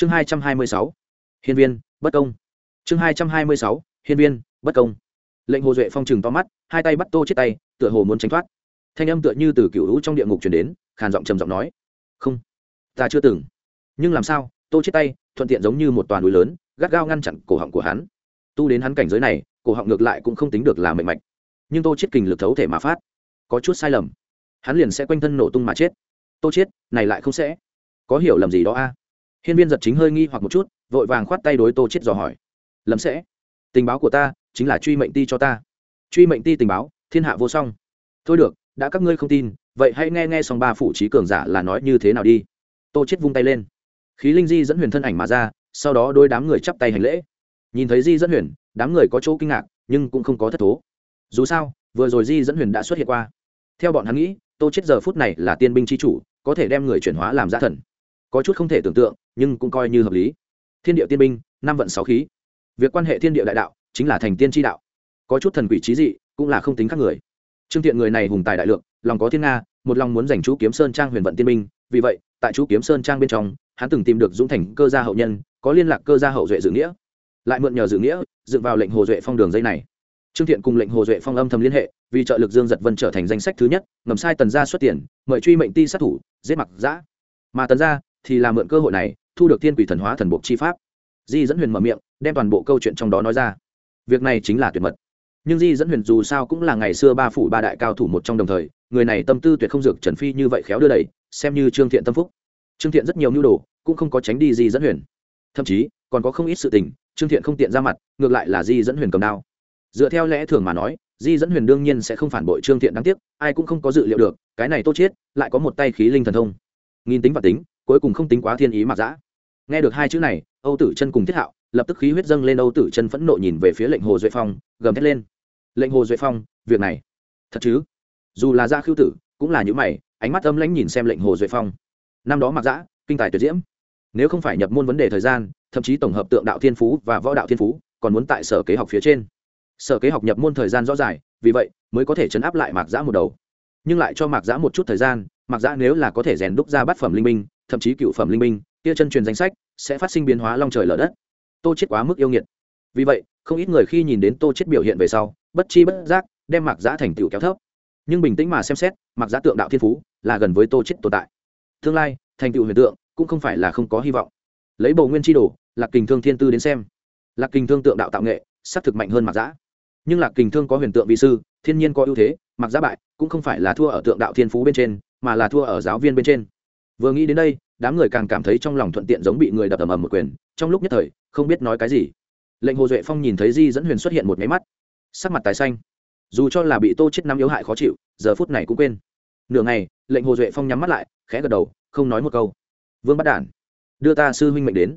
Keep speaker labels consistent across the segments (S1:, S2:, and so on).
S1: chương hai trăm hai mươi sáu, hiên viên, bất công. Chương hai trăm hai mươi sáu, hiên viên, bất công. Lệnh hồ duệ phong trừng to mắt, hai tay bắt tô chết tay, tựa hồ muốn tránh thoát. Thanh âm tựa như từ cựu hữu trong địa ngục chuyển đến, khàn giọng trầm giọng nói, không, ta chưa từng. Nhưng làm sao, tô chết tay, thuận tiện giống như một toàn núi lớn, gắt gao ngăn chặn cổ họng của hắn. Tu đến hắn cảnh giới này, cổ họng ngược lại cũng không tính được là mệnh mạch. Nhưng tô chết kình lực thấu thể mà phát, có chút sai lầm. Hắn liền sẽ quanh thân nổ tung mà chết. Tô chết này lại không sẽ. Có hiểu lầm gì đó a? Hiên viên giật chính hơi nghi hoặc một chút, vội vàng khoát tay đối tô chết dò hỏi. Lầm sẽ, tình báo của ta chính là truy mệnh ti cho ta. Truy mệnh ti tình báo, thiên hạ vô song. Thôi được, đã các ngươi không tin, vậy hãy nghe nghe xong ba phủ trí cường giả là nói như thế nào đi. Tô chết vung tay lên. Khí linh di dẫn huyền thân ảnh mà ra, sau đó đôi đám người chắp tay hành lễ. Nhìn thấy di dẫn huyền, đám người có chỗ kinh ngạc, nhưng cũng không có thất thố. Dù sao, vừa rồi di dẫn huyền đã xuất hiện qua. Theo bọn hắn nghĩ, tô chết giờ phút này là tiên binh chi chủ, có thể đem người chuyển hóa làm giả thần. Có chút không thể tưởng tượng nhưng cũng coi như hợp lý. Thiên địa tiên binh, năm vận sáu khí. Việc quan hệ thiên địa đại đạo chính là thành tiên tri đạo. Có chút thần quỷ trí dị cũng là không tính các người. Trương thiện người này hùng tài đại lượng, lòng có thiên nga, một lòng muốn giành chú kiếm sơn trang huyền vận tiên binh. Vì vậy, tại chú kiếm sơn trang bên trong, hắn từng tìm được dũng thành cơ gia hậu nhân, có liên lạc cơ gia hậu duệ dự nghĩa. Lại mượn nhờ dự nghĩa, dựng vào lệnh hồ duệ phong đường dây này. Trương thiện cùng lệnh hồ duệ phong âm thầm liên hệ, vì trợ lực dương giật vân trở thành danh sách thứ nhất, ngầm sai tần gia xuất tiền, mời truy mệnh ti sát thủ, giết mặc giã. Mà tần gia thì là mượn cơ hội này thu được thiên quỷ thần hóa thần buộc chi pháp. Di dẫn huyền mở miệng, đem toàn bộ câu chuyện trong đó nói ra. Việc này chính là tuyệt mật. Nhưng di dẫn huyền dù sao cũng là ngày xưa ba phủ ba đại cao thủ một trong đồng thời, người này tâm tư tuyệt không dược trần phi như vậy khéo đưa đẩy, xem như trương thiện tâm phúc. Trương thiện rất nhiều nhu đồ, cũng không có tránh đi di dẫn huyền. Thậm chí, còn có không ít sự tình, trương thiện không tiện ra mặt, ngược lại là di dẫn huyền cầm đao. Dựa theo lẽ thường mà nói, di dẫn huyền đương nhiên sẽ không phản bội trương thiện đáng tiếc, ai cũng không có dự liệu được, cái này tốt chết, lại có một tay khí linh thần thông. Nghìn tính và tính, cuối cùng không tính quá thiên ý mặc dã nghe được hai chữ này, âu tử chân cùng thiết hạo lập tức khí huyết dâng lên, âu tử chân phẫn nộ nhìn về phía lệnh hồ duệ phong, gầm thét lên. Lệnh hồ duệ phong, việc này, thật chứ? Dù là gia khưu tử cũng là những mày, ánh mắt âm lãnh nhìn xem lệnh hồ duệ phong. Năm đó mặc Giã kinh tài tuyệt diễm. Nếu không phải nhập môn vấn đề thời gian, thậm chí tổng hợp tượng đạo thiên phú và võ đạo thiên phú, còn muốn tại sở kế học phía trên. Sở kế học nhập môn thời gian rõ dài vì vậy mới có thể chấn áp lại mạc giã dạ một đầu. Nhưng lại cho mạc giã một chút thời gian mạc giã nếu là có thể rèn đúc ra bát phẩm linh minh thậm chí cựu phẩm linh minh kia chân truyền danh sách sẽ phát sinh biến hóa long trời lở đất. Tô chết quá mức yêu nghiệt. Vì vậy, không ít người khi nhìn đến tô chết biểu hiện về sau, bất chi bất giác đem mạc giã thành tựu kéo thấp. Nhưng bình tĩnh mà xem xét, mạc giã tượng đạo thiên phú là gần với tô chết tồn tại. Tương lai, thành tựu huyền tượng cũng không phải là không có hy vọng. Lấy bầu nguyên tri đồ, lạc kình thương thiên tư đến xem. Lạc kình thương tượng đạo tạo nghệ, xác thực mạnh hơn mạc giã. Nhưng lạc kình thương có huyền tượng vị sư, thiên nhiên có ưu thế mặc giá bại cũng không phải là thua ở tượng đạo thiên phú bên trên, mà là thua ở giáo viên bên trên. Vừa nghĩ đến đây đám người càng cảm thấy trong lòng thuận tiện giống bị người đập ầm ầm một quyền, trong lúc nhất thời, không biết nói cái gì. Lệnh hồ duệ phong nhìn thấy di dẫn huyền xuất hiện một máy mắt, sắc mặt tái xanh. Dù cho là bị tô chết năm yếu hại khó chịu, giờ phút này cũng quên. Nửa ngày, lệnh hồ duệ phong nhắm mắt lại, khẽ gật đầu, không nói một câu. Vương bắt đản, đưa ta sư huynh mệnh đến.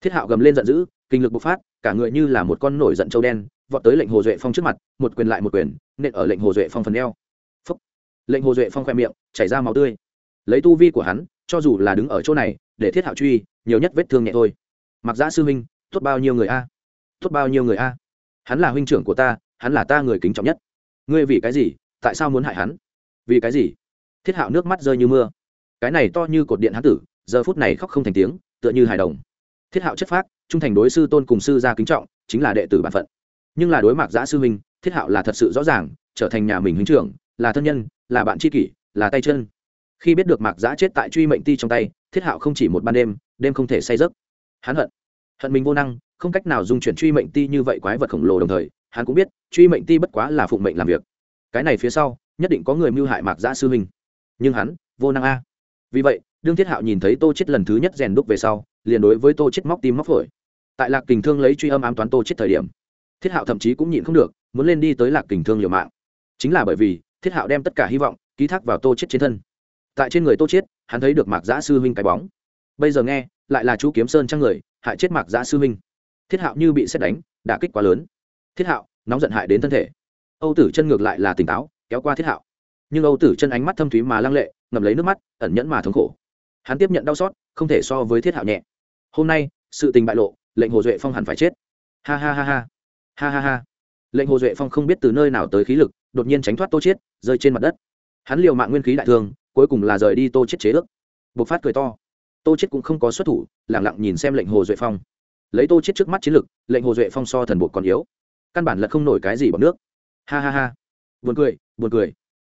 S1: Thiết hạo gầm lên giận dữ, kinh lực bộc phát, cả người như là một con nổi giận châu đen, vọt tới lệnh hồ duệ phong trước mặt, một quyền lại một quyền, nện ở lệnh hồ duệ phong phần eo. Phúc. lệnh hồ duệ phong khoe miệng, chảy ra máu tươi. Lấy tu vi của hắn cho dù là đứng ở chỗ này, để thiết hạo truy, nhiều nhất vết thương nhẹ thôi. Mặc giã sư huynh, tốt bao nhiêu người a? Tốt bao nhiêu người a? Hắn là huynh trưởng của ta, hắn là ta người kính trọng nhất. Ngươi vì cái gì? Tại sao muốn hại hắn? Vì cái gì? Thiết hạo nước mắt rơi như mưa. Cái này to như cột điện hắn tử, giờ phút này khóc không thành tiếng, tựa như hài đồng. Thiết hạo chất phác, trung thành đối sư tôn cùng sư gia kính trọng, chính là đệ tử bản phận. Nhưng là đối mặt giã sư huynh, thiết hạo là thật sự rõ ràng, trở thành nhà mình huynh trưởng, là thân nhân, là bạn tri kỷ, là tay chân khi biết được mạc giã chết tại truy mệnh ti trong tay, thiết hạo không chỉ một ban đêm đêm không thể say giấc. Hắn hận hận mình vô năng, không cách nào dung chuyển truy mệnh ti như vậy quái vật khổng lồ đồng thời, hắn cũng biết, truy mệnh ti bất quá là phụng mệnh làm việc. Cái này phía sau, nhất định có người mưu hại mạc giã sư huynh. Nhưng hắn, vô năng a. Vì vậy, đương thiết hạo nhìn thấy tô chết lần thứ nhất rèn đúc về sau, liền đối với tô chết móc tim móc phổi. Tại lạc kình thương lấy truy âm ám toán tô chết thời điểm, thiết hạo thậm chí cũng nhịn không được, muốn lên đi tới lạc kình thương liều mạng. Chính là bởi vì, thiết hạo đem tất cả hy vọng ký thác vào tô chết trên thân tại trên người tô chết hắn thấy được mạc giã sư huynh cái bóng. Bây giờ nghe, lại là chú kiếm sơn trang người, hại chết mạc giã sư huynh. Thiết hạo như bị xét đánh, đả kích quá lớn. Thiết hạo, nóng giận hại đến thân thể. Âu tử chân ngược lại là tỉnh táo, kéo qua thiết hạo. Nhưng âu tử chân ánh mắt thâm thúy mà lăng lệ ngầm lấy nước mắt, ẩn nhẫn mà thống khổ. Hắn tiếp nhận đau xót, không thể so với thiết hạo nhẹ. Hôm nay, sự tình bại lộ, lệnh hồ duệ phong hẳn phải chết. Ha ha ha ha. Ha ha ha. Lệnh hồ duệ phong không biết từ nơi nào tới khí lực, đột nhiên tránh thoát tô chiết, rơi trên mặt đất. Hắn liều mạng nguyên khí đại thương cuối cùng là rời đi tô chết chế ước. Bộc phát cười to. Tô chết cũng không có xuất thủ lặng lặng nhìn xem lệnh hồ duệ phong. Lấy tô chết trước mắt chiến lực, lệnh hồ duệ phong so thần buộc còn yếu. Căn bản là không nổi cái gì bằng nước. Ha ha ha. Buồn cười buồn cười.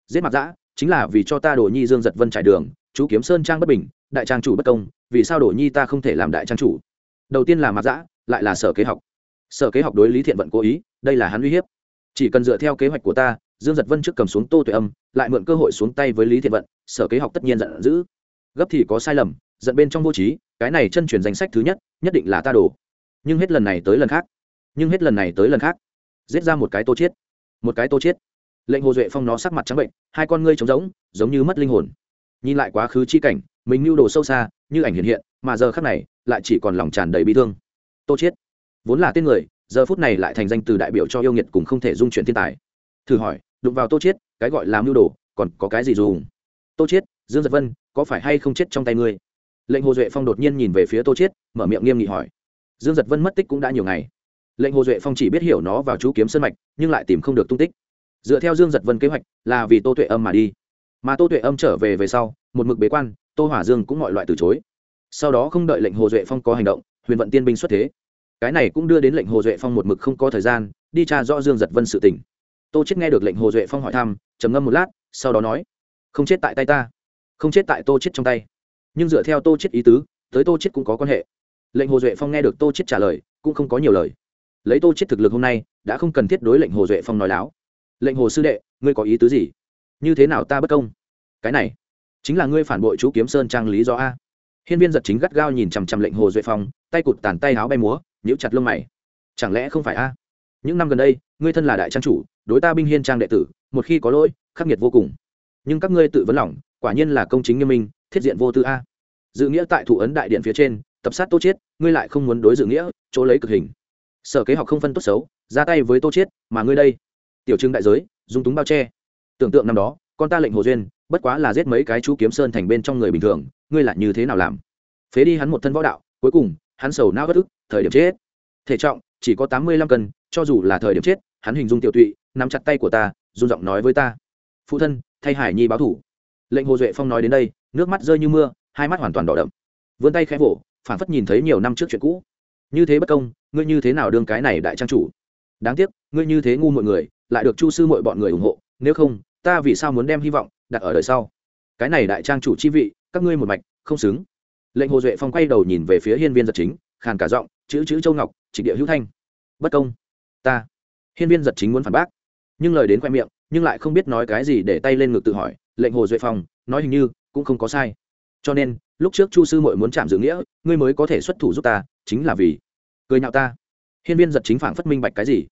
S1: Giết mặt dã, chính là vì cho ta đổ nhi dương giật vân trải đường, chú kiếm sơn trang bất bình, đại trang chủ bất công, vì sao đổ nhi ta không thể làm đại trang chủ? Đầu tiên là mặt dã, lại là sở kế học. Sở kế học đối lý thiện vận cố ý, đây là hắn uy hiếp. Chỉ cần dựa theo kế hoạch của ta dương giật vân trước cầm xuống tô tuệ âm, lại mượn cơ hội xuống tay với lý thiện vận, sở kế học tất nhiên giận dữ. Gấp thì có sai lầm, giận bên trong vô trí, cái này chân truyền danh sách thứ nhất nhất định là ta đổ. Nhưng hết lần này tới lần khác, nhưng hết lần này tới lần khác, giết ra một cái tô chết, một cái tô chết. Lệnh hồ duệ phong nó sắc mặt trắng bệnh, hai con ngươi trống rỗng, giống như mất linh hồn. Nhìn lại quá khứ chi cảnh, mình mưu đồ sâu xa, như ảnh hiện hiện, mà giờ khắc này, lại chỉ còn lòng tràn đầy bi thương. Tô chết. Vốn là tên người, giờ phút này lại thành danh từ đại biểu cho yêu nghiệt cùng không thể dung chuyển thiên tài. Thử hỏi đụng vào tô chết cái gọi là mưu đồ, còn có cái gì dùng tô chết dương giật vân, có phải hay không chết trong tay ngươi? Lệnh hồ duệ phong đột nhiên nhìn về phía tô chết mở miệng nghiêm nghị hỏi. Dương giật vân mất tích cũng đã nhiều ngày. Lệnh hồ duệ phong chỉ biết hiểu nó vào chú kiếm sân mạch, nhưng lại tìm không được tung tích. Dựa theo dương giật vân kế hoạch, là vì tô tuệ âm mà đi. Mà tô tuệ âm trở về về sau, một mực bế quan, tô hỏa dương cũng mọi loại từ chối. Sau đó không đợi lệnh hồ duệ phong có hành động, huyền vận tiên binh xuất thế. Cái này cũng đưa đến lệnh hồ duệ phong một mực không có thời gian, đi tra rõ dương giật vân sự tình tô chết nghe được lệnh hồ duệ phong hỏi thăm, trầm ngâm một lát, sau đó nói, không chết tại tay ta, không chết tại tô chết trong tay. Nhưng dựa theo tô chết ý tứ, tới tô chết cũng có quan hệ. Lệnh hồ duệ phong nghe được tô chết trả lời, cũng không có nhiều lời. Lấy tô chết thực lực hôm nay, đã không cần thiết đối lệnh hồ duệ phong nói láo. Lệnh hồ sư đệ, ngươi có ý tứ gì? Như thế nào ta bất công? Cái này, chính là ngươi phản bội chú kiếm sơn trang lý do a. Hiên viên giật chính gắt gao nhìn chằm chằm lệnh hồ duệ phong, tay cụt tàn tay áo bay múa, nhíu chặt lông mày. Chẳng lẽ không phải a? Những năm gần đây, ngươi thân là đại trang chủ đối ta binh hiên trang đệ tử, một khi có lỗi, khắc nghiệt vô cùng. Nhưng các ngươi tự vấn lòng, quả nhiên là công chính nghiêm minh, thiết diện vô tư a. Dự nghĩa tại thủ ấn đại điện phía trên, tập sát tô chiết, ngươi lại không muốn đối dự nghĩa, chỗ lấy cực hình. Sở kế học không phân tốt xấu, ra tay với tô chiết, mà ngươi đây. Tiểu trưng đại giới, dung túng bao che. Tưởng tượng năm đó, con ta lệnh hồ duyên, bất quá là giết mấy cái chú kiếm sơn thành bên trong người bình thường, ngươi lại như thế nào làm? Phế đi hắn một thân võ đạo, cuối cùng, hắn sầu não bất ức, thời điểm chết. Thể trọng, chỉ có tám mươi lăm cân, cho dù là thời điểm chết, hắn hình dung tiểu tụy nắm chặt tay của ta, run giọng nói với ta. Phụ thân, thay hải nhi báo thủ. Lệnh hồ duệ phong nói đến đây, nước mắt rơi như mưa, hai mắt hoàn toàn đỏ đậm. Vươn tay khẽ vỗ, phản phất nhìn thấy nhiều năm trước chuyện cũ. Như thế bất công, ngươi như thế nào đương cái này đại trang chủ? Đáng tiếc, ngươi như thế ngu mọi người, lại được chu sư mọi bọn người ủng hộ, nếu không, ta vì sao muốn đem hy vọng đặt ở đời sau? Cái này đại trang chủ chi vị, các ngươi một mạch, không xứng. Lệnh hồ duệ phong quay đầu nhìn về phía hiên viên giật chính, khàn cả giọng, chữ chữ châu ngọc trịnh địa hữu thanh. Bất công. Ta, hiên viên giật chính muốn phản bác nhưng lời đến khoe miệng, nhưng lại không biết nói cái gì để tay lên ngực tự hỏi, lệnh hồ duệ phong, nói hình như cũng không có sai. Cho nên, lúc trước chu sư mội muốn chạm dự nghĩa, ngươi mới có thể xuất thủ giúp ta, chính là vì cười nhạo ta. Hiên viên giật chính phản phất minh bạch cái gì.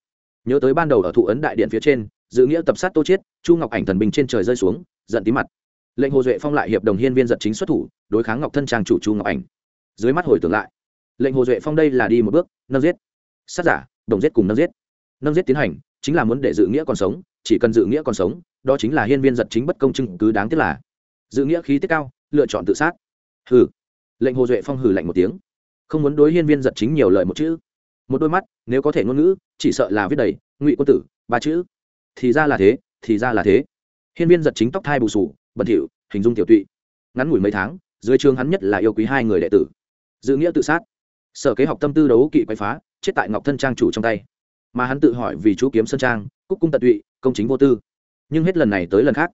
S1: Nhớ tới ban đầu ở thụ ấn đại điện phía trên, dự nghĩa tập sát tô chiết, chu ngọc ảnh thần bình trên trời rơi xuống, giận tí mặt. Lệnh hồ duệ phong lại hiệp đồng hiên viên giật chính xuất thủ, đối kháng ngọc thân trang chủ chu ngọc ảnh. Dưới mắt hồi tưởng lại, lệnh hồ duệ phong đây là đi một bước, nâng giết. Sát giả, đồng giết cùng nâng giết. Nâng giết tiến hành chính là muốn để dự nghĩa còn sống, chỉ cần dự nghĩa còn sống, đó chính là hiên viên giật chính bất công chứng cứ đáng tiếc là, dự nghĩa khí tiết cao, lựa chọn tự sát. Hừ. Lệnh hồ duệ phong hừ lạnh một tiếng. Không muốn đối hiên viên giật chính nhiều lời một chữ. Một đôi mắt, nếu có thể ngôn ngữ, chỉ sợ là viết đầy, ngụy quân tử, ba chữ. Thì ra là thế, thì ra là thế. Hiên viên giật chính tóc thai bù sù, bẩn thỉu, hình dung tiểu tụy. Ngắn ngủi mấy tháng, dưới trường hắn nhất là yêu quý hai người đệ tử. Dự nghĩa tự sát. Sở kế học tâm tư đấu kỵ quay phá, chết tại ngọc thân trang chủ trong tay mà hắn tự hỏi vì chú kiếm sơn trang, cúc cung tận tụy, công chính vô tư. Nhưng hết lần này tới lần khác,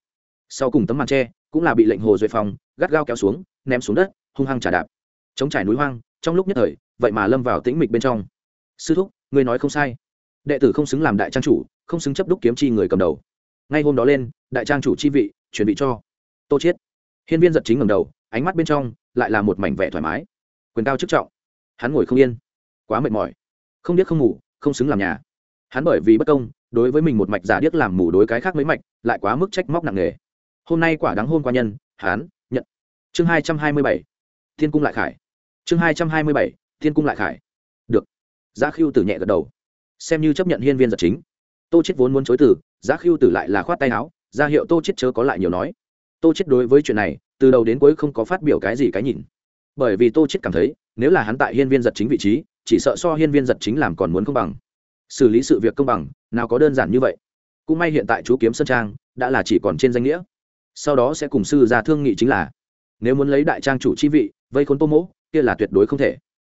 S1: sau cùng tấm màn tre cũng là bị lệnh hồ duệ phòng gắt gao kéo xuống, ném xuống đất, hung hăng trả đạp. Chống trải núi hoang, trong lúc nhất thời, vậy mà lâm vào tĩnh mịch bên trong. Sư thúc, ngươi nói không sai. Đệ tử không xứng làm đại trang chủ, không xứng chấp đúc kiếm chi người cầm đầu. Ngay hôm đó lên, đại trang chủ chi vị chuẩn bị cho tô chiết. Hiên viên giật chính ngầm đầu, ánh mắt bên trong lại là một mảnh vẻ thoải mái. Quyền cao chức trọng. Hắn ngồi không yên, quá mệt mỏi. Không biết không ngủ, không xứng làm nhà hắn bởi vì bất công, đối với mình một mạch giả điếc làm mù đối cái khác mấy mạch, lại quá mức trách móc nặng nề. Hôm nay quả đáng hôn qua nhân, hắn, nhận. Chương hai trăm hai mươi bảy. Thiên cung lại khải. Chương hai trăm hai mươi bảy, thiên cung lại khải. Được. Giá khiêu tử nhẹ gật đầu. Xem như chấp nhận hiên viên giật chính. Tô chết vốn muốn chối từ, giá khiêu tử lại là khoát tay áo, ra hiệu tô chết chớ có lại nhiều nói. Tô chết đối với chuyện này, từ đầu đến cuối không có phát biểu cái gì cái nhìn. Bởi vì tô chết cảm thấy, nếu là hắn tại hiên viên giật chính vị trí, chỉ sợ so hiên viên giật chính làm còn muốn không bằng xử lý sự việc công bằng, nào có đơn giản như vậy. Cũng may hiện tại chú kiếm sơn trang đã là chỉ còn trên danh nghĩa. Sau đó sẽ cùng sư ra thương nghị chính là, nếu muốn lấy đại trang chủ chi vị, vây khốn tô mỗ, kia là tuyệt đối không thể.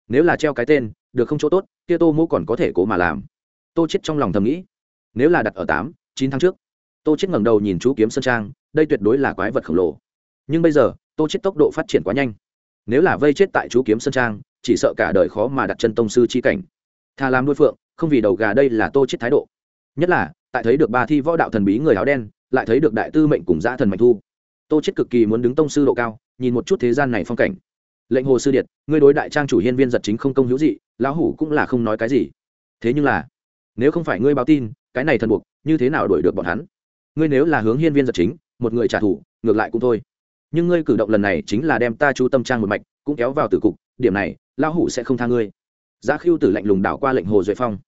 S1: Nếu là treo cái tên, được không chỗ tốt, kia tô mỗ còn có thể cố mà làm. Tô chết trong lòng thầm nghĩ. Nếu là đặt ở tám, chín tháng trước, tô chết ngẩng đầu nhìn chú kiếm sơn trang, đây tuyệt đối là quái vật khổng lồ. Nhưng bây giờ, tô chết tốc độ phát triển quá nhanh. Nếu là vây chết tại chú kiếm sơn trang, chỉ sợ cả đời khó mà đặt chân tông sư chi cảnh. Thà làm nuôi phượng không vì đầu gà đây là tô chết thái độ. Nhất là, tại thấy được ba thi võ đạo thần bí người áo đen, lại thấy được đại tư mệnh cùng giã thần mạnh thu. Tô chết cực kỳ muốn đứng tông sư độ cao, nhìn một chút thế gian này phong cảnh. Lệnh hồ sư điện ngươi đối đại trang chủ hiên viên giật chính không công hữu dị, lão hủ cũng là không nói cái gì. Thế nhưng là, nếu không phải ngươi báo tin, cái này thần buộc, như thế nào đuổi được bọn hắn? Ngươi nếu là hướng hiên viên giật chính, một người trả thù, ngược lại cũng thôi. Nhưng ngươi cử động lần này chính là đem ta chú tâm trang một mạch, cũng kéo vào tử cục, điểm này, lão hủ sẽ không tha ngươi. Giá khiêu tử lạnh lùng đảo qua lệnh hồ duệ phong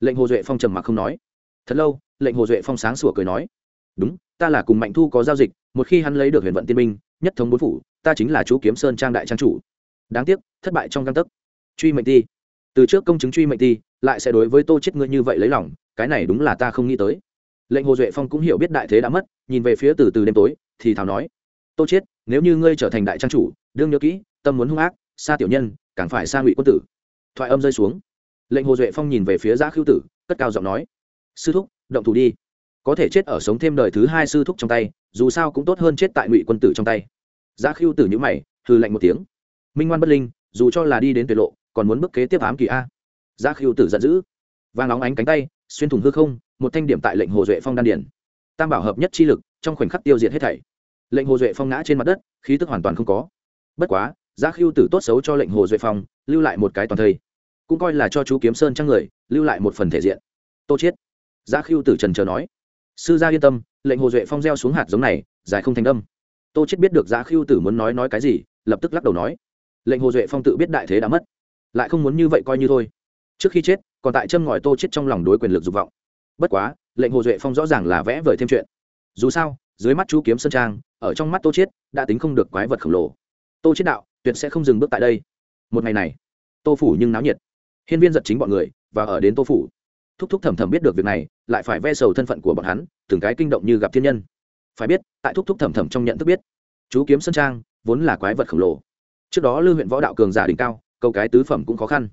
S1: lệnh hồ duệ phong trầm mặc không nói. Thật lâu, lệnh hồ duệ phong sáng sủa cười nói, đúng, ta là cùng mạnh thu có giao dịch, một khi hắn lấy được huyền vận tiên minh, nhất thống bốn phủ, ta chính là chú kiếm sơn trang đại trang chủ. Đáng tiếc, thất bại trong căn tấc. Truy mệnh ti. Từ trước công chứng truy mệnh ti, lại sẽ đối với tô chết ngươi như vậy lấy lòng, cái này đúng là ta không nghĩ tới. Lệnh hồ duệ phong cũng hiểu biết đại thế đã mất, nhìn về phía từ từ đêm tối, thì thảo nói, tô chết, nếu như ngươi trở thành đại trang chủ, đương nhớ kỹ, tâm muốn hung ác, xa tiểu nhân, càng phải xa ngụy quân tử. Thoại âm rơi xuống lệnh hồ duệ phong nhìn về phía giã khưu tử, cất cao giọng nói, sư thúc, động thủ đi. Có thể chết ở sống thêm đời thứ hai sư thúc trong tay, dù sao cũng tốt hơn chết tại ngụy quân tử trong tay. Giã khưu tử nhữ mày hư lạnh một tiếng, minh ngoan bất linh, dù cho là đi đến tuyệt lộ, còn muốn bước kế tiếp ám kỳ a. Giã khưu tử giận dữ, vang óng ánh cánh tay, xuyên thủng hư không, một thanh điểm tại lệnh hồ duệ phong đan điển tam bảo hợp nhất chi lực, trong khoảnh khắc tiêu diệt hết thảy. Lệnh hồ duệ phong ngã trên mặt đất, khí tức hoàn toàn không có. Bất quá giá khiêu tử tốt xấu cho lệnh hồ duệ phong, lưu lại một cái toàn thây cũng coi là cho chú kiếm sơn trang người, lưu lại một phần thể diện. Tô chiết. Giá khiêu tử trần chờ nói. Sư gia yên tâm, lệnh hồ duệ phong gieo xuống hạt giống này dài không thành đâm tô chiết biết được giá khiêu tử muốn nói nói cái gì, lập tức lắc đầu nói. Lệnh hồ duệ phong tự biết đại thế đã mất. Lại không muốn như vậy coi như thôi. Trước khi chết, còn tại châm ngòi tô chết trong lòng đối quyền lực dục vọng. Bất quá, lệnh hồ duệ phong rõ ràng là vẽ vời thêm chuyện. Dù sao, dưới mắt chú kiếm sơn trang, ở trong mắt tô chết đã tính không được quái vật khổng lồ. Tô chết đạo, tuyệt sẽ không dừng bước tại đây. Một ngày này, tô phủ nhưng náo nhiệt hiên viên giật chính bọn người, và ở đến tô phủ. Thúc thúc thầm thầm biết được việc này, lại phải ve sầu thân phận của bọn hắn, từng cái kinh động như gặp thiên nhân. Phải biết, tại thúc thúc thầm thầm trong nhận thức biết, chú kiếm sơn trang vốn là quái vật khổng lồ. Trước đó lưu huyện võ đạo cường giả đỉnh cao, câu cái tứ phẩm cũng khó khăn.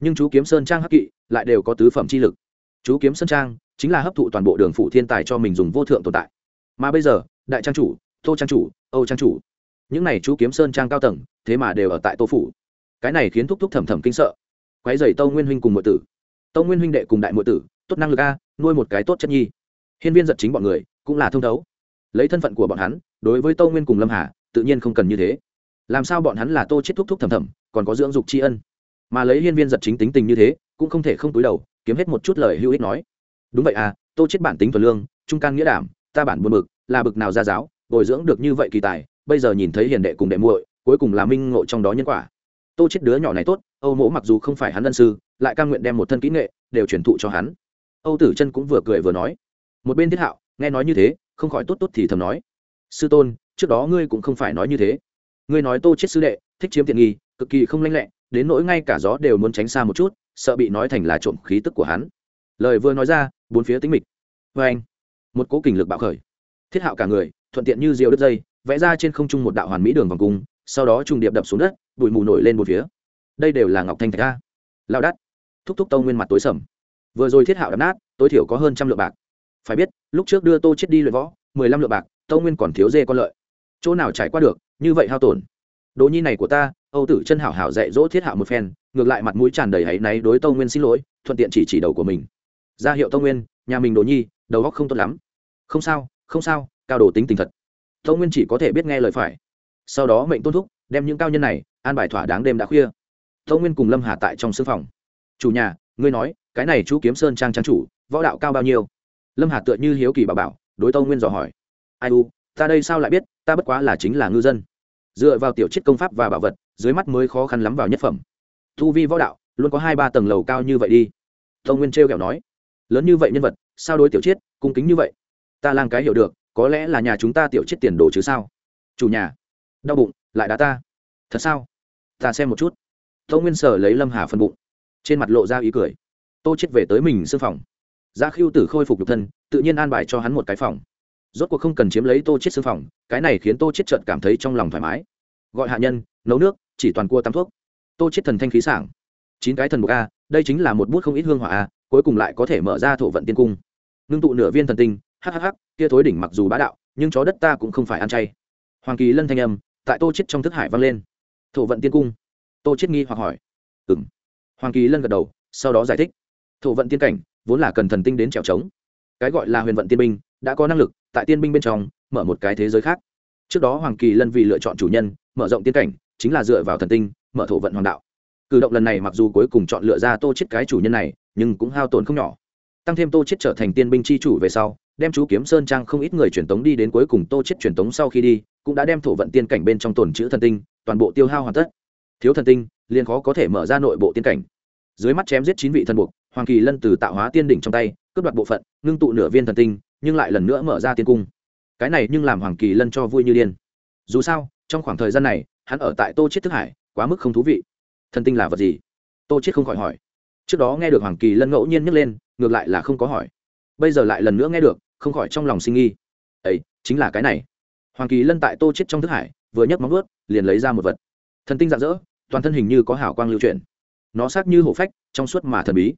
S1: Nhưng chú kiếm sơn trang hắc kỵ lại đều có tứ phẩm chi lực. Chú kiếm sơn trang chính là hấp thụ toàn bộ đường phủ thiên tài cho mình dùng vô thượng tồn tại. Mà bây giờ, đại trang chủ tô trang chủ, âu trang chủ, những này chú kiếm sơn trang cao tầng, thế mà đều ở tại tô phủ. Cái này khiến thúc thúc thầm thầm kinh sợ quái dày tâu nguyên huynh cùng mọi tử. Tâu nguyên huynh đệ cùng đại mọi tử, tốt năng lực a, nuôi một cái tốt chất nhi. Hiên viên giật chính bọn người, cũng là thông thấu. Lấy thân phận của bọn hắn, đối với tâu nguyên cùng lâm hà, tự nhiên không cần như thế. Làm sao bọn hắn là tô chết thúc thúc thầm thầm, còn có dưỡng dục tri ân? Mà lấy hiên viên giật chính tính tình như thế, cũng không thể không túi đầu, kiếm hết một chút lời hữu ích nói. Đúng vậy à tô chết bản tính thuần lương, trung can nghĩa đảm, ta bản buồn bực, là bực nào ra giáo, bồi dưỡng được như vậy kỳ tài, bây giờ nhìn thấy hiền đệ cùng đệ muội, cuối cùng là minh ngộ trong đó nhân quả. Tô chết đứa nhỏ này tốt âu mỗ mặc dù không phải hắn ân sư, lại cam nguyện đem một thân kỹ nghệ đều truyền thụ cho hắn. Âu tử chân cũng vừa cười vừa nói, một bên thiết hạo, nghe nói như thế, không khỏi tốt tốt thì thầm nói, sư tôn, trước đó ngươi cũng không phải nói như thế. Ngươi nói tô chết sư đệ, thích chiếm tiện nghi, cực kỳ không lanh lẹ, đến nỗi ngay cả gió đều muốn tránh xa một chút, sợ bị nói thành là trộm khí tức của hắn. Lời vừa nói ra, bốn phía tính mịch. Vê anh, một cố kình lực bạo khởi. Thiết hạo cả người, thuận tiện như diều đứt dây, vẽ ra trên không trung một đạo hoàn mỹ đường vòng cung, sau đó trùng điệp đập xuống đất, bụi mù nổi lên một phía đây đều là ngọc thanh thạch a. Lao đắt. Thúc thúc tông nguyên mặt tối sầm. Vừa rồi thiết hạo đập nát, tối thiểu có hơn trăm lượng bạc. Phải biết, lúc trước đưa tô chết đi luyện võ, mười lăm lượng bạc tông nguyên còn thiếu dê con lợi. Chỗ nào trải qua được, như vậy hao tổn. Đồ nhi này của ta, âu tử chân hảo hảo dạy dỗ thiết hạo một phen, ngược lại mặt mũi tràn đầy hãy náy đối tông nguyên xin lỗi, thuận tiện chỉ chỉ đầu của mình. Ra hiệu tông nguyên, nhà mình đồ nhi, đầu óc không tốt lắm. Không sao không sao, cao đồ tính tình thật. Tông nguyên chỉ có thể biết nghe lời phải. Sau đó mệnh tôn thúc, đem những cao nhân này, an bài thỏa đáng đêm đã khuya tông nguyên cùng lâm hà tại trong sưng phòng. Chủ nhà, ngươi nói, cái này chú kiếm sơn trang trang chủ, võ đạo cao bao nhiêu? Lâm hà tựa như hiếu kỳ bảo bảo, đối tông nguyên dò hỏi. Ai u, ta đây sao lại biết, ta bất quá là chính là ngư dân. Dựa vào tiểu chiết công pháp và bảo vật, dưới mắt mới khó khăn lắm vào nhất phẩm. Thu vi võ đạo, luôn có hai ba tầng lầu cao như vậy đi. Tông nguyên trêu kẹo nói. Lớn như vậy nhân vật, sao đối tiểu chiết cung kính như vậy? Ta lang cái hiểu được, có lẽ là nhà chúng ta tiểu chiết tiền đồ chứ sao? Chủ nhà. Đau bụng, lại đá ta. Thật sao? Ta xem một chút tô nguyên sở lấy lâm hà phân bụng. Trên mặt lộ ra ý cười. Tô chết về tới mình xương phòng. Gia khiêu tử khôi phục nhục thân, tự nhiên an bài cho hắn một cái phòng. Rốt cuộc không cần chiếm lấy tô chết xương phòng, cái này khiến tô chết chợt cảm thấy trong lòng thoải mái. Gọi hạ nhân, nấu nước, chỉ toàn cua tắm thuốc. Tô chết thần thanh khí sảng. Chín cái thần mục a, đây chính là một bút không ít hương hỏa a, cuối cùng lại có thể mở ra thổ vận tiên cung. Ngưng tụ nửa viên thần tinh hhh kia thối đỉnh mặc dù bá đạo, nhưng chó đất ta cũng không phải ăn chay. Hoàng kỳ lân thanh âm, tại tô chết trong thức hải vang lên. Thổ vận tiên cung tô chết nghi hoặc hỏi. Ừm. Hoàng kỳ lân gật đầu, sau đó giải thích. Thổ vận tiên cảnh vốn là cần thần tinh đến trèo trống. Cái gọi là huyền vận tiên binh đã có năng lực tại tiên binh bên trong mở một cái thế giới khác. Trước đó hoàng kỳ lân vì lựa chọn chủ nhân, mở rộng tiên cảnh, chính là dựa vào thần tinh, mở thổ vận hoàng đạo. Cử động lần này mặc dù cuối cùng chọn lựa ra tô chết cái chủ nhân này, nhưng cũng hao tổn không nhỏ. Tăng thêm tô chết trở thành tiên binh chi chủ về sau, đem chú kiếm sơn trang không ít người truyền tống đi đến cuối cùng tô chết truyền tống sau khi đi, cũng đã đem thổ vận tiên cảnh bên trong tồn chữ thần tinh, toàn bộ tiêu hao hoàn tất thiếu thần tinh, liền khó có thể mở ra nội bộ tiên cảnh. Dưới mắt chém giết chín vị thần buộc, hoàng kỳ lân từ tạo hóa tiên đỉnh trong tay, cướp đoạt bộ phận, ngưng tụ nửa viên thần tinh, nhưng lại lần nữa mở ra tiên cung. Cái này nhưng làm hoàng kỳ lân cho vui như điên. Dù sao, trong khoảng thời gian này, hắn ở tại tô chết thức hải, quá mức không thú vị. Thần tinh là vật gì? Tô chết không khỏi hỏi. Trước đó nghe được hoàng kỳ lân ngẫu nhiên nhắc lên, ngược lại là không có hỏi. Bây giờ lại lần nữa nghe được, không khỏi trong lòng sinh nghi. Ấy, chính là cái này. Hoàng kỳ lân tại tô chết trong thức hải, vừa nhấc móng ướt liền lấy ra một vật. Thần tinh dạng dỡ toàn thân hình như có hảo quang lưu chuyển. Nó sắc như hổ phách, trong suốt mà thần bí.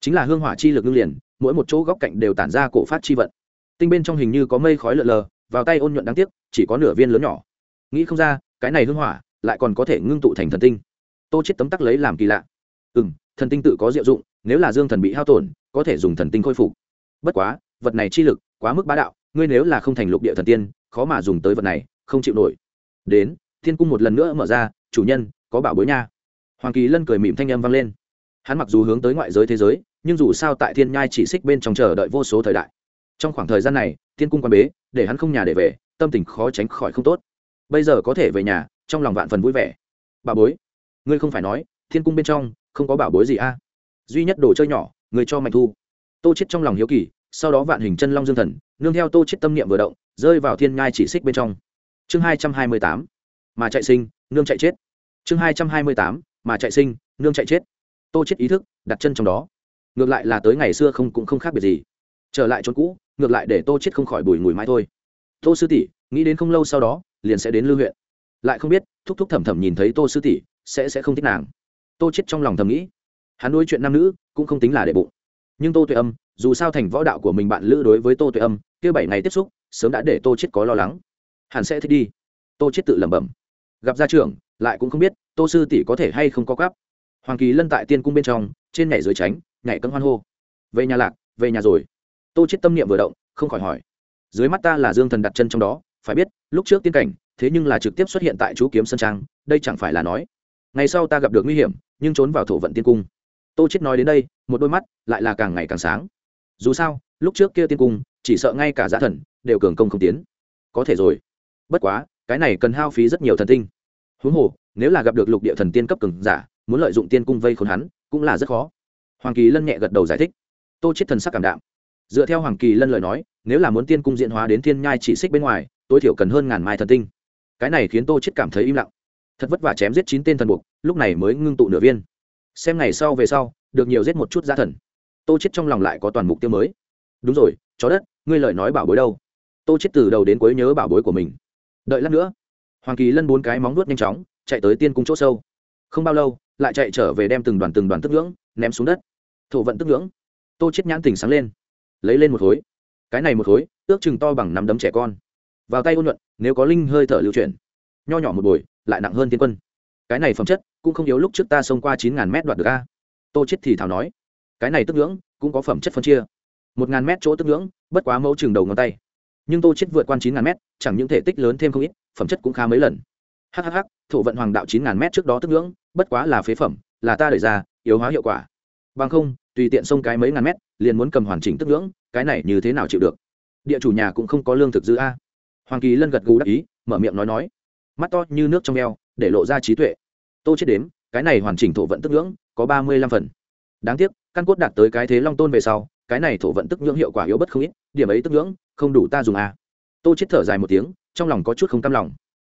S1: Chính là hương hỏa chi lực ngưng liền, mỗi một chỗ góc cạnh đều tản ra cổ phát chi vận. Tinh bên trong hình như có mây khói lợn lờ, vào tay ôn nhuận đáng tiếc, chỉ có nửa viên lớn nhỏ. Nghĩ không ra, cái này hương hỏa lại còn có thể ngưng tụ thành thần tinh. Tô chết tấm tắc lấy làm kỳ lạ. Ừ m thần tinh tự có diệu dụng, nếu là dương thần bị hao tổn, có thể dùng thần tinh khôi phục. Bất quá, vật này chi lực quá mức bá đạo, ngươi nếu là không thành lục địa thần tiên, khó mà dùng tới vật này, không chịu nổi. Đến, thiên cung một lần nữa mở ra, chủ nhân có bảo bối nha. Hoàng kỳ lân cười mỉm thanh âm vang lên. Hắn mặc dù hướng tới ngoại giới thế giới, nhưng dù sao tại thiên nhai chỉ xích bên trong chờ đợi vô số thời đại. Trong khoảng thời gian này, thiên cung quan bế, để hắn không nhà để về, tâm tình khó tránh khỏi không tốt. Bây giờ có thể về nhà, trong lòng vạn phần vui vẻ. Bà bối, ngươi không phải nói, thiên cung bên trong, không có bảo bối gì a? À? duy nhất đồ chơi nhỏ người cho mạnh thu. Tô chết trong lòng hiếu kỳ, sau đó vạn hình chân long dương thần, nương theo tô chết tâm niệm vừa động, rơi vào thiên nhai chỉ xích bên trong. Chương hai trăm hai mươi tám. Mà chạy sinh, nương chạy chết chương hai trăm hai mươi tám, mà chạy sinh, nương chạy chết. Tô chết ý thức, đặt chân trong đó. Ngược lại là tới ngày xưa không cũng không khác biệt gì. Trở lại chốn cũ, ngược lại để tô chết không khỏi bùi ngùi mãi thôi. Tô sư tỷ, nghĩ đến không lâu sau đó, liền sẽ đến lưu huyện. Lại không biết, thúc thúc thầm thầm nhìn thấy tô sư tỷ, sẽ sẽ không thích nàng. Tô chết trong lòng thầm nghĩ. Hắn đối chuyện nam nữ, cũng không tính là để bụng. Nhưng tô tuệ âm, dù sao thành võ đạo của mình bạn lữ đối với tô tuệ âm, kia bảy ngày tiếp xúc, sớm đã để tô chết có lo lắng. Hẳn sẽ thích đi. Tô chết tự lẩm bẩm gặp gia trưởng, lại cũng không biết tô sư tỷ có thể hay không có cắp hoàng kỳ lân tại tiên cung bên trong, trên nhảy dưới tránh, nhảy cân hoan hô. Về nhà lạc, về nhà rồi. Tô chết tâm niệm vừa động, không khỏi hỏi. Dưới mắt ta là dương thần đặt chân trong đó, phải biết, lúc trước tiên cảnh, thế nhưng là trực tiếp xuất hiện tại chú kiếm sơn trang, đây chẳng phải là nói. Ngày sau ta gặp được nguy hiểm, nhưng trốn vào thổ vận tiên cung. Tô chết nói đến đây, một đôi mắt lại là càng ngày càng sáng. Dù sao, lúc trước kia tiên cung, chỉ sợ ngay cả giả thần, đều cường công không tiến. Có thể rồi. Bất quá cái này cần hao phí rất nhiều thần tinh. Huống hồ, nếu là gặp được lục địa thần tiên cấp cường giả, muốn lợi dụng tiên cung vây khốn hắn, cũng là rất khó. Hoàng kỳ lân nhẹ gật đầu giải thích. Tô chết thần sắc cảm đạm. Dựa theo hoàng kỳ lân lời nói, nếu là muốn tiên cung diễn hóa đến thiên nhai chỉ xích bên ngoài, tối thiểu cần hơn ngàn mai thần tinh. Cái này khiến tô chết cảm thấy im lặng. Thật vất vả chém giết chín tên thần buộc lúc này mới ngưng tụ nửa viên. Xem ngày sau về sau, được nhiều giết một chút gia thần. Tô chết trong lòng lại có toàn mục tiêu mới. Đúng rồi, chó đất, ngươi lời nói bảo bối đâu? Tô chết từ đầu đến cuối nhớ bảo bối của mình đợi lát nữa. Hoàng kỳ lân bốn cái móng vuốt nhanh chóng, chạy tới tiên cung chỗ sâu. Không bao lâu, lại chạy trở về đem từng đoàn từng đoàn tức ngưỡng ném xuống đất. Thổ vận tức ngưỡng tô chết nhãn tỉnh sáng lên. Lấy lên một khối. Cái này một khối, ước chừng to bằng nắm đấm trẻ con. Vào tay ôn nhuận, nếu có linh hơi thở lưu chuyển. Nho nhỏ một bồi, lại nặng hơn tiên quân. Cái này phẩm chất, cũng không yếu lúc trước ta xông qua chín ngàn mét đoạt được a. Tô chết thì thảo nói. Cái này tức ngưỡng cũng có phẩm chất phân chia. Một ngàn mét chỗ tức ngưỡng bất quá mẫu chừng đầu ngón tay nhưng tô chết vượt qua chín ngàn mét, chẳng những thể tích lớn thêm không ít, phẩm chất cũng khá mấy lần. Hhh thổ vận hoàng đạo chín ngàn mét trước đó tức ngưỡng, bất quá là phế phẩm, là ta đẩy ra, yếu hóa hiệu quả. Bằng không, tùy tiện xông cái mấy ngàn mét, liền muốn cầm hoàn chỉnh tức ngưỡng, cái này như thế nào chịu được? Địa chủ nhà cũng không có lương thực dư a. Hoàng kỳ lân gật gù đắc ý, mở miệng nói nói. Mắt to như nước trong eo, để lộ ra trí tuệ. Tô chết đếm, cái này hoàn chỉnh thổ vận tức ngưỡng, có ba mươi lăm phần. Đáng tiếc, căn cốt đạt tới cái thế long tôn về sau cái này thổ vận tức nhưỡng hiệu quả yếu bất không ít, điểm ấy tức nhưỡng, không đủ ta dùng à? tô chết thở dài một tiếng, trong lòng có chút không cam lòng.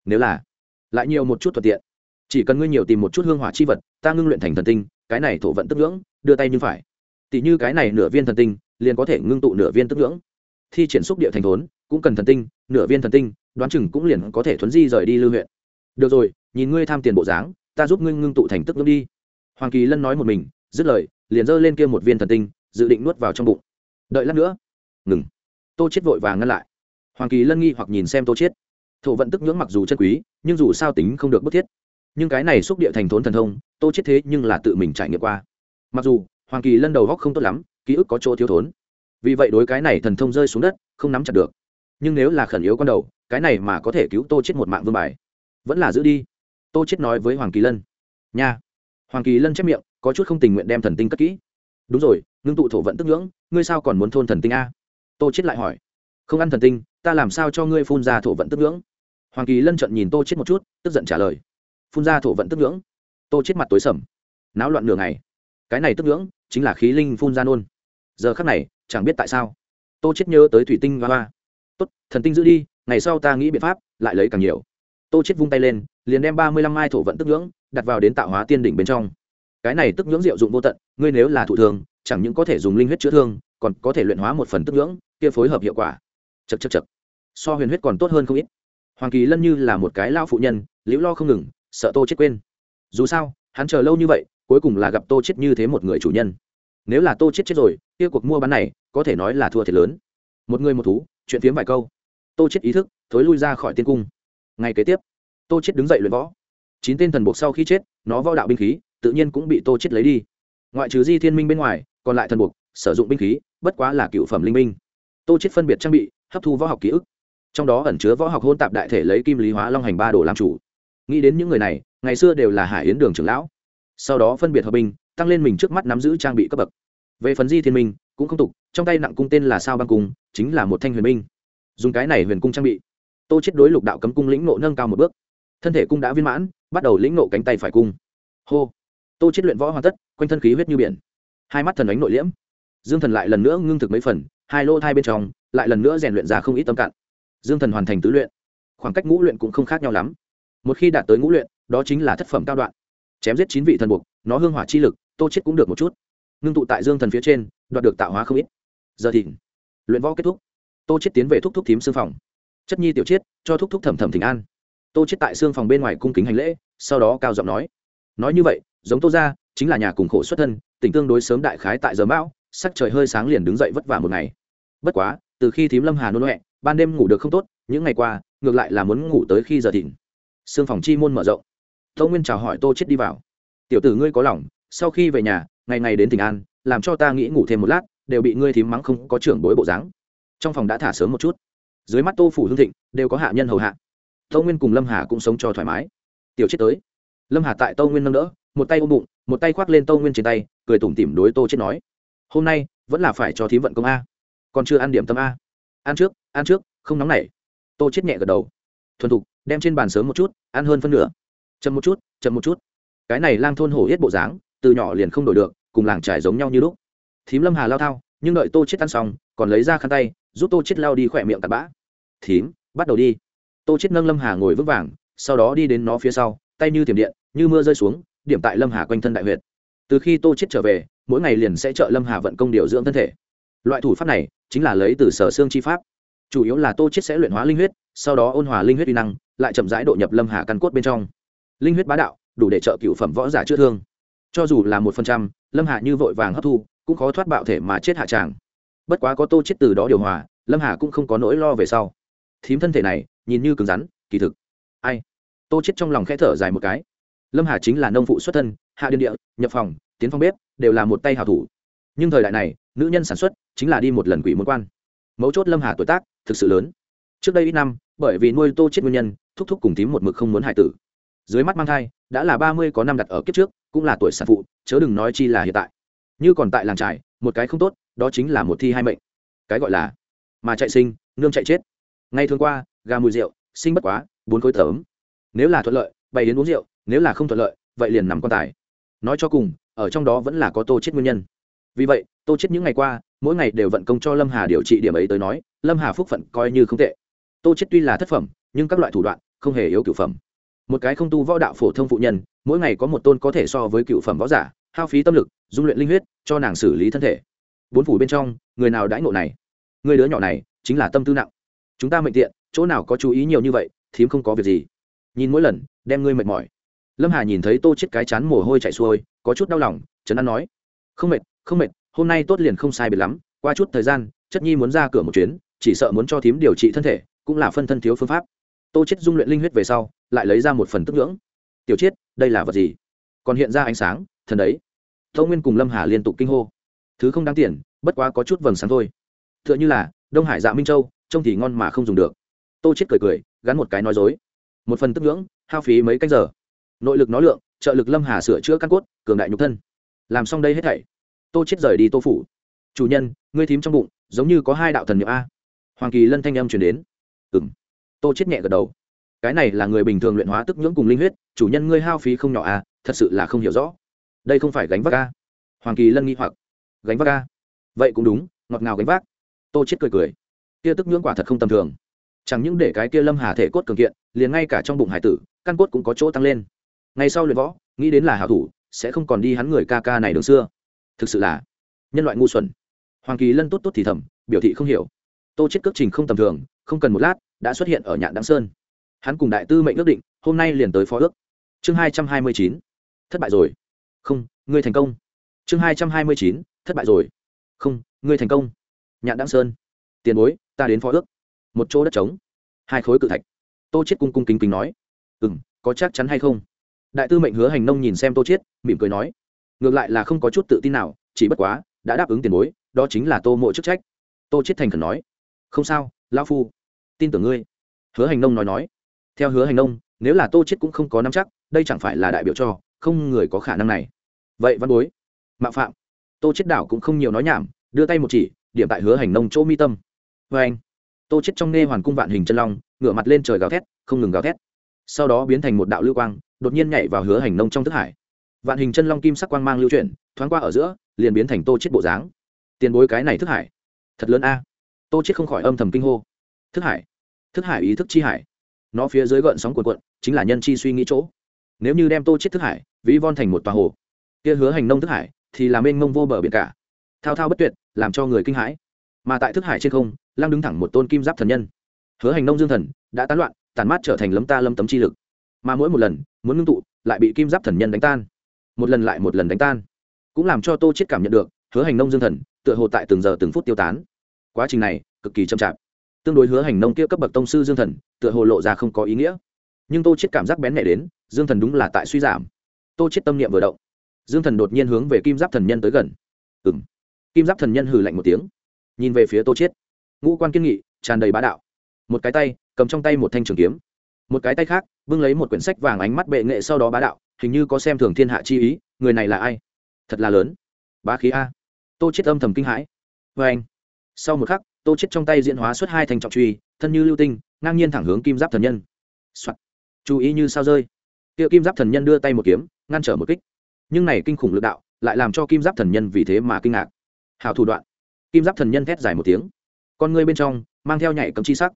S1: Nếu là, lại nhiều một chút thuận tiện. Chỉ cần ngươi nhiều tìm một chút hương hỏa chi vật, ta ngưng luyện thành thần tinh, cái này thổ vận tức nhưỡng, đưa tay như phải. Tỷ như cái này nửa viên thần tinh, liền có thể ngưng tụ nửa viên tức nhưỡng. Thi triển xúc địa thành thốn, cũng cần thần tinh, nửa viên thần tinh, đoán chừng cũng liền có thể thuấn di rời đi lưu huyện. Được rồi, nhìn ngươi tham tiền bộ dáng, ta giúp ngươi ngưng tụ thành tức ngưỡng đi. Hoàng kỳ lân nói một mình, dứt lời, liền giơ lên kia một viên thần tinh dự định nuốt vào trong bụng. Đợi lát nữa. Ngừng. Tô chết vội vàng ngăn lại. Hoàng kỳ lân nghi hoặc nhìn xem tô chết thổ vận tức nhưỡng mặc dù chân quý, nhưng dù sao tính không được bức thiết. Nhưng cái này xúc địa thành thốn thần thông, tô chết thế nhưng là tự mình trải nghiệm qua. Mặc dù, hoàng kỳ lân đầu góc không tốt lắm, ký ức có chỗ thiếu thốn. Vì vậy đối cái này thần thông rơi xuống đất, không nắm chặt được. Nhưng nếu là khẩn yếu con đầu, cái này mà có thể cứu tô chết một mạng vương bài. Vẫn là giữ đi. Tô chết nói với hoàng kỳ lân. Nha. Hoàng kỳ lân chép miệng, có chút không tình nguyện đem thần tinh cất kỹ. Đúng rồi ngưng tụ thổ vận tức ngưỡng ngươi sao còn muốn thôn thần tinh a? Tô chết lại hỏi. Không ăn thần tinh, ta làm sao cho ngươi phun ra thổ vận tức ngưỡng hoàng kỳ lân trận nhìn tô chết một chút, tức giận trả lời. Phun ra thổ vận tức ngưỡng tô chết mặt tối sầm. Náo loạn nửa ngày. Cái này tức ngưỡng chính là khí linh phun ra nôn. Giờ khắc này, chẳng biết tại sao. Tô chết nhớ tới thủy tinh và hoa. Tốt, thần tinh giữ đi, ngày sau ta nghĩ biện pháp, lại lấy càng nhiều. Tô chết vung tay lên, liền đem ba mươi lăm mai thổ vận tức ngưỡng đặt vào đến tạo hóa tiên đỉnh bên trong. Cái này tức ngưỡng diệu dụng vô tận, ngươi nếu là thụ thường chẳng những có thể dùng linh huyết chữa thương, còn có thể luyện hóa một phần tức ngưỡng, kia phối hợp hiệu quả. Chật chật chật so huyền huyết còn tốt hơn không ít. Hoàng kỳ lân như là một cái lao phụ nhân, liễu lo không ngừng, sợ tô chết quên. Dù sao, hắn chờ lâu như vậy, cuối cùng là gặp tô chết như thế một người chủ nhân. Nếu là tô chết chết rồi, kia cuộc mua bán này, có thể nói là thua thiệt lớn. Một người một thú, chuyện phiếm vài câu. Tô chết ý thức, thối lui ra khỏi tiên cung. Ngày kế tiếp, tô chết đứng dậy luyện võ. Chín tên thần buộc sau khi chết, nó võ đạo binh khí, tự nhiên cũng bị tô chết lấy đi. Ngoại trừ di thiên minh bên ngoài còn lại thần buộc, sử dụng binh khí, bất quá là cựu phẩm linh minh tô chết phân biệt trang bị, hấp thu võ học ký ức. Trong đó ẩn chứa võ học hôn tạp đại thể lấy kim lý hóa long hành ba đồ làm chủ. Nghĩ đến những người này, ngày xưa đều là hải yến đường trưởng lão. Sau đó phân biệt hợp binh, tăng lên mình trước mắt nắm giữ trang bị cấp bậc. Về phần di thiên minh, cũng không tục, trong tay nặng cung tên là sao băng cung, chính là một thanh huyền minh dùng cái này huyền cung trang bị, tô chết đối lục đạo cấm cung lĩnh nộ nâng cao một bước. Thân thể cung đã viên mãn, bắt đầu lĩnh nộ cánh tay phải cung. Hô. Tô chết luyện võ hoàn tất, quanh thân khí huyết như biển hai mắt thần ánh nội liễm. Dương thần lại lần nữa ngưng thực mấy phần, hai lô thai bên trong, lại lần nữa rèn luyện ra không ít tâm cạn. Dương thần hoàn thành tứ luyện. Khoảng cách ngũ luyện cũng không khác nhau lắm. Một khi đạt tới ngũ luyện, đó chính là thất phẩm cao đoạn. Chém giết chín vị thần buộc, nó hương hỏa chi lực, tô chết cũng được một chút. Ngưng tụ tại dương thần phía trên, đoạt được tạo hóa không ít. Giờ thì luyện võ kết thúc. Tô chết tiến về thúc thúc thím xương phòng. Chất nhi tiểu chiết cho thúc thúc thẩm thẩm thỉnh an. Tô chết tại xương phòng bên ngoài cung kính hành lễ, sau đó cao giọng nói. Nói như vậy, giống tô ra chính là nhà cùng khổ xuất thân tình tương đối sớm đại khái tại giờ mão, sắc trời hơi sáng liền đứng dậy vất vả một ngày. Bất quá, từ khi thím lâm hà nôn huệ, ban đêm ngủ được không tốt, những ngày qua, ngược lại là muốn ngủ tới khi giờ thịnh. Xương phòng chi môn mở rộng. Tô nguyên chào hỏi tô chết đi vào. Tiểu tử ngươi có lòng, sau khi về nhà, ngày ngày đến tỉnh an, làm cho ta nghĩ ngủ thêm một lát, đều bị ngươi thím mắng không có trưởng bối bộ dáng. Trong phòng đã thả sớm một chút. Dưới mắt tô phủ hương thịnh, đều có hạ nhân hầu hạ. Tô nguyên cùng lâm hà cũng sống cho thoải mái. Tiểu chết tới. Lâm hà tại tô nguyên nâng đỡ, một tay ôm bụng, một tay khoác lên tô nguyên trên tay cười tủm tỉm đối tô chết nói, hôm nay vẫn là phải cho thím vận công a, còn chưa ăn điểm tâm a. Ăn trước ăn trước, không nóng nảy. Tô chết nhẹ gật đầu. Thuần thục, đem trên bàn sớm một chút, ăn hơn phân nửa. Chậm một chút, chậm một chút. Cái này lang thôn hổ hết bộ dáng, từ nhỏ liền không đổi được, cùng làng trải giống nhau như lúc. Thím lâm hà lao thao, nhưng đợi tô chết ăn xong, còn lấy ra khăn tay, giúp tô chết lao đi khỏe miệng tạt bã. Thím, bắt đầu đi. Tô chết nâng lâm hà ngồi vững vàng, sau đó đi đến nó phía sau, tay như tiềm điện, như mưa rơi xuống, điểm tại lâm hà quanh thân đại huyệt từ khi tô chết trở về, mỗi ngày liền sẽ trợ lâm hà vận công điều dưỡng thân thể. Loại thủ pháp này chính là lấy từ sở xương chi pháp. Chủ yếu là tô chết sẽ luyện hóa linh huyết, sau đó ôn hòa linh huyết uy năng, lại chậm rãi độ nhập lâm hà căn cốt bên trong. Linh huyết bá đạo, đủ để trợ cựu phẩm võ giả chữa thương. Cho dù là một phần trăm, lâm hà như vội vàng hấp thu, cũng khó thoát bạo thể mà chết hạ tràng. Bất quá có tô chết từ đó điều hòa, lâm hà cũng không có nỗi lo về sau. Thím thân thể này, nhìn như cứng rắn, kỳ thực. Ai? Tô chết trong lòng khẽ thở dài một cái lâm hà chính là nông phụ xuất thân, hạ điên địa, nhập phòng, tiến phong bếp, đều là một tay hảo thủ. Nhưng thời đại này, nữ nhân sản xuất chính là đi một lần quỷ môn quan. Mấu chốt lâm hà tuổi tác thực sự lớn. Trước đây ít năm, bởi vì nuôi tô chết nguyên nhân, thúc thúc cùng tím một mực không muốn hại tử. Dưới mắt mang thai, đã là ba mươi có năm đặt ở kiếp trước, cũng là tuổi sản phụ, chớ đừng nói chi là hiện tại. Như còn tại làng trải một cái không tốt, đó chính là một thi hai mệnh. Cái gọi là, mà chạy sinh, nương chạy chết. Ngay thường qua, gà mùi rượu, sinh bất quá, bốn khối thấm. nếu là thuận lợi, bày đến uống rượu nếu là không thuận lợi, vậy liền nằm quan tài. Nói cho cùng, ở trong đó vẫn là có tô chết nguyên nhân. Vì vậy, tô chết những ngày qua, mỗi ngày đều vận công cho lâm hà điều trị điểm ấy tới nói, lâm hà phúc phận coi như không tệ. Tô chết tuy là thất phẩm, nhưng các loại thủ đoạn, không hề yếu cửu phẩm. Một cái không tu võ đạo phổ thông phụ nhân, mỗi ngày có một tôn có thể so với cựu phẩm võ giả, hao phí tâm lực, dung luyện linh huyết, cho nàng xử lý thân thể. Bốn phủ bên trong, người nào đãi ngộ này? Người đứa nhỏ này, chính là tâm tư nặng. Chúng ta mệnh tiện, chỗ nào có chú ý nhiều như vậy, thím không có việc gì. Nhìn mỗi lần, đem ngươi mệt mỏi lâm hà nhìn thấy tô chết cái chán mồ hôi chảy xuôi, có chút đau lòng, trấn an nói, không mệt không mệt, hôm nay tốt liền không sai biệt lắm, qua chút thời gian, chất nhi muốn ra cửa một chuyến, chỉ sợ muốn cho thím điều trị thân thể, cũng là phân thân thiếu phương pháp. Tô chết dung luyện linh huyết về sau, lại lấy ra một phần tức ngưỡng. Tiểu chiết đây là vật gì? Còn hiện ra ánh sáng, thần đấy. Tô nguyên cùng lâm hà liên tục kinh hô. Thứ không đáng tiền, bất quá có chút vầng sáng thôi. T h ư ợ n h ư là, đông hải dạ minh châu, trông thì ngon mà không dùng được. Tô chết cười cười, gắn một cái nói dối. Một phần tức ngưỡng, hao phí mấy canh giờ? Nội lực nó lượng, trợ lực lâm hà sửa chữa căn cốt, cường đại nhục thân. Làm xong đây hết thảy. Tô chết rời đi tô phủ. Chủ nhân, ngươi thím trong bụng, giống như có hai đạo thần niệm a. Hoàng kỳ lân thanh âm truyền đến. Ừ m tô chết nhẹ gật đầu. Cái này là người bình thường luyện hóa tức nhưỡng cùng linh huyết, chủ nhân ngươi hao phí không nhỏ a, thật sự là không hiểu rõ. Đây không phải gánh vác a. Hoàng kỳ lân nghi hoặc. Gánh vác a? Vậy cũng đúng, ngọt ngào gánh vác. Tô chết cười cười. Kia tức nhưỡng quả thật không tầm thường. Chẳng những để cái kia lâm hà thể cốt cường kiện, liền ngay cả trong bụng hải tử, căn cốt cũng có chỗ tăng lên ngay sau luyện võ, nghĩ đến là hảo thủ, sẽ không còn đi hắn người ca ca này đường xưa. Thực sự là nhân loại ngu xuẩn. Hoàng kỳ lân tốt tốt thì thầm, biểu thị không hiểu. Tô chết cước trình không tầm thường, không cần một lát, đã xuất hiện ở nhạn đáng sơn. Hắn cùng đại tư mệnh ước định, hôm nay liền tới phó ước. Chương hai trăm hai mươi chín, thất bại rồi. Không, ngươi thành công. Chương hai trăm hai mươi chín, thất bại rồi. Không, ngươi thành công. Nhạn đáng sơn. Tiền bối, ta đến phó ước. Một chỗ đất trống. Hai khối cự thạch. Tô chết cung cung kính kính nói. Ừ m có chắc chắn hay không? Đại tư mệnh hứa hành nông nhìn xem tô Chiết, mỉm cười nói ngược lại là không có chút tự tin nào chỉ bất quá đã đáp ứng tiền bối đó chính là tô mộ chức trách. Tô Chiết thành khẩn nói không sao lão phu tin tưởng ngươi. Hứa hành nông nói nói theo hứa hành nông nếu là tô Chiết cũng không có nắm chắc đây chẳng phải là đại biểu cho không người có khả năng này. Vậy văn bối mạo phạm. Tô Chiết đảo cũng không nhiều nói nhảm đưa tay một chỉ điểm tại hứa hành nông chỗ mi tâm. Vê anh tô chiết trong nghe hoàn cung vạn hình chân long ngửa mặt lên trời gào thét không ngừng gào thét. Sau đó biến thành một đạo lưu quang đột nhiên nhảy vào hứa hành nông trong thức hải. Vạn hình chân long kim sắc quang mang lưu chuyển, thoáng qua ở giữa, liền biến thành tô chết bộ dáng. Tiền bối cái này thức hải, thật lớn a. Tô chết không khỏi âm thầm kinh hô. Thức hải thức hải ý thức chi hải. Nó phía dưới gợn sóng cuộn cuộn, chính là nhân chi suy nghĩ chỗ. Nếu như đem tô chết thức hải, ví von thành một tòa hồ, kia hứa hành nông thức hải, thì làm mênh mông vô bờ biển cả. Thao thao bất tuyệt, làm cho người kinh hãi. Mà tại thức hải trên không, lăng đứng thẳng một tôn kim giáp thần nhân. Hứa hành nông dương thần, đã tán loạn tàn mát trở thành lấm ta lâm tấm chi lực mà mỗi một lần muốn ngưng tụ lại bị kim giáp thần nhân đánh tan một lần lại một lần đánh tan cũng làm cho tô chết cảm nhận được hứa hành nông dương thần tựa hồ tại từng giờ từng phút tiêu tán quá trình này cực kỳ chậm chạp tương đối hứa hành nông kia cấp bậc tông sư dương thần tựa hồ lộ ra không có ý nghĩa nhưng tô chết cảm giác bén nhẹ đến dương thần đúng là tại suy giảm tô chết tâm niệm vừa động dương thần đột nhiên hướng về kim giáp thần nhân tới gần ừng kim giáp thần nhân hừ lạnh một tiếng nhìn về phía tô chết ngũ quan kiên nghị tràn đầy bá đạo một cái tay cầm trong tay một thanh trường kiếm một cái tay khác, bưng lấy một quyển sách vàng ánh mắt bệ nghệ sau đó bá đạo, hình như có xem thường thiên hạ chi ý, người này là ai? Thật là lớn. Bá khí a. Tô chết âm thầm kinh hãi. Vê anh. Sau một khắc, tô chết trong tay diễn hóa xuất hai thành trọng truy, thân như lưu tinh, ngang nhiên thẳng hướng kim giáp thần nhân、Soạn. chú ý như sao rơi. Kia kim giáp thần nhân đưa tay một kiếm, ngăn trở một kích. Nhưng này kinh khủng lực đạo, lại làm cho kim giáp thần nhân vì thế mà kinh ngạc. Hảo thủ đoạn. Kim giáp thần nhân thét dài một tiếng. Con ngươi bên trong, mang theo nhảy cấm chi sắc.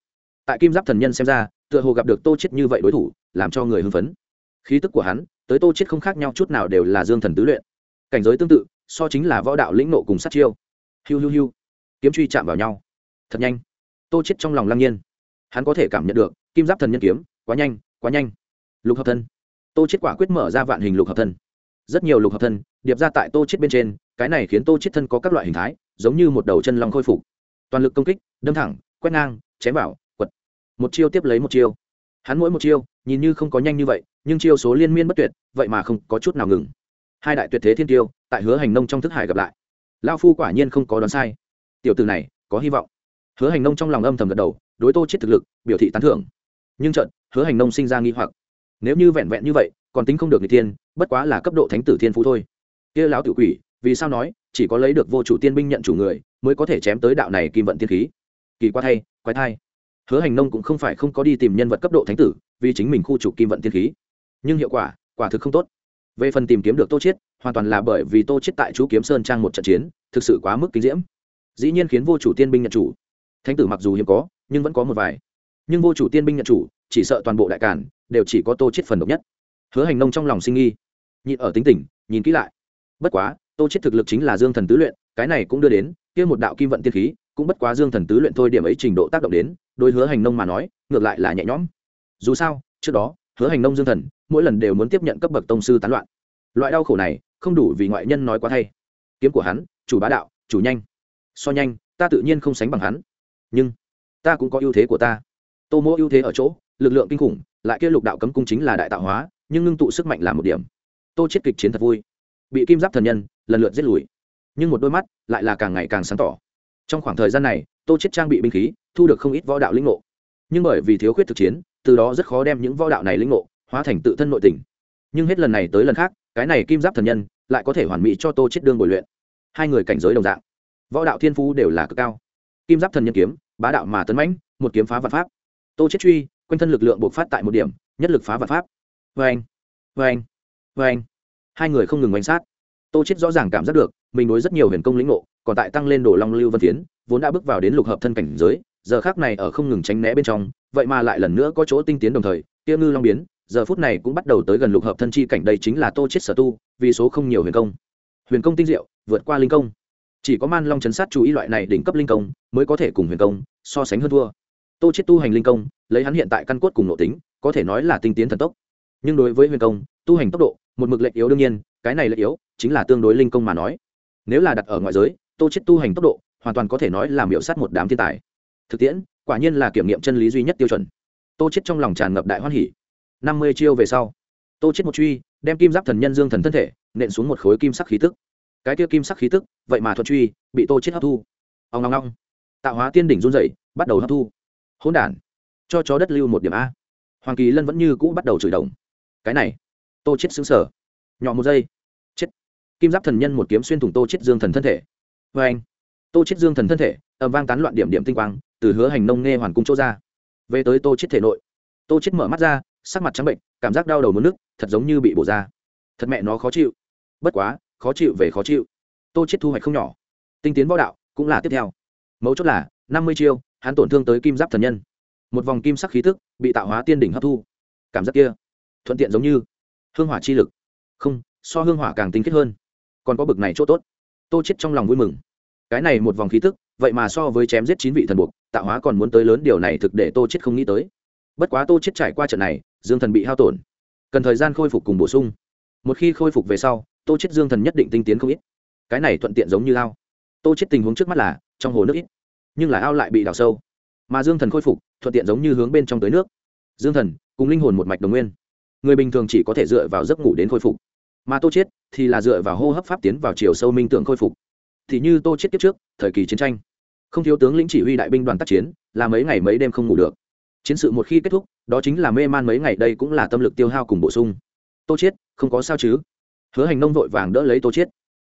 S1: Tại kim giáp thần nhân xem ra tựa hồ gặp được tô chết như vậy đối thủ, làm cho người hưng phấn. Khí tức của hắn, tới tô chết không khác nhau chút nào đều là dương thần tứ luyện. Cảnh giới tương tự, so chính là võ đạo lĩnh nộ cùng sát chiêu. Hiu hiu hiu. Kiếm truy chạm vào nhau. Thật nhanh. Tô chết trong lòng lăng nhiên. Hắn có thể cảm nhận được, kim giáp thần nhân kiếm, quá nhanh quá nhanh. Lục hợp thân. Tô chết quả quyết mở ra vạn hình lục hợp thân. Rất nhiều lục hợp thân, điệp ra tại tô chết bên trên, cái này khiến tô chết thân có các loại hình thái, giống như một đầu chân long khôi phục. Toàn lực công kích, đâm thẳng, quét ngang, chém vào một chiêu tiếp lấy một chiêu. Hắn mỗi một chiêu, nhìn như không có nhanh như vậy, nhưng chiêu số liên miên bất tuyệt, vậy mà không có chút nào ngừng. Hai đại tuyệt thế thiên tiêu, tại hứa hành nông trong thức hải gặp lại. Lao phu quả nhiên không có đoán sai. Tiểu từ này, có hy vọng. Hứa hành nông trong lòng âm thầm gật đầu, đối tô chết thực lực, biểu thị tán thưởng. Nhưng trận hứa hành nông sinh ra nghi hoặc. Nếu như vẹn vẹn như vậy, còn tính không được người tiên bất quá là cấp độ thánh tử thiên phú thôi. Kia lão tiểu quỷ, vì sao nói, chỉ có lấy được vô chủ tiên binh nhận chủ người, mới có thể chém tới đạo này kim vận thiên khí? Kỳ quá thay, quái thai hứa hành nông cũng không phải không có đi tìm nhân vật cấp độ thánh tử, vì chính mình khu trục kim vận thiên khí. Nhưng hiệu quả quả thực không tốt. Về phần tìm kiếm được tô chiết, hoàn toàn là bởi vì tô chiết tại chú kiếm sơn trang một trận chiến, thực sự quá mức kinh diễm. Dĩ nhiên khiến vô chủ tiên binh nhận chủ. Thánh tử mặc dù hiếm có, nhưng vẫn có một vài. Nhưng vô chủ tiên binh nhận chủ, chỉ sợ toàn bộ đại cản đều chỉ có tô chiết phần độc nhất. Hứa hành nông trong lòng sinh nghi. Nhịn ở tính tình, nhìn kỹ lại. Bất quá, tô chiết thực lực chính là dương thần tứ luyện, cái này cũng đưa đến, kia một đạo kim vận tiên khí cũng bất quá dương thần tứ luyện thôi điểm ấy trình độ tác động đến, đối hứa hành nông mà nói, ngược lại là nhẹ nhõm. Dù sao, trước đó, hứa hành nông dương thần, mỗi lần đều muốn tiếp nhận cấp bậc tông sư tán loạn. Loại đau khổ này, không đủ vì ngoại nhân nói quá thay. Kiếm của hắn, chủ bá đạo, chủ nhanh. So nhanh, ta tự nhiên không sánh bằng hắn. Nhưng, ta cũng có ưu thế của ta. Tô mỗ ưu thế ở chỗ, lực lượng kinh khủng, lại kia lục đạo cấm cung chính là đại tạo hóa, nhưng ngưng tụ sức mạnh là một điểm. Tô chết kịch chiến thật vui. Bị kim giáp thần nhân lần lượt giết lùi. Nhưng một đôi mắt lại là càng ngày càng sáng tỏ trong khoảng thời gian này, tô chết trang bị binh khí, thu được không ít võ đạo linh ngộ. Nhưng bởi vì thiếu khuyết thực chiến, từ đó rất khó đem những võ đạo này linh ngộ hóa thành tự thân nội tình. Nhưng hết lần này tới lần khác, cái này kim giáp thần nhân lại có thể hoàn mỹ cho tô chết đương bồi luyện. Hai người cảnh giới đồng dạng. Võ đạo thiên phú đều là cực cao. Kim giáp thần nhân kiếm, bá đạo mà tấn mãnh, một kiếm phá vạn pháp. Tô chết truy, quanh thân lực lượng bộc phát tại một điểm, nhất lực phá vạn pháp. Vê anh vê anh vê anh hai người không ngừng bánh sát. Tô chết rõ ràng cảm giác được mình đối rất nhiều huyền công lĩnh ngộ, còn tại tăng lên đổ long lưu vân tiến vốn đã bước vào đến lục hợp thân cảnh giới, giờ khác này ở không ngừng tránh né bên trong, vậy mà lại lần nữa có chỗ tinh tiến đồng thời, kia ngư long biến, giờ phút này cũng bắt đầu tới gần lục hợp thân chi cảnh đây chính là tô chết sở tu, vì số không nhiều huyền công. Huyền công tinh diệu, vượt qua linh công. Chỉ có man long chấn sát chú ý loại này đỉnh cấp linh công, mới có thể cùng huyền công so sánh hơn thua. Tô chết tu hành linh công, lấy hắn hiện tại căn cốt cùng nội tính, có thể nói là tinh tiến thần tốc. Nhưng đối với huyền công, tu hành tốc độ, một mực lệch yếu đương nhiên, cái này lệch yếu, chính là tương đối linh công mà nói nếu là đặt ở ngoại giới, tô chết tu hành tốc độ, hoàn toàn có thể nói là miểu sát một đám thiên tài. Thực tiễn, quả nhiên là kiểm nghiệm chân lý duy nhất tiêu chuẩn. Tô chết trong lòng tràn ngập đại hoan hỉ. Năm mươi chiêu về sau, tô chết một truy, đem kim giáp thần nhân dương thần thân thể, nện xuống một khối kim sắc khí tức. Cái kia kim sắc khí tức, vậy mà thuật truy, bị tô chết hấp thu. Ông ngong ngong tạo hóa tiên đỉnh run rẩy, bắt đầu hấp thu. Hỗn đản. Cho chó đất lưu một điểm a. Hoàng kỳ lân vẫn như cũ bắt đầu chửi đồng. Cái này, tô chết xứng sở nhỏ một giây kim giáp thần nhân một kiếm xuyên thủng tô chết dương thần thân thể. Vê anh, tô chết dương thần thân thể, ầm vang tán loạn điểm điểm tinh quang, từ hứa hành nông nghe hoàn cung chỗ ra. Về tới tô chết thể nội, tô chết mở mắt ra, sắc mặt trắng bệnh, cảm giác đau đầu mất nước, thật giống như bị bổ ra. Thật mẹ nó khó chịu. Bất quá, khó chịu về khó chịu. Tô chết thu hoạch không nhỏ. Tinh tiến võ đạo cũng là tiếp theo. Mấu chốt là, năm mươi chiêu, hắn tổn thương tới kim giáp thần nhân. Một vòng kim sắc khí thức bị tạo hóa tiên đỉnh hấp thu. Cảm giác kia thuận tiện giống như hương hỏa chi lực. Không, so hương hỏa càng tinh kết hơn còn có bực này chỗ tốt. Tô chết trong lòng vui mừng. Cái này một vòng khí tức, vậy mà so với chém giết chín vị thần buộc tạo hóa còn muốn tới lớn điều này thực để tô chết không nghĩ tới. Bất quá tô chết trải qua trận này, dương thần bị hao tổn. Cần thời gian khôi phục cùng bổ sung. Một khi khôi phục về sau, tô chết dương thần nhất định tinh tiến không ít. Cái này thuận tiện giống như ao. Tô chết tình huống trước mắt là, trong hồ nước ít, nhưng là ao lại bị đào sâu. Mà dương thần khôi phục, thuận tiện giống như hướng bên trong tới nước. Dương thần, cùng linh hồn một mạch đồng nguyên. Người bình thường chỉ có thể dựa vào giấc ngủ đến khôi phục mà tô chết thì là dựa vào hô hấp pháp tiến vào chiều sâu minh tưởng khôi phục. Thì như tô chết kiếp trước, thời kỳ chiến tranh, không thiếu tướng lĩnh chỉ huy đại binh đoàn tác chiến, là mấy ngày mấy đêm không ngủ được. Chiến sự một khi kết thúc, đó chính là mê man mấy ngày, đây cũng là tâm lực tiêu hao cùng bổ sung. Tô chết không có sao chứ? Hứa hành nông vội vàng đỡ lấy tô chết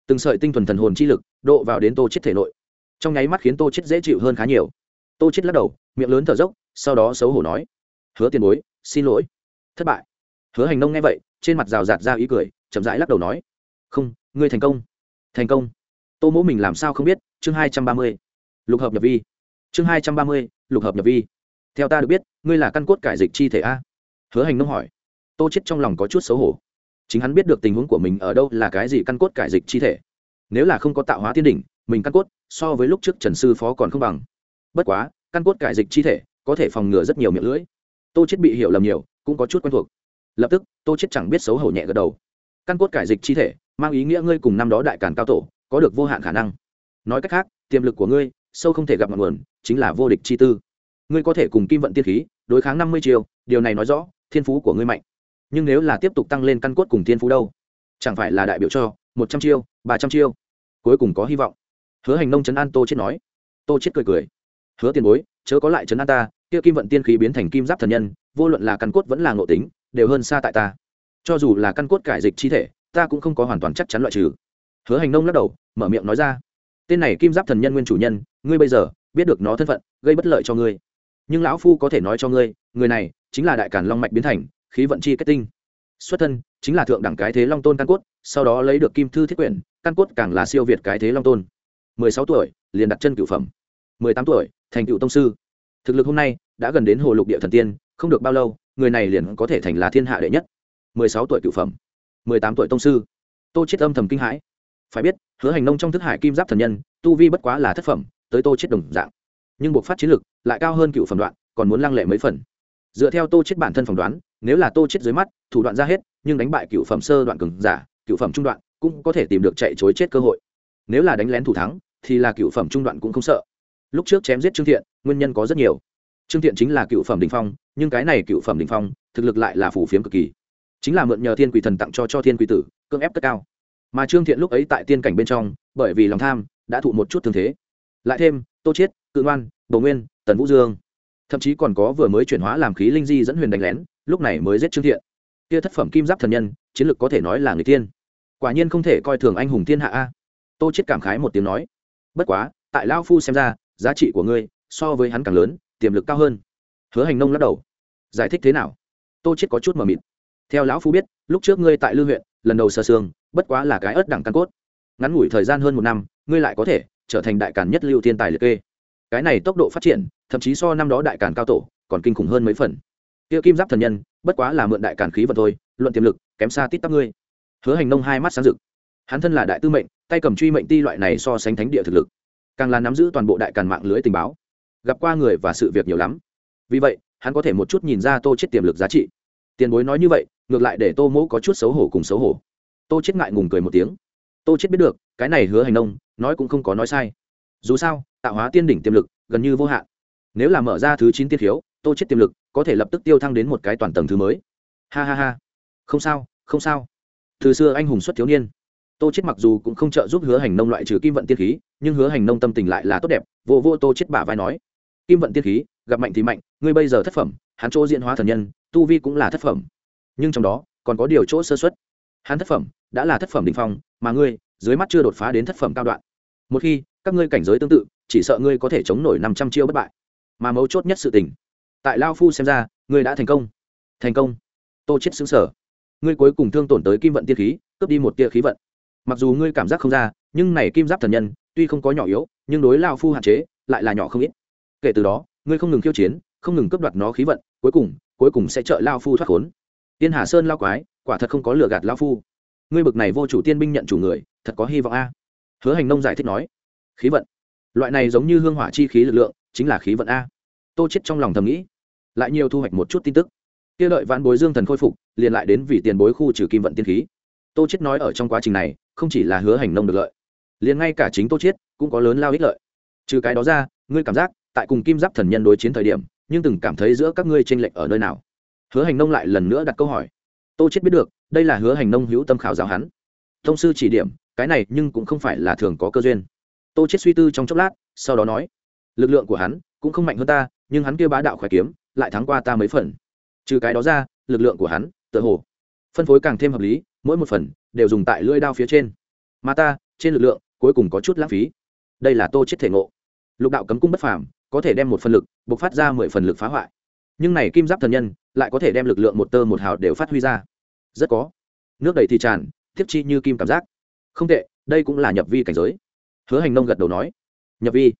S1: từng sợi tinh thuần thần hồn chi lực độ vào đến tô chết thể nội. Trong nháy mắt khiến tô chết dễ chịu hơn khá nhiều. Tô chết lắc đầu, miệng lớn thở dốc, sau đó xấu hổ nói, hứa tiền bối, xin lỗi. Thất bại. Hứa hành nông nghe vậy trên mặt rào rạt ra ý cười, chậm rãi lắc đầu nói, không, ngươi thành công. Thành công? Tô mỗ mình làm sao không biết, chương hai trăm ba mươi, lục hợp nhập vi. Chương hai trăm ba mươi, lục hợp nhập vi. Theo ta được biết, ngươi là căn cốt cải dịch chi thể a. Hứa hành nông hỏi. Tô chết trong lòng có chút xấu hổ. Chính hắn biết được tình huống của mình ở đâu là cái gì căn cốt cải dịch chi thể. Nếu là không có tạo hóa tiên đỉnh, mình căn cốt so với lúc trước trần sư phó còn không bằng. Bất quá, căn cốt cải dịch chi thể có thể phòng ngừa rất nhiều miệng lưỡi. Tô chết bị hiểu lầm nhiều, cũng có chút quen thuộc lập tức, tô chết chẳng biết xấu hổ nhẹ gật đầu. Căn cốt cải dịch chi thể, mang ý nghĩa ngươi cùng năm đó đại càn cao tổ, có được vô hạn khả năng. Nói cách khác, tiềm lực của ngươi, sâu không thể gặp ngọn nguồn, chính là vô địch chi tư. Ngươi có thể cùng kim vận tiên khí, đối kháng năm mươi chiều điều này nói rõ, thiên phú của ngươi mạnh. Nhưng nếu là tiếp tục tăng lên căn cốt cùng thiên phú đâu? Chẳng phải là đại biểu cho một trăm chiêu, ba trăm chiêu? Cuối cùng có hy vọng. Hứa hành nông trấn an tô chết nói. Tô chết cười cười. Hứa tiền bối, chớ có lại trấn an ta, kia kim vận tiên khí biến thành kim giáp thần nhân, vô luận là căn cốt vẫn là ngộ tính đều hơn xa tại ta. Cho dù là căn cốt cải dịch chi thể, ta cũng không có hoàn toàn chắc chắn loại trừ. Hứa hành nông lắc đầu, mở miệng nói ra. Tên này kim giáp thần nhân nguyên chủ nhân, ngươi bây giờ biết được nó thân phận, gây bất lợi cho ngươi. Nhưng lão phu có thể nói cho ngươi, người này chính là đại cản long mạch biến thành, khí vận chi kết tinh. Xuất thân chính là thượng đẳng cái thế long tôn căn cốt, sau đó lấy được kim thư thiết quyển, căn cốt càng là siêu việt cái thế long tôn. Mười sáu tuổi, liền đặt chân cửu phẩm. Mười tám tuổi, thành cựu tông sư. Thực lực hôm nay đã gần đến hồ lục địa thần tiên, không được bao lâu người này liền có thể thành là thiên hạ đệ nhất. mười sáu tuổi cửu phẩm, mười tám tuổi tông sư. Tô chết âm thầm kinh hãi. Phải biết, hứa hành nông trong thức hải kim giáp thần nhân, tu vi bất quá là thất phẩm, tới tô chết đồng dạng. Nhưng buộc phát chiến lực lại cao hơn cựu phẩm đoạn, còn muốn lăng lệ mấy phần. Dựa theo tô chết bản thân phỏng đoán, nếu là tô chết dưới mắt, thủ đoạn ra hết, nhưng đánh bại cựu phẩm sơ đoạn cường giả, cựu phẩm trung đoạn cũng có thể tìm được chạy chối chết cơ hội. Nếu là đánh lén thủ thắng, thì là cựu phẩm trung đoạn cũng không sợ. Lúc trước chém giết trương thiện, nguyên nhân có rất nhiều. Trương thiện chính là cựu phẩm đình phong nhưng cái này cựu phẩm đình phong, thực lực lại là phủ phiếm cực kỳ. Chính là mượn nhờ thiên quỷ thần tặng cho cho thiên quỷ tử, cưỡng ép tất cao. Mà trương thiện lúc ấy tại tiên cảnh bên trong, bởi vì lòng tham, đã thụ một chút thương thế. Lại thêm, tô chiết, cự ngoan bầu nguyên, tần vũ dương. Thậm chí còn có vừa mới chuyển hóa làm khí linh di dẫn huyền đánh lén, lúc này mới giết trương thiện. Kia thất phẩm kim giáp thần nhân, chiến lược có thể nói là người tiên quả nhiên không thể coi thường anh hùng thiên hạ a. Tô chết cảm khái một tiếng nói. Bất quá, tại lao phu xem ra, giá trị của ngươi, so với hắn càng lớn, tiềm lực cao hơn. Hứa hành nông lắc đầu giải thích thế nào? Tô chết có chút mờ mịt. Theo lão phu biết, lúc trước ngươi tại lư huyện, lần đầu sơ sương, bất quá là cái ớt đẳng căn cốt. Ngắn ngủi thời gian hơn một năm, ngươi lại có thể trở thành đại cản nhất lưu thiên tài liệt kê. Cái này tốc độ phát triển, thậm chí so năm đó đại cản cao tổ, còn kinh khủng hơn mấy phần. Kia kim giáp thần nhân, bất quá là mượn đại cản khí vật thôi, luận tiềm lực, kém xa tít tắp ngươi. Hứa hành nông hai mắt sáng rực. Hắn thân là đại tư mệnh, tay cầm truy mệnh ti loại này so sánh thánh địa thực lực, càng là nắm giữ toàn bộ đại càn mạng lưới tình báo. Gặp qua người và sự việc nhiều lắm. Vì vậy hắn có thể một chút nhìn ra tô chết tiềm lực giá trị. Tiền bối nói như vậy, ngược lại để tô mẫu có chút xấu hổ cùng xấu hổ. Tô chết ngại ngùng cười một tiếng. Tô chết biết được, cái này hứa hành nông, nói cũng không có nói sai. Dù sao, tạo hóa tiên đỉnh tiềm lực, gần như vô hạn. Nếu là mở ra thứ chín tiết khiếu tô chết tiềm lực có thể lập tức tiêu thăng đến một cái toàn tầng thứ mới. Ha ha ha. Không sao không sao. Từ xưa anh hùng xuất thiếu niên. Tô chết mặc dù cũng không trợ giúp hứa hành nông loại trừ kim vận tiên khí, nhưng hứa hành nông tâm tình lại là tốt đẹp, vô vô tô chết bả vai nói. Kim vận tiên khí gặp mạnh thì mạnh, ngươi bây giờ thất phẩm, hắn chỗ diễn hóa thần nhân, tu vi cũng là thất phẩm. Nhưng trong đó, còn có điều chỗ sơ xuất hắn thất phẩm, đã là thất phẩm đỉnh phong, mà ngươi, dưới mắt chưa đột phá đến thất phẩm cao đoạn. Một khi, các ngươi cảnh giới tương tự, chỉ sợ ngươi có thể chống nổi năm trăm chiêu bất bại. Mà mấu chốt nhất sự tình, tại lao phu xem ra, ngươi đã thành công. Thành công. Tô chết xứng sở ngươi cuối cùng thương tổn tới kim vận tiên khí, cướp đi một tia khí vận. Mặc dù ngươi cảm giác không ra, nhưng này kim giáp thần nhân, tuy không có nhỏ yếu, nhưng đối lao phu hạn chế, lại là nhỏ không ít. Kể từ đó ngươi không ngừng khiêu chiến, không ngừng cướp đoạt nó khí vận, cuối cùng cuối cùng sẽ trợ lao phu thoát khốn. Tiên hà sơn lao quái, quả thật không có lừa gạt lao phu. Ngươi bực này vô chủ tiên binh nhận chủ người, thật có hy vọng a. Hứa hành nông giải thích nói, khí vận. Loại này giống như hương hỏa chi khí lực lượng, chính là khí vận a. Tô chết trong lòng thầm nghĩ, lại nhiều thu hoạch một chút tin tức. Kia đợi vãn bối dương thần khôi phục, liền lại đến vì tiền bối khu trừ kim vận tiên khí. Tô chết nói ở trong quá trình này, không chỉ là hứa hành nông được lợi, liền ngay cả chính tô chết cũng có lớn lao ích lợi. Trừ cái đó ra, ngươi cảm giác tại cùng kim giáp thần nhân đối chiến thời điểm, nhưng từng cảm thấy giữa các ngươi tranh lệch ở nơi nào? Hứa hành nông lại lần nữa đặt câu hỏi. Tô chết biết được, đây là hứa hành nông hữu tâm khảo giáo hắn. Thông sư chỉ điểm, cái này nhưng cũng không phải là thường có cơ duyên. Tô chết suy tư trong chốc lát, sau đó nói, lực lượng của hắn cũng không mạnh hơn ta, nhưng hắn kia bá đạo khỏe kiếm, lại thắng qua ta mấy phần. Trừ cái đó ra, lực lượng của hắn, tựa hồ, phân phối càng thêm hợp lý, mỗi một phần đều dùng tại lưỡi đao phía trên. Mà ta, trên lực lượng, cuối cùng có chút lãng phí. Đây là tô chết thể ngộ. Lục đạo cấm cung bất phàm có thể đem một phần lực buộc phát ra mười phần lực phá hoại. Nhưng này kim giáp thần nhân lại có thể đem lực lượng một tơ một hào đều phát huy ra. Rất có. Nước đầy thì tràn tiếp chi như kim cảm giác. Không tệ, đây cũng là nhập vi cảnh giới. Hứa hành nông gật đầu nói. Nhập vi.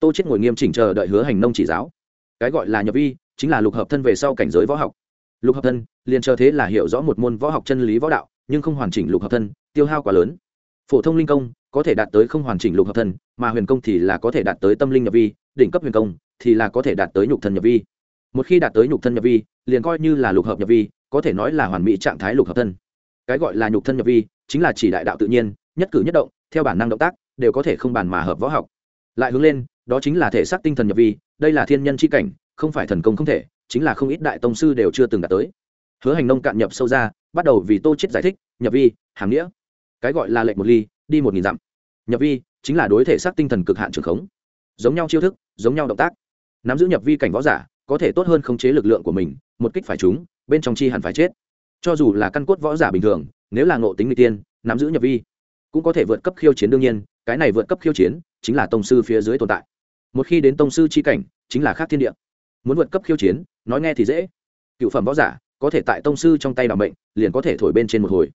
S1: Tô chết ngồi nghiêm chỉnh chờ đợi hứa hành nông chỉ giáo. Cái gọi là nhập vi chính là lục hợp thân về sau cảnh giới võ học. Lục hợp thân, liền chờ thế là hiểu rõ một môn võ học chân lý võ đạo, nhưng không hoàn chỉnh lục hợp thân, tiêu hao quá lớn. Phổ thông linh công có thể đạt tới không hoàn chỉnh lục hợp thân, mà huyền công thì là có thể đạt tới tâm linh nhập vi đỉnh cấp huyền công, thì là có thể đạt tới nhục thân nhập vi. Một khi đạt tới nhục thân nhập vi, liền coi như là lục hợp nhập vi, có thể nói là hoàn mỹ trạng thái lục hợp thân. Cái gọi là nhục thân nhập vi, chính là chỉ đại đạo tự nhiên, nhất cử nhất động, theo bản năng động tác, đều có thể không bàn mà hợp võ học. Lại hướng lên, đó chính là thể xác tinh thần nhập vi, đây là thiên nhân c h i cảnh, không phải thần công không thể, chính là không ít đại tông sư đều chưa từng đạt tới. Hứa hành nông cạn nhập sâu ra, bắt đầu vì tô chết giải thích, nhập vi hàm nghĩa. Cái gọi là lệnh một ly, đi một nghìn dặm. Nhập vi, chính là đối thể xác tinh thần cực hạn trường khống giống nhau chiêu thức, giống nhau động tác. Nắm giữ nhập vi cảnh võ giả, có thể tốt hơn khống chế lực lượng của mình, một kích phải trúng, bên trong chi hẳn phải chết. Cho dù là căn cốt võ giả bình thường, nếu là ngộ tính người tiên, nắm giữ nhập vi, cũng có thể vượt cấp khiêu chiến đương nhiên, cái này vượt cấp khiêu chiến chính là tông sư phía dưới tồn tại. Một khi đến tông sư chi cảnh, chính là khác thiên địa. Muốn vượt cấp khiêu chiến, nói nghe thì dễ. Cựu phẩm võ giả, có thể tại tông sư trong tay đảm bệnh liền có thể thổi bên trên một hồi.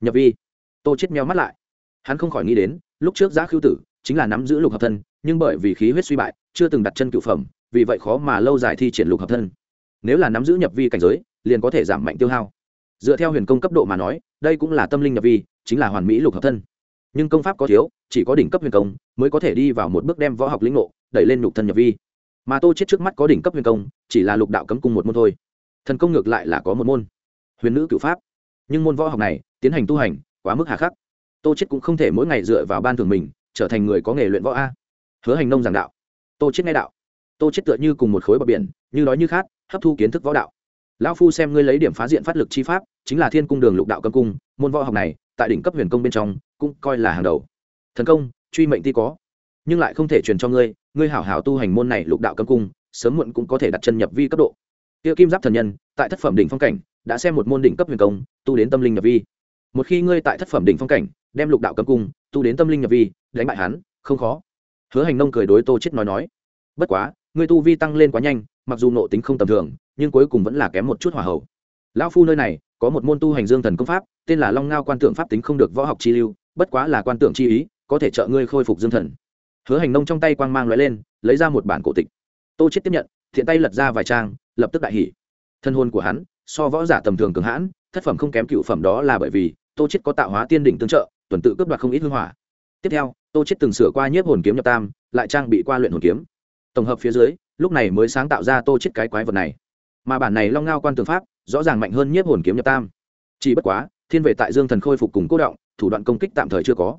S1: Nhập vi. Tô chết meo mắt lại. Hắn không khỏi nghĩ đến, lúc trước giá khiêu tử chính là nắm giữ lục hợp thân, nhưng bởi vì khí huyết suy bại, chưa từng đặt chân cựu phẩm, vì vậy khó mà lâu dài thi triển lục hợp thân. Nếu là nắm giữ nhập vi cảnh giới, liền có thể giảm mạnh tiêu hao. Dựa theo huyền công cấp độ mà nói, đây cũng là tâm linh nhập vi, chính là hoàn mỹ lục hợp thân. Nhưng công pháp có thiếu, chỉ có đỉnh cấp huyền công mới có thể đi vào một bước đem võ học lĩnh ngộ, đẩy lên lục thân nhập vi. Mà tô chết trước mắt có đỉnh cấp huyền công, chỉ là lục đạo cấm cung một môn thôi. Thần công ngược lại là có một môn. Huyền nữ cựu pháp. Nhưng môn võ học này, tiến hành tu hành, quá mức hà khắc. Tô chết cũng không thể mỗi ngày dựa vào ban thường mình trở thành người có nghề luyện võ a. Hứa hành nông giảng đạo. Tô chết nghe đạo. Tô chết tựa như cùng một khối bờ biển, như nói như khát hấp thu kiến thức võ đạo. Lão phu xem ngươi lấy điểm phá diện phát lực chi pháp, chính là thiên cung đường lục đạo cấm cung, môn võ học này, tại đỉnh cấp huyền công bên trong, cũng coi là hàng đầu. Thần công, truy mệnh ti có. Nhưng lại không thể truyền cho ngươi ngươi hảo hảo tu hành môn này lục đạo cấm cung, sớm muộn cũng có thể đặt chân nhập vi cấp độ. Kia kim giáp thần nhân, tại thất phẩm đỉnh phong cảnh, đã xem một môn đỉnh cấp huyền công, tu đến tâm linh nhập vi. Một khi ngươi tại thất phẩm đỉnh phong cảnh đem lục đạo cấm cung, tu đến tâm linh nhập vi, đánh bại hắn, không khó. Hứa hành nông cười đối tô chết nói nói, bất quá, ngươi tu vi tăng lên quá nhanh, mặc dù nộ tính không tầm thường, nhưng cuối cùng vẫn là kém một chút hỏa hậu lão phu nơi này, có một môn tu hành dương thần công pháp, tên là long ngao quan tượng pháp tính không được võ học chi lưu, bất quá là quan tượng chi ý, có thể trợ ngươi khôi phục dương thần. Hứa hành nông trong tay quang mang lóe lên, lấy ra một bản cổ tịch. Tô chết tiếp nhận, thiện tay lật ra vài trang, lập tức đại hỉ. Thân hôn của hắn, so võ giả tầm thường cường hãn, thất phẩm không kém cựu phẩm đó là bởi vì tô chết có tạo hóa tiên đỉnh tương trợ tuần tự cướp đoạt không ít hương hỏa. Tiếp theo, tô chết từng sửa qua nhiếp hồn kiếm nhập tam, lại trang bị qua luyện hồn kiếm. Tổng hợp phía dưới, lúc này mới sáng tạo ra tô chết cái quái vật này. Mà bản này long ngao quan tường pháp, rõ ràng mạnh hơn nhiếp hồn kiếm nhập tam. Chỉ bất quá, thiên vệ tại dương thần khôi phục cùng cố động, thủ đoạn công kích tạm thời chưa có.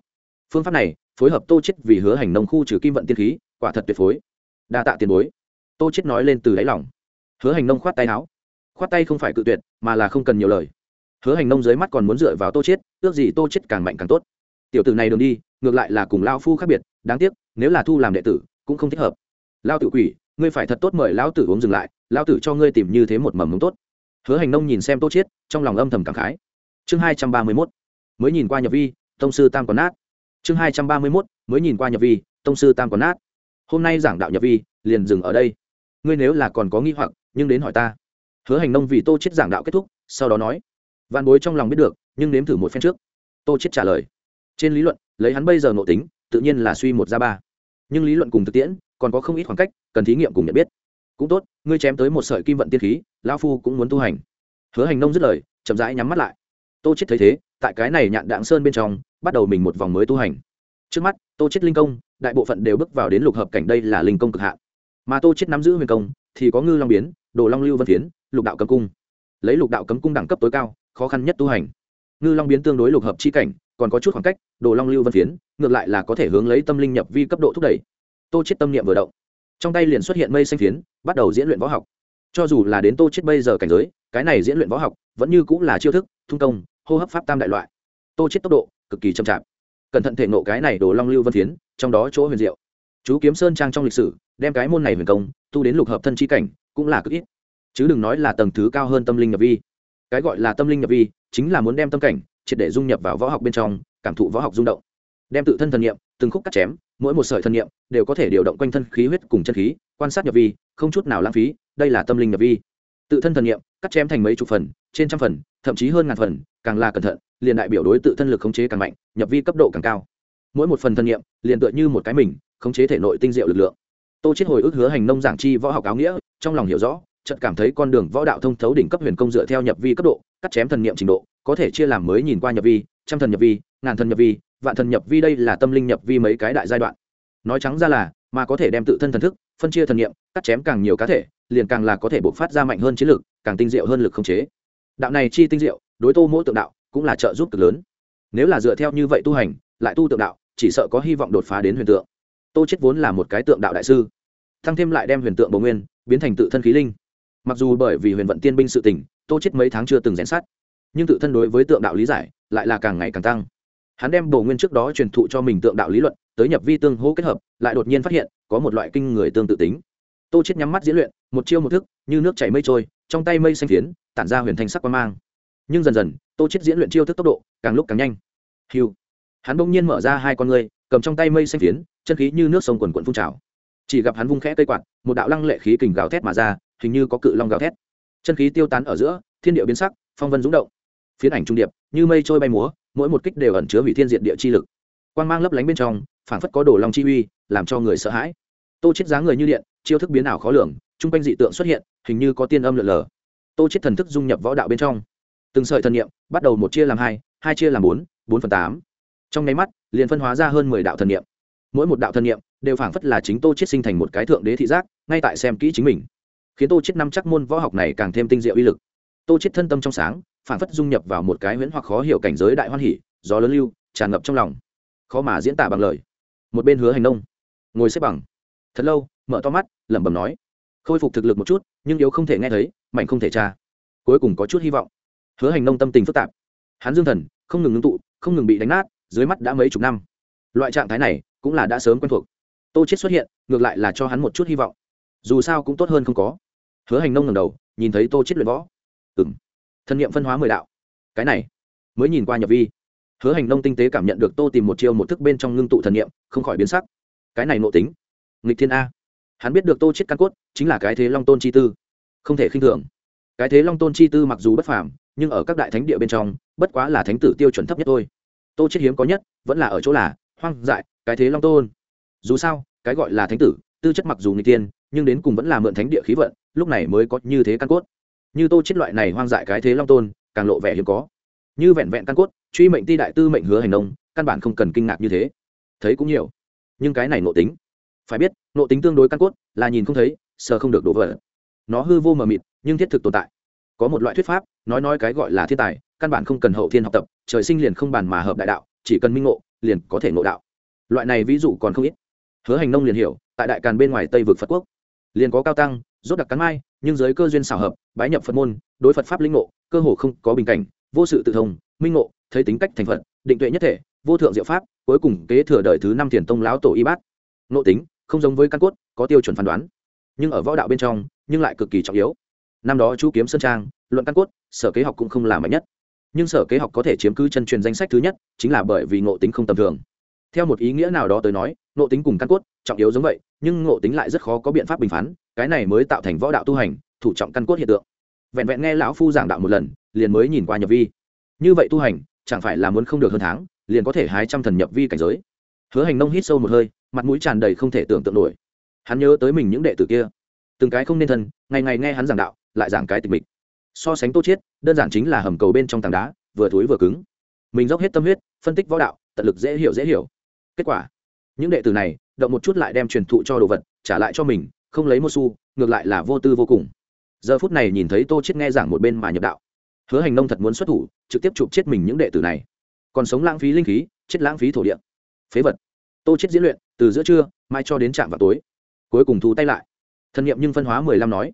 S1: Phương pháp này, phối hợp tô chết vì hứa hành nông khu trừ kim vận tiên khí, quả thật tuyệt phối. Đa tạ tiền bối. Tô chết nói lên từ đáy lòng. Hứa hành nông khoát tay áo. Khoát tay không phải cự tuyệt, mà là không cần nhiều lời hứa hành nông dưới mắt còn muốn dựa vào tô chết ước gì tô chết càng mạnh càng tốt. Tiểu tử này đường đi ngược lại là cùng lao phu khác biệt đáng tiếc nếu là thu làm đệ tử cũng không thích hợp. Lao tử quỷ ngươi phải thật tốt mời lão tử uống dừng lại lão tử cho ngươi tìm như thế một mầm mống tốt. Hứa hành nông nhìn xem tô Chết, trong lòng âm thầm cảm khái. Chương hai trăm ba mươi mốt mới nhìn qua nhập vi tông sư tam còn nát. Chương hai trăm ba mươi mốt mới nhìn qua nhập vi tông sư tam còn nát. Hôm nay giảng đạo nhập vi liền dừng ở đây. Ngươi nếu là còn có nghi hoặc nhưng đến hỏi ta. Hứa hành nông vì tô Chết giảng đạo kết thúc sau đó nói văn bối trong lòng biết được, nhưng nếm thử một phen trước. Tô chiết trả lời. Trên lý luận, lấy hắn bây giờ nội tính, tự nhiên là suy một ra ba. Nhưng lý luận cùng thực tiễn, còn có không ít khoảng cách, cần thí nghiệm cùng nhận biết. Cũng tốt, ngươi chém tới một sợi kim vận tiên khí, lão phu cũng muốn tu hành. Hứa hành nông dứt lời, chậm rãi nhắm mắt lại. Tô chết thấy thế, tại cái này nhạn đạng sơn bên trong, bắt đầu mình một vòng mới tu hành. Trước mắt, tô chết linh công, đại bộ phận đều bước vào đến lục hợp cảnh đây là linh công cực hạn. Mà tô chết nắm giữ huyền công, thì có ngư long biến, đồ long lưu vân phiến, lục đạo cấm cung. Lấy lục đạo cấm cung đẳng cấp tối cao khó khăn nhất tu hành. Ngư long biến tương đối lục hợp chi cảnh, còn có chút khoảng cách, đồ long lưu vân phiến, ngược lại là có thể hướng lấy tâm linh nhập vi cấp độ thúc đẩy. Tô chết tâm niệm vừa động, trong tay liền xuất hiện mây xanh phiến, bắt đầu diễn luyện võ học. Cho dù là đến tô chết bây giờ cảnh giới, cái này diễn luyện võ học vẫn như cũng là chiêu thức, thung công hô hấp pháp tam đại loại. Tô chết tốc độ cực kỳ chậm chạp. Cẩn thận thể nộ cái này đồ long lưu vân phiến, trong đó chỗ huyền diệu. Chú kiếm sơn trang trong lịch sử, đem cái môn này huyền công, tu đến lục hợp thân chi cảnh, cũng là cực ít. Chứ đừng nói là tầng thứ cao hơn tâm linh nhập vi cái gọi là tâm linh nhập vi, chính là muốn đem tâm cảnh triệt để dung nhập vào võ học bên trong, cảm thụ võ học rung động. Đem tự thân thần nghiệm từng khúc cắt chém, mỗi một sợi thần nghiệm đều có thể điều động quanh thân khí huyết cùng chân khí, quan sát nhập vi, không chút nào lãng phí, đây là tâm linh nhập vi. Tự thân thần nghiệm cắt chém thành mấy chục phần, trên trăm phần, thậm chí hơn ngàn phần, càng là cẩn thận, liền đại biểu đối tự thân lực khống chế càng mạnh, nhập vi cấp độ càng cao. Mỗi một phần thần nghiệm liền tựa như một cái mình, khống chế thể nội tinh diệu lực lượng. Tô chết hồi ức hứa hành nông giảng chi võ học áo nghĩa, trong lòng hiểu rõ chợt cảm thấy con đường võ đạo thông thấu đỉnh cấp huyền công dựa theo nhập vi cấp độ, cắt chém thần niệm trình độ, có thể chia làm mới nhìn qua nhập vi, trăm thần nhập vi, ngàn thần nhập vi, vạn thần nhập vi đây là tâm linh nhập vi mấy cái đại giai đoạn. Nói trắng ra là, mà có thể đem tự thân thần thức phân chia thần niệm, cắt chém càng nhiều cá thể, liền càng là có thể bộc phát ra mạnh hơn chiến lược càng tinh diệu hơn lực không chế. Đạo này chi tinh diệu, đối tô mỗi tượng đạo cũng là trợ giúp cực lớn. Nếu là dựa theo như vậy tu hành, lại tu tượng đạo, chỉ sợ có hy vọng đột phá đến huyền tượng. Tô chết vốn là một cái tượng đạo đại sư, thăng thêm lại đem huyền tượng bổ nguyên, biến thành tự thân khí linh mặc dù bởi vì huyền vận tiên binh sự tình, tô chết mấy tháng chưa từng rèn sát, nhưng tự thân đối với tượng đạo lý giải lại là càng ngày càng tăng. Hắn đem bổ nguyên trước đó truyền thụ cho mình tượng đạo lý luận, tới nhập vi tương hỗ kết hợp, lại đột nhiên phát hiện, có một loại kinh người tương tự tính. Tô chết nhắm mắt diễn luyện, một chiêu một thức, như nước chảy mây trôi, trong tay mây xanh phiến, tản ra huyền thanh sắc quang mang. Nhưng dần dần, tô chết diễn luyện chiêu thức tốc độ, càng lúc càng nhanh. Hiu hắn bỗng nhiên mở ra hai con ngươi, cầm trong tay mây xanh phiến, chân khí như nước sông quần quần phun trào. Chỉ gặp hắn vung khẽ cây quạt, một đạo lăng lệ khí kình gào thét mà ra hình như có cự long gào thét. Chân khí tiêu tán ở giữa, thiên địa biến sắc, phong vân dũng động. Phiến ảnh trung điệp, như mây trôi bay múa, mỗi một kích đều ẩn chứa hủy thiên diệt địa chi lực. Quang mang lấp lánh bên trong, phảng phất có đồ long chi uy, làm cho người sợ hãi. Tô chết dáng người như điện, chiêu thức biến ảo khó lường, trung quanh dị tượng xuất hiện, hình như có tiên âm lượn lờ. Tô chết thần thức dung nhập võ đạo bên trong. Từng sợi thần niệm, bắt đầu một chia làm hai hai chia làm bốn bốn phần tám. Trong nháy mắt, liền phân hóa ra hơn mười đạo thần niệm. Mỗi một đạo thần niệm, đều phảng phất là chính tô chết sinh thành một cái thượng đế thị giác, ngay tại xem kỹ chính mình khiến tô chết năm chắc môn võ học này càng thêm tinh diệu uy lực. Tô chết thân tâm trong sáng, phản phất dung nhập vào một cái huyễn hoặc khó hiểu cảnh giới đại hoan hỉ, gió lớn lưu, tràn ngập trong lòng. Khó mà diễn tả bằng lời. Một bên hứa hành nông, ngồi xếp bằng. Thật lâu, mở to mắt, lẩm bẩm nói, khôi phục thực lực một chút, nhưng yếu không thể nghe thấy mạnh không thể tra. Cuối cùng có chút hy vọng. Hứa hành nông tâm tình phức tạp. Hắn dương thần, không ngừng ngưng tụ, không ngừng bị đánh nát, dưới mắt đã mấy chục năm. Loại trạng thái này cũng là đã sớm quen thuộc. Tô chết xuất hiện, ngược lại là cho hắn một chút hy vọng. Dù sao cũng tốt hơn không có hứa hành nông ngầm đầu, nhìn thấy tô chết luyện võ. Ừng thân nhiệm phân hóa mười đạo. Cái này, mới nhìn qua nhập vi. Hứa hành nông tinh tế cảm nhận được tô tìm một chiêu một thức bên trong ngưng tụ thần niệm, không khỏi biến sắc. Cái này nộ tính. Nghịch thiên a. Hắn biết được tô chết căn cốt, chính là cái thế long tôn chi tư. Không thể khinh thường. Cái thế long tôn chi tư mặc dù bất phàm, nhưng ở các đại thánh địa bên trong, bất quá là thánh tử tiêu chuẩn thấp nhất thôi. Tô chết hiếm có nhất, vẫn là ở chỗ là, hoang dại, cái thế long tôn. Dù sao, cái gọi là thánh tử tư chất mặc dù người tiên nhưng đến cùng vẫn là mượn thánh địa khí vận lúc này mới có như thế căn cốt. Như tô chết loại này hoang dại cái thế long tôn càng lộ vẻ hiếm có. Như vẹn vẹn căn cốt truy mệnh ti đại tư mệnh hứa hành nông, căn bản không cần kinh ngạc như thế. Thấy cũng nhiều. Nhưng cái này nộ tính. Phải biết nộ tính tương đối căn cốt là nhìn không thấy sờ không được đổ vỡ. Nó hư vô mờ mịt nhưng thiết thực tồn tại. Có một loại thuyết pháp nói nói cái gọi là thiên tài căn bản không cần hậu thiên học tập trời sinh liền không bàn mà hợp đại đạo chỉ cần minh ngộ liền có thể ngộ đạo. Loại này ví dụ còn không ít. Hứa hành nông liền hiểu tại đại càn bên ngoài tây vực phật quốc liền có cao tăng rốt đặc cắn mai nhưng giới cơ duyên xảo hợp bái nhập phật môn đối phật pháp linh ngộ cơ hồ không có bình cảnh vô sự tự thông minh ngộ thấy tính cách thành phật định tuệ nhất thể vô thượng diệu pháp cuối cùng kế thừa đời thứ năm thiền tông lão tổ y bát ngộ tính không giống với căn cốt có tiêu chuẩn phán đoán nhưng ở võ đạo bên trong nhưng lại cực kỳ trọng yếu năm đó chú kiếm sơn trang luận căn cốt sở kế học cũng không là mạnh nhất nhưng sở kế học có thể chiếm cứ chân truyền danh sách thứ nhất chính là bởi vì ngộ tính không tầm thường theo một ý nghĩa nào đó tới nói ngộ tính cùng căn cốt, trọng yếu giống vậy, nhưng ngộ tính lại rất khó có biện pháp bình phán, cái này mới tạo thành võ đạo tu hành, thủ trọng căn cốt hiện tượng. Vẹn vẹn nghe lão phu giảng đạo một lần, liền mới nhìn qua nhập vi. Như vậy tu hành, chẳng phải là muốn không được hơn tháng, liền có thể hái trăm thần nhập vi cảnh giới. Hứa hành nông hít sâu một hơi, mặt mũi tràn đầy không thể tưởng tượng nổi. Hắn nhớ tới mình những đệ tử kia. Từng cái không nên thân, ngày ngày nghe hắn giảng đạo, lại giảng cái tịch mịch. So sánh tô chiết, đơn giản chính là hầm cầu bên trong tảng đá, vừa thối vừa cứng. Mình dốc hết tâm huyết, phân tích võ đạo, tận lực dễ hiểu dễ hiểu. Kết quả những đệ tử này, động một chút lại đem truyền thụ cho đồ vật, trả lại cho mình, không lấy một xu, ngược lại là vô tư vô cùng. Giờ phút này nhìn thấy tô chiết nghe giảng một bên mà nhập đạo. Hứa hành nông thật muốn xuất thủ, trực tiếp chụp chết mình những đệ tử này. Còn sống lãng phí linh khí, chết lãng phí thổ địa. Phế vật. Tô chết diễn luyện, từ giữa trưa, mai cho đến trạm vào tối. Cuối cùng thu tay lại. Thân nhiệm nhưng phân hóa mười lăm nói.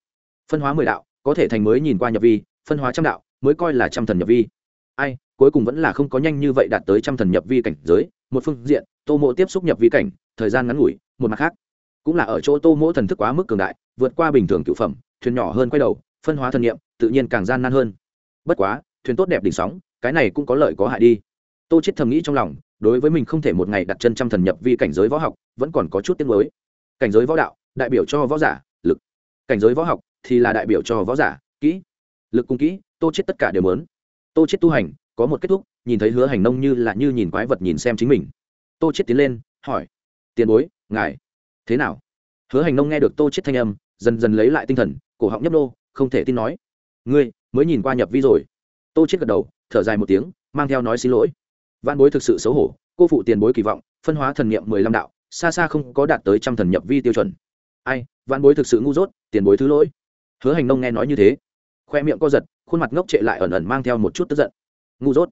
S1: Phân hóa mười đạo, có thể thành mới nhìn qua nhập vi, phân hóa trăm đạo, mới coi là trăm thần nhập vi. Ai, cuối cùng vẫn là không có nhanh như vậy đạt tới trăm thần nhập vi cảnh giới một phương diện, tô mộ tiếp xúc nhập vi cảnh, thời gian ngắn ngủi, một mặt khác. Cũng là ở chỗ tô mỗ thần thức quá mức cường đại, vượt qua bình thường cựu phẩm, thuyền nhỏ hơn quay đầu, phân hóa thần nhiệm, tự nhiên càng gian nan hơn. Bất quá, thuyền tốt đẹp đỉnh sóng, cái này cũng có lợi có hại đi. Tô chết thầm nghĩ trong lòng, đối với mình không thể một ngày đặt chân trăm thần nhập vi cảnh giới võ học, vẫn còn có chút tiếc nuối. Cảnh giới võ đạo, đại biểu cho võ giả, lực. Cảnh giới võ học thì là đại biểu cho võ giả, kỹ. Lực cung kỹ, tô chết tất cả đều muốn. Tô chết tu hành có một kết thúc, nhìn thấy hứa hành nông như là như nhìn quái vật nhìn xem chính mình. Tô chết tiến lên, hỏi, tiền bối, ngài, thế nào? Hứa hành nông nghe được tô chết thanh âm, dần dần lấy lại tinh thần, cổ họng nhấp nô, không thể tin nói, ngươi, mới nhìn qua nhập vi rồi. Tô chết gật đầu, thở dài một tiếng, mang theo nói xin lỗi. Văn bối thực sự xấu hổ, cô phụ tiền bối kỳ vọng, phân hóa thần niệm mười lăm đạo, xa xa không có đạt tới trăm thần nhập vi tiêu chuẩn. Ai văn bối thực sự ngu dốt, tiền bối thứ lỗi. Hứa hành nông nghe nói như thế, khoe miệng co giật, khuôn mặt ngốc trệ lại ẩn ẩn mang theo một chút tức giận ngu dốt.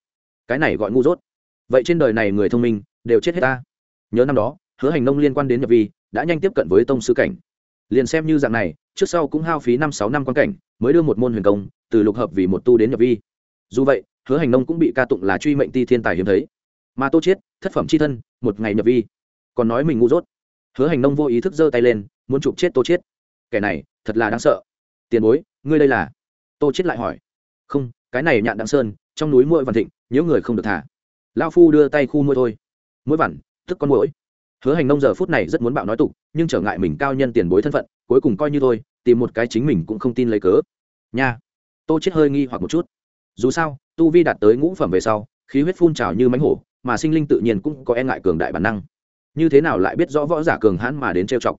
S1: Cái này gọi ngu dốt. Vậy trên đời này người thông minh đều chết hết ta. Nhớ năm đó, hứa hành nông liên quan đến nhập vi, đã nhanh tiếp cận với tông sư cảnh. Liền xem như dạng này, trước sau cũng hao phí năm sáu năm quan cảnh, mới đưa một môn huyền công, từ lục hợp vì một tu đến nhập vi. Dù vậy, hứa hành nông cũng bị ca tụng là truy mệnh ti thiên tài hiếm thấy. Mà tô chiết thất phẩm c h i thân, một ngày nhập vi. Còn nói mình ngu dốt. Hứa hành nông vô ý thức giơ tay lên, muốn chụp chết tô chiết kẻ này, thật là đáng sợ. Tiền bối, ngươi đây là? Tô chiết lại hỏi. Không, cái này nhạn đặng sơn trong núi muỗi vằn thịnh nhớ người không được thả. Lao phu đưa tay khu muội thôi. Mũi vằn thức con muỗi. Hứa hành nông giờ phút này rất muốn bạo nói tục, nhưng trở ngại mình cao nhân tiền bối thân phận, cuối cùng coi như thôi, tìm một cái chính mình cũng không tin lấy cớ. Nha. Tô chết hơi nghi hoặc một chút. Dù sao, tu vi đạt tới ngũ phẩm về sau, khí huyết phun trào như mánh hổ, mà sinh linh tự nhiên cũng có e ngại cường đại bản năng. Như thế nào lại biết rõ võ giả cường hãn mà đến trêu chọc?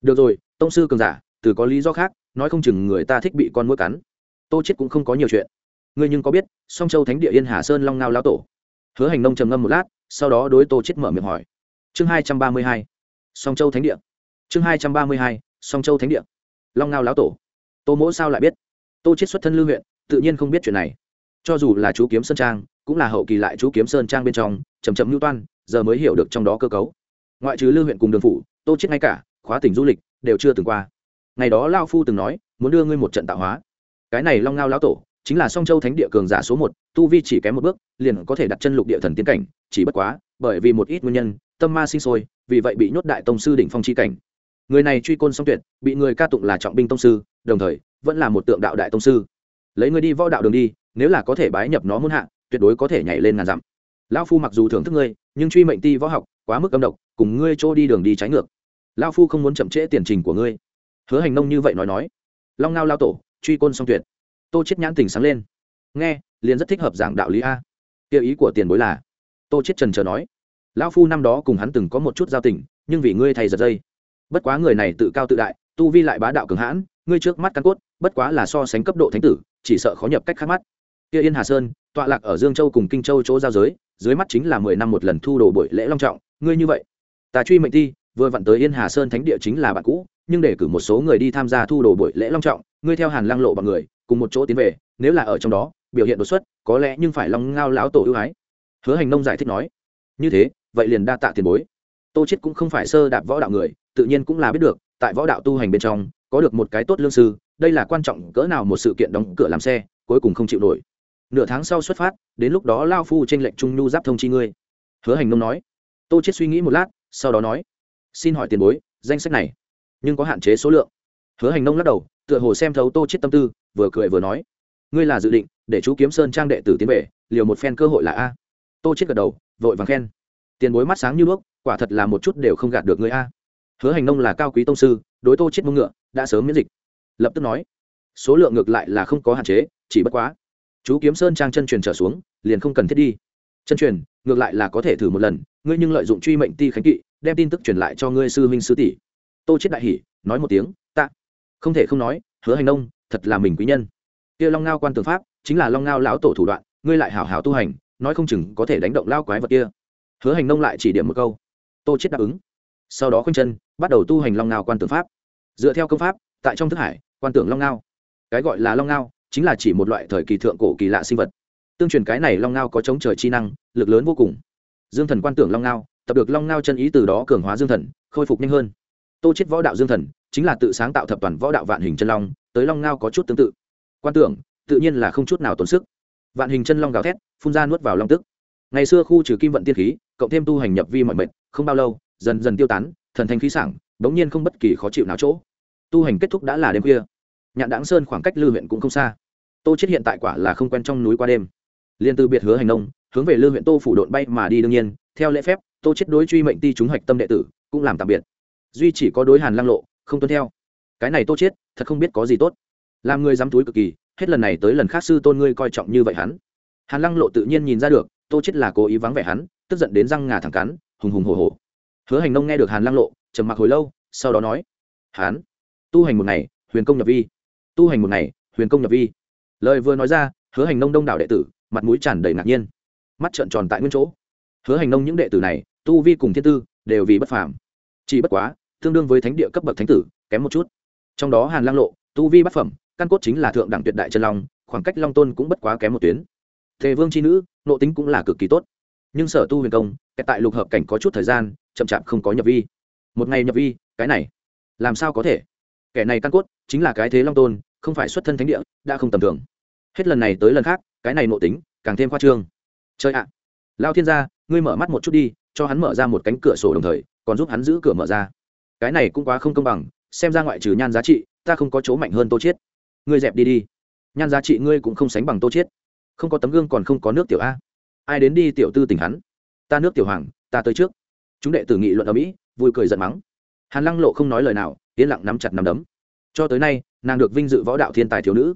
S1: Được rồi, tông sư cường giả, từ có lý do khác, nói không chừng người ta thích bị con mũi cắn. Tô chết cũng không có nhiều chuyện ngươi nhưng có biết, song châu thánh địa yên hà sơn long ngao lao tổ? Hứa hành nông trầm ngâm một lát, sau đó đối tô chết mở miệng hỏi. Chương hai trăm ba mươi hai, song châu thánh địa. Chương hai trăm ba mươi hai, song châu thánh địa. Long ngao lão tổ. Tô mỗ sao lại biết? Tô chết xuất thân lưu huyện, tự nhiên không biết chuyện này. Cho dù là chú kiếm sơn trang, cũng là hậu kỳ lại chú kiếm sơn trang bên trong chầm chậm lưu toan, giờ mới hiểu được trong đó cơ cấu. Ngoại trừ lưu huyện cùng đường phủ, tô chết ngay cả khóa tỉnh du lịch đều chưa từng qua. Ngày đó lao phu từng nói, muốn đưa ngươi một trận tạo hóa. Cái này long ngao lão tổ chính là song châu thánh địa cường giả số một, tu vi chỉ kém một bước, liền có thể đặt chân lục địa thần tiến cảnh, chỉ bất quá, bởi vì một ít nguyên nhân, tâm ma sinh sôi, vì vậy bị nhốt đại tông sư đỉnh phong chi cảnh. Người này truy côn song tuyệt, bị người ca tụng là trọng binh tông sư, đồng thời, vẫn là một tượng đạo đại tông sư. Lấy người đi võ đạo đường đi, nếu là có thể bái nhập nó muôn hạ, tuyệt đối có thể nhảy lên ngàn dặm. Lão phu mặc dù thưởng thức ngươi, nhưng truy mệnh ti võ học, quá mức âm độc, cùng ngươi trô đi đường đi trái ngược. Lão phu không muốn chậm trễ tiền trình của ngươi. Hứa hành nông như vậy nói nói. Long ngao lao tổ, truy côn song tuyệt tô chết nhãn tình sáng lên. Nghe, liền rất thích hợp giảng đạo lý a. Kia ý của tiền bối là, tô chết trần chờ nói, lão phu năm đó cùng hắn từng có một chút giao tình, nhưng vì ngươi thầy giật dây. Bất quá người này tự cao tự đại, tu vi lại bá đạo cường hãn, ngươi trước mắt căn cốt, bất quá là so sánh cấp độ thánh tử, chỉ sợ khó nhập cách khác mắt. Kia yên hà sơn, tọa lạc ở dương châu cùng kinh châu chỗ giao giới, dưới mắt chính là mười năm một lần thu đồ buổi lễ long trọng, ngươi như vậy, ta truy mệnh thi vừa vặn tới yên hà sơn thánh địa chính là bạn cũ, nhưng để cử một số người đi tham gia thu đồ buổi lễ long trọng, ngươi theo hàn Lang lộ bằng người cùng một chỗ tiến về, nếu là ở trong đó, biểu hiện đột xuất, có lẽ nhưng phải long ngao lão tổ ưu ái. Hứa hành nông giải thích nói, như thế, vậy liền đa tạ tiền bối. Tô chết cũng không phải sơ đạp võ đạo người, tự nhiên cũng là biết được, tại võ đạo tu hành bên trong, có được một cái tốt lương sư, đây là quan trọng cỡ nào một sự kiện đóng cửa làm xe, cuối cùng không chịu nổi. Nửa tháng sau xuất phát, đến lúc đó lao phu trên lệnh trung nhu giáp thông chi ngươi. Hứa hành nông nói. Tô chết suy nghĩ một lát, sau đó nói, xin hỏi tiền bối, danh sách này, nhưng có hạn chế số lượng. Hứa hành nông lắc đầu tựa hồ xem thấu tô chết tâm tư, vừa cười vừa nói, ngươi là dự định để chú kiếm sơn trang đệ tử tiến về, liều một phen cơ hội là a. Tô chết gật đầu, vội vàng khen, tiền bối mắt sáng như đuốc quả thật là một chút đều không gạt được ngươi a. Hứa hành nông là cao quý tông sư, đối tô chết mông ngựa đã sớm miễn dịch, lập tức nói, số lượng ngược lại là không có hạn chế, chỉ bất quá, chú kiếm sơn trang chân truyền trở xuống, liền không cần thiết đi. Chân truyền, ngược lại là có thể thử một lần, ngươi nhưng lợi dụng truy mệnh ti khánh kỵ, đem tin tức truyền lại cho ngươi sư huynh sư tỷ. Tô chết đại hỉ, nói một tiếng không thể không nói, hứa hành nông, thật là mình quý nhân. Kia long ngao quan tường pháp, chính là long ngao lão tổ thủ đoạn, ngươi lại hảo hảo tu hành, nói không chừng có thể đánh động lao quái vật kia. Hứa hành nông lại chỉ điểm một câu. Tô chết đáp ứng. Sau đó khoanh chân, bắt đầu tu hành long ngao quan tưởng pháp. Dựa theo công pháp, tại trong thức hải, quan tưởng long ngao. Cái gọi là long ngao, chính là chỉ một loại thời kỳ thượng cổ kỳ lạ sinh vật. Tương truyền cái này long ngao có chống trời chi năng, lực lớn vô cùng. Dương thần quan tưởng long ngao, tập được long ngao chân ý từ đó cường hóa dương thần, khôi phục nhanh hơn. Tô chết võ đạo dương thần chính là tự sáng tạo thập toàn võ đạo vạn hình chân long, tới long ngao có chút tương tự. Quan tưởng, tự nhiên là không chút nào tốn sức. Vạn hình chân long gào thét, phun ra nuốt vào long tức. Ngày xưa khu trừ kim vận tiên khí, cộng thêm tu hành nhập vi mọi mệnh, không bao lâu, dần dần tiêu tán, thần thanh khí sảng, bỗng nhiên không bất kỳ khó chịu nào chỗ. Tu hành kết thúc đã là đêm khuya. Nhạn đáng sơn khoảng cách lư huyện cũng không xa. Tô chết hiện tại quả là không quen trong núi qua đêm. Liên từ biệt hứa hành nông, hướng về lư huyện tô phủ độn bay mà đi đương nhiên. Theo lễ phép, tô chết đối truy mệnh ti chúng hạch tâm đệ tử, cũng làm tạm biệt. Duy chỉ có đối hàn lăng lộ không tuân theo. Cái này tô chết, thật không biết có gì tốt. Làm người dám túi cực kỳ, hết lần này tới lần khác sư tôn ngươi coi trọng như vậy hắn. Hàn lăng lộ tự nhiên nhìn ra được, tô chết là cố ý vắng vẻ hắn, tức giận đến răng ngà thẳng cắn, hùng hùng hổ hổ. Hứa hành nông nghe được hàn lăng lộ, trầm mặc hồi lâu, sau đó nói hắn tu hành một ngày, huyền công nhập vi. Tu hành một ngày, huyền công nhập vi. Lời vừa nói ra, hứa hành nông đông đảo đệ tử, mặt mũi tràn đầy ngạc nhiên. Mắt trợn tròn tại nguyên chỗ. Hứa hành nông những đệ tử này, tu vi cùng thiên tư, đều vì bất phàm. Chỉ bất quá tương đương với thánh địa cấp bậc thánh tử, kém một chút. Trong đó hàn lang lộ, tu vi bát phẩm, căn cốt chính là thượng đẳng tuyệt đại chân long, khoảng cách long tôn cũng bất quá kém một tuyến. Thề vương c h i nữ, nộ tính cũng là cực kỳ tốt. Nhưng sở tu huyền công tại lục hợp cảnh có chút thời gian, chậm chạp không có nhập vi. Một ngày nhập vi, cái này, làm sao có thể? Kẻ này căn cốt, chính là cái thế long tôn, không phải xuất thân thánh địa, đã không tầm thường. Hết lần này tới lần khác, cái này nộ tính, càng thêm khoa trương. Chơi ạ! Lao thiên gia, ngươi mở mắt một chút đi, cho hắn mở ra một cánh cửa sổ đồng thời, còn giúp hắn giữ cửa mở ra cái này cũng quá không công bằng, xem ra ngoại trừ nhan giá trị, ta không có chỗ mạnh hơn tô chiết. Ngươi dẹp đi đi. Nhan giá trị ngươi cũng không sánh bằng tô chiết. Không có tấm gương còn không có nước tiểu a. Ai đến đi tiểu tư tình hắn? Ta nước tiểu hoàng, ta tới trước. Chúng đệ tử nghị luận ở mỹ, vui cười giận mắng. Hàn lăng lộ không nói lời nào, yên lặng nắm chặt nắm đấm. Cho tới nay, nàng được vinh dự võ đạo thiên tài thiếu nữ.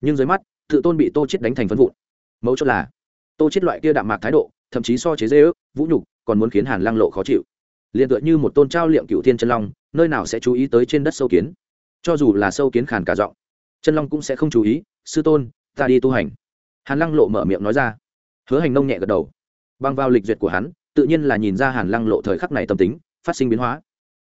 S1: Nhưng dưới mắt, tự tôn bị tô chết đánh thành phân vụn. Mẫu chốt là, tô chết loại kia đạm mạc thái độ, thậm chí so chế dê ước, vũ nhục, còn muốn khiến hàn lăng lộ khó chịu liền tựa như một tôn trao liệm cựu thiên chân long, nơi nào sẽ chú ý tới trên đất sâu kiến? Cho dù là sâu kiến khàn cả giọng, chân long cũng sẽ không chú ý, sư tôn, ta đi tu hành. Hàn lăng lộ mở miệng nói ra. Hứa hành nông nhẹ gật đầu. Băng vào lịch duyệt của hắn, tự nhiên là nhìn ra hàn lăng lộ thời khắc này tâm tính, phát sinh biến hóa.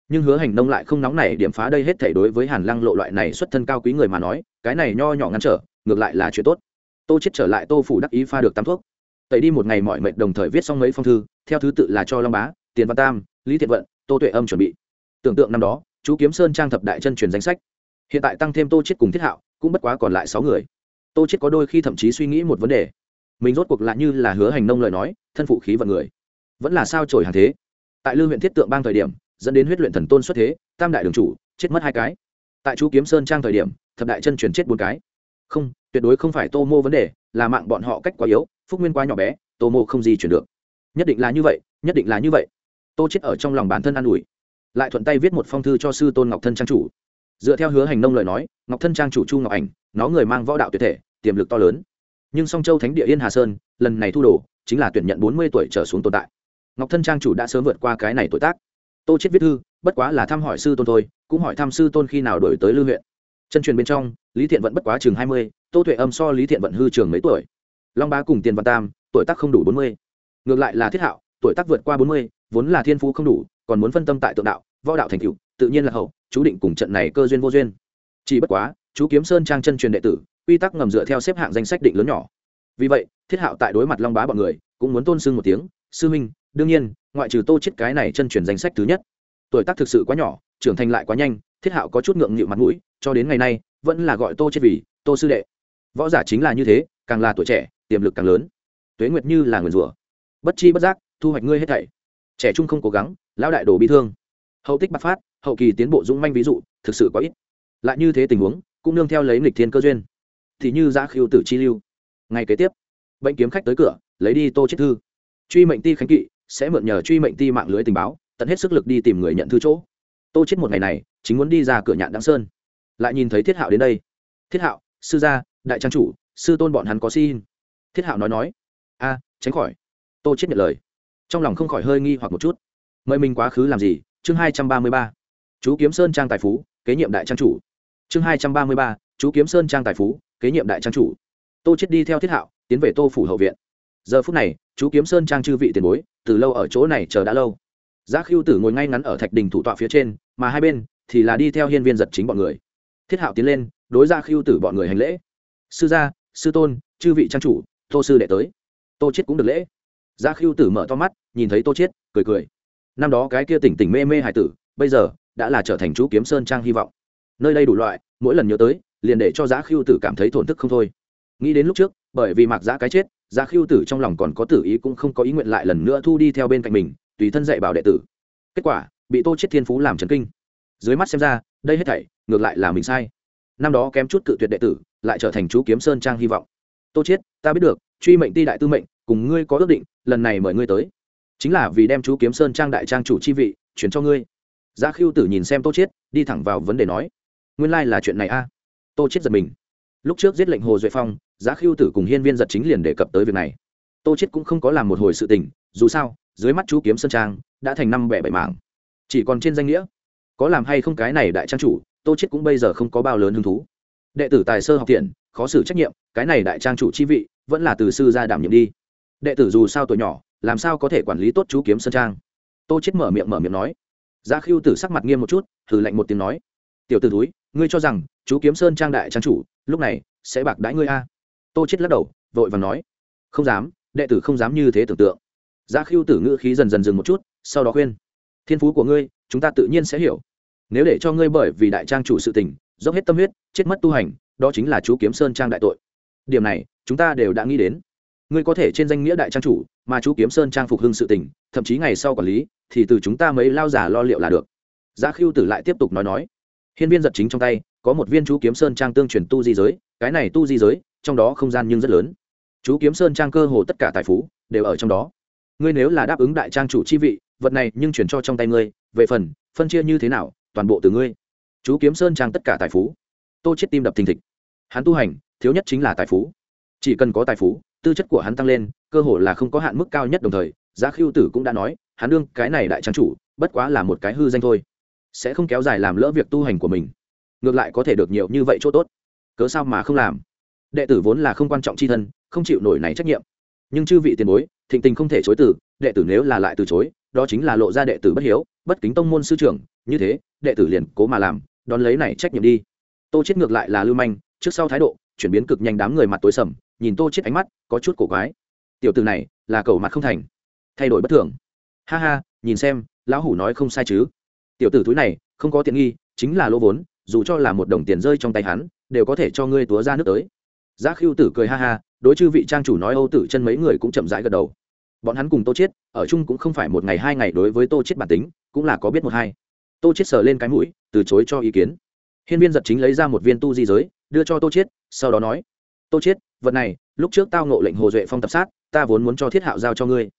S1: Nhưng hứa hành nông lại không nóng này điểm phá đây hết thể đối với hàn lăng lộ loại này xuất thân cao quý người mà nói, cái này nho nhỏ ngăn trở, ngược lại là chuyện tốt. Tô chết trở lại tô phủ đắc ý pha được tắm thuốc. Tẩy đi một ngày mọi mệt đồng thời viết xong mấy phong thư, theo thứ tự là cho long bá, tiền văn tam lý thiện vận, tô tuệ âm chuẩn bị. Tưởng tượng năm đó, chú kiếm sơn trang thập đại chân truyền danh sách. Hiện tại tăng thêm tô chết cùng thiết hạo, cũng bất quá còn lại sáu người. Tô chết có đôi khi thậm chí suy nghĩ một vấn đề. Mình rốt cuộc lại như là hứa hành nông lời nói, thân phụ khí vận người. Vẫn là sao trổi hàng thế? Tại lưu huyện thiết tượng bang thời điểm, dẫn đến huyết luyện thần tôn xuất thế, tam đại đường chủ, chết mất hai cái. Tại chú kiếm sơn trang thời điểm, thập đại chân truyền chết bốn cái. Không, tuyệt đối không phải tô mô vấn đề, là mạng bọn họ cách quá yếu, phúc nguyên quá nhỏ bé, tô mô không gì chuyển được. Nhất định là như vậy, nhất định là như vậy tô chết ở trong lòng bản thân an ủi, lại thuận tay viết một phong thư cho sư tôn ngọc thân trang chủ. Dựa theo hứa hành nông lời nói, ngọc thân trang chủ chu ngọc ảnh, nó người mang võ đạo tuyệt thể, tiềm lực to lớn. Nhưng song châu thánh địa yên hà sơn, lần này thu đồ, chính là tuyển nhận bốn mươi tuổi trở xuống tồn tại. Ngọc thân trang chủ đã sớm vượt qua cái này tuổi tác. Tô chết viết thư, bất quá là thăm hỏi sư tôn thôi, cũng hỏi thăm sư tôn khi nào đổi tới lưu huyện. Chân truyền bên trong, lý thiện vẫn bất quá chừng hai mươi, tô tuệ âm so lý thiện vận hư trường mấy tuổi. Long bá cùng tiền văn tam, tuổi tác không đủ bốn mươi. Ngược lại là thiết hạo, tuổi tác vượt qua bốn mươi vốn là thiên phú không đủ, còn muốn phân tâm tại tượng đạo, võ đạo thành cựu tự nhiên là hậu, chú định cùng trận này cơ duyên vô duyên. Chỉ bất quá, chú kiếm sơn trang chân truyền đệ tử, quy tắc ngầm dựa theo xếp hạng danh sách định lớn nhỏ. Vì vậy, thiết hạo tại đối mặt long bá bọn người, cũng muốn tôn sưng một tiếng, sư minh đương nhiên, ngoại trừ tô chết cái này chân truyền danh sách thứ nhất. Tuổi tác thực sự quá nhỏ, trưởng thành lại quá nhanh, thiết hạo có chút ngượng nghịu mặt mũi, cho đến ngày nay, vẫn là gọi tô chết vì tô sư đệ. Võ giả chính là như thế, càng là tuổi trẻ, tiềm lực càng lớn. Tuế nguyệt như là nguyền rủa. Bất chi bất giác, thu hoạch ngươi hết thảy trẻ trung không cố gắng, lão đại đồ bị thương. Hậu tích bạc phát, hậu kỳ tiến bộ dũng manh ví dụ, thực sự có ít. Lại như thế tình huống, cũng nương theo lấy nghịch thiên cơ duyên. Thì như giã khiêu tử chi lưu. Ngày kế tiếp, bệnh kiếm khách tới cửa, lấy đi tô chết thư. Truy mệnh ti khánh kỵ, sẽ mượn nhờ truy mệnh ti mạng lưới tình báo, tận hết sức lực đi tìm người nhận thư chỗ. Tô chết một ngày này, chính muốn đi ra cửa nhạn đăng sơn. Lại nhìn thấy thiết hạo đến đây. Thiết hạo, sư gia, đại trang chủ, sư tôn bọn hắn có xin. Thiết hạo nói nói, a, tránh khỏi. Tô chết nhận lời trong lòng không khỏi hơi nghi hoặc một chút. Mời mình quá khứ làm gì? Chương hai trăm ba mươi ba. Chú kiếm sơn trang tài phú, kế nhiệm đại trang chủ. Chương hai trăm ba mươi ba, chú kiếm sơn trang tài phú, kế nhiệm đại trang chủ. Tô chết đi theo thiết hạo, tiến về tô phủ hậu viện. Giờ phút này, chú kiếm sơn trang chư vị tiền bối, từ lâu ở chỗ này chờ đã lâu. Giác hưu tử ngồi ngay ngắn ở thạch đình thủ tọa phía trên, mà hai bên thì là đi theo hiên viên giật chính bọn người. Thiết hạo tiến lên, đối ra khiêu tử bọn người hành lễ. Sư gia, sư tôn, chư vị trang chủ, tô sư đệ tới. Tô chết cũng được lễ gia khiêu tử mở to mắt, nhìn thấy tô chết cười cười. Năm đó cái kia tỉnh tỉnh mê mê hải tử, bây giờ đã là trở thành chú kiếm sơn trang hy vọng. Nơi đây đủ loại, mỗi lần nhớ tới, liền để cho giá khiêu tử cảm thấy thổn thức không thôi. Nghĩ đến lúc trước, bởi vì mặc giá cái chết giá khiêu tử trong lòng còn có tử ý cũng không có ý nguyện lại lần nữa thu đi theo bên cạnh mình, tùy thân dạy bảo đệ tử. Kết quả, bị tô chết thiên phú làm chấn kinh. Dưới mắt xem ra, đây hết thảy, ngược lại là mình sai. Năm đó kém chút cự tuyệt đệ tử, lại trở thành chú kiếm sơn trang hy vọng. Tô chết ta biết được, truy mệnh ti đại tư mệnh, cùng ngươi có ước định lần này mời ngươi tới. Chính là vì đem chú kiếm sơn trang đại trang chủ chi vị chuyển cho ngươi. Giá khiêu tử nhìn xem tô chết đi thẳng vào vấn đề nói, nguyên lai là chuyện này a. Tô chết giật mình. Lúc trước giết lệnh hồ duệ phong, giá khiêu tử cùng hiên viên giật chính liền đề cập tới việc này. Tô chết cũng không có làm một hồi sự tình, dù sao, dưới mắt chú kiếm sơn trang đã thành năm bẻ bảy mảng. Chỉ còn trên danh nghĩa, có làm hay không cái này đại trang chủ, tô chết cũng bây giờ không có bao lớn hứng thú. Đệ tử tài sơ học tiện khó xử trách nhiệm, cái này đại trang chủ chi vị vẫn là từ sư gia đảm nhiệm đi đệ tử dù sao tuổi nhỏ, làm sao có thể quản lý tốt chú kiếm sơn trang? Tô chết mở miệng mở miệng nói. Giá khiêu tử sắc mặt nghiêm một chút thử lạnh một tiếng nói. Tiểu t ử túi ngươi cho rằng chú kiếm sơn trang đại trang chủ, lúc này sẽ bạc đãi ngươi a? Tô chết lắc đầu, vội và nói. Không dám, đệ tử không dám như thế tưởng tượng. Giá khiêu tử ngữ khí dần dần dừng một chút, sau đó khuyên. Thiên phú của ngươi, chúng ta tự nhiên sẽ hiểu. Nếu để cho ngươi bởi vì đại trang chủ sự tình, dốc hết tâm huyết, chết mất tu hành, đó chính là chú kiếm sơn trang đại tội. Điểm này, chúng ta đều đã nghĩ đến ngươi có thể trên danh nghĩa đại trang chủ, mà chú kiếm sơn trang phục hưng sự tình, thậm chí ngày sau quản lý, thì từ chúng ta mấy lao giả lo liệu là được. Giá khiêu tử lại tiếp tục nói nói. Hiên viên giật chính trong tay, có một viên chú kiếm sơn trang tương truyền tu di giới, cái này tu di giới, trong đó không gian nhưng rất lớn. Chú kiếm sơn trang cơ hồ tất cả tài phú, đều ở trong đó. Ngươi nếu là đáp ứng đại trang chủ chi vị, vật này nhưng chuyển cho trong tay ngươi, về phần, phân chia như thế nào, toàn bộ từ ngươi. Chú kiếm sơn trang tất cả tài phú. Tô chết tim đập thình thịch. Hắn tu hành, thiếu nhất chính là tài phú. Chỉ cần có tài phú tư chất của hắn tăng lên, cơ hồ là không có hạn mức cao nhất đồng thời, giá khiêu tử cũng đã nói, hắn đương cái này đại trang chủ, bất quá là một cái hư danh thôi. Sẽ không kéo dài làm lỡ việc tu hành của mình. Ngược lại có thể được nhiều như vậy chỗ tốt. Cớ sao mà không làm? Đệ tử vốn là không quan trọng c h i thân, không chịu nổi này trách nhiệm. Nhưng chư vị tiền bối, thịnh tình không thể chối từ, đệ tử nếu là lại từ chối, đó chính là lộ ra đệ tử bất hiếu, bất kính tông môn sư trưởng, như thế, đệ tử liền cố mà làm, đón lấy này trách nhiệm đi. Tô chết ngược lại là lưu manh, trước sau thái độ, chuyển biến cực nhanh đám người mặt tối sầm nhìn tô chết ánh mắt, có chút cổ quái. Tiểu tử này là cầu mặt không thành. Thay đổi bất thường. Ha ha, nhìn xem, lão hủ nói không sai chứ. Tiểu tử túi này, không có tiện nghi, chính là lỗ vốn, dù cho là một đồng tiền rơi trong tay hắn, đều có thể cho ngươi túa ra nước tới. Giá khiêu tử cười ha ha, đối chư vị trang chủ nói âu tử chân mấy người cũng chậm rãi gật đầu. Bọn hắn cùng tô chết ở chung cũng không phải một ngày hai ngày đối với tô chết bản tính, cũng là có biết một hai. Tô chết sờ lên cái mũi, từ chối cho ý kiến. Hiên viên giật chính lấy ra một viên tu di giới, đưa cho tô chết sau đó nói tô chết vật này, lúc trước tao nộ lệnh hồ duệ phong tập sát, ta vốn muốn cho thiết hạo giao cho ngươi.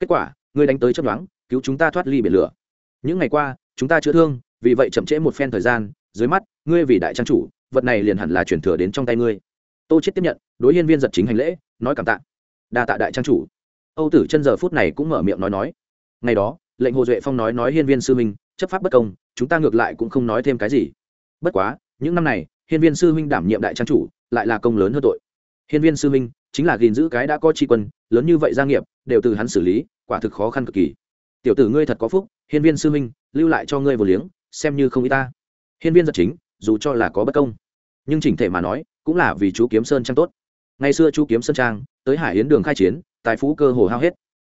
S1: Kết quả, ngươi đánh tới chấp đoán cứu chúng ta thoát ly biển lửa. Những ngày qua, chúng ta chữa thương, vì vậy chậm trễ một phen thời gian, dưới mắt, ngươi vì đại trang chủ, vật này liền hẳn là chuyển thừa đến trong tay ngươi. Tô chết tiếp nhận, đối hiên viên giật chính hành lễ, nói cảm tạ. Đa tạ đại trang chủ. Âu tử chân giờ phút này cũng mở miệng nói nói. Ngày đó, lệnh hồ duệ phong nói nói hiên viên sư minh chấp pháp bất công, chúng ta ngược lại cũng không nói thêm cái gì. Bất quá, những năm này, hiên viên sư minh đảm nhiệm đại trang chủ lại là công lớn hơn tội. Hiên viên sư Minh, chính là gìn giữ cái đã có tri quân, lớn như vậy gia nghiệp, đều từ hắn xử lý, quả thực khó khăn cực kỳ. Tiểu tử ngươi thật có phúc, hiên viên sư Minh, lưu lại cho ngươi vừa liếng, xem như không ý ta. Hiên viên giật chính, dù cho là có bất công. Nhưng chỉnh thể mà nói, cũng là vì chú kiếm sơn trang tốt. Ngày xưa chú kiếm sơn trang, tới hải yến đường khai chiến, tài phú cơ hồ hao hết.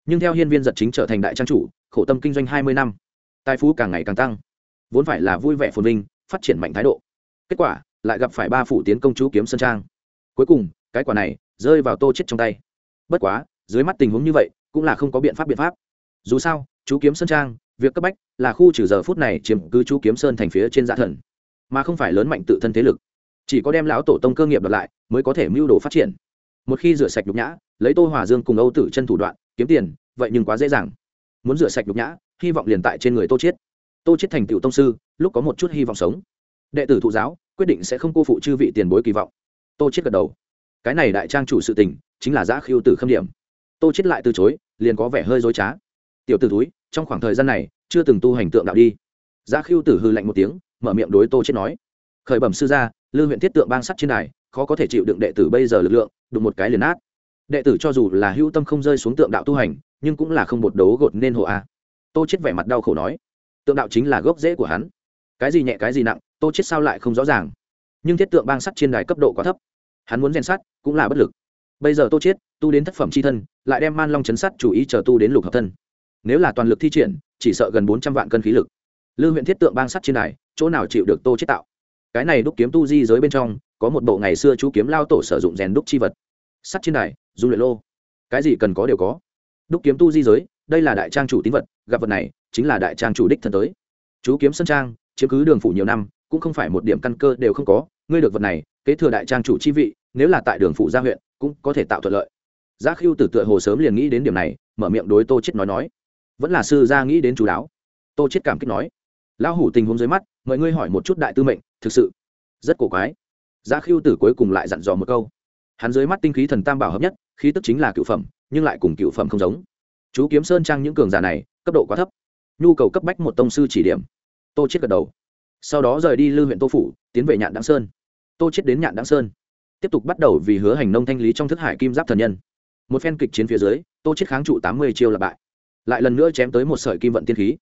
S1: Nhưng theo hiên viên giật chính trở thành đại trang chủ, khổ tâm kinh doanh hai mươi năm, tài phú càng ngày càng tăng. Vốn phải là vui vẻ phồn vinh, phát triển mạnh thái độ. Kết quả lại gặp phải ba phủ tiến công chú kiếm sơn trang. Cuối cùng, cái quả này rơi vào tô chết trong tay. Bất quá, dưới mắt tình huống như vậy, cũng là không có biện pháp biện pháp. Dù sao, chú kiếm sơn trang, việc cấp bách là khu trừ giờ phút này chiếm cứ chú kiếm sơn thành phía trên dạ thần. Mà không phải lớn mạnh tự thân thế lực. Chỉ có đem lão tổ tông cơ nghiệp đợt lại, mới có thể mưu đồ phát triển. Một khi rửa sạch nhục nhã, lấy tô hòa dương cùng âu tử chân thủ đoạn, kiếm tiền, vậy nhưng quá dễ dàng. Muốn rửa sạch nhục nhã, hy vọng liền tại trên người tô chiết tô chiết thành tựu tông sư, lúc có một chút hy vọng sống. Đệ tử thụ giáo quyết định sẽ không cô phụ chư vị tiền bối kỳ vọng. Tô chiết gật đầu. Cái này đại trang chủ sự tình, chính là giã khiêu tử khâm điểm. Tô chiết lại từ chối, liền có vẻ hơi dối trá. Tiểu tử túi trong khoảng thời gian này, chưa từng tu hành tượng đạo đi. Giã khiêu tử hư lạnh một tiếng, mở miệng đối tô chiết nói. Khởi bẩm sư gia, lư huyện thiết tượng bang sắt trên đài, khó có thể chịu đựng đệ tử bây giờ lực lượng, đụng một cái liền át. đệ tử cho dù là hữu tâm không rơi xuống tượng đạo tu hành, nhưng cũng là không một đấu gột nên hộ a. Tô chết vẻ mặt đau khổ nói. Tượng đạo chính là gốc rễ của hắn. Cái gì nhẹ cái gì nặng tô chết sao lại không rõ ràng. Nhưng thiết tượng bang sắt trên đài cấp độ quá thấp. Hắn muốn rèn sắt cũng là bất lực. Bây giờ tô chết, tu đến thất phẩm c h i thân, lại đem man long chấn sắt chủ ý chờ tu đến lục hợp thân. Nếu là toàn lực thi triển, chỉ sợ gần bốn trăm vạn cân khí lực. Lư huyện thiết tượng bang sắt trên đài, chỗ nào chịu được tô chết tạo? Cái này đúc kiếm tu di giới bên trong, có một bộ ngày xưa chú kiếm lao tổ sử dụng rèn đúc chi vật. Sắt trên đài dung luyện lô. Cái gì cần có đều có. Đúc kiếm tu di giới, đây là đại trang chủ tín vật, gặp vật này, chính là đại trang chủ đích thân tới. Chú kiếm sân trang, chiếm cứ đường phủ nhiều năm cũng không phải một điểm căn cơ đều không có, ngươi được vật này, kế thừa đại trang chủ chi vị, nếu là tại đường phủ gia huyện, cũng có thể tạo thuận lợi. Giác khiêu tử tựa hồ sớm liền nghĩ đến điểm này, mở miệng đối tô chết nói nói. Vẫn là sư gia nghĩ đến chú đáo. Tô chết cảm kích nói. Lão hủ tình huống dưới mắt, mời ngươi hỏi một chút đại tư mệnh, thực sự rất cổ quái. Gia khiêu tử cuối cùng lại dặn dò một câu. Hắn dưới mắt tinh khí thần tam bảo hợp nhất, khí tức chính là cựu phẩm, nhưng lại cùng cựu phẩm không giống. Chú kiếm sơn trang những cường giả này, cấp độ quá thấp. Nhu cầu cấp bách một tông sư chỉ điểm. Tô chết gật đầu sau đó rời đi lưu huyện tô phủ, tiến về nhạn đáng sơn. Tô chết đến nhạn đáng sơn. Tiếp tục bắt đầu vì hứa hành nông thanh lý trong thức hải kim giáp thần nhân. Một phen kịch chiến phía dưới, tô chết kháng trụ tám mươi chiêu là bại. Lại lần nữa chém tới một sợi kim vận tiên khí.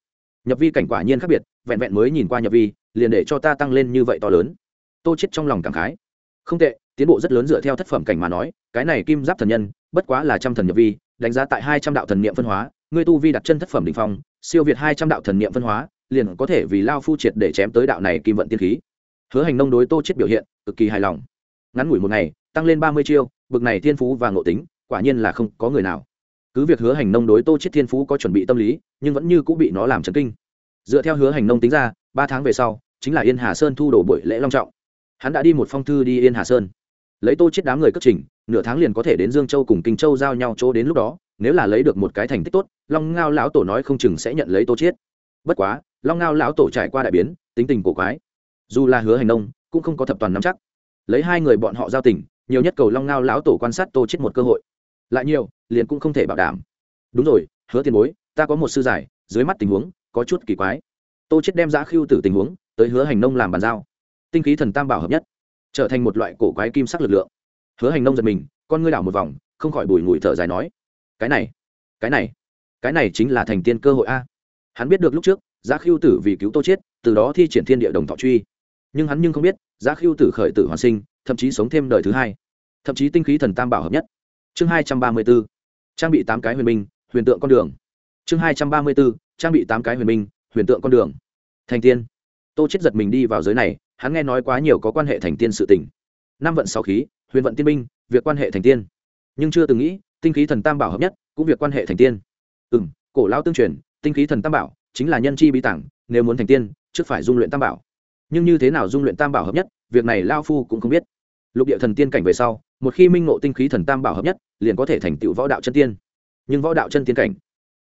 S1: Nhập vi cảnh quả nhiên khác biệt, vẹn vẹn mới nhìn qua nhập vi, liền để cho ta tăng lên như vậy to lớn. Tô chết trong lòng cảm khái. Không tệ, tiến bộ rất lớn dựa theo thất phẩm cảnh mà nói, cái này kim giáp thần nhân, bất quá là trăm thần nhập vi, đánh giá tại hai trăm đạo thần niệm phân hóa, ngươi tu vi đặt chân thất phẩm đỉnh phong, siêu việt hai trăm đạo thần niệm phân hóa liền có thể vì lao phu triệt để chém tới đạo này kim vận tiên khí. Hứa hành nông đối tô chết biểu hiện cực kỳ hài lòng. Ngắn ngủi một ngày, tăng lên ba mươi chiêu, bực này thiên phú và ngộ tính, quả nhiên là không có người nào. Cứ việc hứa hành nông đối tô chết thiên phú có chuẩn bị tâm lý, nhưng vẫn như cũng bị nó làm chấn kinh. Dựa theo hứa hành nông tính ra, ba tháng về sau, chính là yên hà sơn thu đổ buổi lễ long trọng. Hắn đã đi một phong thư đi yên hà sơn. Lấy tô chết đám người cất trình, nửa tháng liền có thể đến dương châu cùng kinh châu giao nhau chỗ đến lúc đó, nếu là lấy được một cái thành tích tốt, long ngao lão tổ nói không chừng sẽ nhận lấy tô chết bất quá long ngao lão tổ trải qua đại biến, tính tình cổ quái. Dù là hứa hành nông, cũng không có thập toàn nắm chắc. Lấy hai người bọn họ giao tình, nhiều nhất cầu long ngao lão tổ quan sát tô chết một cơ hội. Lại nhiều, liền cũng không thể bảo đảm. Đúng rồi, hứa tiền bối, ta có một sư giải, dưới mắt tình huống, có chút kỳ quái. Tô chết đem giã Khưu tử tình huống, tới hứa hành nông làm bàn giao. Tinh khí thần tam bảo hợp nhất, trở thành một loại cổ quái kim sắc lực lượng. Hứa hành nông giật mình, con ngươi đảo một vòng, không khỏi bùi ngùi thở dài nói, cái này cái này cái này chính là thành tiên cơ hội a. Hắn biết được lúc trước giá khiêu tử vì cứu tô chết từ đó thi triển thiên địa đồng thọ truy. Nhưng hắn nhưng không biết, giá khiêu tử khởi tử hoàn sinh, thậm chí sống thêm đời thứ hai. Thậm chí tinh khí thần tam bảo hợp nhất. Chương hai trăm ba mươi 234 trang bị tám cái huyền minh, huyền tượng con đường. Chương hai trăm ba mươi 234 trang bị tám cái huyền minh, huyền tượng con đường. Thành tiên. Tô chết giật mình đi vào giới này, hắn nghe nói quá nhiều có quan hệ thành tiên sự tình. Năm vận sáu khí, huyền vận tiên binh việc quan hệ thành tiên. Nhưng chưa từng nghĩ, tinh khí thần tam bảo hợp nhất, cũng việc quan hệ thành tiên. Ừ m cổ lao tương truyền, tinh khí thần tam bảo chính là nhân chi bí tảng, nếu muốn thành tiên, trước phải dung luyện tam bảo. Nhưng như thế nào dung luyện tam bảo hợp nhất, việc này lao phu cũng không biết. Lục địa thần tiên cảnh về sau, một khi minh ngộ tinh khí thần tam bảo hợp nhất, liền có thể thành tựu võ đạo chân tiên. Nhưng võ đạo chân tiên cảnh,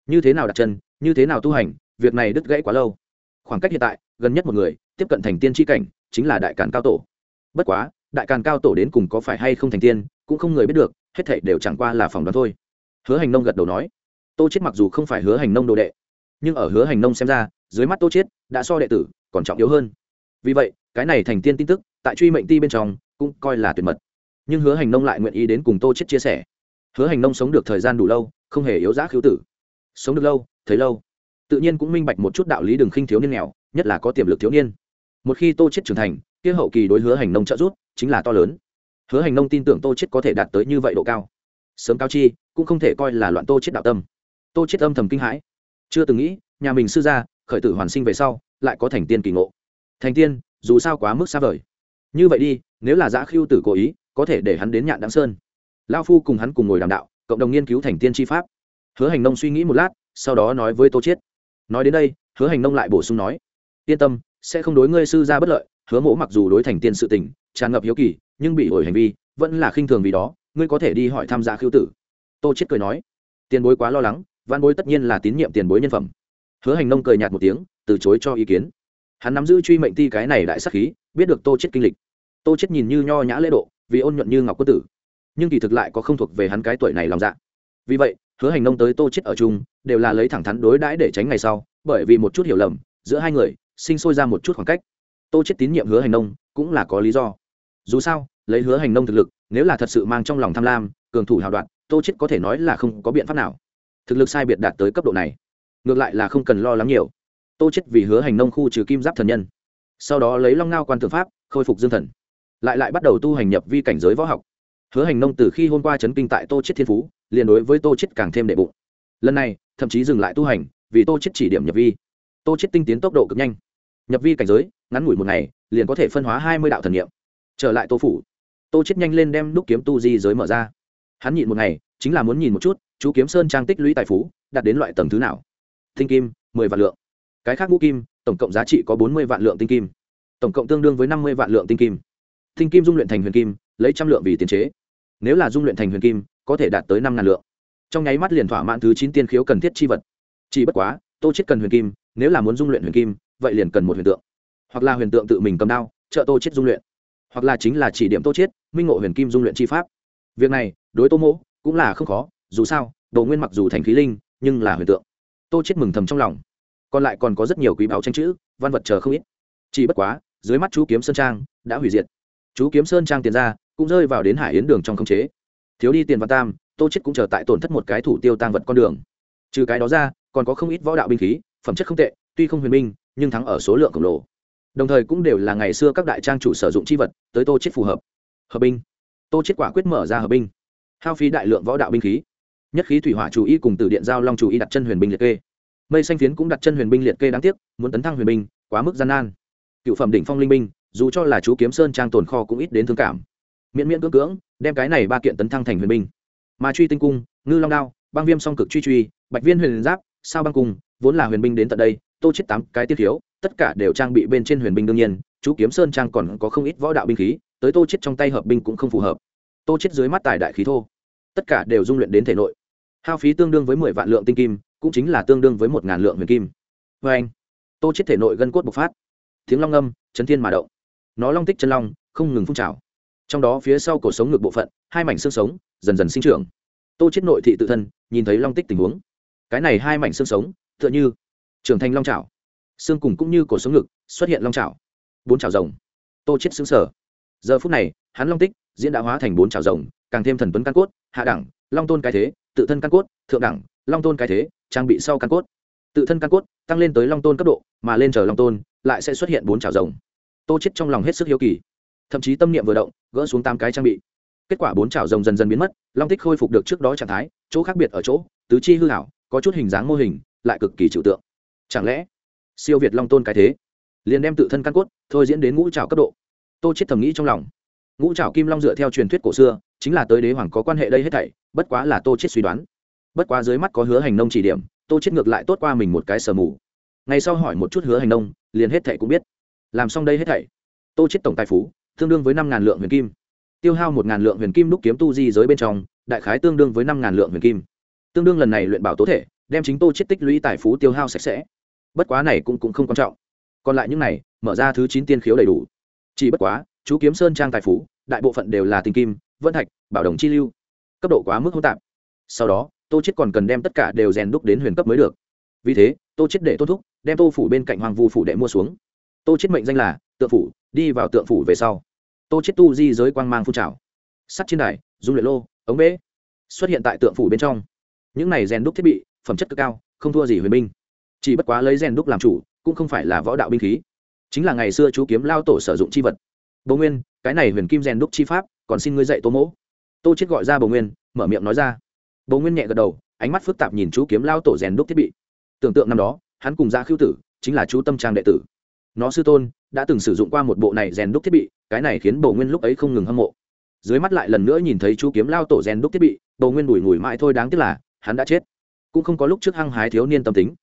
S1: như thế nào đặt chân, như thế nào tu hành, việc này đứt gãy quá lâu. Khoảng cách hiện tại, gần nhất một người, tiếp cận thành tiên tri cảnh, chính là đại càn cao tổ. Bất quá, đại càn cao tổ đến cùng có phải hay không thành tiên, cũng không người biết được, hết thảy đều chẳng qua là phỏng đoán thôi. Hứa hành nông gật đầu nói, tô chết mặc dù không phải hứa hành nông đồ đệ nhưng ở hứa hành nông xem ra, dưới mắt tô chiết đã so đệ tử còn trọng yếu hơn. Vì vậy, cái này thành tiên tin tức tại truy mệnh ti bên trong cũng coi là tuyệt mật. Nhưng hứa hành nông lại nguyện ý đến cùng tô chết chia sẻ. Hứa hành nông sống được thời gian đủ lâu, không hề yếu giá khiếu tử. Sống được lâu, thấy lâu. Tự nhiên cũng minh bạch một chút đạo lý đường khinh thiếu niên nghèo, nhất là có tiềm lực thiếu niên. Một khi tô chết trưởng thành, kia hậu kỳ đối hứa hành nông trợ giúp chính là to lớn. Hứa hành nông tin tưởng tô chết có thể đạt tới như vậy độ cao. Sớm cao chi, cũng không thể coi là loạn tô chết đạo tâm. Tô chết âm thầm kinh hãi chưa từng nghĩ, nhà mình sư gia, khởi tử hoàn sinh về sau, lại có thành tiên kỳ ngộ. Thành tiên, dù sao quá mức xa vời. Như vậy đi, nếu là giã khiêu tử cố ý, có thể để hắn đến nhạn đáng sơn. Lao phu cùng hắn cùng ngồi đàm đạo, cộng đồng nghiên cứu thành tiên tri pháp. Hứa hành nông suy nghĩ một lát, sau đó nói với tô chiết. Nói đến đây, hứa hành nông lại bổ sung nói, yên tâm, sẽ không đối ngươi sư gia bất lợi, hứa mỗ mặc dù đối thành tiên sự tình, tràn ngập hiếu kỳ, nhưng bị ổi hành vi, vẫn là khinh thường vì đó, ngươi có thể đi hỏi tham gia khiêu tử. Tô chết cười nói, tiền bối quá lo lắng văn bối tất nhiên là tín nhiệm tiền bối nhân phẩm. Hứa hành nông cười nhạt một tiếng, từ chối cho ý kiến. Hắn nắm giữ truy mệnh ti cái này đại sắc khí, biết được tô chết kinh lịch. Tô chết nhìn như nho nhã lễ độ, vì ôn nhuận như ngọc quân tử. Nhưng kỳ thực lại có không thuộc về hắn cái tuổi này lòng dạ. Vì vậy, hứa hành nông tới tô chết ở chung, đều là lấy thẳng thắn đối đãi để tránh ngày sau, bởi vì một chút hiểu lầm, giữa hai người, sinh sôi ra một chút khoảng cách. Tô chết tín nhiệm hứa hành nông, cũng là có lý do. Dù sao, lấy hứa hành nông thực lực, nếu là thật sự mang trong lòng tham lam, cường thủ hào đoạn tô chết có thể nói là không có biện pháp nào thực lực sai biệt đạt tới cấp độ này, ngược lại là không cần lo lắng nhiều. Tô chết vì hứa hành nông khu trừ kim giáp thần nhân, sau đó lấy long ngao quan Thượng pháp, khôi phục dương thần, lại lại bắt đầu tu hành nhập vi cảnh giới võ học. Hứa hành nông từ khi hôm qua chấn kinh tại tô chết thiên phú, liền đối với tô chết càng thêm đệ bụng. Lần này, thậm chí dừng lại tu hành, vì tô chết chỉ điểm nhập vi. Tô chết tinh tiến tốc độ cực nhanh. Nhập vi cảnh giới, ngắn ngủi một ngày, liền có thể phân hóa hai mươi đạo thần niệm. Trở lại tô phủ, tô chết nhanh lên đem đúc kiếm tu di giới mở ra. Hắn nhịn một ngày, chính là muốn nhìn một chút chú kiếm sơn trang tích lũy tài phú, đạt đến loại tầng thứ nào? Tinh kim, mười vạn lượng. Cái khác ngũ kim, tổng cộng giá trị có bốn mươi vạn lượng tinh kim. Tổng cộng tương đương với năm mươi vạn lượng tinh kim. Tinh kim dung luyện thành huyền kim, lấy trăm lượng vì tiền chế. Nếu là dung luyện thành huyền kim, có thể đạt tới năm ngàn lượng. Trong nháy mắt liền thỏa mãn thứ chín tiên khiếu cần thiết chi vật. Chỉ bất quá, tô chết cần huyền kim, nếu là muốn dung luyện huyền kim, vậy liền cần một huyền tượng. Hoặc là huyền tượng tự mình cầm đao, trợ tô chết dung luyện. Hoặc là chính là chỉ điểm tô chết, minh ngộ huyền kim dung luyện chi pháp. Việc này, đối tô mỗ cũng là không khó dù sao đồ nguyên mặc dù thành khí linh, nhưng là huyền tượng. Tô chết mừng thầm trong lòng. Còn lại còn có rất nhiều quý báo tranh chữ, văn vật chờ không ít. Chỉ bất quá, dưới mắt chú kiếm sơn trang đã hủy diệt. Chú kiếm sơn trang tiền ra, cũng rơi vào đến hải yến đường trong không chế. Thiếu đi tiền văn tam, tô chết cũng chờ tại tổn thất một cái thủ tiêu tăng vật con đường. Trừ cái đó ra, còn có không ít võ đạo binh khí, phẩm chất không tệ, tuy không huyền minh nhưng thắng ở số lượng khổng lồ. Đồng thời cũng đều là ngày xưa các đại trang chủ sử dụng chi vật, tới tô chết phù hợp. Hợp binh. Tô chết quả quyết mở ra hợp binh. Hao phí đại lượng võ đạo binh khí nhất khí thủy hỏa chủ y cùng từ điện giao long chủ y đặt chân huyền binh liệt kê. Mây xanh phiến cũng đặt chân huyền binh liệt kê đáng tiếc, muốn tấn thăng huyền binh, quá mức gian nan. Cựu phẩm đỉnh phong linh binh, dù cho là chú kiếm sơn trang tồn kho cũng ít đến thương cảm. Miễn miễn cưỡng cưỡng, đem cái này ba kiện tấn thăng thành huyền binh. Mà truy tinh cung, ngư long đao, băng viêm song cực truy truy, bạch viên huyền giáp, sao băng cung, vốn là huyền binh đến tận đây, tô chết tám cái tiết thiếu, tất cả đều trang bị bên trên huyền binh đương nhiên, chú kiếm sơn trang còn có không ít võ đạo binh khí, tới tô chết trong tay hợp binh cũng không phù hợp. Tô chết dưới mắt tài đại khí thô, tất cả đều dung luyện đến thể nội hao phí tương đương với mười vạn lượng tinh kim, cũng chính là tương đương với một ngàn lượng huyền kim. Vê anh, tô chết thể nội gân cốt bộc phát. Tiếng long âm, chấn thiên mà động. Nó long tích chân long, không ngừng phun trào. Trong đó phía sau cổ sống ngực bộ phận, hai mảnh xương sống, dần dần sinh trưởng. Tô chết nội thị tự thân, nhìn thấy long tích tình huống. Cái này hai mảnh xương sống, tựa như trưởng thành long trào xương cùng cũng như cổ sống ngực, xuất hiện long trào bốn trào rồng. Tô chết xứng sở giờ phút này, hắn long tích diễn đã hóa thành bốn trào rồng, càng thêm thần tuấn căn cốt, hạ đẳng, long tôn cái thế tự thân căn cốt, thượng đẳng, long tôn cái thế, trang bị sau căn cốt. Tự thân căn cốt, tăng lên tới long tôn cấp độ, mà lên chờ long tôn, lại sẽ xuất hiện bốn trào rồng. Tô chết trong lòng hết sức hiếu kỳ. Thậm chí tâm niệm vừa động, gỡ xuống tám cái trang bị. Kết quả bốn trào rồng dần dần biến mất, long tích khôi phục được trước đó trạng thái, chỗ khác biệt ở chỗ, tứ chi hư hảo, có chút hình dáng mô hình, lại cực kỳ trừu tượng. Chẳng lẽ, siêu việt long tôn cái thế? Liền đem tự thân căn cốt thôi diễn đến ngũ trào cấp độ. Tô chết thầm nghĩ trong lòng ngũ trảo kim long dựa theo truyền thuyết cổ xưa, chính là tới đế hoàng có quan hệ đây hết thảy, bất quá là tô chết suy đoán. Bất quá dưới mắt có hứa hành nông chỉ điểm, tô chết ngược lại tốt qua mình một cái sờ mù. Ngày sau hỏi một chút hứa hành nông, liền hết thảy cũng biết. Làm xong đây hết thảy, tô chết tổng tài phú, tương đương với năm ngàn lượng huyền kim. Tiêu hao một ngàn lượng huyền kim đúc kiếm tu di giới bên trong, đại khái tương đương với năm ngàn lượng huyền kim. Tương đương lần này luyện bảo tố thể, đem chính tô chết tích lũy tài phú tiêu hao sạch sẽ. Bất quá này cũng cũng không quan trọng. Còn lại những này, mở ra thứ chín tiên khiếu đầy đủ. Chỉ bất quá chú kiếm sơn trang tài phú, đại bộ phận đều là tinh kim, vân thạch, bảo đồng chi lưu. Cấp độ quá mức hỗn tạp. Sau đó, tô chết còn cần đem tất cả đều rèn đúc đến huyền cấp mới được. Vì thế, tô chết để tô thúc, đem tô phủ bên cạnh hoàng vu phủ đệ mua xuống. Tô chết mệnh danh là tượng phủ, đi vào tượng phủ về sau. Tô chết tu di giới quang mang phun trào. Sắt trên đài dung luyện lô, ống bế, xuất hiện tại tượng phủ bên trong. Những này rèn đúc thiết bị, phẩm chất cực cao, không thua gì huyền binh. Chỉ bất quá lấy rèn đúc làm chủ, cũng không phải là võ đạo binh khí. Chính là ngày xưa chú kiếm lao tổ sử dụng chi vật bố nguyên, cái này huyền kim rèn đúc chi pháp, còn xin ngươi dạy tô mỗ. Tô chết gọi ra bố nguyên, mở miệng nói ra. Bố nguyên nhẹ gật đầu, ánh mắt phức tạp nhìn chú kiếm lao tổ rèn đúc thiết bị. Tưởng tượng năm đó, hắn cùng dạ gia khiêu tử chính là chú tâm trang đệ tử. Nó sư tôn đã từng sử dụng qua một bộ này rèn đúc thiết bị, cái này khiến bầu nguyên lúc ấy không ngừng hâm mộ. Dưới mắt lại lần nữa nhìn thấy chú kiếm lao tổ rèn đúc thiết bị bầu nguyên đùi ngùi mãi thôi đáng tiếc là hắn đã chết. Cũng không có lúc trước hăng hái thiếu niên tâm tính.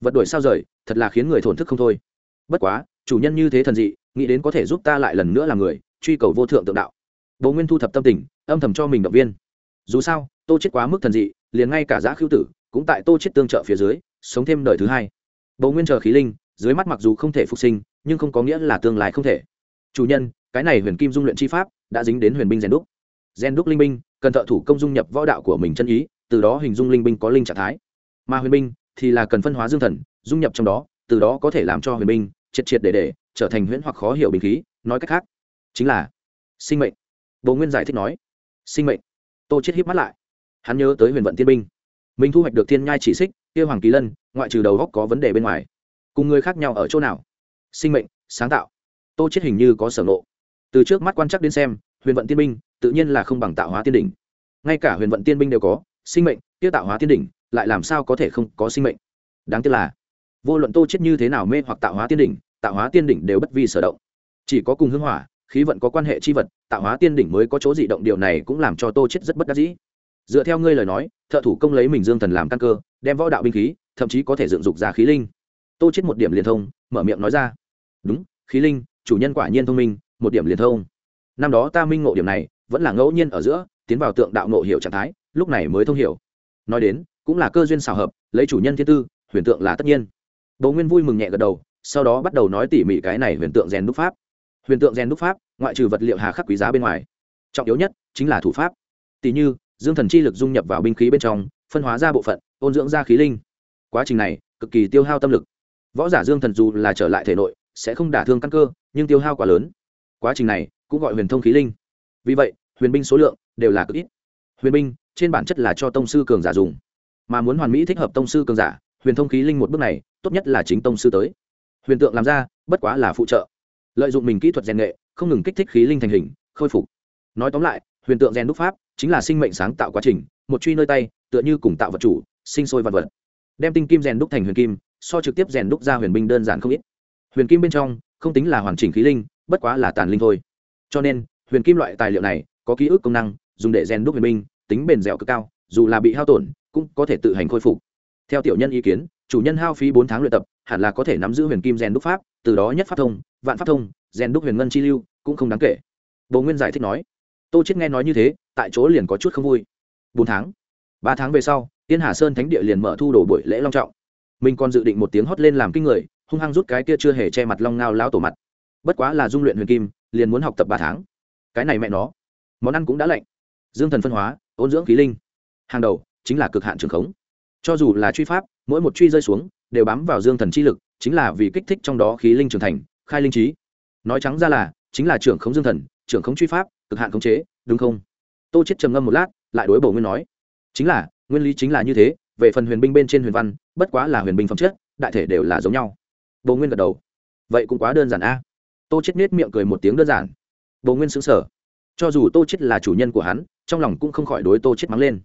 S1: Vật đuổi sao rời, thật là khiến người thổn thức không thôi. Bất quá, chủ nhân như thế thần dị nghĩ đến có thể giúp ta lại lần nữa làm người, truy cầu vô thượng tượng đạo. Bầu nguyên thu thập tâm tình, âm thầm cho mình động viên. Dù sao, tô chết quá mức thần dị, liền ngay cả giã khiêu tử cũng tại tô chết tương trợ phía dưới, sống thêm đời thứ hai. Bầu nguyên chờ khí linh, dưới mắt mặc dù không thể phục sinh, nhưng không có nghĩa là tương lai không thể. Chủ nhân, cái này huyền kim dung luyện chi pháp đã dính đến huyền binh rèn đúc. Rèn đúc linh binh, cần thợ thủ công dung nhập võ đạo của mình chân ý, từ đó hình dung linh binh có linh trạng thái. Mà huyền binh thì là cần phân hóa dương thần, dung nhập trong đó, từ đó có thể làm cho huyền binh triệt triệt để để trở thành huyễn hoặc khó hiểu bình khí, nói cách khác, chính là sinh mệnh. Bồ nguyên giải thích nói, sinh mệnh. Tô chết híp mắt lại. Hắn nhớ tới huyền vận tiên binh. Mình thu hoạch được thiên nhai chỉ xích, kia hoàng kỳ lân, ngoại trừ đầu góc có vấn đề bên ngoài. Cùng người khác nhau ở chỗ nào? Sinh mệnh, sáng tạo. Tô chết hình như có sở ngộ. Từ trước mắt quan chắc đến xem, huyền vận tiên binh tự nhiên là không bằng tạo hóa tiên đỉnh. Ngay cả huyền vận tiên binh đều có, sinh mệnh, kia tạo hóa tiên đỉnh, lại làm sao có thể không có sinh mệnh? Đáng tiếc là, vô luận tô chết như thế nào mê hoặc tạo hóa tiên đỉnh tạo hóa tiên đỉnh đều bất vi sở động. Chỉ có cùng hưng hỏa, khí vận có quan hệ chi vật, tạo hóa tiên đỉnh mới có chỗ dị động, điều này cũng làm cho tô chết rất bất đắc dĩ. Dựa theo ngươi lời nói, thợ thủ công lấy mình dương thần làm căn cơ, đem võ đạo binh khí, thậm chí có thể dựng dục ra khí linh. Tô chết một điểm liên thông, mở miệng nói ra. Đúng, khí linh, chủ nhân quả nhiên thông minh, một điểm liên thông. Năm đó ta minh ngộ điểm này, vẫn là ngẫu nhiên ở giữa, tiến vào tượng đạo ngộ hiểu trạng thái, lúc này mới thông hiểu. Nói đến, cũng là cơ duyên xào hợp, lấy chủ nhân thiên tư, huyền tượng là tất nhiên. Bố nguyên vui mừng nhẹ gật đầu sau đó bắt đầu nói tỉ mỉ cái này huyền tượng rèn đúc pháp. Huyền tượng rèn đúc pháp, ngoại trừ vật liệu hà khắc quý giá bên ngoài, trọng yếu nhất chính là thủ pháp. Tỉ như, dương thần chi lực dung nhập vào binh khí bên trong, phân hóa ra bộ phận, ôn dưỡng ra khí linh. Quá trình này, cực kỳ tiêu hao tâm lực. Võ giả dương thần dù là trở lại thể nội, sẽ không đả thương căn cơ, nhưng tiêu hao quá lớn. Quá trình này, cũng gọi huyền thông khí linh. Vì vậy, huyền binh số lượng đều là cực ít. Huyền binh, trên bản chất là cho tông sư cường giả dùng. Mà muốn hoàn mỹ thích hợp tông sư cường giả, huyền thông khí linh một bước này, tốt nhất là chính tông sư tới huyền tượng làm ra, bất quá là phụ trợ. Lợi dụng mình kỹ thuật rèn nghệ, không ngừng kích thích khí linh thành hình, khôi phục. Nói tóm lại, huyền tượng rèn đúc pháp chính là sinh mệnh sáng tạo quá trình, một truy nơi tay, tựa như cùng tạo vật chủ, sinh sôi vật vật. Đem tinh kim rèn đúc thành huyền kim, so trực tiếp rèn đúc ra huyền binh đơn giản không ít. Huyền kim bên trong, không tính là hoàn chỉnh khí linh, bất quá là tàn linh thôi. Cho nên, huyền kim loại tài liệu này, có ký ức công năng, dùng để rèn đúc huyền binh, tính bền dẻo cực cao, dù là bị hao tổn, cũng có thể tự hành khôi phục. Theo tiểu nhân ý kiến, chủ nhân hao phí bốn tháng luyện tập hẳn là có thể nắm giữ huyền kim rèn đúc pháp, từ đó nhất pháp thông, vạn pháp thông rèn đúc huyền ngân chi lưu cũng không đáng kể. Bồ nguyên giải thích nói. Tô chết nghe nói như thế, tại chỗ liền có chút không vui. Bốn tháng, ba tháng về sau, tiên hà sơn thánh địa liền mở thu đồ buổi lễ long trọng. Mình còn dự định một tiếng hót lên làm kinh người, hung hăng rút cái kia chưa hề che mặt long ngao lao tổ mặt. Bất quá là dung luyện huyền kim, liền muốn học tập ba tháng. Cái này mẹ nó, món ăn cũng đã lạnh. Dương thần phân hóa, ôn dưỡng khí linh. Hàng đầu, chính là cực hạn trường khống. Cho dù là truy pháp, mỗi một truy rơi xuống đều bám vào dương thần chi lực, chính là vì kích thích trong đó khí linh trưởng thành, khai linh trí. Nói trắng ra là, chính là trưởng khống dương thần, trưởng khống truy pháp, cực hạn khống chế, đúng không? Tô chết trầm ngâm một lát, lại đối bầu nguyên nói, chính là, nguyên lý chính là như thế, về phần huyền binh bên trên huyền văn, bất quá là huyền binh phẩm chất, đại thể đều là giống nhau. Bồ nguyên gật đầu, vậy cũng quá đơn giản a. Tô chết nết miệng cười một tiếng đơn giản. Bồ nguyên sững sờ. Cho dù tô chết là chủ nhân của hắn, trong lòng cũng không khỏi đối tô chết mắng lên.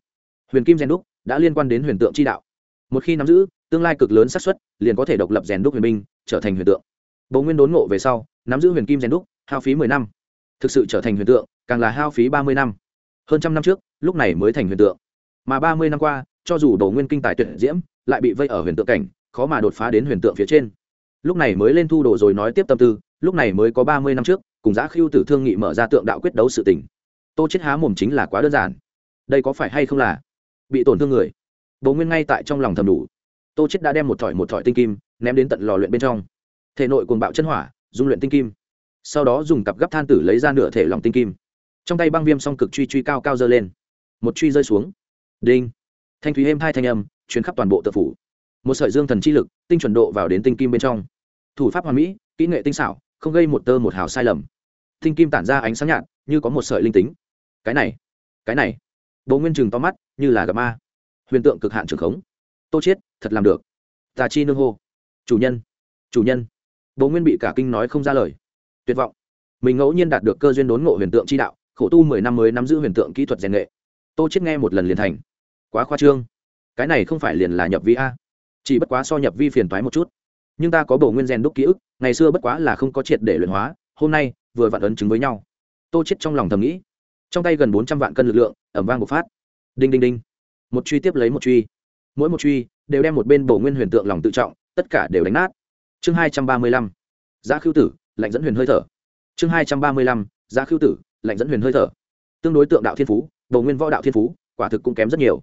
S1: Huyền kim Gen đúc, đã liên quan đến huyền tượng chi đạo một khi nắm giữ, tương lai cực lớn xác suất, liền có thể độc lập rèn đúc huyền binh, trở thành huyền tượng. Bồ nguyên đốn ngộ về sau, nắm giữ huyền kim rèn đúc, hao phí mười năm. Thực sự trở thành huyền tượng, càng là hao phí ba mươi năm. Hơn trăm năm trước, lúc này mới thành huyền tượng. Mà ba mươi năm qua, cho dù đồ nguyên kinh tài tuyển diễm, lại bị vây ở huyền tượng cảnh, khó mà đột phá đến huyền tượng phía trên. Lúc này mới lên thu đồ rồi nói tiếp tâm tư, lúc này mới có ba mươi năm trước, cùng giã khiêu tử thương nghị mở ra tượng đạo quyết đấu sự tình. Tô chết há mồm chính là quá đơn giản. Đây có phải hay không là bị tổn thương người? Bố nguyên ngay tại trong lòng thầm đủ. Tô chết đã đem một thỏi một thỏi tinh kim ném đến tận lò luyện bên trong. Thể nội cuồng bạo chân hỏa, dung luyện tinh kim. Sau đó dùng cặp gấp than tử lấy ra nửa thể lòng tinh kim. Trong tay băng viêm song cực truy truy cao cao dơ lên. Một truy rơi xuống. Đinh. Thanh thúy êm hai thanh âm chuyến khắp toàn bộ tự phủ. Một sợi dương thần chi lực tinh chuẩn độ vào đến tinh kim bên trong. Thủ pháp hoàn mỹ, kỹ nghệ tinh xảo, không gây một tơ một hào sai lầm. Tinh kim tản ra ánh sáng nhạt, như có một sợi linh tính. Cái này cái này. Bố nguyên chừng to mắt, như là gặp ma huyền tượng cực hạn trường khống. Tô chiết, thật làm được. Tà chi nương hô. Chủ nhân chủ nhân. Bố nguyên bị cả kinh nói không ra lời. Tuyệt vọng. Mình ngẫu nhiên đạt được cơ duyên đốn ngộ huyền tượng chi đạo, khổ tu mười năm mới nắm giữ huyền tượng kỹ thuật rèn nghệ. Tô chết nghe một lần liền thành. Quá khoa trương. Cái này không phải liền là nhập vi a? Chỉ bất quá so nhập vi phiền toái một chút. Nhưng ta có bổ nguyên rèn đúc ký ức, ngày xưa bất quá là không có triệt để luyện hóa, hôm nay, vừa vặn ấn chứng với nhau. Tô chết trong lòng thầm nghĩ. Trong tay gần bốn trăm vạn cân lực lượng ẩm vang một phát. Đinh đinh đinh một truy tiếp lấy một truy. Mỗi một truy đều đem một bên bổ nguyên huyền tượng lòng tự trọng, tất cả đều đánh nát. Chương hai trăm ba mươi lăm giá khưu tử, lạnh dẫn huyền hơi thở. Chương hai trăm ba mươi lăm giá khưu tử, lạnh dẫn huyền hơi thở. Tương đối tượng đạo thiên phú, bổ nguyên võ đạo thiên phú, quả thực cũng kém rất nhiều.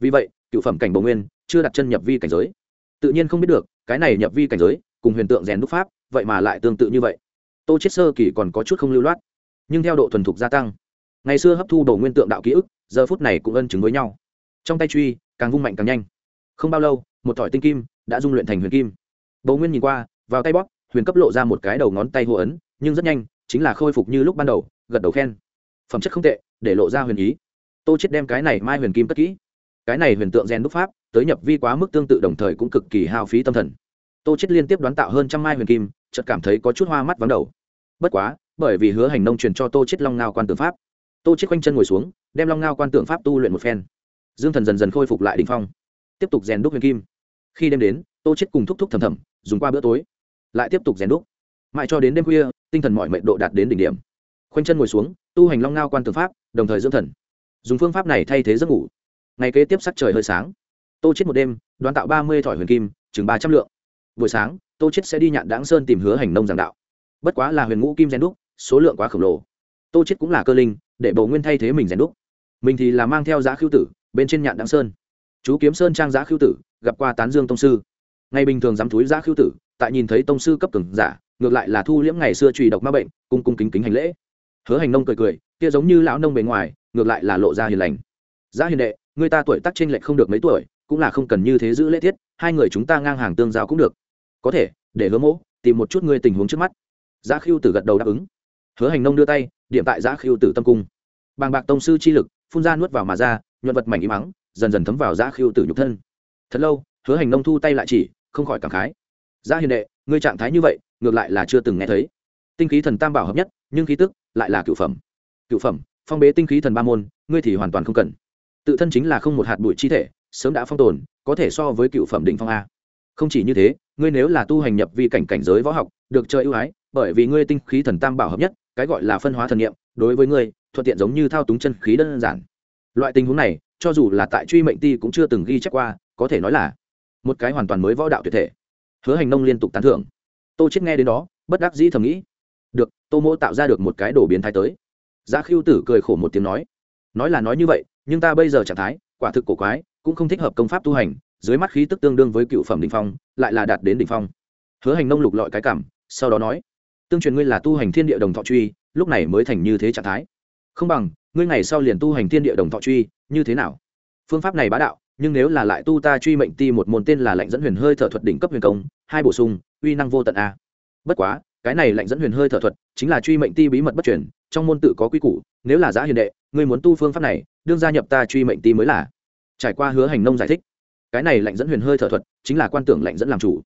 S1: Vì vậy, cựu phẩm cảnh bổ nguyên chưa đặt chân nhập vi cảnh giới. Tự nhiên không biết được, cái này nhập vi cảnh giới cùng huyền tượng rèn đúc pháp, vậy mà lại tương tự như vậy. Tô chết sơ kỳ còn có chút không lưu loát, nhưng theo độ thuần thục gia tăng, ngày xưa hấp thu đồ nguyên tượng đạo ký ức, giờ phút này cũng ân chứng với nhau trong tay truy, càng vung mạnh càng nhanh. Không bao lâu, một thỏi tinh kim đã dung luyện thành huyền kim. Bầu nguyên nhìn qua, vào tay bóp, huyền cấp lộ ra một cái đầu ngón tay hô ấn, nhưng rất nhanh, chính là khôi phục như lúc ban đầu, gật đầu khen. Phẩm chất không tệ, để lộ ra huyền ý. Tô chết đem cái này mai huyền kim cất kỹ. Cái này huyền tượng gen đúc pháp, tới nhập vi quá mức tương tự đồng thời cũng cực kỳ hao phí tâm thần. Tô chết liên tiếp đoán tạo hơn trăm mai huyền kim, chợt cảm thấy có chút hoa mắt vắng đầu. Bất quá, bởi vì hứa hành nông truyền cho tô chết long ngao quan tượng pháp, tô chết quanh chân ngồi xuống, đem long ngao quan tượng pháp tu luyện một phen dương thần dần dần khôi phục lại đỉnh phong. Tiếp tục rèn đúc huyền kim. Khi đêm đến, tô chết cùng thúc thúc thầm thầm, dùng qua bữa tối. Lại tiếp tục rèn đúc. Mãi cho đến đêm khuya, tinh thần mọi mệnh độ đạt đến đỉnh điểm. Khoanh chân ngồi xuống, tu hành long ngao quan tư pháp, đồng thời dưỡng thần. Dùng phương pháp này thay thế giấc ngủ. Ngày kế tiếp sắc trời hơi sáng. Tô chết một đêm, đoán tạo ba mươi thỏi huyền kim, chừng ba trăm lượng. Buổi sáng, tô chết sẽ đi nhạn đáng sơn tìm hứa hành nông giảng đạo. Bất quá là huyền ngũ kim rèn đúc, số lượng quá khổng lồ. Tô chết cũng là cơ linh, để bầu nguyên thay thế mình rèn đúc. Mình thì là mang theo giá khiêu tử bên trên nhạn đáng sơn. Chú kiếm sơn trang giã khiêu tử, gặp qua tán dương tông sư. Ngày bình thường dám thúi giã khiêu tử, tại nhìn thấy tông sư cấp cường giả, ngược lại là thu liễm ngày xưa trùy độc ma bệnh, cung cung kính kính hành lễ. Hứa hành nông cười cười, kia giống như lão nông bề ngoài, ngược lại là lộ ra hiền lành. Giã hiền đệ, người ta tuổi tác trên lệch không được mấy tuổi, cũng là không cần như thế giữ lễ tiết, hai người chúng ta ngang hàng tương giao cũng được. Có thể, để hứa mỗ, tìm một chút ngươi tình huống trước mắt. Giã khiêu tử gật đầu đáp ứng. Hứa hành nông đưa tay, điểm tại giã khiêu tử tâm cung. Bàng bạc tông sư chi lực, phun ra nuốt vào mà ra nhuận vật mảnh im mắng dần dần thấm vào giã khiêu tử nhục thân. Thật lâu, hứa hành nông thu tay lại chỉ, không khỏi cảm khái. Giã hiền đệ, ngươi trạng thái như vậy, ngược lại là chưa từng nghe thấy. Tinh khí thần tam bảo hợp nhất, nhưng khí tức lại là cựu phẩm. Cựu phẩm, phong bế tinh khí thần ba môn, ngươi thì hoàn toàn không cần. Tự thân chính là không một hạt bụi chi thể, sớm đã phong tồn, có thể so với cựu phẩm định phong a. Không chỉ như thế, ngươi nếu là tu hành nhập vi cảnh cảnh giới võ học, được chơi ưu ái, bởi vì ngươi tinh khí thần tam bảo hợp nhất, cái gọi là phân hóa thần nghiệm đối với ngươi, thuận tiện giống như thao túng chân khí đơn giản loại tình huống này, cho dù là tại truy mệnh ti cũng chưa từng ghi chép qua, có thể nói là một cái hoàn toàn mới võ đạo tuyệt thể. Hứa hành nông liên tục tán thưởng. Tô chết nghe đến đó, bất đắc dĩ thầm nghĩ, được, tô mỗ tạo ra được một cái đồ biến thái tới. Giá khiêu tử cười khổ một tiếng nói nói là nói như vậy, nhưng ta bây giờ trạng thái, quả thực cổ quái, cũng không thích hợp công pháp tu hành, dưới mắt khí tức tương đương với cựu phẩm đỉnh phong, lại là đạt đến đỉnh phong. Hứa hành nông lục lọi cái cảm, sau đó nói, tương truyền ngươi là tu hành thiên địa đồng thọ truy, lúc này mới thành như thế trạng thái. Không bằng ngươi ngày sau liền tu hành thiên địa đồng thọ truy, như thế nào? Phương pháp này bá đạo, nhưng nếu là lại tu ta truy mệnh ti một môn tên là lệnh dẫn huyền hơi thở thuật đỉnh cấp huyền công, hai bổ sung, uy năng vô tận a. Bất quá, cái này lệnh dẫn huyền hơi thở thuật chính là truy mệnh ti bí mật bất truyền, trong môn tự có quy củ, nếu là giá hiền đệ, ngươi muốn tu phương pháp này, đương gia nhập ta truy mệnh ti mới là. Trải qua hứa hành nông giải thích, cái này lạnh dẫn huyền hơi thở thuật chính là quan tưởng lạnh dẫn làm chủ.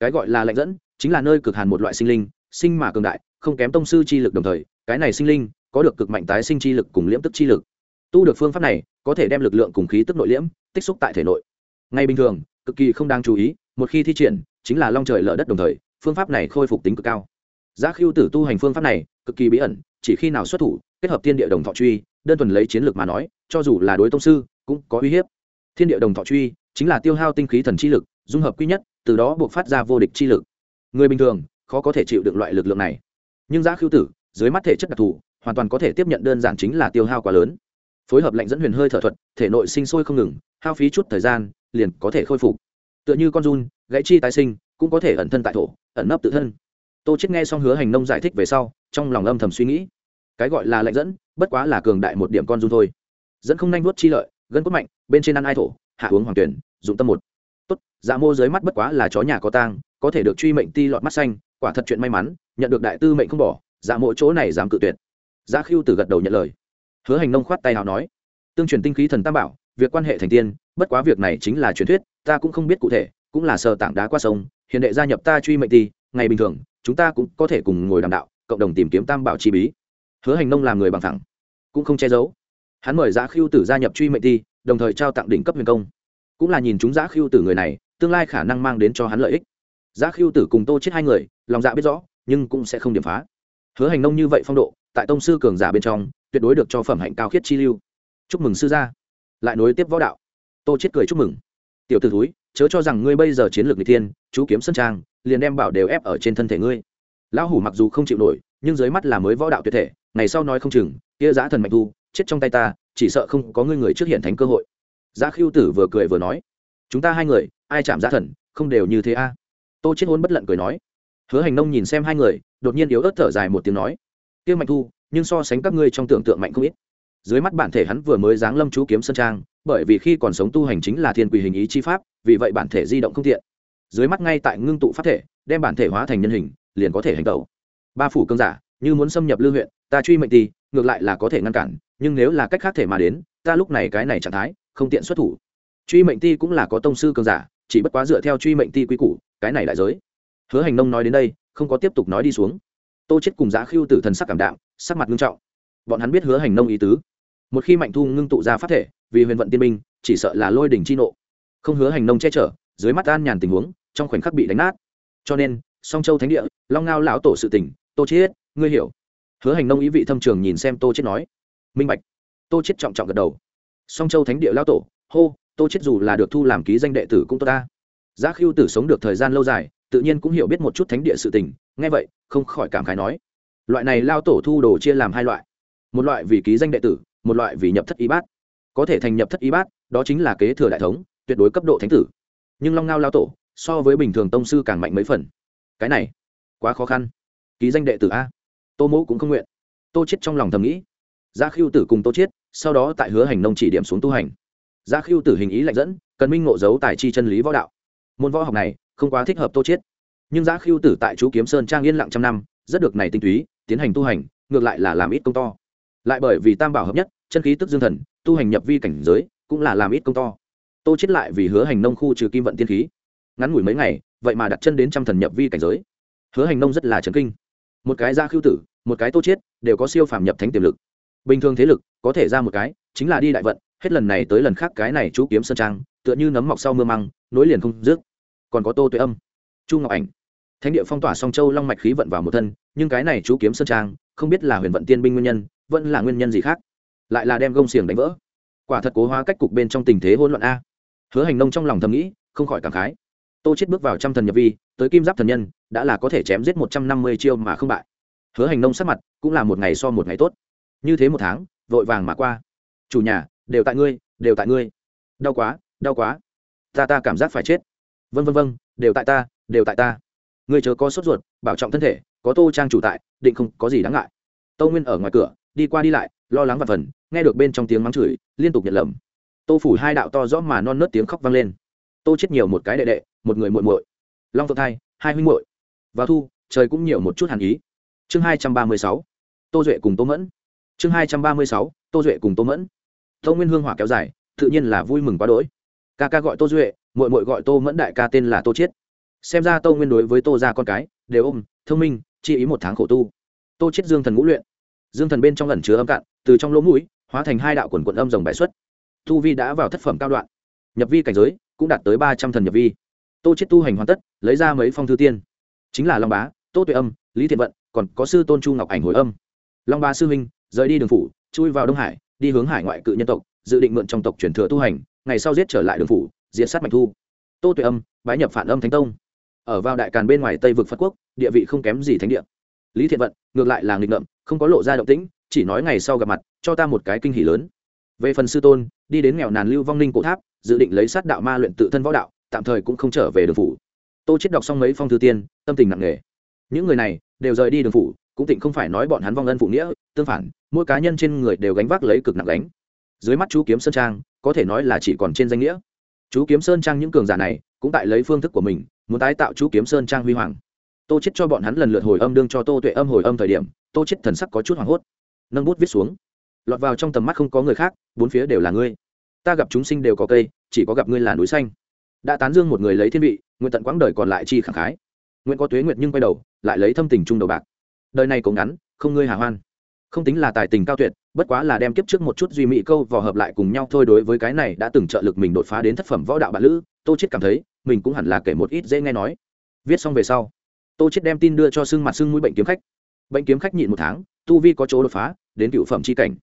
S1: Cái gọi là lạnh dẫn chính là nơi cực hàn một loại sinh linh, sinh mà cường đại, không kém tông sư chi lực đồng thời, cái này sinh linh có được cực mạnh tái sinh chi lực cùng liễm tức chi lực. Tu được phương pháp này, có thể đem lực lượng cùng khí tức nội liễm, tích xúc tại thể nội. Ngay bình thường, cực kỳ không đáng chú ý, một khi thi triển, chính là long trời lở đất đồng thời, phương pháp này khôi phục tính cực cao. Giá khiêu tử tu hành phương pháp này, cực kỳ bí ẩn, chỉ khi nào xuất thủ, kết hợp thiên địa đồng thọ truy, đơn thuần lấy chiến lược mà nói, cho dù là đối tông sư, cũng có uy hiếp. Thiên địa đồng thọ truy chính là tiêu hao tinh khí thần chi lực, dung hợp quy nhất, từ đó buộc phát ra vô địch chi lực. Người bình thường, khó có thể chịu được loại lực lượng này. Nhưng giá khiêu tử, dưới mắt thể chất đặc thù hoàn toàn có thể tiếp nhận đơn giản chính là tiêu hao quá lớn. Phối hợp lệnh dẫn huyền hơi thở thuật, thể nội sinh sôi không ngừng, hao phí chút thời gian, liền có thể khôi phục. Tựa như con run, gãy chi tái sinh, cũng có thể ẩn thân tại thổ, ẩn nấp tự thân. Tô chết nghe xong hứa hành nông giải thích về sau, trong lòng âm thầm suy nghĩ. Cái gọi là lệnh dẫn, bất quá là cường đại một điểm con run thôi. Dẫn không nhanh nuốt chi lợi, gân cốt mạnh, bên trên ăn ai thổ, hạ uống hoàng tuyển, dụng tâm một. Tốt dạ mô dưới mắt bất quá là chó nhà có tang, có thể được truy mệnh ti lọt mắt xanh, quả thật chuyện may mắn, nhận được đại tư mệnh không bỏ dạ mộ chỗ này dám cự tuyệt giá khiêu từ gật đầu nhận lời. Hứa hành nông khoát tay nào nói, tương truyền tinh khí thần tam bảo, việc quan hệ thành tiên, bất quá việc này chính là truyền thuyết, ta cũng không biết cụ thể, cũng là sờ tảng đá qua sông hiện đệ gia nhập ta truy mệnh ti, ngày bình thường, chúng ta cũng có thể cùng ngồi đàm đạo, cộng đồng tìm kiếm tam bảo chi bí. Hứa hành nông làm người bằng thẳng cũng không che giấu. Hắn mời giá khiêu tử gia nhập truy mệnh ti, đồng thời trao tặng đỉnh cấp huyền công. Cũng là nhìn chúng giá khiêu tử người này, tương lai khả năng mang đến cho hắn lợi ích. Giá khiêu tử cùng tô chết hai người, lòng dạ biết rõ, nhưng cũng sẽ không điểm phá. Hứa hành nông như vậy phong độ tại tông sư cường giả bên trong, tuyệt đối được cho phẩm hạnh cao khiết chi lưu. Chúc mừng sư gia. Lại nối tiếp võ đạo. Tô chết cười chúc mừng. Tiểu tử thúi, chớ cho rằng ngươi bây giờ chiến lược n g thiên, chú kiếm sân trang, liền đem bảo đều ép ở trên thân thể ngươi. Lão hủ mặc dù không chịu nổi, nhưng dưới mắt là mới võ đạo tuyệt thể, ngày sau nói không chừng, kia giã thần mạnh thu, chết trong tay ta, chỉ sợ không có ngươi người trước hiện thánh cơ hội. Giã khiêu tử vừa cười vừa nói, chúng ta hai người, ai chạm giã thần, không đều như thế a? Tô chết hôn bất lận cười nói, hứa hành nông nhìn xem hai người, đột nhiên yếu ớt thở dài một tiếng nói kia mạnh thu, nhưng so sánh các ngươi trong tưởng tượng mạnh không ít. Dưới mắt bản thể hắn vừa mới giáng lâm chú kiếm sơn trang, bởi vì khi còn sống tu hành chính là thiên quỷ hình ý chi pháp, vì vậy bản thể di động không tiện. Dưới mắt ngay tại ngưng tụ pháp thể, đem bản thể hóa thành nhân hình, liền có thể hành tẩu. Ba phủ cương giả, như muốn xâm nhập lưu huyện, ta truy mệnh ti ngược lại là có thể ngăn cản, nhưng nếu là cách khác thể mà đến, ta lúc này cái này trạng thái, không tiện xuất thủ. Truy mệnh ti cũng là có tông sư cương giả, chỉ bất quá dựa theo truy mệnh ti quy củ, cái này đại giới. Hứa hành nông nói đến đây, không có tiếp tục nói đi xuống tô chết cùng giá khiêu tử thần sắc cảm đạm, sắc mặt nghiêm trọng. Bọn hắn biết hứa hành nông ý tứ. Một khi mạnh thu ngưng tụ ra phát thể, vì huyền vận tiên minh chỉ sợ là lôi đỉnh chi nộ. Không hứa hành nông che chở, dưới mắt an nhàn tình huống, trong khoảnh khắc bị đánh nát. Cho nên, song châu thánh địa, long ngao lão tổ sự tình, tô chết, ngươi hiểu. Hứa hành nông ý vị thâm trường nhìn xem tô chết nói. Minh bạch. Tô chết trọng trọng gật đầu. Song châu thánh địa lão tổ, hô, tô chết dù là được thu làm ký danh đệ tử cũng tốt ta. Giá khiêu tử sống được thời gian lâu dài, tự nhiên cũng hiểu biết một chút thánh địa sự tình. Nghe vậy không khỏi cảm khái nói, loại này lao tổ thu đồ chia làm hai loại, một loại vì ký danh đệ tử, một loại vì nhập thất y bát. Có thể thành nhập thất y bát, đó chính là kế thừa đại thống, tuyệt đối cấp độ thánh tử. Nhưng long ngao lao tổ, so với bình thường tông sư càng mạnh mấy phần. Cái này, quá khó khăn. Ký danh đệ tử a? Tô mẫu cũng không nguyện. Tô chết trong lòng thầm nghĩ. Gia khiêu tử cùng tô chết sau đó tại hứa hành nông chỉ điểm xuống tu hành. Gia khiêu tử hình ý lạnh dẫn, cần minh ngộ dấu tài chi chân lý võ đạo. Môn võ học này, không quá thích hợp tô chết nhưng giá khiêu tử tại chú kiếm sơn trang yên lặng trăm năm, rất được này tinh túy, tiến hành tu hành, ngược lại là làm ít công to. Lại bởi vì tam bảo hợp nhất, chân khí tức dương thần, tu hành nhập vi cảnh giới, cũng là làm ít công to. Tô chết lại vì hứa hành nông khu trừ kim vận tiên khí. Ngắn ngủi mấy ngày, vậy mà đặt chân đến trăm thần nhập vi cảnh giới. Hứa hành nông rất là chấn kinh. Một cái gia khiêu tử, một cái tô chết, đều có siêu phàm nhập thánh tiềm lực. Bình thường thế lực, có thể ra một cái, chính là đi đại vận, hết lần này tới lần khác cái này chú kiếm sơn trang, tựa như nấm mọc sau mưa măng, nối liền không dứt. Còn có tô tuệ âm chu ngọc ảnh. Thánh địa phong tỏa song châu long mạch khí vận vào một thân, nhưng cái này chú kiếm sơn trang, không biết là huyền vận tiên binh nguyên nhân, vẫn là nguyên nhân gì khác? Lại là đem gông xiềng đánh vỡ. Quả thật cố hóa cách cục bên trong tình thế hỗn loạn a. Hứa hành nông trong lòng thầm nghĩ, không khỏi cảm khái. Tô chết bước vào trăm thần nhập vi, tới kim giáp thần nhân, đã là có thể chém giết một trăm năm mươi chiêu mà không bại. Hứa hành nông sắc mặt, cũng là một ngày so một ngày tốt. Như thế một tháng, vội vàng mà qua. Chủ nhà, đều tại ngươi, đều tại ngươi. Đau quá đau quá. Ta ta cảm giác phải chết. Vân vân vân đều tại ta đều tại ta. Người chớ có sốt ruột, bảo trọng thân thể, có tô trang chủ tại, định không có gì đáng ngại. Tô nguyên ở ngoài cửa, đi qua đi lại, lo lắng và phần, nghe được bên trong tiếng mắng chửi, liên tục nhận lầm. Tô phủ hai đạo to rõ mà non nớt tiếng khóc vang lên. Tô chết nhiều một cái đệ đệ, một người muội muội. Long phượng thai, hai huynh muội. Vào thu, trời cũng nhiều một chút hàn ý. Chương hai trăm ba mươi sáu. Tô duệ cùng tô mẫn. Chương hai trăm ba mươi sáu, tô duệ cùng tô mẫn. Tô nguyên hương hỏa kéo dài, tự nhiên là vui mừng quá đỗi. Ca ca gọi tô duệ mội mội gọi tô mẫn đại ca tên là tô chiết xem ra tô nguyên đối với tô ra con cái đều ôm, thông minh, chi ý một tháng khổ tu. Tô chiết dương thần ngũ luyện. Dương thần bên trong lần chứa âm cạn, từ trong lỗ mũi, hóa thành hai đạo quần quận âm rồng bãi xuất. Tu vi đã vào thất phẩm cao đoạn. Nhập vi cảnh giới cũng đạt tới ba trăm thần nhập vi. Tô chết tu hành hoàn tất, lấy ra mấy phong thư tiên. Chính là long bá, tô tuệ âm, lý thiện vận, còn có sư tôn chu ngọc ảnh hồi âm. Long bá sư huynh, rời đi đường phủ, chui vào đông hải, đi hướng hải ngoại cự nhân tộc, dự định mượn trong tộc truyền thừa tu hành, ngày sau giết trở lại đường phủ, diệt sát mạnh thu. Tô tuệ âm, bái nhập phản âm thánh tông ở vào đại càn bên ngoài tây vực phật quốc, địa vị không kém gì thánh địa. Lý thiện vận, ngược lại là nghịch ngợm, không có lộ ra động tĩnh, chỉ nói ngày sau gặp mặt, cho ta một cái kinh hỉ lớn. Về phần sư tôn, đi đến nghèo nàn lưu vong ninh cổ tháp, dự định lấy sát đạo ma luyện tự thân võ đạo, tạm thời cũng không trở về đường phủ. Tô chết đọc xong mấy phong thư tiên, tâm tình nặng nề. Những người này đều rời đi đường phủ, cũng tịnh không phải nói bọn hắn vong ân phụ nghĩa, tương phản, mỗi cá nhân trên người đều gánh vác lấy cực nặng gánh. Dưới mắt chú kiếm sơn trang, có thể nói là chỉ còn trên danh nghĩa. Chú kiếm sơn trang những cường giả này, cũng tại lấy phương thức của mình muốn tái tạo chú kiếm sơn trang huy hoàng. Tô chết cho bọn hắn lần lượt hồi âm đương cho tô tuệ âm hồi âm thời điểm, tô chết thần sắc có chút hoảng hốt. Nâng bút viết xuống. Lọt vào trong tầm mắt không có người khác, bốn phía đều là ngươi. Ta gặp chúng sinh đều có cây, chỉ có gặp ngươi là núi xanh. Đã tán dương một người lấy thiên vị, nguyện tận quãng đời còn lại chi khẳng khái. Nguyện có tuế nguyện nhưng quay đầu, lại lấy thâm tình trung đầu bạc. Đời này cũng ngắn, không ngươi hà hoan. Không tính là tài tình cao tuyệt, bất quá là đem kiếp trước một chút duy mỹ câu vào hợp lại cùng nhau thôi đối với cái này đã từng trợ lực mình đột phá đến thất phẩm võ đạo bản lữ, tô chết cảm thấy mình cũng hẳn là kể một ít dễ nghe nói. Viết xong về sau, tô chết đem tin đưa cho xương mặt xương mũi bệnh kiếm khách. Bệnh kiếm khách nhịn một tháng, tu vi có chỗ đột phá, đến cựu phẩm c h i cảnh.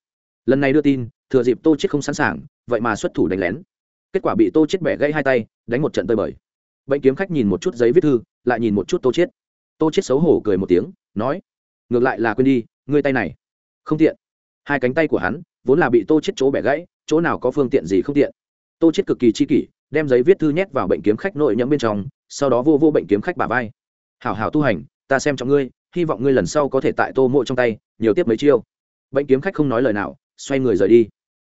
S1: Lần này đưa tin, thừa dịp tô chết không sẵn sàng, vậy mà xuất thủ đánh lén. Kết quả bị tô chết bẻ gãy hai tay, đánh một trận tơi bời. Bệnh kiếm khách nhìn một chút giấy viết thư, lại nhìn một chút tô chết tô chết xấu hổ cười một tiếng, nói, ngược lại là quên đi, ngươi tay này, không tiện. Hai cánh tay của hắn, vốn là bị tô chết chỗ bẻ gãy, chỗ nào có phương tiện gì không tiện. Tô chết cực kỳ chi kỷ đem giấy viết thư nhét vào bệnh kiếm khách nội nhẫm bên trong, sau đó vô vô bệnh kiếm khách bả vai. Hảo hảo tu hành, ta xem trọng ngươi, hy vọng ngươi lần sau có thể tại tô mộ trong tay, nhiều tiếp mấy chiêu. Bệnh kiếm khách không nói lời nào, xoay người rời đi.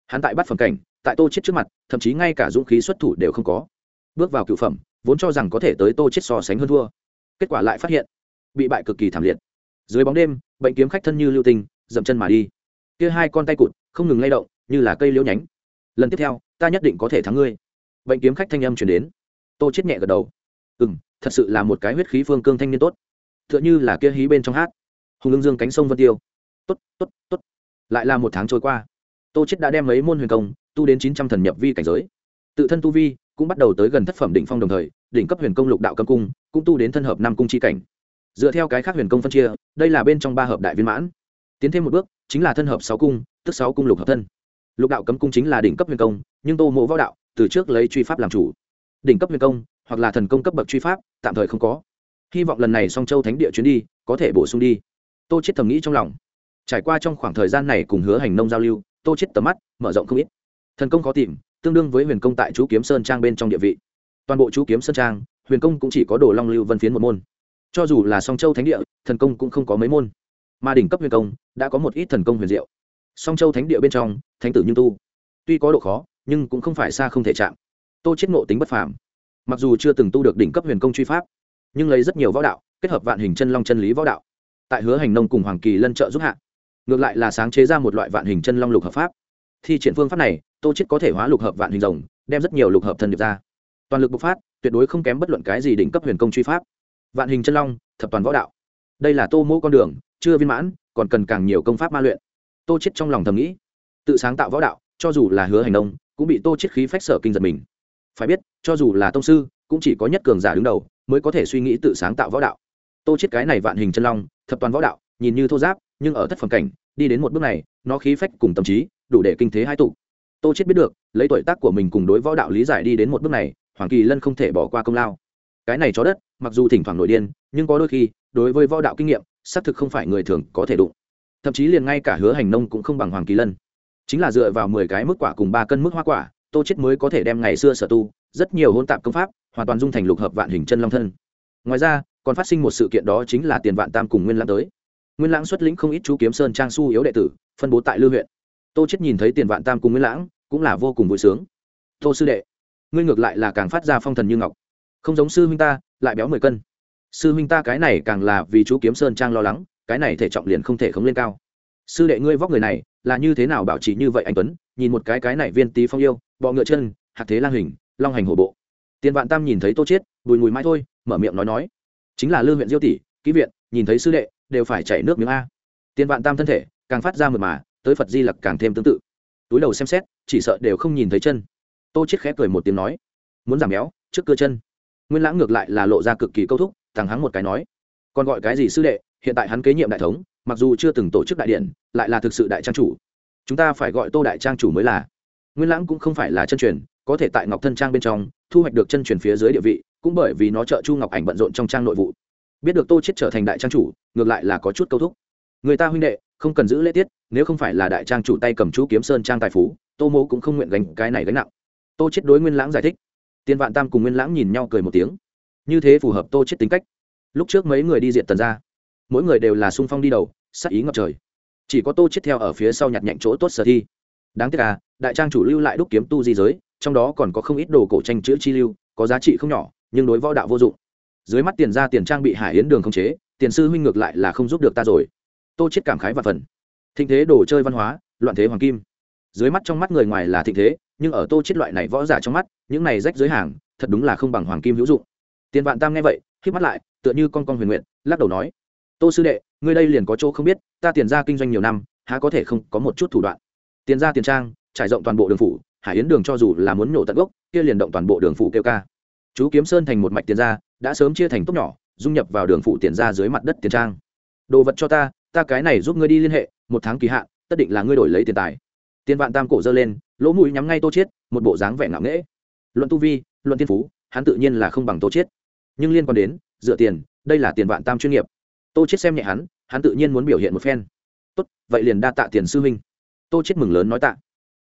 S1: Hắn tại bắt phẩm cảnh, tại tô chết trước mặt, thậm chí ngay cả dũng khí xuất thủ đều không có. Bước vào cựu phẩm, vốn cho rằng có thể tới tô chết so sánh hơn thua. Kết quả lại phát hiện, bị bại cực kỳ thảm liệt. Dưới bóng đêm, bệnh kiếm khách thân như lưu tình dậm chân mà đi. Kia hai con tay cụt, không ngừng lay động, như là cây liễu nhánh. Lần tiếp theo, ta nhất định có thể thắng ngươi bệnh kiếm khách thanh âm chuyển đến. Tô chết nhẹ gật đầu. Ừ m thật sự là một cái huyết khí phương cương thanh niên tốt. T h ư ợ n h ư là kia hí bên trong hát. Hùng lương dương cánh sông vân tiêu. Tốt tốt tốt. Lại là một tháng trôi qua. Tô chết đã đem mấy môn huyền công tu đến chín trăm thần nhập vi cảnh giới. Tự thân tu vi cũng bắt đầu tới gần thất phẩm đỉnh phong đồng thời, đỉnh cấp huyền công lục đạo cấm cung cũng tu đến thân hợp năm cung chi cảnh. Dựa theo cái khác huyền công phân chia, đây là bên trong ba hợp đại viên mãn. Tiến thêm một bước, chính là thân hợp sáu cung, tức sáu cung lục hợp thân. Lục đạo cấm cung chính là đỉnh cấp huyền công, nhưng tô mộ võ đạo từ trước lấy truy pháp làm chủ. Đỉnh cấp huyền công, hoặc là thần công cấp bậc truy pháp, tạm thời không có. Hy vọng lần này song châu thánh địa chuyến đi, có thể bổ sung đi. Tô chết thầm nghĩ trong lòng. Trải qua trong khoảng thời gian này cùng hứa hành nông giao lưu, tô chết tầm mắt mở rộng không ít. Thần công khó tìm, tương đương với huyền công tại chú kiếm sơn trang bên trong địa vị. Toàn bộ chú kiếm sơn trang, huyền công cũng chỉ có đồ long lưu vân phiến một môn. Cho dù là song châu thánh địa, thần công cũng không có mấy môn. Mà đỉnh cấp huyền công, đã có một ít thần công huyền diệu. Song châu thánh địa bên trong, thánh tử nhưng tu. Tuy có độ khó nhưng cũng không phải xa không thể chạm. Tô chết ngộ tính bất phàm. Mặc dù chưa từng tu được đỉnh cấp huyền công truy pháp, nhưng lấy rất nhiều võ đạo, kết hợp vạn hình chân long chân lý võ đạo. Tại hứa hành nông cùng hoàng kỳ lân trợ giúp hạ, ngược lại là sáng chế ra một loại vạn hình chân long lục hợp pháp. Thi triển phương pháp này, tô chết có thể hóa lục hợp vạn hình rồng, đem rất nhiều lục hợp thần điệp ra. Toàn lực bộc phát, tuyệt đối không kém bất luận cái gì đỉnh cấp huyền công truy pháp. Vạn hình chân long, thập toàn võ đạo. Đây là tô mỗ con đường, chưa viên mãn, còn cần càng nhiều công pháp ma luyện. Tô chết trong lòng thầm nghĩ, tự sáng tạo võ đạo, cho dù là hứa hành nông cũng bị tô chết khí phách sở kinh giật mình. Phải biết, cho dù là tông sư, cũng chỉ có nhất cường giả đứng đầu mới có thể suy nghĩ tự sáng tạo võ đạo. Tô chết cái này vạn hình chân long, thập toàn võ đạo, nhìn như thô giáp, nhưng ở thất phẩm cảnh, đi đến một bước này, nó khí phách cùng tâm trí đủ để kinh thế hai tụ. Tô chết biết được, lấy tuổi tác của mình cùng đối võ đạo lý giải đi đến một bước này, hoàng kỳ lân không thể bỏ qua công lao. Cái này chó đất, mặc dù thỉnh thoảng nổi điên, nhưng có đôi khi, đối với võ đạo kinh nghiệm, xác thực không phải người thường có thể đụng. Thậm chí liền ngay cả hứa hành nông cũng không bằng hoàng kỳ lân chính là dựa vào mười cái mức quả cùng ba cân mức hoa quả, tô chết mới có thể đem ngày xưa sở tu, rất nhiều hôn tạp công pháp, hoàn toàn dung thành lục hợp vạn hình chân long thân. Ngoài ra, còn phát sinh một sự kiện đó chính là tiền vạn tam cùng nguyên lãng tới. Nguyên lãng xuất lĩnh không ít chú kiếm sơn trang su yếu đệ tử, phân bố tại lưu huyện. Tô chết nhìn thấy tiền vạn tam cùng nguyên lãng, cũng là vô cùng vui sướng. Tô sư đệ, ngươi ngược lại là càng phát ra phong thần như ngọc. Không giống sư huynh ta, lại béo mười cân. Sư huynh ta cái này càng là vì chú kiếm sơn trang lo lắng, cái này thể trọng liền không thể khống lên cao. Sư đệ ngươi vóc người này là như thế nào bảo trì như vậy anh tuấn, nhìn một cái cái này viên tí phong yêu, bọ ngựa chân hạc thế lang hình, long hành hổ bộ. Tiền vạn tam nhìn thấy tô chết bùi mùi mãi thôi, mở miệng nói nói. Chính là lương huyện diêu tỷ, kỹ viện, nhìn thấy sư đệ, đều phải chảy nước miếng a. Tiền vạn tam thân thể, càng phát ra mượt mà, tới phật di lặc càng thêm tương tự. Túi đầu xem xét, chỉ sợ đều không nhìn thấy chân. Tô chết khẽ cười một tiếng nói, muốn giảm béo, trước cơ chân. Nguyên lãng ngược lại là lộ ra cực kỳ câu thúc thằng hắn một cái nói, còn gọi cái gì sư đệ hiện tại hắn kế nhiệm đại thống, mặc dù chưa từng tổ chức đại điện, lại là thực sự đại trang chủ. Chúng ta phải gọi tô đại trang chủ mới là. Nguyên lãng cũng không phải là chân truyền, có thể tại ngọc thân trang bên trong, thu hoạch được chân truyền phía dưới địa vị, cũng bởi vì nó trợ chu ngọc ảnh bận rộn trong trang nội vụ. Biết được tô chết trở thành đại trang chủ, ngược lại là có chút câu thúc. Người ta huynh đệ, không cần giữ lễ tiết, nếu không phải là đại trang chủ tay cầm chú kiếm sơn trang tài phú, tô mô cũng không nguyện gánh cái này gánh nặng. Tô chết đối nguyên lãng giải thích. Tiên vạn tam cùng nguyên lãng nhìn nhau cười một tiếng. Như thế phù hợp tô chết tính cách. Lúc trước mấy người đi diện tần ra mỗi người đều là sung phong đi đầu, sắc ý ngập trời. Chỉ có tô chết theo ở phía sau nhặt nhạnh chỗ tốt sở thi. Đáng tiếc à đại trang chủ lưu lại đúc kiếm tu di giới, trong đó còn có không ít đồ cổ tranh chữ chi lưu, có giá trị không nhỏ, nhưng đối võ đạo vô dụng. Dưới mắt tiền ra tiền trang bị hải yến đường không chế, tiền sư huynh ngược lại là không giúp được ta rồi. Tô chết cảm khái và phần thịnh thế đồ chơi văn hóa, loạn thế hoàng kim. Dưới mắt trong mắt người ngoài là thịnh thế, nhưng ở tô chết loại này võ giả trong mắt, những này rách dưới hàng, thật đúng là không bằng hoàng kim hữu dụng. Tiền vạn tam nghe vậy khi mắt lại, tựa như con con huyền nguyện, lắc đầu nói tô sư đệ, ngươi đây liền có chỗ không biết, ta tiền ra kinh doanh nhiều năm, há có thể không có một chút thủ đoạn. Tiền ra tiền trang, trải rộng toàn bộ đường phủ, hải yến đường cho dù là muốn nhổ tận gốc, kia liền động toàn bộ đường phủ kêu ca. Chú kiếm sơn thành một mạch tiền ra, đã sớm chia thành tốt nhỏ, dung nhập vào đường phủ tiền ra dưới mặt đất tiền trang. Đồ vật cho ta ta cái này giúp ngươi đi liên hệ, một tháng kỳ hạn, tất định là ngươi đổi lấy tiền tài. Tiền vạn tam cổ dơ lên, lỗ mũi nhắm ngay tô chiết, một bộ dáng vẻ ngạo nghễ. Luận tu vi, luận tiên phú, hắn tự nhiên là không bằng tô chiết. Nhưng liên quan đến, dựa tiền, đây là tiền vạn tam chuyên nghiệp tô chết xem nhẹ hắn hắn tự nhiên muốn biểu hiện một phen. Tốt, vậy liền đa tạ tiền sư huynh. Tô chết mừng lớn nói tạ.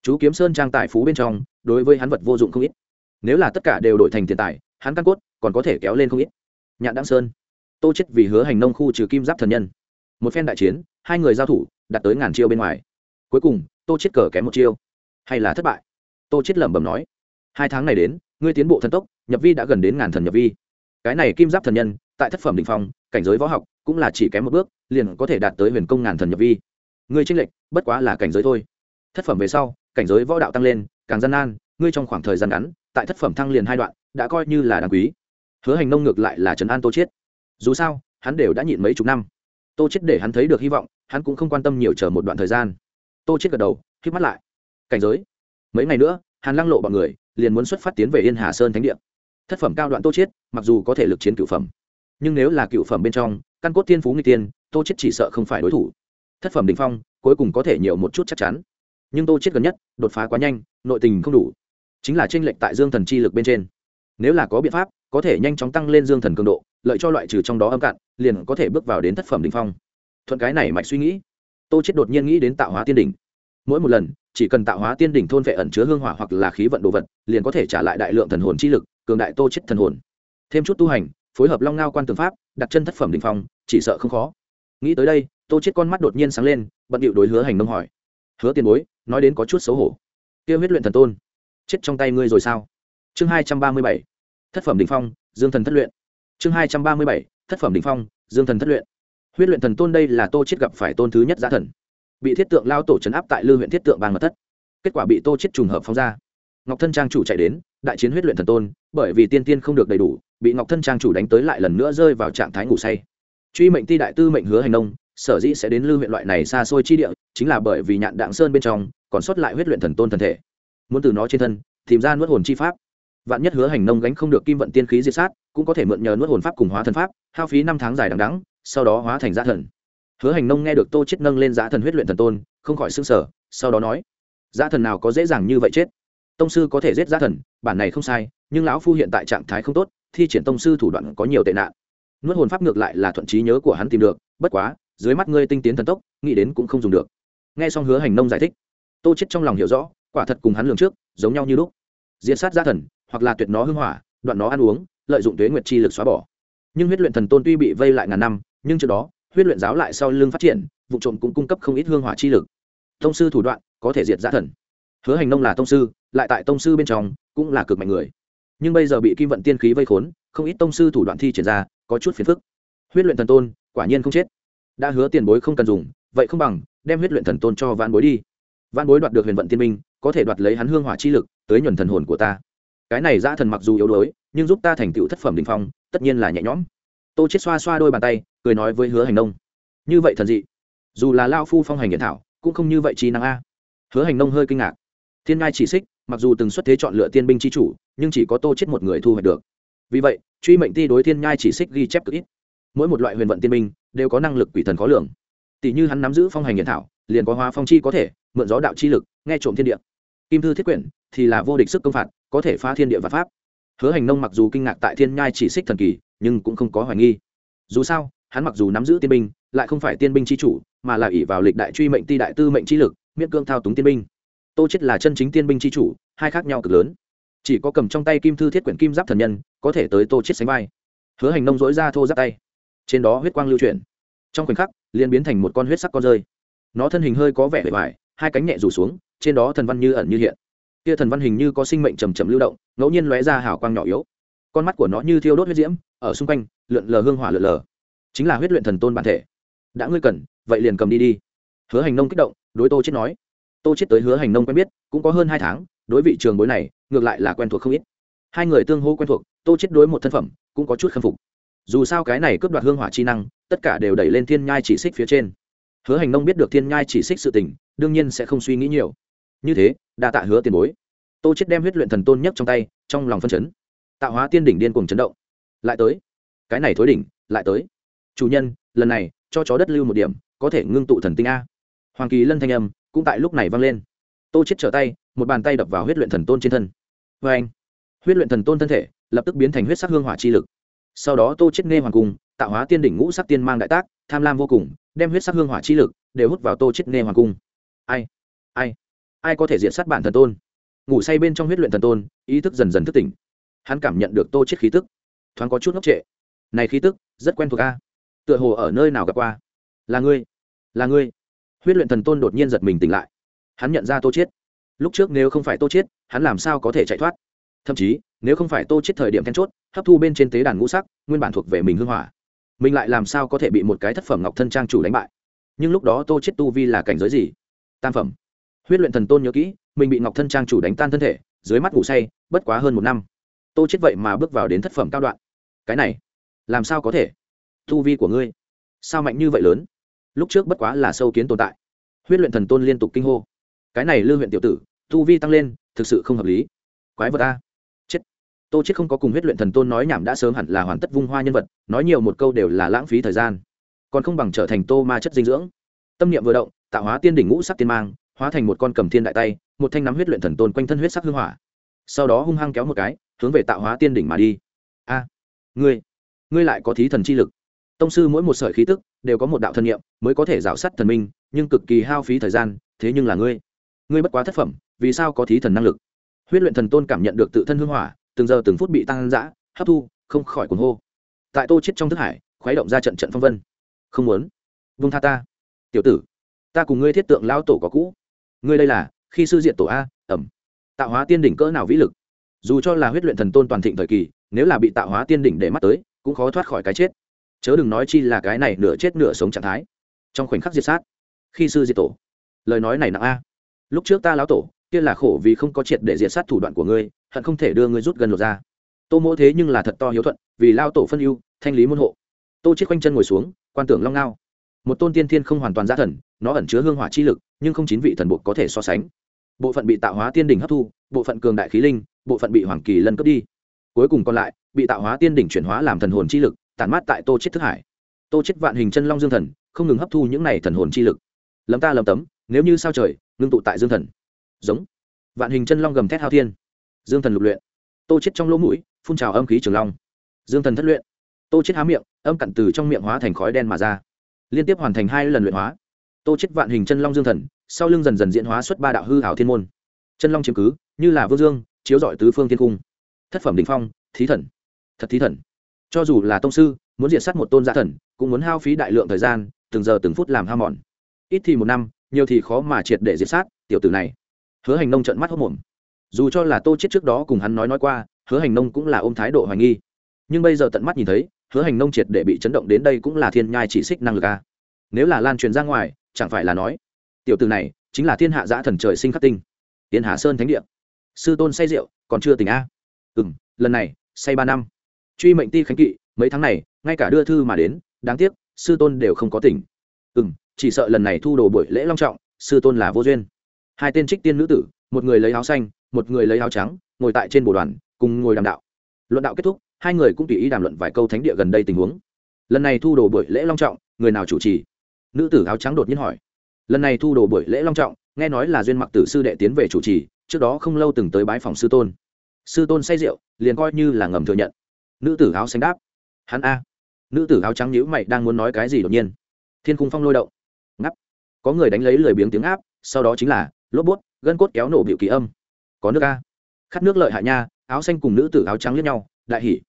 S1: Chú kiếm sơn trang tài phú bên trong, đối với hắn vật vô dụng không ít. Nếu là tất cả đều đổi thành tiền tài, hắn căn cốt còn có thể kéo lên không ít. Nhạn đăng sơn. Tô chết vì hứa hành nông khu trừ kim giáp thần nhân. Một phen đại chiến, hai người giao thủ, đạt tới ngàn chiêu bên ngoài. Cuối cùng, tô chết cờ kém một chiêu. Hay là thất bại? Tô chết lẩm bẩm nói. Hai tháng này đến, ngươi tiến bộ thần tốc, nhập vi đã gần đến ngàn thần nhập vi. Cái này kim giáp thần nhân, tại thất phẩm đỉnh phong, cảnh giới võ học cũng là chỉ kém một bước, liền có thể đạt tới huyền công ngàn thần nhập vi. Ngươi tranh lệch, bất quá là cảnh giới thôi. Thất phẩm về sau, cảnh giới võ đạo tăng lên, càng gian nan, ngươi trong khoảng thời gian ngắn, tại thất phẩm thăng liền hai đoạn, đã coi như là đáng quý. Hứa hành nông ngược lại là trấn an tô chiết. Dù sao, hắn đều đã nhịn mấy chục năm. Tô chiết để hắn thấy được hy vọng, hắn cũng không quan tâm nhiều chờ một đoạn thời gian. Tô chiết gật đầu khi mắt lại. Cảnh giới. Mấy ngày nữa, hàn lăng lộ bọn người liền muốn xuất phát tiến về yên hà sơn thánh địa. Thất phẩm cao đoạn tô chiết, mặc dù có thể lực chiến cựu phẩm, nhưng nếu là cựu phẩm bên trong căn cốt tiên phú nguy tiên tô chết chỉ sợ không phải đối thủ. Thất phẩm đỉnh phong, cuối cùng có thể nhiều một chút chắc chắn. Nhưng tô chết gần nhất, đột phá quá nhanh, nội tình không đủ. Chính là tranh lệch tại dương thần chi lực bên trên. Nếu là có biện pháp, có thể nhanh chóng tăng lên dương thần cường độ, lợi cho loại trừ trong đó âm cạn, liền có thể bước vào đến thất phẩm đỉnh phong. Thuận cái này mạch suy nghĩ, tô chết đột nhiên nghĩ đến tạo hóa tiên đỉnh. Mỗi một lần, chỉ cần tạo hóa tiên đỉnh thôn vệ ẩn chứa hương hỏa hoặc là khí vận đồ vật, liền có thể trả lại đại lượng thần hồn chi lực, cường đại tô chết thần hồn. Thêm chút tu hành phối hợp long ngao quan tường pháp, đặt chân thất phẩm đỉnh phong, chỉ sợ không khó. Nghĩ tới đây, tô chết con mắt đột nhiên sáng lên, bận điệu đối hứa hành nông hỏi. Hứa tiền bối, nói đến có chút xấu hổ. Kia huyết luyện thần tôn, chết trong tay ngươi rồi sao? Chương hai trăm ba mươi bảy, thất phẩm đỉnh phong, dương thần thất luyện. Chương hai trăm ba mươi bảy, thất phẩm đỉnh phong, dương thần thất luyện. Huyết luyện thần tôn đây là tô chết gặp phải tôn thứ nhất giá thần. Bị thiết tượng lao tổ trấn áp tại lư huyện thiết tượng bang mật thất. Kết quả bị tô chết trùng hợp phóng ra. Ngọc thân trang chủ chạy đến, đại chiến huyết luyện thần tôn, bởi vì tiên tiên không được đầy đủ bị ngọc thân trang chủ đánh tới lại lần nữa rơi vào trạng thái ngủ say. Truy mệnh ti đại tư mệnh hứa hành nông, sở dĩ sẽ đến lưu huyện loại này xa xôi chi địa, chính là bởi vì nhạn đạng sơn bên trong, còn sót lại huyết luyện thần tôn thần thể. Muốn từ nó trên thân, tìm ra nuốt hồn chi pháp. Vạn nhất hứa hành nông gánh không được kim vận tiên khí diệt sát, cũng có thể mượn nhờ nuốt hồn pháp cùng hóa thần pháp, hao phí năm tháng dài đằng đắng sau đó hóa thành giá thần. Hứa hành nông nghe được tô chết nâng lên giá thần huyết luyện thần tôn, không khỏi sưng sở sau đó nói giá thần nào có dễ dàng như vậy chết? Tông sư có thể giết giá thần, bản này không sai, nhưng lão phu hiện tại trạng thái không tốt thi triển tông sư thủ đoạn có nhiều tệ nạn. Nuốt hồn pháp ngược lại là thuận trí nhớ của hắn tìm được, bất quá, dưới mắt ngươi tinh tiến thần tốc, nghĩ đến cũng không dùng được. Nghe xong hứa hành nông giải thích, tô chết trong lòng hiểu rõ, quả thật cùng hắn lường trước, giống nhau như lúc. Diễn sát gia thần, hoặc là tuyệt nó hưng hỏa, đoạn nó ăn uống, lợi dụng tuế nguyệt chi lực xóa bỏ. Nhưng huyết luyện thần tôn tuy bị vây lại ngàn năm, nhưng trước đó, huyết luyện giáo lại sau lưng phát triển, vụ trộm cũng cung cấp không ít hương hỏa chi lực. Tông sư thủ đoạn có thể diệt gia thần. Hứa hành nông là tông sư, lại tại tông sư bên trong cũng là cực mạnh người nhưng bây giờ bị kim vận tiên khí vây khốn, không ít tông sư thủ đoạn thi triển ra, có chút phiền phức. Huyết luyện thần tôn, quả nhiên không chết. Đã hứa tiền bối không cần dùng, vậy không bằng, đem huyết luyện thần tôn cho van bối đi. Van bối đoạt được huyền vận tiên minh, có thể đoạt lấy hắn hương hỏa chi lực, tới nhuần thần hồn của ta. Cái này giã thần mặc dù yếu đuối, nhưng giúp ta thành tựu thất phẩm đình phong, tất nhiên là nhẹ nhõm. Tô chết xoa xoa đôi bàn tay, cười nói với hứa hành nông. Như vậy thần dị, dù là lao phu phong hành hiện thảo, cũng không như vậy trí năng a. Hứa hành nông hơi kinh ngạc. Thiên ngai chỉ xích mặc dù từng xuất thế chọn lựa tiên binh chi chủ, nhưng chỉ có tô chết một người thu hoạch được. Vì vậy, truy mệnh ti đối thiên nhai chỉ xích ghi chép cực ít. Mỗi một loại huyền vận tiên binh đều có năng lực quỷ thần khó lường. Tỷ như hắn nắm giữ phong hành hiện thảo, liền có hóa phong chi có thể, mượn gió đạo chi lực, nghe trộm thiên địa. Kim thư thiết quyển thì là vô địch sức công phạt, có thể phá thiên địa và pháp. Hứa hành nông mặc dù kinh ngạc tại thiên nhai chỉ xích thần kỳ, nhưng cũng không có hoài nghi. Dù sao, hắn mặc dù nắm giữ tiên binh, lại không phải tiên binh chi chủ, mà là ỷ vào lịch đại truy mệnh ti đại tư mệnh chi lực, miễn cương thao túng tiên binh tô chết là chân chính tiên binh chi chủ, hai khác nhau cực lớn. Chỉ có cầm trong tay kim thư thiết quyển kim giáp thần nhân, có thể tới tô chết sánh vai. Hứa hành nông dỗi ra thô giáp tay. Trên đó huyết quang lưu chuyển. Trong khoảnh khắc, liền biến thành một con huyết sắc con rơi. Nó thân hình hơi có vẻ bề bài hai cánh nhẹ rủ xuống, trên đó thần văn như ẩn như hiện. Kia thần văn hình như có sinh mệnh trầm trầm lưu động, ngẫu nhiên lóe ra hào quang nhỏ yếu. Con mắt của nó như thiêu đốt huyết diễm, ở xung quanh, lượn lờ hương hỏa lượn lờ. Chính là huyết luyện thần tôn bản thể. Đã ngươi cần, vậy liền cầm đi đi. Hứa hành nông kích động, đối tô chết nói tô chết tới hứa hành nông quen biết, cũng có hơn hai tháng, đối vị trường bối này, ngược lại là quen thuộc không ít. Hai người tương hô quen thuộc, tô chết đối một thân phẩm, cũng có chút khâm phục. Dù sao cái này cướp đoạt hương hỏa chi năng, tất cả đều đẩy lên thiên nhai chỉ xích phía trên. Hứa hành nông biết được thiên nhai chỉ xích sự tình, đương nhiên sẽ không suy nghĩ nhiều. Như thế, đa tạ hứa tiền bối. Tô chết đem huyết luyện thần tôn nhất trong tay, trong lòng phân chấn. Tạo hóa tiên đỉnh điên cuồng chấn động. Lại tới. Cái này thối đỉnh, lại tới. Chủ nhân, lần này, cho chó đất lưu một điểm, có thể ngưng tụ thần tinh a. Hoàng kỳ lân thanh âm cũng tại lúc này vang lên. Tô chết trở tay, một bàn tay đập vào huyết luyện thần tôn trên thân. Vê anh, huyết luyện thần tôn thân thể lập tức biến thành huyết sắc hương hỏa chi lực. Sau đó tô chết nghe hoàng cung, tạo hóa tiên đỉnh ngũ sắc tiên mang đại tác, tham lam vô cùng, đem huyết sắc hương hỏa chi lực đều hút vào tô chết nghe hoàng cung. Ai ai ai có thể diện sát bản thần tôn? Ngủ say bên trong huyết luyện thần tôn, ý thức dần dần thức tỉnh. Hắn cảm nhận được tô chết khí tức. Thoáng có chút ngốc trệ. Này khí tức, rất quen thuộc a. Tựa hồ ở nơi nào gặp qua. Là ngươi là ngươi huyết luyện thần tôn đột nhiên giật mình tỉnh lại. Hắn nhận ra tô chết lúc trước nếu không phải tô chết hắn làm sao có thể chạy thoát? Thậm chí, nếu không phải tô chết thời điểm then chốt, hấp thu bên trên tế đàn ngũ sắc, nguyên bản thuộc về mình hương hỏa. Mình lại làm sao có thể bị một cái thất phẩm ngọc thân trang chủ đánh bại? Nhưng lúc đó tô chết tu vi là cảnh giới gì? Tam phẩm. Huyết luyện thần tôn nhớ kỹ, mình bị ngọc thân trang chủ đánh tan thân thể, dưới mắt ngủ say, bất quá hơn một năm. Tô chết vậy mà bước vào đến thất phẩm cao đoạn. Cái này, làm sao có thể? Tu vi của ngươi, sao mạnh như vậy lớn? Lúc trước bất quá là sâu kiến tồn tại. Huyết luyện thần tôn liên tục kinh hô. Cái này lư huyện tiểu tử, tu vi tăng lên, thực sự không hợp lý. Quái vật a. Chết. Tô chết không có cùng huyết luyện thần tôn nói nhảm đã sớm hẳn là hoàn tất vung hoa nhân vật, nói nhiều một câu đều là lãng phí thời gian. Còn không bằng trở thành tô ma chất dinh dưỡng. Tâm niệm vừa động, tạo hóa tiên đỉnh ngũ sắc tiên mang, hóa thành một con cầm thiên đại tay, một thanh nắm huyết luyện thần tôn quanh thân huyết sắc hương hỏa. Sau đó hung hăng kéo một cái, hướng về tạo hóa tiên đỉnh mà đi. A. Ngươi. Ngươi lại có thí thần chi lực tông sư mỗi một sợi khí tức đều có một đạo thần niệm, mới có thể rào sắt thần minh, nhưng cực kỳ hao phí thời gian, thế nhưng là ngươi. Ngươi bất quá thất phẩm, vì sao có thí thần năng lực? Huyết luyện thần tôn cảm nhận được tự thân hương hỏa, từng giờ từng phút bị tăng dã, hấp thu, không khỏi cuồng hô. Tại tô chết trong thức hải, khuấy động ra trận trận phong vân. Không muốn. Vung tha ta. Tiểu tử, ta cùng ngươi thiết tượng lao tổ có cũ. Ngươi đây là, khi sư diện tổ a, ẩm. Tạo hóa tiên đỉnh cỡ nào vĩ lực? Dù cho là huyết luyện thần tôn toàn thịnh thời kỳ, nếu là bị tạo hóa tiên đỉnh để mắt tới, cũng khó thoát khỏi cái chết chớ đừng nói chi là cái này nửa chết nửa sống trạng thái. Trong khoảnh khắc diệt sát. Khi sư diệt tổ. Lời nói này nặng a. Lúc trước ta lão tổ, kia là khổ vì không có triệt để diệt sát thủ đoạn của ngươi, hận không thể đưa ngươi rút gần lột ra. Tô mỗ thế nhưng là thật to hiếu thuận, vì lao tổ phân ưu, thanh lý môn hộ. Tô chết quanh chân ngồi xuống, quan tưởng long ngao. Một tôn tiên thiên không hoàn toàn gia thần, nó ẩn chứa hương hỏa chi lực, nhưng không chín vị thần bộ có thể so sánh. Bộ phận bị tạo hóa tiên đỉnh hấp thu, bộ phận cường đại khí linh, bộ phận bị hoàng kỳ lân cướp đi. Cuối cùng còn lại, bị tạo hóa tiên đỉnh chuyển hóa làm thần hồn chi lực tản mát tại tô chết thức hải. Tô chết vạn hình chân long dương thần, không ngừng hấp thu những này thần hồn chi lực. Lấm ta lấm tấm, nếu như sao trời, ngưng tụ tại dương thần. Giống. Vạn hình chân long gầm thét hao thiên. Dương thần lục luyện. Tô chết trong lỗ mũi, phun trào âm khí trường long. Dương thần thất luyện. Tô chết há miệng, âm cặn từ trong miệng hóa thành khói đen mà ra. Liên tiếp hoàn thành hai lần luyện hóa. Tô chết vạn hình chân long dương thần, sau lưng dần dần diễn hóa xuất ba đạo hư hảo thiên môn. Chân long chiếm cứ, như là vương dương, chiếu dọi tứ phương thiên cung. Thất phẩm đỉnh phong, thí thần. Thật thí thần cho dù là tông sư, muốn diệt sát một tôn giả thần, cũng muốn hao phí đại lượng thời gian, từng giờ từng phút làm hao mòn. Ít thì một năm, nhiều thì khó mà triệt để diệt sát, tiểu tử này. Hứa hành nông trận mắt hốc mồm. Dù cho là tô chết trước đó cùng hắn nói nói qua, hứa hành nông cũng là ôm thái độ hoài nghi. Nhưng bây giờ tận mắt nhìn thấy, hứa hành nông triệt để bị chấn động đến đây cũng là thiên nhai chỉ xích năng lực a. Nếu là lan truyền ra ngoài, chẳng phải là nói, tiểu tử này chính là thiên hạ giã thần trời sinh khắc tinh. Tiến hà sơn thánh địa. Sư tôn say rượu, còn chưa tỉnh a. Ừ m lần này, say ba năm truy mệnh ti khánh kỵ, mấy tháng này, ngay cả đưa thư mà đến, đáng tiếc, sư tôn đều không có tỉnh. Ừ m chỉ sợ lần này thu đồ buổi lễ long trọng, sư tôn là vô duyên. Hai tên trích tiên nữ tử, một người lấy áo xanh, một người lấy áo trắng, ngồi tại trên bồ đoàn, cùng ngồi đàm đạo. Luận đạo kết thúc, hai người cũng tùy ý đàm luận vài câu thánh địa gần đây tình huống. Lần này thu đồ buổi lễ long trọng, người nào chủ trì? Nữ tử áo trắng đột nhiên hỏi. Lần này thu đồ buổi lễ long trọng, nghe nói là duyên mặc tử sư đệ tiến về chủ trì, trước đó không lâu từng tới bái phòng sư tôn. Sư tôn say rượu, liền coi như là ngầm thừa nhận nữ tử áo xanh đáp. Hắn a. Nữ tử áo trắng nhữ mày đang muốn nói cái gì đột nhiên. Thiên cung phong lôi động. Ngắp có người đánh lấy lười biếng tiếng áp sau đó chính là lốp bút, gân cốt kéo nổ biểu kỳ âm. Có nước a. Khát nước lợi hạ nha, áo xanh cùng nữ tử áo trắng liếc nhau, đại hỉ.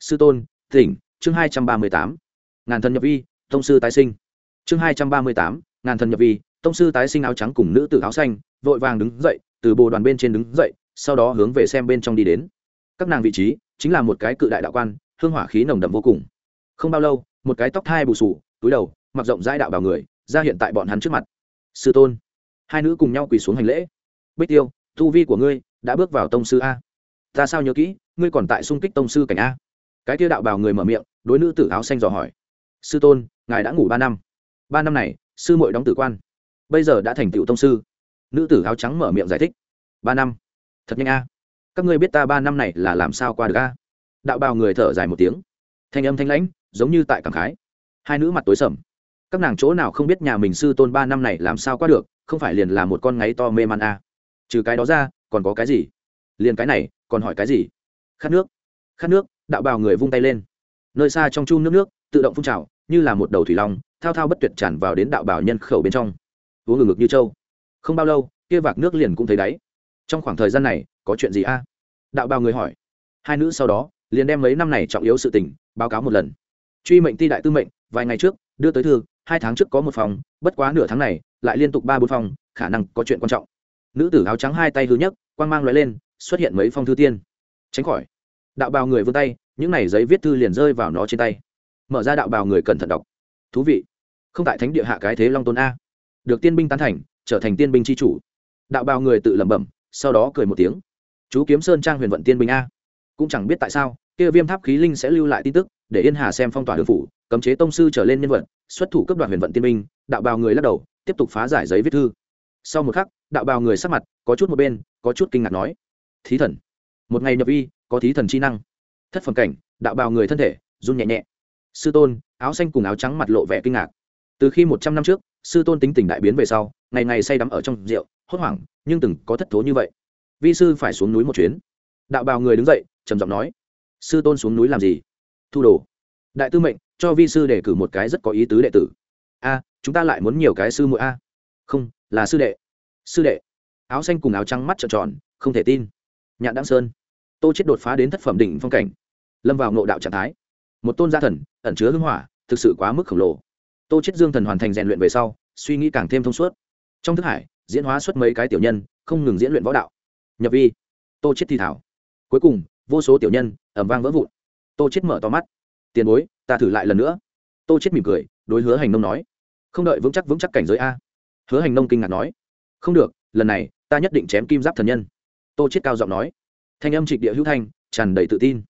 S1: Sư tôn tỉnh chương hai trăm ba mươi tám. Ngàn thần nhập vi, tông sư tái sinh. Chương hai trăm ba mươi tám, ngàn thần nhập vi, tông sư tái sinh áo trắng cùng nữ tử áo xanh, vội vàng đứng dậy, từ bồ đoàn bên trên đứng dậy, sau đó hướng về xem bên trong đi đến. Các nàng vị trí chính là một cái cự đại đạo quan, hương hỏa khí nồng đậm vô cùng. Không bao lâu, một cái tóc thai bù sù túi đầu, mặc rộng rãi đạo bào người, ra hiện tại bọn hắn trước mặt. Sư tôn. Hai nữ cùng nhau quỳ xuống hành lễ. Bích tiêu, tu vi của ngươi đã bước vào tông sư a. Ta sao nhớ kỹ, ngươi còn tại xung kích tông sư cảnh a. Cái kia đạo bào người mở miệng, đối nữ tử áo xanh dò hỏi. Sư tôn, ngài đã ngủ ba năm. Ba năm này, sư muội đóng tử quan. Bây giờ đã thành tựu tông sư. Nữ tử áo trắng mở miệng giải thích. Ba năm. Thật nhanh a các ngươi biết ta ba năm này là làm sao qua được a? Đạo bào người thở dài một tiếng. Thanh âm thanh lãnh, giống như tại cảng khái. Hai nữ mặt tối sầm. Các nàng chỗ nào không biết nhà mình sư tôn ba năm này làm sao qua được, không phải liền là một con ngáy to mê man a? Trừ cái đó ra, còn có cái gì? Liền cái này, còn hỏi cái gì? Khát nước. Khát nước, đạo bào người vung tay lên. Nơi xa trong chu nước nước, tự động phun trào, như là một đầu thủy long, thao thao bất tuyệt tràn vào đến đạo bào nhân khẩu bên trong. Uống ngừng ngực như trâu. Không bao lâu, kia vạc nước liền cũng thấy đáy. Trong khoảng thời gian này có chuyện gì a? Đạo bào người hỏi. Hai nữ sau đó, liền đem mấy năm này trọng yếu sự tình, báo cáo một lần. Truy mệnh ti đại tư mệnh, vài ngày trước, đưa tới thư, hai tháng trước có một phòng, bất quá nửa tháng này, lại liên tục ba bốn phòng, khả năng có chuyện quan trọng. Nữ tử áo trắng hai tay hư nhất quang mang loại lên, xuất hiện mấy phong thư tiên. Tránh khỏi. Đạo bào người vươn tay, những này giấy viết thư liền rơi vào nó trên tay. Mở ra đạo bào người cẩn thận đọc. Thú vị. Không tại thánh địa hạ cái thế long tôn a. Được tiên binh tán thành, trở thành tiên binh c h i chủ. Đạo bào người tự lẩm bẩm, sau đó cười một tiếng chú kiếm sơn trang huyền vận tiên bình a. Cũng chẳng biết tại sao, kia viêm tháp khí linh sẽ lưu lại tin tức, để yên hà xem phong tỏa đường phủ, cấm chế tông sư trở lên nhân vật, xuất thủ cấp đoạt huyền vận tiên minh đạo bào người lắc đầu, tiếp tục phá giải giấy viết thư. Sau một khắc, đạo bào người sắc mặt, có chút một bên, có chút kinh ngạc nói, thí thần, một ngày nhập vi có thí thần chi năng. Thất phần cảnh, đạo bào người thân thể, run nhẹ nhẹ. Sư tôn, áo xanh cùng áo trắng mặt lộ vẻ kinh ngạc. Từ khi một trăm năm trước, sư tôn tính tình đại biến về sau, ngày ngày say đắm ở trong rượu, hốt hoảng, nhưng từng có thất thố như vậy vi sư phải xuống núi một chuyến. Đạo bào người đứng dậy, trầm giọng nói, sư tôn xuống núi làm gì? Thu đồ. Đại tư mệnh, cho vi sư đề cử một cái rất có ý tứ đệ tử. A, chúng ta lại muốn nhiều cái sư muội a. Không, là sư đệ. Sư đệ. Áo xanh cùng áo trắng mắt trợn tròn, không thể tin. Nhạn đăng sơn. Tô chết đột phá đến thất phẩm đỉnh phong cảnh. Lâm vào ngộ đạo trạng thái. Một tôn gia thần, ẩn chứa hưng hỏa, thực sự quá mức khổng lồ. Tô chết dương thần hoàn thành rèn luyện về sau, suy nghĩ càng thêm thông suốt. Trong thức hải, diễn hóa xuất mấy cái tiểu nhân, không ngừng diễn luyện võ đạo nhập vi. Tô chết thi thảo. Cuối cùng, vô số tiểu nhân ẩm vang vỡ vụn. Tô chết mở to mắt. Tiền bối, ta thử lại lần nữa. Tô chết mỉm cười, đối hứa hành nông nói. Không đợi vững chắc vững chắc cảnh giới a. Hứa hành nông kinh ngạc nói. Không được, lần này, ta nhất định chém kim giáp thần nhân. Tô chết cao giọng nói. Thanh âm trịch địa hữu thanh, tràn đầy tự tin.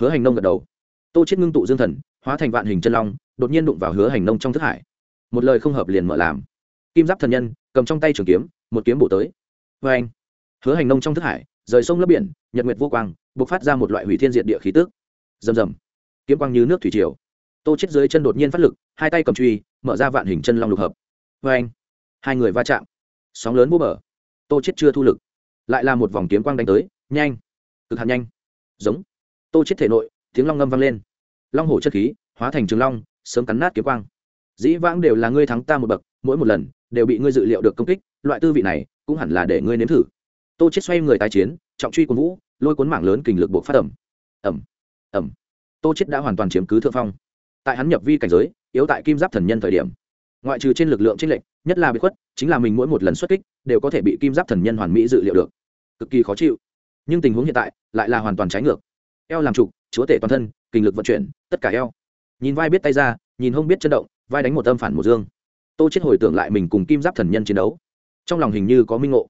S1: Hứa hành nông gật đầu. Tô chết ngưng tụ dương thần, hóa thành vạn hình chân long, đột nhiên đụng vào hứa hành nông trong thức hải. Một lời không hợp liền mở làm. Kim giáp thần nhân, cầm trong tay trường kiếm, một kiếm bổ tới. Vê anh hứa hành nông trong thức hải, rời sông lấp biển, nhật nguyệt vô quang, bộc phát ra một loại hủy thiên diệt địa khí tước rầm rầm. Kiếm quang như nước thủy triều. Tô chết dưới chân đột nhiên phát lực, hai tay cầm truy, mở ra vạn hình chân long lục hợp. Vê anh, hai người va chạm. Sóng lớn vô bờ tô chết chưa thu lực. Lại là một vòng kiếm quang đánh tới, nhanh, cực hạn nhanh. Giống. Tô chết thể nội, tiếng long ngâm vang lên. Long hổ chất khí, hóa thành trường long, sớm cắn nát kiếm quang. Dĩ vãng đều là ngươi thắng ta một bậc, mỗi một lần, đều bị ngươi dự liệu được công kích, loại tư vị này, cũng hẳn là để ngươi nếm thử tô chết xoay người tái chiến, trọng truy quân vũ, lôi cuốn mảng lớn kình lực buộc phát ẩm. Ẩm ẩm. Tô chết đã hoàn toàn chiếm cứ thượng phong. Tại hắn nhập vi cảnh giới, yếu tại kim giáp thần nhân thời điểm. Ngoại trừ trên lực lượng trên lệnh nhất là bị khuất, chính là mình mỗi một lần xuất kích, đều có thể bị kim giáp thần nhân hoàn mỹ dự liệu được. Cực kỳ khó chịu. Nhưng tình huống hiện tại, lại là hoàn toàn trái ngược. Eo làm trục, chúa tể toàn thân kinh lực vận chuyển, tất cả eo. Nhìn vai biết tay ra, nhìn hông biết chân động, vai đánh một âm phản một dương. Tô chết hồi tưởng lại mình cùng kim giáp thần nhân chiến đấu. Trong lòng hình như có minh ngộ.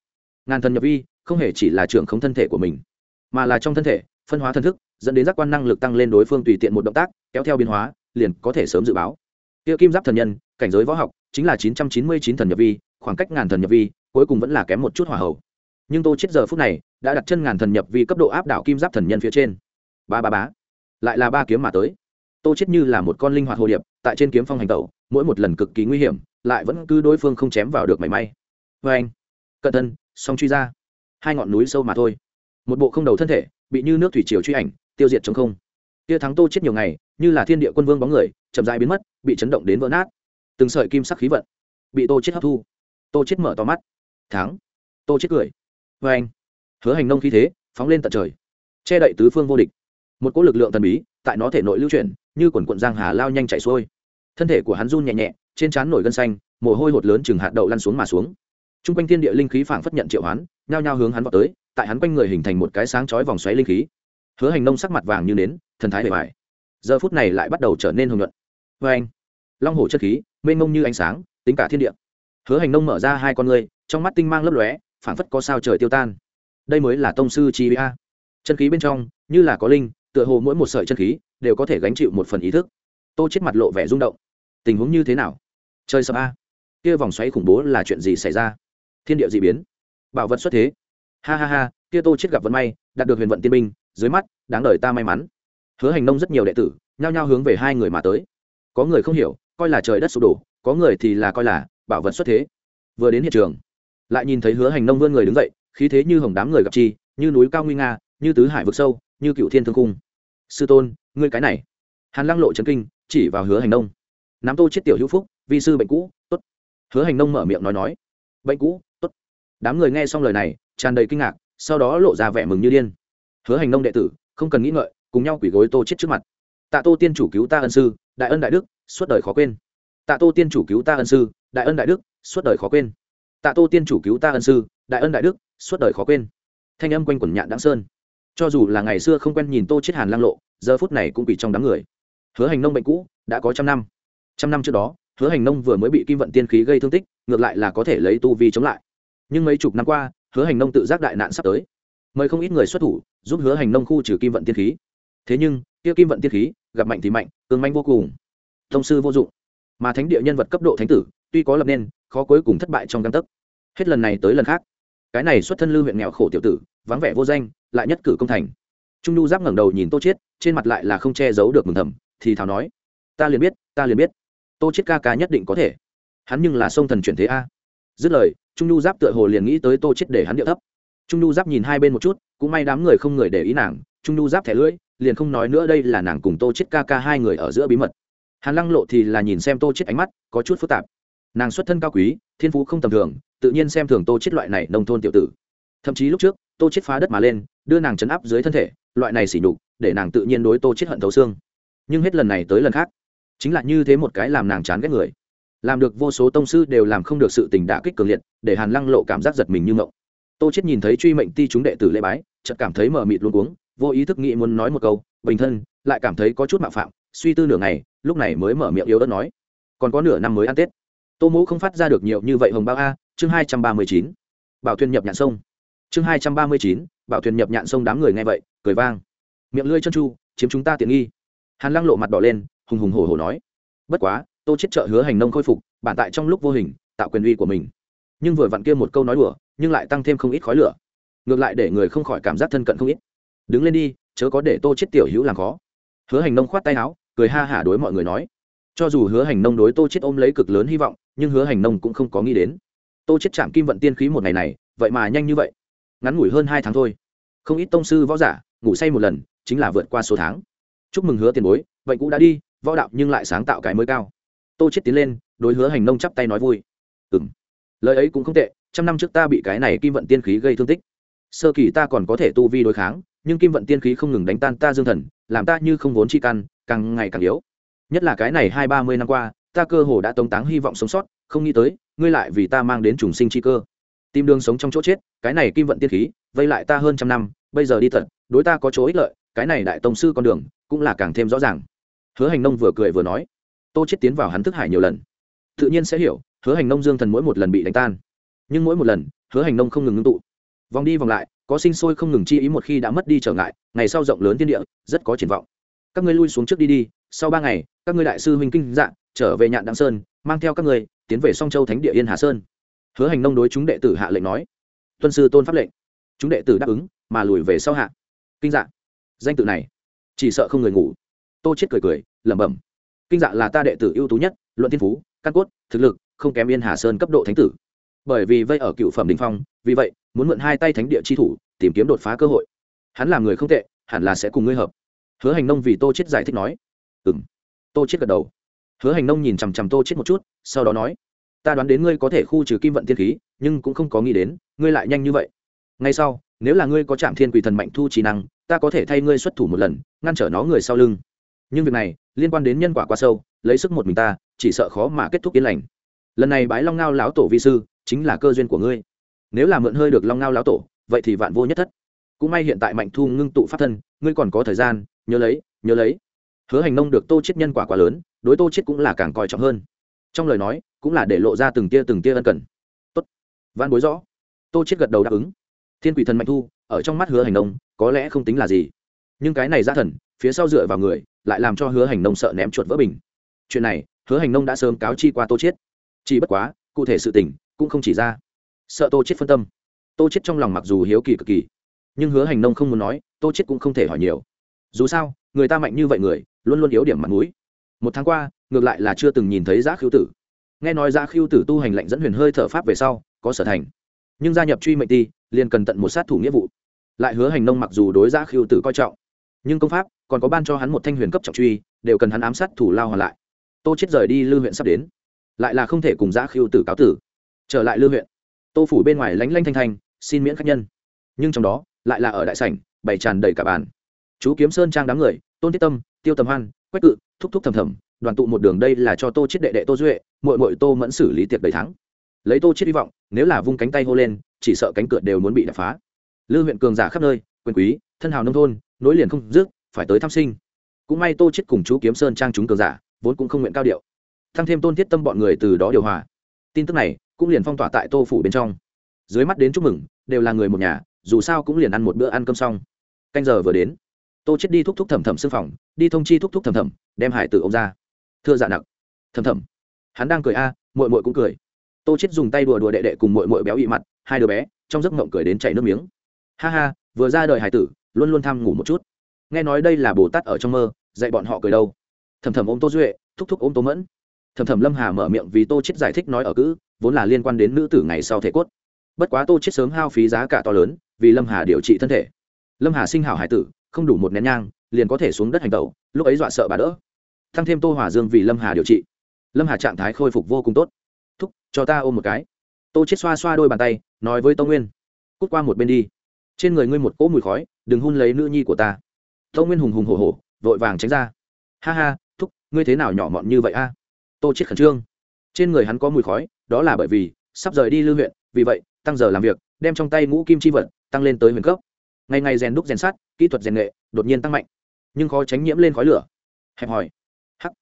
S1: Ngàn thần nhập vi không hề chỉ là trưởng không thân thể của mình, mà là trong thân thể, phân hóa thân thức, dẫn đến giác quan năng lực tăng lên đối phương tùy tiện một động tác, kéo theo biến hóa, liền có thể sớm dự báo. Tiêu kim giáp thần nhân, cảnh giới võ học, chính là chín trăm chín mươi chín thần nhập vi, khoảng cách ngàn thần nhập vi, cuối cùng vẫn là kém một chút hỏa hậu nhưng tô chết giờ phút này, đã đặt chân ngàn thần nhập vi cấp độ áp đảo kim giáp thần nhân phía trên. Ba ba bá lại là ba kiếm mà tới. Tô chết như là một con linh hoạt hồ điệp, tại trên kiếm phong hành tẩu, mỗi một lần cực kỳ nguy hiểm, lại vẫn cứ đối phương không chém vào được mảy may. Vê anh. Cận thân, song truy ra hai ngọn núi sâu mà thôi. Một bộ không đầu thân thể, bị như nước thủy triều truy ảnh, tiêu diệt chống không. Tia thắng tô chết nhiều ngày, như là thiên địa quân vương bóng người, chậm rãi biến mất, bị chấn động đến vỡ nát. Từng sợi kim sắc khí vận bị tô chết hấp thu. Tô chết mở to mắt. Thắng. Tô chết cười. Vê anh. Hứa hành nông khí thế, phóng lên tận trời. Che đậy tứ phương vô địch. Một cỗ lực lượng thần bí, tại nó thể nội lưu chuyển, như quần quận giang hà lao nhanh chạy xuôi. Thân thể của hắn run nhẹ nhẹ, trên trán nổi gân xanh, mồ hôi hột lớn chừng hạt đậu lăn xuống mà xuống t r u n g quanh thiên địa linh khí phảng phất nhận triệu hoán, nhao nhao hướng hắn vào tới, tại hắn quanh người hình thành một cái sáng chói vòng xoáy linh khí. Hứa hành nông sắc mặt vàng như nến, thần thái bề bài giờ phút này lại bắt đầu trở nên hồng nhuận. Vê anh, long hổ chất khí, mênh mông như ánh sáng, tính cả thiên địa. Hứa hành nông mở ra hai con người trong mắt tinh mang lấp lóe, phảng phất có sao trời tiêu tan. Đây mới là tông sư chi a chân khí bên trong, như là có linh, tựa hồ mỗi một sợi chân khí đều có thể gánh chịu một phần ý thức. Tô chết mặt lộ vẻ rung động. Tình huống như thế nào? Chơi sập a. Kia vòng xoáy khủng bố là chuyện gì xảy ra? Thiên địa d ị biến. Bảo vật xuất thế. Ha ha ha, kia tô chết gặp vận may, đạt được huyền vận tiên minh dưới mắt, đáng đời ta may mắn. Hứa hành nông rất nhiều đệ tử, nhao nhao hướng về hai người mà tới. Có người không hiểu, coi là trời đất sụp đổ, có người thì là coi là bảo vật xuất thế. Vừa đến hiện trường, lại nhìn thấy hứa hành nông vươn người đứng dậy, khí thế như hồng đám người gặp chi, như núi cao nguy nga, như tứ hải vực sâu, như cựu thiên thương cung. Sư tôn, ngươi cái này. Hàn lăng lộ trấn kinh, chỉ vào hứa hành nông. Nắm tô chết tiểu hữu phúc, vi sư bệnh cũ, tốt. Hứa hành nông mở miệng nói nói. Bệnh cũ đám người nghe xong lời này, tràn đầy kinh ngạc, sau đó lộ ra vẻ mừng như điên. Hứa hành nông đệ tử, không cần nghĩ ngợi, cùng nhau quỷ gối tô chết trước mặt. Tạ tô tiên chủ cứu ta ân sư, đại ân đại đức, suốt đời khó quên. Tạ tô tiên chủ cứu ta ân sư, đại ân đại đức, suốt đời khó quên. Tạ tô tiên chủ cứu ta ân sư, đại ân đại đức, suốt đời khó quên. Thanh âm quanh quẩn nhạn đáng sơn. Cho dù là ngày xưa không quen nhìn tô chết hàn lang lộ, giờ phút này cũng bị trong đám người. Hứa hành nông bệnh cũ, đã có trăm năm. Trăm năm trước đó, hứa hành nông vừa mới bị kim vận tiên khí gây thương tích, ngược lại là có thể lấy tu vi chống lại nhưng mấy chục năm qua, hứa hành nông tự giác đại nạn sắp tới. Mời không ít người xuất thủ, giúp hứa hành nông khu trừ kim vận tiên khí. Thế nhưng, kia kim vận tiên khí, gặp mạnh thì mạnh cường manh vô cùng. Thông sư vô dụng. Mà thánh địa nhân vật cấp độ thánh tử, tuy có lập nên, khó cuối cùng thất bại trong căn tấc. Hết lần này tới lần khác. Cái này xuất thân lưu huyện nghèo khổ tiểu tử, vắng vẻ vô danh, lại nhất cử công thành. Trung nhu giáp ngẩng đầu nhìn tô chiết, trên mặt lại là không che giấu được mừng thầm, thì thào nói, ta liền biết, ta liền biết. Tô chiết ca ca nhất định có thể. Hắn nhưng là sông thần chuyển thế a dứt lời, trung nhu giáp tựa hồ liền nghĩ tới tô chiết để hắn điệu thấp. Trung nhu giáp nhìn hai bên một chút, cũng may đám người không người để ý nàng, trung nhu giáp thẻ lưỡi, liền không nói nữa đây là nàng cùng tô chiết ca ca hai người ở giữa bí mật. Hàn lăng lộ thì là nhìn xem tô chiết ánh mắt, có chút phức tạp. Nàng xuất thân cao quý, thiên phú không tầm thường, tự nhiên xem thường tô chiết loại này nông thôn tiểu tử. Thậm chí lúc trước, tô chiết phá đất mà lên, đưa nàng chấn áp dưới thân thể, loại này xỉ nhục, để nàng tự nhiên đối tô chiết hận thấu xương. Nhưng hết lần này tới lần khác, chính là như thế một cái làm nàng chán ghét người làm được vô số tông sư đều làm không được sự tình đả kích cường liệt, để hàn lăng lộ cảm giác giật mình như ngộng. Tô chết nhìn thấy truy mệnh ti chúng đệ tử lễ bái, chợt cảm thấy mờ mịt luôn uống vô ý thức nghĩ muốn nói một câu, bình thân lại cảm thấy có chút mạo phạm, suy tư nửa ngày, lúc này mới mở miệng yếu đất nói, còn có nửa năm mới ăn tết. Tô mũ không phát ra được nhiều như vậy hồng bao a, chương hai trăm ba mươi chín. Bảo thuyền nhập nhạn sông. Chương hai trăm ba mươi chín, bảo thuyền nhập nhạn sông đám người nghe vậy, cười vang. Miệng lưỡi chân chu chiếm chúng ta tiện nghi. Hàn lăng lộ mặt đỏ lên, hùng hùng hổ hổ nói, bất quá tô chết trợ hứa hành nông khôi phục, bản tại trong lúc vô hình, tạo quyền uy của mình. Nhưng vừa vặn kia một câu nói đùa, nhưng lại tăng thêm không ít khói lửa. Ngược lại để người không khỏi cảm giác thân cận không ít. Đứng lên đi, chớ có để tô chết tiểu hữu làm khó. Hứa hành nông khoát tay áo, cười ha hả đối mọi người nói. Cho dù hứa hành nông đối tô chết ôm lấy cực lớn hy vọng, nhưng hứa hành nông cũng không có nghĩ đến. Tô chết chạm kim vận tiên khí một ngày này, vậy mà nhanh như vậy. Ngắn ngủi hơn hai tháng thôi. Không ít tông sư võ giả, ngủ say một lần, chính là vượt qua số tháng. Chúc mừng hứa tiền bối, vậy cũng đã đi, võ đạo nhưng lại sáng tạo cái mới cao tô chết tiến lên đối hứa hành nông chắp tay nói vui. Ừ m lời ấy cũng không tệ trăm năm trước ta bị cái này kim vận tiên khí gây thương tích. Sơ kỳ ta còn có thể tu vi đối kháng nhưng kim vận tiên khí không ngừng đánh tan ta dương thần làm ta như không vốn chi căn càng ngày càng yếu. Nhất là cái này hai ba mươi năm qua ta cơ hồ đã tống táng hy vọng sống sót không nghĩ tới ngươi lại vì ta mang đến trùng sinh chi cơ. Tìm đường sống trong chỗ chết cái này kim vận tiên khí vây lại ta hơn trăm năm bây giờ đi thật, đối ta có chỗ ích lợi cái này đại tông sư con đường cũng là càng thêm rõ ràng. Hứa hành nông vừa cười vừa nói tô chết tiến vào hắn thức hải nhiều lần. Tự nhiên sẽ hiểu, hứa hành nông dương thần mỗi một lần bị đánh tan. Nhưng mỗi một lần, hứa hành nông không ngừng ngưng tụ. Vòng đi vòng lại, có sinh sôi không ngừng chi ý một khi đã mất đi trở ngại, ngày sau rộng lớn thiên địa, rất có triển vọng. Các ngươi lui xuống trước đi đi, sau ba ngày, các ngươi đại sư huynh kinh dạng trở về nhạn đặng sơn, mang theo các ngươi, tiến về song châu thánh địa yên hà sơn. Hứa hành nông đối chúng đệ tử hạ lệnh nói. Tuân sư tôn pháp lệnh. Chúng đệ tử đáp ứng, mà lùi về sau hạ. Kinh dạng danh tự này. Chỉ sợ không người ngủ. Tô chết cười cười, lẩm bẩm kinh dạ là ta đệ tử ưu tú nhất, luận thiên phú, căn cốt, thực lực, không kém yên hà sơn cấp độ thánh tử. Bởi vì vây ở cựu phẩm đình phong, vì vậy, muốn mượn hai tay thánh địa chi thủ, tìm kiếm đột phá cơ hội. Hắn là người không tệ, hẳn là sẽ cùng ngươi hợp. Hứa hành nông vì tô chết giải thích nói. Ừm. Tô chết gật đầu. Hứa hành nông nhìn chằm chằm tô chết một chút, sau đó nói. Ta đoán đến ngươi có thể khu trừ kim vận Thiên khí, nhưng cũng không có nghĩ đến, ngươi lại nhanh như vậy. Ngay sau, nếu là ngươi có trạm thiên quỷ thần mạnh thu trí năng, ta có thể thay ngươi xuất thủ một lần, ngăn trở nó người sau lưng nhưng việc này liên quan đến nhân quả quá sâu, lấy sức một mình ta, chỉ sợ khó mà kết thúc yên lành. Lần này bái long ngao lão tổ vi sư chính là cơ duyên của ngươi. Nếu là mượn hơi được long ngao lão tổ, vậy thì vạn vô nhất thất. Cũng may hiện tại mạnh thu ngưng tụ pháp thân, ngươi còn có thời gian, nhớ lấy nhớ lấy. Hứa hành nông được tô chết nhân quả quá lớn, đối tô chết cũng là càng coi trọng hơn. Trong lời nói, cũng là để lộ ra từng tia từng tia ân cần. Tốt. Văn bối rõ. Tô chết gật đầu đáp ứng. Thiên quỷ thần mạnh thu, ở trong mắt hứa hành nông, có lẽ không tính là gì nhưng cái này ra thần, phía sau dựa vào người, lại làm cho hứa hành nông sợ ném chuột vỡ bình. Chuyện này, hứa hành nông đã sớm cáo chi qua tô chết chỉ bất quá, cụ thể sự tình cũng không chỉ ra. Sợ tô chết phân tâm. Tô chết trong lòng mặc dù hiếu kỳ cực kỳ, nhưng hứa hành nông không muốn nói, tô chết cũng không thể hỏi nhiều. Dù sao, người ta mạnh như vậy người, luôn luôn yếu điểm mặt mũi. Một tháng qua, ngược lại là chưa từng nhìn thấy Giá khiêu tử. Nghe nói Giá khiêu tử tu hành lệnh dẫn huyền hơi thở pháp về sau, có sở thành. Nhưng gia nhập truy mệnh ti, liền cần tận một sát thủ nghĩa vụ. Lại hứa hành nông mặc dù đối Giá khiêu tử coi trọng nhưng công pháp còn có ban cho hắn một thanh huyền cấp trọng truy, đều cần hắn ám sát thủ lao hoàn lại. Tô chết rời đi lưu huyện sắp đến. Lại là không thể cùng giã khiêu tử cáo tử. Trở lại lưu huyện. Tô phủ bên ngoài lánh lanh thanh thanh, xin miễn khách nhân. Nhưng trong đó, lại là ở đại sảnh, bày tràn đầy cả bàn. Chú kiếm sơn trang đám người, tôn tiết tâm, tiêu tầm hoan, quách cự, thúc thúc thầm thầm, đoàn tụ một đường đây là cho tô chết đệ đệ tô duệ, muội muội tô mẫn xử lý tiệc đầy thắng. Lấy tô chết hy vọng, nếu là vung cánh tay hô lên, chỉ sợ cánh cửa đều muốn bị đập phá. Lư huyện cường giả khắp nơi, quyền quý, thân hào nông thôn nối liền không dứt phải tới thăm sinh. Cũng may tô chết cùng chú kiếm sơn trang chúng cường giả vốn cũng không nguyện cao điệu. Thăng thêm tôn thiết tâm bọn người từ đó điều hòa. Tin tức này cũng liền phong tỏa tại tô phủ bên trong. Dưới mắt đến chúc mừng đều là người một nhà dù sao cũng liền ăn một bữa ăn cơm xong. Canh giờ vừa đến tô chết đi thúc thúc thầm thầm xương phòng đi thông chi thúc thúc thầm thầm đem hải tử ông ra. Thưa dạ nặc thầm thầm hắn đang cười a à, muội muội cũng cười. Tô chết dùng tay đùa đùa đệ đệ cùng muội muội béo ị mặt hai đứa bé trong giấc mộng cười đến chảy nước miếng. Ha ha vừa ra đời hải tử luôn luôn tham ngủ một chút. Nghe nói đây là bồ tát ở trong mơ, dạy bọn họ cười đâu. Thầm thầm ôm tô duệ, thúc thúc ôm tô mẫn. Thầm thầm lâm hà mở miệng vì tô chết giải thích nói ở cữ vốn là liên quan đến nữ tử ngày sau thể cốt. Bất quá tô chết sớm hao phí giá cả to lớn, vì lâm hà điều trị thân thể. Lâm hà sinh hảo hải tử, không đủ một nén nhang, liền có thể xuống đất hành tẩu, lúc ấy dọa sợ bà đỡ. Thăng thêm tô hòa dương vì lâm hà điều trị. Lâm hà trạng thái khôi phục vô cùng tốt. Thúc, cho ta ôm một cái. Tô chết xoa xoa đôi bàn tay, nói với tô nguyên. Cút qua một bên đi trên người ngươi một cỗ mùi khói, đừng hôn lấy nữ nhi của ta. Tô nguyên hùng hùng hổ hổ, vội vàng tránh ra. Ha ha, thúc, ngươi thế nào nhỏ mọn như vậy a? Tô chết khẩn trương. Trên người hắn có mùi khói, đó là bởi vì sắp rời đi lưu huyện, vì vậy, tăng giờ làm việc, đem trong tay ngũ kim chi vật tăng lên tới huyền cấp. Ngày ngày rèn đúc rèn sát kỹ thuật rèn nghệ, đột nhiên tăng mạnh. Nhưng khó tránh nhiễm lên khói lửa. Hẹp hỏi hắc.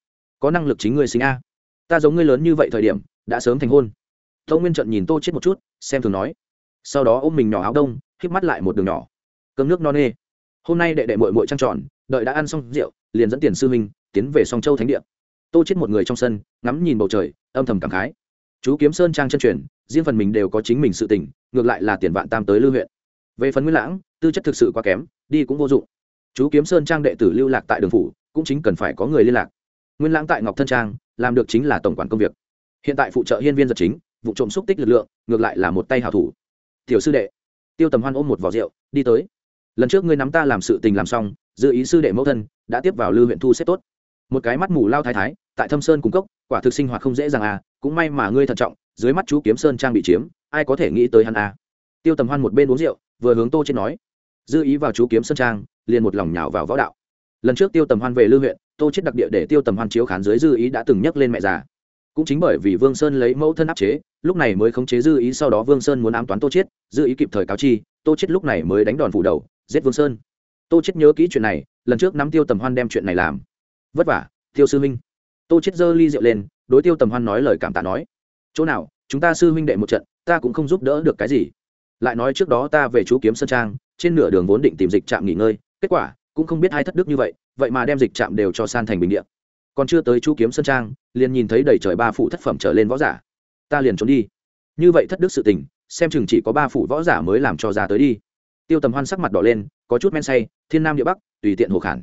S1: Có năng lực chính ngươi sinh a. Ta giống ngươi lớn như vậy thời điểm, đã sớm thành hôn. Tâu nguyên trận nhìn tô chết một chút, xem thường nói sau đó ôm mình nhỏ áo đông, híp mắt lại một đường nhỏ. Cơm nước no nê. Hôm nay đệ đệ muội muội trăng tròn, đợi đã ăn xong rượu, liền dẫn tiền sư huynh tiến về song châu thánh địa. Tô chết một người trong sân, ngắm nhìn bầu trời, âm thầm cảm khái. Chú kiếm sơn trang chân truyền, riêng phần mình đều có chính mình sự tình, ngược lại là tiền vạn tam tới lưu huyện. Về phần nguyên lãng, tư chất thực sự quá kém, đi cũng vô dụng. Chú kiếm sơn trang đệ tử lưu lạc tại đường phủ, cũng chính cần phải có người liên lạc. Nguyên lãng tại ngọc thân trang, làm được chính là tổng quản công việc. Hiện tại phụ trợ hiên viên giật chính, vụ trộm xúc tích lực lượng, ngược lại là một tay hào thủ tiểu sư đệ. Tiêu tầm hoan ôm một vỏ rượu, đi tới. Lần trước ngươi nắm ta làm sự tình làm xong dự ý sư đệ mẫu thân, đã tiếp vào lưu huyện thu xếp tốt. Một cái mắt mù lao thái thái, tại thâm sơn cung cốc, quả thực sinh hoạt không dễ dàng à cũng may mà ngươi thận trọng, dưới mắt chú kiếm sơn trang bị chiếm, ai có thể nghĩ tới hắn à. Tiêu tầm hoan một bên uống rượu, vừa hướng tô trên nói dư ý vào chú kiếm sơn trang, liền một lòng nhào vào võ đạo. Lần trước tiêu tầm hoan về lưu huyện, tô chết đặc địa để tiêu tầm hoan chiếu khán dưới dư ý đã từng nhắc lên mẹ già cũng chính bởi vì vương sơn lấy mẫu thân áp chế, lúc này mới khống chế dư ý, sau đó vương sơn muốn ám toán tô chết dư ý kịp thời cáo chi, tô chết lúc này mới đánh đòn phủ đầu, giết vương sơn. Tô chết nhớ kỹ chuyện này, lần trước nắm tiêu tầm hoan đem chuyện này làm. Vất vả, tiêu sư huynh tô chết giơ ly rượu lên, đối tiêu tầm hoan nói lời cảm tạ nói. Chỗ nào, chúng ta sư huynh đệ một trận, ta cũng không giúp đỡ được cái gì. Lại nói trước đó ta về chú kiếm sơn trang, trên nửa đường vốn định tìm dịch trạm nghỉ ngơi, kết quả cũng không biết hai thất đức như vậy vậy mà đem dịch trạm đều cho san thành bình địa còn chưa tới chu kiếm sơn trang liền nhìn thấy đầy trời ba phủ thất phẩm trở lên võ giả. Ta liền trốn đi. Như vậy thất đức sự tình xem chừng chỉ có ba phủ võ giả mới làm cho ra tới đi. Tiêu tầm hoan sắc mặt đỏ lên có chút men say thiên nam địa bắc tùy tiện hồ khản.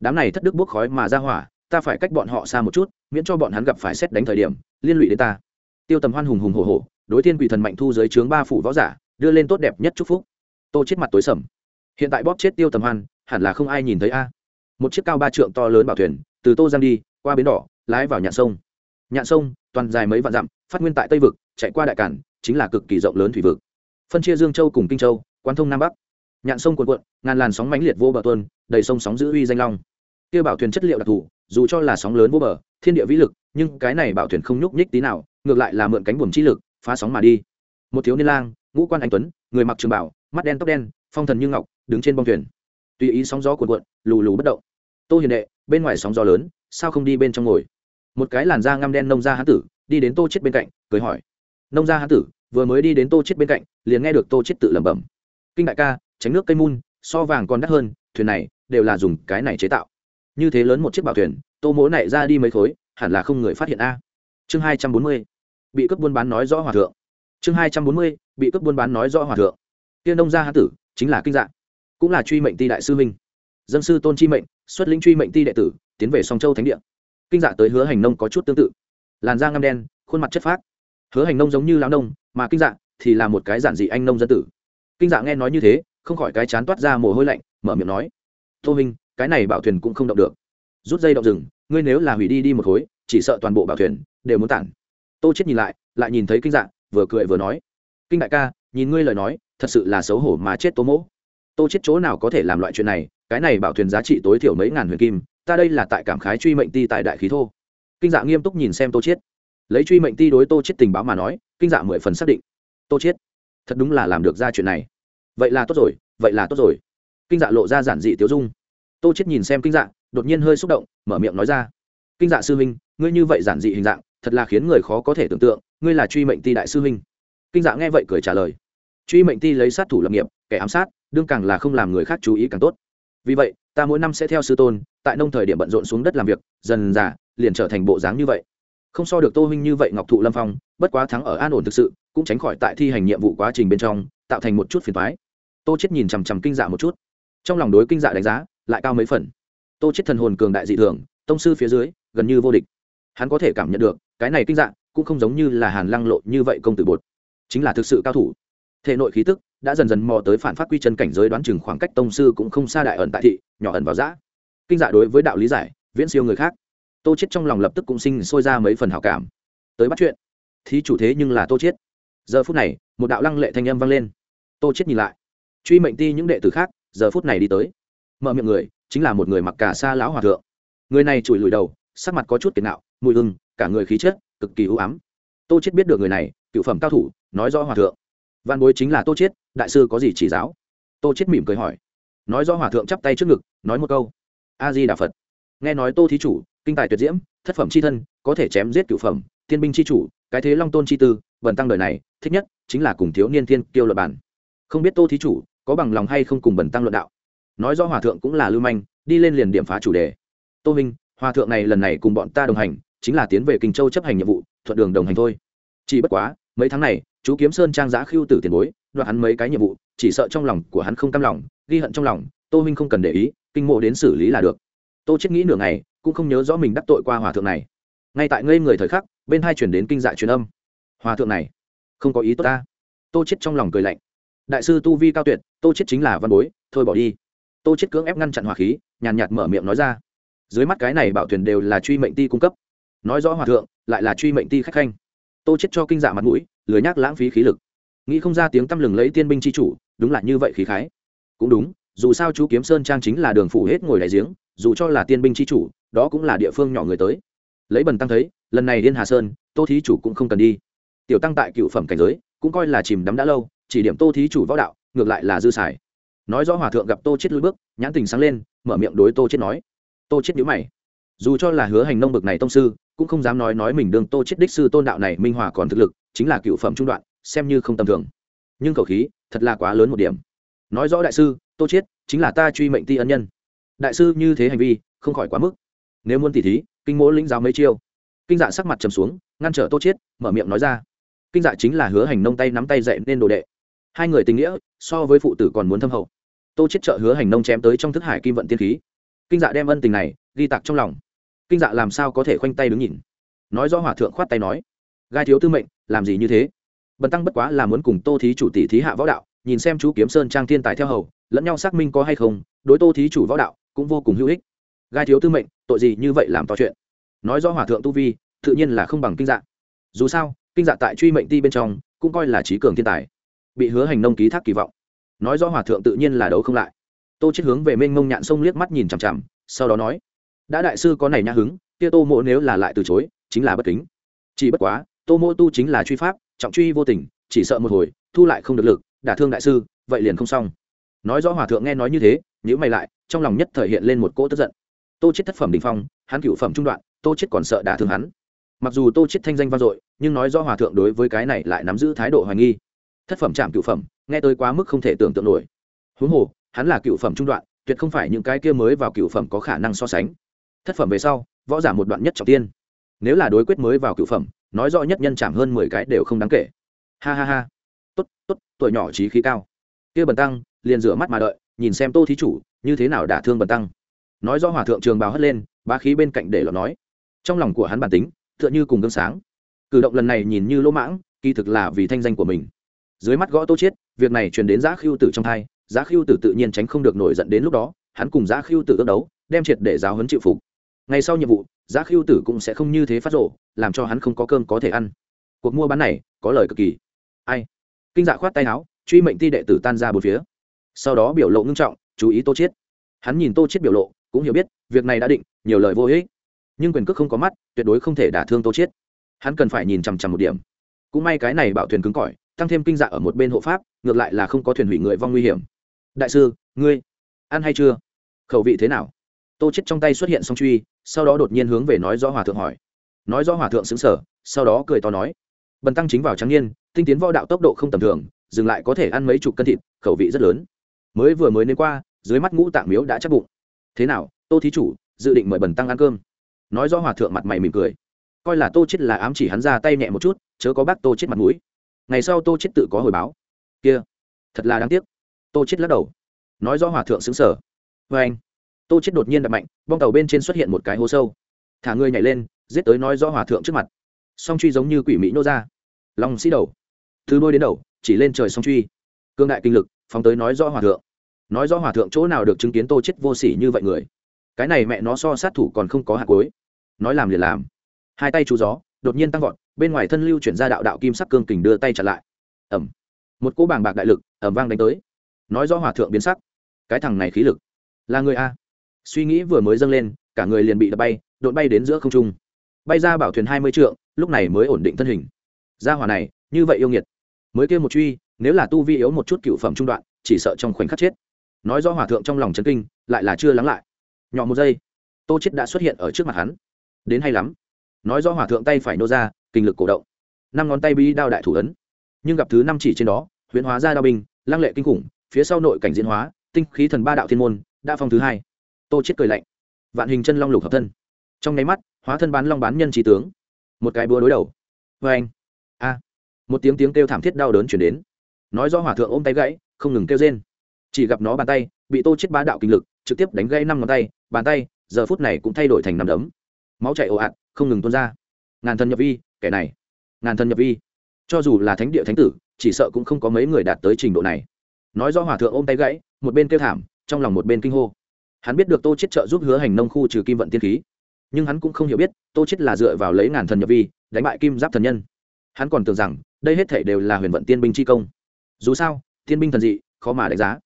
S1: Đám này thất đức bốc khói mà ra hỏa ta phải cách bọn họ xa một chút miễn cho bọn hắn gặp phải xét đánh thời điểm liên lụy đến ta. Tiêu tầm hoan hùng hùng hổ hổ, đối thiên quỷ thần mạnh thu dưới trướng ba phủ võ giả đưa lên tốt đẹp nhất chúc phúc. Tô chết mặt tối sầm. Hiện tại bóp chết tiêu tầm hoan hẳn là không ai nhìn thấy a một chiếc cao ba trượng to lớn bảo thuyền, từ tô giang đi, qua bến đỏ, lái vào nhạn sông. Nhạn sông, toàn dài mấy vạn dặm, phát nguyên tại tây vực, chạy qua đại cản, chính là cực kỳ rộng lớn thủy vực. Phân chia dương châu cùng kinh châu quan thông nam bắc. Nhạn sông cuồn cuộn, ngàn làn sóng mãnh liệt vô bờ tuôn, đầy sông sóng giữ uy danh long. Kia bảo thuyền chất liệu đặc thù, dù cho là sóng lớn vô bờ, thiên địa vĩ lực, nhưng cái này bảo thuyền không nhúc nhích tí nào, ngược lại là mượn cánh buồm chi lực, phá sóng mà đi. Một thiếu niên lang, ngũ quan anh tuấn, người mặc trường bảo, mắt đen tóc đen, phong thần như ngọc, đứng trên bông thuyền. Tùy ý sóng gió cuộn cuộn, lù lù bất động tô hiền đệ, bên ngoài sóng gió lớn, sao không đi bên trong ngồi? Một cái làn da ngăm đen nông gia hán tử, đi đến tô chết bên cạnh, cười hỏi. Nông gia hán tử, vừa mới đi đến tô chết bên cạnh, liền nghe được tô chết tự lẩm bẩm. Kinh đại ca, tránh nước cây mun, so vàng còn đắt hơn, thuyền này đều là dùng cái này chế tạo. Như thế lớn một chiếc bảo thuyền, tô mỗ này ra đi mấy khối, hẳn là không người phát hiện a. Chương hai trăm bốn mươi, bị cướp buôn bán nói rõ hòa thượng. Chương hai trăm bốn mươi, bị cướp buôn bán nói rõ hòa thượng. Tiên nông gia hán tử, chính là kinh dạng cũng là truy mệnh ti đại sư minh dân sư tôn chi mệnh xuất linh truy mệnh ti đệ tử, tiến về song châu thánh địa. Kinh dạ tới hứa hành nông có chút tương tự. Làn da ngăm đen, khuôn mặt chất phác. Hứa hành nông giống như lão nông, mà kinh dạ thì là một cái giản dị anh nông dân tử. Kinh dạ nghe nói như thế, không khỏi cái chán toát ra mồ hôi lạnh, mở miệng nói, tô minh cái này bảo thuyền cũng không động được. Rút dây động rừng, ngươi nếu là hủy đi đi một khối, chỉ sợ toàn bộ bảo thuyền đều muốn tản. Tô chết nhìn lại lại nhìn thấy kinh dạ vừa cười vừa nói, kinh đại ca, nhìn ngươi lời nói, thật sự là xấu hổ mà chết tố mỗ. Tô chết chỗ nào có thể làm loại chuyện này cái này bảo thuyền giá trị tối thiểu mấy ngàn huyền kim, ta đây là tại cảm khái truy mệnh ti tại đại khí thô. Kinh dạ nghiêm túc nhìn xem tô chiết. Lấy truy mệnh ti đối tô chiết tình báo mà nói, kinh dạ mười phần xác định. Tô chiết, thật đúng là làm được ra chuyện này. Vậy là tốt rồi, vậy là tốt rồi. Kinh dạ lộ ra giản dị tiêu dung. Tô chiết nhìn xem kinh dạ đột nhiên hơi xúc động, mở miệng nói ra. Kinh dạ sư huynh, ngươi như vậy giản dị hình dạng, thật là khiến người khó có thể tưởng tượng, ngươi là truy mệnh ti đại sư huynh. Kinh dạ nghe vậy cười trả lời. Truy mệnh ti lấy sát thủ lập nghiệp, kẻ ám sát, đương càng là không làm người khác chú ý càng tốt vì vậy, ta mỗi năm sẽ theo sư tôn, tại nông thời điểm bận rộn xuống đất làm việc, dần dà, liền trở thành bộ dáng như vậy. Không so được tô huynh như vậy ngọc thụ lâm phong, bất quá thắng ở an ổn thực sự, cũng tránh khỏi tại thi hành nhiệm vụ quá trình bên trong, tạo thành một chút phiền thoái tô chết nhìn chằm chằm kinh dạ một chút. Trong lòng đối kinh dạ đánh giá, lại cao mấy phần. Tô chết thần hồn cường đại dị thường, tông sư phía dưới, gần như vô địch. Hắn có thể cảm nhận được, cái này kinh dạ cũng không giống như là hàn lăng lộ như vậy công tử bột. Chính là thực sự cao thủ. Thể nội khí tức đã dần dần mò tới phản phát quy chân cảnh giới đoán chừng khoảng cách tông sư cũng không xa đại ẩn tại thị, nhỏ ẩn vào giã kinh dạ đối với đạo lý giải, viễn siêu người khác. Tô chết trong lòng lập tức cũng sinh sôi ra mấy phần hảo cảm. Tới bắt chuyện. Thí chủ thế nhưng là tô chết giờ phút này, một đạo lăng lệ thanh âm vang lên. Tô chết nhìn lại. Truy mệnh ti những đệ tử khác, giờ phút này đi tới. Mở miệng người, chính là một người mặc cả xa lão hòa thượng. Người này chùi lùi đầu, sắc mặt có chút kiệt nạo, mùi hưng cả người khí chất, cực kỳ ưu ám. Tô chết biết được người này, cựu phẩm cao thủ, nói rõ hòa thượng văn bối chính là tô chiết, đại sư có gì chỉ giáo? Tô chiết mỉm cười hỏi. Nói rõ hòa thượng chắp tay trước ngực, nói một câu. A di đà phật. Nghe nói tô thí chủ, kinh tài tuyệt diễm, thất phẩm c h i thân, có thể chém giết cựu phẩm, thiên binh c h i chủ, cái thế long tôn c h i tư, vần tăng đời này, thích nhất chính là cùng thiếu niên thiên kiêu luật bản không biết tô thí chủ, có bằng lòng hay không cùng bần tăng luận đạo? Nói do hòa thượng cũng là lưu manh, đi lên liền điểm phá chủ đề. Tô minh, hòa thượng này lần này cùng bọn ta đồng hành, chính là tiến về kinh châu chấp hành nhiệm vụ, thuận đường đồng hành thôi. Chỉ bất quá, mấy tháng này chú kiếm sơn trang giã khiêu tử tiền bối, đoạt hắn mấy cái nhiệm vụ, chỉ sợ trong lòng của hắn không cam lòng, ghi hận trong lòng, tô minh không cần để ý, kinh mộ đến xử lý là được. Tô chết nghĩ nửa ngày, cũng không nhớ rõ mình đắc tội qua hòa thượng này. Ngay tại ngây người thời khắc, bên hai chuyển đến kinh dạ truyền âm. Hòa thượng này, không có ý tốt ta. Tô chết trong lòng cười lạnh. Đại sư tu vi cao tuyệt, tô chết chính là văn bối, thôi bỏ đi. Tô chết cưỡng ép ngăn chặn hỏa khí, nhàn nhạt mở miệng nói ra. Dưới mắt cái này bảo thuyền đều là truy mệnh ti cung cấp. Nói rõ hòa thượng, lại là truy mệnh ti khách khanh tô chết cho kinh dạ mặt mũi, lười nhác lãng phí khí lực. Nghĩ không ra tiếng tăm lừng lấy tiên binh chi chủ, đúng là như vậy khí khái. Cũng đúng, dù sao chú kiếm sơn trang chính là đường phủ hết ngồi đại giếng, dù cho là tiên binh chi chủ, đó cũng là địa phương nhỏ người tới. Lấy bần tăng thấy, lần này liên hà sơn, tô thí chủ cũng không cần đi. Tiểu tăng tại cựu phẩm cảnh giới, cũng coi là chìm đắm đã lâu, chỉ điểm tô thí chủ võ đạo, ngược lại là dư xài. Nói rõ hòa thượng gặp tô chết lùi bước, nhãn tình sáng lên, mở miệng đối tô chết nói. Tô chết nhíu mày dù cho là hứa hành nông bực này tông sư, cũng không dám nói nói mình đương tô chết đích sư tôn đạo này minh hòa còn thực lực, chính là cựu phẩm trung đoạn, xem như không tầm thường. Nhưng khẩu khí, thật là quá lớn một điểm. Nói rõ đại sư, tô chết chính là ta truy mệnh ti ân nhân. Đại sư như thế hành vi, không khỏi quá mức. Nếu muốn tỉ thí, kinh mỗ lĩnh giáo mấy chiêu. Kinh dạ sắc mặt trầm xuống, ngăn trở tô chết, mở miệng nói ra. Kinh dạ chính là hứa hành nông tay nắm tay dạy nên đồ đệ. Hai người tình nghĩa, so với phụ tử còn muốn thâm hậu. Tô chết trợ hứa hành nông chém tới trong thức hải kim vận tiên khí. Kinh dạ đem ân tình này ghi tạc trong lòng kinh dạ làm sao có thể khoanh tay đứng nhìn? Nói do hòa thượng khoát tay nói, gai thiếu tư mệnh, làm gì như thế? Bần tăng bất quá là muốn cùng tô thí chủ tỷ thí hạ võ đạo, nhìn xem chú kiếm sơn trang thiên tài theo hầu, lẫn nhau xác minh có hay không, đối tô thí chủ võ đạo cũng vô cùng hữu ích. Gai thiếu tư mệnh, tội gì như vậy làm to chuyện? Nói do hòa thượng tu vi, tự nhiên là không bằng kinh dạ. Dù sao, kinh dạ tại truy mệnh ti bên trong, cũng coi là trí cường thiên tài, bị hứa hành nông ký thác kỳ vọng. Nói do hòa thượng tự nhiên là đấu không lại. Tô chết hướng về mênh mông nhạn sông liếc mắt nhìn chằm chằm, sau đó nói đã đại sư có này nhã hứng, kia tô mộ nếu là lại từ chối, chính là bất kính. Chỉ bất quá, tô mộ tu chính là truy pháp, trọng truy vô tình, chỉ sợ một hồi, thu lại không được lực, đả thương đại sư, vậy liền không xong. Nói rõ hòa thượng nghe nói như thế nhữ mày lại, trong lòng nhất thời hiện lên một cỗ tức giận. Tô chết thất phẩm đình phong, hắn cựu phẩm trung đoạn, tô chết còn sợ đả thương hắn. Mặc dù tô chết thanh danh vang dội, nhưng nói rõ hòa thượng đối với cái này lại nắm giữ thái độ hoài nghi. Thất phẩm chạm cựu phẩm, nghe tới quá mức không thể tưởng tượng nổi. Huống hồ, hắn là cựu phẩm trung đoạn, tuyệt không phải những cái kia mới vào cựu phẩm có khả năng so sánh thất phẩm về sau, võ giả một đoạn nhất trọng tiên. Nếu là đối quyết mới vào cựu phẩm, nói rõ nhất nhân chạm hơn mười cái đều không đáng kể. Ha ha ha. Tốt tốt, tuổi nhỏ trí khí cao. Kia bần tăng, liền rửa mắt mà đợi, nhìn xem tô thí chủ, như thế nào đả thương bần tăng. Nói do hòa thượng trường bào hất lên, bá khí bên cạnh để lọt nói. Trong lòng của hắn bản tính, tựa như cùng gương sáng. Cử động lần này nhìn như lỗ mãng, kỳ thực là vì thanh danh của mình. Dưới mắt gõ tô chiết, việc này truyền đến giá khiêu tử trong thai, giá khiêu tử tự nhiên tránh không được nổi giận đến lúc đó, hắn cùng giá khiêu tử ước đấu, đem triệt để giáo huấn chịu phục ngay sau nhiệm vụ, giá khiêu tử cũng sẽ không như thế phát rộ làm cho hắn không có cơm có thể ăn. Cuộc mua bán này, có lời cực kỳ. Ai? Kinh dạ khoát tay áo, truy mệnh ti đệ tử tan ra bốn phía. Sau đó biểu lộ ngưng trọng, chú ý tô chiết. Hắn nhìn tô chiết biểu lộ, cũng hiểu biết, việc này đã định, nhiều lời vô ích. Nhưng quyền cước không có mắt, tuyệt đối không thể đả thương tô chiết. Hắn cần phải nhìn chằm chằm một điểm. Cũng may cái này bảo thuyền cứng cỏi, tăng thêm kinh dạ ở một bên hộ pháp, ngược lại là không có thuyền hủy người vong nguy hiểm. Đại sư, ngươi ăn hay chưa? Khẩu vị thế nào? Tô Chiết trong tay xuất hiện song truy sau đó đột nhiên hướng về nói rõ hòa thượng hỏi. Nói rõ hòa thượng xứng sở, sau đó cười to nói. Bần tăng chính vào trắng niên, tinh tiến võ đạo tốc độ không tầm thường, dừng lại có thể ăn mấy chục cân thịt, khẩu vị rất lớn. Mới vừa mới đến qua, dưới mắt ngũ tạng miếu đã chắc bụng. Thế nào, tô thí chủ, dự định mời bần tăng ăn cơm. Nói rõ hòa thượng mặt mày mỉm cười. Coi là tô chết là ám chỉ hắn ra tay nhẹ một chút, chớ có bác tô chết mặt mũi. Ngày sau tô chết tự có hồi báo. Kia, thật là đáng tiếc. Tô chết lắc đầu. Nói rõ hòa thượng xứng sở. Vê anh tô chết đột nhiên đập mạnh, bong tàu bên trên xuất hiện một cái hố sâu. Thả người nhảy lên, giết tới nói rõ hòa thượng trước mặt. Song truy giống như quỷ mỹ nô ra. Long sĩ đầu. Từ đôi đến đầu, chỉ lên trời song truy. Cương đại kinh lực, phóng tới nói rõ hòa thượng. Nói rõ hòa thượng chỗ nào được chứng kiến tô chết vô sỉ như vậy người. Cái này mẹ nó so sát thủ còn không có hạt cuối. Nói làm liền làm. Hai tay chú gió, đột nhiên tăng vọt, bên ngoài thân lưu chuyển ra đạo đạo kim sắc cương kình đưa tay chặn lại. Ẩm một cỗ bàng bạc đại lực ẩm vang đánh tới. Nói rõ hòa thượng biến sắc. Cái thằng này khí lực. Là người a? Suy nghĩ vừa mới dâng lên, cả người liền bị đập bay, đột bay đến giữa không trung. Bay ra bảo thuyền hai mươi trượng, lúc này mới ổn định thân hình. Ra hỏa này, như vậy yêu nghiệt. Mới kêu một truy, nếu là tu vi yếu một chút cựu phẩm trung đoạn, chỉ sợ trong khoảnh khắc chết. Nói do hòa thượng trong lòng chấn kinh, lại là chưa lắng lại. Nhỏ một giây, tô chết đã xuất hiện ở trước mặt hắn. Đến hay lắm. Nói do hòa thượng tay phải nô ra, kinh lực cổ động. Năm ngón tay bi đao đại thủ ấn. Nhưng gặp thứ năm chỉ trên đó, huyễn hóa ra đao binh, lăng lệ kinh khủng, phía sau nội cảnh diễn hóa, tinh khí thần ba đạo thiên môn, đã phong thứ hai tô chết cười lạnh. Vạn hình chân long lục hợp thân. Trong nháy mắt, hóa thân bán long bán nhân trí tướng. Một cái búa đối đầu. Vê anh. A. Một tiếng tiếng kêu thảm thiết đau đớn chuyển đến. Nói do hỏa thượng ôm tay gãy, không ngừng kêu rên. Chỉ gặp nó bàn tay, bị tô chết bá đạo kinh lực, trực tiếp đánh gãy năm ngón tay, bàn tay, giờ phút này cũng thay đổi thành năm đấm. Máu chảy ồ ạt, không ngừng tuôn ra. Ngàn thân nhập vi, kẻ này. Ngàn thân nhập vi. Cho dù là thánh địa thánh tử, chỉ sợ cũng không có mấy người đạt tới trình độ này. Nói do hỏa thượng ôm tay gãy, một bên kêu thảm, trong lòng một bên kinh hô hắn biết được tô chết trợ giúp hứa hành nông khu trừ kim vận tiên khí, nhưng hắn cũng không hiểu biết tô chết là dựa vào lấy ngàn thần nhập vi, đánh bại kim giáp thần nhân. Hắn còn tưởng rằng đây hết thể đều là huyền vận tiên binh chi công. Dù sao, tiên binh thần dị, khó mà đánh giá.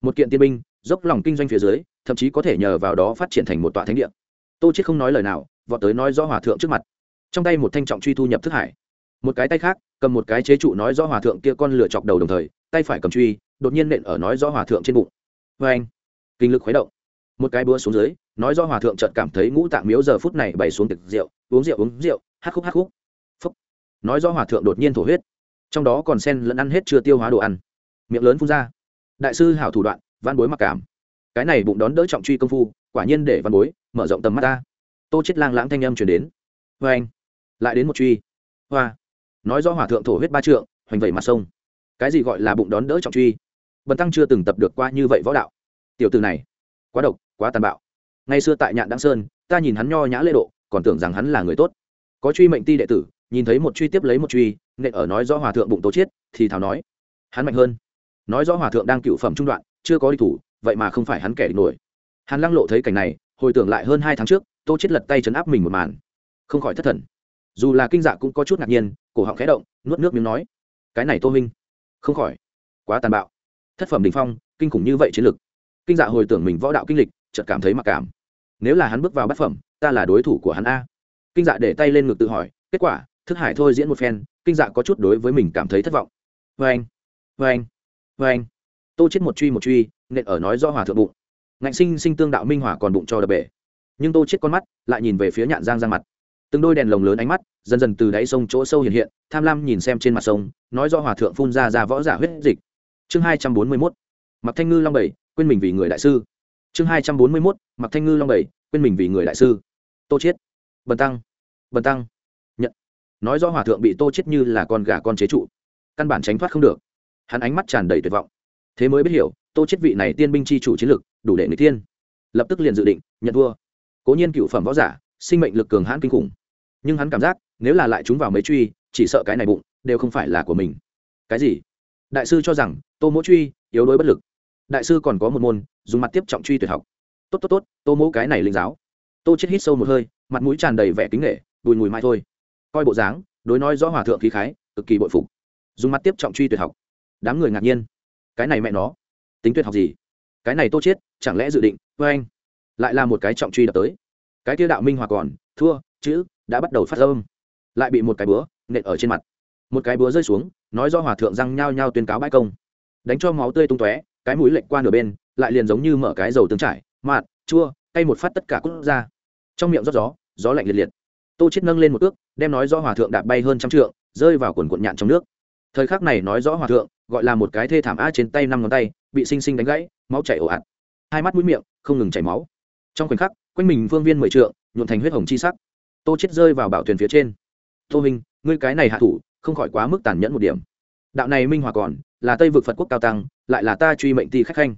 S1: Một kiện tiên binh, dốc lòng kinh doanh phía dưới, thậm chí có thể nhờ vào đó phát triển thành một tòa thánh địa. Tô chết không nói lời nào, vọt tới nói rõ hòa thượng trước mặt. Trong tay một thanh trọng truy thu nhập thức hải. Một cái tay khác, cầm một cái chế trụ nói rõ hòa thượng kia con lửa chọc đầu đồng thời, tay phải cầm truy, đột nhiên nện ở nói rõ hòa thượng trên bụng. Vê anh kinh lực khuấy động một cái búa xuống dưới, nói do hòa thượng chợt cảm thấy ngũ tạng miếu giờ phút này bày xuống tiệc rượu, uống rượu uống rượu, hát khúc hát khúc. Phúc. Nói do hòa thượng đột nhiên thổ huyết. Trong đó còn sen lẫn ăn hết chưa tiêu hóa đồ ăn. Miệng lớn phun ra. Đại sư hảo thủ đoạn, văn bối mặc cảm. Cái này bụng đón đỡ trọng truy công phu, quả nhiên để văn bối mở rộng tầm mắt ta tô chết lang lãng thanh âm chuyển đến. Vê anh, lại đến một truy. Hoa. Nói do hòa thượng thổ huyết ba trượng, hoành vẩy mặt sông. Cái gì gọi là bụng đón đỡ trọng truy? Bần tăng chưa từng tập được qua như vậy võ đạo. Tiểu từ này, quá độc quá tàn bạo. Ngày xưa tại nhạn đăng sơn, ta nhìn hắn nho nhã lễ độ, còn tưởng rằng hắn là người tốt. Có truy mệnh ti đệ tử, nhìn thấy một truy tiếp lấy một truy nên ở nói rõ hòa thượng bụng tố chiết, thì thảo nói, hắn mạnh hơn. Nói rõ hòa thượng đang cựu phẩm trung đoạn, chưa có đi thủ, vậy mà không phải hắn kẻ địch nổi. Hàn lăng lộ thấy cảnh này, hồi tưởng lại hơn hai tháng trước, tô chết lật tay chấn áp mình một màn. Không khỏi thất thần. Dù là kinh dạ cũng có chút ngạc nhiên, cổ họng khẽ động, nuốt nước miếng nói, cái này tô minh không khỏi. Quá tàn bạo. Thất phẩm đình phong, kinh khủng như vậy chiến lực. Kinh dạ hồi tưởng mình võ đạo kinh lịch chợt cảm thấy mặc cảm. Nếu là hắn bước vào bát phẩm, ta là đối thủ của hắn a. Kinh dạ để tay lên ngực tự hỏi, kết quả, thức hải thôi diễn một phen, kinh dạ có chút đối với mình cảm thấy thất vọng. Vê anh vê anh vê anh tô chết một truy một truy, nện ở nói do hòa thượng bụng. Ngạnh sinh sinh tương đạo minh hòa còn bụng cho đập bể. Nhưng tô chết con mắt, lại nhìn về phía nhạn giang giang mặt. Từng đôi đèn lồng lớn ánh mắt, dần dần từ đáy sông chỗ sâu hiện hiện, tham lam nhìn xem trên mặt sông, nói do hòa thượng phun ra ra võ giả huyết dịch. Chương hai trăm bốn mươi mốt. Mặc thanh ngư long bảy, quên mình vì người đại sư chương hai trăm bốn mươi mốt mặc thanh ngư long bảy, quên mình vì người đại sư. Tô chiết bần tăng. Bần tăng. Nhận. Nói do hòa thượng bị tô chết như là con gà con chế trụ. Căn bản tránh thoát không được. Hắn ánh mắt tràn đầy tuyệt vọng. Thế mới biết hiểu, tô chết vị này tiên binh chi chủ chiến lực, đủ để người tiên lập tức liền dự định, nhận thua cố nhiên cựu phẩm võ giả, sinh mệnh lực cường hãn kinh khủng. Nhưng hắn cảm giác, nếu là lại chúng vào mấy truy, chỉ sợ cái này bụng, đều không phải là của mình. Cái gì? Đại sư cho rằng, tô mỗi truy, yếu đuối bất lực đại sư còn có một môn, dùng mặt tiếp trọng truy tuyệt học. Tốt tốt tốt, tô mẫu cái này linh giáo. Tô chết hít sâu một hơi, mặt mũi tràn đầy vẻ kính nghệ, bùi mùi mai thôi. Coi bộ dáng, đối nói rõ hòa thượng khí khái, cực kỳ bội phục. Dùng mặt tiếp trọng truy tuyệt học. Đám người ngạc nhiên. Cái này mẹ nó, tính tuyệt học gì? Cái này tô chết, chẳng lẽ dự định, với anh, lại là một cái trọng truy đập tới? Cái kia đạo minh hòa còn, thua, chữ, đã bắt đầu phát âm. Lại bị một cái búa, nện ở trên mặt. Một cái búa rơi xuống, nói do hòa thượng răng nhao nhao tuyên cáo bãi công. Đánh cho máu tươi tung tóe cái mũi lệch qua nửa bên, lại liền giống như mở cái dầu tương trải, mạt, chua, cay một phát tất cả cút ra. Trong miệng rót gió gió lạnh liệt liệt. Tô chết nâng lên một ước đem nói do hòa thượng đạp bay hơn trăm trượng, rơi vào quần cuộn nhạn trong nước. Thời khắc này nói rõ hòa thượng, gọi là một cái thê thảm a trên tay năm ngón tay, bị sinh sinh đánh gãy, máu chảy ồ ạt. Hai mắt mũi miệng, không ngừng chảy máu. Trong khoảnh khắc, quanh mình vương viên mười trượng, nhuộn thành huyết hồng chi sắc. Tô chết rơi vào bảo thuyền phía trên. Tô minh ngươi cái này hạ thủ, không khỏi quá mức tàn nhẫn một điểm. Đạo này minh hòa còn là tây vực phật quốc cao tăng, lại là ta truy mệnh ti khách khanh.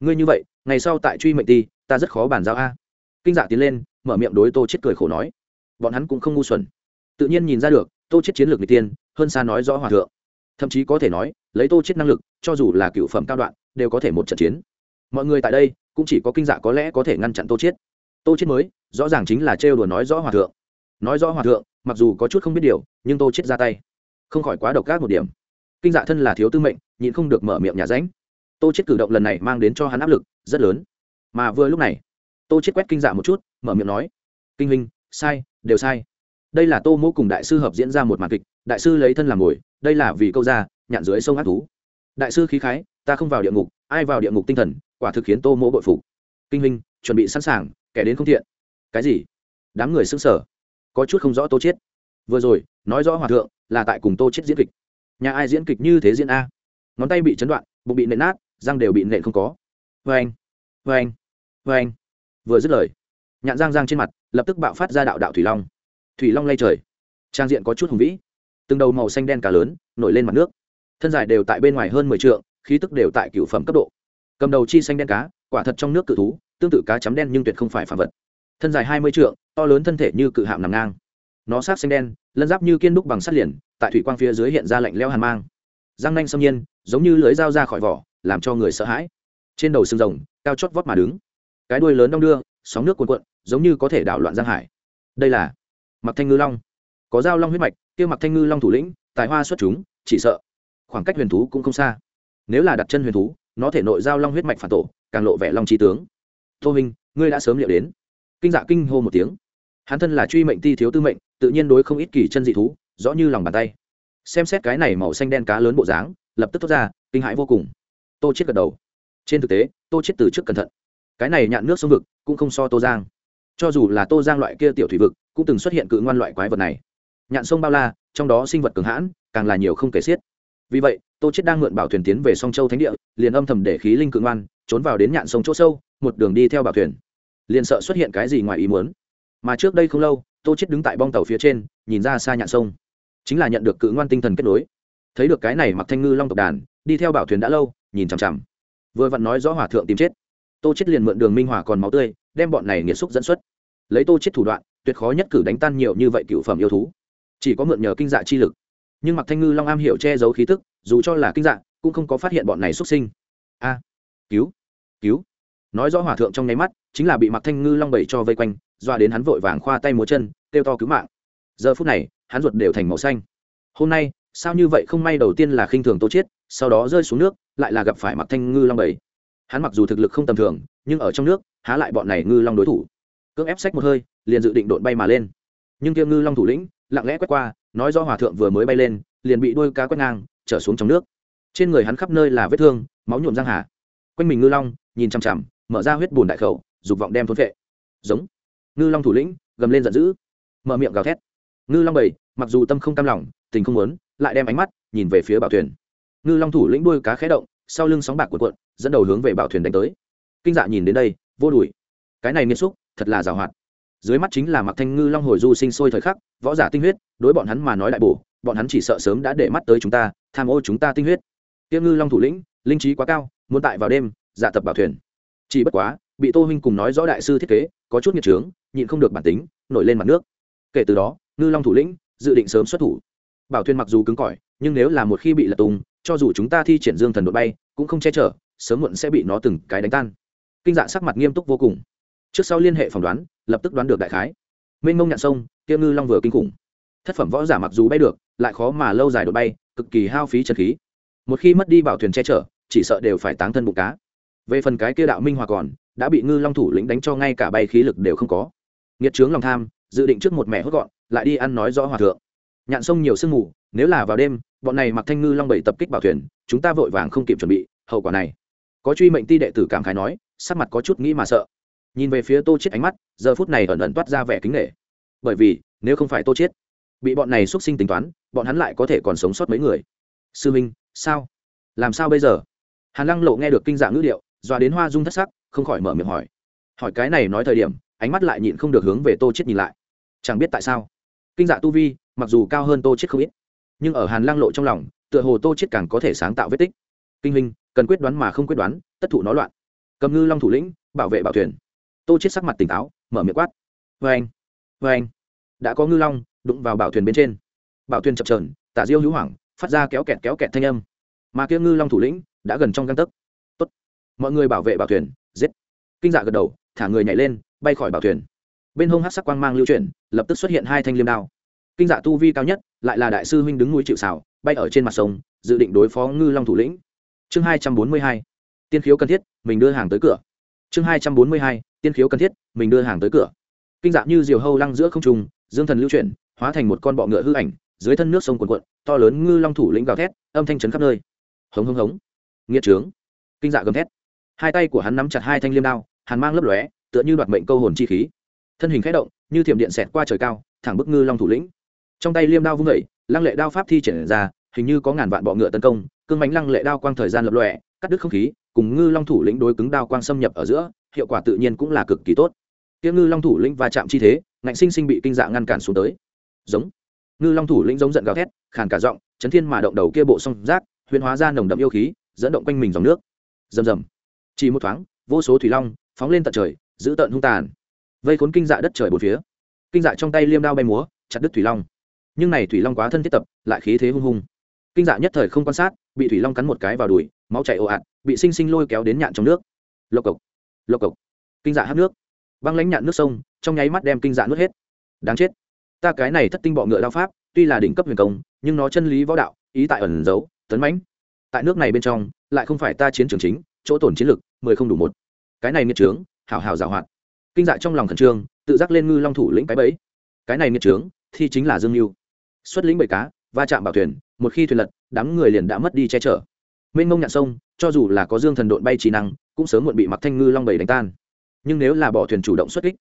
S1: Ngươi như vậy, ngày sau tại truy mệnh ti, ta rất khó bàn giao a. Kinh dạ tiến lên, mở miệng đối tô chết cười khổ nói. Bọn hắn cũng không ngu xuẩn. Tự nhiên nhìn ra được, tô chết chiến lược người tiên, hơn xa nói rõ hòa thượng. Thậm chí có thể nói, lấy tô chết năng lực, cho dù là cựu phẩm cao đoạn, đều có thể một trận chiến. Mọi người tại đây, cũng chỉ có kinh dạ có lẽ có thể ngăn chặn tô chết tô chết mới, rõ ràng chính là trêu đùa nói rõ hòa thượng. Nói rõ hòa thượng, mặc dù có chút không biết điều, nhưng tô chết ra tay. Không khỏi quá độc ác một điểm kinh dạ thân là thiếu tư mệnh, nhịn không được mở miệng nhà ránh. Tô chết cử động lần này mang đến cho hắn áp lực rất lớn. Mà vừa lúc này, tô chết quét kinh dạ một chút, mở miệng nói, kinh huynh, sai, đều sai. Đây là tô mô cùng đại sư hợp diễn ra một màn kịch, đại sư lấy thân làm ngồi, đây là vì câu ra nhạn dưới sông ác thú. Đại sư khí khái, ta không vào địa ngục, ai vào địa ngục tinh thần, quả thực khiến tô mô bội phục. Kinh huynh, chuẩn bị sẵn sàng, kẻ đến không thiện. Cái gì? Đám người xứng sở có chút không rõ tô chết vừa rồi, nói rõ hòa thượng, là tại cùng tô chết diễn kịch nhà ai diễn kịch như thế diễn a? Ngón tay bị chấn đoạn, bụng bị nện nát, răng đều bị nện không có. Vê anh vê anh vê anh. Vừa dứt lời, nhạn giang giang trên mặt, lập tức bạo phát ra đạo đạo thủy long. Thủy long lay trời. Trang diện có chút hùng vĩ. Từng đầu màu xanh đen cá lớn, nổi lên mặt nước. Thân dài đều tại bên ngoài hơn mười t khí tức đều tại cựu phẩm cấp độ. Cầm đầu chi xanh đen cá, quả thật trong nước cự thú, tương tự cá chấm đen nhưng tuyệt không phải phạm vật. Thân dài hai mươi trượng, to lớn thân thể như cự hạm nằm ngang. Nó sát xanh đen lân giáp như kiên đúc bằng sắt liền, tại thủy quang phía dưới hiện ra lạnh leo hàn mang. Răng nanh xâm nhiên, giống như lưới dao ra khỏi vỏ, làm cho người sợ hãi. Trên đầu sừng rồng, cao chót vót mà đứng. Cái đuôi lớn đong đưa, sóng nước cuồn cuộn, giống như có thể đảo loạn giang hải. Đây là mặc thanh ngư long. Có dao long huyết mạch, kia mặc thanh ngư long thủ lĩnh, tài hoa xuất chúng, chỉ sợ khoảng cách huyền thú cũng không xa. Nếu là đặt chân huyền thú, nó thể nội giao long huyết mạch phản tổ, càng lộ vẻ long trí tướng. Tô minh ngươi đã sớm liệu đến. Kinh dạ kinh hô một tiếng. Hắn thân là truy mệnh ti thiếu tư mệnh tự nhiên đối không ít kỳ chân dị thú, rõ như lòng bàn tay. Xem xét cái này màu xanh đen cá lớn bộ dáng, lập tức thoát ra, kinh hãi vô cùng. Tô chết gật đầu. Trên thực tế, tô chết từ trước cẩn thận. Cái này nhạn nước sông vực cũng không so tô giang. Cho dù là tô giang loại kia tiểu thủy vực, cũng từng xuất hiện cự ngoan loại quái vật này. Nhạn sông bao la, trong đó sinh vật cường hãn, càng là nhiều không kể xiết. Vì vậy, tô chết đang mượn bảo thuyền tiến về song châu thánh địa, liền âm thầm để khí linh cự ngoan, trốn vào đến nhạn sông chỗ sâu, một đường đi theo bảo thuyền. Liền sợ xuất hiện cái gì ngoài ý muốn. Mà trước đây không lâu tô chết đứng tại bong tàu phía trên, nhìn ra xa nhạn sông. Chính là nhận được cự ngoan tinh thần kết nối. Thấy được cái này mặc thanh ngư long tộc đàn, đi theo bảo thuyền đã lâu, nhìn chằm chằm. Vừa vặn nói rõ hỏa thượng tìm chết. Tô chết liền mượn đường minh hòa còn máu tươi, đem bọn này nghiệt xúc dẫn xuất. Lấy tô chết thủ đoạn, tuyệt khó nhất cử đánh tan nhiều như vậy cựu phẩm yêu thú. Chỉ có mượn nhờ kinh dạ chi lực. Nhưng mặc thanh ngư long am hiểu che giấu khí tức, dù cho là kinh dạ cũng không có phát hiện bọn này xuất sinh. A, cứu cứu nói rõ hòa thượng trong nháy mắt, chính là bị mặc thanh ngư long bẩy cho vây quanh, doa đến hắn vội vàng khoa tay múa chân, kêu to cứu mạng. Giờ phút này, hắn ruột đều thành màu xanh. Hôm nay, sao như vậy không may đầu tiên là khinh thường tô chiết sau đó rơi xuống nước, lại là gặp phải mặc thanh ngư long bẩy hắn mặc dù thực lực không tầm thường, nhưng ở trong nước, há lại bọn này ngư long đối thủ. Cưỡng ép sách một hơi, liền dự định đột bay mà lên. Nhưng kia ngư long thủ lĩnh, lặng lẽ quét qua, nói do hòa thượng vừa mới bay lên, liền bị đôi cá quét ngang, trở xuống trong nước. Trên người hắn khắp nơi là vết thương, máu nhuộm răng hà. Quanh mình ngư long, nhìn chằm chằm mở ra huyết bùn đại khẩu, dục vọng đem thôn vệ giống. Ngư long thủ lĩnh, gầm lên giận dữ. Mở miệng gào thét. Ngư long bầy, mặc dù tâm không cam lòng, tình không muốn, lại đem ánh mắt nhìn về phía bảo thuyền. Ngư long thủ lĩnh đuôi cá khé động, sau lưng sóng bạc cuộn cuộn, dẫn đầu hướng về bảo thuyền đánh tới. Kinh dạ nhìn đến đây, vô đùi. Cái này nghiêm xúc, thật là giàu hoạt. Dưới mắt chính là mặc thanh ngư long hồi du sinh sôi thời khắc, võ giả tinh huyết, đối bọn hắn mà nói đại bổ, bọn hắn chỉ sợ sớm đã để mắt tới chúng ta, tham ô chúng ta tinh huyết. Tiêm ngư long thủ lĩnh, linh trí quá cao, muốn tại vào đêm giả tập bảo thuyền chỉ bất quá, bị tô huynh cùng nói rõ đại sư thiết kế, có chút nghiệt trướng, nhịn không được bản tính, nổi lên mặt nước. Kể từ đó, ngư long thủ lĩnh dự định sớm xuất thủ. Bảo thuyền mặc dù cứng cỏi, nhưng nếu là một khi bị lật tung, cho dù chúng ta thi triển dương thần đội bay, cũng không che chở, sớm muộn sẽ bị nó từng cái đánh tan. Kinh dạ sắc mặt nghiêm túc vô cùng. Trước sau liên hệ phỏng đoán, lập tức đoán được đại khái. Mênh mông nhạn sông tiêu ngư long vừa kinh khủng. Thất phẩm võ giả mặc dù bay được, lại khó mà lâu dài đội bay, cực kỳ hao phí trần khí. Một khi mất đi bảo thuyền che chở, chỉ sợ đều phải táng thân bụng cá về phần cái kia đạo minh hòa còn, đã bị ngư long thủ lĩnh đánh cho ngay cả bay khí lực đều không có. Nghiệt trướng lòng tham, dự định trước một mẹ hốt gọn, lại đi ăn nói rõ hòa thượng. Nhạn sông nhiều sương mù, nếu là vào đêm, bọn này mặc thanh ngư long bảy tập kích bảo thuyền, chúng ta vội vàng không kịp chuẩn bị, hậu quả này. Có truy mệnh ti đệ tử cảm khái nói, sắc mặt có chút nghĩ mà sợ. Nhìn về phía tô chết ánh mắt, giờ phút này ẩn ẩn toát ra vẻ kính nghệ bởi vì, nếu không phải tô chết bị bọn này xuất sinh tính toán, bọn hắn lại có thể còn sống sót mấy người. Sư minh, sao? Làm sao bây giờ? Hàn lăng lộ nghe được kinh dạng ngữ điệu doa đến hoa dung thất sắc, không khỏi mở miệng hỏi. Hỏi cái này nói thời điểm, ánh mắt lại nhịn không được hướng về tô chết nhìn lại. Chẳng biết tại sao, kinh dạ tu vi, mặc dù cao hơn tô chết không ít, nhưng ở hàn Lang lộ trong lòng, tựa hồ tô chết càng có thể sáng tạo vết tích. Kinh minh cần quyết đoán mà không quyết đoán, tất thủ nó loạn. Cầm ngư long thủ lĩnh, bảo vệ bảo thuyền. Tô chết sắc mặt tỉnh táo, mở miệng quát. Vê anh vê anh. Đã có ngư long, đụng vào bảo thuyền bên trên. Bảo thuyền chập trờn tả diêu hữu hoảng, phát ra kéo kẹt kéo kẹt thanh âm. Mà kia ngư long thủ lĩnh, đã gần trong găng tấc mọi người bảo vệ bảo thuyền, giết. Kinh dạ gật đầu, thả người nhảy lên, bay khỏi bảo thuyền. Bên hông hát sắc quang mang lưu chuyển, lập tức xuất hiện hai thanh liêm đao. Kinh dạ tu vi cao nhất, lại là đại sư huynh đứng núi chịu xảo bay ở trên mặt sông, dự định đối phó ngư long thủ lĩnh. Chương hai trăm bốn mươi hai, tiên khiếu cần thiết, mình đưa hàng tới cửa. Chương hai trăm bốn mươi hai, tiên khiếu cần thiết, mình đưa hàng tới cửa. Kinh dạ như diều hâu lăng giữa không trung, dương thần lưu chuyển, hóa thành một con bọ ngựa hư ảnh, dưới thân nước sông cuồn cuộn, to lớn ngư long thủ lĩnh gào thét, âm thanh trấn khắp nơi. Hống hống hống. Nghiệt trướng. Kinh dạ gầm thét hai tay của hắn nắm chặt hai thanh liêm đao, hàn mang lấp lóe, tựa như đoạt mệnh câu hồn chi khí. Thân hình khẽ động, như thiểm điện xẹt qua trời cao, thẳng bức ngư long thủ lĩnh. Trong tay liêm đao vung vẩy lăng lệ đao pháp thi triển ra, hình như có ngàn vạn bọ ngựa tấn công, cương bánh lăng lệ đao quang thời gian lập lòe, cắt đứt không khí, cùng ngư long thủ lĩnh đối cứng đao quang xâm nhập ở giữa, hiệu quả tự nhiên cũng là cực kỳ tốt. Tiếng ngư long thủ lĩnh va chạm chi thế, ngạnh sinh sinh bị kinh dạ ngăn cản xuống tới. Giống. Ngư long thủ lĩnh giống giận gào thét, khàn cả giọng, chấn thiên mà động đầu kia bộ song rác huyền hóa ra nồng đậm yêu khí, dẫn động quanh mình dòng nước. Rầm rầm chỉ một thoáng, vô số thủy long phóng lên tận trời, giữ tận hung tàn. Vây khốn kinh dạ đất trời bốn phía. Kinh dạ trong tay liêm đao bay múa, chặt đứt thủy long. Nhưng này thủy long quá thân thiết tập, lại khí thế hung hung. Kinh dạ nhất thời không quan sát, bị thủy long cắn một cái vào đùi, máu chảy ồ ạt, bị sinh sinh lôi kéo đến nhạn trong nước. Lộc cộc lộc cộc. Kinh dạ hát nước. Băng lánh nhạn nước sông, trong nháy mắt đem kinh dạ nuốt hết. Đáng chết. Ta cái này thất tinh bọ ngựa đao pháp, tuy là đỉnh cấp huyền công, nhưng nó chân lý võ đạo, ý tại ẩn giấu, tấn mãnh. Tại nước này bên trong, lại không phải ta chiến trường chính chỗ tổn chiến lực, mười không đủ một. Cái này nghiệt trướng, hảo hảo giảo hoạt. Kinh dạ trong lòng khẩn trương, tự giác lên ngư long thủ lĩnh cái bẫy. Cái này nghiệt trướng thì chính là dương mưu xuất lĩnh bầy cá, va chạm bảo thuyền, một khi thuyền lật, đám người liền đã mất đi che chở. Mênh mông nhạn sông, cho dù là có dương thần độn bay trí năng, cũng sớm muộn bị mặc thanh ngư long bầy đánh tan. Nhưng nếu là bỏ thuyền chủ động xuất kích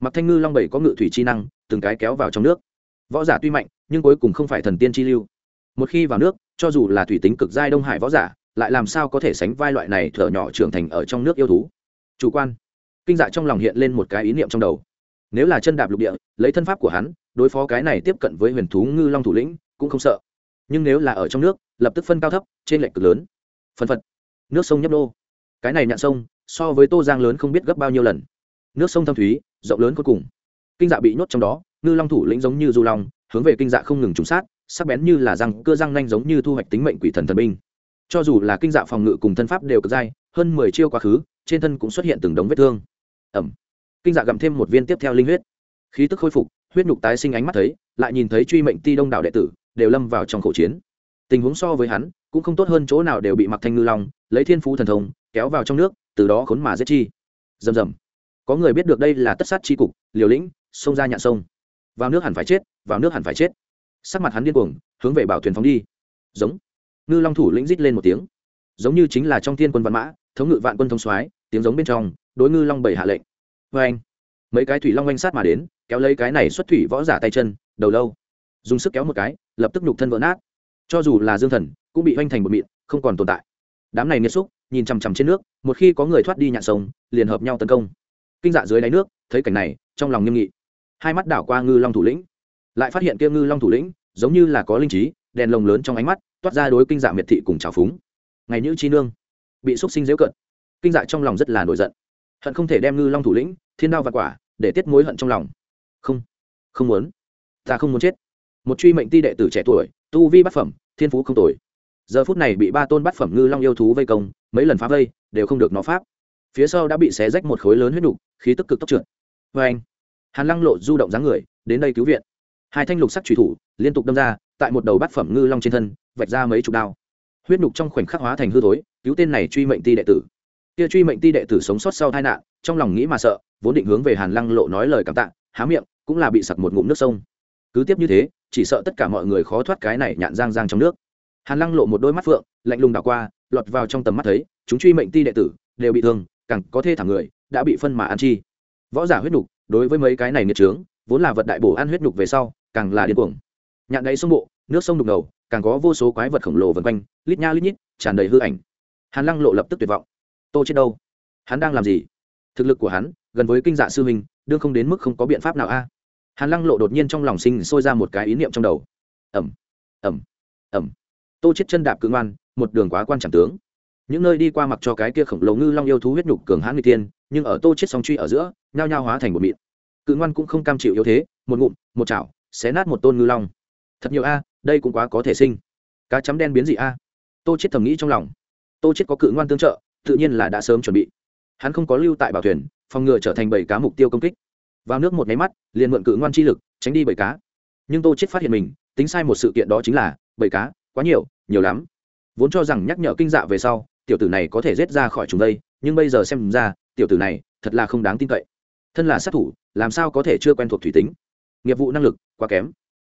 S1: mặc thanh ngư long bầy có ngự thủy chi năng, từng cái kéo vào trong nước. Võ giả tuy mạnh, nhưng cuối cùng không phải thần tiên chi lưu. Một khi vào nước, cho dù là thủy tính cực giai đông hải võ giả lại làm sao có thể sánh vai loại này thở nhỏ trưởng thành ở trong nước yêu thú? Chủ quan. Kinh dạ trong lòng hiện lên một cái ý niệm trong đầu. Nếu là chân đạp lục địa, lấy thân pháp của hắn, đối phó cái này tiếp cận với huyền thú ngư long thủ lĩnh, cũng không sợ. Nhưng nếu là ở trong nước, lập tức phân cao thấp trên lệnh cực lớn. Phân phật. Nước sông nhấp đô cái này nhạn sông, so với tô giang lớn không biết gấp bao nhiêu lần. Nước sông thâm thúy, rộng lớn cuối cùng. Kinh dạ bị nhốt trong đó, ngư long thủ lĩnh giống như du long, hướng về kinh dạ không ngừng trúng sát, sắc bén như là răng cơ răng nanh giống như thu hoạch tính mệnh quỷ thần thần binh cho dù là kinh dạ phòng ngự cùng thân pháp đều cực dai, hơn mười chiêu quá khứ, trên thân cũng xuất hiện từng đống vết thương. Ẩm. Kinh dạ gặm thêm một viên tiếp theo linh huyết. Khí tức khôi phục, huyết nhục tái sinh ánh mắt thấy, lại nhìn thấy truy mệnh ti đông đảo đệ tử, đều lâm vào trong khẩu chiến. Tình huống so với hắn, cũng không tốt hơn chỗ nào đều bị mặc thanh ngư long, lấy thiên phú thần thông, kéo vào trong nước, từ đó khốn mà giết chi. Rầm rầm. Có người biết được đây là tất sát chi cục, liều lĩnh, xông ra nhạn sông. Vào nước hẳn phải chết, vào nước hẳn phải chết. Sắc mặt hắn điên cuồng, hướng về bảo thuyền phóng đi. Giống ngư long thủ lĩnh rít lên một tiếng. Giống như chính là trong thiên quân văn mã, thống ngự vạn quân thông soái, tiếng giống bên trong, đối ngư long bảy hạ lệnh. Vê anh, mấy cái thủy long oanh sát mà đến, kéo lấy cái này xuất thủy võ giả tay chân, đầu lâu. Dùng sức kéo một cái, lập tức nhục thân vỡ nát. Cho dù là dương thần, cũng bị oanh thành một mịn, không còn tồn tại. Đám này nghiêm xúc, nhìn chằm chằm trên nước, một khi có người thoát đi nhạn sông, liền hợp nhau tấn công. Kinh dạ dưới đáy nước, thấy cảnh này, trong lòng nghiêm nghị. Hai mắt đảo qua ngư long thủ lĩnh. Lại phát hiện kia ngư long thủ lĩnh, giống như là có linh trí, đèn lồng lớn trong ánh mắt toát ra đối kinh dạ miệt thị cùng trào phúng. Ngày nữ chi nương, bị xúc sinh dễu cận kinh dạ trong lòng rất là nổi giận. Hận không thể đem ngư long thủ lĩnh, thiên đao và quả, để tiết mối hận trong lòng. Không không muốn. Ta không muốn chết. Một truy mệnh ti đệ tử trẻ tuổi, tu vi bát phẩm, thiên phú không tồi. Giờ phút này bị ba tôn bát phẩm ngư long yêu thú vây công, mấy lần phá vây, đều không được nó pháp. Phía sau đã bị xé rách một khối lớn huyết nục, khí tức cực tốc trượt. Vê anh, hàn lăng lộ du động dáng người, đến đây cứu viện. Hai thanh lục sắc trùy thủ, liên tục đâm ra, tại một đầu bát phẩm ngư long trên thân vạch ra mấy chục đao. Huyết nhục trong khoảnh khắc hóa thành hư thối, cứu tên này truy mệnh ti đệ tử. Kia truy mệnh ti đệ tử sống sót sau tai nạn, trong lòng nghĩ mà sợ, vốn định hướng về hàn lăng lộ nói lời cảm tạ, há miệng, cũng là bị sặc một ngụm nước sông. Cứ tiếp như thế, chỉ sợ tất cả mọi người khó thoát cái này nhạn giang giang trong nước. Hàn lăng lộ một đôi mắt phượng, lạnh lùng đảo qua, lọt vào trong tầm mắt thấy, chúng truy mệnh ti đệ tử đều bị thương, càng có thê thảm người, đã bị phân mà ăn chi. Võ giả huyết nhục, đối với mấy cái này nghiệt trướng, vốn là vật đại bổ ăn huyết nhục về sau, càng là điên cuồng. Nhạn đáy sông bộ, nước sông đục ngầu càng có vô số quái vật khổng lồ vần quanh, lít nha lít nhít, tràn đầy hư ảnh. Hàn lăng lộ lập tức tuyệt vọng. Tô chết đâu? Hắn đang làm gì? Thực lực của hắn, gần với kinh dạ sư huynh, đương không đến mức không có biện pháp nào a. Hàn lăng lộ đột nhiên trong lòng sinh sôi ra một cái ý niệm trong đầu. Ẩm ẩm ẩm tô chết chân đạp cự ngoan, một đường quá quan trọng tướng. Những nơi đi qua mặc cho cái kia khổng lồ ngư long yêu thú huyết nhục cường hãn người tiên, nhưng ở tô chết song truy ở giữa, nhao nhao hóa thành một mịn. Cự ngoan cũng không cam chịu yếu thế, một ngụm, một chảo, xé nát một tôn ngư long. Thật nhiều a đây cũng quá có thể sinh. Cá chấm đen biến dị a. Tô chết thầm nghĩ trong lòng. Tô chết có cự ngoan tương trợ, tự nhiên là đã sớm chuẩn bị. Hắn không có lưu tại bảo thuyền, phòng ngừa trở thành bảy cá mục tiêu công kích. Vào nước một máy mắt, liền mượn cự ngoan chi lực, tránh đi bảy cá. Nhưng tô chết phát hiện mình, tính sai một sự kiện đó chính là, bảy cá, quá nhiều nhiều lắm. Vốn cho rằng nhắc nhở kinh dạ về sau, tiểu tử này có thể rết ra khỏi chúng đây, nhưng bây giờ xem ra, tiểu tử này, thật là không đáng tin cậy. Thân là sát thủ, làm sao có thể chưa quen thuộc thủy tính? Nghiệp vụ năng lực quá kém.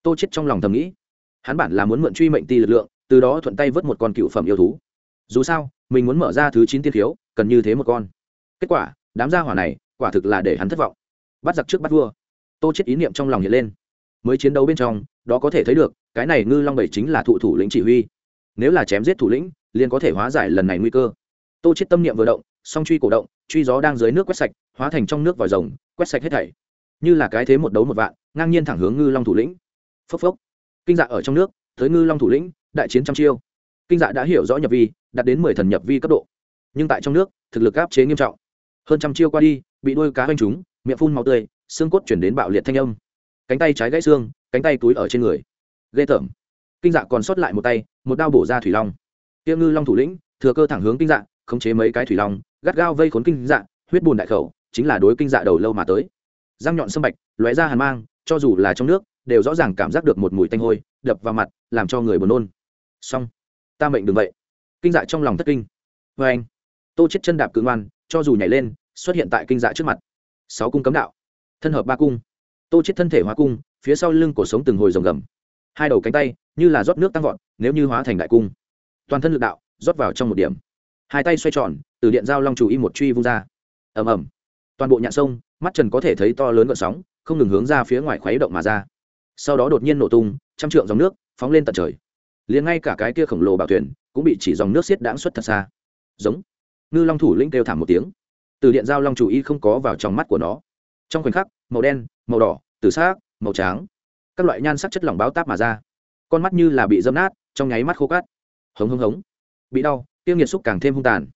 S1: Tô chết trong lòng thầm nghĩ hắn bản là muốn mượn truy mệnh ti lực lượng, từ đó thuận tay vớt một con cựu phẩm yêu thú. Dù sao, mình muốn mở ra thứ chín tiên khiếu, cần như thế một con. Kết quả, đám gia hỏa này, quả thực là để hắn thất vọng. Bắt giặc trước bắt vua. Tô chết ý niệm trong lòng hiện lên. Mới chiến đấu bên trong, đó có thể thấy được, cái này ngư long bảy chính là thụ thủ lĩnh chỉ huy. Nếu là chém giết thủ lĩnh, liền có thể hóa giải lần này nguy cơ. Tô chết tâm niệm vừa động, song truy cổ động, truy gió đang dưới nước quét sạch, hóa thành trong nước vòi rồng, quét sạch hết thảy. Như là cái thế một đấu một vạn, ngang nhiên thẳng hướng ngư long thủ lĩnh. Phốc phốc kinh dạ ở trong nước, tới ngư long thủ lĩnh, đại chiến trăm chiêu. Kinh dạ đã hiểu rõ nhập vi, đạt đến mười thần nhập vi cấp độ. Nhưng tại trong nước, thực lực áp chế nghiêm trọng. Hơn trăm chiêu qua đi, bị đuôi cá hoành trúng, miệng phun màu tươi, xương cốt chuyển đến bạo liệt thanh âm. Cánh tay trái gãy xương, cánh tay túi ở trên người. Ghê tởm. Kinh dạ còn sót lại một tay, một đao bổ ra thủy long. Tiêu ngư long thủ lĩnh, thừa cơ thẳng hướng kinh dạ khống chế mấy cái thủy long, gắt gao vây khốn kinh dạ huyết bùn đại khẩu, chính là đối kinh dạ đầu lâu mà tới. Răng nhọn sâm bạch, lóe ra hàn mang, cho dù là trong nước đều rõ ràng cảm giác được một mùi tanh hôi, đập vào mặt, làm cho người buồn nôn. Xong, ta mệnh đừng vậy. Kinh dạ trong lòng thất kinh. Vê anh, tô chết chân đạp cứng ngoan, cho dù nhảy lên, xuất hiện tại kinh dạ trước mặt. Sáu cung cấm đạo. Thân hợp ba cung. Tô chết thân thể hóa cung, phía sau lưng cổ sống từng hồi rồng gầm. Hai đầu cánh tay, như là rót nước tăng vọt, nếu như hóa thành đại cung. Toàn thân lực đạo, rót vào trong một điểm. Hai tay xoay tròn, từ điện giao long chủ y một truy vung ra. Ầm ầm. Toàn bộ nhạn sông, mắt trần có thể thấy to lớn gợn sóng, không ngừng hướng ra phía ngoài khuấy động mà ra sau đó đột nhiên nổ tung, trăm trượng dòng nước phóng lên tận trời. Liền ngay cả cái kia khổng lồ bảo thuyền cũng bị chỉ dòng nước xiết đãng xuất thật xa. Giống. Ngư long thủ lĩnh kêu thảm một tiếng. Từ điện giao long chủ y không có vào trong mắt của nó. Trong khoảnh khắc, màu đen, màu đỏ, từ xác màu trắng, các loại nhan sắc chất lỏng báo táp mà ra. Con mắt như là bị dâm nát, trong nháy mắt khô cát. Hống hống hống. Bị đau, tiêu nghiệt xúc càng thêm hung tàn.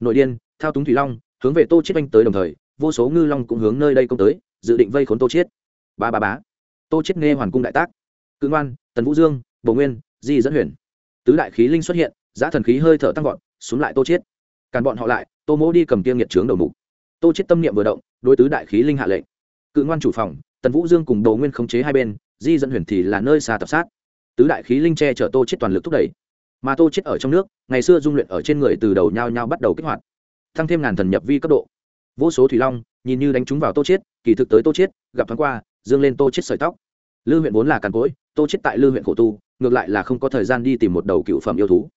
S1: Nội điên, thao túng thủy long, hướng về tô chiết oanh tới đồng thời, vô số ngư long cũng hướng nơi đây công tới, dự định vây khốn tô chiết. Ba ba bá tô chiết nghe hoàn cung đại tác. Cự ngoan, tần vũ dương bồ nguyên, di dẫn huyền. Tứ đại khí linh xuất hiện, giá thần khí hơi thở tăng vọt, xuống lại tô chiết càn bọn họ lại, tô mỗ đi cầm tiêm nghiệt trướng đầu mục. Tô chiết tâm niệm vừa động, đối tứ đại khí linh hạ lệnh. Cự ngoan chủ phòng, tần vũ dương cùng đồ nguyên khống chế hai bên, di dẫn huyền thì là nơi xa tập sát. Tứ đại khí linh che chở tô chết toàn lực thúc đẩy. Mà tô chết ở trong nước, ngày xưa dung luyện ở trên người từ đầu nhau nhau bắt đầu kích hoạt tăng thêm ngàn thần nhập vi cấp độ. Vô số thủy long, nhìn như đánh trúng vào tô chết, kỳ thực tới tô chết, gặp thoáng qua dương lên tô chết sợi tóc. Lư huyện vốn là càn cối tô chết tại lư huyện khổ tu, ngược lại là không có thời gian đi tìm một đầu cựu phẩm yêu thú.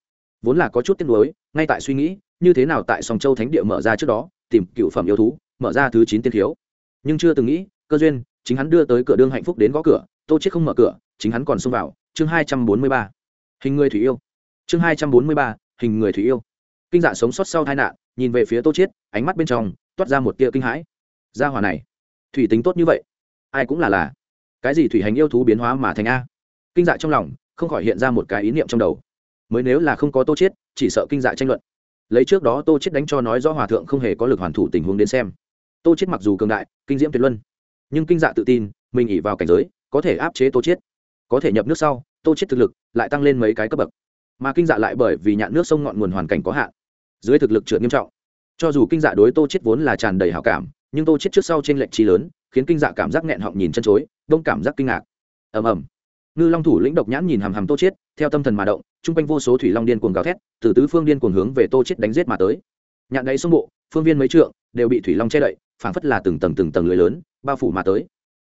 S1: Vốn là có chút tiếc nuối, ngay tại suy nghĩ, như thế nào tại song châu thánh địa mở ra trước đó, tìm cựu phẩm yêu thú, mở ra thứ chín tiên thiếu nhưng chưa từng nghĩ, cơ duyên, chính hắn đưa tới cửa đương hạnh phúc đến gõ cửa, tô chết không mở cửa, chính hắn còn xông vào. Chương hai trăm bốn mươi ba. Hình người thủy yêu. Chương hai trăm bốn mươi ba, hình người thủy yêu. Kinh dạ sống sót sau tai nạn, nhìn về phía tô chiết ánh mắt bên trong toát ra một tia kinh hãi. Gia hỏa này, thủy tính tốt như vậy ai cũng là là. Cái gì thủy hành yêu thú biến hóa mà thành a? Kinh dạ trong lòng không khỏi hiện ra một cái ý niệm trong đầu. Mới nếu là không có tô chết, chỉ sợ kinh dạ tranh luận. Lấy trước đó tô chết đánh cho nói rõ hòa thượng không hề có lực hoàn thủ tình huống đến xem. Tô chết mặc dù cường đại kinh diễm tuyệt luân nhưng kinh dạ tự tin mình ỉ vào cảnh giới có thể áp chế tô chết. có thể nhập nước sau tô chết thực lực lại tăng lên mấy cái cấp bậc. Mà kinh dạ lại bởi vì nhạn nước sông ngọn nguồn hoàn cảnh có hạn dưới thực lực trượt nghiêm trọng. Cho dù kinh dạ đối tô chết vốn là tràn đầy hảo cảm nhưng tô chết trước sau trên lệnh trí lớn khiến kinh dạ cảm giác nghẹn họng nhìn chân chối, đông cảm giác kinh ngạc. Ầm ầm. Ngư long thủ lĩnh độc nhãn nhìn hàm hàm tô chết, theo tâm thần mà động, chung quanh vô số thủy long điên cuồng gào thét, từ tứ phương điên cuồng hướng về tô chết đánh giết mà tới. Nhạn đáy sông bộ, phương viên mấy trượng, đều bị thủy long che đậy, phảng phất là từng tầng từng tầng lưới lớn, bao phủ mà tới.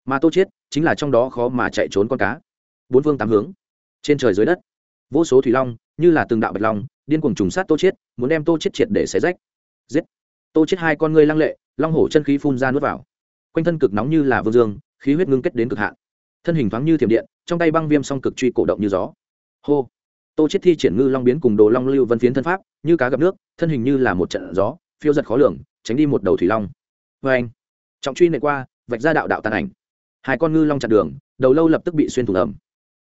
S1: Mà tô chết, chính là trong đó khó mà chạy trốn con cá. Bốn phương tám hướng. Trên trời dưới đất, vô số thủy long, như là từng đạo bạch long, điên cuồng trùng sát tô chết, muốn đem tô chết triệt để xé rách. Giết. Tô chết hai con ngươi lăng lệ, long hổ chân khí phun ra nuốt vào quanh thân cực nóng như là vương dương, khí huyết ngưng kết đến cực hạn. Thân hình thoáng như thiểm điện, trong tay băng viêm song cực truy cổ động như gió. Hô! Tô chết thi triển ngư long biến cùng đồ long lưu vân phiến thân pháp, như cá gặp nước, thân hình như là một trận gió, phiêu giật khó lường, tránh đi một đầu thủy long. Vê anh trọng truy nệ qua, vạch ra đạo đạo tàn ảnh. Hai con ngư long chặn đường, đầu lâu lập tức bị xuyên thủng ẩm.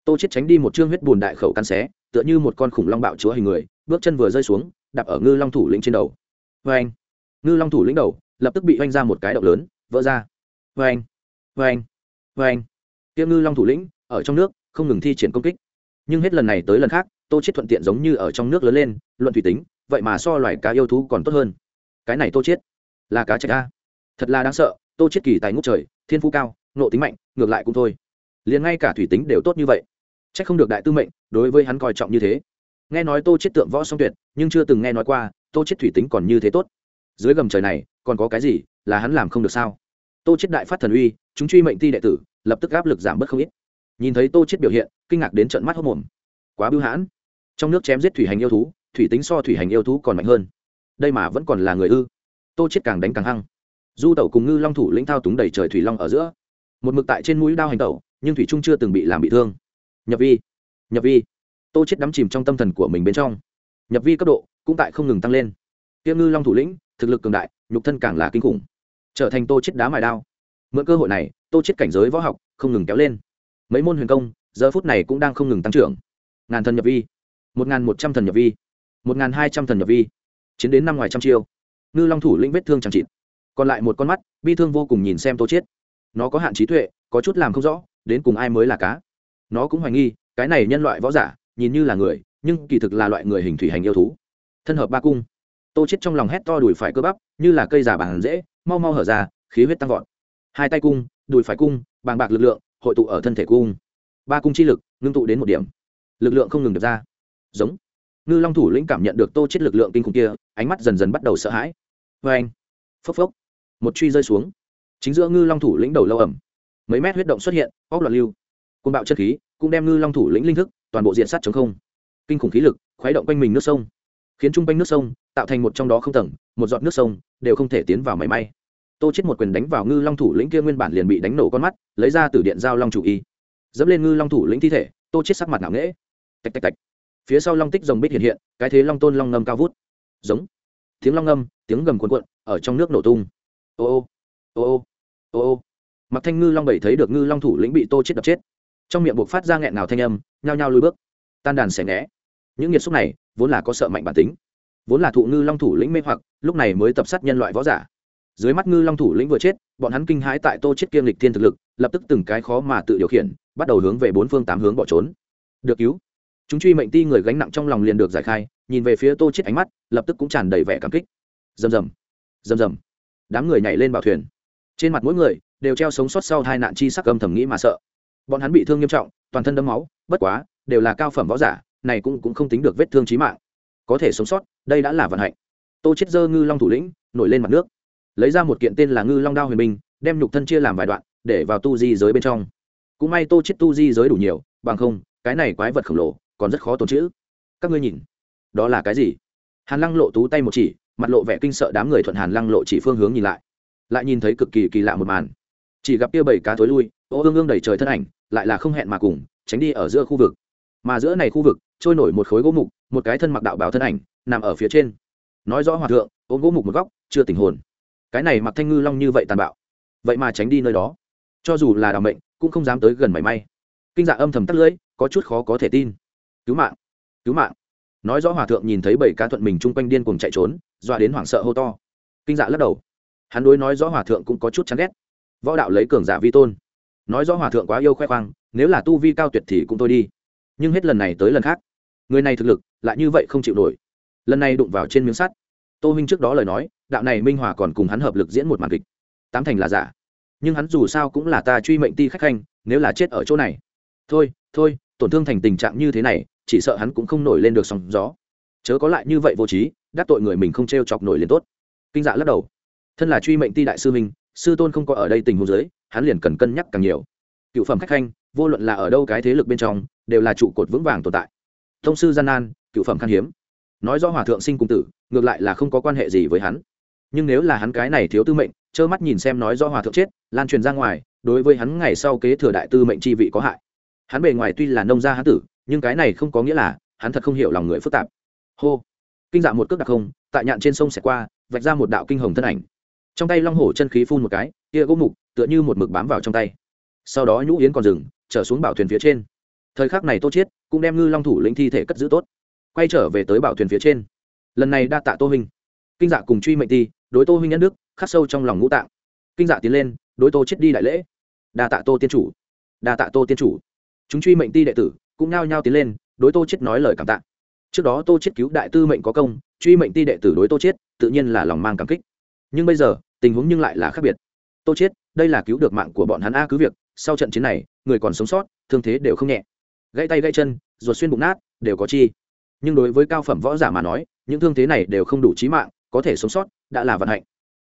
S1: Tô chết tránh đi một chương huyết bùn đại khẩu căn xé, tựa như một con khủng long bạo chúa hình người, bước chân vừa rơi xuống, đạp ở ngư long thủ lĩnh trên đầu. Vê anh ngư long thủ lĩnh đầu, lập tức bị oanh ra một cái động lớn, vỡ ra vê anh vê anh vê anh. Tiêm ngư long thủ lĩnh, ở trong nước, không ngừng thi triển công kích. Nhưng hết lần này tới lần khác, tô chết thuận tiện giống như ở trong nước lớn lên, luận thủy tính, vậy mà so loài cá yêu thú còn tốt hơn. Cái này tô chết, là cá trạch a. Thật là đáng sợ, tô chết kỳ tài ngút trời, thiên phú cao nộ tính mạnh, ngược lại cũng thôi. Liền ngay cả thủy tính đều tốt như vậy. Trách không được đại tư mệnh, đối với hắn coi trọng như thế. Nghe nói tô chết tượng võ song tuyệt, nhưng chưa từng nghe nói qua, tô chết thủy tính còn như thế tốt. Dưới gầm trời này, còn có cái gì là hắn làm không được sao? Tô chết đại phát thần uy, chúng truy mệnh ti đệ tử, lập tức áp lực giảm bớt không ít. Nhìn thấy tô chết biểu hiện, kinh ngạc đến trận mắt hốc mồm. Quá bưu hãn. Trong nước chém giết thủy hành yêu thú, thủy tính so thủy hành yêu thú còn mạnh hơn. Đây mà vẫn còn là người ư? Tô chết càng đánh càng hăng. Du tẩu cùng ngư long thủ lĩnh thao túng đầy trời thủy long ở giữa. Một mực tại trên mũi đao hành tẩu, nhưng thủy trung chưa từng bị làm bị thương. Nhập vi. Nhập vi. Tô chết đắm chìm trong tâm thần của mình bên trong. Nhập vi cấp độ cũng tại không ngừng tăng lên. Tiêm ngư long thủ lĩnh, thực lực cường đại, nhục thân càng là kinh khủng trở thành tô chết đá mài đao. Mượn cơ hội này, tô chết cảnh giới võ học không ngừng kéo lên. Mấy môn huyền công, giờ phút này cũng đang không ngừng tăng trưởng. Ngàn thần nhập vi, một ngàn một trăm thần nhập vi, một ngàn hai trăm thần nhập vi, chiến đến năm ngoài trăm chiêu. Ngư long thủ lĩnh vết thương chẳng chịt. Còn lại một con mắt, bi thương vô cùng nhìn xem tô chết. Nó có hạn trí tuệ, có chút làm không rõ, đến cùng ai mới là cá. Nó cũng hoài nghi, cái này nhân loại võ giả, nhìn như là người, nhưng kỳ thực là loại người hình thủy hành yêu thú. Thân hợp ba cung. Tô chết trong lòng hét to đùi phải cơ bắp, như là cây giả bàn dễ mau mau hở ra, khí huyết tăng vọt. Hai tay cung, đùi phải cung, bàng bạc lực lượng hội tụ ở thân thể cung. Ba cung chi lực ngưng tụ đến một điểm. Lực lượng không ngừng được ra. Giống. Ngư long thủ lĩnh cảm nhận được tô chết lực lượng kinh khủng kia, ánh mắt dần dần bắt đầu sợ hãi. Vê anh. Phốc phốc. Một truy rơi xuống. Chính giữa ngư long thủ lĩnh đầu lâu ẩm. Mấy mét huyết động xuất hiện óc loạn lưu. Côn bạo chất khí cũng đem ngư long thủ lĩnh linh thức toàn bộ diện sát chống không. Kinh khủng khí lực khuấy động quanh mình nước sông khiến chung quanh nước sông tạo thành một trong đó không tầng, một giọt nước sông đều không thể tiến vào máy may. Tô chết một quyền đánh vào ngư long thủ lĩnh kia nguyên bản liền bị đánh nổ con mắt, lấy ra từ điện giao long chủ y. Dẫm lên ngư long thủ lĩnh thi thể, tô chết sắc mặt ngạo nghễ. Tạch tạch tạch. Phía sau long tích rồng bích hiện hiện, cái thế long tôn long ngâm cao vút. Giống. Tiếng long ngâm, tiếng gầm cuộn cuộn, ở trong nước nổ tung. Ô ô. Ô ô. Ô ô. Mặc thanh ngư long bảy thấy được ngư long thủ lĩnh bị tô chết đập chết. Trong miệng buộc phát ra nghẹn nào thanh âm, nhao nhao lùi bước. Tan đàn xẻ né những nghiệt xúc này vốn là có sợ mạnh bản tính, vốn là thụ ngư long thủ lĩnh mê hoặc, lúc này mới tập sát nhân loại võ giả. Dưới mắt ngư long thủ lĩnh vừa chết, bọn hắn kinh hãi tại tô chết kiêm lịch thiên thực lực, lập tức từng cái khó mà tự điều khiển, bắt đầu hướng về bốn phương tám hướng bỏ trốn. Được cứu. Chúng truy mệnh ti người gánh nặng trong lòng liền được giải khai, nhìn về phía tô chết ánh mắt, lập tức cũng tràn đầy vẻ cảm kích. Rầm rầm. Rầm rầm. Đám người nhảy lên bảo thuyền. Trên mặt mỗi người đều treo sống sót sau hai nạn chi sắc âm thầm nghĩ mà sợ. Bọn hắn bị thương nghiêm trọng, toàn thân đấm máu, bất quá, đều là cao phẩm võ giả này cũng cũng không tính được vết thương chí mạng. Có thể sống sót, đây đã là vận hạnh. Tô chết dơ ngư long thủ lĩnh, nổi lên mặt nước. Lấy ra một kiện tên là ngư long đao huyền minh đem nhục thân chia làm vài đoạn, để vào tu di giới bên trong. Cũng may tô chết tu di giới đủ nhiều, bằng không, cái này quái vật khổng lồ, còn rất khó tồn chữ các ngươi nhìn, đó là cái gì? Hàn lăng lộ tú tay một chỉ, mặt lộ vẻ kinh sợ đám người thuận hàn lăng lộ chỉ phương hướng nhìn lại. Lại nhìn thấy cực kỳ kỳ lạ một màn. Chỉ gặp kia bảy cá tối lui, ô ương ương đầy trời thân ảnh, lại là không hẹn mà cùng, tránh đi ở giữa khu vực mà giữa này khu vực trôi nổi một khối gỗ mục, một cái thân mặc đạo bảo thân ảnh, nằm ở phía trên. Nói rõ hòa thượng, ôm gỗ mục một góc, chưa tình hồn. Cái này mặc thanh ngư long như vậy tàn bạo. Vậy mà tránh đi nơi đó. Cho dù là đào mệnh, cũng không dám tới gần mảy may. Kinh dạ âm thầm tắt lưỡi, có chút khó có thể tin. Cứu mạng cứu mạng. Nói rõ hòa thượng nhìn thấy bảy cá thuận mình chung quanh điên cùng chạy trốn, dọa đến hoảng sợ hô to. Kinh dạ lắc đầu. Hắn đối nói rõ hòa thượng cũng có chút chán ghét. Võ đạo lấy cường giả vi tôn. Nói rõ hòa thượng quá yêu khoe khoang, nếu là tu vi cao tuyệt thì cũng thôi đi nhưng hết lần này tới lần khác. Người này thực lực lại như vậy không chịu nổi. Lần này đụng vào trên miếng sắt. Tô huynh trước đó lời nói, đạo này minh hòa còn cùng hắn hợp lực diễn một màn kịch. Tám thành là giả. Nhưng hắn dù sao cũng là ta truy mệnh ti khách khanh, nếu là chết ở chỗ này. Thôi thôi, tổn thương thành tình trạng như thế này, chỉ sợ hắn cũng không nổi lên được sóng gió. Chớ có lại như vậy vô trí, đắc tội người mình không t r e o chọc nổi liền tốt. Kinh dạ lắc đầu. Thân là truy mệnh ti đại sư minh sư tôn không có ở đây tình huống giới hắn liền cần cân nhắc càng nhiều. Cựu phẩm khách khanh vô luận là ở đâu cái thế lực bên trong, đều là trụ cột vững vàng tồn tại. Thông sư gian nan, cựu phẩm khan hiếm. Nói do hòa thượng sinh cùng tử, ngược lại là không có quan hệ gì với hắn. Nhưng nếu là hắn cái này thiếu tư mệnh, trơ mắt nhìn xem nói do hòa thượng chết, lan truyền ra ngoài, đối với hắn ngày sau kế thừa đại tư mệnh chi vị có hại. Hắn bề ngoài tuy là nông gia hán tử, nhưng cái này không có nghĩa là hắn thật không hiểu lòng người phức tạp. Hô. Kinh dạ một cước đặc không, tại nhạn trên sông xẹt qua, vạch ra một đạo kinh hồng thân ảnh. Trong tay long hổ chân khí phun một cái, kia gỗ mục, tựa như một mực bám vào trong tay. Sau đó nhũ yến còn dừng trở xuống bảo thuyền phía trên. Thời khắc này tô chiết cũng đem ngư long thủ lĩnh thi thể cất giữ tốt, quay trở về tới bảo thuyền phía trên. Lần này đa tạ tô huynh. Kinh dạ cùng truy mệnh ti, đối tô huynh nhân đức, khắc sâu trong lòng ngũ tạng. Kinh dạ tiến lên, đối tô chết đi đại lễ. Đa tạ tô tiên chủ. Đa tạ tô tiên chủ. Chúng truy mệnh ti đệ tử cũng nhao nhao tiến lên, đối tô chết nói lời cảm tạ. Trước đó tô chết cứu đại tư mệnh có công, truy mệnh ti đệ tử đối tô chết tự nhiên là lòng mang cảm kích. Nhưng bây giờ, tình huống nhưng lại là khác biệt. Tô chết đây là cứu được mạng của bọn hắn a cứ việc, sau trận chiến này người còn sống sót, thương thế đều không nhẹ. Gãy tay gãy chân, ruột xuyên bụng nát, đều có chi. Nhưng đối với cao phẩm võ giả mà nói, những thương thế này đều không đủ chí mạng, có thể sống sót, đã là vận hạnh.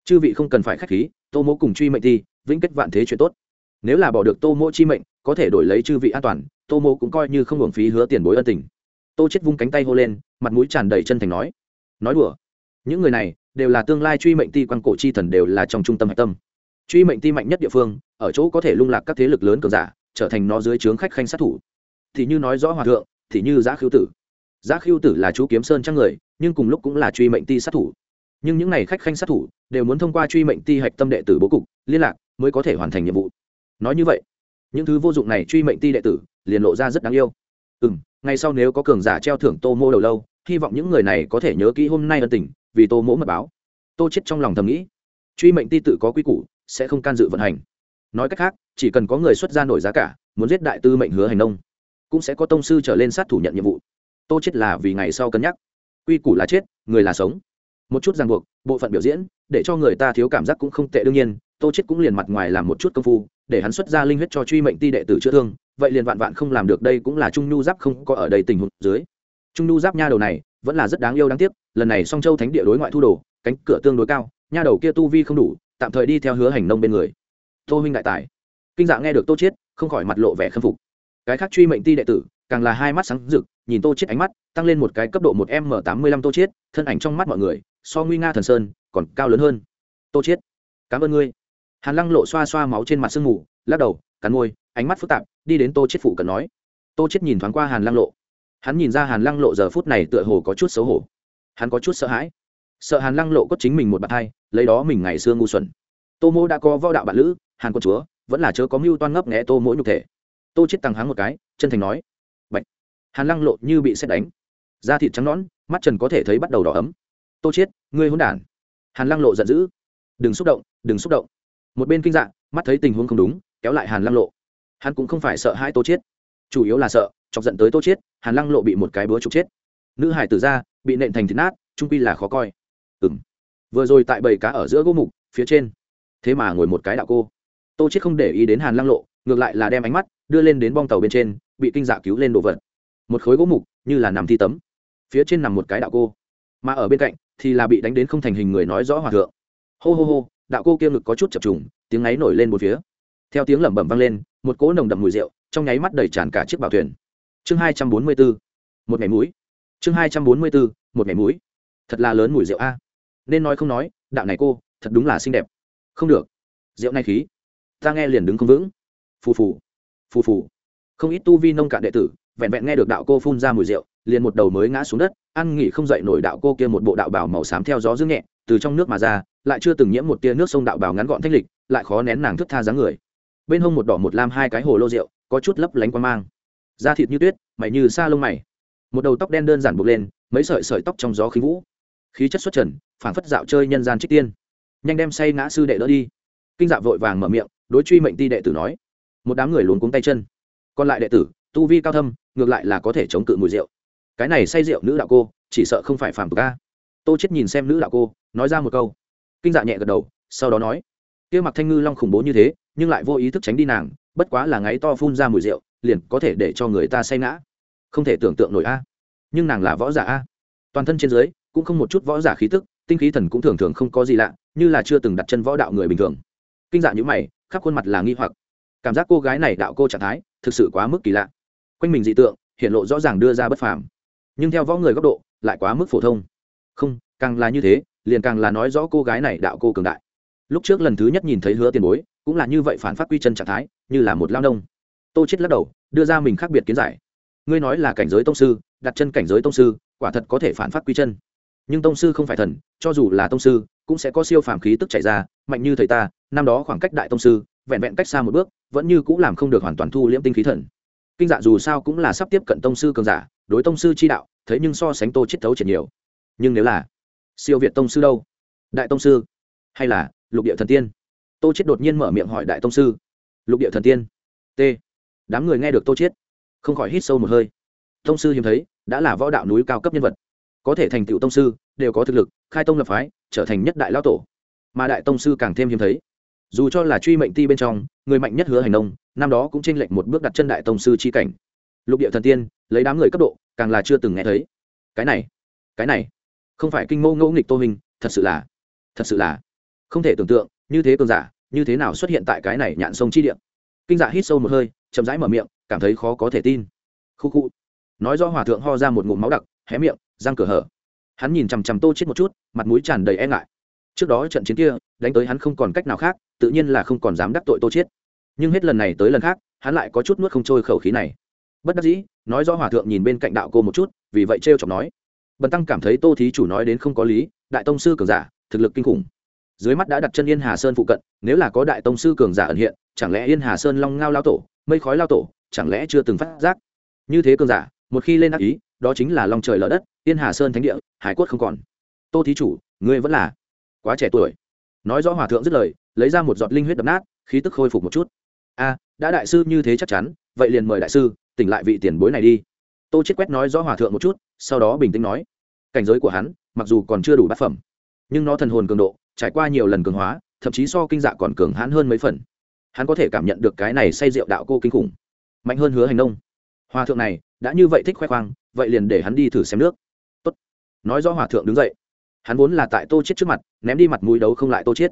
S1: Chư vị không cần phải khách khí, tô mỗ cùng truy mệnh ti, vĩnh kết vạn thế chuyện tốt. Nếu là bỏ được tô mỗ chi mệnh, có thể đổi lấy chư vị an toàn, tô mỗ cũng coi như không hưởng phí hứa tiền bối ân tình. Tô chết vung cánh tay hô lên, mặt mũi tràn đầy chân thành nói. Nói đùa. Những người này, đều là tương lai truy mệnh ti quan cổ chi thần đều là trong trung tâm hạch tâm. Truy mệnh ti mạnh nhất địa phương, ở chỗ có thể lung lạc các thế lực lớn cờ giả trở thành nó dưới trướng khách khanh sát thủ. Thì như nói rõ hòa thượng, thì như giã khiêu tử. Giã khiêu tử là chú kiếm sơn trang người, nhưng cùng lúc cũng là truy mệnh ti sát thủ. Nhưng những n à y khách khanh sát thủ đều muốn thông qua truy mệnh ti hạch tâm đệ tử bố cục, liên lạc mới có thể hoàn thành nhiệm vụ. Nói như vậy, những thứ vô dụng này truy mệnh ti đệ tử liền lộ ra rất đáng yêu. Ừ m ngay sau nếu có cường giả treo thưởng tô mô đầu lâu, hy vọng những người này có thể nhớ kỹ hôm nay ân tình, vì tô mỗ mật báo. Tô chết trong lòng thầm nghĩ, truy mệnh ti tự có quy củ, sẽ không can dự vận hành. Nói cách khác chỉ cần có người xuất ra nổi giá cả, muốn giết đại tư mệnh hứa hành nông, cũng sẽ có tông sư trở lên sát thủ nhận nhiệm vụ. Tô chết là vì ngày sau cân nhắc. Quy củ là chết, người là sống. Một chút ràng buộc, bộ phận biểu diễn, để cho người ta thiếu cảm giác cũng không tệ đương nhiên, tô chết cũng liền mặt ngoài làm một chút công phu, để hắn xuất ra linh huyết cho truy mệnh ti đệ tử chữa thương, vậy liền vạn vạn không làm được đây cũng là trung nhu giáp không có ở đây tình huống dưới. Trung nhu giáp nha đầu này, vẫn là rất đáng yêu đáng tiếc, lần này song châu thánh địa đối ngoại thu đồ, cánh cửa tương đối cao, nha đầu kia tu vi không đủ, tạm thời đi theo hứa hành nông bên người. Tô huynh đại tài kinh dạ nghe được tô chết không khỏi mặt lộ vẻ khâm phục. Cái khác truy mệnh ti đệ tử, càng là hai mắt sáng rực, nhìn tô chết ánh mắt, tăng lên một cái cấp độ một m tám mươi lăm tô chết thân ảnh trong mắt mọi người, so nguy nga thần sơn, còn cao lớn hơn. Tô chết cảm ơn ngươi. Hàn lăng lộ xoa xoa máu trên mặt sương mù, lắc đầu, cắn môi, ánh mắt phức tạp, đi đến tô chết phụ cận nói. Tô chết nhìn thoáng qua hàn lăng lộ. Hắn nhìn ra hàn lăng lộ giờ phút này tựa hồ có chút xấu hổ. Hắn có chút sợ hãi. Sợ hàn lăng lộ có chính mình một bạn tay lấy đó mình ngày xưa ngu xuẩn. Tô mô đã có võ đạo bạn lữ, hàn quân chúa vẫn là chớ có mưu toan ngấp nghẽ tô mỗi nhục thể. Tô chết tăng háng một cái, chân thành nói bệnh. hàn lăng lộ như bị xét đánh. Da thịt trắng nõn, mắt trần có thể thấy bắt đầu đỏ ấm. Tô chết, ngươi hỗn đản. Hàn lăng lộ giận dữ, đừng xúc động, đừng xúc động. Một bên kinh dạng mắt thấy tình huống không đúng, kéo lại hàn lăng lộ. Hắn cũng không phải sợ hãi tô chết, chủ yếu là sợ, chọc giận tới tô chết, hàn lăng lộ bị một cái búa trục chết. Nữ hải tử ra, bị nện thành thịt nát, trung quy là khó coi. Ừng vừa rồi tại bầy cá ở giữa gỗ mục, phía trên. Thế mà ngồi một cái đạo cô tô chết không để ý đến hàn lăng lộ, ngược lại là đem ánh mắt đưa lên đến bong tàu bên trên, bị kinh dạ cứu lên đồ vật. Một khối gỗ mục, như là nằm thi tấm. Phía trên nằm một cái đạo cô. Mà ở bên cạnh, thì là bị đánh đến không thành hình người nói rõ hòa thượng. Hô hô hô, đạo cô kia ngực có chút chập trùng, tiếng ấy nổi lên một phía. Theo tiếng lẩm bẩm vang lên, một cỗ nồng đậm mùi rượu, trong nháy mắt đầy tràn cả chiếc bảo thuyền. Chương hai trăm bốn mươi bốn một ngày mũi. Chương hai trăm bốn mươi bốn một ngày mũi. Thật là lớn mùi rượu a. Nên nói không nói, đạo này cô, thật đúng là xinh đẹp. Không được. Rượu này khí ta nghe liền đứng không vững. Phù phù phù phù. Không ít tu vi nông cạn đệ tử, vẹn vẹn nghe được đạo cô phun ra mùi rượu, liền một đầu mới ngã xuống đất, ăn nghỉ không dậy nổi đạo cô kia một bộ đạo bào màu xám theo gió dương nhẹ, từ trong nước mà ra, lại chưa từng nhiễm một tia nước sông đạo bào ngắn gọn thanh lịch, lại khó nén nàng thức tha dáng người. Bên hông một đỏ một lam hai cái hồ lô rượu, có chút lấp lánh quan mang. Da thịt như tuyết, mày như sa lông mày. Một đầu tóc đen đơn giản buộc lên, mấy sợi sợi tóc trong gió khí vũ. Khí chất xuất trần, phảng phất dạo chơi nhân gian trích tiên. Nhanh đem say ngã sư đệ đỡ đi. Kinh dạ vội vàng mở miệng đối truy mệnh ti đệ tử nói. Một đám người luống cuống tay chân. Còn lại đệ tử, tu vi cao thâm, ngược lại là có thể chống cự mùi rượu. Cái này say rượu nữ đạo cô, chỉ sợ không phải phàm tục ca tô chết nhìn xem nữ đạo cô, nói ra một câu. Kinh dạ nhẹ gật đầu, sau đó nói. Kia mặc thanh ngư long khủng bố như thế, nhưng lại vô ý thức tránh đi nàng, bất quá là ngáy to phun ra mùi rượu, liền có thể để cho người ta say ngã. Không thể tưởng tượng nổi a. Nhưng nàng là võ giả a. Toàn thân trên dưới, cũng không một chút võ giả khí tức, tinh khí thần cũng thường thường không có gì lạ, như là chưa từng đặt chân võ đạo người bình thường kinh dạ như mày, khắp khuôn mặt là nghi hoặc. Cảm giác cô gái này đạo cô trạng thái, thực sự quá mức kỳ lạ. Quanh mình dị tượng, hiện lộ rõ ràng đưa ra bất phàm. Nhưng theo võ người góc độ, lại quá mức phổ thông. Không, càng là như thế, liền càng là nói rõ cô gái này đạo cô cường đại. Lúc trước lần thứ nhất nhìn thấy hứa tiền bối, cũng là như vậy phản phát quy chân trạng thái, như là một lao nông. Tô chết lắc đầu, đưa ra mình khác biệt kiến giải. Ngươi nói là cảnh giới tông sư, đặt chân cảnh giới tông sư, quả thật có thể phản phát quy chân nhưng tông sư không phải thần, cho dù là tông sư, cũng sẽ có siêu phàm khí tức chạy ra, mạnh như thầy ta, năm đó khoảng cách đại tông sư, vẹn vẹn cách xa một bước, vẫn như cũng làm không được hoàn toàn thu liễm tinh khí thần. Kinh dạ dù sao cũng là sắp tiếp cận tông sư cường giả, đối tông sư chi đạo thấy nhưng so sánh tô chết thấu triệt nhiều. Nhưng nếu là siêu việt tông sư đâu? Đại tông sư hay là lục địa thần tiên? Tô chết đột nhiên mở miệng hỏi đại tông sư. Lục địa thần tiên. T. Đám người nghe được tô chết, không khỏi hít sâu một hơi. Tông sư hiếm thấy, đã là võ đạo núi cao cấp nhân vật có thể thành tựu tông sư, đều có thực lực, khai tông lập phái, trở thành nhất đại lao tổ. Mà đại tông sư càng thêm hiếm thấy. Dù cho là truy mệnh ti bên trong, người mạnh nhất hứa hành nông, năm đó cũng tranh lệch một bước đặt chân đại tông sư chi cảnh. Lục địa thần tiên, lấy đám người cấp độ, càng là chưa từng nghe thấy. Cái này cái này, không phải kinh mô ngẫu nghịch tô hình, thật sự là, thật sự là không thể tưởng tượng, như thế cường giả, như thế nào xuất hiện tại cái này nhạn sông chi địa. Kinh giả hít sâu một hơi, chậm rãi mở miệng, cảm thấy khó có thể tin. Khu khu. Nói do hòa thượng ho ra một ngụm máu đặc hé miệng, răng cửa hở. Hắn nhìn chằm chằm tô chết một chút, mặt mũi tràn đầy e ngại. Trước đó trận chiến kia, đánh tới hắn không còn cách nào khác, tự nhiên là không còn dám đắc tội tô chết nhưng hết lần này tới lần khác, hắn lại có chút nuốt không trôi khẩu khí này. Bất đắc dĩ, nói do hòa thượng nhìn bên cạnh đạo cô một chút, vì vậy trêu chọc nói. Bần tăng cảm thấy tô thí chủ nói đến không có lý, đại tông sư cường giả, thực lực kinh khủng. Dưới mắt đã đặt chân yên hà sơn phụ cận, nếu là có đại tông sư cường giả ẩn hiện, chẳng lẽ yên hà sơn long ngao lao tổ, mây khói lao tổ, chẳng lẽ chưa từng phát giác? Như thế cường giả, một khi lên ác ý đó chính là lòng trời lở đất, yên hà sơn thánh địa, hải quất không còn. Tô thí chủ, ngươi vẫn là quá trẻ tuổi. Nói rõ hòa thượng dứt lời, lấy ra một giọt linh huyết đập nát, khí tức khôi phục một chút. A, đã đại sư như thế chắc chắn, vậy liền mời đại sư, tỉnh lại vị tiền bối này đi. Tô chết quét nói rõ hòa thượng một chút, sau đó bình tĩnh nói, cảnh giới của hắn, mặc dù còn chưa đủ bát phẩm, nhưng nó thần hồn cường độ, trải qua nhiều lần cường hóa, thậm chí so kinh dạ còn cường hãn hơn mấy phần. Hắn có thể cảm nhận được cái này say rượu đạo cô kinh khủng, mạnh hơn hứa hành nông. Hòa thượng này, đã như vậy thích khoe khoang vậy liền để hắn đi thử xem nước. Tốt. nói rõ hòa thượng đứng dậy. Hắn vốn là tại tô chết trước mặt, ném đi mặt mũi đấu không lại tô chết.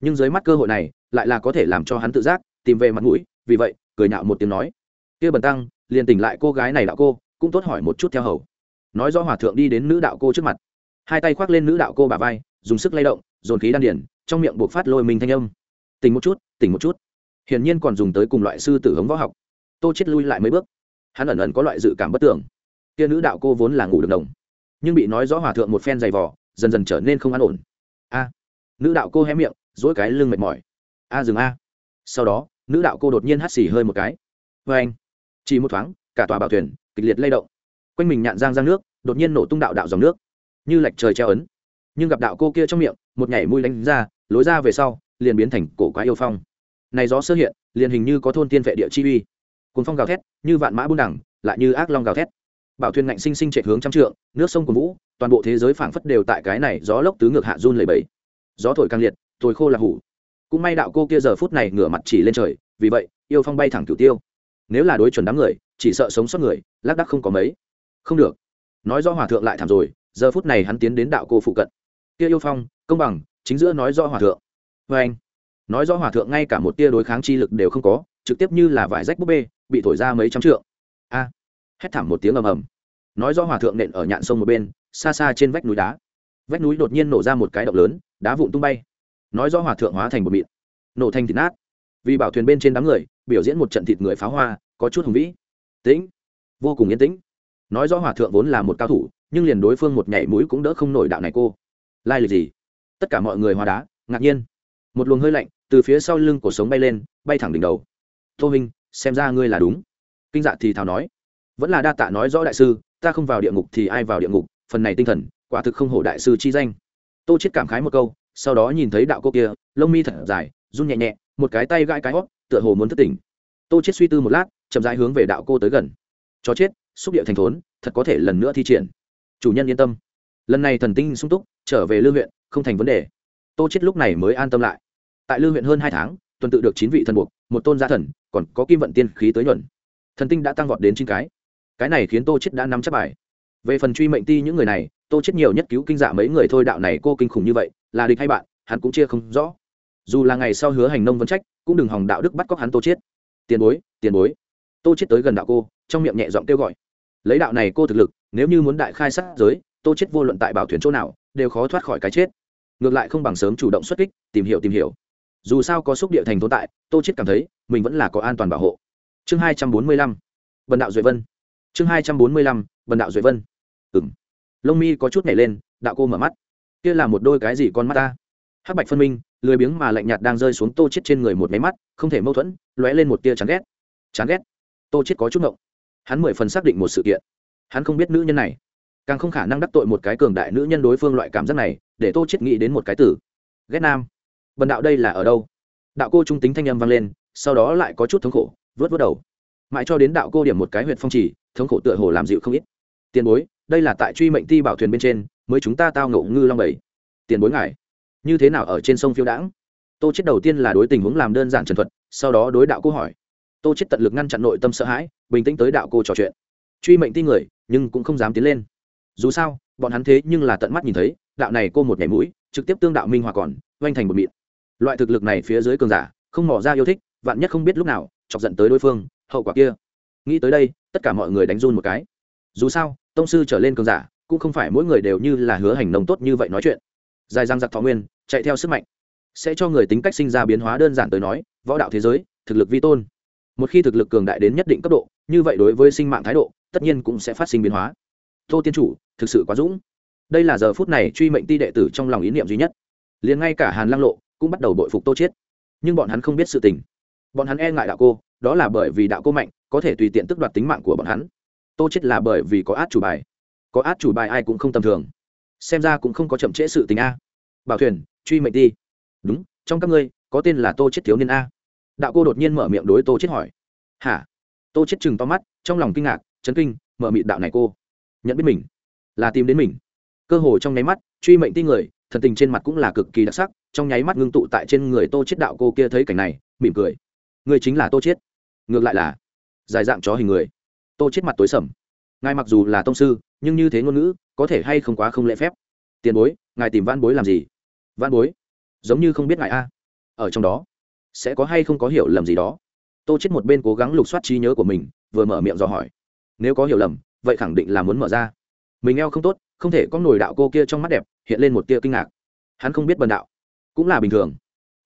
S1: Nhưng dưới mắt cơ hội này, lại là có thể làm cho hắn tự giác, tìm về mặt mũi, vì vậy, cười nhạo một tiếng nói. Kia bần tăng, liền tỉnh lại cô gái này đạo cô, cũng tốt hỏi một chút theo hầu. Nói rõ hòa thượng đi đến nữ đạo cô trước mặt. Hai tay khoác lên nữ đạo cô bà vai, dùng sức lay động, dồn khí đan điển, trong miệng buộc phát lôi mình thanh âm. Tỉnh một chút, tỉnh một chút. Hiển nhiên còn dùng tới cùng loại sư tử hống võ học. Tô chết lui lại mấy bước. Hắn ẩn ẩn có loại dự cảm bất tưởng kia nữ đạo cô vốn là ngủ được đồng nhưng bị nói rõ hòa thượng một phen dày vỏ dần dần trở nên không an ổn. A, nữ đạo cô hé miệng dỗi cái lưng mệt mỏi. A dừng a. Sau đó, nữ đạo cô đột nhiên hắt xì hơi một cái. Vê anh, chỉ một thoáng, cả tòa bảo thuyền kịch liệt lay động. Quanh mình nhạn giang giang nước, đột nhiên nổ tung đạo đạo dòng nước, như lệch trời treo ấn. Nhưng gặp đạo cô kia trong miệng, một nhảy mũi đánh ra, lối ra về sau, liền biến thành cổ quái yêu phong. Này gió sơ hiện, liền hình như có thôn tiên vệ địa chi uy. Cuốn phong gào thét, như vạn mã buôn đẳng lại như ác long gào thét bảo thuyền ngạnh sinh sinh chạy hướng trăm trượng, nước sông của vũ, toàn bộ thế giới phảng phất đều tại cái này gió lốc tứ ngược hạ run lầy bẫy gió thổi càng liệt, thổi khô là hủ. Cũng may đạo cô kia giờ phút này ngửa mặt chỉ lên trời, vì vậy, yêu phong bay thẳng cửu tiêu. Nếu là đối chuẩn đám người, chỉ sợ sống sót người, lác đắc không có mấy. Không được. Nói do hòa thượng lại thảm rồi, giờ phút này hắn tiến đến đạo cô phụ cận. Kia yêu phong, công bằng, chính giữa nói do hòa thượng. Vê anh, nói do hòa thượng ngay cả một tia đối kháng chi lực đều không có, trực tiếp như là vải rách búp bê, bị thổi ra mấy trăm trượng. A hét thảm một tiếng ầm ầm. Nói do hòa thượng nện ở nhạn sông một bên, xa xa trên vách núi đá. Vách núi đột nhiên nổ ra một cái động lớn, đá vụn tung bay. Nói do hòa thượng hóa thành một mịn, nổ thành thịt nát. Vì bảo thuyền bên trên đám người, biểu diễn một trận thịt người pháo hoa, có chút hùng vĩ. Tĩnh. Vô cùng yên tĩnh. Nói do hòa thượng vốn là một cao thủ, nhưng liền đối phương một nhảy mũi cũng đỡ không nổi đạo này cô. Lai lịch gì? Tất cả mọi người hóa đá, ngạc nhiên. Một luồng hơi lạnh từ phía sau lưng của sống bay lên, bay thẳng đỉnh đầu. Tô minh xem ra ngươi là đúng. Kinh dạ thì thào nói vẫn là đa tạ nói rõ đại sư, ta không vào địa ngục thì ai vào địa ngục, phần này tinh thần, quả thực không hổ đại sư chi danh. Tô chết cảm khái một câu, sau đó nhìn thấy đạo cô kia, lông mi thật dài, run nhẹ nhẹ, một cái tay gãi cái hót, tựa hồ muốn thất tỉnh. Tô chết suy tư một lát, chậm rãi hướng về đạo cô tới gần. Chó chết, xúc địa thành thốn, thật có thể lần nữa thi triển. Chủ nhân yên tâm. Lần này thần tinh sung túc, trở về lương huyện, không thành vấn đề. Tô chết lúc này mới an tâm lại. Tại lương huyện hơn hai tháng, tuần tự được chín vị thần buộc, một tôn gia thần, còn có kim vận tiên khí tới nhuận. Thần tinh đã tăng vọt đến chín cái cái này khiến tô chết đã nắm chắc bài. Về phần truy mệnh ti những người này, tô chết nhiều nhất cứu kinh dạ mấy người thôi, đạo này cô kinh khủng như vậy, là địch hay bạn, hắn cũng chia không rõ. Dù là ngày sau hứa hành nông vấn trách, cũng đừng hòng đạo đức bắt cóc hắn tô chết tiền bối tiền bối. Tô chết tới gần đạo cô, trong miệng nhẹ giọng kêu gọi. Lấy đạo này cô thực lực, nếu như muốn đại khai sát giới, tô chết vô luận tại bảo thuyền chỗ nào, đều khó thoát khỏi cái chết. Ngược lại không bằng sớm chủ động xuất kích, tìm hiểu tìm hiểu. Dù sao có xúc địa thành tồn tại, tô chết cảm thấy, mình vẫn là có an toàn bảo hộ. Chương hai trăm bốn mươi lăm. Bần đạo duệ vân chương hai trăm bốn mươi lăm, bần đạo duệ vân. Ừng lông mi có chút nhảy lên, đạo cô mở mắt. Kia là một đôi cái gì con mắt ta? Hắc bạch phân minh, lười biếng mà lạnh nhạt đang rơi xuống tô chết trên người một máy mắt, không thể mâu thuẫn, lóe lên một tia chán ghét. Chán ghét? Tô chết có chút ngộng. Hắn mười phần xác định một sự kiện. Hắn không biết nữ nhân này. Càng không khả năng đắc tội một cái cường đại nữ nhân đối phương loại cảm giác này, để tô chết nghĩ đến một cái từ. Ghét nam. Bần đạo đây là ở đâu? Đạo cô trung tính thanh âm vang lên, sau đó lại có chút thống khổ, vớt vớt đầu. Mãi cho đến đạo cô điểm một cái huyện phong trì thống khổ tựa hồ làm dịu không ít. Tiền bối, đây là tại truy mệnh ti bảo thuyền bên trên, mới chúng ta tao ngộ ngư long bảy. Tiền bối ngài, như thế nào ở trên sông phiêu đãng? Tô chết đầu tiên là đối tình huống làm đơn giản trần thuật, sau đó đối đạo cô hỏi. Tô chết tận lực ngăn chặn nội tâm sợ hãi, bình tĩnh tới đạo cô trò chuyện. Truy mệnh ti người, nhưng cũng không dám tiến lên. Dù sao, bọn hắn thế nhưng là tận mắt nhìn thấy, đạo này cô một nhảy mũi, trực tiếp tương đạo minh hòa còn, oanh thành một mịn. Loại thực lực này phía dưới cường giả, không mỏ ra yêu thích, vạn nhất không biết lúc nào, chọc giận tới đối phương, hậu quả kia nghĩ tới đây, tất cả mọi người đánh run một cái. Dù sao, tông sư trở lên cường giả, cũng không phải mỗi người đều như là hứa hành nông tốt như vậy nói chuyện. Dài răng giặc thọ nguyên, chạy theo sức mạnh. Sẽ cho người tính cách sinh ra biến hóa đơn giản tới nói, võ đạo thế giới, thực lực vi tôn. Một khi thực lực cường đại đến nhất định cấp độ, như vậy đối với sinh mạng thái độ, tất nhiên cũng sẽ phát sinh biến hóa. Tô tiên chủ, thực sự quá dũng. Đây là giờ phút này truy mệnh ti đệ tử trong lòng ý niệm duy nhất. Liền ngay cả hàn lăng lộ cũng bắt đầu bội phục tô chiết. Nhưng bọn hắn không biết sự tình. Bọn hắn e ngại đạo cô đó là bởi vì đạo cô mạnh, có thể tùy tiện tức đoạt tính mạng của bọn hắn. Tô chết là bởi vì có át chủ bài. Có át chủ bài ai cũng không tầm thường. Xem ra cũng không có chậm trễ sự tình a. Bảo thuyền, truy mệnh đi. đúng, trong các ngươi, có tên là tô chết thiếu niên a. Đạo cô đột nhiên mở miệng đối tô chết hỏi. Hả? Tô chết chừng to mắt, trong lòng kinh ngạc, chấn kinh, mở miệng đạo này cô. Nhận biết mình. Là tìm đến mình. Cơ hồ trong nháy mắt, truy mệnh ti người, thần tình trên mặt cũng là cực kỳ đặc sắc, trong nháy mắt ngưng tụ tại trên người tô chết đạo cô kia thấy cảnh này, mỉm cười. Người chính là tô chết ngược lại là dài dạng chó hình người. Tô chết mặt tối sầm. Ngài mặc dù là tông sư, nhưng như thế ngôn ngữ, có thể hay không quá không lễ phép. Tiền bối, ngài tìm văn bối làm gì? Văn bối, giống như không biết ngài a. Ở trong đó, sẽ có hay không có hiểu lầm gì đó? Tô chết một bên cố gắng lục soát trí nhớ của mình, vừa mở miệng dò hỏi. Nếu có hiểu lầm, vậy khẳng định là muốn mở ra. Mình eo không tốt, không thể có nổi đạo cô kia trong mắt đẹp, hiện lên một tia kinh ngạc. Hắn không biết bần đạo, cũng là bình thường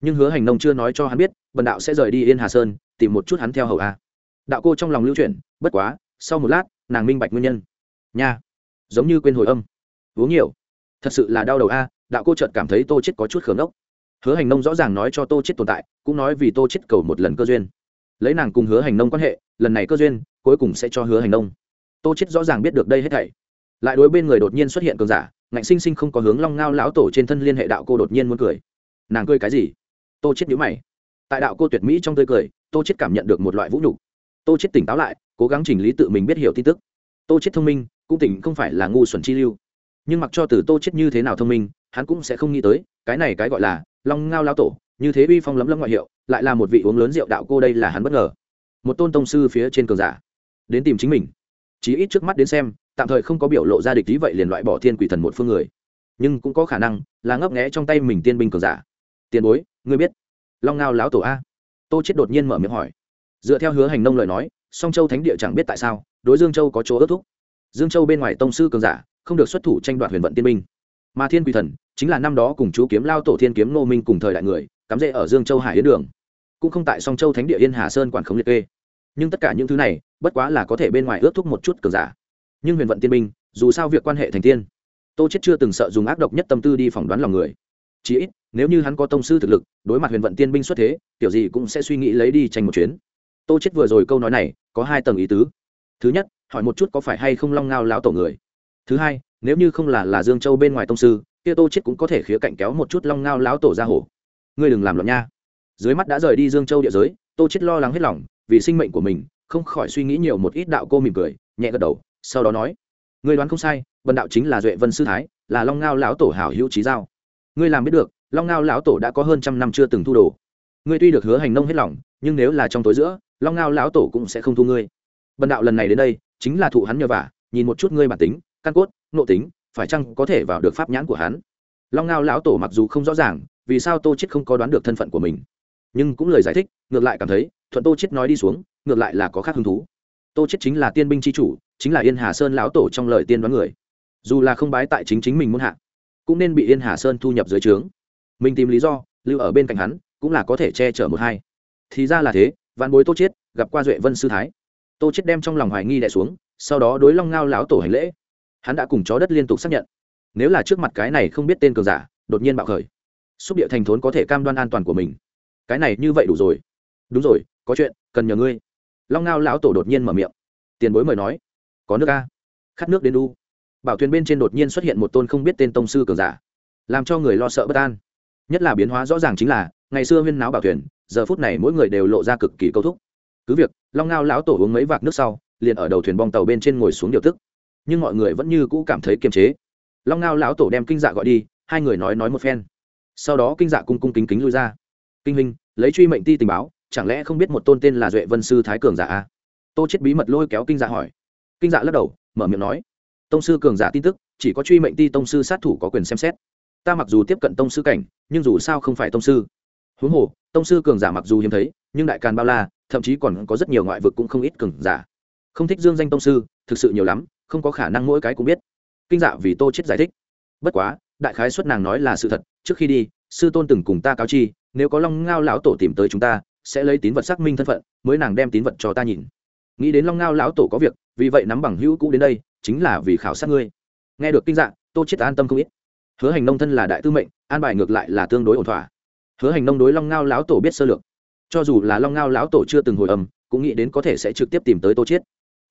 S1: nhưng hứa hành nông chưa nói cho hắn biết, bần đạo sẽ rời đi yên hà sơn, tìm một chút hắn theo hầu a. Đạo cô trong lòng lưu chuyển, bất quá, sau một lát, nàng minh bạch nguyên nhân. Nha, giống như quên hồi âm. Uống nhiều. Thật sự là đau đầu a, đạo cô trợt cảm thấy tô chết có chút khớm ốc hứa hành nông rõ ràng nói cho tô chết tồn tại, cũng nói vì tô chết cầu một lần cơ duyên. Lấy nàng cùng hứa hành nông quan hệ, lần này cơ duyên, cuối cùng sẽ cho hứa hành nông. Tô chết rõ ràng biết được đây hết thảy. Lại đối bên người đột nhiên xuất hiện cường giả, ngạnh sinh sinh không có hướng long ngao lão tổ trên thân liên hệ đạo cô đột nhiên muốn cười. Nàng cười cái gì? Tô chết nhíu mày. Tại đạo cô tuyệt mỹ trong tươi cười, tô chết cảm nhận được một loại vũ nhục. Tô chết tỉnh táo lại, cố gắng chỉnh lý tự mình biết hiểu tin tức. Tô chết thông minh, cũng tỉnh không phải là ngu xuẩn chi lưu. Nhưng mặc cho từ tô chết như thế nào thông minh, hắn cũng sẽ không nghĩ tới, cái này cái gọi là long ngao lao tổ, như thế uy phong lấm lấm ngoại hiệu, lại là một vị uống lớn rượu đạo cô đây là hắn bất ngờ. Một tôn tông sư phía trên cường giả, đến tìm chính mình. Chí ít trước mắt đến xem, tạm thời không có biểu lộ ra địch lý vậy liền loại bỏ thiên quỷ thần một phương người. Nhưng cũng có khả năng là ngấp nghé trong tay mình tiên binh cường giả. Tiền bối ngươi biết, long ngao lão tổ a. Tô chết đột nhiên mở miệng hỏi. Dựa theo hứa hành nông lời nói, song châu thánh địa chẳng biết tại sao, đối dương châu có chỗ ước thúc. Dương châu bên ngoài tông sư cường giả, không được xuất thủ tranh đoạt huyền vận tiên minh mà thiên quỷ thần, chính là năm đó cùng chú kiếm lao tổ thiên kiếm nô minh cùng thời đại người, cắm rễ ở dương châu hải yến đường. Cũng không tại song châu thánh địa yên hà sơn quản khống liệt kê. Nhưng tất cả những thứ này, bất quá là có thể bên ngoài ước thúc một chút cường giả. Nhưng huyền vận tiên minh dù sao việc quan hệ thành tiên. Tô chết chưa từng sợ dùng ác độc nhất tâm tư đi phỏng đoán lòng người chí ít, nếu như hắn có tông sư thực lực, đối mặt huyền vận tiên binh xuất thế kiểu gì cũng sẽ suy nghĩ lấy đi tranh một chuyến. Tô chết vừa rồi câu nói này, có hai tầng ý tứ. Thứ nhất, hỏi một chút có phải hay không long ngao lão tổ người. Thứ hai, nếu như không là là dương châu bên ngoài tông sư, kia tô chết cũng có thể khía cạnh kéo một chút long ngao lão tổ ra hổ. Ngươi đừng làm loạn nha. Dưới mắt đã rời đi dương châu địa giới, tô chết lo lắng hết lòng, vì sinh mệnh của mình, không khỏi suy nghĩ nhiều một ít đạo cô mỉm cười, nhẹ gật đầu, sau đó nói, ngươi đoán không sai, vân đạo chính là duệ vân sư thái, là long ngao lão tổ hảo hữu trí giao ngươi làm biết được, long ngao lão tổ đã có hơn trăm năm chưa từng thu đồ. Ngươi tuy được hứa hành nông hết lòng, nhưng nếu là trong tối giữa, long ngao lão tổ cũng sẽ không thu ngươi. Bần đạo lần này đến đây, chính là thụ hắn nhờ vả, nhìn một chút ngươi bản tính, căn cốt nộ tính, phải chăng có thể vào được pháp nhãn của hắn? Long ngao lão tổ mặc dù không rõ ràng, vì sao tô chết không có đoán được thân phận của mình. Nhưng cũng lời giải thích, ngược lại cảm thấy, thuận tô chết nói đi xuống, ngược lại là có khác hứng thú. Tô chết chính là tiên binh chi chủ, chính là yên hà sơn lão tổ trong lời tiên đoán người. Dù là không bái tại chính chính mình muốn hạ cũng nên bị yên hà sơn thu nhập dưới trướng. Mình tìm lý do, lưu ở bên cạnh hắn, cũng là có thể che chở một hai. Thì ra là thế, vạn bối tô chết gặp qua duệ vân sư thái. Tô chết đem trong lòng hoài nghi đè xuống, sau đó đối long ngao lão tổ hành lễ. Hắn đã cùng chó đất liên tục xác nhận. Nếu là trước mặt cái này không biết tên cường giả, đột nhiên bạo khởi, xúc địa thành thốn có thể cam đoan an toàn của mình. Cái này như vậy đủ rồi. Đúng rồi, có chuyện, cần nhờ ngươi. Long ngao lão tổ đột nhiên mở miệng. Tiền bối mời nói. Có nước a. Khát nước đến đu bảo thuyền bên trên đột nhiên xuất hiện một tôn không biết tên tông sư cường giả, làm cho người lo sợ bất an. Nhất là biến hóa rõ ràng chính là, ngày xưa huyên náo bảo thuyền, giờ phút này mỗi người đều lộ ra cực kỳ câu thúc. Cứ việc, long ngao lão tổ uống mấy vạc nước sau, liền ở đầu thuyền bong tàu bên trên ngồi xuống điều tức. Nhưng mọi người vẫn như cũ cảm thấy kiềm chế. Long ngao lão tổ đem kinh dạ gọi đi, hai người nói nói một phen. Sau đó kinh dạ cung cung kính kính lui ra. Kinh huynh, lấy truy mệnh ti tình báo, chẳng lẽ không biết một tôn tên là duệ vân sư thái cường giả a? Tô chết bí mật lôi kéo kinh dạ hỏi. Kinh dạ lắc đầu, mở miệng nói tông sư cường giả tin tức, chỉ có truy mệnh ti tông sư sát thủ có quyền xem xét. Ta mặc dù tiếp cận tông sư cảnh, nhưng dù sao không phải tông sư. Huống hồ, tông sư cường giả mặc dù hiếm thấy, nhưng đại càn bao la, thậm chí còn có rất nhiều ngoại vực cũng không ít cường giả. Không thích dương danh tông sư, thực sự nhiều lắm, không có khả năng mỗi cái cũng biết. Kinh dạ vì tô chết giải thích. Bất quá, đại khái xuất nàng nói là sự thật, trước khi đi, sư tôn từng cùng ta cáo chi, nếu có long ngao lão tổ tìm tới chúng ta, sẽ lấy tín vật xác minh thân phận, mới nàng đem tín vật cho ta nhìn. Nghĩ đến long ngao lão tổ có việc vì vậy nắm bằng hữu cũ đến đây, chính là vì khảo sát ngươi. Nghe được kinh dạng, tô chết an tâm không ít. Hứa hành nông thân là đại tư mệnh, an bài ngược lại là tương đối ổn thỏa. Hứa hành nông đối long ngao lão tổ biết sơ lược. Cho dù là long ngao lão tổ chưa từng hồi âm, cũng nghĩ đến có thể sẽ trực tiếp tìm tới tô chết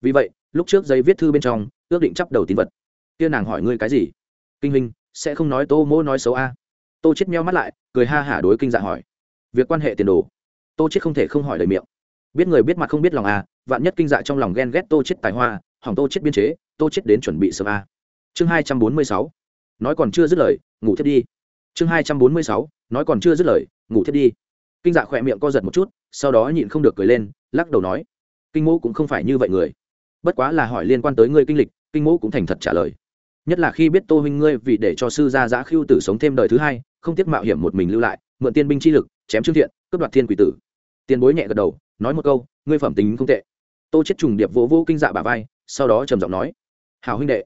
S1: vì vậy, lúc trước giấy viết thư bên trong, ước định chấp đầu tín vật. Kia nàng hỏi ngươi cái gì? Kinh huynh, sẽ không nói tô mỗ nói xấu a? Tô chết meo mắt lại, cười ha hả đối kinh dạ hỏi. Việc quan hệ tiền đồ. Tô chết không thể không hỏi lời miệng. Biết người biết mặt không biết lòng a vạn nhất kinh dạ trong lòng ghen ghét tô chết tài hoa, hỏng tô chết biên chế, tô chết đến chuẩn bị sớm a. Chương hai trăm bốn mươi sáu. Nói còn chưa dứt lời, ngủ thiết đi. Chương hai trăm bốn mươi sáu. Nói còn chưa dứt lời, ngủ thiết đi. Kinh dạ khỏe miệng co giật một chút, sau đó nhịn không được cười lên, lắc đầu nói, kinh mẫu cũng không phải như vậy người. Bất quá là hỏi liên quan tới ngươi kinh lịch, kinh mẫu cũng thành thật trả lời. Nhất là khi biết tô huynh ngươi vì để cho sư gia giã khiêu tử sống thêm đời thứ hai, không tiếc mạo hiểm một mình lưu lại, mượn tiên binh chi lực, chém trương thiện, cướp đoạt thiên quỷ tử. Tiền bối nhẹ gật đầu, nói một câu, ngươi phẩm tính không tệ tô chết trùng điệp vỗ vỗ kinh dạ bà vai, sau đó trầm giọng nói hào huynh đệ,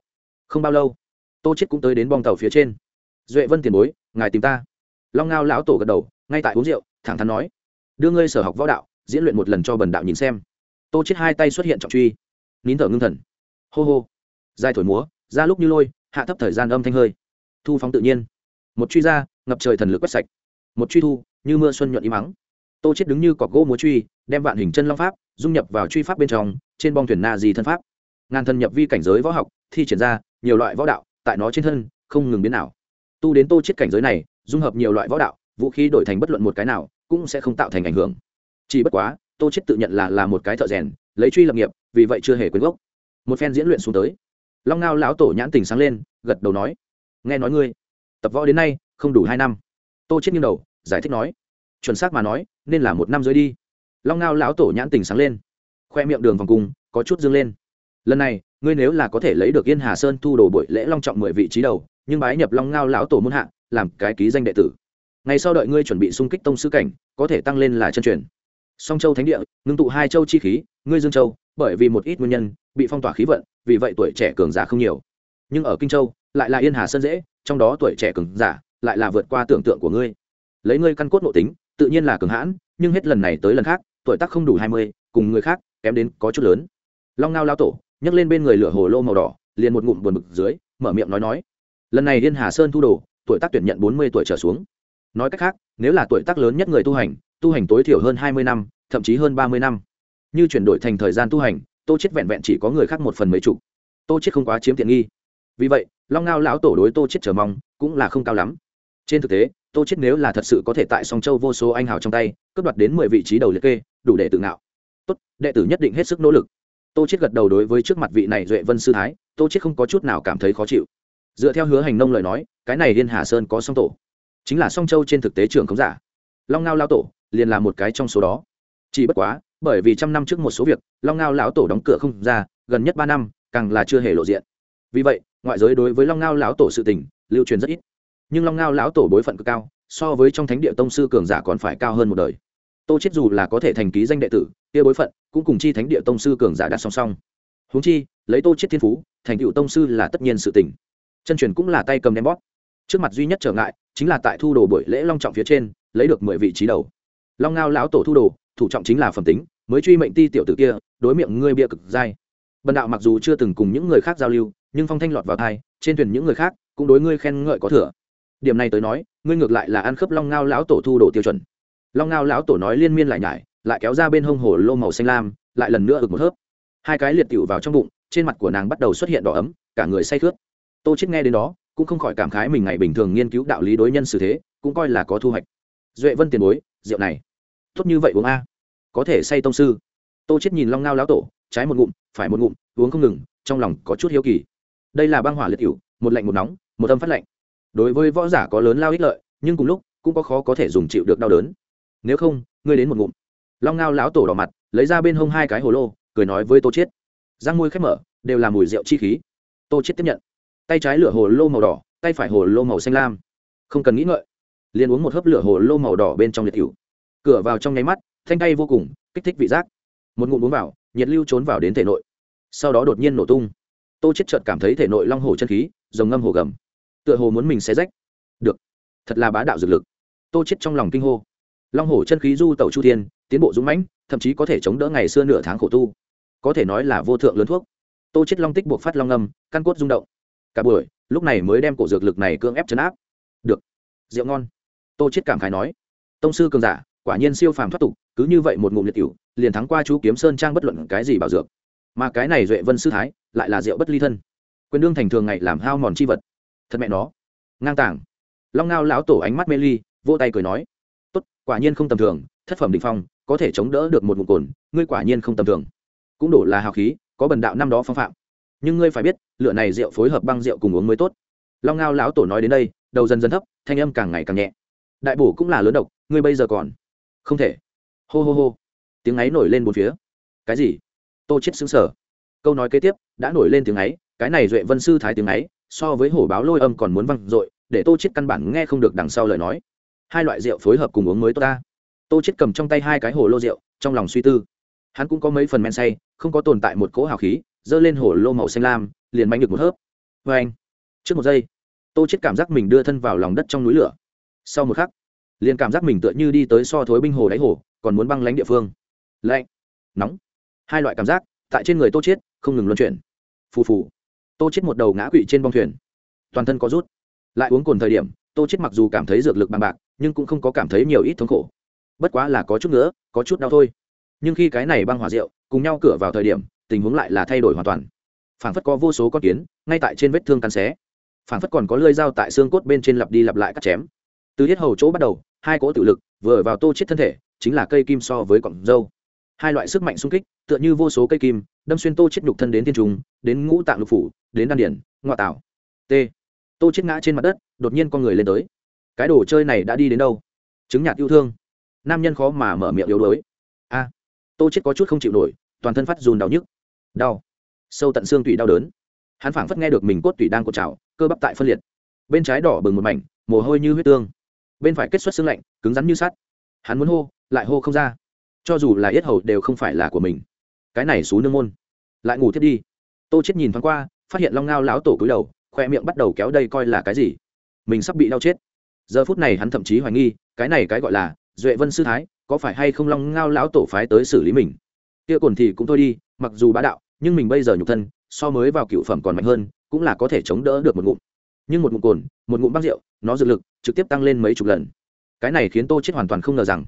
S1: không bao lâu, tô chết cũng tới đến bong tàu phía trên. Duệ vân tiền bối, ngài tìm ta. Long ngao lão tổ gật đầu, ngay tại uống rượu, thẳng thắn nói, đưa ngươi sở học võ đạo, diễn luyện một lần cho bần đạo nhìn xem. Tô chết hai tay xuất hiện trọng truy. Nín thở ngưng thần. Hô hô. Dài thổi múa, ra lúc như lôi, hạ thấp thời gian âm thanh hơi. Thu phóng tự nhiên. Một truy ra, ngập trời thần lực quét sạch. Một truy thu, như mưa xuân nhuận im mắng. Tô chết đứng như cọc gỗ múa truy đem vạn hình chân long pháp dung nhập vào truy pháp bên trong, trên bong thuyền na di thân pháp. Ngàn thân nhập vi cảnh giới võ học, thi triển ra nhiều loại võ đạo, tại nó trên thân không ngừng biến nào tu đến tô chết cảnh giới này, dung hợp nhiều loại võ đạo, vũ khí đổi thành bất luận một cái nào cũng sẽ không tạo thành ảnh hưởng. Chỉ bất quá, tô chết tự nhận là là một cái thợ rèn, lấy truy lập nghiệp, vì vậy chưa hề quên gốc. Một phen diễn luyện xuống tới, long ngao lão tổ nhãn tình sáng lên, gật đầu nói, nghe nói ngươi, tập võ đến nay không đủ hai năm. Tô chết nghiêng đầu, giải thích nói, chuẩn xác mà nói, nên là một năm dưới đi long ngao lão tổ nhãn tình sáng lên, khoe miệng đường vòng cung có chút dương lên. Lần này, ngươi nếu là có thể lấy được yên hà sơn thu đồ buổi lễ long trọng mười vị trí đầu, nhưng bái nhập long ngao lão tổ muôn hạ, làm cái ký danh đệ tử. Ngày sau đợi ngươi chuẩn bị xung kích tông sư cảnh, có thể tăng lên là chân truyền. Song châu thánh địa, ngưng tụ hai châu chi khí, ngươi dương châu, bởi vì một ít nguyên nhân, bị phong tỏa khí vận, vì vậy tuổi trẻ cường giả không nhiều. Nhưng ở kinh châu, lại là yên hà sơn dễ, trong đó tuổi trẻ cường giả lại là vượt qua tưởng tượng của ngươi. Lấy ngươi căn cốt nội tính, tự nhiên là cường hãn, nhưng hết lần này tới lần khác tuổi tác không đủ hai mươi, cùng người khác, kém đến có chút lớn. Long ngao lao tổ nhấc lên bên người lửa hồ lô màu đỏ, liền một ngụm buồn bực dưới, mở miệng nói nói. Lần này liên hà sơn thu đồ, tuổi tác tuyển nhận bốn mươi tuổi trở xuống. Nói cách khác, nếu là tuổi tác lớn nhất người tu hành tu hành tối thiểu hơn hai mươi năm, thậm chí hơn ba mươi năm. Như chuyển đổi thành thời gian tu hành, tô chết vẹn vẹn chỉ có người khác một phần mấy chục. Tô chết không quá chiếm tiện nghi. Vì vậy, long ngao lão tổ đối tô chết chờ mong cũng là không cao lắm. Trên thực tế, tô chết nếu là thật sự có thể tại song châu vô số anh hào trong tay, cướp đoạt đến mười vị trí đầu liệt kê đủ để tự ngạo. Tốt, đệ tử nhất định hết sức nỗ lực. Tô chết gật đầu đối với trước mặt vị này duệ vân sư thái, tô chết không có chút nào cảm thấy khó chịu. Dựa theo hứa hành nông lời nói, cái này liên hà sơn có song tổ. Chính là song châu trên thực tế trường khống giả. Long ngao lao tổ liền là một cái trong số đó. Chỉ bất quá, bởi vì trăm năm trước một số việc, long ngao lão tổ đóng cửa không ra, gần nhất ba năm, càng là chưa hề lộ diện. Vì vậy, ngoại giới đối với long ngao lão tổ sự tình, lưu truyền rất ít. Nhưng long ngao lão tổ bối phận cực cao, so với trong thánh địa tông sư cường giả còn phải cao hơn một đời tô chết dù là có thể thành ký danh đệ tử, kia bối phận, cũng cùng chi thánh địa tông sư cường giả đặt song song. Huống chi, lấy tô chết thiên phú, thành tựu tông sư là tất nhiên sự tình. Chân truyền cũng là tay cầm đem bóp. Trước mặt duy nhất trở ngại, chính là tại thu đồ buổi lễ long trọng phía trên, lấy được mười vị trí đầu. Long ngao lão tổ thu đồ, thủ trọng chính là phẩm tính, mới truy mệnh ti tiểu tử kia, đối miệng ngươi bia cực dai. Bần đạo mặc dù chưa từng cùng những người khác giao lưu, nhưng phong thanh lọt vào thai trên thuyền những người khác cũng đối ngươi khen ngợi có thừa. Điểm này tới nói, ngươi ngược lại là ăn khớp long ngao lão tổ thu đồ tiêu chuẩn long ngao lão tổ nói liên miên lại nhải, lại kéo ra bên hông hồ lô màu xanh lam, lại lần nữa ực một hớp. Hai cái liệt tiểu vào trong bụng, trên mặt của nàng bắt đầu xuất hiện đỏ ấm, cả người say khướt. Tô chết nghe đến đó, cũng không khỏi cảm khái mình ngày bình thường nghiên cứu đạo lý đối nhân xử thế, cũng coi là có thu hoạch. Duệ vân tiền bối, rượu này, tốt như vậy uống a. Có thể say tông sư. Tô chết nhìn long ngao lão tổ, trái một ngụm, phải một ngụm, uống không ngừng, trong lòng có chút hiếu kỳ. Đây là băng hỏa liệt cựu một lạnh một nóng, một âm phát lạnh. Đối với võ giả có lớn lao ích lợi, nhưng cùng lúc, cũng có khó có thể dùng chịu được đau đớn nếu không, ngươi đến một ngụm. Long ngao lão tổ đỏ mặt, lấy ra bên hông hai cái hồ lô, cười nói với tô chiết. Răng môi khép mở, đều là mùi rượu chi khí. Tô chiết tiếp nhận. Tay trái lửa hồ lô màu đỏ, tay phải hồ lô màu xanh lam. Không cần nghĩ ngợi. Liền uống một hớp lửa hồ lô màu đỏ bên trong liệt cửu cửa vào trong nháy mắt, thanh tay vô cùng, kích thích vị giác. Một ngụm uống vào, nhiệt lưu trốn vào đến thể nội. Sau đó đột nhiên nổ tung. Tô chết chợt cảm thấy thể nội long hồ chân khí, rồng ngâm hồ gầm. Tựa hồ muốn mình xé rách. Được. Thật là bá đạo dược lực. Tô chết trong lòng kinh hô long hổ chân khí du tẩu chu thiên, tiến bộ dũng mãnh, thậm chí có thể chống đỡ ngày xưa nửa tháng khổ tu. Có thể nói là vô thượng lớn thuốc. Tô chết long tích buộc phát long âm, căn cốt rung động. Cả buổi, lúc này mới đem cổ dược lực này cưỡng ép chấn áp. Được. Rượu ngon. Tô chết cảm khái nói. Tông sư cường giả, quả nhiên siêu phàm thoát tục, cứ như vậy một ngụm liệt cửu liền thắng qua chú kiếm sơn trang bất luận cái gì bảo dược. Mà cái này duệ vân sư thái, lại là rượu bất ly thân. Quyền đương thành thường ngày làm hao mòn chi vật. Thật mẹ nó. Ngang tảng. long ngao lão tổ ánh mắt mê ly vô tay cười nói quả nhiên không tầm thường, thất phẩm định phong, có thể chống đỡ được một ngụm cồn, ngươi quả nhiên không tầm thường. Cũng đổ là hào khí, có bần đạo năm đó phong phạm. Nhưng ngươi phải biết, lựa này rượu phối hợp băng rượu cùng uống mới tốt. Long ngao lão tổ nói đến đây, đầu dần dần thấp, thanh âm càng ngày càng nhẹ. Đại bổ cũng là lớn độc, ngươi bây giờ còn? Không thể. Hô hô hô. Tiếng ấy nổi lên bốn phía. Cái gì? Tô chết xứng sở câu nói kế tiếp, đã nổi lên tiếng ấy, cái này duệ vân sư thái tiếng ấy, so với hổ báo lôi âm còn muốn văng dội, để tô chết căn bản nghe không được đằng sau lời nói hai loại rượu phối hợp cùng uống mới tốt ta. Tô chết cầm trong tay hai cái hồ lô rượu, trong lòng suy tư. Hắn cũng có mấy phần men say, không có tồn tại một cỗ hào khí, dơ lên hồ lô màu xanh lam, liền mạnh được một hớp. Vê anh, trước một giây, tô chết cảm giác mình đưa thân vào lòng đất trong núi lửa. Sau một khắc, liền cảm giác mình tựa như đi tới so thối binh hồ đáy hồ, còn muốn băng lánh địa phương. Lạnh, nóng. Hai loại cảm giác, tại trên người tô chết không ngừng luân chuyển. Phù phù. Tô chết một đầu ngã quỵ trên bong thuyền. Toàn thân có rút. Lại uống cồn thời điểm tô chết mặc dù cảm thấy dược lực bằng bạc, nhưng cũng không có cảm thấy nhiều ít thống khổ. Bất quá là có chút nữa có chút đau thôi. Nhưng khi cái này băng hỏa rượu, cùng nhau cửa vào thời điểm, tình huống lại là thay đổi hoàn toàn. Phảng phất có vô số con kiến, ngay tại trên vết thương cắn xé. Phảng phất còn có lưỡi dao tại xương cốt bên trên lặp đi lặp lại cắt chém. Từ hết hầu chỗ bắt đầu, hai cỗ tự lực, vừa vào tô chết thân thể, chính là cây kim so với cọng dâu. Hai loại sức mạnh xung kích, tựa như vô số cây kim, đâm xuyên tô chết nhục thân đến thiên trùng, đến ngũ tạng lục phủ, đến đan điển ngoại tảo t tô chết ngã trên mặt đất, đột nhiên con người lên tới. Cái đồ chơi này đã đi đến đâu? Chứng nhạt yêu thương. Nam nhân khó mà mở miệng yếu đuối. A, tô chết có chút không chịu nổi, toàn thân phát run đau nhức. Đau. Sâu tận xương tủy đau đớn. Hắn phảng phất nghe được mình cốt tủy đang cột trào, cơ bắp tại phân liệt. Bên trái đỏ bừng một mảnh, mồ hôi như huyết tương. Bên phải kết xuất xương lạnh, cứng rắn như sắt. Hắn muốn hô, lại hô không ra. Cho dù là yết hầu đều không phải là của mình. Cái này xú nương môn. Lại ngủ thiết đi. Tô chết nhìn thoáng qua, phát hiện long ngao lão tổ cúi đầu khoe miệng bắt đầu kéo đây coi là cái gì? Mình sắp bị đau chết. Giờ phút này hắn thậm chí hoài nghi, cái này cái gọi là duệ vân sư thái, có phải hay không long ngao lão tổ phái tới xử lý mình? Kia cồn thì cũng thôi đi, mặc dù bá đạo, nhưng mình bây giờ nhục thân, so mới vào cựu phẩm còn mạnh hơn, cũng là có thể chống đỡ được một ngụm. Nhưng một ngụm cồn, một ngụm băng rượu, nó dược lực trực tiếp tăng lên mấy chục lần. Cái này khiến tô chết hoàn toàn không ngờ rằng,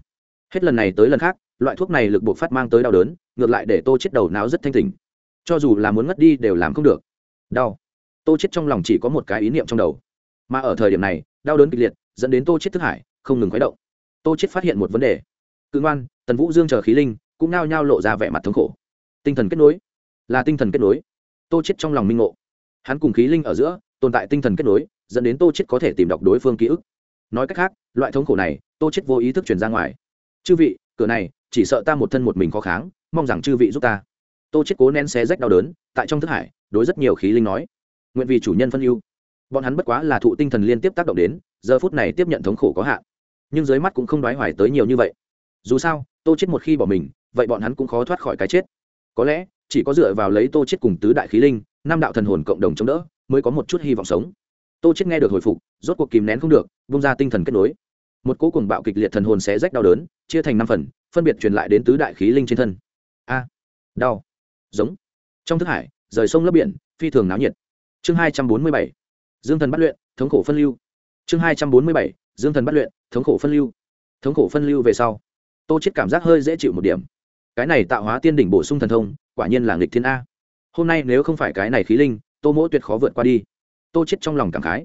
S1: hết lần này tới lần khác, loại thuốc này lực buộc phát mang tới đau đớn, ngược lại để tô chết đầu não rất thanh tỉnh. Cho dù là muốn ngất đi đều làm không được. Đau tô chết trong lòng chỉ có một cái ý niệm trong đầu. Mà ở thời điểm này, đau đớn kịch liệt, dẫn đến tô chết thức hải, không ngừng khuấy động. Tô chết phát hiện một vấn đề. Cự ngoan, tần vũ dương chờ khí linh, cũng nao nhao lộ ra vẻ mặt thống khổ. Tinh thần kết nối. Là tinh thần kết nối. Tô chết trong lòng minh ngộ. Hắn cùng khí linh ở giữa, tồn tại tinh thần kết nối, dẫn đến tô chết có thể tìm đọc đối phương ký ức. Nói cách khác, loại thống khổ này, tô chết vô ý thức truyền ra ngoài. Chư vị, cửa này, chỉ sợ ta một thân một mình khó kháng, mong rằng chư vị giúp ta. Tô chết cố nén xé rách đau đớn, tại trong thức hải, đối rất nhiều khí linh nói nguyện vì chủ nhân phân ưu. Bọn hắn bất quá là thụ tinh thần liên tiếp tác động đến, giờ phút này tiếp nhận thống khổ có hạn. Nhưng dưới mắt cũng không đoái hoài tới nhiều như vậy. Dù sao, tô chết một khi bỏ mình, vậy bọn hắn cũng khó thoát khỏi cái chết. Có lẽ, chỉ có dựa vào lấy tô chết cùng tứ đại khí linh, năm đạo thần hồn cộng đồng chống đỡ, mới có một chút hy vọng sống. Tô chết nghe được hồi phục, rốt cuộc kìm nén không được bung ra tinh thần kết nối. Một cỗ cùng bạo kịch liệt thần hồn sẽ rách đau đớn, chia thành năm phần, phân biệt truyền lại đến tứ đại khí linh trên thân. A, đau. Giống. Trong thức hải, rời sông lấp biển, phi thường náo nhiệt chương hai trăm bốn mươi bảy, dương thần bắt luyện, thống khổ phân lưu. Chương hai trăm bốn mươi bảy, dương thần bắt luyện, thống khổ phân lưu. Thống khổ phân lưu về sau, tô chết cảm giác hơi dễ chịu một điểm. Cái này tạo hóa tiên đỉnh bổ sung thần thông, quả nhiên là nghịch thiên a. Hôm nay nếu không phải cái này khí linh, tô mỗ tuyệt khó vượt qua đi. Tô chết trong lòng cảm khái.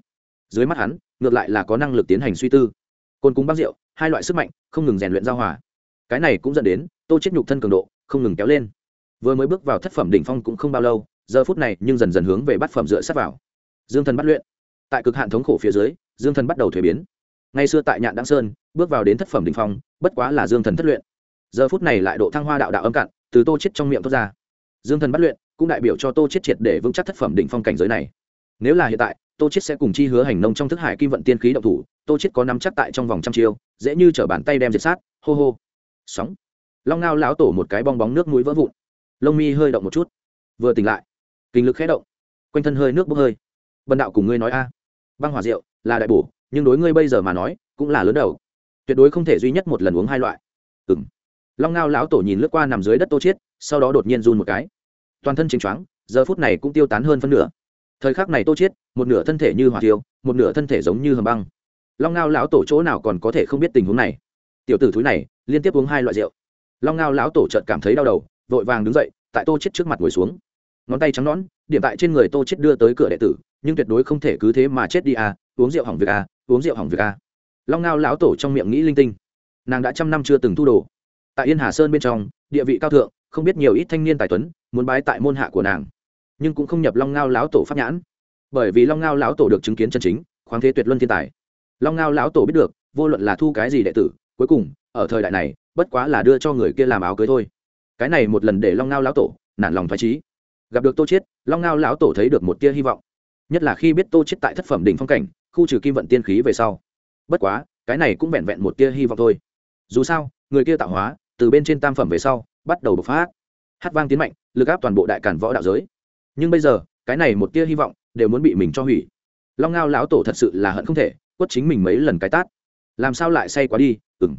S1: Dưới mắt hắn, ngược lại là có năng lực tiến hành suy tư. Côn cúng bác rượu, hai loại sức mạnh, không ngừng rèn luyện giao hòa. Cái này cũng dẫn đến tô chết nhục thân cường độ, không ngừng kéo lên. Vừa mới bước vào thất phẩm đỉnh phong cũng không bao lâu giờ phút này nhưng dần dần hướng về bát phẩm dựa sát vào. Dương thần bắt luyện. Tại cực hạn thống khổ phía dưới, dương thần bắt đầu thuế biến. Ngày xưa tại nhạn đăng sơn, bước vào đến thất phẩm đỉnh phong, bất quá là dương thần thất luyện. Giờ phút này lại độ thăng hoa đạo đạo âm cạn, từ tô chết trong miệng thoát ra. Dương thần bắt luyện, cũng đại biểu cho tô chết triệt để vững chắc thất phẩm đỉnh phong cảnh giới này. Nếu là hiện tại, tô chết sẽ cùng chi hứa hành nông trong thức hải kim vận tiên khí động thủ, tô chết có nắm chắc tại trong vòng trăm chiêu, dễ như trở bàn tay đem diệt sát, hô hô. Sóng. Long ngao lão tổ một cái bong bóng nước mũi vỡ vụn. Lông mi hơi động một chút. Vừa tỉnh lại kinh lực khẽ động. Quanh thân hơi nước bốc hơi. Bần đạo cùng ngươi nói a. Băng hỏa rượu là đại bổ, nhưng đối ngươi bây giờ mà nói, cũng là lớn đầu. Tuyệt đối không thể duy nhất một lần uống hai loại. Ừng long ngao lão tổ nhìn lướt qua nằm dưới đất tô chiết, sau đó đột nhiên run một cái. Toàn thân chính choáng, giờ phút này cũng tiêu tán hơn phân nửa. Thời khắc này tô chiết, một nửa thân thể như hỏa tiêu một nửa thân thể giống như hầm băng. Long ngao lão tổ chỗ nào còn có thể không biết tình huống này? Tiểu tử thúi này, liên tiếp uống hai loại rượu. Long ngao lão tổ chợt cảm thấy đau đầu, vội vàng đứng dậy, tại tô Chiết trước mặt ngồi xuống ngón tay trắng nón, điểm tại trên người tô chết đưa tới cửa đệ tử nhưng tuyệt đối không thể cứ thế mà chết đi à uống rượu hỏng việc à uống rượu hỏng việc à. Long ngao lão tổ trong miệng nghĩ linh tinh. Nàng đã trăm năm chưa từng thu đồ. Tại yên hà sơn bên trong địa vị cao thượng không biết nhiều ít thanh niên tài tuấn muốn bái tại môn hạ của nàng. Nhưng cũng không nhập long ngao lão tổ pháp nhãn. Bởi vì long ngao lão tổ được chứng kiến chân chính khoáng thế tuyệt luân thiên tài. Long ngao lão tổ biết được vô luận là thu cái gì đệ tử cuối cùng ở thời đại này bất quá là đưa cho người kia làm áo cưới thôi. Cái này một lần để long ngao lão tổ nản lòng thoái trí gặp được tô chiết, long ngao lão tổ thấy được một tia hy vọng. Nhất là khi biết tô chiết tại thất phẩm đỉnh phong cảnh, khu trừ kim vận tiên khí về sau. Bất quá, cái này cũng vẹn vẹn một tia hy vọng thôi. Dù sao, người kia tạo hóa, từ bên trên tam phẩm về sau, bắt đầu bộc phát. Hát vang tiến mạnh, lực áp toàn bộ đại cản võ đạo giới. Nhưng bây giờ, cái này một tia hy vọng đều muốn bị mình cho hủy. Long ngao lão tổ thật sự là hận không thể, quất chính mình mấy lần cái tát. Làm sao lại say quá đi ừng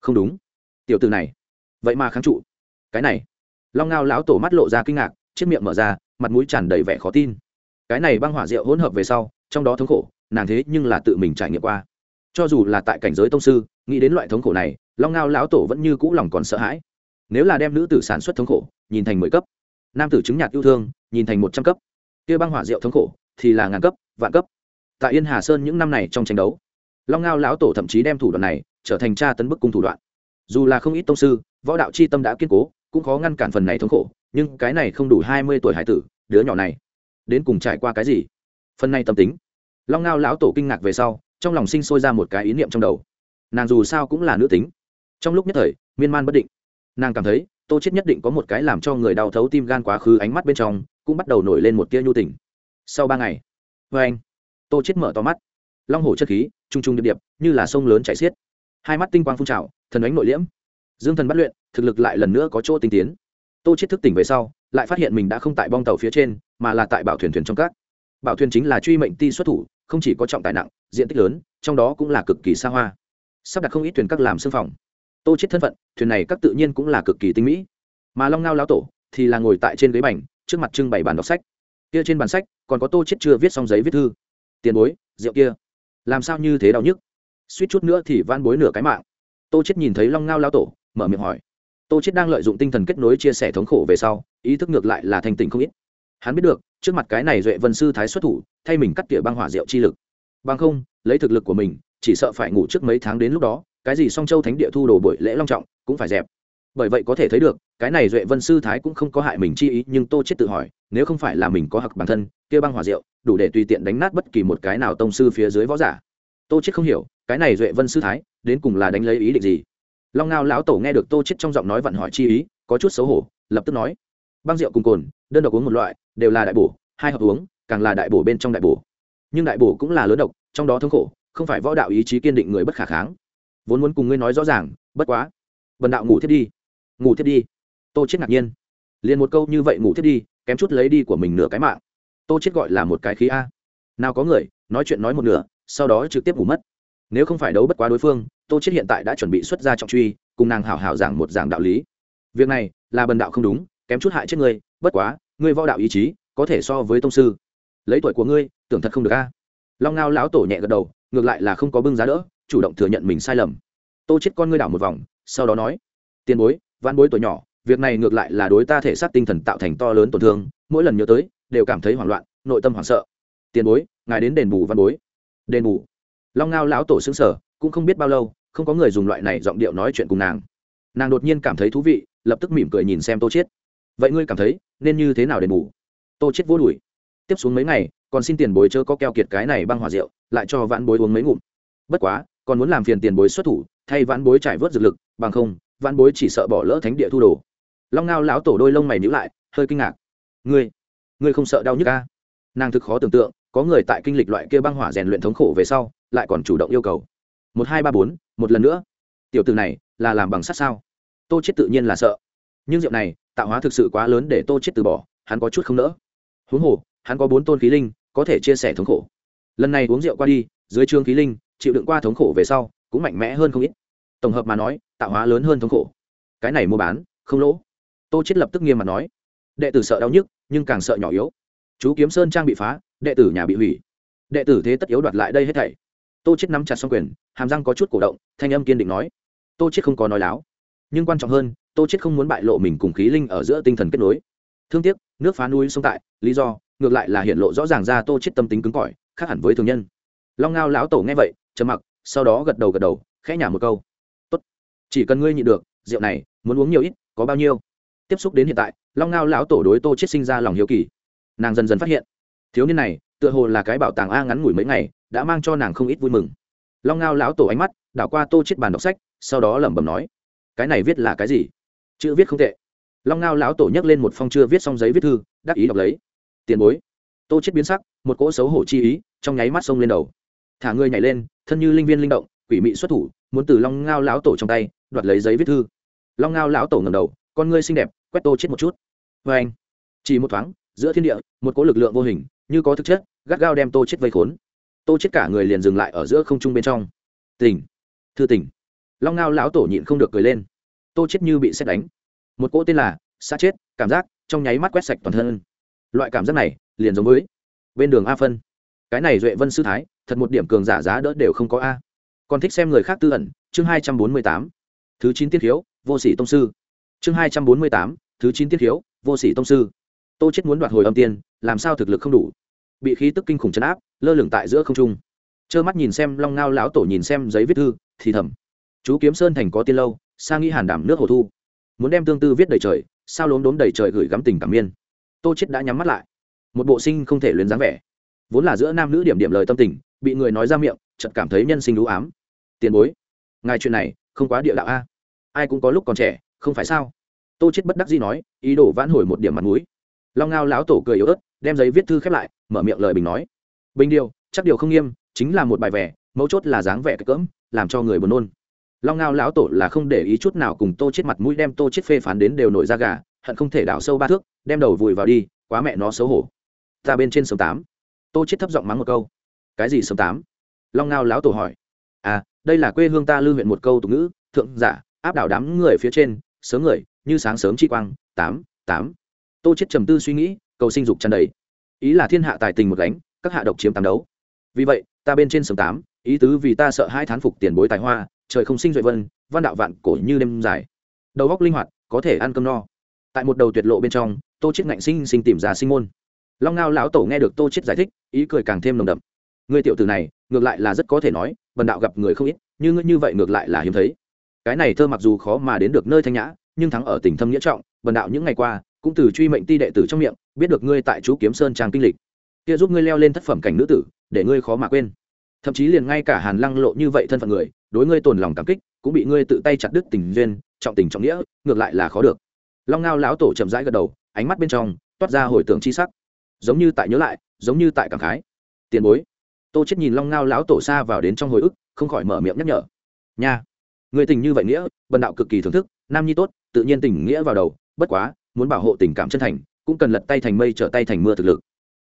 S1: không đúng. Tiểu từ này. Vậy mà kháng trụ. Cái này. Long ngao lão tổ mắt lộ ra kinh ngạc chiếc miệng mở ra, mặt mũi tràn đầy vẻ khó tin. Cái này băng hỏa rượu hỗn hợp về sau, trong đó thống khổ, nàng thế nhưng là tự mình trải nghiệm qua. Cho dù là tại cảnh giới tông sư, nghĩ đến loại thống khổ này, long ngao lão tổ vẫn như cũ lòng còn sợ hãi. Nếu là đem nữ tử sản xuất thống khổ, nhìn thành mười cấp. Nam tử chứng nhạt yêu thương, nhìn thành một trăm cấp. Kia băng hỏa rượu thống khổ, thì là ngàn cấp, vạn cấp. Tại yên hà sơn những năm này trong tranh đấu, long ngao lão tổ thậm chí đem thủ đoạn này trở thành tra tấn bức cung thủ đoạn. Dù là không ít tông sư, võ đạo c h i tâm đã kiên cố, cũng khó ngăn cản phần này thống khổ nhưng cái này không đủ hai mươi tuổi hải tử, đứa nhỏ này, đến cùng trải qua cái gì? Phần này tâm tính, long ngao lão tổ kinh ngạc về sau, trong lòng sinh sôi ra một cái ý niệm trong đầu. Nàng dù sao cũng là nữ tính. Trong lúc nhất thời, miên man bất định. Nàng cảm thấy, tô chết nhất định có một cái làm cho người đau thấu tim gan quá khứ ánh mắt bên trong, cũng bắt đầu nổi lên một tia nhu tình. Sau ba ngày vê anh. Tô chết mở to mắt. Long hổ chất khí, trung trung điệp điệp, như là sông lớn chảy xiết. Hai mắt tinh quang phun trào, thần ánh nội liễm. Dương thần bắt luyện, thực lực lại lần nữa có chỗ tinh tiến tô chết thức tỉnh về sau, lại phát hiện mình đã không tại bong tàu phía trên, mà là tại bảo thuyền thuyền trong các bảo thuyền chính là truy mệnh ti xuất thủ, không chỉ có trọng tài nặng, diện tích lớn, trong đó cũng là cực kỳ xa hoa. Sắp đặt không ít thuyền các làm xương phòng. Tô chết thân phận, thuyền này các tự nhiên cũng là cực kỳ tinh mỹ. Mà long ngao lão tổ thì là ngồi tại trên ghế bành, trước mặt trưng bày bàn đọc sách. Kia trên bàn sách, còn có tô chết chưa viết xong giấy viết thư. Tiền bối, rượu kia. Làm sao như thế đau nhức? Suýt chút nữa thì van bối nửa cái mạng. Tô chết nhìn thấy long ngao lão tổ, mở miệng hỏi tô chết đang lợi dụng tinh thần kết nối chia sẻ thống khổ về sau, ý thức ngược lại là thành tình không ít. Hắn biết được, trước mặt cái này duệ vân sư thái xuất thủ, thay mình cắt tỉa băng hỏa diệu chi lực. Bằng không, lấy thực lực của mình, chỉ sợ phải ngủ trước mấy tháng đến lúc đó, cái gì song châu thánh địa thu đồ buổi lễ long trọng, cũng phải dẹp. Bởi vậy có thể thấy được, cái này duệ vân sư thái cũng không có hại mình chi ý, nhưng tô chết tự hỏi, nếu không phải là mình có hặc bản thân, kia băng hỏa diệu, đủ để tùy tiện đánh nát bất kỳ một cái nào tông sư phía dưới võ giả. Tô chết không hiểu, cái này duệ vân sư thái, đến cùng là đánh lấy ý định gì? Long ngao lão tổ nghe được tô chết trong giọng nói vặn hỏi chi ý, có chút xấu hổ, lập tức nói, băng rượu cùng cồn, đơn độc uống một loại, đều là đại bổ, hai hợp uống, càng là đại bổ bên trong đại bổ. Nhưng đại bổ cũng là lớn độc, trong đó thống khổ, không phải võ đạo ý chí kiên định người bất khả kháng. Vốn muốn cùng ngươi nói rõ ràng, bất quá. Bần đạo ngủ thiết đi. Ngủ thiết đi? Tô chết ngạc nhiên. Liền một câu như vậy ngủ thiết đi, kém chút lấy đi của mình nửa cái mạng. Tô chết gọi là một cái khí a. Nào có người, nói chuyện nói một nửa, sau đó trực tiếp ngủ mất. Nếu không phải đấu bất quá đối phương tô chết hiện tại đã chuẩn bị xuất ra trọng truy, cùng nàng hảo hảo giảng một giảng đạo lý. Việc này là bần đạo không đúng, kém chút hại chết ngươi, bất quá, ngươi võ đạo ý chí có thể so với tông sư. Lấy tuổi của ngươi, tưởng thật không được a. Long ngao lão tổ nhẹ gật đầu, ngược lại là không có bưng giá đỡ, chủ động thừa nhận mình sai lầm. Tô chết con ngươi đảo một vòng, sau đó nói, tiền bối văn bối tuổi nhỏ, việc này ngược lại là đối ta thể xác tinh thần tạo thành to lớn tổn thương, mỗi lần nhớ tới, đều cảm thấy hoảng loạn, nội tâm hoảng sợ. Tiền bối, ngài đến đền bù văn bối. Đền bù? Long ngao lão tổ xứng sở cũng không biết bao lâu không có người dùng loại này giọng điệu nói chuyện cùng nàng. Nàng đột nhiên cảm thấy thú vị, lập tức mỉm cười nhìn xem tô chết. vậy ngươi cảm thấy nên như thế nào đền bù tô chết vô đuổi tiếp xuống mấy ngày, còn xin tiền bối chớ có keo kiệt cái này băng hỏa rượu, lại cho vãn bối uống mấy ngụm. Bất quá, còn muốn làm phiền tiền bối xuất thủ, thay vãn bối trải vớt dược lực, bằng không, vãn bối chỉ sợ bỏ lỡ thánh địa thu đồ. Long ngao lão tổ đôi lông mày nhíu lại, hơi kinh ngạc. Ngươi ngươi không sợ đau nhức a? Nàng thực khó tưởng tượng, có người tại kinh lịch loại kia băng hỏa rèn luyện thống khổ về sau, lại còn chủ động yêu cầu một hai ba bốn, một lần nữa. Tiểu từ này là làm bằng sắt sao? Tô chết tự nhiên là sợ. Nhưng rượu này, tạo hóa thực sự quá lớn để tô chết từ bỏ, hắn có chút không nỡ. Huống hồ, hắn có bốn tôn khí linh, có thể chia sẻ thống khổ. Lần này uống rượu qua đi, dưới trương khí linh, chịu đựng qua thống khổ về sau, cũng mạnh mẽ hơn không ít. Tổng hợp mà nói, tạo hóa lớn hơn thống khổ. Cái này mua bán, không lỗ. Tô chết lập tức nghiêm mặt nói. Đệ tử sợ đau nhức, nhưng càng sợ nhỏ yếu. Chú kiếm sơn trang bị phá, đệ tử nhà bị hủy. Đệ tử thế tất yếu đoạt lại đây hết thảy tô chết nắm chặt xong quyền, hàm răng có chút cổ động, thanh âm kiên định nói, tô chết không có nói láo. Nhưng quan trọng hơn, tô chết không muốn bại lộ mình cùng khí linh ở giữa tinh thần kết nối. Thương tiếc, nước phá núi sông tại, lý do, ngược lại là hiện lộ rõ ràng ra tô chết tâm tính cứng cỏi, khác hẳn với thường nhân. Long ngao lão tổ nghe vậy, trầm mặc, sau đó gật đầu gật đầu, khẽ nhả một câu. Tốt, chỉ cần ngươi nhịn được, rượu này, muốn uống nhiều ít, có bao nhiêu? Tiếp xúc đến hiện tại, long ngao lão tổ đối tô chết sinh ra lòng hiếu kỳ. Nàng dần dần phát hiện, thiếu niên này tựa hồ là cái bảo tàng a ngắn ngủi mấy ngày, đã mang cho nàng không ít vui mừng. Long ngao lão tổ ánh mắt đảo qua tô chết bàn đọc sách, sau đó lẩm bẩm nói, cái này viết là cái gì? Chữ viết không tệ. Long ngao lão tổ nhấc lên một phong chưa viết xong giấy viết thư, đắc ý đọc lấy. Tiền bối. Tô chết biến sắc, một cỗ xấu hổ chi ý trong nháy mắt xông lên đầu. Thả người nhảy lên, thân như linh viên linh động, quỷ mị xuất thủ, muốn từ long ngao lão tổ trong tay đoạt lấy giấy viết thư. Long ngao lão tổ ngầm đầu, con ngươi xinh đẹp, quét tô chết một chút. Vê anh chỉ một thoáng, giữa thiên địa, một cỗ lực lượng vô hình như có thực chất, gắt gao đem tô chết vây khốn. Tô chết cả người liền dừng lại ở giữa không trung bên trong. Tỉnh, thư tỉnh. Long ngao lão tổ nhịn không được cười lên. Tô chết như bị xét đánh. Một cỗ tên là xa chết cảm giác trong nháy mắt quét sạch toàn thân. Loại cảm giác này liền giống với bên đường a phân. Cái này duệ vân sư thái, thật một điểm cường giả giá đỡ đều không có a. Còn thích xem người khác tư ẩn, chương hai trăm bốn mươi tám. Thứ chín tiết khiếu vô sĩ tông sư. Chương hai trăm bốn mươi tám, thứ chín tiết khiếu vô sĩ tông sư. Tô chết muốn đoạt hồi âm tiên làm sao thực lực không đủ? Bị khí tức kinh khủng chấn áp, lơ lửng tại giữa không trung. Trơ mắt nhìn xem long ngao lão tổ nhìn xem giấy viết thư, thì thầm, chú kiếm sơn thành có tiên lâu, sa nghĩ hàn đảm nước hồ thu. Muốn đem tương tư viết đầy trời, sao lốm đốm đầy trời gửi gắm tình cảm miên? Tô chết đã nhắm mắt lại. Một bộ sinh không thể luyến dáng vẻ. Vốn là giữa nam nữ điểm điểm lời tâm tình, bị người nói ra miệng, chợt cảm thấy nhân sinh đũ ám. Tiền bối, ngài chuyện này không quá địa đạo a. Ai cũng có lúc còn trẻ, không phải sao? Tô chết bất đắc dĩ nói, ý đồ vãn hồi một điểm mặt mũi long ngao lão tổ cười yếu ớt, đem giấy viết thư khép lại, mở miệng lời bình nói. Bình điều, chắc điều không nghiêm, chính là một bài vẻ mấu chốt là dáng vẻ cỡm, làm cho người buồn nôn. Long ngao lão tổ là không để ý chút nào cùng tô chết mặt mũi đem tô chết phê phán đến đều nổi ra gà, hận không thể đào sâu ba thước, đem đầu vùi vào đi, quá mẹ nó xấu hổ. Ta bên trên sông tám. Tô chết thấp giọng mắng một câu. Cái gì sông tám? Long ngao lão tổ hỏi. À đây là quê hương ta lưu huyện một câu tục ngữ, thượng giả, áp đảo đám người phía trên, sớm người, như sáng sớm chi quang, tám tám tô chết trầm tư suy nghĩ, cầu sinh dục tràn đầy. Ý là thiên hạ tài tình một gánh, các hạ độc chiếm tám đấu. Vì vậy, ta bên trên sầm tám, ý tứ vì ta sợ hai thán phục tiền bối tài hoa, trời không sinh duệ vân, văn đạo vạn cổ như đêm dài. Đầu góc linh hoạt, có thể ăn cơm no. Tại một đầu tuyệt lộ bên trong, tô chết ngạnh sinh sinh tìm ra sinh môn. Long ngao lão tổ nghe được tô chết giải thích, ý cười càng thêm nồng đậm. Người tiểu tử này, ngược lại là rất có thể nói bần đạo gặp người không ít nhưng ngươi như vậy ngược lại là hiếm thấy. Cái này thơ mặc dù khó mà đến được nơi thanh nhã, nhưng thắng ở tình thâm nghĩa trọng bần đạo những ngày qua cũng từ truy mệnh ti đệ tử trong miệng, biết được ngươi tại chú kiếm sơn trang kinh lịch. Kia giúp ngươi leo lên thất phẩm cảnh nữ tử, để ngươi khó mà quên. Thậm chí liền ngay cả hàn lăng lộ như vậy thân phận người, đối ngươi tồn lòng cảm kích, cũng bị ngươi tự tay chặt đứt tình duyên, trọng tình trọng nghĩa, ngược lại là khó được. Long ngao lão tổ chậm rãi gật đầu, ánh mắt bên trong toát ra hồi tưởng chi sắc. Giống như tại nhớ lại, giống như tại cảm khái. Tiền bối. Tô chết nhìn long ngao lão tổ xa vào đến trong hồi ức, không khỏi mở miệng nhắc nhở. Nha. Người tình như vậy nghĩa, bần đạo cực kỳ thưởng thức, nam nhi tốt, tự nhiên tình nghĩa vào đầu, bất quá muốn bảo hộ tình cảm chân thành, cũng cần lật tay thành mây trở tay thành mưa thực lực.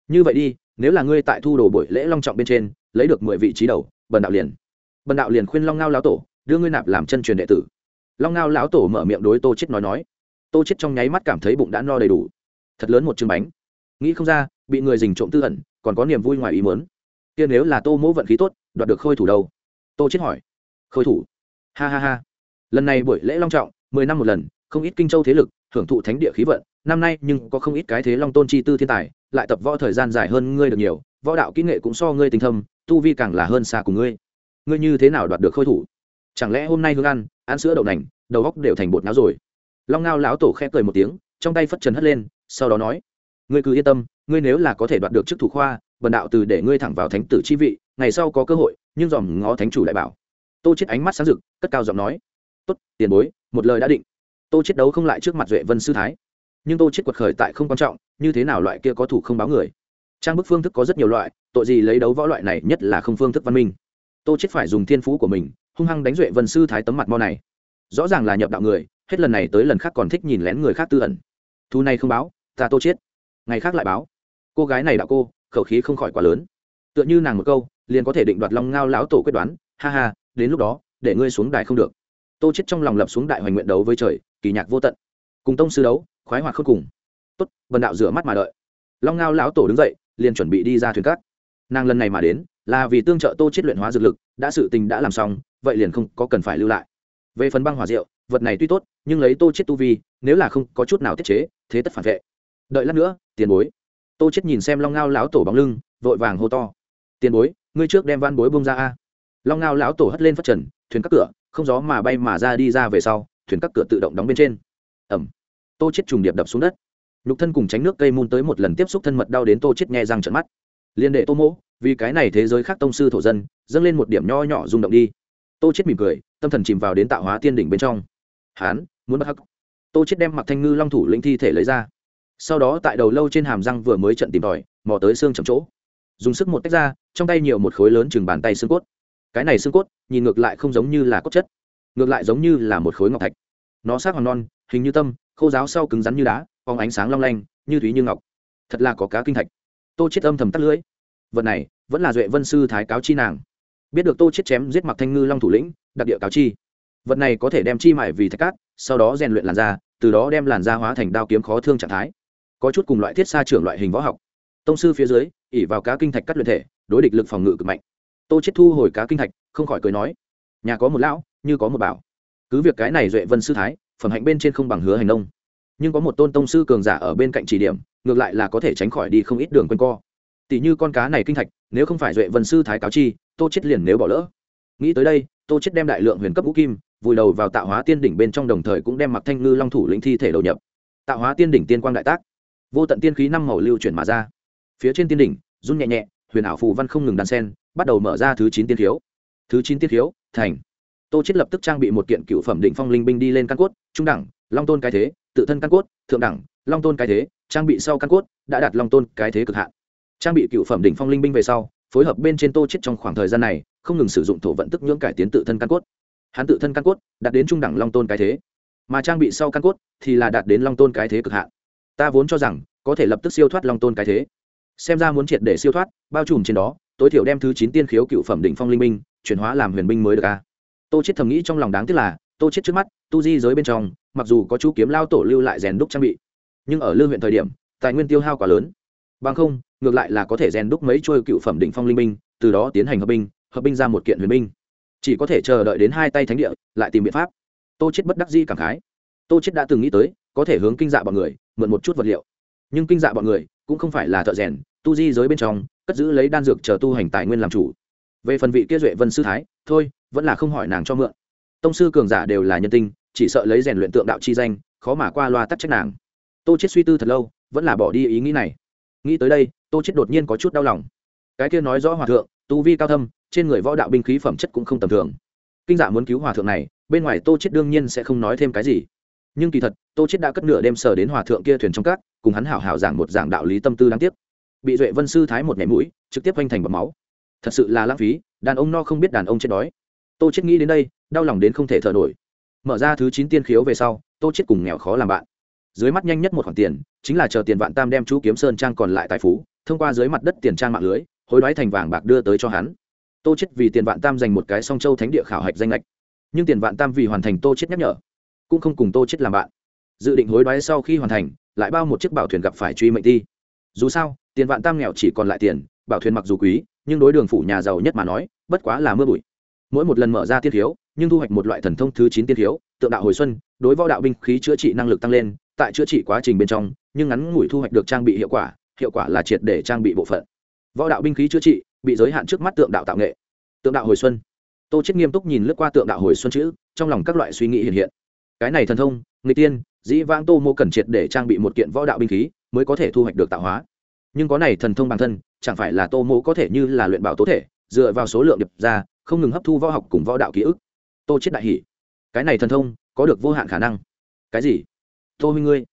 S1: Như vậy đi, nếu là ngươi tại thu đồ buổi lễ long trọng bên trên, lấy được mười vị trí đầu, bần đạo liền. Bần đạo liền khuyên long ngao lão tổ, đưa ngươi nạp làm chân truyền đệ tử. Long ngao lão tổ mở miệng đối tô chết nói nói. Tô chết trong nháy mắt cảm thấy bụng đã no đầy đủ. Thật lớn một chừng bánh. Nghĩ không ra, bị người dình trộm tư ẩn còn có niềm vui ngoài ý muốn. Kia nếu là tô mỗ vận khí tốt, đoạt được khôi thủ đâu? Tô chết hỏi. Khôi thủ? Ha ha ha. Lần này buổi lễ long trọng, mười năm một lần không ít kinh châu thế lực, hưởng thụ thánh địa khí vận, năm nay nhưng có không ít cái thế long tôn chi tư thiên tài, lại tập võ thời gian dài hơn ngươi được nhiều, võ đạo kỹ nghệ cũng so ngươi tinh thâm, tu vi càng là hơn xa cùng ngươi. Ngươi như thế nào đoạt được khôi thủ? Chẳng lẽ hôm nay hương ăn ăn sữa đậu nành, đầu góc đều thành bột não rồi? Long ngao lão tổ khẽ cười một tiếng, trong tay phất trần hất lên, sau đó nói, ngươi cứ yên tâm, ngươi nếu là có thể đoạt được chức thủ khoa, bần đạo từ để ngươi thẳng vào thánh tử chi vị, ngày sau có cơ hội, nhưng dòm ngó thánh chủ đại bảo. Tô chết ánh mắt sáng rực, cất cao giọng nói, tốt, tiền bối, một lời đã định tô chết đấu không lại trước mặt duệ vân sư thái. Nhưng tô chết quật khởi tại không quan trọng, như thế nào loại kia có thủ không báo người. Trang bức phương thức có rất nhiều loại, tội gì lấy đấu võ loại này nhất là không phương thức văn minh. Tô chết phải dùng thiên phú của mình, hung hăng đánh duệ vân sư thái tấm mặt mo này. Rõ ràng là nhập đạo người, hết lần này tới lần khác còn thích nhìn lén người khác tư ẩn. Thu này không báo, ta tô chết ngày khác lại báo. Cô gái này đạo cô, khẩu khí không khỏi quá lớn. Tựa như nàng một câu, liền có thể định đoạt long ngao lão tổ quyết đoán. Ha ha, đến lúc đó, để ngươi xuống đài không được. Tô chết trong lòng lập xuống đại hoành nguyện đấu với trời kỳ nhạc vô tận. Cùng tông sư đấu, khoái hoạt không cùng. Tốt vần đạo rửa mắt mà đợi. Long ngao lão tổ đứng dậy, liền chuẩn bị đi ra thuyền cát. Nàng lần này mà đến, là vì tương trợ tô chết luyện hóa dược lực, đã sự tình đã làm xong, vậy liền không có cần phải lưu lại. Về phần băng hỏa rượu, vật này tuy tốt, nhưng lấy tô chết tu vi, nếu là không có chút nào tiết chế, thế tất phản vệ. Đợi lát nữa, tiền bối. Tô chết nhìn xem long ngao lão tổ bóng lưng, vội vàng hô to. Tiền bối, ngươi trước đem van bối bông ra a. Long ngao lão tổ hất lên phát trần, thuyền các cửa, không gió mà bay mà ra đi ra về sau thuyền các cửa tự động đóng bên trên. Ẩm tô chết trùng điệp đập xuống đất. Nhục thân cùng tránh nước cây mun tới một lần tiếp xúc thân mật đau đến tô chết nghe răng trợn mắt. Liên đệ tô mỗ, vì cái này thế giới khác tông sư thổ dân, dâng lên một điểm nho nhỏ rung động đi. Tô chết mỉm cười, tâm thần chìm vào đến tạo hóa tiên đỉnh bên trong. Hán, muốn bắt hắc. Tô chết đem mặc thanh ngư long thủ linh thi thể lấy ra. Sau đó tại đầu lâu trên hàm răng vừa mới trận tìm tòi, mò tới xương chậm chỗ. Dùng sức một tách ra, trong tay nhiều một khối lớn chừng bàn tay xương cốt. Cái này xương cốt, nhìn ngược lại không giống như là cốt chất ngược lại giống như là một khối ngọc thạch. Nó sát hoàng non, hình như tâm, khô giáo sau cứng rắn như đá, phóng ánh sáng long lanh, như thúy như ngọc. Thật là có cá kinh thạch. Tô chết âm thầm tắt lưỡi. Vật này, vẫn là duệ vân sư thái cáo chi nàng. Biết được tô chết chém giết mặc thanh ngư long thủ lĩnh, đặc địa cáo chi. Vật này có thể đem chi mại vì thạch cát, sau đó rèn luyện làn da, từ đó đem làn da hóa thành đao kiếm khó thương trạng thái. Có chút cùng loại thiết xa trưởng loại hình võ học. Tông sư phía dưới ỉ vào cá kinh thạch cắt luyện thể, đối địch lực phòng ngự cực mạnh. Tô chết thu hồi cá kinh thạch, không khỏi cười nói, nhà có một lão như có một bảo. Cứ việc cái này duệ vân sư thái, phẩm hạnh bên trên không bằng hứa hành nông. Nhưng có một tôn tông sư cường giả ở bên cạnh chỉ điểm, ngược lại là có thể tránh khỏi đi không ít đường quanh co. Tỷ như con cá này kinh thạch, nếu không phải duệ vân sư thái cáo chi, tô chết liền nếu bỏ lỡ. Nghĩ tới đây, tô chết đem đại lượng huyền cấp vũ kim, vùi đầu vào tạo hóa tiên đỉnh bên trong đồng thời cũng đem mặc thanh ngư long thủ lĩnh thi thể đầu nhập. Tạo hóa tiên đỉnh tiên quang đại tác. Vô tận tiên khí năm màu lưu chuyển mà ra. Phía trên tiên đỉnh, run nhẹ nhẹ, huyền ảo phù văn không ngừng đan sen, bắt đầu mở ra thứ chín tiên thiếu. Thứ chín tiên thiếu, thành tô chết lập tức trang bị một kiện cựu phẩm định phong linh binh đi lên căn cốt, trung đẳng, long tôn cái thế, tự thân căn cốt, thượng đẳng, long tôn cái thế, trang bị sau căn cốt đã đạt long tôn cái thế cực hạn. Trang bị cựu phẩm đỉnh phong linh binh về sau, phối hợp bên trên tô chết trong khoảng thời gian này, không ngừng sử dụng thổ vận tức nhưỡng cải tiến tự thân căn cốt. Hắn tự thân căn cốt đạt đến trung đẳng long tôn cái thế, mà trang bị sau căn cốt thì là đạt đến long tôn cái thế cực hạn. Ta vốn cho rằng có thể lập tức siêu thoát long tôn cái thế. Xem ra muốn triệt để siêu thoát, bao trùm trên đó, tối thiểu đem thứ chín tiên khiếu cựu phẩm đỉnh phong linh minh chuyển hóa làm huyền binh mới được a tô chết thầm nghĩ trong lòng đáng tiếc là, tô chết trước mắt, tu di giới bên trong, mặc dù có chú kiếm lao tổ lưu lại rèn đúc trang bị, nhưng ở lương huyện thời điểm, tài nguyên tiêu hao quá lớn. Bằng không, ngược lại là có thể rèn đúc mấy trôi cựu phẩm đỉnh phong linh minh từ đó tiến hành hợp binh hợp binh ra một kiện huyền binh. Chỉ có thể chờ đợi đến hai tay thánh địa, lại tìm biện pháp. Tô chết bất đắc di cảm khái. Tô chết đã từng nghĩ tới, có thể hướng kinh dạ bọn người, mượn một chút vật liệu. Nhưng kinh dạ bọn người, cũng không phải là thợ rèn, tu di giới bên trong, cất giữ lấy đan dược chờ tu hành tài nguyên làm chủ. Về phần vị kia duệ vân sư thái thôi, vẫn là không hỏi nàng cho mượn. Tông sư cường giả đều là nhân tinh chỉ sợ lấy rèn luyện tượng đạo chi danh, khó mà qua loa tắc trách nàng. Tô chết suy tư thật lâu, vẫn là bỏ đi ý nghĩ này. Nghĩ tới đây, tô chết đột nhiên có chút đau lòng. Cái kia nói rõ hòa thượng, tu vi cao thâm, trên người võ đạo binh khí phẩm chất cũng không tầm thường. Kinh giả muốn cứu hòa thượng này, bên ngoài tô chết đương nhiên sẽ không nói thêm cái gì. Nhưng kỳ thật, tô chết đã cất nửa đêm sờ đến hòa thượng kia thuyền trong cát, cùng hắn hảo hảo giảng một giảng đạo lý tâm tư đáng tiếc. Bị duệ vân sư thái một nhảy mũi, trực tiếp hoành thành bọt máu. Thật sự là lãng phí đàn ông no không biết đàn ông chết đói. Tô chết nghĩ đến đây, đau lòng đến không thể thở nổi. Mở ra thứ chín tiên khiếu về sau, tô chết cùng nghèo khó làm bạn. Dưới mắt nhanh nhất một khoản tiền, chính là chờ tiền vạn tam đem chú kiếm sơn trang còn lại tài phú, thông qua dưới mặt đất tiền trang mạng lưới, hối đoái thành vàng bạc đưa tới cho hắn. Tô chết vì tiền vạn tam dành một cái song châu thánh địa khảo hạch danh lệch nhưng tiền vạn tam vì hoàn thành tô chết nhắc nhở, cũng không cùng tô chết làm bạn. Dự định hối đoái sau khi hoàn thành, lại bao một chiếc bảo thuyền gặp phải truy mệnh ti dù sao, tiền vạn tam nghèo chỉ còn lại tiền bảo thuyền mặc dù quý, nhưng đối đường phủ nhà giàu nhất mà nói, bất quá là mưa bụi. Mỗi một lần mở ra tiên thiếu, nhưng thu hoạch một loại thần thông thứ chín tiên thiếu, tượng đạo hồi xuân, đối võ đạo binh khí chữa trị năng lực tăng lên, tại chữa trị quá trình bên trong, nhưng ngắn ngủi thu hoạch được trang bị hiệu quả hiệu quả là triệt để trang bị bộ phận. Võ đạo binh khí chữa trị, bị giới hạn trước mắt tượng đạo tạo nghệ. Tượng đạo hồi xuân. Tô chết nghiêm túc nhìn lướt qua tượng đạo hồi xuân chữ, trong lòng các loại suy nghĩ hiện hiện. Cái này thần thông người tiên, dĩ vãng tô mô cần triệt để trang bị một kiện võ đạo binh khí, mới có thể thu hoạch được tạo hóa. Nhưng có này thần thông bản thân chẳng phải là tô mô có thể như là luyện bảo tố thể, dựa vào số lượng điệp ra, không ngừng hấp thu võ học cùng võ đạo ký ức. Tô chết đại hỉ. Cái này thần thông, có được vô hạn khả năng. Cái gì? Tô huy ngươi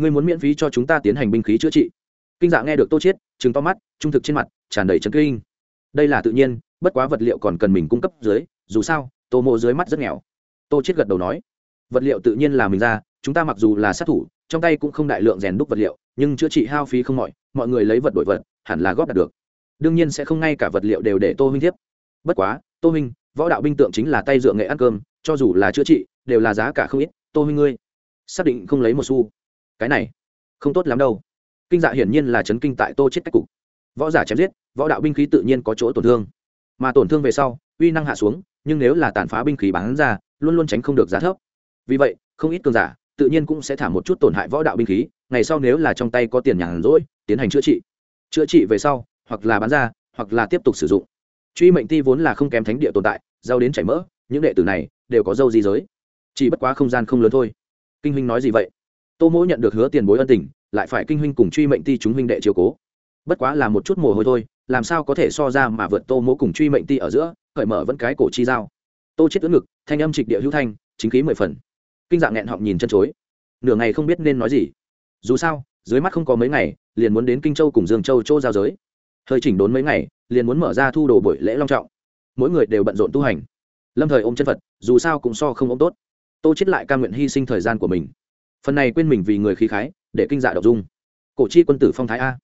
S1: ngươi muốn miễn phí cho chúng ta tiến hành binh khí chữa trị. Kinh dạ nghe được tô chết chứng to mắt, trung thực trên mặt, tràn đầy trấn kinh. Đây là tự nhiên, bất quá vật liệu còn cần mình cung cấp dưới, dù sao, tô mộ dưới mắt rất nghèo. Tô chết gật đầu nói, vật liệu tự nhiên là mình ra, chúng ta mặc dù là sát thủ, trong tay cũng không đại lượng rèn đúc vật liệu, nhưng chữa trị hao phí không mọi mọi người lấy vật đổi vật, hẳn là góp đạt được. Đương nhiên sẽ không ngay cả vật liệu đều để tô huynh thiếp. Bất quá, tô huynh, võ đạo binh tượng chính là tay dựa nghệ ăn cơm, cho dù là chữa trị, đều là giá cả không ít, tô huynh ngươi, xác định không lấy một xu. Cái này, không tốt lắm đâu. Kinh dạ hiển nhiên là chấn kinh tại tô chết cách cục. Võ giả chém giết, võ đạo binh khí tự nhiên có chỗ tổn thương. Mà tổn thương về sau, uy năng hạ xuống, nhưng nếu là tàn phá binh khí bán ra, luôn luôn tránh không được giá thấp. Vì vậy, không ít cường giả tự nhiên cũng sẽ thả một chút tổn hại võ đạo binh khí ngày sau nếu là trong tay có tiền nhàn rỗi, tiến hành chữa trị. Chữa trị về sau, hoặc là bán ra, hoặc là tiếp tục sử dụng. Truy mệnh ti vốn là không kém thánh địa tồn tại, giao đến chảy mỡ, những đệ tử này đều có dâu di giới. Chỉ bất quá không gian không lớn thôi. Kinh huynh nói gì vậy? Tô mỗ nhận được hứa tiền bối ân tình, lại phải kinh huynh cùng truy mệnh ti chúng huynh đệ chiều cố. Bất quá là một chút mồ hôi thôi, làm sao có thể so ra mà vượt tô mỗ cùng truy mệnh ti ở giữa, cởi mở vẫn cái cổ chi dao tô chết ưỡn ngực, thanh âm trịch địa hữu thanh, chính khí mười phần. Kinh dạng nghẹn họng nhìn chân chối. Nửa ngày không biết nên nói gì dù sao, dưới mắt không có mấy ngày, liền muốn đến kinh châu cùng dương châu chỗ giao giới. Hơi chỉnh đốn mấy ngày, liền muốn mở ra thu đồ buổi lễ long trọng. Mỗi người đều bận rộn tu hành. Lâm thời ôm chân phật, dù sao cũng so không ôm tốt. Tô chết lại ca nguyện hy sinh thời gian của mình. Phần này quên mình vì người khí khái, để kinh dạ đọc dung. Cổ chi quân tử phong thái a.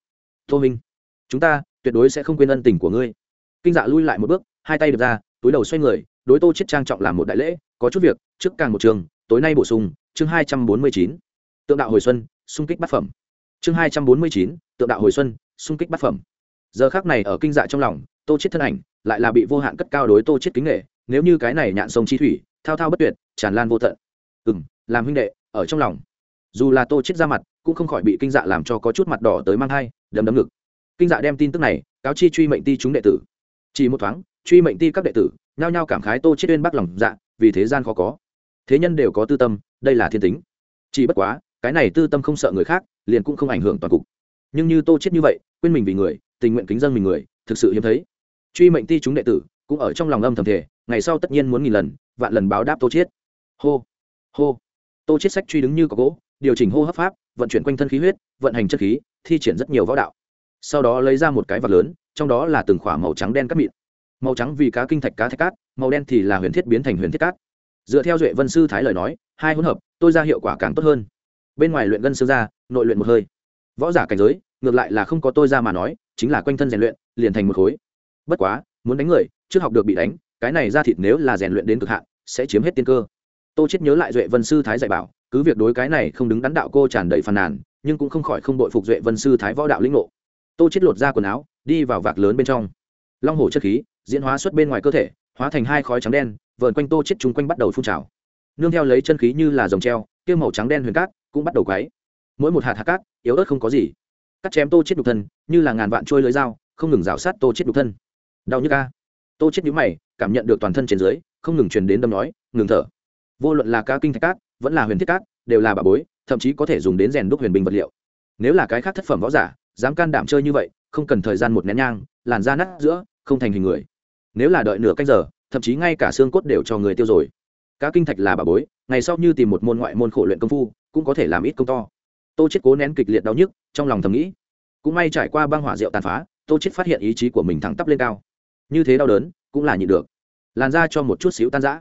S1: Tô minh, chúng ta tuyệt đối sẽ không quên ân tình của ngươi. Kinh dạ lui lại một bước, hai tay đập ra, túi đầu xoay người, đối tô chết trang trọng làm một đại lễ, có chút việc, trước càng một trường, tối nay bổ sung, chương hai trăm bốn mươi chín. Tượng đạo hồi xuân xung kích bát phẩm. Chương hai trăm bốn mươi chín, tượng đạo hồi xuân, xung kích bát phẩm. Giờ khác này ở kinh dạ trong lòng, tô chết thân ảnh lại là bị vô hạn cất cao đối tô chết kính nghệ nếu như cái này nhạn sông chi thủy, thao thao bất tuyệt, tràn lan vô tận. Ừ m làm huynh đệ, ở trong lòng. Dù là tô chết ra mặt, cũng không khỏi bị kinh dạ làm cho có chút mặt đỏ tới mang hai đấm đấm ngực. Kinh dạ đem tin tức này cáo chi truy mệnh ti chúng đệ tử. Chỉ một thoáng, truy mệnh ti các đệ tử, nhao nhao cảm khái tô chết uyên bắc lòng dạ vì thế gian khó có. Thế nhân đều có tư tâm, đây là thiên tính. Chỉ bất quá cái này tư tâm không sợ người khác, liền cũng không ảnh hưởng toàn cục. Nhưng như tô chết như vậy, quên mình vì người, tình nguyện kính dân mình người, thực sự hiếm thấy. Truy mệnh ti chúng đệ tử, cũng ở trong lòng âm thầm thể ngày sau tất nhiên muốn nghìn lần, vạn lần báo đáp tô chết. Hô hô. Tô chết sách truy đứng như có gỗ, điều chỉnh hô hấp pháp, vận chuyển quanh thân khí huyết, vận hành chất khí, thi triển rất nhiều võ đạo. Sau đó lấy ra một cái vật lớn, trong đó là từng khỏa màu trắng đen cắt mịn. Màu trắng vì cá kinh thạch cá thạch cát, màu đen thì là huyền thiết biến thành huyền thiết cát. Dựa theo duệ vân sư thái lời nói, hai hỗn hợp, tôi ra hiệu quả càng tốt hơn bên ngoài luyện gân xương ra, nội luyện một hơi. Võ giả cảnh giới, ngược lại là không có tôi ra mà nói, chính là quanh thân rèn luyện, liền thành một khối. Bất quá, muốn đánh người, trước học được bị đánh, cái này ra thịt nếu là rèn luyện đến cực hạn, sẽ chiếm hết tiên cơ. Tô chết nhớ lại duệ vân sư thái dạy bảo, cứ việc đối cái này không đứng đắn đạo cô tràn đầy phàn nàn, nhưng cũng không khỏi không đội phục duệ vân sư thái võ đạo lĩnh ngộ. Tô chết lột ra quần áo, đi vào vạc lớn bên trong. Long hổ chất khí, diễn hóa xuất bên ngoài cơ thể, hóa thành hai khói trắng đen, vờn quanh tô chết chung quanh bắt đầu phun trào. Nương theo lấy chân khí như là dòng treo, kia màu trắng đen huyền cát cũng bắt đầu quấy. Mỗi một hạt hạt cát, yếu ớt không có gì. Cắt chém tô chết đục thân, như là ngàn vạn trôi lưới dao, không ngừng rào sát tô chết đục thân. Đau nhức a. Tô chết nhíu mày, cảm nhận được toàn thân trên dưới, không ngừng truyền đến đâm nói, ngừng thở. Vô luận là cá kinh thạch cát, vẫn là huyền thiết cát, đều là bà bối, thậm chí có thể dùng đến rèn đúc huyền binh vật liệu. Nếu là cái khác thất phẩm võ giả, dám can đảm chơi như vậy, không cần thời gian một nén nhang, làn da nát giữa, không thành hình người. Nếu là đợi nửa canh giờ, thậm chí ngay cả xương cốt đều cho người tiêu rồi. Cá kinh thạch là bà bối, ngày sau như tìm một môn ngoại môn khổ luyện công phu cũng có thể làm ít công to. Tô chết cố nén kịch liệt đau nhức, trong lòng thầm nghĩ. Cũng may trải qua băng hỏa rượu tàn phá, tô chết phát hiện ý chí của mình thẳng tắp lên cao. Như thế đau đớn, cũng là nhịn được. Làn ra cho một chút xíu tan rã.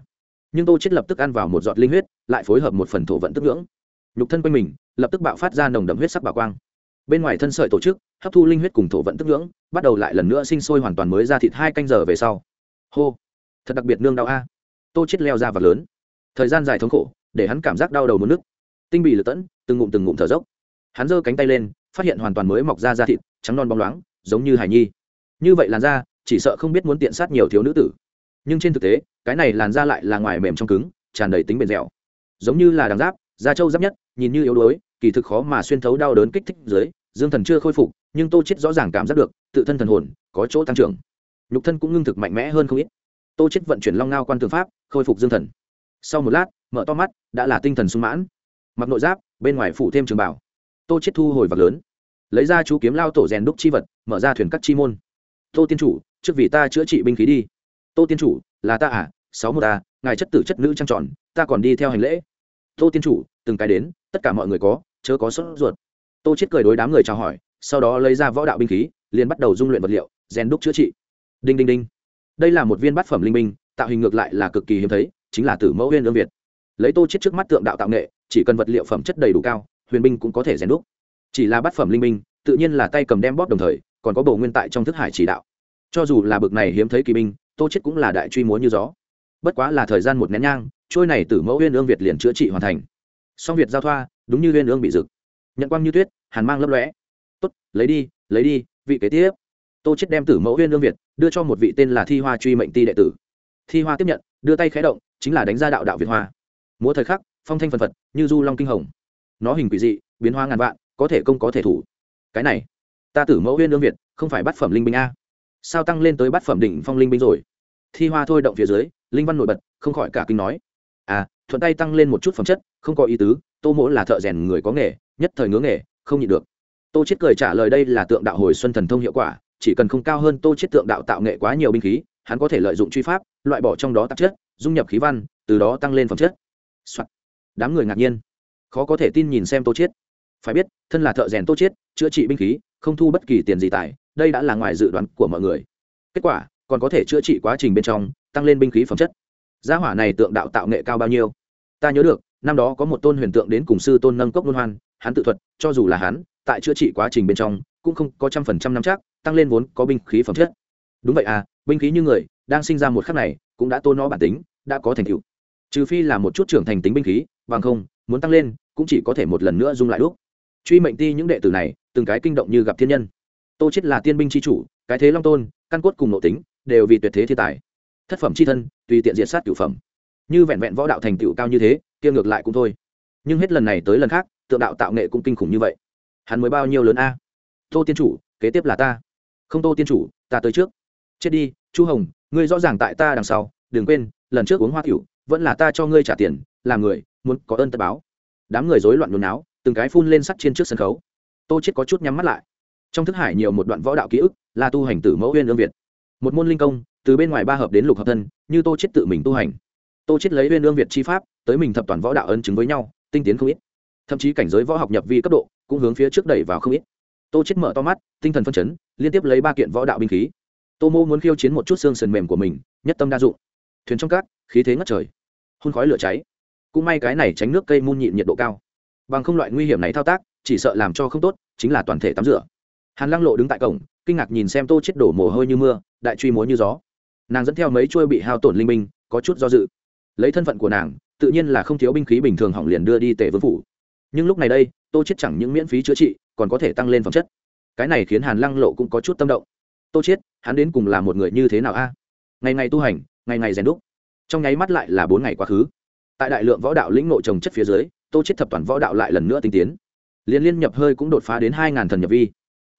S1: Nhưng tô chết lập tức ăn vào một giọt linh huyết, lại phối hợp một phần thổ vận tức ngưỡng. Nhục thân quanh mình, lập tức bạo phát ra nồng đậm huyết sắc bảo quang. Bên ngoài thân sợi tổ chức, hấp thu linh huyết cùng thổ vận tức ngưỡng, bắt đầu lại lần nữa sinh sôi hoàn toàn mới ra thịt hai canh giờ về sau. Hô! Thật đặc biệt nương đau a. Tô chết leo ra vật lớn. Thời gian dài thống khổ, để hắn cảm giác đau đầu muốn nức tinh bị lực tẫn, từng ngụm từng ngụm thở dốc. Hắn giơ cánh tay lên, phát hiện hoàn toàn mới mọc ra da thịt, trắng non bóng loáng, giống như hải nhi. Như vậy làn da, chỉ sợ không biết muốn tiện sát nhiều thiếu nữ tử. Nhưng trên thực tế, cái này làn da lại là ngoài mềm trong cứng, tràn đầy tính bền dẻo. Giống như là đằng giáp, da trâu giáp nhất, nhìn như yếu đuối, kỳ thực khó mà xuyên thấu đau đớn kích thích dưới, dương thần chưa khôi phục, nhưng tô chết rõ ràng cảm giác được, tự thân thần hồn, có chỗ tăng trưởng. Nhục thân cũng ngưng thực mạnh mẽ hơn không ít. Tô chết vận chuyển long ngao quan thượng pháp, khôi phục dương thần. Sau một lát, mở to mắt, đã là tinh thần sung mãn mặc nội giáp, bên ngoài phủ thêm trường bảo. Tô chết thu hồi vật lớn. Lấy ra chú kiếm lao tổ rèn đúc chi vật, mở ra thuyền cắt chi môn. Tô tiên chủ, trước vì ta chữa trị binh khí đi. Tô tiên chủ, là ta à sáu một ta, ngài chất tử chất nữ trăng tròn, ta còn đi theo hành lễ. Tô tiên chủ, từng cái đến, tất cả mọi người có, chớ có sốt ruột. Tô chết cười đối đám người chào hỏi, sau đó lấy ra võ đạo binh khí, liền bắt đầu dung luyện vật liệu, rèn đúc chữa trị. Đinh đinh đinh. Đây là một viên bát phẩm linh minh tạo hình ngược lại là cực kỳ hiếm thấy, chính là tử mẫu huyên lương việt. Lấy tô chết trước mắt tượng đạo tạo nghệ chỉ cần vật liệu phẩm chất đầy đủ cao, huyền binh cũng có thể rèn đúc. Chỉ là bát phẩm linh minh tự nhiên là tay cầm đem bóp đồng thời, còn có bổ nguyên tại trong thức hải chỉ đạo. Cho dù là bực này hiếm thấy kỳ binh, tô chết cũng là đại truy múa như gió. Bất quá là thời gian một nén nhang, trôi này tử mẫu huyên ương việt liền chữa trị hoàn thành. Song việt giao thoa, đúng như huyên ương bị rực nhận quang như tuyết, hàn mang lấp lóe. Tốt, lấy đi lấy đi, vị kế tiếp. Tô chết đem tử mẫu huyên ương việt đưa cho một vị tên là thi hoa truy mệnh ti đệ tử. Thi hoa tiếp nhận, đưa tay khé động, chính là đánh ra đạo đạo việt hoa. Múa thời khắc phong thanh phần phật, như du long kinh hồng. Nó hình quỷ dị, biến hoa ngàn vạn, có thể công có thể thủ. Cái này, ta tử mẫu huyên đương việt, không phải bắt phẩm linh binh a. Sao tăng lên tới bắt phẩm đỉnh phong linh binh rồi? Thi hoa thôi động phía dưới, linh văn nổi bật, không khỏi cả kinh nói. À thuận tay tăng lên một chút phẩm chất, không có ý tứ, tô mỗ là thợ rèn người có nghề, nhất thời ngưỡng nghề, không nhịn được. Tô chết cười trả lời đây là tượng đạo hồi xuân thần thông hiệu quả, chỉ cần không cao hơn tô chết tượng đạo tạo nghệ quá nhiều binh khí, hắn có thể lợi dụng truy pháp, loại bỏ trong đó tạp chất, dung nhập khí văn, từ đó tăng lên phẩm chất、Soạn đám người ngạc nhiên. Khó có thể tin nhìn xem tô chết phải biết, thân là thợ rèn tô chết chữa trị binh khí, không thu bất kỳ tiền gì tài, đây đã là ngoài dự đoán của mọi người. Kết quả, còn có thể chữa trị quá trình bên trong, tăng lên binh khí phẩm chất. Gia hỏa này tượng đạo tạo nghệ cao bao nhiêu? Ta nhớ được, năm đó có một tôn huyền tượng đến cùng sư tôn nâng cốc luân hoan, hắn tự thuật, cho dù là hắn, tại chữa trị quá trình bên trong, cũng không có trăm phần trăm năm chắc, tăng lên vốn có binh khí phẩm chất. Đúng vậy à binh khí như người, đang sinh ra một khắc này, cũng đã tôn nó bản tính, đã có thành tựu trừ phi là một chút trưởng thành tính binh khí, bằng không, muốn tăng lên, cũng chỉ có thể một lần nữa dung lại đúc. Truy mệnh ti những đệ tử này, từng cái kinh động như gặp thiên nhân. Tô chết là tiên binh chi chủ, cái thế long tôn, căn cốt cùng nội tính, đều vì tuyệt thế thiên tài. Thất phẩm c h i thân, tùy tiện diệt sát cửu phẩm. Như vẹn vẹn võ đạo thành tựu cao như thế, kia ngược lại cũng thôi. Nhưng hết lần này tới lần khác, tượng đạo tạo nghệ cũng kinh khủng như vậy. Hắn mới bao nhiêu lớn a? Tô tiên chủ, kế tiếp là ta. Không tô tiên chủ, ta tới trước. Chết đi, chu hồng, ngươi rõ ràng tại ta đằng sau, đừng quên, lần trước uống hoa tiểu vẫn là ta cho ngươi trả tiền làm người, muốn có ơn tất báo. Đám người rối loạn nôn náo từng cái phun lên sắt trên trước sân khấu. Tô chết có chút nhắm mắt lại. Trong thức hải nhiều một đoạn võ đạo ký ức, là tu hành tử mẫu huyên lương việt. Một môn linh công, từ bên ngoài ba hợp đến lục hợp thân, như tô chết tự mình tu hành. Tô chết lấy huyên lương việt chi pháp, tới mình thập toàn võ đạo ân chứng với nhau, tinh tiến không ít. Thậm chí cảnh giới võ học nhập vi cấp độ, cũng hướng phía trước đẩy vào không ít. Tô chết mở to mắt, tinh thần phân chấn, liên tiếp lấy ba kiện võ đạo binh khí. Tô mô muốn khiêu chiến một chút xương sườn mềm của mình, nhất tâm đa dụng thuyền trong cát, khí thế ngất trời. Hun khói lửa cháy. Cũng may cái này tránh nước cây mun nhịn nhiệt độ cao. Bằng không loại nguy hiểm này thao tác, chỉ sợ làm cho không tốt, chính là toàn thể tắm rửa. Hàn lăng lộ đứng tại cổng, kinh ngạc nhìn xem tô chết đổ mồ hôi như mưa, đại truy múa như gió. Nàng dẫn theo mấy chuôi bị hao tổn linh minh có chút do dự. Lấy thân phận của nàng, tự nhiên là không thiếu binh khí bình thường hỏng liền đưa đi tể vương phủ. Nhưng lúc này đây, tô chết chẳng những miễn phí chữa trị, còn có thể tăng lên phẩm chất. Cái này khiến hàn lăng lộ cũng có chút tâm động. Tô chết, hắn đến cùng là một người như thế nào a? Ngày ngày tu hành ngày ngày rèn đúc. Trong nháy mắt lại là bốn ngày quá khứ. Tại đại lượng võ đạo lĩnh nội trồng chất phía dưới, tô chết thập toàn võ đạo lại lần nữa tinh tiến. Liên liên nhập hơi cũng đột phá đến hai ngàn thần nhập vi.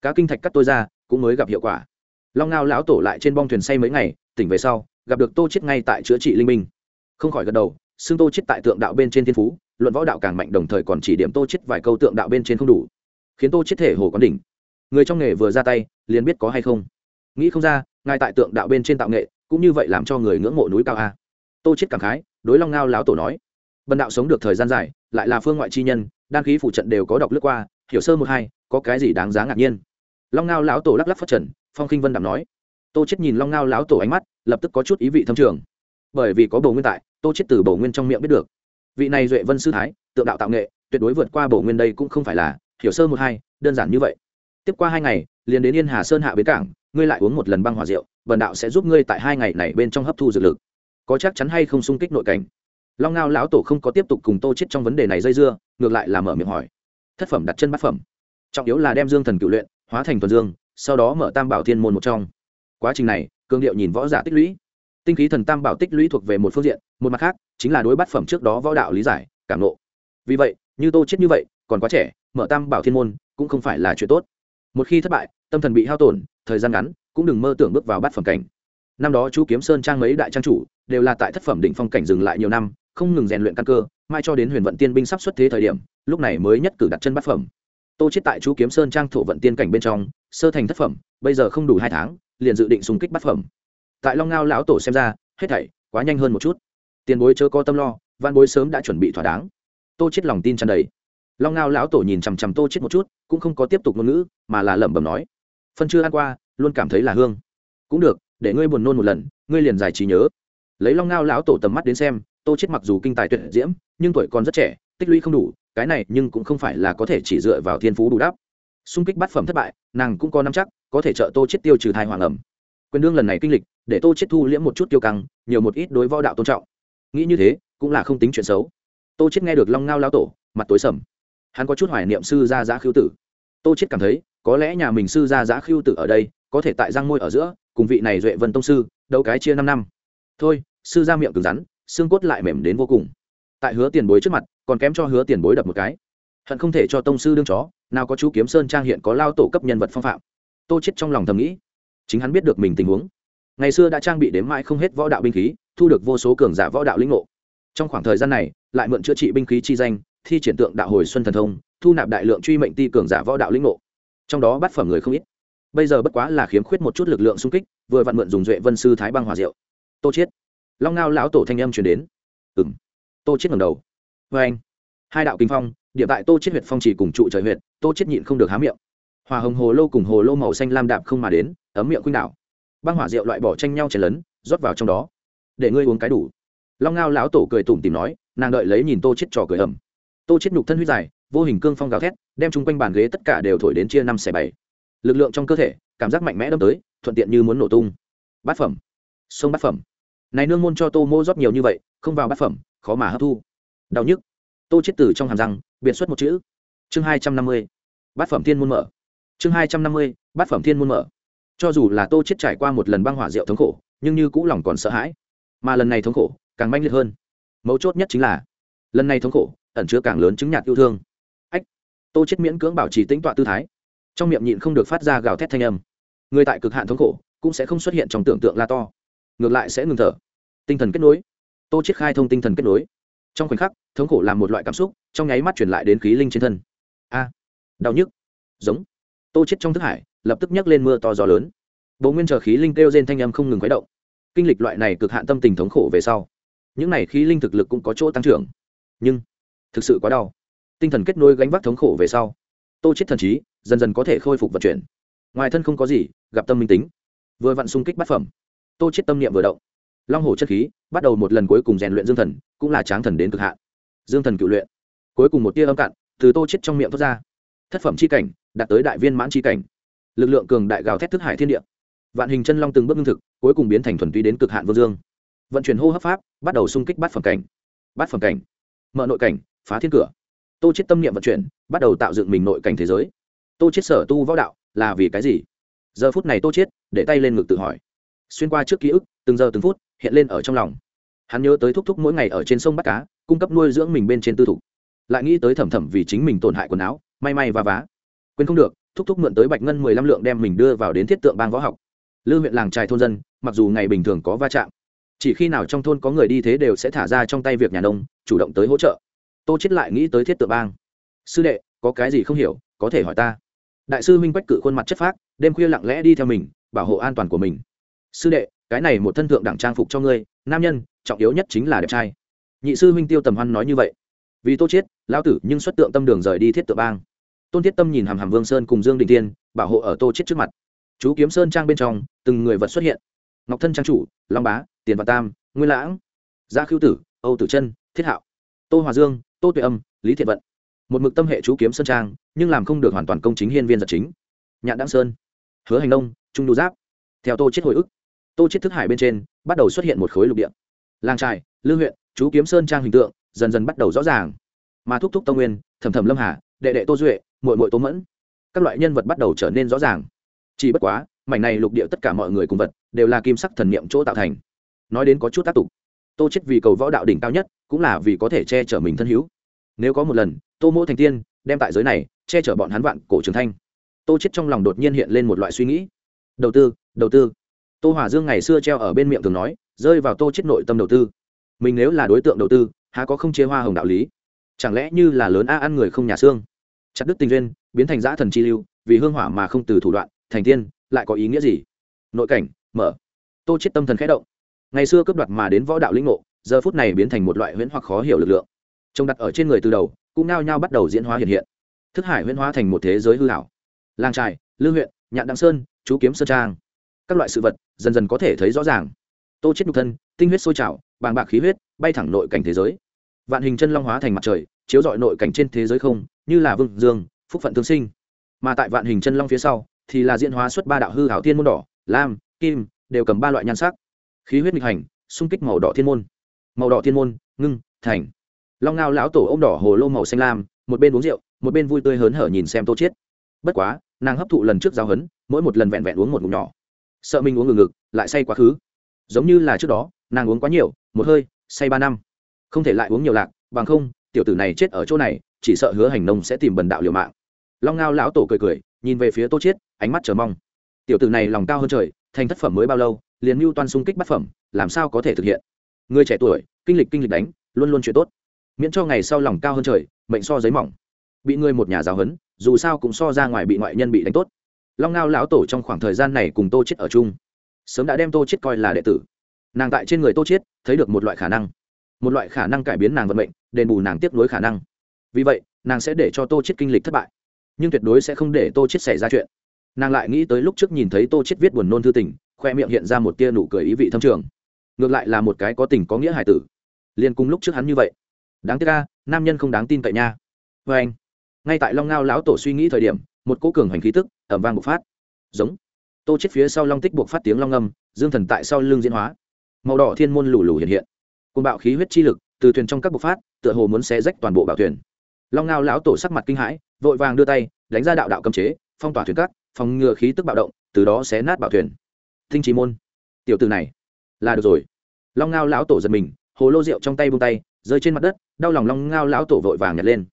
S1: Cá kinh thạch cắt tôi ra, cũng mới gặp hiệu quả. Long ngao lão tổ lại trên bong thuyền say mấy ngày, tỉnh về sau, gặp được tô chết ngay tại chữa trị linh minh không khỏi gật đầu, xưng tô chết tại tượng đạo bên trên thiên phú, luận võ đạo càng mạnh đồng thời còn chỉ điểm tô chết vài câu tượng đạo bên trên không đủ. Khiến tô chết thể hồ quán đỉnh. Người trong nghề vừa ra tay, liền biết có hay không. Nghĩ không ra, ngay tại tượng đạo bên trên tạo nghệ cũng như vậy làm cho người ngưỡng mộ núi cao a. Tô chết cảm khái, đối long ngao lão tổ nói, bần đạo sống được thời gian dài, lại là phương ngoại chi nhân, đan khí phụ trận đều có đọc lướt qua, hiểu sơ một hai, có cái gì đáng giá ngạc nhiên? Long ngao lão tổ lắc lắc phát trần, phong khinh vân đạm nói, tô chết nhìn long ngao lão tổ ánh mắt, lập tức có chút ý vị thâm trường. Bởi vì có bổ nguyên tại, tô chết từ bổ nguyên trong miệng biết được. Vị này duệ vân sư thái, tượng đạo tạo nghệ, tuyệt đối vượt qua bổ nguyên đây cũng không phải là, hiểu sơ một hai, đơn giản như vậy. Tiếp qua hai ngày, liền đến yên hà sơn hạ bến cảng ngươi lại uống một lần băng hỏa rượu, bần đạo sẽ giúp ngươi tại hai ngày này bên trong hấp thu dược lực. Có chắc chắn hay không xung kích nội cảnh? Long ngao lão tổ không có tiếp tục cùng tô chết trong vấn đề này dây dưa, ngược lại là mở miệng hỏi. Thất phẩm đặt chân bát phẩm. Trọng yếu là đem dương thần cựu luyện, hóa thành thuần dương, sau đó mở tam bảo thiên môn một trong. Quá trình này, cương điệu nhìn võ giả tích lũy. Tinh khí thần tam bảo tích lũy thuộc về một phương diện, một mặt khác, chính là đối bát phẩm trước đó võ đạo lý giải, cảm nộ vì vậy, như tô chết như vậy, còn quá trẻ, mở tam bảo thiên môn cũng không phải là chuyện tốt. Một khi thất bại tâm thần bị hao tổn, thời gian ngắn, cũng đừng mơ tưởng bước vào bát phẩm cảnh. Năm đó chú kiếm sơn trang mấy đại trang chủ, đều là tại thất phẩm định phong cảnh dừng lại nhiều năm, không ngừng rèn luyện căn cơ, mai cho đến huyền vận tiên binh sắp xuất thế thời điểm, lúc này mới nhất cử đặt chân bát phẩm. Tô chết tại chú kiếm sơn trang thổ vận tiên cảnh bên trong, sơ thành thất phẩm, bây giờ không đủ hai tháng, liền dự định xung kích bát phẩm. Tại long ngao lão tổ xem ra, hết thảy quá nhanh hơn một chút. Tiền bối chớ có tâm lo, văn bối sớm đã chuẩn bị thỏa đáng. Tô chết lòng tin tràn đầy. Long ngao lão tổ nhìn chằm chằm tô chết một chút, cũng không có tiếp tục ngôn ngữ, mà là lẩm bẩm nói phân chưa ăn qua, luôn cảm thấy là hương. Cũng được, để ngươi buồn nôn một lần, ngươi liền giải trí nhớ. Lấy long ngao lão tổ tầm mắt đến xem, tô chết mặc dù kinh tài tuyệt diễm, nhưng tuổi còn rất trẻ, tích lũy không đủ, cái này nhưng cũng không phải là có thể chỉ dựa vào thiên phú đủ đáp xung kích bát phẩm thất bại, nàng cũng có nắm chắc, có thể trợ tô chết tiêu trừ thai hoàng ẩm. Quyền đương lần này kinh lịch, để tô chết thu liễm một chút tiêu căng, nhiều một ít đối võ đạo tôn trọng. Nghĩ như thế, cũng là không tính chuyện xấu. Tô chết nghe được long ngao lão tổ, mặt tối sầm. Hắn có chút hoài niệm sư gia giã khiêu tử. Tô chết cảm thấy có lẽ nhà mình sư gia giã khiêu tử ở đây, có thể tại giang môi ở giữa, cùng vị này duệ vân tông sư, đấu cái chia năm năm. Thôi, sư gia miệng cứng rắn, xương cốt lại mềm đến vô cùng. Tại hứa tiền bối trước mặt, còn kém cho hứa tiền bối đập một cái. Hận không thể cho tông sư đương chó, nào có chú kiếm sơn trang hiện có lao tổ cấp nhân vật phong phạm. Tô chết trong lòng thầm nghĩ. Chính hắn biết được mình tình huống. Ngày xưa đã trang bị đến mãi không hết võ đạo binh khí, thu được vô số cường giả võ đạo linh ngộ. Trong khoảng thời gian này, lại mượn chữa trị binh khí chi danh, thi triển tượng đạo hồi xuân thần thông, thu nạp đại lượng truy mệnh ti cường giả võ đạo linh ngộ trong đó bắt phẩm người không ít. Bây giờ bất quá là khiếm khuyết một chút lực lượng xung kích, vừa vặn mượn dùng duệ vân sư thái băng hòa diệu. Tô chiết. Long ngao lão tổ thanh âm truyền đến. Ừm. Tô chiết ngẩng đầu. Với anh. Hai đạo kinh phong địa tại tô chiết huyệt phong chỉ cùng trụ trời huyệt, tô chiết nhịn không được há miệng. Hòa hồng hồ lô cùng hồ lô màu xanh lam đạm không mà đến, ấm miệng khuynh đảo. Băng hỏa rượu loại bỏ tranh nhau chèn lớn rót vào trong đó. Để ngươi uống cái đủ. Long ngao lão tổ cười tủm tìm nói, nàng đợi lấy nhìn tô chết trò cười ẩm tô chết nhục thân huyết dài, vô hình cương phong gào thét, đem chung quanh bàn ghế tất cả đều thổi đến chia năm xẻ bảy. Lực lượng trong cơ thể, cảm giác mạnh mẽ đâm tới, thuận tiện như muốn nổ tung. Bát phẩm. Sông bát phẩm. Này nương môn cho tô mô rót nhiều như vậy, không vào bát phẩm, khó mà hấp thu. Đau nhức. Tô chết từ trong hàm răng biện xuất một chữ. Chương hai trăm năm mươi. Bát phẩm thiên môn mở. Chương hai trăm năm mươi, bát phẩm thiên môn mở. Cho dù là tô chết trải qua một lần băng hỏa rượu thống khổ, nhưng như cũ lòng còn sợ hãi. Mà lần này thống khổ, càng manh liệt hơn. Mấu chốt nhất chính là, lần này thống khổ ẩn chứa càng lớn chứng nhạt yêu thương. Ách, tô chết miễn cưỡng bảo trì tĩnh tọa tư thái. Trong miệng nhịn không được phát ra gào thét thanh âm. Người tại cực hạn thống khổ, cũng sẽ không xuất hiện trong tưởng tượng la to. Ngược lại sẽ ngừng thở. Tinh thần kết nối. Tô chết khai thông tinh thần kết nối. Trong khoảnh khắc, thống khổ làm một loại cảm xúc, trong nháy mắt truyền lại đến khí linh trên thân. A, đau nhức. Giống. Tô chết trong thức hải, lập tức nhấc lên mưa to gió lớn. Bố nguyên chờ khí linh kêu trên thanh âm không ngừng khuấy động. Kinh lịch loại này cực hạn tâm tình thống khổ về sau, những này khí linh thực lực cũng có chỗ tăng trưởng. Nhưng thực sự quá đau. Tinh thần kết nối gánh vác thống khổ về sau, tô chết thần trí dần dần có thể khôi phục vận chuyển. Ngoài thân không có gì, gặp tâm minh tính. Vừa vặn xung kích bát phẩm, tô chết tâm niệm vừa động. Long hồ chất khí, bắt đầu một lần cuối cùng rèn luyện dương thần, cũng là tráng thần đến cực hạn. Dương thần cựu luyện, cuối cùng một tia âm cạn, từ tô chết trong miệng thoát ra. Thất phẩm chi cảnh, đạt tới đại viên mãn chi cảnh. Lực lượng cường đại gào thét thức hải thiên địa. Vạn hình chân long từng bước lương thực, cuối cùng biến thành thuần túy đến cực hạn vô dương. Vận chuyển hô hấp pháp, bắt đầu xung kích bát phẩm cảnh. Bát phẩm cảnh, mở nội cảnh phá thiên cửa. Tô chết tâm niệm vận chuyển, bắt đầu tạo dựng mình nội cảnh thế giới. Tô chết sở tu võ đạo là vì cái gì? Giờ phút này tô chết để tay lên ngực tự hỏi. Xuyên qua trước ký ức, từng giờ từng phút, hiện lên ở trong lòng. Hắn nhớ tới thúc thúc mỗi ngày ở trên sông bắt cá, cung cấp nuôi dưỡng mình bên trên tư thủ. lại nghĩ tới thẩm thẩm vì chính mình tổn hại quần áo, may may và vá. Quên không được, thúc thúc mượn tới bạch ngân mười lăm lượng đem mình đưa vào đến thiết tượng bang võ học. Lư huyện làng trài thôn dân, mặc dù ngày bình thường có va chạm, chỉ khi nào trong thôn có người đi thế đều sẽ thả ra trong tay việc nhà nông, chủ động tới hỗ trợ tô chết lại nghĩ tới thiết tượng bang. Sư đệ, có cái gì không hiểu, có thể hỏi ta. Đại sư minh quách cự khuôn mặt chất phác, đêm khuya lặng lẽ đi theo mình, bảo hộ an toàn của mình. Sư đệ, cái này một thân thượng đẳng trang phục cho ngươi, nam nhân, trọng yếu nhất chính là đẹp trai. Nhị sư minh tiêu tầm hoan nói như vậy. Vì tô chết lao tử nhưng xuất tượng tâm đường rời đi thiết tượng bang. Tôn thiết tâm nhìn hàm hàm vương sơn cùng dương đình tiên bảo hộ ở tô chết trước mặt. Chú kiếm sơn trang bên trong, từng người vật xuất hiện. Ngọc thân trang chủ, long bá, tiền và tam, nguyên lãng, gia khưu tử, âu tử chân, thiết hạo, tô hòa dương tô tuệ âm, lý thiện vận. Một mực tâm hệ chú kiếm sơn trang, nhưng làm không được hoàn toàn công chính hiên viên giật chính. Nhạn đăng sơn. Hứa hành nông, trung đu giáp. Theo tô chết hồi ức, tô chết thức hải bên trên, bắt đầu xuất hiện một khối lục địa. Làng trại lư huyện, chú kiếm sơn trang hình tượng, dần dần bắt đầu rõ ràng. Mà thúc thúc tông nguyên thầm thầm lâm hà, đệ đệ tô duệ, muội muội tô mẫn. Các loại nhân vật bắt đầu trở nên rõ ràng. Chỉ bất quá, mảnh này lục địa tất cả mọi người cùng vật, đều là kim sắc thần niệm chỗ tạo thành. Nói đến có chút tác tục. Tô chết vì cầu võ đạo đỉnh cao nhất cũng là vì có thể che chở mình thân hữu. Nếu có một lần, tô mỗ thành tiên đem tại giới này che chở bọn hắn vạn cổ trường thanh. Tô chết trong lòng đột nhiên hiện lên một loại suy nghĩ. Đầu tư đầu tư. Tô hòa dương ngày xưa treo ở bên miệng thường nói, rơi vào tô chết nội tâm đầu tư. Mình nếu là đối tượng đầu tư, há có không chia hoa hồng đạo lý? Chẳng lẽ như là lớn a ăn người không nhà xương? Chặt đứt tình duyên, biến thành giã thần chi lưu, vì hương hỏa mà không từ thủ đoạn, thành tiên, lại có ý nghĩa gì? Nội cảnh, mở. Tô chết tâm thần khẽ động. Ngày xưa cướp đoạt mà đến võ đạo lĩnh ngộ giờ phút này biến thành một loại huyễn hoặc khó hiểu lực lượng. Trông đặt ở trên người từ đầu, cũng nao nhao bắt đầu diễn hóa hiện hiện. Thức hải huyễn hóa thành một thế giới hư hảo lang trài lư huyện, nhạn đặng sơn, chú kiếm sơn trang. Các loại sự vật, dần dần có thể thấy rõ ràng. Tô chết nhục thân, tinh huyết sôi trào, bàng bạc khí huyết, bay thẳng nội cảnh thế giới. Vạn hình chân long hóa thành mặt trời, chiếu rọi nội cảnh trên thế giới không, như là vương dương, phúc phận tương sinh. Mà tại vạn hình chân long phía sau, thì là diễn hóa xuất ba đạo hư hảo thiên môn đỏ, lam, kim, đều cầm ba loại nhan sắc. Khí huyết nghịch hành, xung kích màu đỏ thiên môn màu đỏ thiên môn, ngưng, thành. Long ngao lão tổ ô m đỏ hồ lô màu xanh lam, một bên uống rượu, một bên vui tươi hớn hở nhìn xem tô chiết. Bất quá, nàng hấp thụ lần trước giao hấn mỗi một lần vẹn vẹn uống một ngụm nhỏ. Sợ mình uống ngừng ngực lại say quá khứ. Giống như là trước đó, nàng uống quá nhiều, một hơi, say ba năm. Không thể lại uống nhiều lạc, bằng không, tiểu tử này chết ở chỗ này, chỉ sợ hứa hành nông sẽ tìm bần đạo liều mạng. Long ngao lão tổ cười cười, nhìn về phía tô chiết, ánh mắt chờ mong. Tiểu tử này lòng cao hơn trời, thành thất phẩm mới bao lâu, liền mưu toan xung kích bát phẩm, làm sao có thể thực hiện? Người trẻ tuổi, kinh lịch kinh lịch đánh, luôn luôn chuyện tốt. Miễn cho ngày sau lòng cao hơn trời, mệnh so giấy mỏng. Bị người một nhà giáo huấn, dù sao cũng so ra ngoài bị ngoại nhân bị đánh tốt. Long ngao lão tổ trong khoảng thời gian này cùng tô chết ở chung. Sớm đã đem tô chết coi là đệ tử. Nàng tại trên người tô chết thấy được một loại khả năng. Một loại khả năng cải biến nàng vận mệnh, đền bù nàng tiếp nối khả năng. Vì vậy, nàng sẽ để cho tô chết kinh lịch thất bại. Nhưng tuyệt đối sẽ không để tô chết xảy ra chuyện. Nàng lại nghĩ tới lúc trước nhìn thấy tô chết viết buồn nôn thư tình, khoe miệng hiện ra một tia nụ cười ý vị thâm trường ngược lại là một cái có tình có nghĩa hải tử. Liền cùng lúc trước hắn như vậy. Đáng tiếc ca nam nhân không đáng tin cậy nha. Vê anh, ngay tại long ngao lão tổ suy nghĩ thời điểm, một cỗ cường hành khí tức ẩm vang bộc phát. Giống. Tô chết phía sau long tích buộc phát tiếng long âm dương thần tại sau lưng diễn hóa. Màu đỏ thiên môn lù lù hiện hiện. Côn bạo khí huyết chi lực từ thuyền trong các bộc phát, tựa hồ muốn xé rách toàn bộ bảo thuyền. Long ngao lão tổ sắc mặt kinh hãi, vội vàng đưa tay, đánh ra đạo đạo cấm chế, phong tỏa thuyền cát, phòng ngừa khí tức bạo động, từ đó xé nát bảo thuyền. Thinh trí môn, tiểu từ này là được rồi. Long ngao lão tổ giật mình, hồ lô rượu trong tay bung tay, rơi trên mặt đất, đau lòng long ngao lão tổ vội vàng nhặt lên.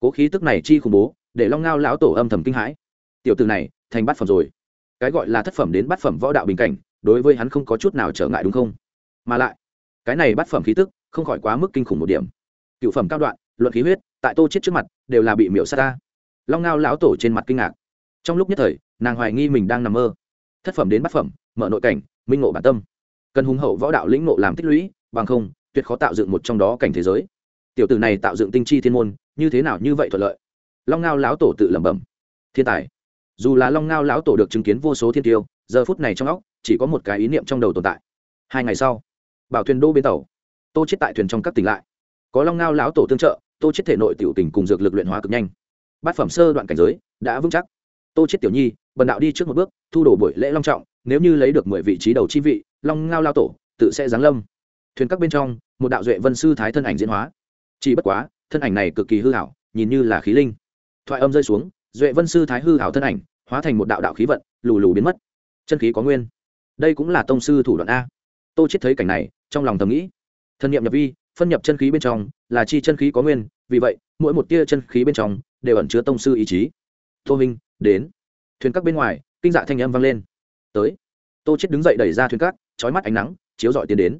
S1: Cố khí tức này chi khủng bố, để long ngao lão tổ âm thầm kinh hãi. Tiểu từ này, thành bát phẩm rồi. Cái gọi là thất phẩm đến bát phẩm võ đạo bình cảnh, đối với hắn không có chút nào trở ngại đúng không? Mà lại, cái này bát phẩm khí tức, không khỏi quá mức kinh khủng một điểm. Cựu phẩm cao đoạn, luận khí huyết, tại tô chết trước mặt, đều là bị miểu sát ta. Long ngao lão tổ trên mặt kinh ngạc. Trong lúc nhất thời, nàng hoài nghi mình đang nằm mơ. Thất phẩm đến bát phẩm, mở nội cảnh, minh ngộ bản tâm cần hùng hậu võ đạo lĩnh ngộ làm tích lũy, bằng không, tuyệt khó tạo dựng một trong đó cảnh thế giới. Tiểu tử này tạo dựng tinh chi thiên môn, như thế nào như vậy thuận lợi? Long ngao lão tổ tự lẩm bẩm. Thiên tài. Dù là long ngao lão tổ được chứng kiến vô số thiên tiêu, giờ phút này trong óc, chỉ có một cái ý niệm trong đầu tồn tại. Hai ngày sau, bảo thuyền đô bên tàu. Tô chết tại thuyền trong các tỉnh lại. Có long ngao lão tổ tương trợ, tô chết thể nội tiểu tình cùng dược lực luyện hóa cực nhanh. Bát phẩm sơ đoạn cảnh giới đã vững chắc. Tô chết tiểu nhi, bần đạo đi trước một bước, thu đồ buổi lễ long trọng, nếu như lấy được mười vị trí đầu chi vị long ngao lao tổ, tự sẽ giáng lâm. Thuyền các bên trong, một đạo duệ vân sư thái thân ảnh diễn hóa. Chỉ bất quá, thân ảnh này cực kỳ hư hảo, nhìn như là khí linh. Thoại âm rơi xuống, duệ vân sư thái hư hảo thân ảnh, hóa thành một đạo đạo khí vận, lù lù biến mất. Chân khí có nguyên. Đây cũng là tông sư thủ đoạn a. Tô chết thấy cảnh này, trong lòng thầm nghĩ. Thân nhiệm nhập vi, phân nhập chân khí bên trong, là chi chân khí có nguyên, vì vậy, mỗi một tia chân khí bên trong, đều ẩn chứa tông sư ý chí. Tô minh, đến. Thuyền các bên ngoài, kinh dạ thanh âm vang lên. Tới. Tô chết đứng dậy đẩy ra thuyền các chói mắt ánh nắng chiếu rọi tiến đến.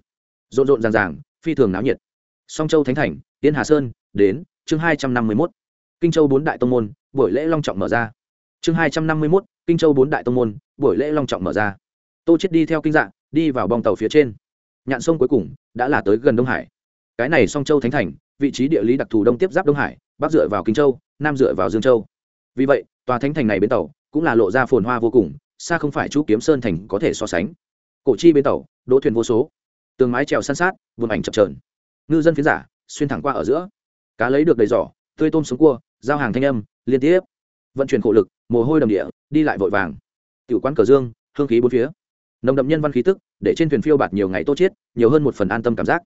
S1: Rộn rộn ràng ràng phi thường náo nhiệt. Song châu thánh thành tiến hà sơn đến chương hai trăm năm mươi mốt. Kinh châu bốn đại tông môn buổi lễ long trọng mở ra. Chương hai trăm năm mươi mốt kinh châu bốn đại tông môn buổi lễ long trọng mở ra. Tô chết đi theo kinh dạng, đi vào bong tàu phía trên. Nhạn sông cuối cùng đã là tới gần đông hải. Cái này song châu thánh thành vị trí địa lý đặc thù đông tiếp giáp đông hải bắc dựa vào kinh châu nam dựa vào dương châu. Vì vậy tòa thánh thành này bến tàu cũng là lộ ra phồn hoa vô cùng xa không phải chú kiếm sơn thành có thể so sánh cổ chi bến tàu, đỗ thuyền vô số. Tường mái trèo san sát, vườn ảnh chập trờn ngư dân phiến giả, xuyên thẳng qua ở giữa. Cá lấy được đầy giỏ, tươi tôm sống cua, giao hàng thanh âm, liên tiếp. Vận chuyển khổ lực, mồ hôi đầm địa, đi lại vội vàng. Tiểu quán cờ dương, hương khí bốn phía. Nồng đậm nhân văn khí tức, để trên thuyền phiêu bạt nhiều ngày tô chiết nhiều hơn một phần an tâm cảm giác.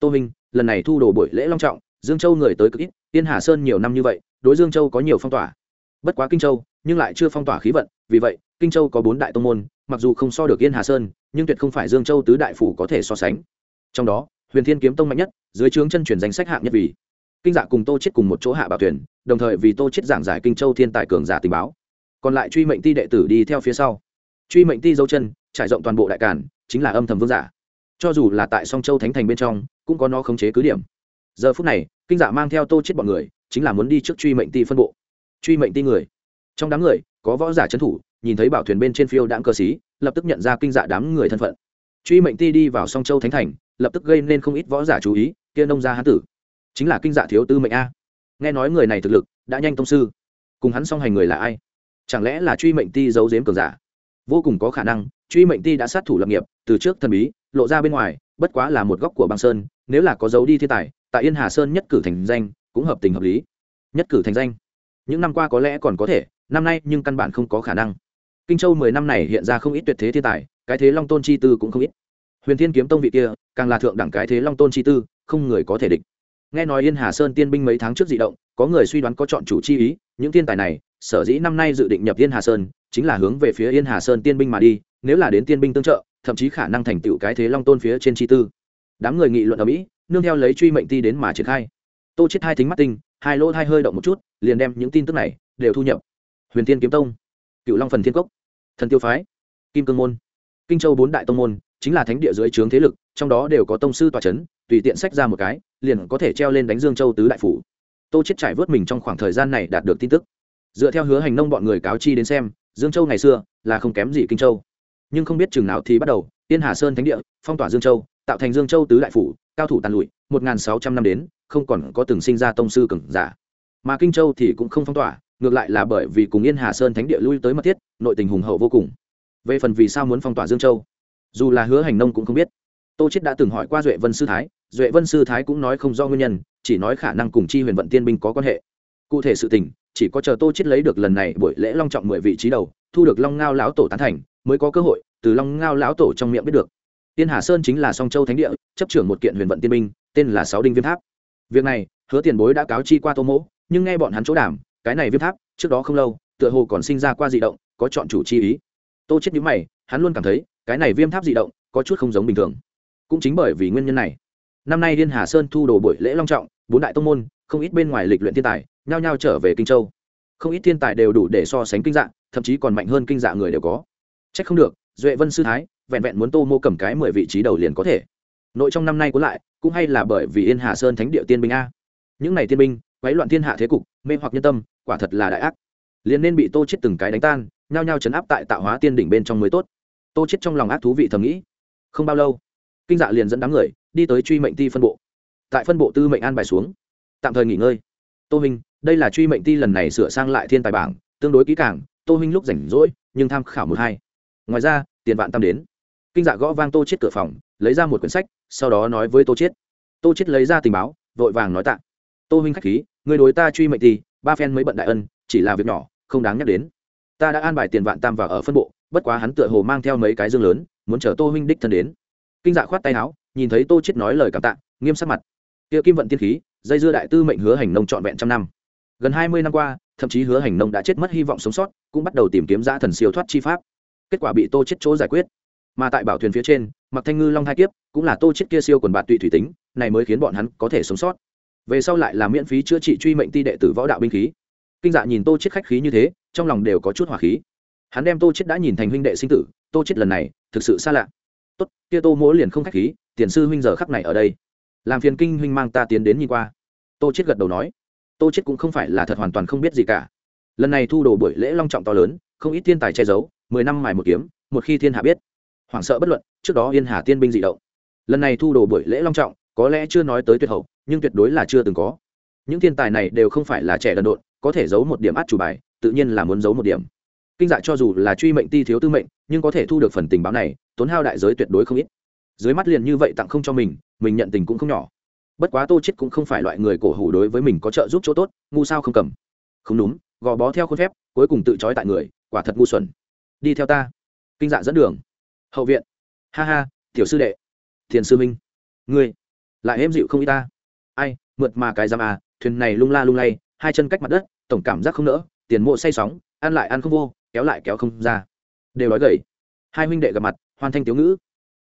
S1: Tô minh, lần này thu đồ buổi lễ long trọng, dương châu người tới cực ít tiên hà sơn nhiều năm như vậy, đối dương châu có nhiều phong tỏa. Bất quá kinh châu, nhưng lại chưa phong tỏa khí vận, vì vậy, kinh châu có bốn đại tông môn mặc dù không so được yên hà sơn, nhưng tuyệt không phải dương châu tứ đại phủ có thể so sánh. Trong đó, huyền thiên kiếm tông mạnh nhất, dưới trướng chân truyền danh sách hạng nhất vì kinh dạ cùng tô chết cùng một chỗ hạ bảo tuyển đồng thời vì tô chết giảng giải kinh châu thiên tài cường giả tình báo. Còn lại truy mệnh ti đệ tử đi theo phía sau. Truy mệnh ti dấu chân, trải rộng toàn bộ đại cản chính là âm thầm vương giả. Cho dù là tại song châu thánh thành bên trong, cũng có nó khống chế cứ điểm. Giờ phút này, kinh dạ mang theo tô chết bọn người, chính là muốn đi trước truy mệnh ti phân bộ. Truy mệnh ti người. Trong đám người, có võ giả trấn thủ nhìn thấy bảo thuyền bên trên phiêu đãng cơ sĩ lập tức nhận ra kinh dạ đám người thân phận. Truy mệnh ti đi vào song châu thánh thành, lập tức gây nên không ít võ giả chú ý, kia nông gia hán tử. Chính là kinh dạ thiếu tư mệnh a. Nghe nói người này thực lực, đã nhanh tông sư. Cùng hắn song hành người là ai? Chẳng lẽ là truy mệnh ti giấu giếm cường giả? Vô cùng có khả năng, truy mệnh ti đã sát thủ lập nghiệp, từ trước thần bí, lộ ra bên ngoài, bất quá là một góc của băng sơn, nếu là có dấu đi thiên tài, tại yên hà sơn nhất cử thành danh, cũng hợp tình hợp lý. Nhất cử thành danh. Những năm qua có lẽ còn có thể, năm nay nhưng căn bản không có khả năng kinh châu mười năm này hiện ra không ít tuyệt thế thiên tài, cái thế long tôn chi tư cũng không ít. Huyền thiên kiếm tông vị kia, càng là thượng đẳng cái thế long tôn chi tư, không người có thể địch. Nghe nói yên hà sơn tiên binh mấy tháng trước dị động, có người suy đoán có chọn chủ chi ý, những thiên tài này, sở dĩ năm nay dự định nhập yên hà sơn, chính là hướng về phía yên hà sơn tiên binh mà đi, nếu là đến tiên binh tương trợ, thậm chí khả năng thành tựu cái thế long tôn phía trên chi tư. Đám người nghị luận ở mỹ, nương theo lấy truy mệnh ti đến mà triển khai. Tô chết hai thính mắt tinh, hai lỗ hai hơi động một chút, liền đem những tin tức này đều thu nhập. Huyền tiên kiếm tông, cựu long phần thiên cốc thần tiêu phái, kim cương môn. Kinh châu bốn đại tông môn, chính là thánh địa dưới trướng thế lực, trong đó đều có tông sư tòa c h ấ n tùy tiện sách ra một cái, liền có thể treo lên đánh dương châu tứ đại phủ. Tô chết trải vớt mình trong khoảng thời gian này đạt được tin tức. Dựa theo hứa hành nông bọn người cáo chi đến xem, dương châu ngày xưa là không kém gì kinh châu. Nhưng không biết chừng nào thì bắt đầu, tiên hà sơn thánh địa, phong tỏa dương châu, tạo thành dương châu tứ đại phủ, cao thủ tàn lụi, một n sáu trăm năm đến, không còn có từng sinh ra tông sư cừng giả. Mà kinh châu thì cũng không phong tỏa ngược lại là bởi vì cùng yên hà sơn thánh địa lui tới mật thiết, nội tình hùng hậu vô cùng. Về phần vì sao muốn phong tỏa dương châu, dù là hứa hành nông cũng không biết. Tô chết đã từng hỏi qua duệ vân sư thái, duệ vân sư thái cũng nói không do nguyên nhân, chỉ nói khả năng cùng chi huyền vận tiên binh có quan hệ. Cụ thể sự tình, chỉ có chờ tô chết lấy được lần này buổi lễ long trọng mười vị trí đầu, thu được long ngao lão tổ tán thành, mới có cơ hội từ long ngao lão tổ trong miệng biết được. Tiên hà sơn chính là song châu thánh địa, chấp trưởng một kiện huyền vận tiên binh, tên là sáu đinh viêm tháp. Việc này, hứa tiền bối đã cáo chi qua tô mỗ, nhưng nghe bọn hắn chỗ đảm cái này viêm tháp, trước đó không lâu, tựa hồ còn sinh ra qua dị động, có chọn chủ chi ý. Tô chết nhíu mày, hắn luôn cảm thấy, cái này viêm tháp dị động, có chút không giống bình thường. Cũng chính bởi vì nguyên nhân này. Năm nay liên hà sơn thu đồ buổi lễ long trọng, bốn đại tông môn, không ít bên ngoài lịch luyện thiên tài, nhao nhao trở về kinh châu. Không ít thiên tài đều đủ để so sánh kinh dạng thậm chí còn mạnh hơn kinh dạ người đều có. Trách không được, duệ vân sư thái, vẹn vẹn muốn tô mô cầm cái mười vị trí đầu liền có thể. Nội trong năm nay cuốn lại, cũng hay là bởi vì yên hà sơn thánh địa tiên binh a. Những này tiên binh, quấy loạn thiên hạ thế cục, mê hoặc nhân tâm quả thật là đại ác. Liền nên bị tô chết từng cái đánh tan nhao nhao chấn áp tại tạo hóa tiên đỉnh bên trong mới tốt. Tô chết trong lòng ác thú vị thầm nghĩ. Không bao lâu kinh dạ liền dẫn đám người đi tới truy mệnh ti phân bộ. Tại phân bộ tư mệnh an bài xuống. Tạm thời nghỉ ngơi. Tô Minh, đây là truy mệnh ti lần này sửa sang lại thiên tài bảng tương đối kỹ càng tô Minh lúc rảnh rỗi nhưng tham khảo một hai. Ngoài ra tiền vạn tam đến. Kinh dạ gõ vang tô chết cửa phòng lấy ra một quyển sách sau đó nói với tô chết tô chết lấy ra tình báo vội vàng nói tạ. Tô Minh khách khí người đối ta truy mệnh ti ba phen mới bận đại ân, chỉ là việc nhỏ, không đáng nhắc đến. Ta đã an bài tiền vạn tam vào ở phân bộ, bất quá hắn tựa hồ mang theo mấy cái dương lớn, muốn chở tô huynh đích thân đến. Kinh dạ khoát tay áo, nhìn thấy tô chết nói lời cảm tạ, nghiêm sắc mặt. Kia kim vận tiên khí, dây dưa đại tư mệnh hứa hành nông trọn vẹn trăm năm. Gần hai mươi năm qua, thậm chí hứa hành nông đã chết mất hy vọng sống sót, cũng bắt đầu tìm kiếm ra thần siêu thoát chi pháp. Kết quả bị tô chết chỗ giải quyết. Mà tại bảo thuyền phía trên mặc thanh ngư long hai kiếp, cũng là tô chết kia siêu quần bạn tụy thủy tính, này mới khiến bọn hắn có thể sống sót về sau lại là miễn phí chữa trị truy mệnh ti đệ tử võ đạo binh khí. Kinh dạ nhìn tô chết khách khí như thế, trong lòng đều có chút hỏa khí. Hắn đem tô chết đã nhìn thành huynh đệ sinh tử, tô chết lần này, thực sự xa lạ. Tốt, kia tô mỗ liền không khách khí, tiền sư huynh giờ khắc này ở đây. Làm phiền kinh huynh mang ta tiến đến nhìn qua. Tô chết gật đầu nói. Tô chết cũng không phải là thật hoàn toàn không biết gì cả. Lần này thu đồ buổi lễ long trọng to lớn, không ít thiên tài che giấu, mười năm mài một kiếm, một khi thiên hạ biết. Hoảng sợ bất luận, trước đó yên hà tiên binh dị động. Lần này thu đồ buổi lễ long trọng, có lẽ chưa nói tới tuyệt hậu nhưng tuyệt đối là chưa từng có. Những thiên tài này đều không phải là trẻ đần độn, có thể giấu một điểm át chủ bài, tự nhiên là muốn giấu một điểm. Kinh dạ cho dù là truy mệnh ti thiếu tư mệnh, nhưng có thể thu được phần tình báo này, tốn hao đại giới tuyệt đối không ít. Dưới mắt liền như vậy tặng không cho mình mình nhận tình cũng không nhỏ. Bất quá tô chết cũng không phải loại người cổ hủ đối với mình có trợ giúp chỗ tốt, ngu sao không cầm. Không đúng, gò bó theo khuôn phép, cuối cùng tự trói tại người, quả thật ngu xuẩn. Đi theo ta. Kinh dạ dẫn đường. Hậu viện. Ha ha, tiểu sư đệ. Thiền sư minh ngươi. Lại êm dịu không y ta mượt mà cái giam à thuyền này lung la lung lay, hai chân cách mặt đất, tổng cảm giác không nỡ, tiền mộ say sóng, ăn lại ăn không vô, kéo lại kéo không ra. Đều nói gầy. Hai huynh đệ gặp mặt, hoàn thành tiểu ngữ.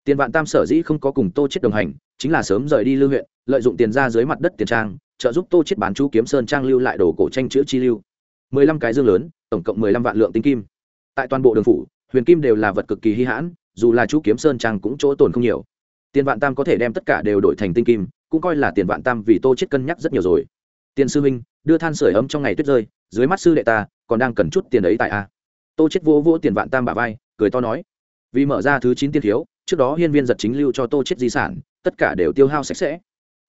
S1: Tiền vạn tam sở dĩ không có cùng tô chết đồng hành, chính là sớm rời đi lưu huyện, lợi dụng tiền ra dưới mặt đất tiền trang, trợ giúp tô chết bán chú kiếm sơn trang lưu lại đồ cổ tranh chữ chi lưu. Mười lăm cái dương lớn, tổng cộng mười lăm vạn lượng tinh kim. Tại toàn bộ đường phủ, huyền kim đều là vật cực kỳ hy hãn, dù là chú kiếm sơn trang cũng chỗ tồn không nhiều. Tiền vạn tam có thể đem tất cả đều đổi thành tinh kim cũng coi là tiền vạn tam vì tô chết cân nhắc rất nhiều rồi. Tiền sư minh đưa than sửa ấm trong ngày tuyết rơi, dưới mắt sư đệ ta, còn đang cần chút tiền ấy tại a. Tô chết vô vô tiền vạn tam bả vai, cười to nói. Vì mở ra thứ chín tiên thiếu, trước đó hiên viên giật chính lưu cho tô chết di sản, tất cả đều tiêu hao sạch sẽ.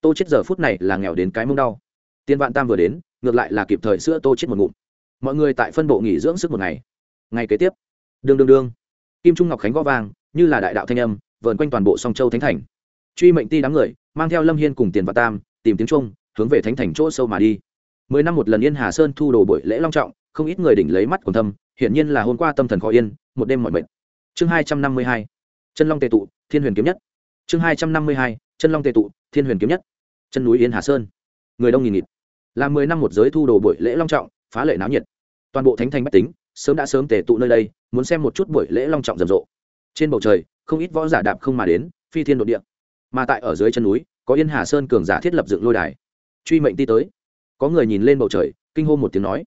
S1: Tô chết giờ phút này là nghèo đến cái mông đau. Tiền vạn tam vừa đến, ngược lại là kịp thời sữa tô chết một ngụm. Mọi người tại phân bộ nghỉ dưỡng sức một ngày. Ngày kế tiếp. Đương đương đương. Kim trung ngọc khánh gõ vàng như là đại đạo thanh âm, vờn quanh toàn bộ song châu thánh thành. Truy mệnh ti đám người mang theo lâm hiên cùng tiền vạn tam, tìm tiếng trung, hướng về thánh thành chỗ sâu mà đi. Mười năm một lần yên hà sơn thu đồ buổi lễ long trọng, không ít người đỉnh lấy mắt còn thâm, hiển nhiên là hôm qua tâm thần khó yên, một đêm mọi mệt. Chương hai trăm năm mươi hai, chân long tề tụ, thiên huyền kiếm nhất. Chương hai trăm năm mươi hai, chân long tề tụ, thiên huyền kiếm nhất. Chân núi yên hà sơn. Người đông nghìn nghịt. Là mười năm một giới thu đồ buổi lễ long trọng, phá lệ náo nhiệt. Toàn bộ thánh thành bách tính, sớm đã sớm tề tụ nơi đây, muốn xem một chút buổi lễ long trọng rầm rộ. Trên bầu trời, không ít võ giả đạp không mà đến, phi thiên đ ộ địa mà tại ở dưới chân núi, có yên hà sơn cường giả thiết lập dựng lôi đài. Truy mệnh ti tới. Có người nhìn lên bầu trời, kinh hô một tiếng nói.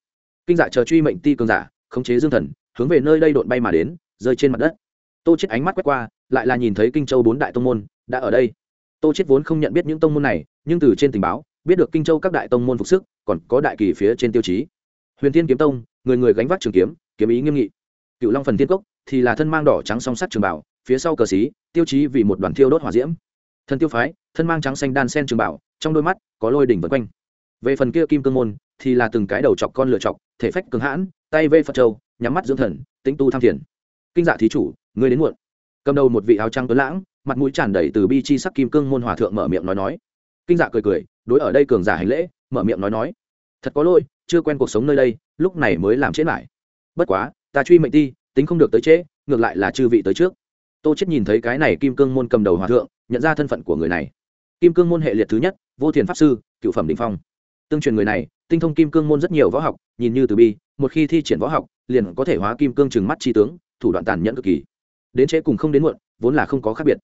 S1: Kinh dạ chờ truy mệnh ti cường giả, khống chế dương thần, hướng về nơi đây đột bay mà đến, rơi trên mặt đất. Tô chết ánh mắt quét qua, lại là nhìn thấy kinh châu bốn đại tông môn đã ở đây. Tô chết vốn không nhận biết những tông môn này, nhưng từ trên tình báo, biết được kinh châu các đại tông môn phục sức, còn có đại kỳ phía trên tiêu chí. Huyền thiên kiếm tông, người người gánh vác trường kiếm kiếm ý nghiêm nghị. Cựu long phần thiên cốc thì là thân mang đỏ trắng song sắt trường bảo, phía sau cờ xí, tiêu chí vì một đoàn thiêu đốt hỏa diễm thân tiêu phái, thân mang trắng xanh đan sen trường bảo, trong đôi mắt có lôi đỉnh vân quanh. Về phần kia kim cương môn, thì là từng cái đầu chọc con lựa chọc, thể phách cường hãn, tay vê phật châu, nhắm mắt dưỡng thần, tĩnh tu tham thiền. Kinh dạ thí chủ, ngươi đến muộn. Cầm đầu một vị áo trắng tuấn lãng, mặt mũi tràn đầy từ bi chi sắc kim cương môn hòa thượng mở miệng nói nói. Kinh dạ cười cười, đối ở đây cường giả hành lễ, mở miệng nói nói. Thật có lỗi, chưa quen cuộc sống nơi đây, lúc này mới làm chết lại. Bất quá, ta truy mệnh ti, tính không được tới trễ, ngược lại là chư vị tới trước. Tô chết nhìn thấy cái này kim cương môn cầm đầu hòa thượng nhận ra thân phận của người này. Kim cương môn hệ liệt thứ nhất, vô thiền pháp sư, cựu phẩm đình phong. Tương truyền người này, tinh thông kim cương môn rất nhiều võ học, nhìn như từ bi, một khi thi triển võ học, liền có thể hóa kim cương trừng mắt chi tướng, thủ đoạn tàn nhẫn cực kỳ. Đến trễ cùng không đến muộn, vốn là không có khác biệt.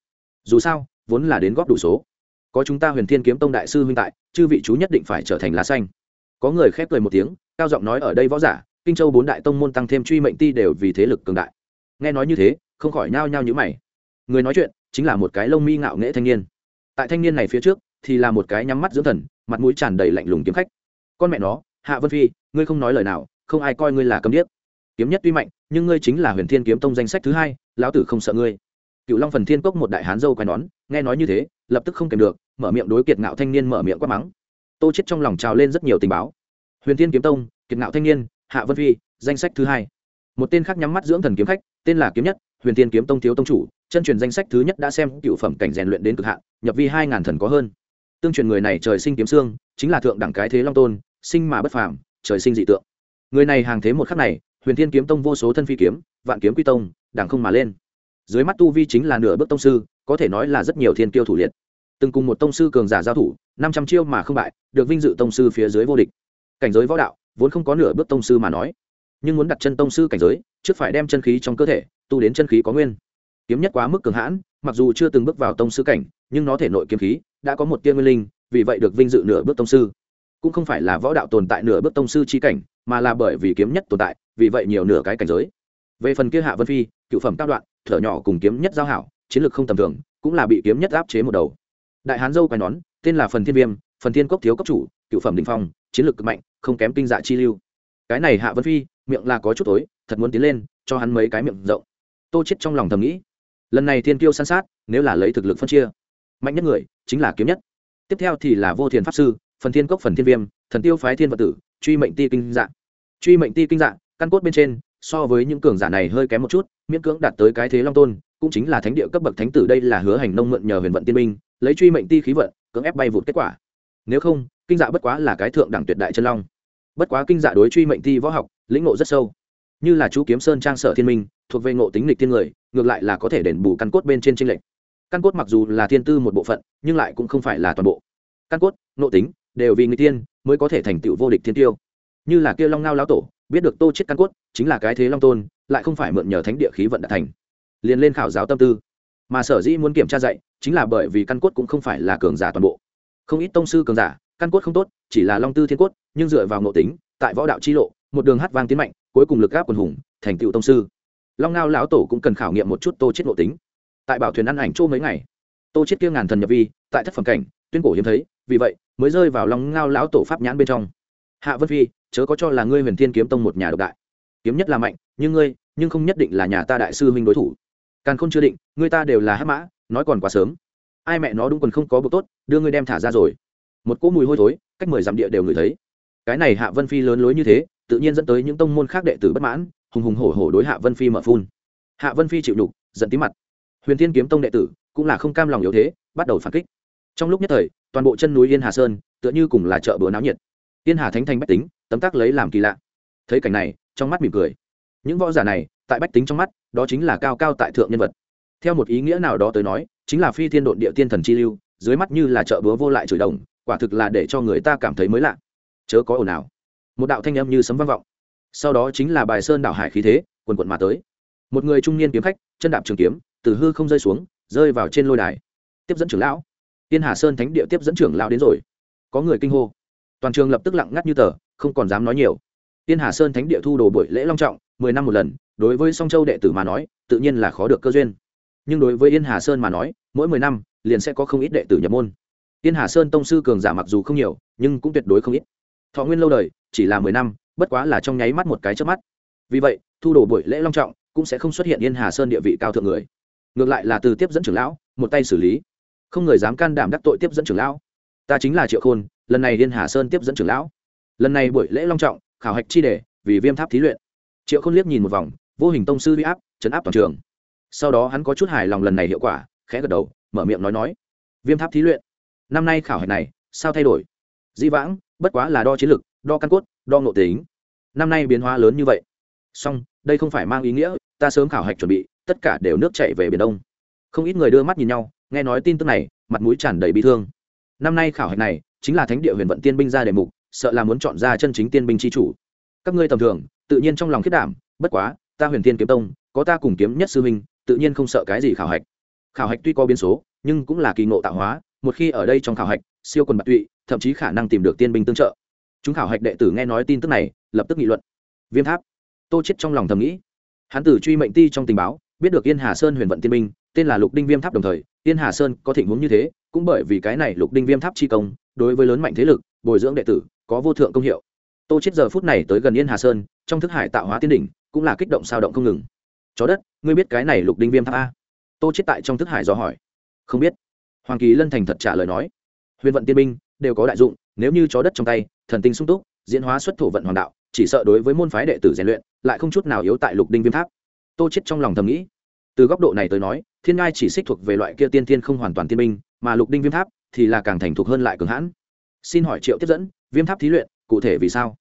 S1: Dù sao, vốn là đến góp đủ số. Có chúng ta huyền thiên kiếm tông đại sư huynh tại, chư vị chú nhất định phải trở thành lá xanh. Có người khép cười một tiếng, cao giọng nói ở đây võ giả, kinh châu bốn đại tông môn tăng thêm truy mệnh ti đều vì thế lực cường đại. Nghe nói như thế, không khỏi nhao nhao nhữ mày. Người nói chuyện chính là một cái lông mi ngạo nghễ thanh niên. Tại thanh niên này phía trước, thì là một cái nhắm mắt dưỡng thần, mặt mũi tràn đầy lạnh lùng kiếm khách. Con mẹ nó, hạ vân phi, ngươi không nói lời nào, không ai coi ngươi là cấm điếc. Kiếm nhất tuy mạnh, nhưng ngươi chính là huyền thiên kiếm tông danh sách thứ hai, lão tử không sợ ngươi. Cựu long phần thiên cốc một đại hán dâu quai nón, nghe nói như thế, lập tức không kèm được, mở miệng đối kiệt ngạo thanh niên mở miệng quát mắng. Tô chết trong lòng trào lên rất nhiều tình báo. Huyền thiên kiếm tông, kiệt ngạo thanh niên, hạ vân phi, danh sách thứ hai một tên khác nhắm mắt dưỡng thần kiếm khách, tên là kiếm nhất, huyền thiên kiếm tông thiếu tông chủ, chân truyền danh sách thứ nhất đã xem cựu phẩm cảnh rèn luyện đến cực hạn, nhập vi hai ngàn thần có hơn. Tương truyền người này trời sinh kiếm xương, chính là thượng đẳng cái thế long tôn, sinh mà bất phàm, trời sinh dị tượng. Người này hàng thế một khắc này, huyền thiên kiếm tông vô số thân phi kiếm, vạn kiếm quy tông, đẳng không mà lên. Dưới mắt tu vi chính là nửa bước tông sư, có thể nói là rất nhiều thiên tiêu thủ liệt. Từng cùng một tông sư cường giả giao thủ, năm trăm chiêu mà không bại, được vinh dự tông sư phía dưới vô địch. Cảnh giới võ đạo, vốn không có nửa bước tông sư mà nói nhưng muốn đặt chân tông sư cảnh giới, trước phải đem chân khí trong cơ thể, tu đến chân khí có nguyên. Kiếm nhất quá mức cường hãn, mặc dù chưa từng bước vào tông sư cảnh, nhưng nó thể nội kiếm khí đã có một tiên nguyên linh, vì vậy được vinh dự nửa bước tông sư. Cũng không phải là võ đạo tồn tại nửa bước tông sư chi cảnh, mà là bởi vì kiếm nhất tồn tại, vì vậy nhiều nửa cái cảnh giới. Về phần kia hạ vân phi, cựu phẩm cao đoạn, thở nhỏ cùng kiếm nhất giao hảo, chiến lược không tầm thường, cũng là bị kiếm nhất áp chế một đầu. Đại hán dâu quai nón, tên là phần thiên viêm, phần thiên cốc thiếu cấp chủ, cựu phẩm đình phong, chiến lược cực mạnh, không kém kinh dạ chi lưu cái này hạ vân phi, miệng là có chút tối, thật muốn tiến lên, cho hắn mấy cái miệng rộng. Tô chết trong lòng thầm nghĩ. Lần này thiên kiêu san sát, nếu là lấy thực lực phân chia, mạnh nhất người chính là kiếm nhất. Tiếp theo thì là vô thiền pháp sư, phần thiên cốc phần thiên viêm, thần tiêu phái thiên vật tử, truy mệnh ti kinh dạng truy mệnh ti kinh dạng căn cốt bên trên, so với những cường giả này hơi kém một chút, miễn cưỡng đạt tới cái thế long tôn, cũng chính là thánh địa cấp bậc thánh tử đây là hứa hành nông mượn nhờ huyền vận tiên minh lấy truy mệnh ti khí vận, cưỡng ép bay vụt kết quả. Nếu không, kinh dạ bất quá là cái thượng đẳng tuyệt đại chân long bất quá kinh dạ đối truy mệnh thi võ học, lĩnh ngộ rất sâu. Như là chú kiếm sơn trang sở thiên minh, thuộc về ngộ tính lịch thiên người, ngược lại là có thể đền bù căn cốt bên trên tranh lệch. Căn cốt mặc dù là thiên tư một bộ phận, nhưng lại cũng không phải là toàn bộ. Căn cốt, ngộ tính, đều vì người tiên mới có thể thành tựu vô địch thiên tiêu. Như là kia long ngao lão tổ, biết được tô chết căn cốt, chính là cái thế long tôn, lại không phải mượn nhờ thánh địa khí vận đạt thành. Liền lên khảo giáo tâm tư. Mà sở dĩ muốn kiểm tra dạy, chính là bởi vì căn cốt cũng không phải là cường giả toàn bộ. Không ít tông sư cường giả căn cốt không tốt, chỉ là long tư thiên cốt, nhưng dựa vào nội tính, tại võ đạo chi lộ, một đường hát vang tiến mạnh, cuối cùng lực gáp quần hùng, thành tựu tông sư. Long ngao lão tổ cũng cần khảo nghiệm một chút tô chết nội tính. Tại bảo thuyền ăn ảnh chỗ mấy ngày, tô chết kia ngàn thần nhập vi, tại thất phẩm cảnh, tuyên cổ hiếm thấy, vì vậy, mới rơi vào long ngao lão tổ pháp nhãn bên trong. Hạ vân phi, chớ có cho là ngươi huyền thiên kiếm tông một nhà độc đại. Kiếm nhất là mạnh, nhưng ngươi, nhưng không nhất định là nhà ta đại sư huynh đối thủ. Càng không chưa định, ngươi ta đều là hắc mã, nói còn quá sớm. Ai mẹ nó đúng quần không có bộ tốt, đưa ngươi đem thả ra rồi một cỗ mùi hôi thối, cách mười dặm địa đều ngửi thấy. Cái này hạ vân phi lớn lối như thế, tự nhiên dẫn tới những tông môn khác đệ tử bất mãn, hùng hùng hổ hổ đối hạ vân phi mở phun. Hạ vân phi chịu đục, giận tí mặt. Huyền thiên kiếm tông đệ tử cũng là không cam lòng yếu thế, bắt đầu phản kích. Trong lúc nhất thời, toàn bộ chân núi yên hà sơn tựa như cùng là chợ bữa náo nhiệt. Yên hà thánh thành bách tính, tấm tắc lấy làm kỳ lạ. Thấy cảnh này, trong mắt mỉm cười. Những võ giả này, tại bách tính trong mắt, đó chính là cao cao tại thượng nhân vật. Theo một ý nghĩa nào đó tới nói, chính là phi thiên độn địa tiên thần chi lưu, dưới mắt như là chợ búa vô lại chửi đồng quả thực là để cho người ta cảm thấy mới lạ. Chớ có ồn ào. Một đạo thanh âm như sấm vang vọng. Sau đó chính là bài sơn đảo hải khí thế, quần quận mà tới. Một người trung niên kiếm khách, chân đạp trường kiếm, từ hư không rơi xuống, rơi vào trên lôi đài. Tiếp dẫn trưởng lão. Tiên hà sơn thánh địa tiếp dẫn trưởng lão đến rồi. Có người kinh hô. Toàn trường lập tức lặng ngắt như tờ, không còn dám nói nhiều. Tiên hà sơn thánh địa thu đồ buổi lễ long trọng, mười năm một lần, đối với song châu đệ tử mà nói, tự nhiên là khó được cơ duyên. Nhưng đối với yên hà sơn mà nói, mỗi mười năm, liền sẽ có không ít đệ tử nhập môn. Tiên hà sơn tông sư cường giả mặc dù không nhiều, nhưng cũng tuyệt đối không ít. Thọ nguyên lâu đời, chỉ là mười năm, bất quá là trong nháy mắt một cái chớp mắt. Vì vậy, thu đồ buổi lễ long trọng cũng sẽ không xuất hiện yên hà sơn địa vị cao thượng người. Ngược lại là từ tiếp dẫn trưởng lão, một tay xử lý. Không người dám can đảm đắc tội tiếp dẫn trưởng lão. Ta chính là triệu khôn, lần này yên hà sơn tiếp dẫn trưởng lão. Lần này buổi lễ long trọng, khảo hạch chi đề, vì viêm tháp thí luyện. Triệu khôn liếc nhìn một vòng, vô hình tông sư uy áp, chấn áp toàn trường. Sau đó hắn có chút hài lòng lần này hiệu quả, khẽ gật đầu, mở miệng nói nói. Viêm tháp thí luyện năm nay khảo hạch này, sao thay đổi? Di vãng, bất quá là đo chiến lược, đo căn cốt, đo ngộ tính. Năm nay biến hóa lớn như vậy. Song đây không phải mang ý nghĩa, ta sớm khảo hạch chuẩn bị, tất cả đều nước chạy về biển đông. Không ít người đưa mắt nhìn nhau, nghe nói tin tức này, mặt mũi tràn đầy bị thương. Năm nay khảo hạch này, chính là thánh địa huyền vận tiên binh ra đề mục, sợ là muốn chọn ra chân chính tiên binh chi chủ. Các ngươi tầm thường, tự nhiên trong lòng khiết đảm, bất quá, ta huyền tiên kiếm tông, có ta cùng kiếm nhất sư huynh, tự nhiên không sợ cái gì khảo hạch. Khảo hạch tuy có biến số, nhưng cũng là kỳ ngộ tạo hóa một khi ở đây trong khảo hạch, siêu quần bạc tụy, thậm chí khả năng tìm được tiên binh tương trợ. Chúng khảo hạch đệ tử nghe nói tin tức này, lập tức nghị luận. Viêm tháp. Tô chết trong lòng thầm nghĩ. Hắn tử truy mệnh ti trong tình báo, biết được yên hà sơn huyền vận tiên binh, tên là lục đinh viêm tháp đồng thời, yên hà sơn có thịnh huống như thế, cũng bởi vì cái này lục đinh viêm tháp chi công, đối với lớn mạnh thế lực, bồi dưỡng đệ tử, có vô thượng công hiệu. Tô chết giờ phút này tới gần yên hà sơn, trong thức hải tạo hóa tiên đỉnh, cũng là kích động sao động không ngừng. Chó đất, ngươi biết cái này lục đinh viêm tháp a? Tô chết tại trong thức hải do hỏi. Không biết hoàng kỳ lân thành thật trả lời nói, huyền vận tiên binh, đều có đại dụng, nếu như chó đất trong tay, thần tinh sung túc, diễn hóa xuất thổ vận hoàng đạo, chỉ sợ đối với môn phái đệ tử rèn luyện, lại không chút nào yếu tại lục đinh viêm tháp. Tô chết trong lòng thầm nghĩ. Từ góc độ này tới nói, thiên ngai chỉ xích thuộc về loại kia tiên thiên không hoàn toàn tiên binh, mà lục đinh viêm tháp thì là càng thành thục hơn lại cường hãn. Xin hỏi triệu tiếp dẫn, viêm tháp thí luyện, cụ thể vì sao?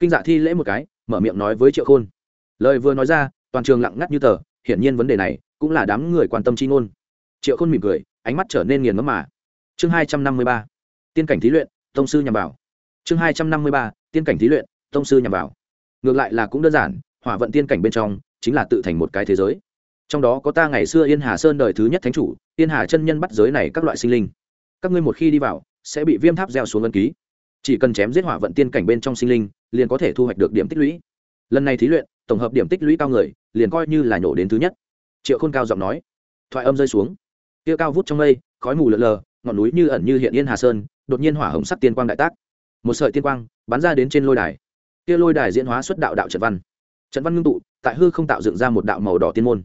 S1: Kinh dạ thi lễ một cái, mở miệng nói với triệu khôn. Lời vừa nói ra, toàn trường lặng ngắt như tờ, hiển nhiên vấn đề này cũng là đám người quan tâm chi ngôn. Triệu khôn mỉm cười ánh mắt trở nên nghiền ngẫm mà. Chương hai trăm năm mươi ba, tiên cảnh thí luyện, tông sư nhằm vào. Chương hai trăm năm mươi ba, tiên cảnh thí luyện, tông sư nhằm vào. Ngược lại là cũng đơn giản, hỏa vận tiên cảnh bên trong chính là tự thành một cái thế giới. Trong đó có ta ngày xưa yên hà sơn đời thứ nhất thánh chủ, yên hà chân nhân bắt giới này các loại sinh linh. Các ngươi một khi đi vào, sẽ bị viêm tháp gieo xuống ân ký. Chỉ cần chém giết hỏa vận tiên cảnh bên trong sinh linh, liền có thể thu hoạch được điểm tích lũy. Lần này thí luyện, tổng hợp điểm tích lũy cao người, liền coi như là nhổ đến thứ nhất. Triệu khôn cao giọng nói. Thoại âm rơi xuống kia cao vút trong mây, khói mù lợn lờ, ngọn núi như ẩn như hiện yên hà sơn, đột nhiên hỏa hồng sắc tiên quang đại tác. Một sợi tiên quang bắn ra đến trên lôi đài. Kia lôi đài diễn hóa xuất đạo đạo trận văn. Trận văn ngưng tụ, tại hư không tạo dựng ra một đạo màu đỏ tiên môn.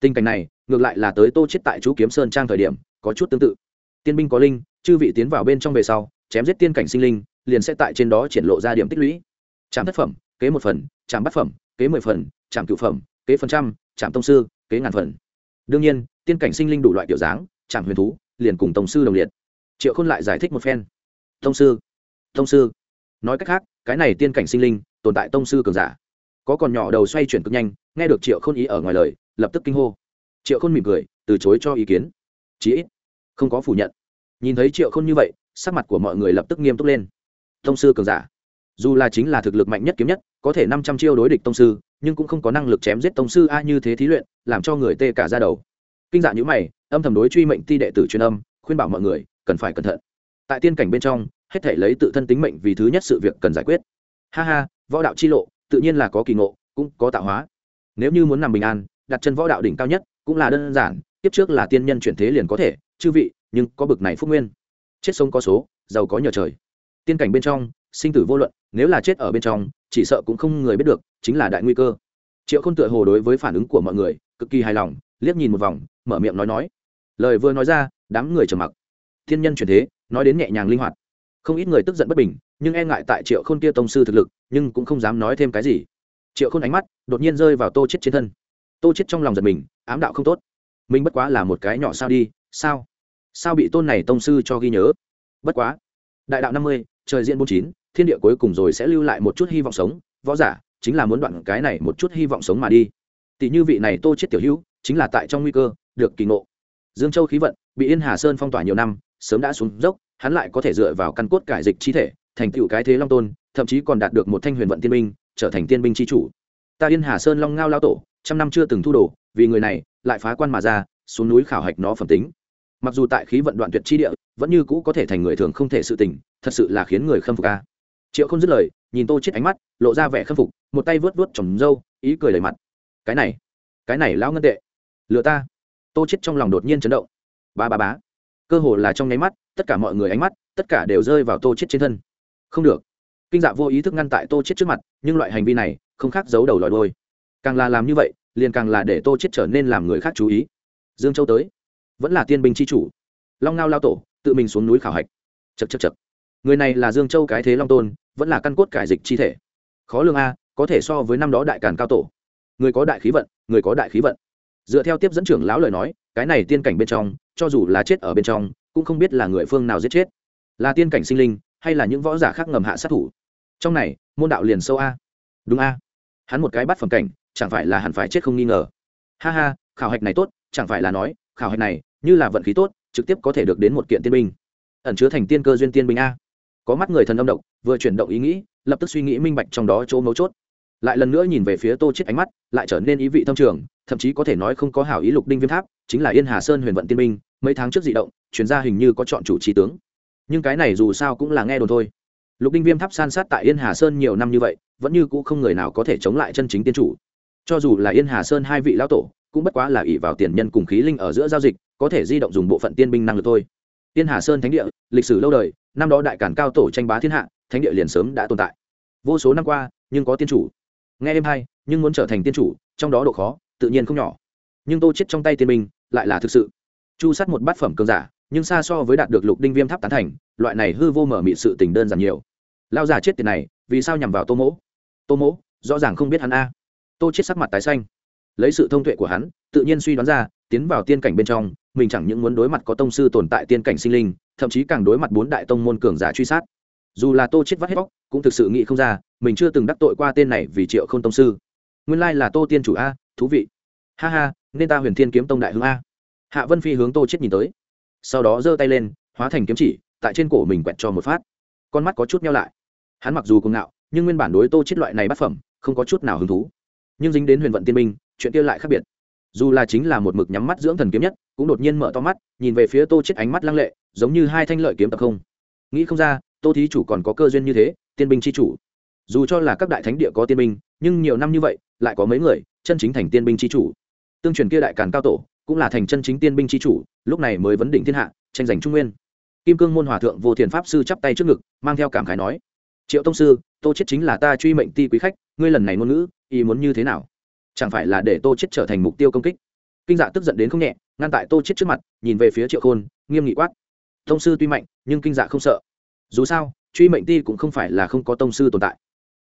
S1: Tình cảnh này, ngược lại là tới tô chết tại chú kiếm sơn trang thời điểm, có chút tương tự. Tiên binh có linh, chư vị tiến vào bên trong về sau, chém giết tiên cảnh sinh linh, liền sẽ tại trên đó triển lộ ra điểm tích lũy. Trạm thất phẩm, kế một phần trạm bát phẩm, kế mười phần trạm cửu phẩm, kế phần trăm trạm tông sư, kế ngàn phần. Đương nhiên tiên cảnh sinh linh đủ loại kiểu dáng chẳng huyền thú, liền cùng tông sư đồng liệt. Triệu khôn lại giải thích một phen. Tông sư tông sư. Nói cách khác, cái này tiên cảnh sinh linh, tồn tại tông sư cường giả. Có còn nhỏ đầu xoay chuyển cực nhanh, nghe được triệu khôn ý ở ngoài lời, lập tức kinh hô. Triệu khôn mỉm cười, từ chối cho ý kiến. Chí ít, không có phủ nhận. Nhìn thấy triệu khôn như vậy, sắc mặt của mọi người lập tức nghiêm túc lên. Tông sư cường giả. Dù là chính là thực lực mạnh nhất kiếm nhất, có thể năm trăm chiêu đối địch tông sư, nhưng cũng không có năng lực chém giết tông sư a như thế thí luyện, làm cho người tê cả ra đầu kinh dạ nhữ mày, âm thầm đối truy mệnh ti đệ tử truyền âm, khuyên bảo mọi người, cần phải cẩn thận. Tại tiên cảnh bên trong, hết thể lấy tự thân tính mệnh vì thứ nhất sự việc cần giải quyết. Ha ha, võ đạo chi lộ, tự nhiên là có kỳ ngộ, cũng có tạo hóa. Nếu như muốn nằm bình an, đặt chân võ đạo đỉnh cao nhất cũng là đơn giản tiếp trước là tiên nhân chuyển thế liền có thể, chư vị, nhưng có bực này phúc nguyên. Chết sống có số, giàu có nhờ trời. Tiên cảnh bên trong, sinh tử vô luận, nếu là chết ở bên trong, chỉ sợ cũng không người biết được, chính là đại nguy cơ. Triệu k h ô n tựa hồ đối với phản ứng của mọi người, cực kỳ hài lòng, liếc nhìn một vòng mở miệng nói nói. Lời vừa nói ra, đám người trầm mặc. Thiên nhân chuyển thế, nói đến nhẹ nhàng linh hoạt. Không ít người tức giận bất bình, nhưng e ngại tại triệu khôn kia tông sư thực lực, nhưng cũng không dám nói thêm cái gì. Triệu khôn ánh mắt đột nhiên rơi vào tô chết trên thân. Tô chết trong lòng giật mình, ám đạo không tốt. Mình bất quá là một cái nhỏ sao đi, sao? Sao bị tôn này tông sư cho ghi nhớ? Bất quá. Đại đạo năm mươi, trời diễn bốn chín, thiên địa cuối cùng rồi sẽ lưu lại một chút hy vọng sống. Võ giả, chính là muốn đoạn cái này một chút hy vọng sống mà đi. Tỷ như vị này tô chết tiểu hữu, chính là tại trong nguy cơ được kỳ ngộ. Dương châu khí vận, bị yên hà sơn phong tỏa nhiều năm, sớm đã xuống dốc, hắn lại có thể dựa vào căn cốt cải dịch chi thể, thành tựu cái thế long tôn, thậm chí còn đạt được một thanh huyền vận tiên binh, trở thành tiên binh chi chủ. Ta yên hà sơn long ngao lao tổ, trăm năm chưa từng thu đồ, vì người này, lại phá quan mà ra, xuống núi khảo hạch nó phẩm tính. Mặc dù tại khí vận đoạn tuyệt chi địa, vẫn như cũ có thể thành người thường không thể sự tình, thật sự là khiến người khâm phục ca triệu không dứt lời, nhìn tô chết ánh mắt, lộ ra vẻ khâm phục, một tay vớt vớt trồng râu, ý cười đầy mặt. Cái này cái này lão ngân tệ, lừa ta tô chết trong lòng đột nhiên chấn động. Ba ba bá cơ hồ là trong nháy mắt, tất cả mọi người ánh mắt, tất cả đều rơi vào tô chết trên thân. Không được. Kinh dạ vô ý thức ngăn tại tô chết trước mặt, nhưng loại hành vi này không khác giấu đầu lòi đôi càng là làm như vậy, liền càng là để tô chết trở nên làm người khác chú ý. Dương châu tới. Vẫn là tiên binh chi chủ. Long ngao lao tổ, tự mình xuống núi khảo hạch. Chật chật chật người này là dương châu cái thế long tôn, vẫn là căn cốt cải dịch chi thể. Khó lương a, có thể so với năm đó đại càn cao tổ. Người có đại khí vận, người có đại khí vận dựa theo tiếp dẫn trưởng lão lời nói, cái này tiên cảnh bên trong, cho dù là chết ở bên trong, cũng không biết là người phương nào giết chết. Là tiên cảnh sinh linh, hay là những võ giả khác ngầm hạ sát thủ. Trong này, môn đạo liền sâu a. Đúng a. Hắn một cái bắt phẩm cảnh, chẳng phải là hẳn phải chết không nghi ngờ. Ha ha, khảo hạch này tốt, chẳng phải là nói, khảo hạch này, như là vận khí tốt, trực tiếp có thể được đến một kiện tiên binh. Ẩn chứa thành tiên cơ duyên tiên binh a. Có mắt người thần âm động vừa chuyển động ý nghĩ, lập tức suy nghĩ minh bạch trong đó chỗ mấu chốt lại lần nữa nhìn về phía tô chết ánh mắt, lại trở nên ý vị thâm trường, thậm chí có thể nói không có hảo ý lục đinh viêm tháp, chính là yên hà sơn huyền vận tiên minh mấy tháng trước dị động, chuyên gia hình như có chọn chủ trí tướng. Nhưng cái này dù sao cũng là nghe đồn thôi. Lục đinh viêm tháp san sát tại yên hà sơn nhiều năm như vậy, vẫn như cũ không người nào có thể chống lại chân chính tiên chủ. Cho dù là yên hà sơn hai vị lão tổ, cũng bất quá là ỷ vào tiền nhân cùng khí linh ở giữa giao dịch, có thể di động dùng bộ phận tiên binh năng lực thôi. Yên hà sơn thánh địa, lịch sử lâu đời, năm đó đại cản cao tổ tranh bá thiên hạ, thánh địa liền sớm đã tồn tại. Vô số năm qua, nhưng có tiên chủ nghe em hay, nhưng muốn trở thành tiên chủ, trong đó độ khó, tự nhiên không nhỏ. Nhưng tô chết trong tay tiên minh lại là thực sự. Chu sát một bát phẩm cường giả, nhưng xa so với đạt được lục đinh viêm tháp tán thành, loại này hư vô mở mị sự tình đơn giản nhiều. Lao giả chết tiền này, vì sao nhằm vào tô mỗ? Tô mỗ, rõ ràng không biết hắn a. Tô chết sắc mặt tái xanh. Lấy sự thông tuệ của hắn, tự nhiên suy đoán ra, tiến vào tiên cảnh bên trong, mình chẳng những muốn đối mặt có tông sư tồn tại tiên cảnh sinh linh, thậm chí càng đối mặt bốn đại tông môn cường giả truy sát dù là tô chết vắt hết bóc, cũng thực sự nghĩ không ra, mình chưa từng đắc tội qua tên này vì triệu không tông sư. Nguyên lai là tô tiên chủ a, thú vị. Ha ha, nên ta huyền thiên kiếm tông đại hướng a. Hạ vân phi hướng tô chết nhìn tới. Sau đó giơ tay lên, hóa thành kiếm chỉ, tại trên cổ mình quẹt cho một phát. Con mắt có chút nhau lại. Hắn mặc dù cùng ngạo, nhưng nguyên bản đối tô chết loại này bất phẩm, không có chút nào hứng thú. Nhưng dính đến huyền vận tiên minh, chuyện kia lại khác biệt. Dù là chính là một mực nhắm mắt dưỡng thần kiếm nhất, cũng đột nhiên mở to mắt, nhìn về phía tô chết ánh mắt lăng lệ, giống như hai thanh lợi kiếm tập không. Nghĩ không ra tô thí chủ còn có cơ duyên như thế, tiên binh chi chủ. Dù cho là các đại thánh địa có tiên binh, nhưng nhiều năm như vậy, lại có mấy người, chân chính thành tiên binh chi chủ. Tương truyền kia đại càn cao tổ, cũng là thành chân chính tiên binh chi chủ, lúc này mới vấn đỉnh thiên hạ, tranh giành trung nguyên. Kim cương môn hòa thượng vô thiền pháp sư chắp tay trước ngực, mang theo cảm khái nói, triệu tông sư, tô chết chính là ta truy mệnh ti quý khách, ngươi lần này ngôn ngữ, ý muốn như thế nào? Chẳng phải là để tô chết trở thành mục tiêu công kích? Kinh dạ tức giận đến không nhẹ, ngăn tại tô chết trước mặt, nhìn về phía triệu khôn, nghiêm nghị quát, tông sư tuy mạnh, nhưng kinh dạ không sợ dù sao, truy mệnh ti cũng không phải là không có tông sư tồn tại.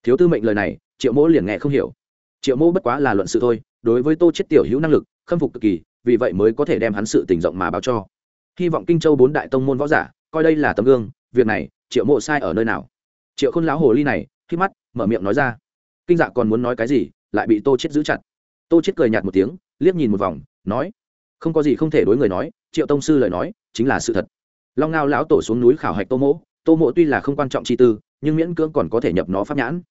S1: Thiếu tư mệnh lời này, triệu mỗ liền nghe không hiểu. Triệu mỗ bất quá là luận sự thôi, đối với tô chết tiểu hữu năng lực, khâm phục cực kỳ, vì vậy mới có thể đem hắn sự tình rộng mà báo cho. Hy vọng kinh châu bốn đại tông môn võ giả, coi đây là tấm gương, việc này, triệu mộ sai ở nơi nào? Triệu khôn lão hồ ly này khi mắt, mở miệng nói ra. Kinh dạ còn muốn nói cái gì, lại bị tô chết giữ chặt. Tô chết cười nhạt một tiếng, liếc nhìn một vòng, nói, không có gì không thể đối người nói, triệu tông sư lời nói, chính là sự thật. Long ngao lão tổ xuống núi khảo hạch tô mỗ tô mỗ tuy là không quan trọng chi tư, nhưng miễn cưỡng còn có thể nhập nó pháp nhãn.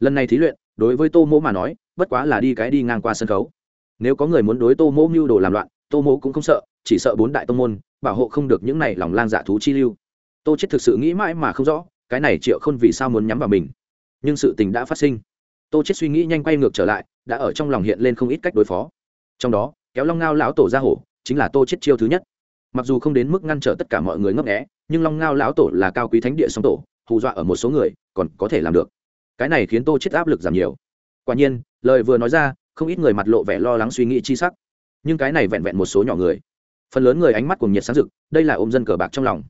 S1: Lần này thí luyện, đối với tô mỗ mà nói, bất quá là đi cái đi ngang qua sân khấu. Nếu có người muốn đối tô mỗ mưu đồ làm loạn, tô mỗ cũng không sợ, chỉ sợ bốn đại tông môn, bảo hộ không được những này lòng lang dạ thú chi lưu. Tô chết thực sự nghĩ mãi mà không rõ, cái này triệu không vì sao muốn nhắm vào mình. Nhưng sự tình đã phát sinh. Tô chết suy nghĩ nhanh quay ngược trở lại, đã ở trong lòng hiện lên không ít cách đối phó. Trong đó, kéo long ngao lão tổ ra hổ, chính là tô chết chiêu thứ nhất mặc dù không đến mức ngăn trở tất cả mọi người ngấp nghé, nhưng long ngao lão tổ là cao quý thánh địa song tổ, hù dọa ở một số người, còn có thể làm được. Cái này khiến tô chết áp lực giảm nhiều. Quả nhiên, lời vừa nói ra, không ít người mặt lộ vẻ lo lắng suy nghĩ chi sắc. Nhưng cái này vẹn vẹn một số nhỏ người. Phần lớn người ánh mắt cùng nhiệt sáng rực, đây là ôm dân cờ bạc trong lòng.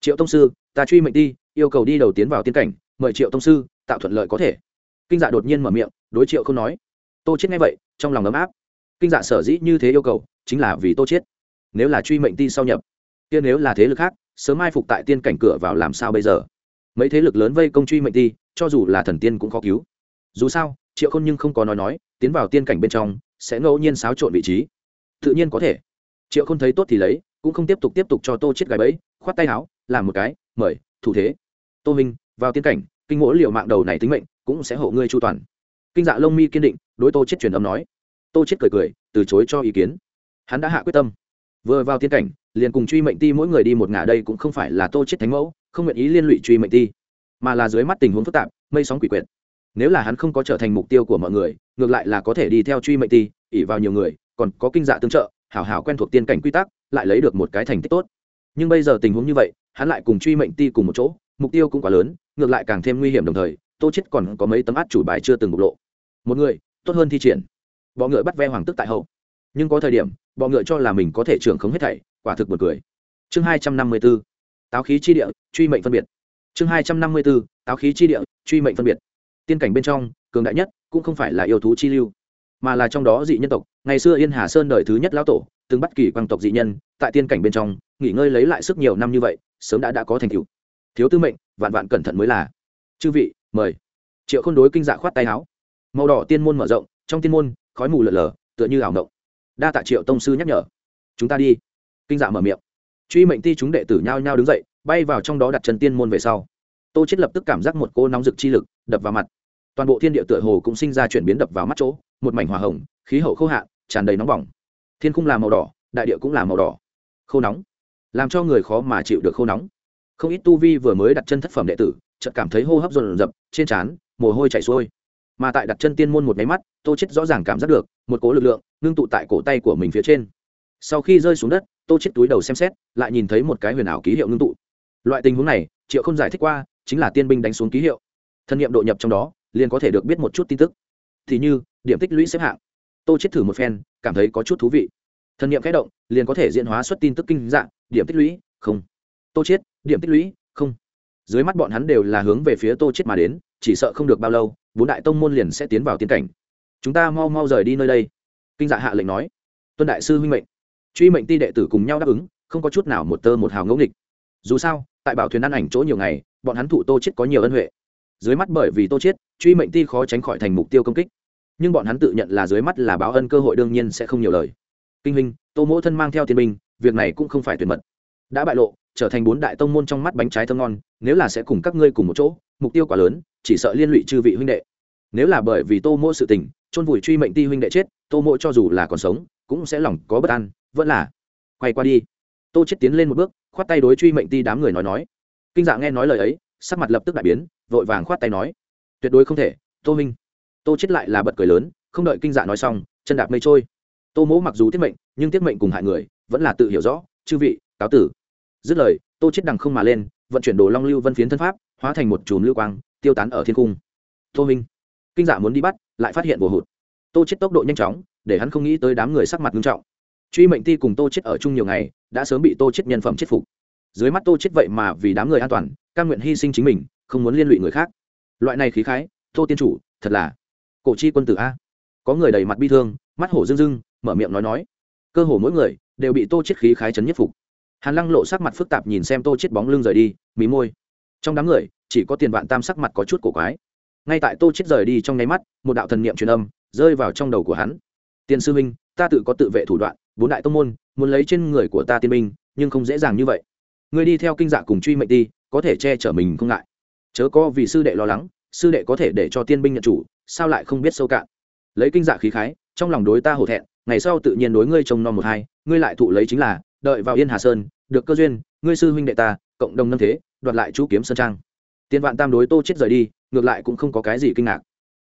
S1: Triệu tông sư, ta truy mệnh đi, yêu cầu đi đầu tiến vào tiên cảnh, mời triệu tông sư, tạo thuận lợi có thể. Kinh dạ đột nhiên mở miệng, đối triệu không nói. Tô chết nghe vậy, trong lòng ấm áp. Kinh dạ sở dĩ như thế yêu cầu, chính là vì tô chết nếu là truy mệnh ti sau nhập. Kia nếu là thế lực khác, sớm mai phục tại tiên cảnh cửa vào làm sao bây giờ? Mấy thế lực lớn vây công truy mệnh ti, cho dù là thần tiên cũng khó cứu. Dù sao, triệu khôn nhưng không có nói nói, tiến vào tiên cảnh bên trong, sẽ ngẫu nhiên xáo trộn vị trí. Tự nhiên có thể. Triệu khôn thấy tốt thì lấy, cũng không tiếp tục tiếp tục cho tô chết gái bẫy, khoát tay áo, làm một cái, mời, thủ thế. Tô minh, vào tiên cảnh, kinh mỗi liệu mạng đầu này tính mệnh, cũng sẽ hộ ngươi chu toàn. Kinh dạ lông mi kiên định, đối tô chết truyền âm nói. Tô chết cười cười, từ chối cho ý kiến. Hắn đã hạ quyết tâm vừa vào tiên cảnh, liền cùng truy mệnh ti mỗi người đi một ngả đây cũng không phải là tô chết thánh mẫu, không nguyện ý liên lụy truy mệnh ti, mà là dưới mắt tình huống phức tạp, mây sóng quỷ quyệt. Nếu là hắn không có trở thành mục tiêu của mọi người, ngược lại là có thể đi theo truy mệnh ti ỉ vào nhiều người, còn có kinh dạ tương trợ, hảo hảo quen thuộc tiên cảnh quy tắc, lại lấy được một cái thành tích tốt. Nhưng bây giờ tình huống như vậy, hắn lại cùng truy mệnh ti cùng một chỗ, mục tiêu cũng quá lớn, ngược lại càng thêm nguy hiểm đồng thời, tô chết còn có mấy tấm át chủ bài chưa từng bộc lộ. Một người, tốt hơn thi triển. Bọ ngựa bắt ve hoàng tức tại hậu. Nhưng có thời điểm bọ ngựa cho là mình có thể trưởng không hết thảy, quả thực một cười. Chương hai trăm năm mươi 254 táo khí chi địa, truy mệnh phân biệt. Chương hai trăm năm mươi 254 táo khí chi địa, truy mệnh phân biệt. Tiên cảnh bên trong, cường đại nhất cũng không phải là yêu thú chi lưu, mà là trong đó dị nhân tộc. Ngày xưa yên hà sơn đời thứ nhất lão tổ, từng bắt kỳ quang tộc dị nhân, tại tiên cảnh bên trong, nghỉ ngơi lấy lại sức nhiều năm như vậy, sớm đã đã có thành tựu. Thiếu tư mệnh, vạn vạn cẩn thận mới là. Chư vị, mời. Triệu khôn đối kinh dạ khoát tay áo. Màu đỏ tiên môn mở rộng, trong tiên môn, khói mù lở lờ tựa như ảo ngộng đa tạ triệu tông sư nhắc nhở. Chúng ta đi. Kinh dạ mở miệng. Truy mệnh ti chúng đệ tử nhao nhao đứng dậy, bay vào trong đó đặt chân tiên môn về sau. Tô chết lập tức cảm giác một cô nóng rực chi lực đập vào mặt. Toàn bộ thiên địa tựa hồ cũng sinh ra chuyển biến đập vào mắt chỗ, một mảnh hỏa hồng, khí hậu khô hạn, tràn đầy nóng bỏng. Thiên khung là màu đỏ, đại địa cũng là màu đỏ. Khô nóng. Làm cho người khó mà chịu được khô nóng. Không ít tu vi vừa mới đặt chân thất phẩm đệ tử, chợt cảm thấy hô hấp dồn dập, trên trán mồ hôi chảy xuôi mà tại đặt chân tiên môn một máy mắt, tô chết rõ ràng cảm giác được một cỗ lực lượng ngưng tụ tại cổ tay của mình phía trên. Sau khi rơi xuống đất, tô chết túi đầu xem xét, lại nhìn thấy một cái huyền ảo ký hiệu ngưng tụ. Loại tình huống này, triệu không giải thích qua, chính là tiên binh đánh xuống ký hiệu. Thân nhiệm độ nhập trong đó, liền có thể được biết một chút tin tức. Thì như, điểm tích lũy xếp hạng. Tô chết thử một phen, cảm thấy có chút thú vị. Thân nhiệm khẽ động, liền có thể diễn hóa xuất tin tức kinh dạng, điểm tích lũy, không. Tô chết điểm tích lũy, không. Dưới mắt bọn hắn đều là hướng về phía tô chết mà đến, chỉ sợ không được bao lâu bốn đại tông môn liền sẽ tiến vào tiên cảnh. Chúng ta mau mau rời đi nơi đây. Kinh dạ hạ lệnh nói. Tuân đại sư huynh mệnh. Truy mệnh ti đệ tử cùng nhau đáp ứng không có chút nào một tơ một hào ngẫu nghịch. Dù sao tại bảo thuyền ăn ảnh chỗ nhiều ngày bọn hắn thụ tô chết có nhiều ân huệ. Dưới mắt bởi vì tô chết truy mệnh ti khó tránh khỏi thành mục tiêu công kích. Nhưng bọn hắn tự nhận là dưới mắt là báo ân cơ hội đương nhiên sẽ không nhiều lời. Kinh huynh tô mỗ thân mang theo thiên minh, việc này cũng không phải tuyệt mật. Đã bại lộ trở thành bốn đại tông môn trong mắt bánh trái thơm ngon nếu là sẽ cùng các ngươi cùng một chỗ mục tiêu quá lớn, chỉ sợ liên lụy chư vị huynh đệ. Nếu là bởi vì tô mỗ sự tình, chôn vùi truy mệnh ti huynh đệ chết, tô mỗ cho dù là còn sống, cũng sẽ lòng có bất an, vẫn là quay qua đi. Tô chết tiến lên một bước, khoát tay đối truy mệnh ti đám người nói nói. Kinh dạ nghe nói lời ấy, sắc mặt lập tức đại biến, vội vàng khoát tay nói. Tuyệt đối không thể, tô minh. Tô chết lại là bật cười lớn, không đợi kinh dạ nói xong, chân đạp mây trôi. Tô mỗ mặc dù tiết mệnh, nhưng tiết mệnh cùng hại người, vẫn là tự hiểu rõ, chư vị, cáo tử. Dứt lời, tô chết đằng không mà lên, vận chuyển đồ long lưu vân phiến thân pháp hóa thành một chùm lưu quang, tiêu tán ở thiên cung tô minh kinh dạ muốn đi bắt, lại phát hiện bồ hụt. Tô chết tốc độ nhanh chóng, để hắn không nghĩ tới đám người sắc mặt nghiêm trọng. Truy mệnh ti cùng tô chết ở chung nhiều ngày, đã sớm bị tô chết nhân phẩm chết phục. Dưới mắt tô chết vậy mà vì đám người an toàn căn nguyện hy sinh chính mình, không muốn liên lụy người khác. Loại này khí khái, tô tiên chủ, thật là cổ chi quân tử a. Có người đầy mặt bi thương, mắt hổ rưng rưng, mở miệng nói nói. Cơ hồ mỗi người đều bị tô chết khí khái chấn nhất phục. Hàn lăng lộ sắc mặt phức tạp nhìn xem tô chết bóng lưng rời đi, mí môi trong đám người, chỉ có tiền vạn tam sắc mặt có chút cổ quái. Ngay tại tô chết rời đi trong nháy mắt, một đạo thần niệm truyền âm rơi vào trong đầu của hắn. Tiền sư minh ta tự có tự vệ thủ đoạn, bốn đại tông môn, muốn lấy trên người của ta tiên minh nhưng không dễ dàng như vậy. Ngươi đi theo kinh dạ cùng truy mệnh đi, có thể che chở mình không ngại. Chớ có vì sư đệ lo lắng, sư đệ có thể để cho tiên binh nhận chủ, sao lại không biết sâu cạn? Lấy kinh dạ khí khái, trong lòng đối ta hổ thẹn, ngày sau tự nhiên đối ngươi trông non một hai, ngươi lại thụ lấy chính là, đợi vào yên hà sơn, được cơ duyên, ngươi sư huynh đệ ta, cộng đồng năm thế đoạt lại chú kiếm sơn trang. Tiên vạn tam đối tô chết rời đi, ngược lại cũng không có cái gì kinh ngạc.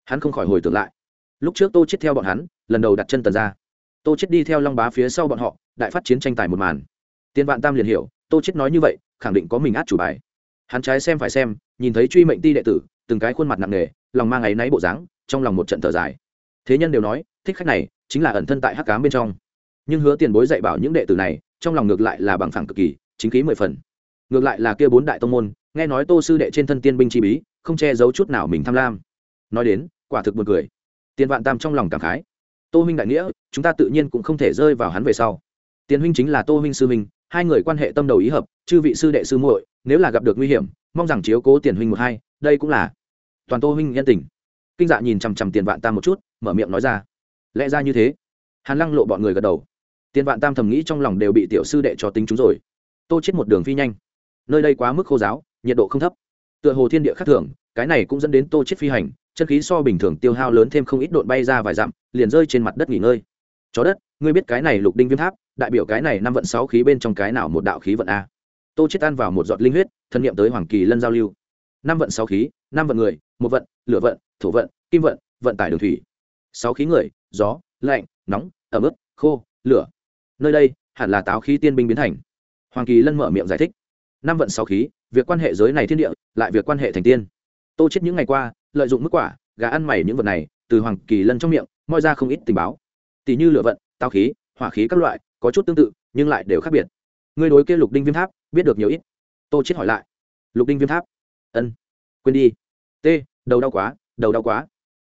S1: Hắn không khỏi hồi tưởng lại. Lúc trước tô chết theo bọn hắn, lần đầu đặt chân tần ra tô chết đi theo long bá phía sau bọn họ, đại phát chiến tranh tài một màn. Tiên vạn tam liền hiểu, tô chết nói như vậy, khẳng định có mình át chủ bài. Hắn trái xem phải xem, nhìn thấy truy mệnh ti đệ tử, từng cái khuôn mặt nặng nề, lòng mang áy náy bộ dáng, trong lòng một trận thở dài. Thế nhân đều nói, thích khách này, chính là ẩn thân tại hắc cám bên trong. Nhưng hứa tiền bối dạy bảo những đệ tử này, trong lòng ngược lại là bằng phẳng cực kỳ, chính khí mười phần ngược lại là kia bốn đại tông môn, nghe nói tô sư đệ trên thân tiên binh chi bí, không che giấu chút nào mình tham lam. Nói đến, quả thực buồn cười. Tiền vạn tam trong lòng cảm khái. Tô huynh đại nghĩa, chúng ta tự nhiên cũng không thể rơi vào hắn về sau. Tiền huynh chính là tô huynh sư huynh, hai người quan hệ tâm đầu ý hợp, chư vị sư đệ sư muội, nếu là gặp được nguy hiểm, mong rằng chiếu cố tiền huynh một hai, đây cũng là toàn tô huynh nhân tình. Kinh dạ nhìn chằm chằm tiền vạn tam một chút, mở miệng nói ra. Lẽ ra như thế. Hàn lăng lộ bọn người gật đầu. Tiền vạn tam thầm nghĩ trong lòng đều bị tiểu sư đệ cho tính chúng rồi. Tô chết một đường phi nhanh nơi đây quá mức khô giáo, nhiệt độ không thấp. Tựa hồ thiên địa khác thường, cái này cũng dẫn đến tô chết phi hành, chân khí so bình thường tiêu hao lớn thêm không ít độn bay ra vài dặm, liền rơi trên mặt đất nghỉ ngơi. Chó đất, ngươi biết cái này lục đinh viêm tháp, đại biểu cái này năm vận sáu khí bên trong cái nào một đạo khí vận a? Tô chết ăn vào một giọt linh huyết, thân nhiệm tới hoàng kỳ lân giao lưu. Năm vận sáu khí, năm vận người, một vận, lửa vận, thổ vận, kim vận vận tải đường thủy. Sáu khí người, gió, lạnh, nóng, ẩm ướt, khô, lửa. Nơi đây, hẳn là táo khí tiên binh biến thành. Hoàng kỳ lân mở miệng giải thích năm vận sáu khí, việc quan hệ giới này thiên địa, lại việc quan hệ thành tiên. Tô chết những ngày qua, lợi dụng mức quả, gà ăn mày những vật này, từ hoàng kỳ lân trong miệng, moi ra không ít tình báo. Tỷ như lửa vận tao khí, hỏa khí các loại, có chút tương tự, nhưng lại đều khác biệt. Ngươi đối kia lục đinh viêm tháp, biết được nhiều ít. Tô chết hỏi lại. Lục đinh viêm tháp? Ân. Quên đi. T, đầu đau quá, đầu đau quá.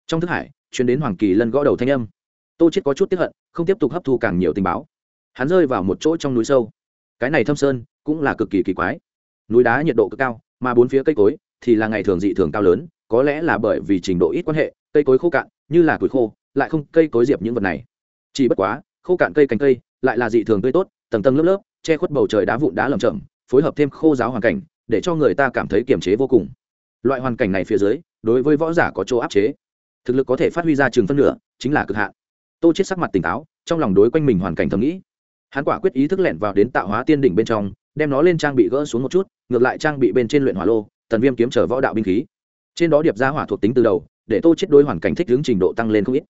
S1: Trong thức hải chuyến đến hoàng kỳ lân gõ đầu thanh âm. Tô chết có chút tiếp hận, không tiếp tục hấp thu càng nhiều tình báo. Hắn rơi vào một chỗ trong núi sâu cái này thâm sơn cũng là cực kỳ kỳ quái. Núi đá nhiệt độ cực cao, mà bốn phía cây cối thì là ngày thường dị thường cao lớn, có lẽ là bởi vì trình độ ít quan hệ, cây cối khô cạn, như là củi khô, lại không cây cối diệp những vật này. Chỉ bất quá, khô cạn cây cành cây lại là dị thường tươi tốt, tầng tầng lớp lớp, che khuất bầu trời đá vụn đá lầm chậm phối hợp thêm khô giáo hoàn cảnh, để cho người ta cảm thấy kiềm chế vô cùng. Loại hoàn cảnh này phía dưới, đối với võ giả có chỗ áp chế. Thực lực có thể phát huy ra trường phân nửa, chính là cực hạn. Tô chết sắc mặt tỉnh táo, trong lòng đối quanh mình hoàn cảnh thầm nghĩ hắn quả quyết ý thức lẻn vào đến tạo hóa tiên đỉnh bên trong, đem nó lên trang bị gỡ xuống một chút, ngược lại trang bị bên trên luyện hỏa lô tần viêm kiếm chở võ đạo binh khí. Trên đó điệp ra hỏa thuộc tính từ đầu, để tô chết đôi hoàn cảnh thích hướng trình độ tăng lên không ít.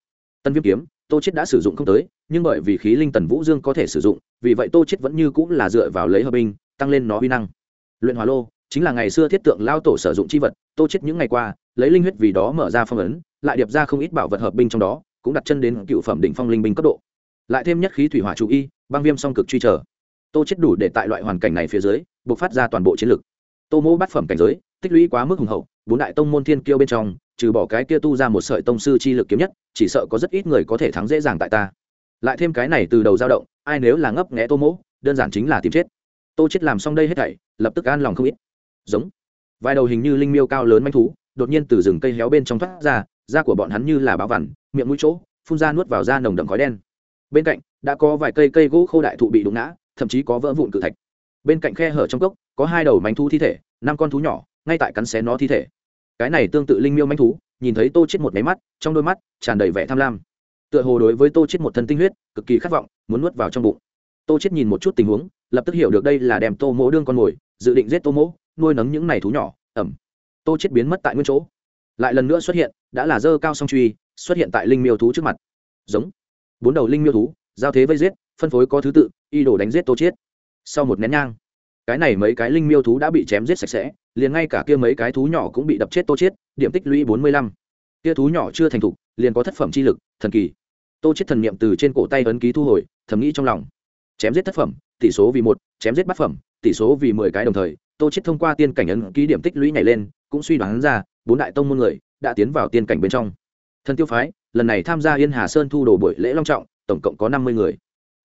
S1: Tần viêm kiếm, tô chết đã sử dụng không tới, nhưng bởi vì khí linh tần vũ dương có thể sử dụng, vì vậy tô chết vẫn như cũng là dựa vào lấy hợp binh, tăng lên nó uy năng. Luyện hỏa lô, chính là ngày xưa thiết tượng lao tổ sử dụng chi vật, tô chết những ngày qua, lấy linh huyết vì đó mở ra phong ấn, lại điệp ra không ít bảo vật hợp binh trong đó, cũng đặt chân đến cựu phẩm đỉnh phong linh binh cấp độ. Lại thêm nhất khí thủy hỏa chủ y băng viêm song cực truy trở. Tô chết đủ để tại loại hoàn cảnh này phía dưới buộc phát ra toàn bộ chiến lực. Tô mô bát phẩm cảnh giới, tích lũy quá mức hùng hậu, bốn đại tông môn thiên kiêu bên trong, trừ bỏ cái kia tu ra một sợi tông sư chi lực kiếm nhất, chỉ sợ có rất ít người có thể thắng dễ dàng tại ta. Lại thêm cái này từ đầu dao động, ai nếu là ngấp nghẽ tô mỗ, đơn giản chính là tìm chết. Tô chết làm xong đây hết thảy, lập tức an lòng không ít. Giống. Vài đầu hình như linh miêu cao lớn manh thú, đột nhiên từ rừng cây héo bên trong thoát ra, da của bọn hắn như là báo vằn, miệng mũi chỗ, phun ra nuốt vào da nồng đậm khói đen. Bên cạnh đã có vài cây cây gỗ khô đại thụ bị đụng ngã, thậm chí có vỡ vụn cự thạch. Bên cạnh khe hở trong cốc, có hai đầu mánh thú thi thể, năm con thú nhỏ, ngay tại cắn xé nó thi thể. Cái này tương tự linh miêu mánh thú, nhìn thấy tô chết một máy mắt, trong đôi mắt tràn đầy vẻ tham lam. Tựa hồ đối với tô chết một thân tinh huyết, cực kỳ khát vọng, muốn nuốt vào trong bụng. Tô chết nhìn một chút tình huống, lập tức hiểu được đây là đem tô mỗ đương con mồi, dự định giết tô mỗ, nuôi nấng những này thú nhỏ, ẩm. Tô chết biến mất tại nguyên chỗ. Lại lần nữa xuất hiện, đã là dơ cao song truy, xuất hiện tại linh miêu thú trước mặt. Giống. Bốn đầu linh miêu thú giao thế vây giết, phân phối có thứ tự, y đồ đánh giết tô chết sau một nén nhang, cái này mấy cái linh miêu thú đã bị chém giết sạch sẽ, liền ngay cả kia mấy cái thú nhỏ cũng bị đập chết tô chết điểm tích lũy bốn mươi lăm. Kia thú nhỏ chưa thành thục, liền có thất phẩm chi lực, thần kỳ. Tô chết thần niệm từ trên cổ tay ấn ký thu hồi, thầm nghĩ trong lòng. Chém giết thất phẩm, tỷ số vì một, chém giết bát phẩm, tỷ số vì mười cái đồng thời, tô chết thông qua tiên cảnh ấn ký điểm tích lũy nhảy lên, cũng suy đoán ra, bốn đại tông môn người đã tiến vào tiên cảnh bên trong. Thần tiêu phái, lần này tham gia yên hà sơn thu đồ buổi lễ long trọng tổng cộng có năm mươi người.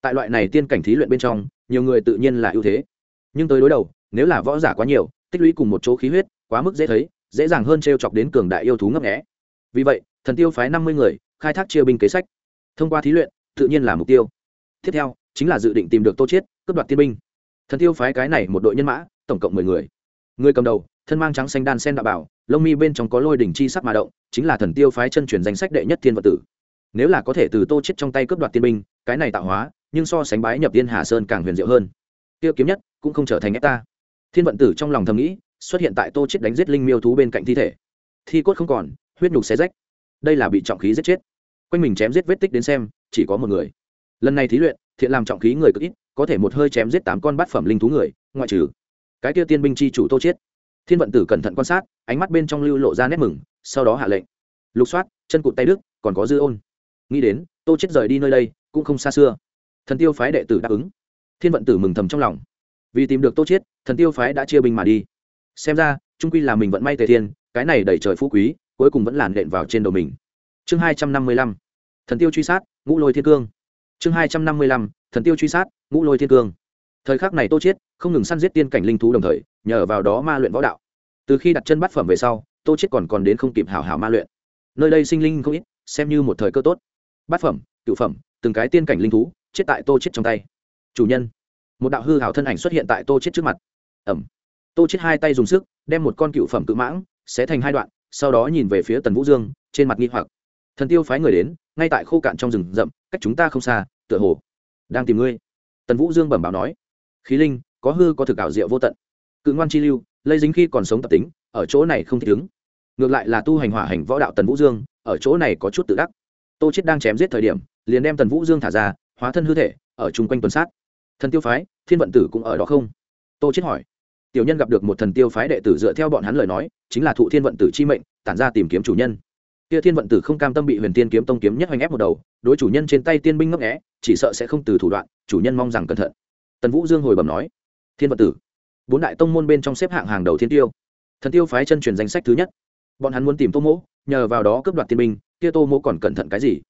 S1: Tại loại này tiên cảnh thí luyện bên trong, nhiều người tự nhiên là ưu thế. Nhưng tới đối đầu, nếu là võ giả quá nhiều, tích lũy cùng một chỗ khí huyết, quá mức dễ thấy, dễ dàng hơn t r e o chọc đến cường đại yêu thú ngấp nghẽ vì vậy, thần tiêu phái năm mươi người, khai thác chia binh kế sách. Thông qua thí luyện, tự nhiên là mục tiêu. Tiếp theo, chính là dự định tìm được tô chiết, cướp đoạt tiên binh. Thần tiêu phái cái này một đội nhân mã, tổng cộng mười người. Người cầm đầu, thân mang trắng xanh đan sen đạo bảo, lông mi bên trong có lôi đỉnh chi sắc mà động, chính là thần tiêu phái chân truyền danh sách đệ nhất thiên vật tử nếu là có thể từ tô chết trong tay cướp đoạt tiên binh, cái này tạo hóa, nhưng so sánh bái nhập tiên hà sơn càng huyền diệu hơn. Tiêu kiếm nhất cũng không trở thành ép ta. Thiên vận tử trong lòng thầm nghĩ, xuất hiện tại tô chết đánh giết linh miêu thú bên cạnh thi thể. Thi cốt không còn, huyết nhục xé rách. Đây là bị trọng khí giết chết. Quanh mình chém giết vết tích đến xem, chỉ có một người. Lần này thí luyện, thiện làm trọng khí người cực ít, có thể một hơi chém giết tám con bát phẩm linh thú người, ngoại trừ cái kia tiên binh chi chủ tô chết. Thiên vận tử cẩn thận quan sát, ánh mắt bên trong lưu lộ ra nét mừng, sau đó hạ lệnh. Lục soát, chân cụt tay đức còn có dư ôn nghĩ đến tô chết rời đi nơi đây cũng không xa xưa. Thần tiêu phái đệ tử đáp ứng. Thiên vận tử mừng thầm trong lòng. Vì tìm được tô chết, thần tiêu phái đã chia binh mà đi. Xem ra trung quy là mình vận may tề thiên cái này đẩy trời phú quý cuối cùng vẫn làn đện vào trên đầu mình. Chương hai trăm năm mươi lăm. Thần tiêu truy sát ngũ lôi thiên cương. Chương hai trăm năm mươi lăm. Thần tiêu truy sát ngũ lôi thiên cương. Thời khắc này tô chết, không ngừng săn giết tiên cảnh linh thú đồng thời nhờ vào đó ma luyện võ đạo. Từ khi đặt chân bắt phẩm về sau tô chết còn còn đến không kịp hảo hảo ma luyện. Nơi đây sinh linh không ít xem như một thời cơ tốt bát phẩm, cựu phẩm, từng cái tiên cảnh linh thú, chết tại tô chiết trong tay. Chủ nhân, một đạo hư hảo thân ảnh xuất hiện tại tô chết trước mặt. Ẩm. Tô chết hai tay dùng sức, đem một con cựu phẩm cự mãng, xé thành hai đoạn, sau đó nhìn về phía tần vũ dương, trên mặt nghi hoặc. Thần tiêu phái người đến, ngay tại khô cạn trong rừng rậm, cách chúng ta không xa, tựa hồ đang tìm ngươi. Tần vũ dương bẩm báo nói, khí linh, có hư có thực ảo diệu vô tận. Cự ngoan chi lưu, lây dính khi còn sống tập tính, ở chỗ này không thích ứng. Ngược lại là tu hành hỏa hành võ đạo tần vũ dương, ở chỗ này có chút tự đắc tô chết đang chém giết thời điểm, liền đem tần vũ dương thả ra, hóa thân hư thể, ở chung quanh tuần sát. Thần tiêu phái, thiên vận tử cũng ở đó không? Tô chết hỏi. Tiểu nhân gặp được một thần tiêu phái đệ tử dựa theo bọn hắn lời nói, chính là thụ thiên vận tử chi mệnh, tản ra tìm kiếm chủ nhân. Kia thiên vận tử không cam tâm bị huyền tiên kiếm tông kiếm nhất hoành ép một đầu, đối chủ nhân trên tay tiên binh ngấp nghé, chỉ sợ sẽ không từ thủ đoạn, chủ nhân mong rằng cẩn thận. Tần vũ dương hồi bẩm nói. Thiên vận tử, bốn đại tông môn bên trong xếp hạng hàng đầu thiên tiêu. Thần tiêu phái chân truyền danh sách thứ nhất. Bọn hắn muốn tìm tô mỗ, nhờ vào đó cướp đoạt tiên binh kia tô mỗ còn cẩn thận cái gì?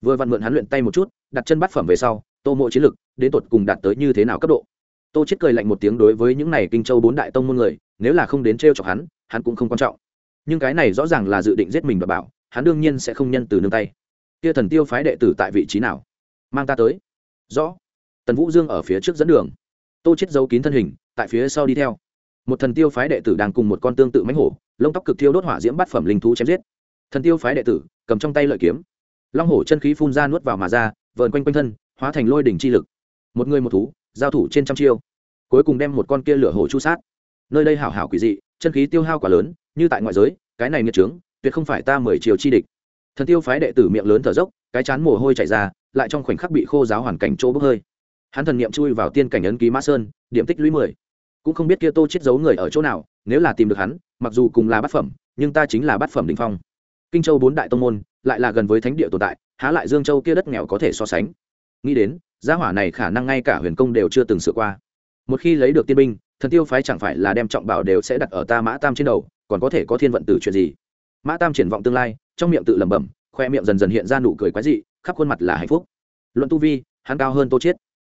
S1: Vừa vặn mượn hắn luyện tay một chút, đặt chân bắt phẩm về sau, tô Mỗ chiến lực đến tột cùng đạt tới như thế nào cấp độ? Tô chết cười lạnh một tiếng đối với những này kinh châu bốn đại tông môn người, nếu là không đến t chọc hắn hắn cũng không quan trọng. Nhưng cái này rõ ràng là dự định giết mình và bảo, hắn đương nhiên sẽ không nhân từ nương tay. Kia thần tiêu phái đệ tử tại vị trí nào? Mang ta tới. Rõ. Tần vũ dương ở phía trước dẫn đường. Tô chết giấu kín thân hình, tại phía sau đi theo. Một thần tiêu phái đệ tử đang cùng một con tương tự mánh hổ, lông tóc cực thiêu đốt hỏa diễm bát phẩm linh thú chém giết thần tiêu phái đệ tử, cầm trong tay lợi kiếm. Long hổ chân khí phun ra nuốt vào mà ra, vờn quanh quanh thân, hóa thành lôi đỉnh chi lực. Một người một thú, giao thủ trên trăm chiêu. Cuối cùng đem một con kia lửa hổ chu sát. Nơi đây hảo hảo quỷ dị, chân khí tiêu hao quá lớn, như tại ngoại giới, cái này nghiệt trướng tuyệt không phải ta mười chiều chi địch. Thần tiêu phái đệ tử miệng lớn thở dốc, cái chán mồ hôi chảy ra, lại trong khoảnh khắc bị khô giáo hoàn cảnh chỗ bốc hơi. Hắn thần niệm chui vào tiên cảnh ấn ký mã sơn, điểm tích lũy mười. Cũng không biết kia tô chết giấu người ở chỗ nào, nếu là tìm được hắn, mặc dù cùng là bát phẩm, nhưng ta chính là bát phẩm đỉnh phong kinh châu bốn đại tông môn, lại là gần với thánh địa tồn tại, há lại dương châu kia đất nghèo có thể so sánh. Nghĩ đến, gia hỏa này khả năng ngay cả huyền công đều chưa từng sửa qua. Một khi lấy được tiên binh, thần tiêu phái chẳng phải là đem trọng bảo đều sẽ đặt ở ta mã tam trên đầu, còn có thể có thiên vận tử chuyện gì? Mã tam triển vọng tương lai, trong miệng tự lẩm bẩm, khoe miệng dần dần hiện ra nụ cười quái dị, khắp khuôn mặt là hạnh phúc. Luận tu vi, hắn cao hơn tô chiết.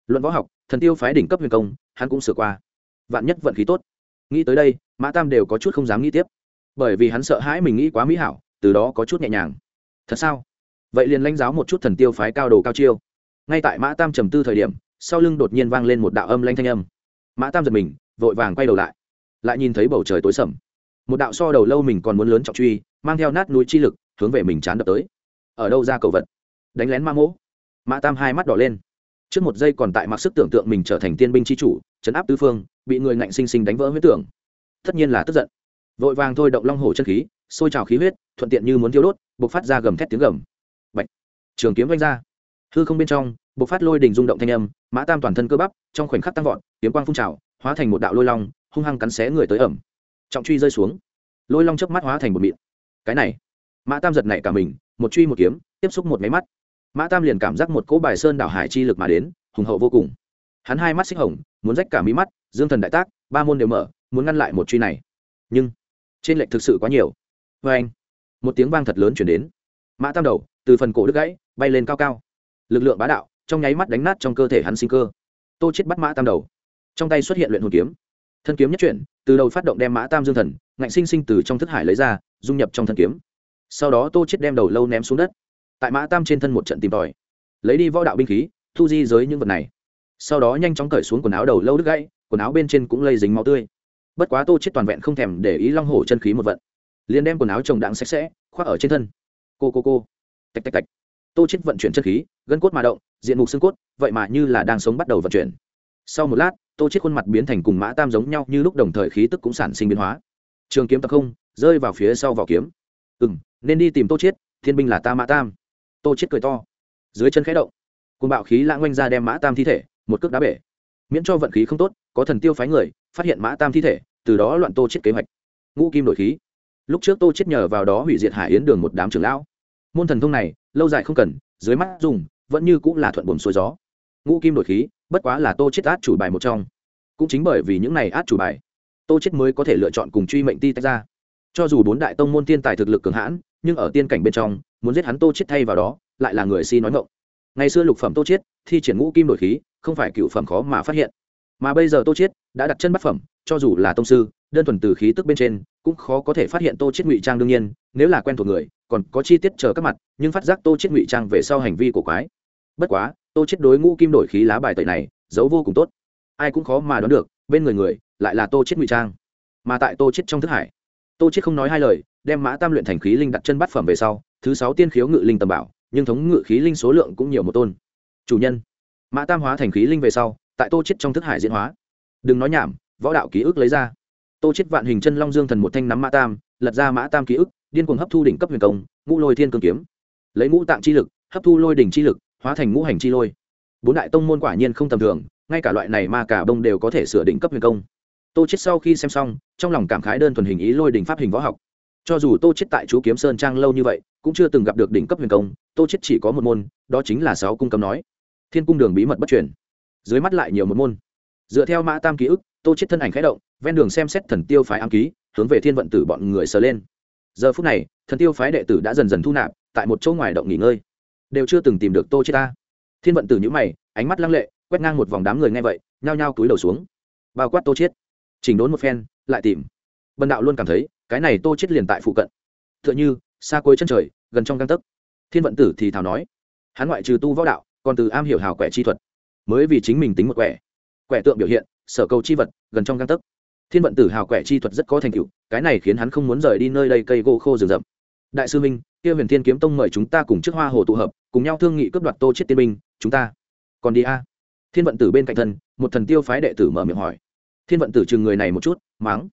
S1: Luận võ học, thần tiêu phái đỉnh cấp huyền công, hắn cũng sửa qua. Vạn nhất vận khí tốt. Nghĩ tới đây, mã tam đều có chút không dám nghĩ tiếp. Bởi vì hắn sợ hãi mình nghĩ quá mỹ hảo từ đó có chút nhẹ nhàng. Thật sao? Vậy liền lãnh giáo một chút thần tiêu phái cao đồ cao chiêu. Ngay tại mã tam trầm tư thời điểm, sau lưng đột nhiên vang lên một đạo âm lanh thanh âm. Mã tam giật mình, vội vàng quay đầu lại. Lại nhìn thấy bầu trời tối sầm. Một đạo so đầu lâu mình còn muốn lớn trọng truy, mang theo nát núi chi lực, hướng về mình chán đập tới. Ở đâu ra cầu vật? Đánh lén ma mỗ. Mã tam hai mắt đỏ lên. Trước một giây còn tại mặc sức tưởng tượng mình trở thành tiên binh chi chủ, chấn áp tứ phương, bị người ngạnh sinh sinh đánh vỡ huyết tưởng. Tất nhiên là tức giận. Vội vàng thôi động long hổ chân khí, sôi trào khí huyết thuận tiện như muốn thiêu đốt buộc phát ra gầm thét tiếng gầm. Bạch. trường kiếm vanh ra. Hư không bên trong buộc phát lôi đình rung động thanh âm, mã tam toàn thân cơ bắp, trong khoảnh khắc tăng vọt, kiếm quang phun trào, hóa thành một đạo lôi long, hung hăng cắn xé người tới ẩm. Trọng truy rơi xuống. Lôi long chớp mắt hóa thành một mịn. Cái này. Mã tam giật nảy cả mình, một truy một kiếm, tiếp xúc một máy mắt. Mã tam liền cảm giác một cỗ bài sơn đảo hải chi lực mà đến, hùng hậu vô cùng. Hắn hai mắt xích hồng, muốn rách cả mí mắt, dương thần đại tác, ba môn đều mở, muốn ngăn lại một truy này. Nhưng, trên lệnh thực sự quá nhiều. Vê anh một tiếng vang thật lớn chuyển đến. Mã tam đầu, từ phần cổ đứt gãy, bay lên cao cao. Lực lượng bá đạo, trong nháy mắt đánh nát trong cơ thể hắn sinh cơ. Tô chết bắt mã tam đầu. Trong tay xuất hiện luyện hồn kiếm. Thân kiếm nhất chuyển, từ đầu phát động đem mã tam dương thần, ngạnh sinh sinh từ trong thức hải lấy ra, dung nhập trong thân kiếm. Sau đó tô chết đem đầu lâu ném xuống đất. Tại mã tam trên thân một trận tìm tòi. Lấy đi võ đạo binh khí, thu di giới những vật này. Sau đó nhanh chóng cởi xuống quần áo đầu lâu đứt gãy, quần áo bên trên cũng lây dính máu tươi. Bất quá tô chết toàn vẹn không thèm để ý long hổ chân khí một vận liền đem quần áo chồng đặng sạch sẽ, khoác ở trên thân. Cô cô cô. Tạch tạch tạch. Tô chết vận chuyển chân khí, gân cốt mà động, diện mục xương cốt, vậy mà như là đang sống bắt đầu vận chuyển. Sau một lát, tô chết khuôn mặt biến thành cùng mã tam giống nhau như lúc đồng thời khí tức cũng sản sinh biến hóa. Trường kiếm tập không, rơi vào phía sau vỏ kiếm. Ừ m nên đi tìm tô chết, thiên binh là ta mã tam. Tô chết cười to. Dưới chân khẽ động cùng bạo khí lãng oanh ra đem mã tam thi thể, một cước đá bể. Miễn cho vận khí không tốt, có thần tiêu phái người, phát hiện mã tam thi thể, từ đó loạn tô chết kế hoạch. Ngũ kim đổi khí lúc trước tô chết nhờ vào đó hủy diệt hải yến đường một đám trưởng lão. Môn thần thông này, lâu dài không cần, dưới mắt dùng, vẫn như cũng là thuận buồm xuôi gió. Ngũ kim đổi khí, bất quá là tô chết át chủ bài một trong. Cũng chính bởi vì những này át chủ bài, tô chết mới có thể lựa chọn cùng truy mệnh ti tách ra. Cho dù bốn đại tông môn tiên tài thực lực cường hãn, nhưng ở tiên cảnh bên trong, muốn giết hắn tô chết thay vào đó, lại là người si nói ngọng. Ngày xưa lục phẩm tô chết thi triển ngũ kim đổi khí, không phải cựu phẩm khó mà phát hiện. Mà bây giờ tô chết đã đặt chân bắt phẩm, cho dù là tông sư, đơn thuần từ khí tức bên trên cũng khó có thể phát hiện tô chết ngụy trang đương nhiên, nếu là quen thuộc người, còn có chi tiết chờ các mặt, nhưng phát giác tô chết ngụy trang về sau hành vi của quái. Bất quá, tô chết đối ngũ kim đổi khí lá bài tẩy này, giấu vô cùng tốt. Ai cũng khó mà đoán được, bên người người lại là tô chết ngụy trang. Mà tại tô chết trong thức hải, tô chết không nói hai lời, đem mã tam luyện thành khí linh đặt chân bát phẩm về sau, thứ sáu tiên khiếu ngự linh tầm bảo, nhưng thống ngự khí linh số lượng cũng nhiều một tôn. Chủ nhân, mã tam hóa thành khí linh về sau, tại tô chết trong thức hải diễn hóa. Đừng nói nhảm, võ đạo ký ức lấy ra tô chết vạn hình chân long dương thần một thanh nắm mã tam, lật ra mã tam ký ức, điên cuồng hấp thu đỉnh cấp huyền công, ngũ lôi thiên cương kiếm. Lấy ngũ tạng chi lực, hấp thu lôi đỉnh chi lực, hóa thành ngũ hành chi lôi. Bốn đại tông môn quả nhiên không tầm thường, ngay cả loại này mà cả bông đều có thể sửa đỉnh cấp huyền công. Tô chết sau khi xem xong, trong lòng cảm khái đơn thuần hình ý lôi đỉnh pháp hình võ học. Cho dù tô chết tại chú kiếm sơn trang lâu như vậy, cũng chưa từng gặp được đỉnh cấp huyền công, tô chết chỉ có một môn, đó chính là sáu cung cấm nói. Thiên cung đường bí mật bất truyền. Dưới mắt lại nhiều một môn. Dựa theo mã tam ký ức, tô chết thân ảnh khẽ động ven đường xem xét thần tiêu phái ám ký, hướng về thiên vận tử bọn người sờ lên. Giờ phút này, thần tiêu phái đệ tử đã dần dần thu nạp, tại một chỗ ngoài động nghỉ ngơi. Đều chưa từng tìm được tô chết ta thiên vận tử nhíu mày, ánh mắt lăng lệ, quét ngang một vòng đám người nghe vậy, nhao nhao cúi đầu xuống. Bao quát tô chết. Chỉnh đốn một phen, lại tìm. Bần đạo luôn cảm thấy, cái này tô chết liền tại phụ cận. Tựa như, xa cuối chân trời, gần trong căng tấc. Thiên vận tử thì thào nói, hắn ngoại trừ tu võ đạo, còn từ am hiểu hào quẻ chi thuật. Mới vì chính mình tính một quẻ. Quẻ tượng biểu hiện, sở cầu chi vật, gần trong căng tấc thiên vận tử hào quẻ chi thuật rất có thành tựu cái này khiến hắn không muốn rời đi nơi đây cây gỗ khô rừng rậm. Đại sư minh kia huyền thiên kiếm tông mời chúng ta cùng trước hoa hồ tụ hợp cùng nhau thương nghị cướp đoạt tô chết tiên Minh. chúng ta còn đi a? Thiên vận tử bên cạnh thân một thần tiêu phái đệ tử mở miệng hỏi. Thiên vận tử chừng người này một chút mắng.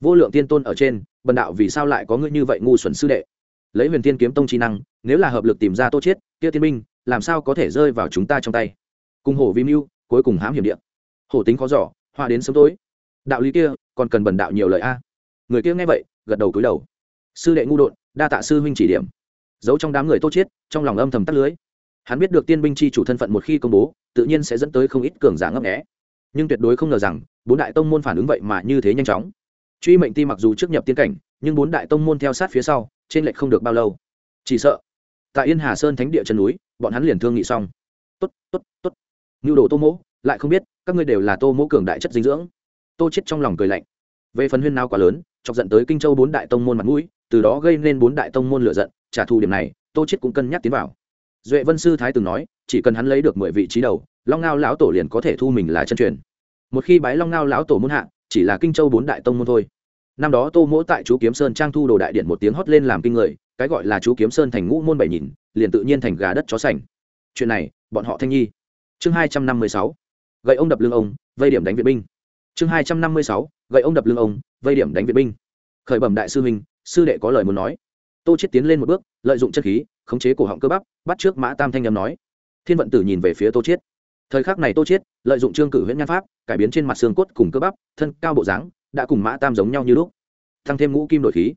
S1: Vô lượng tiên tôn ở trên bần đạo vì sao lại có ngươi như vậy ngu xuẩn sư đệ? Lấy huyền thiên kiếm tông trí năng nếu là hợp lực tìm ra tô chết kia tiên Minh, làm sao có thể rơi vào chúng ta trong tay? Cùng hổ vi mưu cuối cùng hãm hiểm điện hổ tính khó giỏ hoa đến sớm tối đạo lý kia, còn cần bần đạo nhiều lời a. Người kia nghe vậy, gật đầu cúi đầu. Sư đệ ngu đột, đa tạ sư huynh chỉ điểm. Giấu trong đám người tô chết trong lòng âm thầm tắt lưới. Hắn biết được tiên binh chi chủ thân phận một khi công bố, tự nhiên sẽ dẫn tới không ít cường giả ngấp nghé. Nhưng tuyệt đối không ngờ rằng, bốn đại tông môn phản ứng vậy mà như thế nhanh chóng. Truy mệnh ti mặc dù trước nhập tiên cảnh, nhưng bốn đại tông môn theo sát phía sau, trên lệch không được bao lâu. Chỉ sợ, tại yên hà sơn thánh địa chân núi, bọn hắn liền thương nghị xong. Tốt tốt tốt. Nhu đồ tô mỗ, lại không biết, các ngươi đều là tô mỗ cường đại chất dinh dưỡng tô chết trong lòng cười lạnh. Về phần huyên nào quá lớn, chọc giận tới kinh châu bốn đại tông môn mặt mũi, từ đó gây nên bốn đại tông môn lựa giận, trả thù điểm này, tô chết cũng cân nhắc tiến vào. Duệ vân sư thái từng nói, chỉ cần hắn lấy được mười vị trí đầu, long ngao lão tổ liền có thể thu mình là chân truyền. Một khi bái long ngao lão tổ môn hạ, chỉ là kinh châu bốn đại tông môn thôi. Năm đó tô mỗ tại chú kiếm sơn trang thu đồ đại điện một tiếng hót lên làm kinh người, cái gọi là chú kiếm sơn thành ngũ môn bảy nhìn, liền tự nhiên thành gà đất chó sành. Chuyện này, bọn họ thanh nhi chương hai trăm năm mươi sáu. Gậy ông đập lưng ông, vây điểm đánh viện binh chương hai trăm năm mươi sáu, gậy ông đập lưng ông, vây điểm đánh viện binh. Khởi bẩm đại sư huynh, sư đệ có lời muốn nói. Tô chết tiến lên một bước, lợi dụng chất khí, khống chế cổ họng cơ bắp, bắt trước mã tam thanh nhầm nói. Thiên vận tử nhìn về phía tô chết thời khắc này tô chết lợi dụng trương cử huyễn nhan pháp, cải biến trên mặt xương cốt cùng cơ bắp, thân cao bộ dáng, đã cùng mã tam giống nhau như lúc. Tăng thêm ngũ kim đổi khí.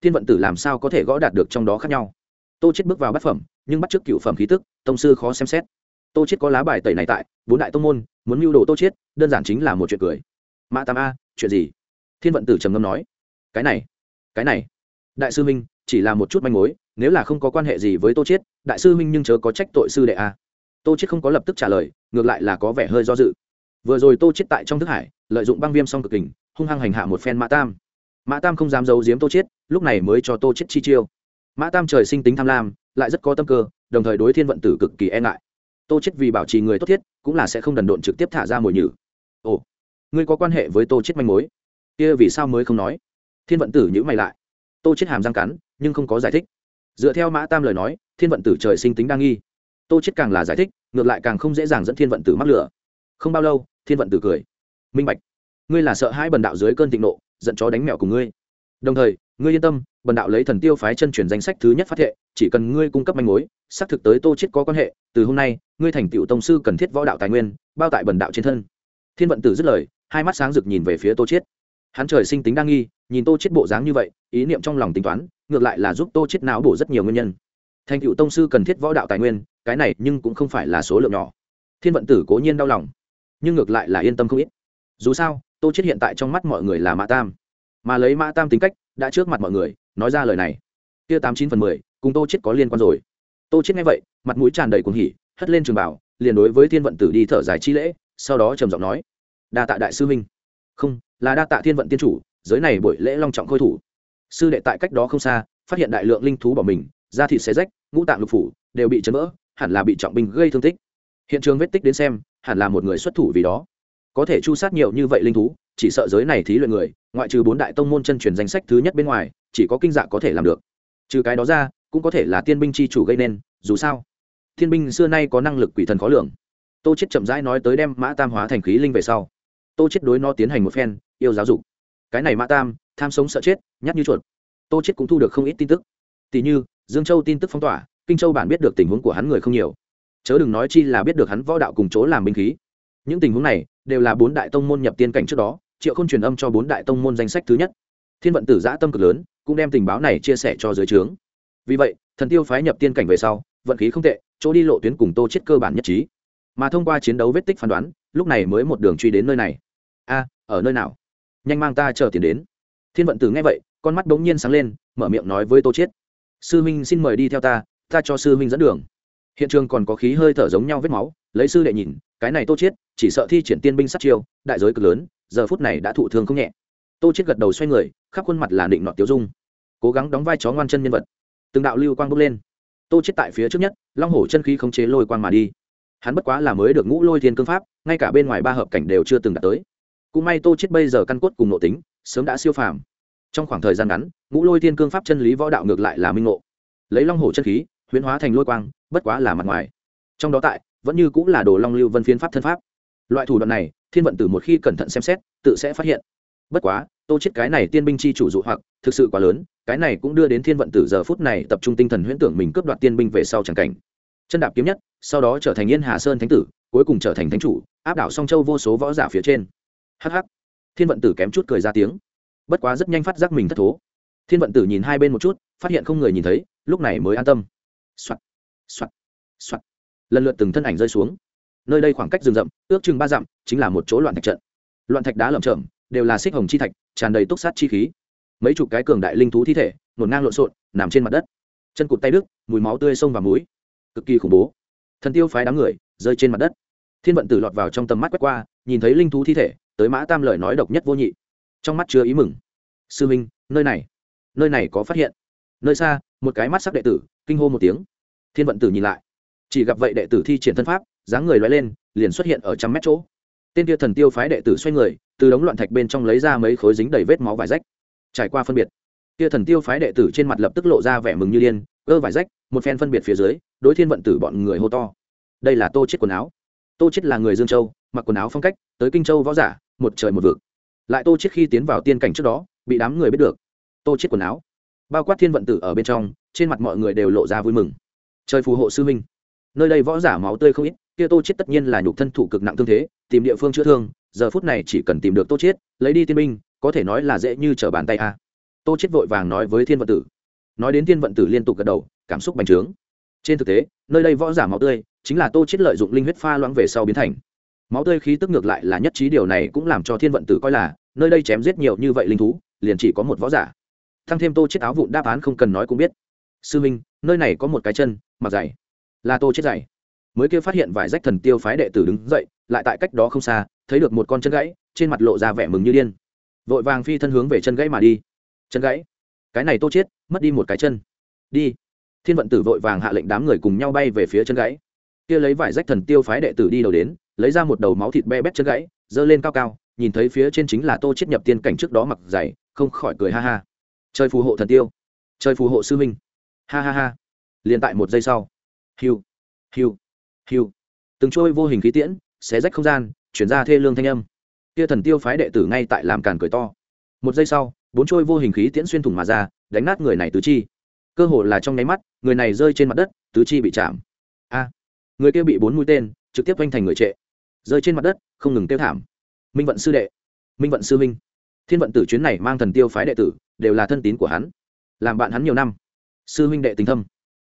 S1: Thiên vận tử làm sao có thể gõ đạt được trong đó khác nhau? Tô chết bước vào bát phẩm, nhưng bắt trước cựu phẩm khí tức, tông sư khó xem xét. Tô chết có lá bài tẩy này tại, bốn đại tông môn, muốn mưu đồ tô chết đơn giản chính là một chuyện cười mã tam a chuyện gì? Thiên vận tử trầm ngâm nói. Cái này cái này. Đại sư minh chỉ là một chút manh mối nếu là không có quan hệ gì với tô Chiết, đại sư minh nhưng chớ có trách tội sư đệ a. Tô Chiết không có lập tức trả lời ngược lại là có vẻ hơi do dự. Vừa rồi tô Chiết tại trong thức hải lợi dụng băng viêm song cực kình hung hăng hành hạ một phen mã tam. Mã tam không dám giấu giếm tô Chiết, lúc này mới cho tô Chiết chi chiêu. Mã tam trời sinh tính tham lam lại rất có tâm cơ đồng thời đối thiên vận tử cực kỳ e ngại. Tô chết vì bảo trì người tốt thiết cũng là sẽ không đần độn trực tiếp thả ra mồi nhử. Ồ ngươi có quan hệ với tô chết manh mối? Kia vì sao mới không nói? Thiên vận tử nhữ mày lại. Tô chết hàm răng cắn, nhưng không có giải thích. Dựa theo mã tam lời nói, thiên vận tử trời sinh tính đa nghi. Tô chết càng là giải thích, ngược lại càng không dễ dàng dẫn thiên vận tử mắc lửa. Không bao lâu, thiên vận tử cười. Minh bạch, ngươi là sợ hai bần đạo dưới cơn thịnh nộ, giận chó đánh mèo cùng ngươi. Đồng thời, ngươi yên tâm, bần đạo lấy thần tiêu phái chân truyền danh sách thứ nhất phát thệ, chỉ cần ngươi cung cấp manh mối, xác thực tới tô chết có quan hệ, từ hôm nay, ngươi thành tựu tông sư cần thiết võ đạo tài nguyên, bao tại bần đạo trên thân. Thiên vận tử dứt lời hai mắt sáng rực nhìn về phía tô chết hắn trời sinh tính đa nghi, nhìn tô chết bộ dáng như vậy, ý niệm trong lòng tính toán, ngược lại là giúp tô chết não bổ rất nhiều nguyên nhân. Thành cựu tông sư cần thiết võ đạo tài nguyên, cái này nhưng cũng không phải là số lượng nhỏ. Thiên vận tử cố nhiên đau lòng, nhưng ngược lại là yên tâm không ít. Dù sao, tô chết hiện tại trong mắt mọi người là mã tam. Mà lấy mã tam tính cách, đã trước mặt mọi người, nói ra lời này. Kia tám chín phần mười, cùng tô chết có liên quan rồi. Tô chết nghe vậy, mặt mũi tràn đầy cuồng hỉ, hất lên trường bảo liền đối với thiên vận tử đi thở dài chi lễ, sau đó trầm giọng nói đa tạ đại sư minh không, là đa tạ thiên vận tiên chủ, giới này buổi lễ long trọng khôi thủ. Sư đệ tại cách đó không xa, phát hiện đại lượng linh thú bỏ mình, da thịt xé rách, ngũ tạng lục phủ, đều bị chấn vỡ, hẳn là bị trọng binh gây thương tích. Hiện trường vết tích đến xem, hẳn là một người xuất thủ vì đó. Có thể chu sát nhiều như vậy linh thú, chỉ sợ giới này thí luyện người, ngoại trừ bốn đại tông môn chân truyền danh sách thứ nhất bên ngoài, chỉ có kinh dạ có thể làm được. Trừ cái đó ra, cũng có thể là tiên binh chi chủ gây nên, dù sao thiên binh xưa nay có năng lực quỷ thần khó lường. Tô chết chậm rãi nói tới đem mã tam hóa thành khí linh về sau tô chết đối nó tiến hành một phen, yêu giáo dục. Cái này mã tam, tham sống sợ chết, nhát như chuột. Tô chết cũng thu được không ít tin tức. Tỷ như, dương châu tin tức phong tỏa, kinh châu bản biết được tình huống của hắn người không nhiều. Chớ đừng nói chi là biết được hắn võ đạo cùng chỗ làm binh khí. Những tình huống này đều là bốn đại tông môn nhập tiên cảnh trước đó, triệu không truyền âm cho bốn đại tông môn danh sách thứ nhất. Thiên vận tử giã tâm cực lớn, cũng đem tình báo này chia sẻ cho giới trướng. Vì vậy, thần tiêu phái nhập tiên cảnh về sau, vận khí không tệ, chỗ đi lộ tuyến cùng tô chết cơ bản nhất trí. Mà thông qua chiến đấu vết tích phán đoán lúc này mới một đường truy đến nơi này. A ở nơi nào? Nhanh mang ta chờ tiền đến. Thiên vận tử nghe vậy con mắt bỗng nhiên sáng lên mở miệng nói với tô Chiết, sư minh xin mời đi theo ta ta cho sư minh dẫn đường. Hiện trường còn có khí hơi thở giống nhau vết máu lấy sư đệ nhìn cái này tô Chiết chỉ sợ thi triển tiên binh sát chiêu đại giới cực lớn giờ phút này đã thụ thương không nhẹ. Tô Chiết gật đầu xoay người khắp khuôn mặt là định nọt tiêu dung. Cố gắng đóng vai chó ngoan chân nhân vật. Từng đạo lưu quang bốc lên. Tô Chiết tại phía trước nhất long hổ chân khí khống chế lôi quang mà đi hắn bất quá là mới được ngũ lôi thiên cương pháp, ngay cả bên ngoài ba hợp cảnh đều chưa từng đạt tới. Cũng may tô chết bây giờ căn cốt cùng nội tính, sớm đã siêu phàm. Trong khoảng thời gian ngắn, ngũ lôi thiên cương pháp chân lý võ đạo ngược lại là minh ngộ. Lấy long hổ chân khí, huyễn hóa thành lôi quang, bất quá là mặt ngoài. Trong đó tại, vẫn như cũng là đồ long lưu vân phiến pháp thân pháp. Loại thủ đoạn này, thiên vận tử một khi cẩn thận xem xét, tự sẽ phát hiện. Bất quá, tô chết cái này tiên binh chi chủ dụ hoặc, thực sự quá lớn, cái này cũng đưa đến thiên vận tử giờ phút này tập trung tinh thần huyễn tưởng mình cướp đoạt tiên binh về sau chẳng cảnh. Chân đạp kiếm nhất sau đó trở thành yên hà sơn thánh tử cuối cùng trở thành thánh chủ áp đảo song châu vô số võ giả phía trên. Hh thiên vận tử kém chút cười ra tiếng. Bất quá rất nhanh phát giác mình thất thố. Thiên vận tử nhìn hai bên một chút phát hiện không người nhìn thấy lúc này mới an tâm. Soạt soạt soạt. Lần lượt từng thân ảnh rơi xuống. Nơi đây khoảng cách rừng rậm ước chừng ba dặm chính là một chỗ loạn thạch trận. Loạn thạch đá lởm chởm đều là xích hồng chi thạch tràn đầy túc sát chi khí. Mấy chục cái cường đại linh thú thi thể ngổn ngang lộn xộn nằm trên mặt đất. Chân cụt tay đứt, mùi máu tươi sông và mũi. Cực kỳ khủng bố thần tiêu phái đám người rơi trên mặt đất. Thiên vận tử lọt vào trong tầm mắt quét qua, nhìn thấy linh thú thi thể, tới mã tam lời nói độc nhất vô nhị. Trong mắt chứa ý mừng. Sư minh, nơi này nơi này có phát hiện. Nơi xa, một cái mắt sắc đệ tử, kinh hô một tiếng. Thiên vận tử nhìn lại. Chỉ gặp vậy đệ tử thi triển thân pháp, dáng người loay lên, liền xuất hiện ở trăm mét chỗ. Tên kia thần tiêu phái đệ tử xoay người, từ đống loạn thạch bên trong lấy ra mấy khối dính đầy vết máu vải rách. Trải qua phân biệt, kia thần tiêu phái đệ tử trên mặt lập tức lộ ra vẻ mừng như điên cơ vải rách, một phen phân biệt phía dưới đối thiên vận tử bọn người hô to. Đây là tô chết quần áo. Tô chết là người dương châu, mặc quần áo phong cách, tới kinh châu võ giả, một trời một vực. Lại tô chết khi tiến vào tiên cảnh trước đó, bị đám người biết được. Tô chết quần áo. Bao quát thiên vận tử ở bên trong, trên mặt mọi người đều lộ ra vui mừng. Trời phù hộ sư minh nơi đây võ giả máu tươi không ít, kia tô chết tất nhiên là nhục thân thủ cực nặng thương thế, tìm địa phương chữa thương, giờ phút này chỉ cần tìm được tô chết lấy đi tiên binh, có thể nói là dễ như trở bàn tay a. Tô chết vội vàng nói với thiên vận tử. Nói đến thiên vận tử liên tục gật đầu, cảm xúc bành trướng trên thực tế, nơi đây võ giả máu tươi chính là tô chết lợi dụng linh huyết pha loãng về sau biến thành. Máu tươi khí tức ngược lại là nhất trí điều này cũng làm cho thiên vận tử coi là, nơi đây chém giết nhiều như vậy linh thú, liền chỉ có một võ giả. Thăng thêm tô chết áo vụn đáp án không cần nói cũng biết. Sư minh, nơi này có một cái chân, mặc dày. Là tô chết dày. Mới kia phát hiện vài rách thần tiêu phái đệ tử đứng dậy, lại tại cách đó không xa, thấy được một con chân gãy, trên mặt lộ ra vẻ mừng như điên. Vội vàng phi thân hướng về chân gãy mà đi. Chân gãy. Cái này tô chết mất đi một cái chân. Đi thiên vận tử vội vàng hạ lệnh đám người cùng nhau bay về phía chân gãy. Kia lấy vải rách thần tiêu phái đệ tử đi đầu đến, lấy ra một đầu máu thịt be bét chân gãy, giơ lên cao cao, nhìn thấy phía trên chính là tô chết nhập tiên cảnh trước đó mặc dày, không khỏi cười ha ha. Chơi phù hộ thần tiêu. Chơi phù hộ sư minh ha ha ha. Liền tại một giây sau. Hiu. Hiu. Hiu. Từng trôi vô hình khí tiễn, xé rách không gian, chuyển ra thê lương thanh âm. Kia thần tiêu phái đệ tử ngay tại làm càn cười to. Một giây sau, bốn trôi vô hình khí tiễn xuyên thủng mà ra, đánh nát người này tứ chi cơ hồ là trong nháy mắt, người này rơi trên mặt đất, tứ chi bị chạm. A, người kia bị bốn mũi tên trực tiếp quanh thành người trệ. Rơi trên mặt đất, không ngừng tiêu thảm. Minh vận sư đệ, minh vận sư minh. Thiên vận tử chuyến này mang thần tiêu phái đệ tử, đều là thân tín của hắn. Làm bạn hắn nhiều năm. Sư huynh đệ tình thâm.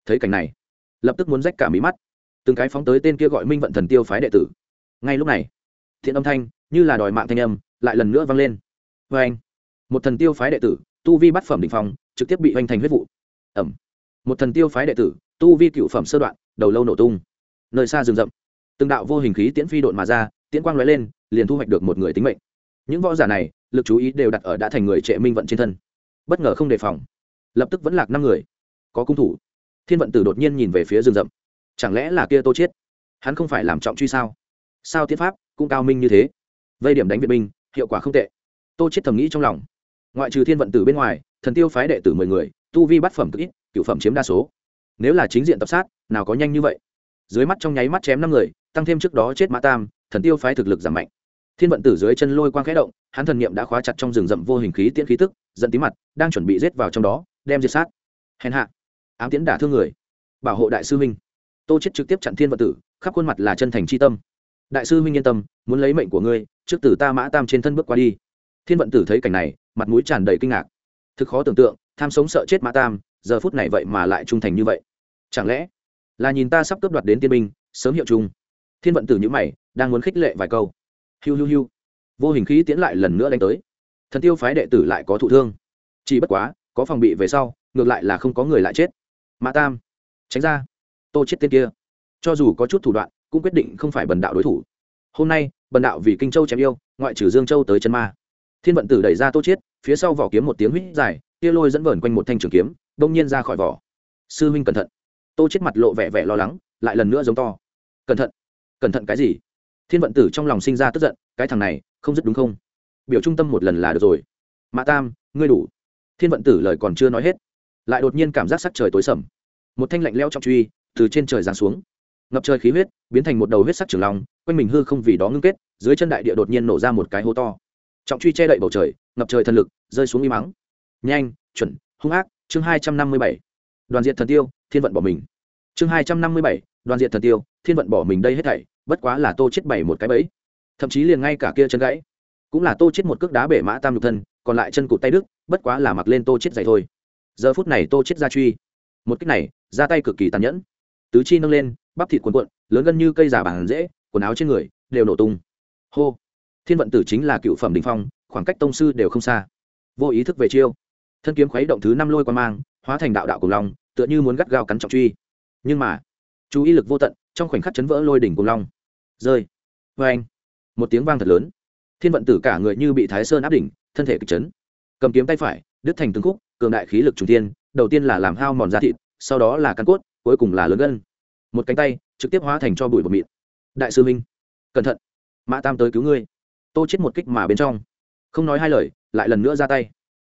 S1: Thấy cảnh này, lập tức muốn rách cả mí mắt. Từng cái phóng tới tên kia gọi minh vận thần tiêu phái đệ tử. Ngay lúc này, thiện âm thanh, như là đòi mạng thanh âm, lại lần nữa vang lên. Vê anh một thần tiêu phái đệ tử, tu vi bắt phẩm đ ỉ n h phong, trực tiếp bị hoành thành huyết vụ ẩm. Một thần tiêu phái đệ tử, tu vi cựu phẩm sơ đoạn, đầu lâu nổ tung. Nơi xa rừng rậm, từng đạo vô hình khí tiễn phi độn mà ra, tiễn quang l ó e lên, liền thu hoạch được một người tính mệnh. Những võ giả này, lực chú ý đều đặt ở đã thành người trệ minh vận trên thân. Bất ngờ không đề phòng, lập tức vẫn lạc năm người. Có cung thủ. Thiên vận tử đột nhiên nhìn về phía rừng rậm. Chẳng lẽ là kia tô chết hắn không phải làm trọng truy sao? Sao tiết pháp cũng cao minh như thế? Vây điểm đánh viện binh, hiệu quả không tệ. Tô chết thầm nghĩ trong lòng. Ngoại trừ thiên vận tử bên ngoài thần tiêu phái đệ tử mười người, tu vi bát phẩm cực ít cựu phẩm chiếm đa số. Nếu là chính diện tập sát, nào có nhanh như vậy? Dưới mắt trong nháy mắt chém năm người, tăng thêm trước đó chết mã tam, thần tiêu phái thực lực giảm mạnh. Thiên vận tử dưới chân lôi quang khẽ động, hắn thần niệm đã khóa chặt trong rừng rậm vô hình khí tiễn khí tức dẫn tí mặt, đang chuẩn bị giết vào trong đó, đem diệt sát. Hèn hạ, ám tiễn đả thương người. Bảo hộ đại sư minh tô chết trực tiếp chặn thiên vận tử, khắp khuôn mặt là chân thành chi tâm. Đại sư minh yên tâm, muốn lấy mệnh của ngươi, trước tử ta mã tam trên thân bước qua đi. Thiên vận tử thấy cảnh này, mặt mũi tràn đầy kinh ngạc thực khó tưởng tượng, tham sống sợ chết mã tam, giờ phút này vậy mà lại trung thành như vậy. Chẳng lẽ là nhìn ta sắp cướp đoạt đến tiên binh, sớm hiệu chung? Thiên vận tử nhữ mày, đang muốn khích lệ vài câu. Hiu hiu hiu. Vô hình khí tiến lại lần nữa đánh tới. Thần tiêu phái đệ tử lại có thụ thương. Chỉ bất quá, có phòng bị về sau, ngược lại là không có người lại chết. Mã tam, tránh ra. Tô chết tên kia. Cho dù có chút thủ đoạn, cũng quyết định không phải bần đạo đối thủ. Hôm nay, bần đạo vì kinh châu chém yêu, ngoại trừ dương châu tới chân ma thiên vận tử đẩy ra tô Chiết, phía sau vỏ kiếm một tiếng huýt dài kia lôi dẫn vờn quanh một thanh trường kiếm đông nhiên ra khỏi vỏ. Sư huynh cẩn thận. Tô Chiết mặt lộ vẻ vẻ lo lắng lại lần nữa giống to. Cẩn thận. Cẩn thận cái gì? Thiên vận tử trong lòng sinh ra tức giận cái thằng này không dứt đúng không? Biểu trung tâm một lần là được rồi. Mã tam ngươi đủ. Thiên vận tử lời còn chưa nói hết lại đột nhiên cảm giác sắc trời tối sầm. Một thanh lạnh leo trọng truy từ trên trời giáng xuống. Ngập trời khí huyết biến thành một đầu huyết sắc trường long quanh mình hư không vì đó ngưng kết dưới chân đại địa đột nhiên nổ ra một cái hố to trọng truy che đậy bầu trời, ngập trời thần lực, rơi xuống y mắng. Nhanh, chuẩn, hung ác, chương hai trăm năm mươi bảy. Đoàn diện thần tiêu, thiên vận bỏ mình. Chương hai trăm năm mươi bảy, đoàn diện thần tiêu, thiên vận bỏ mình đây hết thảy, bất quá là tô chết bảy một cái bẫy. Thậm chí liền ngay cả kia chân gãy, cũng là tô chết một cước đá bể mã tam lục thân, còn lại chân cụt tay đức bất quá là mặc lên tô chết dày thôi. Giờ phút này tô chết ra truy. Một cách này, ra tay cực kỳ tàn nhẫn. Tứ chi nâng lên, bắp thịt cuộn cuộn, lớn gần như cây giả bàn dễ, quần áo trên người, đều nổ tung. Hô thiên vận tử chính là cựu phẩm đình phong, khoảng cách tông sư đều không xa. Vô ý thức về chiêu. Thân kiếm khuấy động thứ năm lôi quan mang, hóa thành đạo đạo cùng long, tựa như muốn gắt gao cắn trọng truy. Nhưng mà, chú ý lực vô tận, trong khoảnh khắc chấn vỡ lôi đỉnh cùng long. Rơi. Vê anh một tiếng vang thật lớn. Thiên vận tử cả người như bị thái sơn áp đỉnh, thân thể kịch chấn. Cầm kiếm tay phải, đứt thành từng khúc, cường đại khí lực trùng tiên. đầu tiên là làm hao mòn da thịt, sau đó là căn cốt, cuối cùng là lớn gân. Một cánh tay, trực tiếp hóa thành cho bụi bột mịn. Đại sư minh, cẩn thận. Mã tam tới cứu ngươi tô chết một kích mà bên trong. Không nói hai lời, lại lần nữa ra tay.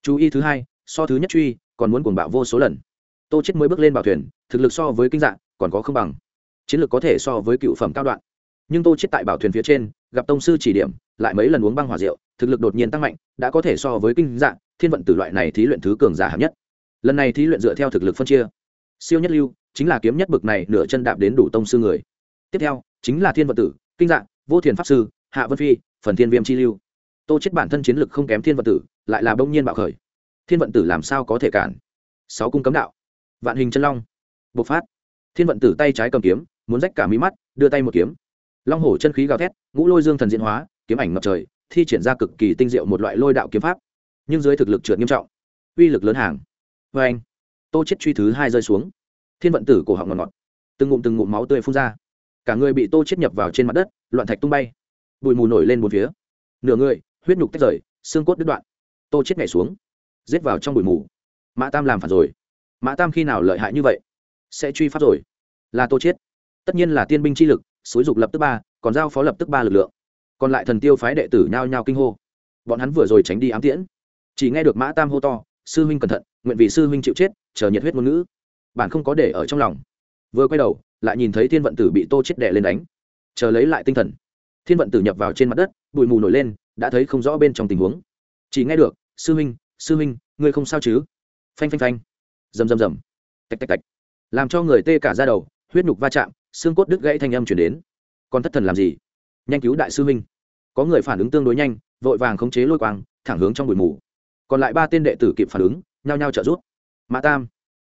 S1: Chú ý thứ hai, so thứ nhất truy, còn muốn cuồng bạo vô số lần. Tô chết mới bước lên bảo thuyền, thực lực so với kinh dạng còn có không bằng. Chiến lược có thể so với cựu phẩm cao đoạn. Nhưng tô chết tại bảo thuyền phía trên, gặp tông sư chỉ điểm, lại mấy lần uống băng hỏa rượu, thực lực đột nhiên tăng mạnh, đã có thể so với kinh dạng thiên vận tử loại này thí luyện thứ cường giả hạng nhất. Lần này thí luyện dựa theo thực lực phân chia. Siêu nhất lưu, chính là kiếm nhất bực này nửa chân đạp đến đủ tông sư người. Tiếp theo, chính là thiên vận tử, kinh dạng vô thiền pháp sư hạ vân phi, phần thiên viêm chi lưu. Tô chết bản thân chiến lực không kém thiên vận tử, lại là bỗng nhiên bạo khởi. Thiên vận tử làm sao có thể cản? Sáu cung cấm đạo. Vạn hình chân long. Bộc phát. Thiên vận tử tay trái cầm kiếm, muốn rách cả mí mắt, đưa tay một kiếm. Long hổ chân khí gào thét, ngũ lôi dương thần diễn hóa, kiếm ảnh ngập trời, thi triển ra cực kỳ tinh diệu một loại lôi đạo kiếm pháp. Nhưng dưới thực lực trượt nghiêm trọng. Uy lực lớn hàng. Vê anh, tô chết truy thứ hai rơi xuống. Thiên vận tử cổ họng ngọt ngọt. Từng ngụm từng ngụm máu tươi phun ra. Cả người bị tô chết nhập vào trên mặt đất, loạn thạch tung bay bụi mù nổi lên bốn phía. Nửa người, huyết nhục tách rời, xương cốt đứt đoạn. Tô chết nhảy xuống, giết vào trong bụi mù. Mã tam làm phản rồi. Mã tam khi nào lợi hại như vậy, sẽ truy phát rồi? Là tô chết. Tất nhiên là tiên binh chi lực, xúi dục lập tức ba, còn giao phó lập tức ba lực lượng. Còn lại thần tiêu phái đệ tử nhao nhao kinh hô. Bọn hắn vừa rồi tránh đi ám tiễn. Chỉ nghe được mã tam hô to, sư huynh cẩn thận, nguyện vì sư huynh chịu chết, chờ nhiệt huyết ngôn ngữ. Bạn không có để ở trong lòng. Vừa quay đầu, lại nhìn thấy thiên vận tử bị tô chết đè lên đánh. Chờ lấy lại tinh thần thiên vận tử nhập vào trên mặt đất, bụi mù nổi lên, đã thấy không rõ bên trong tình huống. Chỉ nghe được, sư huynh sư huynh, ngươi không sao chứ? Phanh phanh phanh. Rầm rầm rầm. Tạch tạch tạch. Làm cho người tê cả ra đầu, huyết nhục va chạm, xương cốt đứt gãy thanh âm chuyển đến. Còn thất thần làm gì? Nhanh cứu đại sư huynh. Có người phản ứng tương đối nhanh, vội vàng khống chế lôi quang, thẳng hướng trong bụi mù. Còn lại ba tên đệ tử kịp phản ứng, nhao nhao trợ giúp. Mã tam,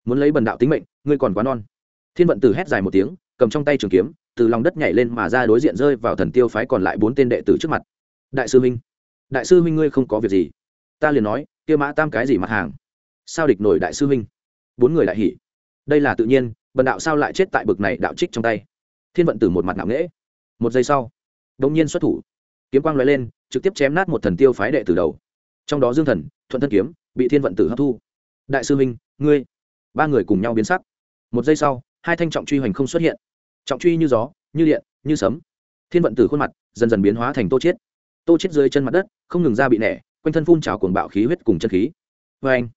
S1: muốn lấy bần đạo tính mệnh, ngươi còn quá non. Thiên vận tử hét dài một tiếng, cầm trong tay trường kiếm từ lòng đất nhảy lên mà ra đối diện rơi vào thần tiêu phái còn lại bốn tên đệ tử trước mặt. Đại sư minh đại sư minh ngươi không có việc gì. Ta liền nói, kia mã tam cái gì mặt hàng? Sao địch nổi đại sư minh bốn người đại hỉ. Đây là tự nhiên, bần đạo sao lại chết tại bực này đạo trích trong tay? Thiên vận tử một mặt nặng nễ một giây sau đông nhiên xuất thủ. Kiếm quang l lên, trực tiếp chém nát một thần tiêu phái đệ tử đầu. Trong đó dương thần, thuận thân kiếm, bị thiên vận tử hấp thu. Đại sư minh ngươi, ba người cùng nhau biến sắc. Một giây sau, hai thanh trọng truy hoành không xuất hiện trọng truy như gió, như điện, như sấm. Thiên vận tử khuôn mặt dần dần biến hóa thành tô chiết tô chiết dưới chân mặt đất, không ngừng ra bị nẻ, quanh thân phun trào cuồng bạo khí huyết cùng chân khí. Vê anh,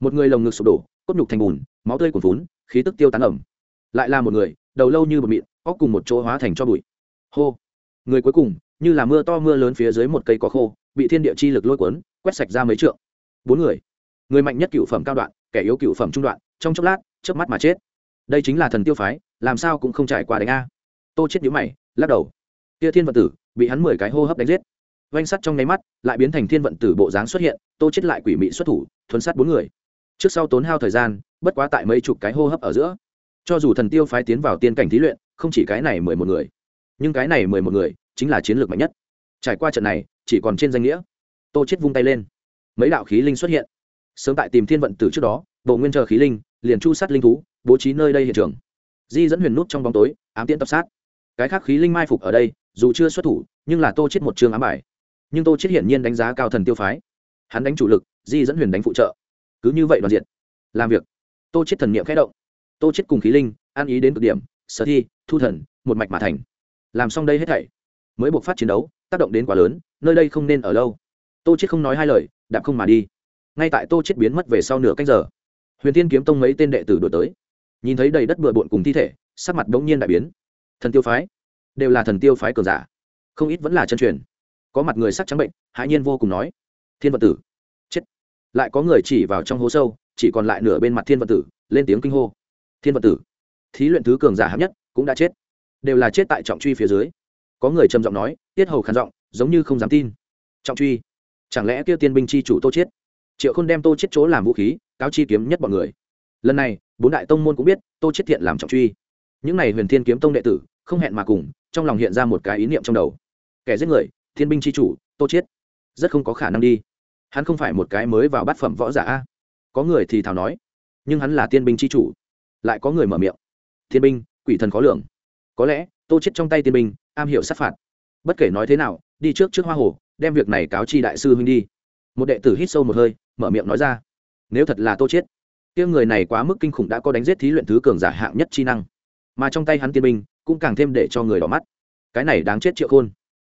S1: một người lồng ngực sụp đổ, cốt nhục thành bùn, máu tươi cuồn vốn khí tức tiêu tán ẩm. Lại là một người, đầu lâu như bột mịn, óc cùng một chỗ hóa thành cho bụi. Hô. Người cuối cùng, như là mưa to mưa lớn phía dưới một cây có khô, bị thiên địa chi lực lôi cuốn, quét sạch ra mấy trượng. Bốn người. Người mạnh nhất cựu phẩm cao đoạn, kẻ yếu cựu phẩm trung đoạn, trong chốc lát, chớp mắt mà chết. Đây chính là thần tiêu phái làm sao cũng không trải qua đánh a. Tô chết nhíu mày, lắc đầu. Kia thiên vận tử, bị hắn mười cái hô hấp đánh giết. Vanh sắt trong nháy mắt, lại biến thành thiên vận tử bộ dáng xuất hiện, tô chết lại quỷ mị xuất thủ thuấn sát bốn người. Trước sau tốn hao thời gian, bất quá tại mấy chục cái hô hấp ở giữa. Cho dù thần tiêu phái tiến vào tiên cảnh thí luyện, không chỉ cái này mười một người, nhưng cái này mười một người chính là chiến lược mạnh nhất. Trải qua trận này, chỉ còn trên danh nghĩa. Tô chết vung tay lên. Mấy đạo khí linh xuất hiện. Sớm tại tìm thiên vận tử trước đó, bộ nguyên chờ khí linh, liền chu sát linh thú, bố trí nơi đây hiện trường di dẫn huyền nút trong bóng tối, ám tiễn tập sát. Cái khác khí linh mai phục ở đây, dù chưa xuất thủ, nhưng là tô chết một trường ám bài. Nhưng tô chết hiển nhiên đánh giá cao thần tiêu phái. Hắn đánh chủ lực, di dẫn huyền đánh phụ trợ. Cứ như vậy đoàn diện làm việc. Tô chết thần niệm khẽ động. Tô chết cùng khí linh, an ý đến cực điểm, sở thi, thu thần, một mạch mà thành. Làm xong đây hết thảy, mới buộc phát chiến đấu, tác động đến quá lớn, nơi đây không nên ở lâu. Tô chết không nói hai lời, đạp không mà đi. Ngay tại tô chết biến mất về sau nửa cách giờ, huyền Thiên kiếm tông mấy tên đệ tử đổi tới nhìn thấy đầy đất bừa bộn cùng thi thể, sắc mặt bỗng nhiên đại biến. Thần tiêu phái, đều là thần tiêu phái cường giả, không ít vẫn là chân truyền. Có mặt người sắc trắng bệnh, hãi nhiên vô cùng nói, thiên vật tử, chết. Lại có người chỉ vào trong hố sâu, chỉ còn lại nửa bên mặt thiên vật tử, lên tiếng kinh hô, thiên vật tử, thí luyện thứ cường giả hạng nhất, cũng đã chết, đều là chết tại trọng truy phía dưới. Có người trầm giọng nói, tiết hầu khàn giọng, giống như không dám tin. Trọng truy? Chẳng lẽ kia tiên binh chi chủ tô chết? Triệu khôn đem tô chết chỗ làm vũ khí, cáo chi kiếm nhất bọn người. Lần này bốn đại tông môn cũng biết, tô chết thiện làm trọng truy. Những này huyền thiên kiếm tông đệ tử, không hẹn mà cùng, trong lòng hiện ra một cái ý niệm trong đầu. Kẻ giết người, thiên binh chi chủ, tô chết rất không có khả năng đi. Hắn không phải một cái mới vào bát phẩm võ giả a. Có người thì thào nói, nhưng hắn là tiên binh chi chủ. Lại có người mở miệng, thiên binh, quỷ thần khó lường. Có lẽ, tô chết trong tay tiên binh, am hiểu sát phạt. Bất kể nói thế nào, đi trước trước hoa hồ, đem việc này cáo chi đại sư huynh đi. Một đệ tử hít sâu một hơi, mở miệng nói ra, nếu thật là tô chết kia người này quá mức kinh khủng đã có đánh giết thí luyện thứ cường giả hạng nhất chi năng. Mà trong tay hắn tiên binh, cũng càng thêm để cho người đỏ mắt. Cái này đáng chết triệu khôn.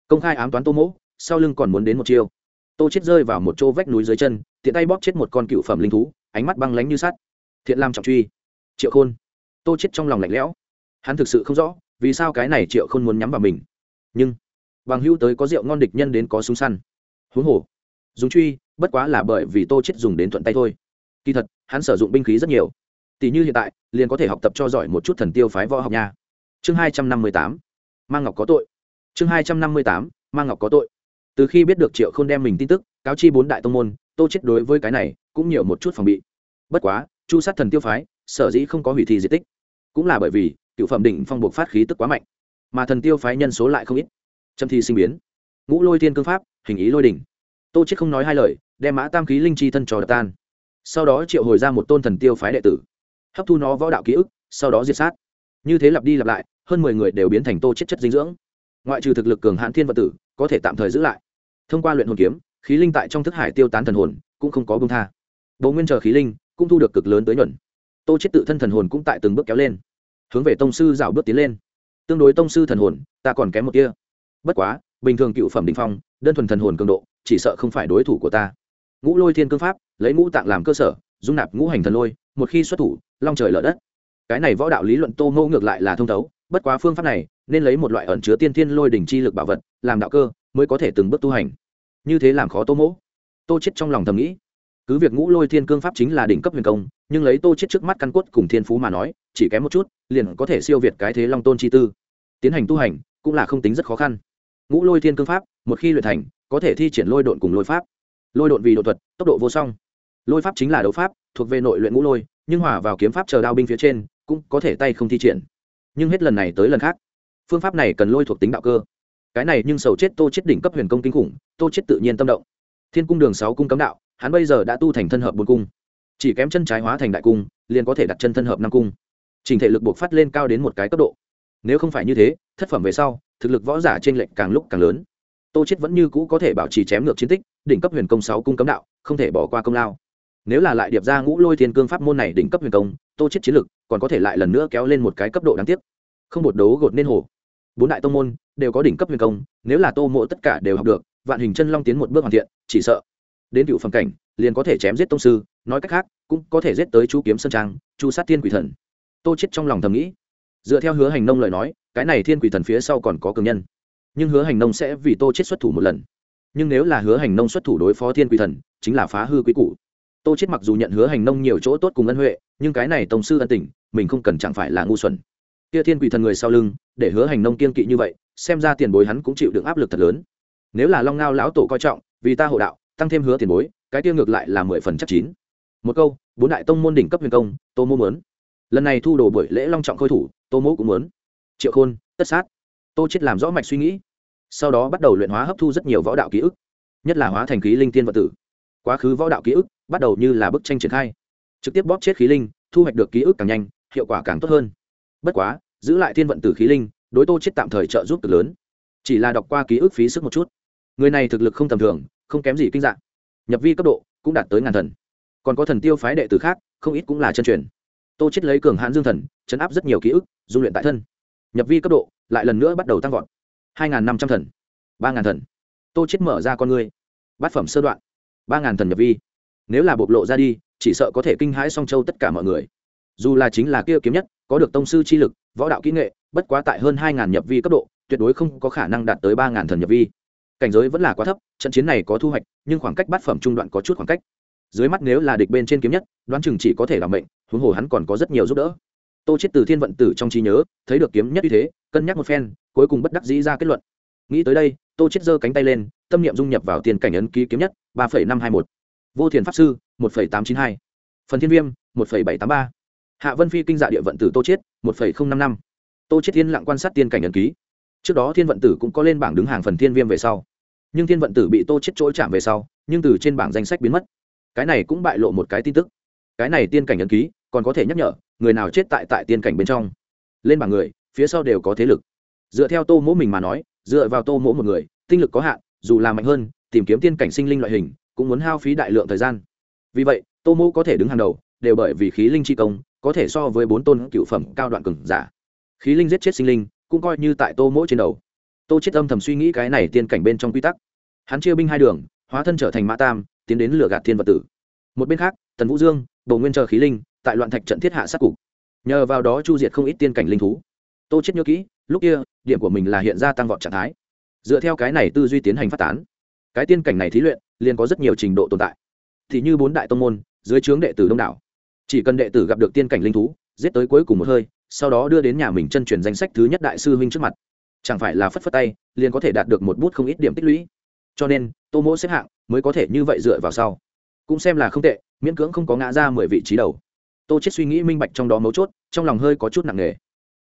S1: Công khai ám toán tô mỗ, sau lưng còn muốn đến một chiêu. Tô chết rơi vào một chỗ vách núi dưới chân, tiện tay bóp chết một con cựu phẩm linh thú, ánh mắt băng lánh như sắt. Thiện lam trọng truy. Triệu khôn. Tô chết trong lòng lạnh lẽo. Hắn thực sự không rõ, vì sao cái này triệu khôn muốn nhắm vào mình. Nhưng, bằng hữu tới có rượu ngon địch nhân đến có súng săn. Huống hồ, dùng truy, bất quá là bởi vì tô chết dùng đến thuận tay thôi kỳ thật, hắn sử dụng binh khí rất nhiều. Tỷ như hiện tại, liền có thể học tập cho giỏi một chút thần tiêu phái võ học nha. Chương hai trăm năm mươi tám mang ngọc có tội. Chương hai trăm năm mươi tám mang ngọc có tội. Từ khi biết được triệu k h ô n đem mình tin tức, cáo chi bốn đại tông môn, tô chết đối với cái này cũng nhiều một chút phòng bị. Bất quá, chu sát thần tiêu phái, sở dĩ không có hủy thi di tích. Cũng là bởi vì, cựu phẩm định phong buộc phát khí tức quá mạnh, mà thần tiêu phái nhân số lại không ít. Trâm thi sinh biến, ngũ lôi thiên cương pháp, hình ý lôi đỉnh. Tô chết không nói hai lời, đem mã tam khí linh chi thân trò đập tan sau đó triệu hồi ra một tôn thần tiêu phái đệ tử, hấp thu nó võ đạo ký ức, sau đó diệt sát. Như thế lặp đi lặp lại, hơn mười người đều biến thành tô chết chất dinh dưỡng. Ngoại trừ thực lực cường hãn thiên vật tử, có thể tạm thời giữ lại. Thông qua luyện hồn kiếm, khí linh tại trong thức hải tiêu tán thần hồn, cũng không có bông tha. Bố nguyên chờ khí linh, cũng thu được cực lớn tới nhuận. Tô chết tự thân thần hồn cũng tại từng bước kéo lên. Hướng về tông sư dạo bước tiến lên. Tương đối tông sư thần hồn, ta còn kém một kia bất quá, bình thường cựu phẩm định phong, đơn thuần thần hồn cường độ, chỉ sợ không phải đối thủ của ta ngũ lôi thiên cương pháp, lấy ngũ tạng làm cơ sở, dung nạp ngũ hành thần lôi, một khi xuất thủ, long trời lở đất. Cái này võ đạo lý luận tô ngô ngược lại là thông thấu, bất quá phương pháp này nên lấy một loại ẩn chứa tiên thiên lôi đỉnh chi lực bảo vật, làm đạo cơ, mới có thể từng bước tu hành. Như thế làm khó tô mỗ tô chết trong lòng thầm nghĩ. Cứ việc ngũ lôi thiên cương pháp chính là đỉnh cấp huyền công, nhưng lấy tô chết trước mắt căn cốt cùng thiên phú mà nói, chỉ kém một chút, liền có thể siêu việt cái thế long tôn chi tư. Tiến hành tu hành, cũng là không tính rất khó khăn. Ngũ lôi thiên cương pháp, một khi luyện thành, có thể thi triển lôi độn cùng lôi pháp lôi độn vì độ thuật, tốc độ vô song. Lôi pháp chính là đấu pháp, thuộc về nội luyện ngũ lôi, nhưng hòa vào kiếm pháp chờ đao binh phía trên, cũng có thể tay không thi triển. Nhưng hết lần này tới lần khác, phương pháp này cần lôi thuộc tính đạo cơ. Cái này nhưng sầu chết tô chết đỉnh cấp huyền công kinh khủng, tô chết tự nhiên tâm động. Thiên cung đường sáu cung cấm đạo, hắn bây giờ đã tu thành thân hợp bốn cung. Chỉ kém chân trái hóa thành đại cung, liền có thể đặt chân thân hợp năm cung. Trình thể lực buộc phát lên cao đến một cái cấp độ. Nếu không phải như thế, thất phẩm về sau, thực lực võ giả trên lệnh càng lúc càng lớn. Tô chết vẫn như cũ có thể bảo trì chém ngược chiến tích đỉnh cấp huyền công sáu cung cấm đạo, không thể bỏ qua công lao. Nếu là lại điệp ra ngũ lôi thiên cương pháp môn này đỉnh cấp huyền công, tô chết chiến lực còn có thể lại lần nữa kéo lên một cái cấp độ đáng tiếc. Không một đấu gột nên hổ bốn đại tông môn đều có đỉnh cấp huyền công, nếu là tô mộ tất cả đều học được, vạn hình chân long tiến một bước hoàn thiện, chỉ sợ đến cựu phẩm cảnh liền có thể chém giết tông sư, nói cách khác, cũng có thể giết tới chú kiếm sơn trang, chu sát thiên quỷ thần. Tô chết trong lòng thầm nghĩ. Dựa theo hứa hành nông lời nói, cái này thiên quỷ thần phía sau còn có cường nhân. Nhưng hứa hành nông sẽ vì tô chết xuất thủ một lần nhưng nếu là hứa hành nông xuất thủ đối phó thiên quỷ thần, chính là phá hư quý cụ. tô chết mặc dù nhận hứa hành nông nhiều chỗ tốt cùng ân huệ, nhưng cái này tổng sư ân tình, mình không cần chẳng phải là ngu xuẩn. Kia thiên quỷ thần người sau lưng, để hứa hành nông kiên kỵ như vậy, xem ra tiền bối hắn cũng chịu được áp lực thật lớn. Nếu là long ngao lão tổ coi trọng, vì ta hộ đạo, tăng thêm hứa tiền bối, cái tiêu ngược lại là mười phần chắc chín. Một câu, bốn đại tông môn đỉnh cấp huyền công, tô mô muốn. Lần này thu đồ buổi lễ long trọng khôi thủ, tô mô cũng muốn. Triệu khôn, tất sát. Tô chết làm rõ mạch suy nghĩ sau đó bắt đầu luyện hóa hấp thu rất nhiều võ đạo ký ức, nhất là hóa thành khí linh tiên vật tử. Quá khứ võ đạo ký ức bắt đầu như là bức tranh triển khai, trực tiếp bóp chết khí linh, thu hoạch được ký ức càng nhanh, hiệu quả càng tốt hơn. Bất quá, giữ lại thiên vận tử khí linh, đối tô chết tạm thời trợ giúp cực lớn. Chỉ là đọc qua ký ức phí sức một chút. Người này thực lực không tầm thường, không kém gì kinh dạng nhập vi cấp độ cũng đạt tới ngàn thần. Còn có thần tiêu phái đệ tử khác, không ít cũng là chân truyền. Tô chết lấy cường hãn dương thần, chấn áp rất nhiều ký ức, dung luyện tại thân. Nhập vi cấp độ lại lần nữa bắt đầu tăng vọt hai năm trăm thần. ba thần. Tô chết mở ra con người bát phẩm sơ đoạn. ba ngàn thần nhập vi. Nếu là bộc lộ ra đi, chỉ sợ có thể kinh hãi song châu tất cả mọi người. Dù là chính là kia kiếm nhất, có được tông sư chi lực, võ đạo kỹ nghệ, bất quá tại hơn hai ngàn nhập vi cấp độ, tuyệt đối không có khả năng đạt tới ba ngàn thần nhập vi. Cảnh giới vẫn là quá thấp, trận chiến này có thu hoạch, nhưng khoảng cách bát phẩm trung đoạn có chút khoảng cách. Dưới mắt nếu là địch bên trên kiếm nhất, đoán chừng chỉ có thể làm mệnh, huống hồ hắn còn có rất nhiều giúp đỡ. Tô chết từ thiên vận tử trong trí nhớ, thấy được kiếm nhất như thế, cân nhắc một phen cuối cùng bất đắc dĩ ra kết luận. Nghĩ tới đây, tô chết giơ cánh tay lên, tâm niệm dung nhập vào tiền cảnh ấn ký kiếm nhất, ba năm hai một. Vô thiền pháp sư, một tám chín hai. Phần thiên viêm, một bảy tám ba. Hạ vân phi kinh dạ địa vận tử tô chết một năm năm. Tô chết thiên lặng quan sát tiên cảnh ấn ký. Trước đó thiên vận tử cũng có lên bảng đứng hàng phần thiên viêm về sau. Nhưng thiên vận tử bị tô chết trỗi chạm về sau, nhưng từ trên bảng danh sách biến mất. Cái này cũng bại lộ một cái tin tức. Cái này tiên cảnh ấn ký, còn có thể nhắc nhở, người nào chết tại tại tiên cảnh bên trong. Lên bảng người, phía sau đều có thế lực dựa theo tô mỗ mình mà nói, dựa vào tô mỗ một người, tinh lực có hạn, dù là mạnh hơn, tìm kiếm tiên cảnh sinh linh loại hình, cũng muốn hao phí đại lượng thời gian. Vì vậy, tô mỗ có thể đứng hàng đầu, đều bởi vì khí linh chi công, có thể so với bốn tôn cựu phẩm cao đoạn cường giả. Khí linh giết chết sinh linh, cũng coi như tại tô mỗ trên đầu. Tô chết âm thầm suy nghĩ cái này tiên cảnh bên trong quy tắc. Hắn chia binh hai đường, hóa thân trở thành mã tam, tiến đến lửa gạt thiên vật tử. Một bên khác, tần vũ dương bầu nguyên chờ khí linh, tại loạn thạch trận thiết hạ sát cục. Nhờ vào đó chu diệt không ít tiên cảnh linh thú tô chết nhớ kỹ, lúc kia, điểm của mình là hiện ra tăng vọt trạng thái. Dựa theo cái này tư duy tiến hành phát tán. Cái tiên cảnh này thí luyện, liền có rất nhiều trình độ tồn tại. Thì như bốn đại tông môn, dưới trướng đệ tử đông đảo. Chỉ cần đệ tử gặp được tiên cảnh linh thú, giết tới cuối cùng một hơi, sau đó đưa đến nhà mình chân truyền danh sách thứ nhất đại sư huynh trước mặt. Chẳng phải là phất phất tay, liền có thể đạt được một bút không ít điểm tích lũy. Cho nên, tô mỗ xếp hạng mới có thể như vậy dựa vào sau. Cũng xem là không tệ, miễn cưỡng không có ngã ra mười vị trí đầu. Tô chết suy nghĩ minh bạch trong đó mấu chốt, trong lòng hơi có chút nặng nề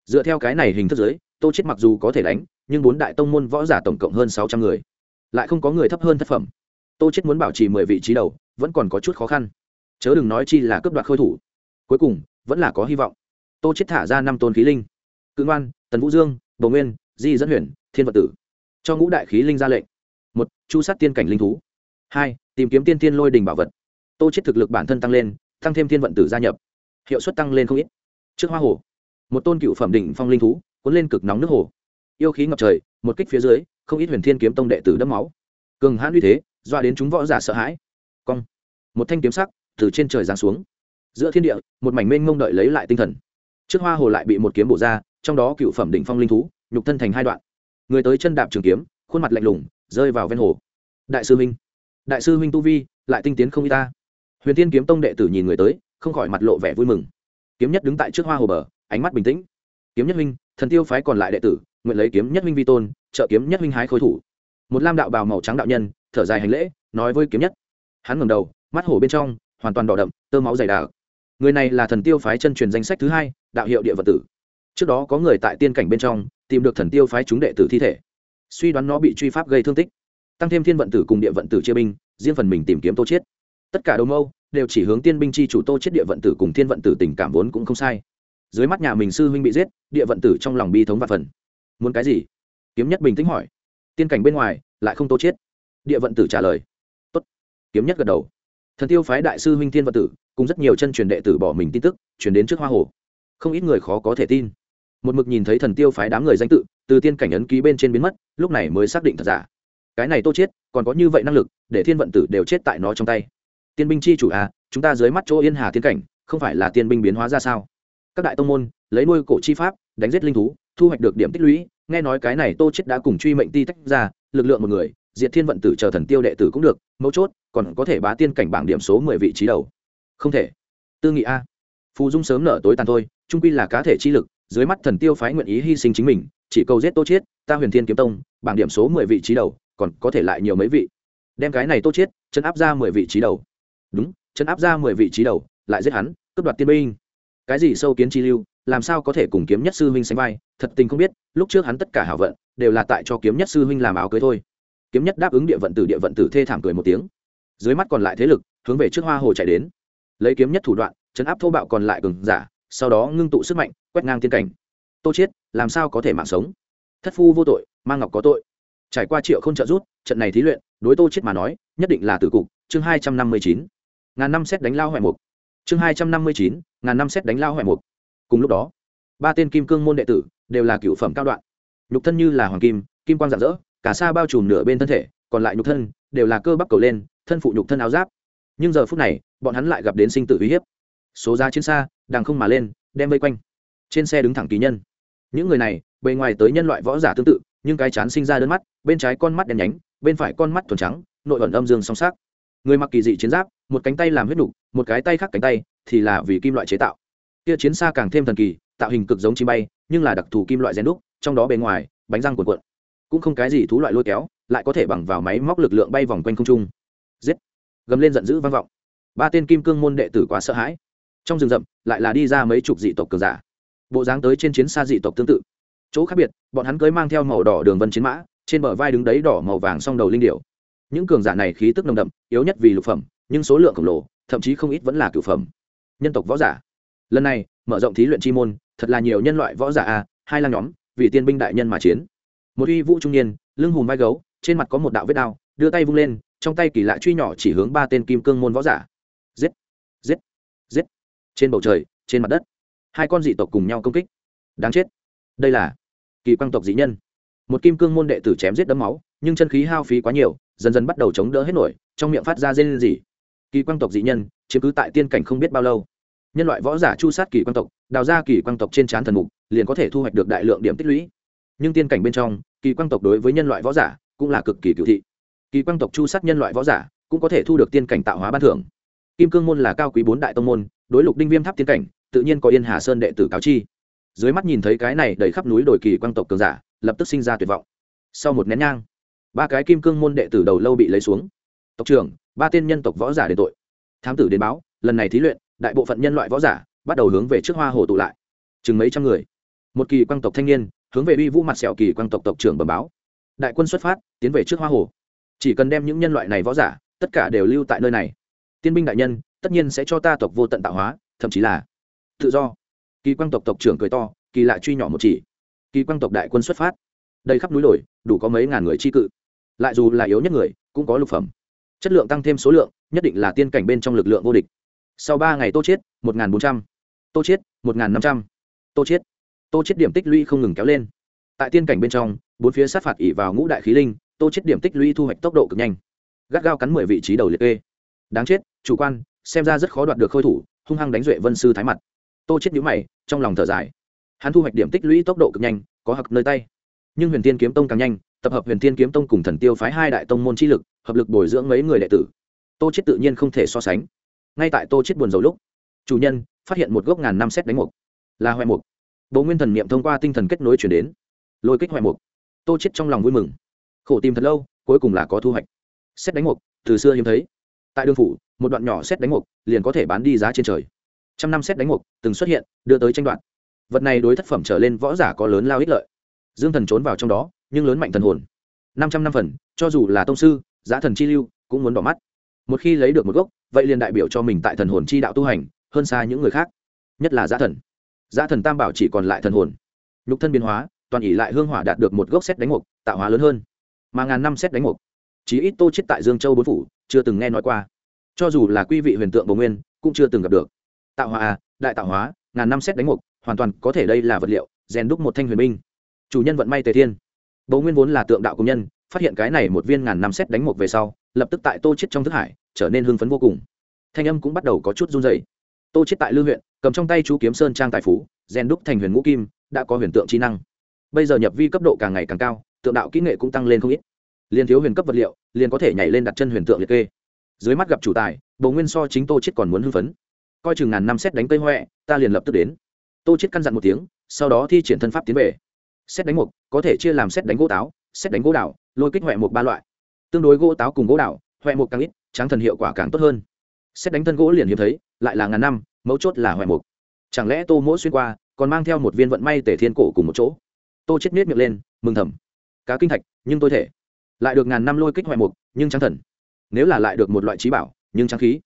S1: dựa theo cái này hình thức giới, tô chết mặc dù có thể đánh, nhưng bốn đại tông môn võ giả tổng cộng hơn sáu trăm người. Lại không có người thấp hơn thất phẩm. Tô chết muốn bảo trì mười vị trí đầu, vẫn còn có chút khó khăn. Chớ đừng nói chi là cướp đoạt khôi thủ. Cuối cùng, vẫn là có hy vọng. Tô chết thả ra năm tôn khí linh. Cự ngoan, tần vũ dương, bồ nguyên, di dẫn huyền, thiên vật tử. Cho ngũ đại khí linh ra lệnh. Một, chu sát tiên cảnh linh thú. Hai, tìm kiếm tiên tiên lôi đình bảo vật. Tô chết thực lực bản thân tăng lên, tăng thêm thiên vận tử gia nhập. Hiệu suất tăng lên không ít. Trước hoa hồ một tôn cựu phẩm đỉnh phong linh thú, cuốn lên cực nóng nước hồ. Yêu khí ngập trời, một kích phía dưới, không ít huyền thiên kiếm tông đệ tử đẫm máu. Cường hãn uy thế, doa đến chúng võ giả sợ hãi. Cong. Một thanh kiếm sắc từ trên trời giáng xuống. Giữa thiên địa, một mảnh mênh mông đợi lấy lại tinh thần. Trước hoa hồ lại bị một kiếm bổ ra, trong đó cựu phẩm đỉnh phong linh thú, nhục thân thành hai đoạn. Người tới chân đạp trường kiếm, khuôn mặt lạnh lùng, rơi vào ven hồ. Đại sư huynh. Đại sư huynh tu vi, lại tinh tiến không y ta. Huyền tiên kiếm tông đệ tử nhìn người tới, không khỏi mặt lộ vẻ vui mừng. Kiếm nhất đứng tại trước hoa hồ bờ ánh mắt bình tĩnh. Kiếm nhất Minh, thần tiêu phái còn lại đệ tử nguyện lấy kiếm nhất Minh vi tôn trợ kiếm nhất Minh hái khôi thủ. Một lam đạo bào màu trắng đạo nhân thở dài hành lễ nói với kiếm nhất. Hắn ngẩng đầu mắt hổ bên trong hoàn toàn đỏ đậm tơ máu dày đặc. Người này là thần tiêu phái chân truyền danh sách thứ hai đạo hiệu địa vật tử. Trước đó có người tại tiên cảnh bên trong tìm được thần tiêu phái chúng đệ tử thi thể. Suy đoán nó bị truy pháp gây thương tích. Tăng thêm thiên vận tử cùng địa vận tử chia binh riêng phần mình tìm kiếm tô chiết tất cả đầu mâu đều chỉ hướng tiên binh chi chủ tô chiết địa vận tử cùng thiên vận tử tình cảm vốn cũng không sai dưới mắt nhà mình sư huynh bị giết, địa vận tử trong lòng bi thống và phần. Muốn cái gì? Kiếm nhất bình tĩnh hỏi. Tiên cảnh bên ngoài, lại không tô chết. Địa vận tử trả lời. Tốt. Kiếm nhất gật đầu. Thần tiêu phái đại sư huynh thiên vận tử, cùng rất nhiều chân truyền đệ tử bỏ mình tin tức, truyền đến trước hoa hồ. Không ít người khó có thể tin. Một mực nhìn thấy thần tiêu phái đám người danh tự, từ tiên cảnh ấn ký bên trên biến mất, lúc này mới xác định thật giả. Cái này tô chết, còn có như vậy năng lực, để thiên vận tử đều chết tại nó trong tay. Tiên binh chi chủ à chúng ta dưới mắt chỗ yên hà tiên cảnh, không phải là tiên binh biến hóa ra sao? Các đại tông môn, lấy nuôi cổ chi pháp, đánh giết linh thú, thu hoạch được điểm tích lũy. Nghe nói cái này tô chết đã cùng truy mệnh ti tách ra, lực lượng một người, diệt thiên vận tử chờ thần tiêu đệ tử cũng được, mấu chốt, còn có thể bá tiên cảnh bảng điểm số mười vị trí đầu. Không thể. Tư nghị a. Phù dung sớm nở tối tàn thôi trung quy là cá thể chi lực, dưới mắt thần tiêu phái nguyện ý hy sinh chính mình, chỉ cầu giết tô chết, ta huyền thiên kiếm tông, bảng điểm số mười vị trí đầu, còn có thể lại nhiều mấy vị. Đem cái này tô chết, chân áp ra mười vị trí đầu. Đúng, chân áp ra mười vị trí đầu, lại giết hắn, cướp đoạt tiên binh cái gì sâu kiến chi lưu, làm sao có thể cùng kiếm nhất sư huynh sánh vai? Thật tình không biết, lúc trước hắn tất cả hảo vận, đều là tại cho kiếm nhất sư huynh làm áo cưới thôi. Kiếm nhất đáp ứng địa vận tử, địa vận tử thê thảm cười một tiếng. Dưới mắt còn lại thế lực, hướng về trước hoa hồ chạy đến. Lấy kiếm nhất thủ đoạn chấn áp thô bạo còn lại cường giả, sau đó ngưng tụ sức mạnh, quét ngang tiên cảnh. Tô chết, làm sao có thể mạng sống? Thất phu vô tội, mang ngọc có tội. Trải qua triệu không trợ rút trận này thí luyện, đối tô chết mà nói, nhất định là tử cục. Chương hai trăm năm mươi chín. Ngàn năm xét đánh lao hoại mục chương hai trăm năm mươi chín, ngàn năm xét đánh lao hoại mục. Cùng lúc đó, ba tên kim cương môn đệ tử đều là cựu phẩm cao đoạn. Nhục thân như là hoàng kim kim quang rạng rỡ, cả xa bao trùm nửa bên thân thể, còn lại nhục thân đều là cơ bắp cầu lên, thân phụ nhục thân áo giáp. Nhưng giờ phút này, bọn hắn lại gặp đến sinh tử uy hiếp. Số giá chiến xa đang không mà lên, đem vây quanh. Trên xe đứng thẳng kỳ nhân. Những người này, bề ngoài tới nhân loại võ giả tương tự, nhưng cái chán sinh ra đơn mắt, bên trái con mắt đen nhánh, bên phải con mắt thuần trắng, nội ẩn âm dương song sắc người mặc kỳ dị chiến giáp, một cánh tay làm huyết nục, một cái tay khác cánh tay, thì là vì kim loại chế tạo. Kia chiến xa càng thêm thần kỳ, tạo hình cực giống chim bay, nhưng là đặc thù kim loại rèn đúc, trong đó bề ngoài, bánh răng cuộn cuộn. Cũng không cái gì thú loại lôi kéo, lại có thể bằng vào máy móc lực lượng bay vòng quanh không trung. Giết! Gầm lên giận dữ vang vọng. Ba tên kim cương môn đệ tử quá sợ hãi. Trong rừng rậm, lại là đi ra mấy chục dị tộc cường giả. Bộ dáng tới trên chiến xa dị tộc tương tự. Chỗ khác biệt, bọn hắn cưới mang theo màu đỏ đường vân chiến mã, trên bờ vai đứng đấy đỏ màu vàng song đầu linh điệu những cường giả này khí tức nồng đậm, yếu nhất vì lục phẩm, nhưng số lượng khổng lồ, thậm chí không ít vẫn là cửu phẩm. Nhân tộc võ giả. Lần này, mở rộng thí luyện chi môn, thật là nhiều nhân loại võ giả a, hai lang nhóm, vì tiên binh đại nhân mà chiến. Một uy vũ trung niên, lưng hùm vai gấu, trên mặt có một đạo vết đao, đưa tay vung lên, trong tay kỳ lạ truy nhỏ chỉ hướng ba tên kim cương môn võ giả. Giết! Giết! Giết! Trên bầu trời, trên mặt đất, hai con dị tộc cùng nhau công kích. Đáng chết! Đây là kỳ quang tộc dị nhân. Một kim cương môn đệ tử chém giết đấm máu, nhưng chân khí hao phí quá nhiều dần dần bắt đầu chống đỡ hết nổi, trong miệng phát ra gì gì kỳ quang tộc dị nhân, chiếm cứ tại tiên cảnh không biết bao lâu. Nhân loại võ giả chu sát kỳ quang tộc, đào ra kỳ quang tộc trên trán thần mục, liền có thể thu hoạch được đại lượng điểm tích lũy. Nhưng tiên cảnh bên trong, kỳ quang tộc đối với nhân loại võ giả cũng là cực kỳ cựu thị. Kỳ quang tộc chu sát nhân loại võ giả cũng có thể thu được tiên cảnh tạo hóa ban thưởng. Kim cương môn là cao quý bốn đại tông môn, đối lục đinh viêm tháp tiên cảnh, tự nhiên có yên hà sơn đệ tử cáo chi. Dưới mắt nhìn thấy cái này đầy khắp núi đồi kỳ quang tộc cường giả, lập tức sinh ra tuyệt vọng. Sau một nén nhang ba cái kim cương môn đệ tử đầu lâu bị lấy xuống. Tộc trưởng, ba tên nhân tộc võ giả đến tội. Thám tử đến báo, lần này thí luyện, đại bộ phận nhân loại võ giả bắt đầu hướng về trước hoa hồ tụ lại. Chừng mấy trăm người. Một kỳ quang tộc thanh niên, hướng về uy vũ mặt sẹo kỳ quang tộc tộc trưởng bẩm báo. Đại quân xuất phát, tiến về trước hoa hồ. Chỉ cần đem những nhân loại này võ giả, tất cả đều lưu tại nơi này. Tiên binh đại nhân, tất nhiên sẽ cho ta tộc vô tận tạo hóa, thậm chí là tự do. Kỳ quang tộc tộc trưởng cười to, kỳ lạ truy nhỏ một chỉ. Kỳ quang tộc đại quân xuất phát. Đầy khắp núi đồi, đủ có mấy ngàn người chi cự lại dù là yếu nhất người, cũng có lục phẩm. Chất lượng tăng thêm số lượng, nhất định là tiên cảnh bên trong lực lượng vô địch. Sau ba ngày tô chết một bốn trăm. Tô chết một năm trăm. Tô chết tô chết điểm tích lũy không ngừng kéo lên. Tại tiên cảnh bên trong, bốn phía sát phạt ỉ vào ngũ đại khí linh, tô chết điểm tích lũy thu hoạch tốc độ cực nhanh. Gắt gao cắn mười vị trí đầu liệt kê. Đáng chết, chủ quan, xem ra rất khó đoạt được khôi thủ, hung hăng đánh duệ vân sư thái mặt. Tô chết nhũ mày, trong lòng thở dài. Hắn thu hoạch điểm tích lũy tốc độ cực nhanh, có hặc nơi tay. Nhưng huyền tiên kiếm tông càng nhanh tập hợp huyền tiên kiếm tông cùng thần tiêu phái hai đại tông môn chi lực, hợp lực bồi dưỡng mấy người đệ tử. Tô chết tự nhiên không thể so sánh. Ngay tại tô chết buồn rầu lúc, chủ nhân phát hiện một gốc ngàn năm xét đánh mục, là hoại mục. Bộ nguyên thần niệm thông qua tinh thần kết nối chuyển đến, lôi kích hoại mục. Tô chết trong lòng vui mừng. Khổ tìm thật lâu, cuối cùng là có thu hoạch. Xét đánh mục, từ xưa hiếm thấy. Tại đương phủ, một đoạn nhỏ xét đánh mục liền có thể bán đi giá trên trời. Trăm năm xét đánh mục từng xuất hiện, đưa tới tranh đoạn vật này đối thất phẩm trở lên võ giả có lớn lao ích lợi. Dương thần trốn vào trong đó nhưng lớn mạnh thần hồn. Năm trăm năm phần, cho dù là tông sư, giá thần chi lưu, cũng muốn bỏ mắt. Một khi lấy được một gốc, vậy liền đại biểu cho mình tại thần hồn chi đạo tu hành, hơn xa những người khác. Nhất là giá thần. Giá thần tam bảo chỉ còn lại thần hồn. Nhục thân biến hóa, toàn ỉ lại hương hỏa đạt được một gốc xét đánh mục tạo hóa lớn hơn. Mà ngàn năm xét đánh mục chí ít tô chết tại dương châu bốn phủ, chưa từng nghe nói qua. Cho dù là quy vị huyền tượng bồ nguyên, cũng chưa từng gặp được. Tạo hóa à đại tạo hóa, ngàn năm xét đánh mục hoàn toàn có thể đây là vật liệu, rèn đúc một thanh huyền binh. Chủ nhân vận may tề thiên bố nguyên vốn là tượng đạo công nhân phát hiện cái này một viên ngàn năm xét đánh một về sau lập tức tại tô chết trong thức hải trở nên hưng phấn vô cùng. Thanh âm cũng bắt đầu có chút run rẩy. Tô chết tại lưu huyện cầm trong tay chú kiếm sơn trang tài phú rèn đúc thành huyền ngũ kim đã có huyền tượng trí năng. Bây giờ nhập vi cấp độ càng ngày càng cao tượng đạo kỹ nghệ cũng tăng lên không ít. Liên thiếu huyền cấp vật liệu liền có thể nhảy lên đặt chân huyền tượng liệt kê. Dưới mắt gặp chủ tài bố nguyên so chính tô chết còn muốn hưng phấn. Coi chừng ngàn năm xét đánh cây hoè, ta liền lập tức đến. Tô chết căn dặn một tiếng sau đó thi triển thân pháp tiến về xét đánh mục, có thể chia làm xét đánh gỗ táo, xét đánh gỗ đảo, lôi kích huệ mục ba loại. Tương đối gỗ táo cùng gỗ đảo huệ mục càng ít, tráng thần hiệu quả càng tốt hơn. Xét đánh thân gỗ liền hiếm thấy, lại là ngàn năm, mấu chốt là huệ mục. Chẳng lẽ tô mỗi xuyên qua, còn mang theo một viên vận may tể thiên cổ cùng một chỗ? Tô chết miết miệng lên, mừng thầm. Cá kinh thạch, nhưng tôi thể. Lại được ngàn năm lôi kích huệ mục, nhưng tráng thần. Nếu là lại được một loại trí bảo, nhưng tráng khí.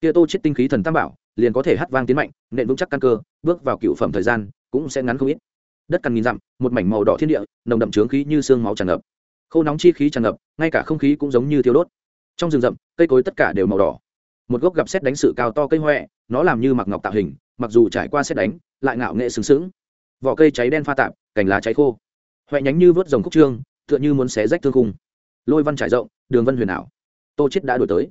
S1: Kia tô chết tinh khí thần tam bảo, liền có thể hất vang tiến mạnh, nện vững chắc căn cơ, bước vào cựu phẩm thời gian, cũng sẽ ngắn không ít đất cằn nghìn dặm một mảnh màu đỏ thiên địa nồng đậm trướng khí như xương máu tràn ngập. Khô nóng chi khí tràn ngập ngay cả không khí cũng giống như thiêu đốt. Trong rừng rậm cây cối tất cả đều màu đỏ. Một gốc gặp xét đánh sự cao to cây hoẹ, nó làm như mặc ngọc tạo hình mặc dù trải qua xét đánh lại ngạo nghệ sừng sững. Vỏ cây cháy đen pha tạp cành lá cháy khô. Huệ nhánh như vớt dòng khúc trương tựa như muốn xé rách thương khung. Lôi văn trải rộng đường vân huyền ảo. Tô chết đã đổi tới.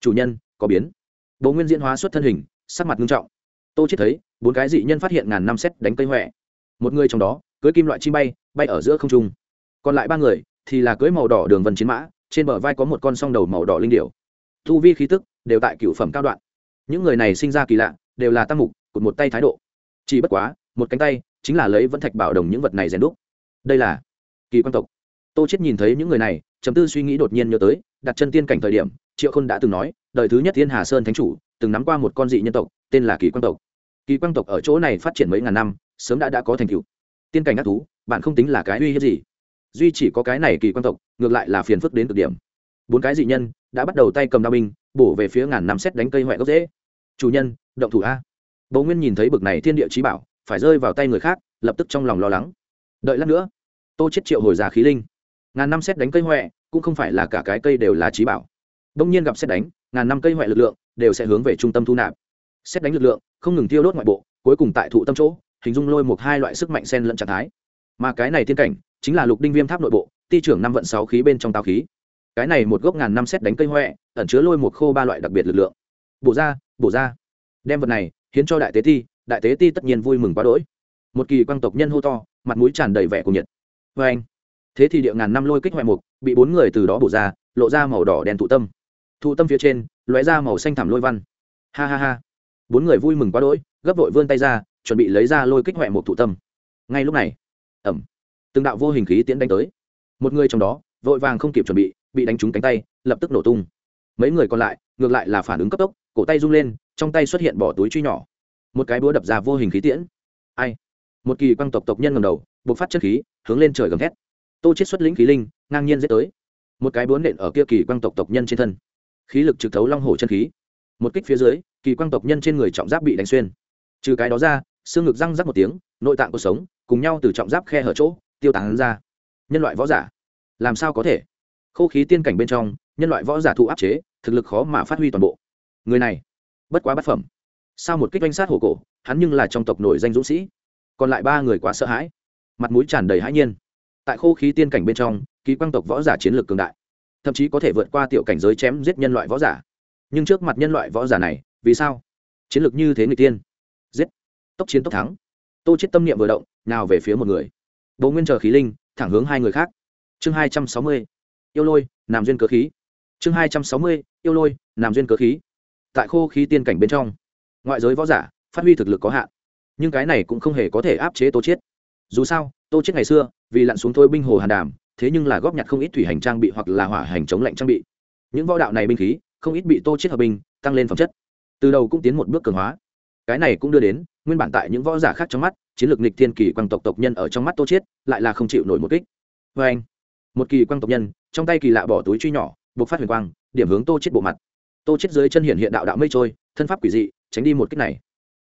S1: Chủ nhân có biến. Bố nguyên diễn hóa xuất thân hình sắc mặt nghiêm trọng. Tô chết thấy bốn cái dị nhân phát hiện ngàn năm xét đánh cây huệ một người trong đó, cưới kim loại chim bay bay ở giữa không trung. Còn lại ba người thì là cưới màu đỏ đường vân chiến mã, trên bờ vai có một con song đầu màu đỏ linh điểu. Thu vi khí tức đều tại cựu phẩm cao đoạn. Những người này sinh ra kỳ lạ, đều là tăng mục cụt một tay thái độ. Chỉ bất quá, một cánh tay chính là lấy vẫn thạch bảo đồng những vật này rèn đúc. Đây là kỳ quan tộc. Tô chết nhìn thấy những người này chấm tư suy nghĩ đột nhiên nhớ tới, đặt chân tiên cảnh thời điểm, triệu khôn đã từng nói, đời thứ nhất thiên hà sơn thánh chủ, từng nắm qua một con dị nhân tộc, tên là kỳ quan tộc. Kỳ quan tộc ở chỗ này phát triển mấy ngàn năm sớm đã đã có thành tựu. Tiên cảnh ác thú, bạn không tính là cái uy hiếp gì. Duy chỉ có cái này kỳ quan tộc, ngược lại là phiền phức đến cực điểm. Bốn cái dị nhân đã bắt đầu tay cầm đao binh, bổ về phía ngàn năm xét đánh cây huệ gốc dễ chủ nhân, động thủ a. Bầu nguyên nhìn thấy bực này thiên địa trí bảo, phải rơi vào tay người khác, lập tức trong lòng lo lắng. Đợi lát nữa, tô chết triệu hồi già khí linh. Ngàn năm xét đánh cây huệ cũng không phải là cả cái cây đều là trí bảo. Đông nhiên gặp xét đánh, ngàn năm cây huệ lực lượng đều sẽ hướng về trung tâm thu nạp. Xét đánh lực lượng không ngừng tiêu đốt ngoại bộ, cuối cùng tại thụ tâm chỗ hình dung lôi một hai loại sức mạnh sen lẫn trạng thái. Mà cái này tiên cảnh chính là lục đinh viêm tháp nội bộ, ti trưởng năm vận sáu khí bên trong tào khí. Cái này một gốc ngàn năm xét đánh cây huệ ẩn chứa lôi một khô ba loại đặc biệt lực lượng. Bổ ra bổ ra. Đem vật này hiến cho đại tế ti, đại tế ti tất nhiên vui mừng quá đỗi. Một kỳ quang tộc nhân hô to, mặt mũi tràn đầy vẻ của nhiệt. Vê anh, thế thì địa ngàn năm lôi kích hoại mục, bị bốn người từ đó bổ ra, lộ ra màu đỏ đen thụ tâm. Thụ tâm phía trên, lóe ra màu xanh thảm lôi văn. Ha ha ha. Bốn người vui mừng quá đỗi, gấp vội vươn tay ra chuẩn bị lấy ra lôi kích hoẹ một thụ tâm. Ngay lúc này ẩm từng đạo vô hình khí tiễn đánh tới. Một người trong đó, vội vàng không kịp chuẩn bị bị đánh trúng cánh tay, lập tức nổ tung. Mấy người còn lại, ngược lại là phản ứng cấp tốc, cổ tay rung lên, trong tay xuất hiện bỏ túi truy nhỏ. Một cái búa đập ra vô hình khí tiễn. Ai? Một kỳ quang tộc tộc nhân ngầm đầu buộc phát chất khí, hướng lên trời gầm thét. Tô chết xuất lĩnh khí linh, ngang nhiên dễ tới. Một cái búa nện ở kia kỳ quang tộc tộc nhân trên thân. Khí lực trực thấu long hổ chân khí. Một kích phía dưới, kỳ quang tộc nhân trên người trọng giáp bị đánh xuyên trừ cái đó ra, xương ngực răng rắc một tiếng, nội tạng cuộc sống, cùng nhau từ trọng giáp khe hở chỗ, tiêu tán ra. Nhân loại võ giả. Làm sao có thể? Khô khí tiên cảnh bên trong, nhân loại võ giả thụ áp chế, thực lực khó mà phát huy toàn bộ. Người này, bất quá bất phẩm. Sao một kích danh sát hổ cổ, hắn nhưng là trong tộc nổi danh dũng sĩ. Còn lại ba người quá sợ hãi. Mặt mũi tràn đầy hãi nhiên. Tại khô khí tiên cảnh bên trong ký quang tộc võ giả chiến lược cường đại. Thậm chí có thể vượt qua tiểu cảnh giới chém giết nhân loại võ giả. Nhưng trước mặt nhân loại võ giả này, vì sao? Chiến lược như thế người tiên tốc chiến tốc thắng. Tô chết tâm niệm vừa động, nào về phía một người. Bố nguyên chờ khí linh, thẳng hướng hai người khác. Chương hai trăm sáu mươi, yêu lôi làm duyên cơ khí. Chương hai trăm sáu mươi, yêu lôi làm duyên cơ khí. Tại khô khí tiên cảnh bên trong, ngoại giới võ giả, phát huy thực lực có hạn. Nhưng cái này cũng không hề có thể áp chế tô chiết dù sao, tô chiết ngày xưa, vì lặn xuống thôi binh hồ hàn đàm, thế nhưng là góp nhặt không ít thủy hành trang bị hoặc là hỏa hành chống lạnh trang bị. Những võ đạo này binh khí, không ít bị tô chiết hợp binh, tăng lên phẩm chất. Từ đầu cũng tiến một bước cường hóa cái này cũng đưa đến, nguyên bản tại những võ giả khác trong mắt, chiến lược nịch thiên kỳ quang tộc tộc nhân ở trong mắt tô chiết, lại là không chịu nổi một kích. Với anh, một kỳ quang tộc nhân, trong tay kỳ lạ bỏ túi truy nhỏ bộc phát huyền quang, điểm hướng tô chiết bộ mặt. Tô chiết dưới chân hiện hiện đạo đạo mây trôi, thân pháp quỷ dị, tránh đi một kích này.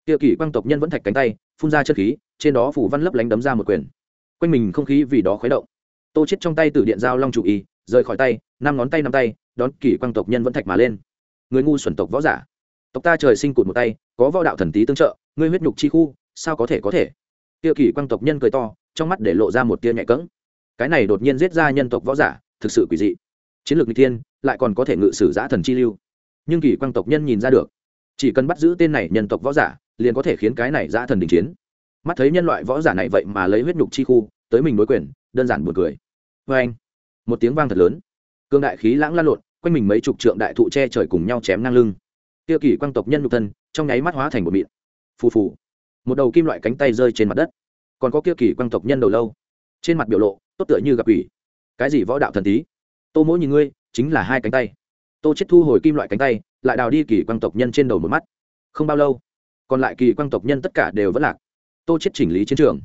S1: Kia kỳ quang tộc nhân vẫn thạch cánh tay, phun ra chân khí, trên đó phủ văn lấp lánh đấm ra một quyền. Quanh mình không khí vì đó khuấy động. Tô chiết trong tay từ điện giao long chủ y, rời khỏi tay, năm ngón tay năm tay, đón kỳ quang tộc nhân vẫn thạch mà lên. Người ngu xuẩn tộc võ giả tộc ta trời sinh cụt một tay, có võ đạo thần tí tương trợ, ngươi huyết nhục chi khu, sao có thể có thể? Tiêu kỳ quang tộc nhân cười to, trong mắt để lộ ra một tia nhẹ cẫng. Cái này đột nhiên giết ra nhân tộc võ giả, thực sự quỷ dị. Chiến lược n thiên, lại còn có thể ngự sử giã thần chi lưu. Nhưng kỳ quang tộc nhân nhìn ra được, chỉ cần bắt giữ tên này nhân tộc võ giả, liền có thể khiến cái này giã thần đình chiến. Mắt thấy nhân loại võ giả này vậy mà lấy huyết nhục chi khu, tới mình đối quyền, đơn giản buồn cười. Vê anh, một tiếng vang thật lớn. Cương đại khí lãng lan lộn, quanh mình mấy chục trượng đại thụ che trời cùng nhau chém ngang lưng. Kia kỳ quang tộc nhân nhục thân, trong nháy mắt hóa thành một mịn. Phù phù. Một đầu kim loại cánh tay rơi trên mặt đất. Còn có kia kỳ quang tộc nhân đầu lâu. Trên mặt biểu lộ, tốt tựa như gặp ủy cái gì võ đạo thần tí tô mỗi nhìn ngươi, chính là hai cánh tay. Tô chết thu hồi kim loại cánh tay, lại đào đi kỳ quang tộc nhân trên đầu một mắt. Không bao lâu, còn lại kỳ quang tộc nhân tất cả đều vẫn lạc. Tô chết chỉnh lý chiến trường.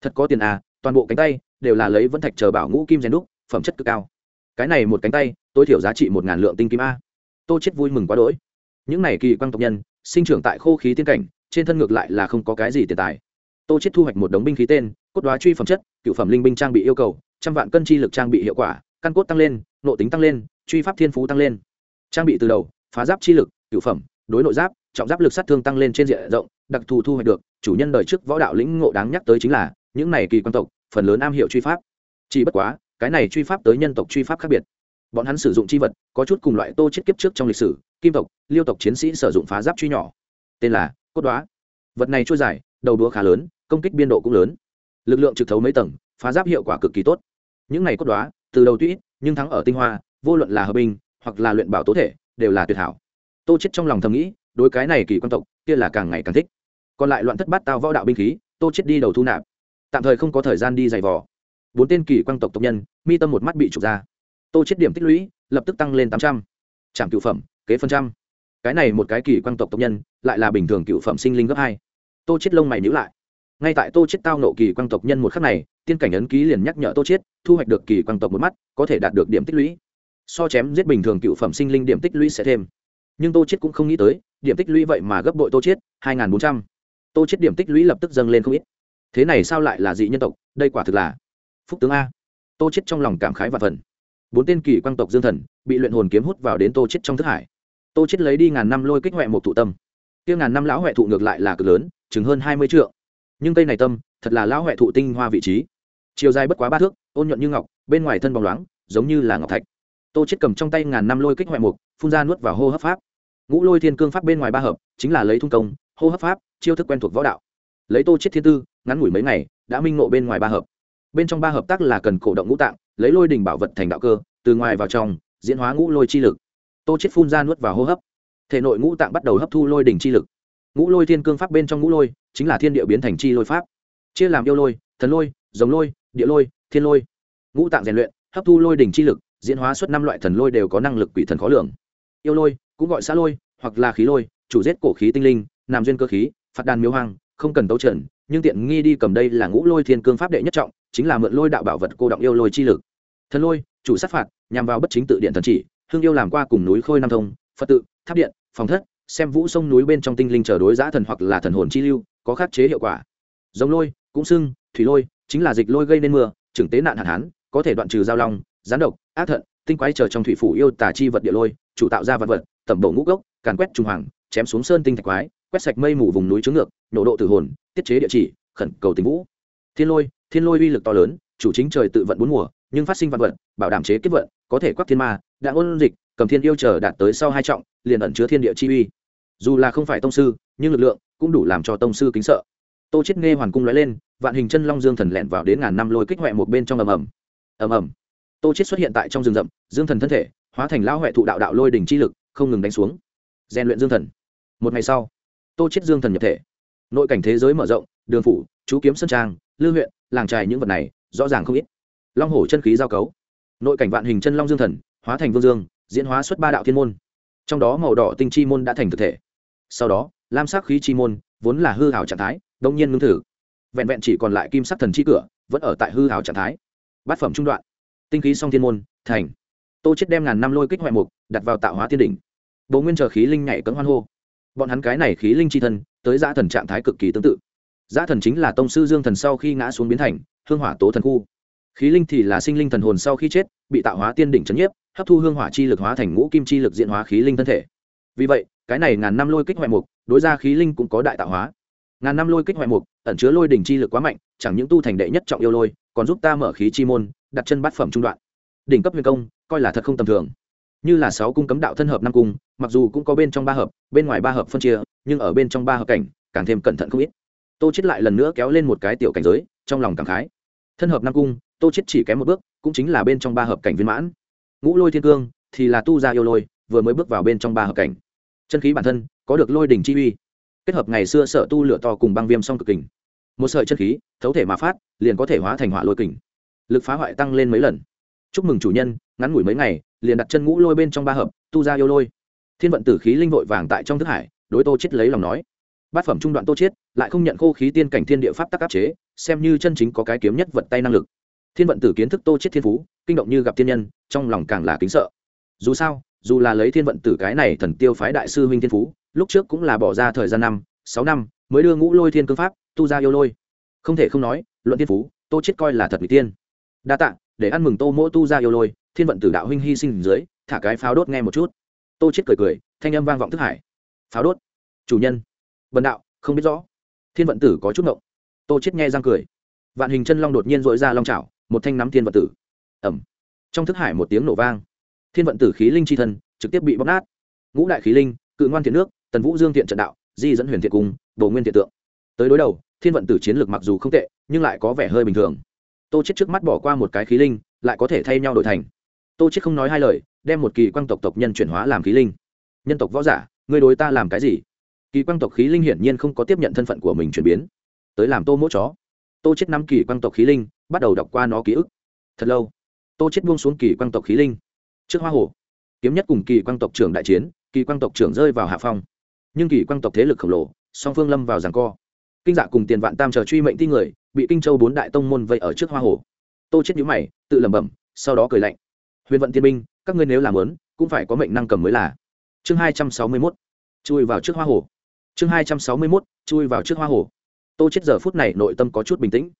S1: Thật có tiền à toàn bộ cánh tay đều là lấy vẫn thạch chờ bảo ngũ kim rèn đúc, phẩm chất cực cao. Cái này một cánh tay, tối thiểu giá trị một ngàn lượng tinh kim a. Tô chết vui mừng quá đỗi những này kỳ quang tộc nhân, sinh trưởng tại khô khí tiên cảnh, trên thân ngược lại là không có cái gì tiền tài. Tô chết thu hoạch một đống binh khí tên, cốt đoá truy phẩm chất, cựu phẩm linh binh trang bị yêu cầu, trăm vạn cân chi lực trang bị hiệu quả, căn cốt tăng lên, nội tính tăng lên, truy pháp thiên phú tăng lên. Trang bị từ đầu, phá giáp chi lực, cựu phẩm, đối nội giáp, trọng giáp lực sát thương tăng lên trên diện rộng, đặc thù thu hoạch được, chủ nhân đời trước võ đạo lĩnh ngộ đáng nhắc tới chính là, những này kỳ quan tộc, phần lớn am hiệu truy pháp. Chỉ bất quá, cái này truy pháp tới nhân tộc truy pháp khác biệt. Bọn hắn sử dụng chi vật, có chút cùng loại tô chết kiếp trước trong lịch sử kim tộc, liêu tộc chiến sĩ sử dụng phá giáp truy nhỏ. Tên là cốt đoá. Vật này trôi dài, đầu đũa khá lớn, công kích biên độ cũng lớn. Lực lượng trực thấu mấy tầng, phá giáp hiệu quả cực kỳ tốt. Những này cốt đoá, từ đầu tuy nhưng thắng ở tinh hoa, vô luận là hợp binh, hoặc là luyện bảo tố thể, đều là tuyệt hảo. Tô chết trong lòng thầm nghĩ, đối cái này kỳ quan tộc, kia là càng ngày càng thích. Còn lại loạn thất bát tao võ đạo binh khí, tô chết đi đầu thu nạp. Tạm thời không có thời gian đi giày vò. Bốn tên kỳ quan tộc tộc nhân, mi tâm một mắt bị trục ra. Tô chết điểm tích lũy, lập tức tăng lên tám trăm. Trạm cựu phẩm kế phần trăm. Cái này một cái kỳ quan tộc tộc nhân, lại là bình thường cựu phẩm sinh linh gấp hai. Tô chết lông mày nhữ lại. Ngay tại tô chết tao nộ kỳ quan tộc nhân một khắc này, tiên cảnh ấn ký liền nhắc nhở tô chết thu hoạch được kỳ quan tộc một mắt, có thể đạt được điểm tích lũy. So chém giết bình thường cựu phẩm sinh linh điểm tích lũy sẽ thêm. Nhưng tô chết cũng không nghĩ tới, điểm tích lũy vậy mà gấp bội tô chết hai nghìn bốn trăm. Tô chết điểm tích lũy lập tức dâng lên không ít. Thế này sao lại là dị nhân tộc? Đây quả thực là phúc tướng a. Tô chết trong lòng cảm khái và phần bốn tên kỳ quang tộc dương thần bị luyện hồn kiếm hút vào đến tô chết trong thức hải. Tô chết lấy đi ngàn năm lôi kích huệ một thụ tâm. Tiêu ngàn năm lão huệ thụ ngược lại là cực lớn, chừng hơn hai mươi triệu nhưng cây này tâm, thật là lão huệ thụ tinh hoa vị trí. Chiều dài bất quá ba thước, ôn nhuận như ngọc, bên ngoài thân bóng loáng, giống như là ngọc thạch. Tô chết cầm trong tay ngàn năm lôi kích huệ mục phun ra nuốt vào hô hấp pháp. Ngũ lôi thiên cương pháp bên ngoài ba hợp, chính là lấy thung công, hô hấp pháp, chiêu thức quen thuộc võ đạo. Lấy tô chết thiên tư, ngắn ngủi mấy ngày, đã minh ngộ bên ngoài ba hợp. Bên trong ba hợp tác là cần cổ động ngũ tạng lấy lôi đỉnh bảo vật thành đạo cơ, từ ngoài vào trong, diễn hóa ngũ lôi chi lực. Tô chết phun ra nuốt vào hô hấp. Thể nội ngũ tạng bắt đầu hấp thu lôi đỉnh chi lực. Ngũ lôi thiên cương pháp bên trong ngũ lôi, chính là thiên địa biến thành chi lôi pháp. Chia làm yêu lôi, thần lôi giống lôi, địa lôi, thiên lôi. Ngũ tạng rèn luyện, hấp thu lôi đỉnh chi lực, diễn hóa suốt năm loại thần lôi đều có năng lực quỷ thần khó lường. Yêu lôi, cũng gọi xã lôi, hoặc là khí lôi, chủ giết cổ khí tinh linh nam duyên cơ khí, phạt đàn miếu hoang, không cần tấu trần, nhưng tiện nghi đi cầm đây là ngũ lôi thiên cương pháp đệ nhất trọng chính là mượn lôi đạo bảo vật cô động yêu lôi chi lực. Thần lôi, chủ sát phạt, nhằm vào bất chính tự điện thần chỉ, hương yêu làm qua cùng núi khôi nam thông, phật tự, tháp điện, phòng thất, xem vũ sông núi bên trong tinh linh chờ đối giã thần hoặc là thần hồn chi lưu, có khắc chế hiệu quả. Giống lôi, cũng xưng, thủy lôi, chính là dịch lôi gây nên mưa trưởng tế nạn hạn hán, có thể đoạn trừ giao long, gián độc, ác thận, tinh quái chờ trong thủy phủ yêu tà chi vật địa lôi, chủ tạo ra vật vật, tẩm bổ ngũ gốc, càn quét trung hoàng, chém xuống sơn tinh thạch quái, quét sạch mây mù vùng núi chướng ngược, nổ độ tử hồn, tiết chế địa chỉ, khẩn cầu tình vũ. Thiên lôi thiên lôi uy lực to lớn, chủ chính trời tự vận bốn mùa, nhưng phát sinh vạn vận bảo đảm chế kết vận, có thể quắc thiên ma, đã ôn dịch, cầm thiên yêu chờ đạt tới sau hai trọng, liền ẩn chứa thiên địa chi uy. Dù là không phải tông sư, nhưng lực lượng cũng đủ làm cho tông sư kính sợ. Tô chết nghe hoàn cung lóe lên, vạn hình chân long dương thần lẹn vào đến ngàn năm lôi kích hoẹ một bên trong ầm ầm. Ầm ầm. Tô chết xuất hiện tại trong rừng rậm, dương thần thân thể, hóa thành lão huệ thụ đạo đạo lôi đỉnh chi lực, không ngừng đánh xuống. Rèn luyện dương thần. Một ngày sau, tô chết dương thần nhập thể. Nội cảnh thế giới mở rộng, đường phủ, chú kiếm sân trang, lư huyện làng trài những vật này, rõ ràng không ít. Long hổ chân khí giao cấu. Nội cảnh vạn hình chân long dương thần, hóa thành vương dương, diễn hóa xuất ba đạo thiên môn. Trong đó màu đỏ tinh chi môn đã thành thực thể. Sau đó, lam sắc khí chi môn, vốn là hư hảo trạng thái, đông nhiên ngưng thử. Vẹn vẹn chỉ còn lại kim sắc thần chi cửa, vẫn ở tại hư hảo trạng thái. Bát phẩm trung đoạn. Tinh khí song thiên môn, thành. Tô chết đem ngàn năm lôi kích hoại mục, đặt vào tạo hóa thiên đỉnh. Bố nguyên chờ khí linh nhảy cấm hoan hô. Bọn hắn cái này khí linh chi thân, tới giã thần trạng thái cực kỳ tương tự giã thần chính là tông sư dương thần sau khi ngã xuống biến thành hương hỏa tố thần khu. Khí linh thì là sinh linh thần hồn sau khi chết, bị tạo hóa tiên đỉnh chấn nhiếp, hấp thu hương hỏa chi lực hóa thành ngũ kim chi lực diện hóa khí linh thân thể. Vì vậy, cái này ngàn năm lôi kích hoại mục, đối ra khí linh cũng có đại tạo hóa. Ngàn năm lôi kích hoại mục, ẩn chứa lôi đỉnh chi lực quá mạnh, chẳng những tu thành đệ nhất trọng yêu lôi, còn giúp ta mở khí chi môn, đặt chân bát phẩm trung đoạn. Đỉnh cấp huyền công, coi là thật không tầm thường. Như là sáu cung cấm đạo thân hợp năm cung, mặc dù cũng có bên trong ba hợp, bên ngoài ba hợp phân chia, nhưng ở bên trong ba hợp cảnh, càng thêm cẩn thận không ít tô chết lại lần nữa kéo lên một cái tiểu cảnh giới, trong lòng cảm khái. Thân hợp năm cung, tô chết chỉ kém một bước, cũng chính là bên trong ba hợp cảnh viên mãn. Ngũ lôi thiên cương thì là tu ra yêu lôi, vừa mới bước vào bên trong ba hợp cảnh. Chân khí bản thân có được lôi đỉnh chi uy. Kết hợp ngày xưa sở tu lửa to cùng băng viêm song cực kình. Một sợi chân khí, thấu thể mà phát, liền có thể hóa thành hỏa lôi kình. Lực phá hoại tăng lên mấy lần. Chúc mừng chủ nhân, ngắn ngủi mấy ngày, liền đặt chân ngũ lôi bên trong ba hợp, tu ra yêu lôi. Thiên vận tử khí linh vội vàng tại trong thức hải, đối tô chết lấy lòng nói bát phẩm trung đoạn tô chiết, lại không nhận khô khí tiên cảnh thiên địa pháp tắc áp chế, xem như chân chính có cái kiếm nhất vận tay năng lực. Thiên vận tử kiến thức tô chiết thiên phú, kinh động như gặp thiên nhân, trong lòng càng là kính sợ. Dù sao, dù là lấy thiên vận tử cái này thần tiêu phái đại sư huynh thiên phú, lúc trước cũng là bỏ ra thời gian năm, sáu năm, mới đưa ngũ lôi thiên cương pháp, tu ra yêu lôi. Không thể không nói, luận thiên phú, tô chết coi là thật bị tiên. Đa tạ, để ăn mừng tô mỗ tu ra yêu lôi, thiên vận tử đạo huynh hy sinh dưới, thả cái pháo đốt nghe một chút. Tô chết cười cười, thanh âm vang vọng thức hải. Pháo đốt. Chủ nhân. Vân đạo, không biết rõ. Thiên vận tử có chút ngộng. Tô chết nghe răng cười. Vạn hình chân long đột nhiên dội ra long chảo, một thanh nắm thiên vận tử. Ẩm trong thức hải một tiếng nổ vang. Thiên vận tử khí linh chi thân, trực tiếp bị bóc nát. Ngũ đại khí linh, cự ngoan thiện nước, tần vũ dương thiện trận đạo, di dẫn huyền thiện cung bổ nguyên thiện tượng. Tới đối đầu, thiên vận tử chiến lược mặc dù không tệ, nhưng lại có vẻ hơi bình thường. Tô chết trước mắt bỏ qua một cái khí linh, lại có thể thay nhau đổi thành. Tô chết không nói hai lời, đem một kỳ quang tộc tộc nhân chuyển hóa làm khí linh. Nhân tộc võ giả, ngươi đối ta làm cái gì? Kỳ quang tộc khí linh hiển nhiên không có tiếp nhận thân phận của mình chuyển biến. Tới làm tô mỗ chó. Tô chết nắm kỳ quang tộc khí linh, bắt đầu đọc qua nó ký ức. Thật lâu, tô chết buông xuống kỳ quang tộc khí linh. Trước hoa hồ, kiếm nhất cùng kỳ quang tộc trưởng đại chiến, kỳ quang tộc trưởng rơi vào hạ phong. Nhưng kỳ quang tộc thế lực khổng lồ, song phương lâm vào giằng co. Kinh dạ cùng tiền vạn tam chờ truy mệnh ti người, bị kinh châu bốn đại tông môn vây ở trước hoa hồ. Tô chết nhíu mày, tự lẩm bẩm, sau đó cười lạnh. Huyền vận tiên binh, các ngươi nếu làm lớn, cũng phải có mệnh năng cầm mới là. Chương hai trăm sáu mươi 261 chui vào trước hoa hồ chương hai trăm sáu mươi mốt, chui vào trước hoa hồ. Tô chết giờ phút này nội tâm có chút bình tĩnh.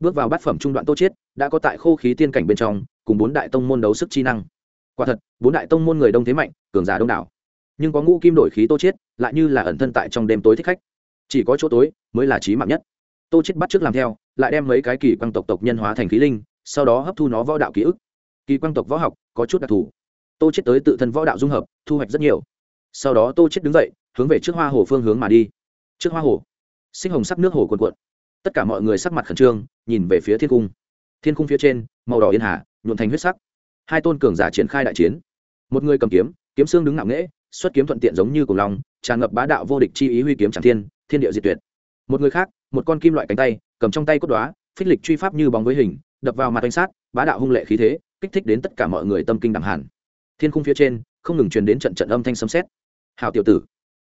S1: Bước vào bát phẩm trung đoạn tô chết đã có tại khô khí tiên cảnh bên trong, cùng bốn đại tông môn đấu sức chi năng. Quả thật, bốn đại tông môn người đông thế mạnh, cường giả đông đảo. Nhưng có ngũ kim đổi khí tô chết lại như là ẩn thân tại trong đêm tối thích khách. Chỉ có chỗ tối mới là trí mạng nhất. Tô chết bắt trước làm theo, lại đem mấy cái kỳ quang tộc tộc nhân hóa thành khí linh, sau đó hấp thu nó võ đạo ký ức. Kỳ quang tộc võ học có chút đặc thù. Tô chết tới tự thân võ đạo dung hợp, thu hoạch rất nhiều. Sau đó tô chết đứng dậy hướng về trước hoa hồ phương hướng mà đi. Trước hoa hồ sinh hồng sắc nước hồ cuồn cuộn. Tất cả mọi người sắc mặt khẩn trương, nhìn về phía thiên cung. Thiên cung phía trên, màu đỏ yên hà nhuộn thành huyết sắc. Hai tôn cường giả triển khai đại chiến. Một người cầm kiếm kiếm xương đứng ngạo nghễ, xuất kiếm thuận tiện giống như cùng lòng tràn ngập bá đạo vô địch chi ý huy kiếm tràng thiên thiên địa diệt tuyệt. Một người khác, một con kim loại cánh tay, cầm trong tay cốt đoá phích lịch truy pháp như bóng với hình, đập vào mặt đánh sát, bá đạo hung lệ khí thế, kích thích đến tất cả mọi người tâm kinh đẳng hẳn. Thiên khung phía trên, không ngừng truyền đến trận trận âm thanh sấm sét. Hào tiểu tử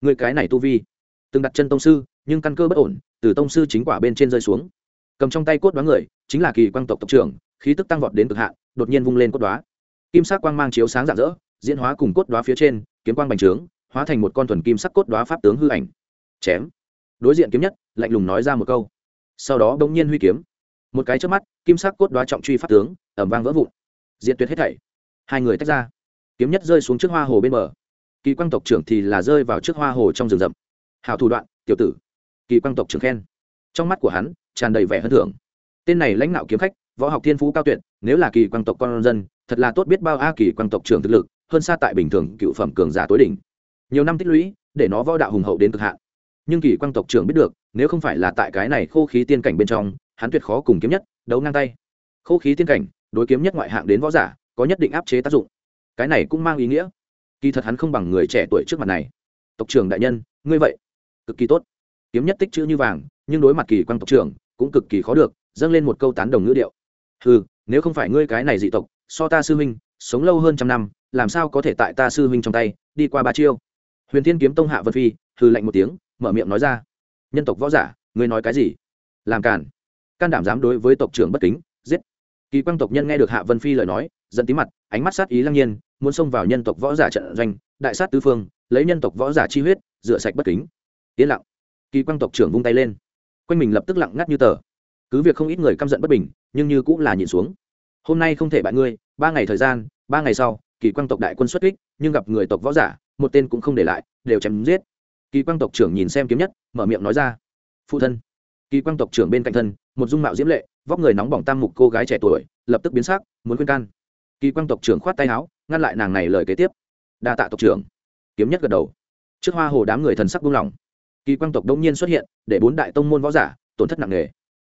S1: người cái này tu vi. Từng đặt chân tông sư, nhưng căn cơ bất ổn, từ tông sư chính quả bên trên rơi xuống. Cầm trong tay cốt đoá người, chính là kỳ quang tộc tộc trưởng, khí tức tăng vọt đến cực hạn, đột nhiên vung lên cốt đoá. Kim sắc quang mang chiếu sáng rạng rỡ, diễn hóa cùng cốt đoá phía trên, kiếm quang bành trướng, hóa thành một con thuần kim sắc cốt đoá pháp tướng hư ảnh. Chém. Đối diện kiếm nhất, lạnh lùng nói ra một câu. Sau đó bỗng nhiên huy kiếm. Một cái trước mắt, kim sắc cốt đoá trọng truy pháp tướng ẩm vang vỡ vụn. Diện tuyệt hết thảy. Hai người tách ra. Kiếm nhất rơi xuống trước hoa hồ bên bờ kỳ quang tộc trưởng thì là rơi vào trước hoa hồ trong rừng rậm. Hào thủ đoạn, tiểu tử. Kỳ quang tộc trưởng khen. Trong mắt của hắn, tràn đầy vẻ hân thưởng. Tên này lãnh đạo kiếm khách, võ học thiên phú cao tuyệt, nếu là kỳ quang tộc con dân, thật là tốt biết bao a kỳ quang tộc trưởng thực lực, hơn xa tại bình thường cựu phẩm cường giả tối đỉnh. Nhiều năm tích lũy, để nó võ đạo hùng hậu đến cực hạn. Nhưng kỳ quang tộc trưởng biết được, nếu không phải là tại cái này khô khí tiên cảnh bên trong, hắn tuyệt khó cùng kiếm nhất, đấu ngang tay. Khô khí tiên cảnh, đối kiếm nhất ngoại hạng đến võ giả, có nhất định áp chế tác dụng. Cái này cũng mang ý nghĩa kỳ thật hắn không bằng người trẻ tuổi trước mặt này. Tộc trưởng đại nhân, ngươi vậy, cực kỳ tốt. Kiếm nhất tích chữ như vàng, nhưng đối mặt kỳ quang tộc trưởng, cũng cực kỳ khó được, dâng lên một câu tán đồng ngữ điệu. Ừ nếu không phải ngươi cái này dị tộc, so ta sư huynh, sống lâu hơn trăm năm, làm sao có thể tại ta sư huynh trong tay, đi qua ba chiêu? Huyền thiên kiếm tông hạ vân phi hư lạnh một tiếng, mở miệng nói ra. Nhân tộc võ giả, ngươi nói cái gì? Làm cản can đảm dám đối với tộc trưởng bất kính kỳ quang tộc nhân nghe được hạ vân phi lời nói dẫn tí mặt, ánh mắt sát ý lăng nhiên, muốn xông vào nhân tộc võ giả trận doanh, đại sát tứ phương, lấy nhân tộc võ giả chi huyết, rửa sạch bất kính. Yên lặng. Kỳ quang tộc trưởng vung tay lên. Quanh mình lập tức lặng ngắt như tờ. Cứ việc không ít người căm giận bất bình, nhưng như cũng là nhìn xuống. Hôm nay không thể bại ngươi, ba ngày thời gian, ba ngày sau, kỳ quang tộc đại quân xuất kích, nhưng gặp người tộc võ giả, một tên cũng không để lại, đều chém giết. Kỳ quang tộc trưởng nhìn xem kiếm nhất, mở miệng nói ra. Phụ thân. Kỳ quang tộc trưởng bên cạnh thân, một dung mạo diễm lệ vóc người nóng bỏng tam mục cô gái trẻ tuổi, lập tức biến sắc, muốn khuyên can. Kỳ quang tộc trưởng khoát tay áo, ngăn lại nàng này lời kế tiếp. Đa tạ tộc trưởng. Kiếm nhất gật đầu. Trước hoa hồ đám người thần sắc buông lỏng. Kỳ quang tộc đông nhiên xuất hiện, để bốn đại tông môn võ giả tổn thất nặng nề.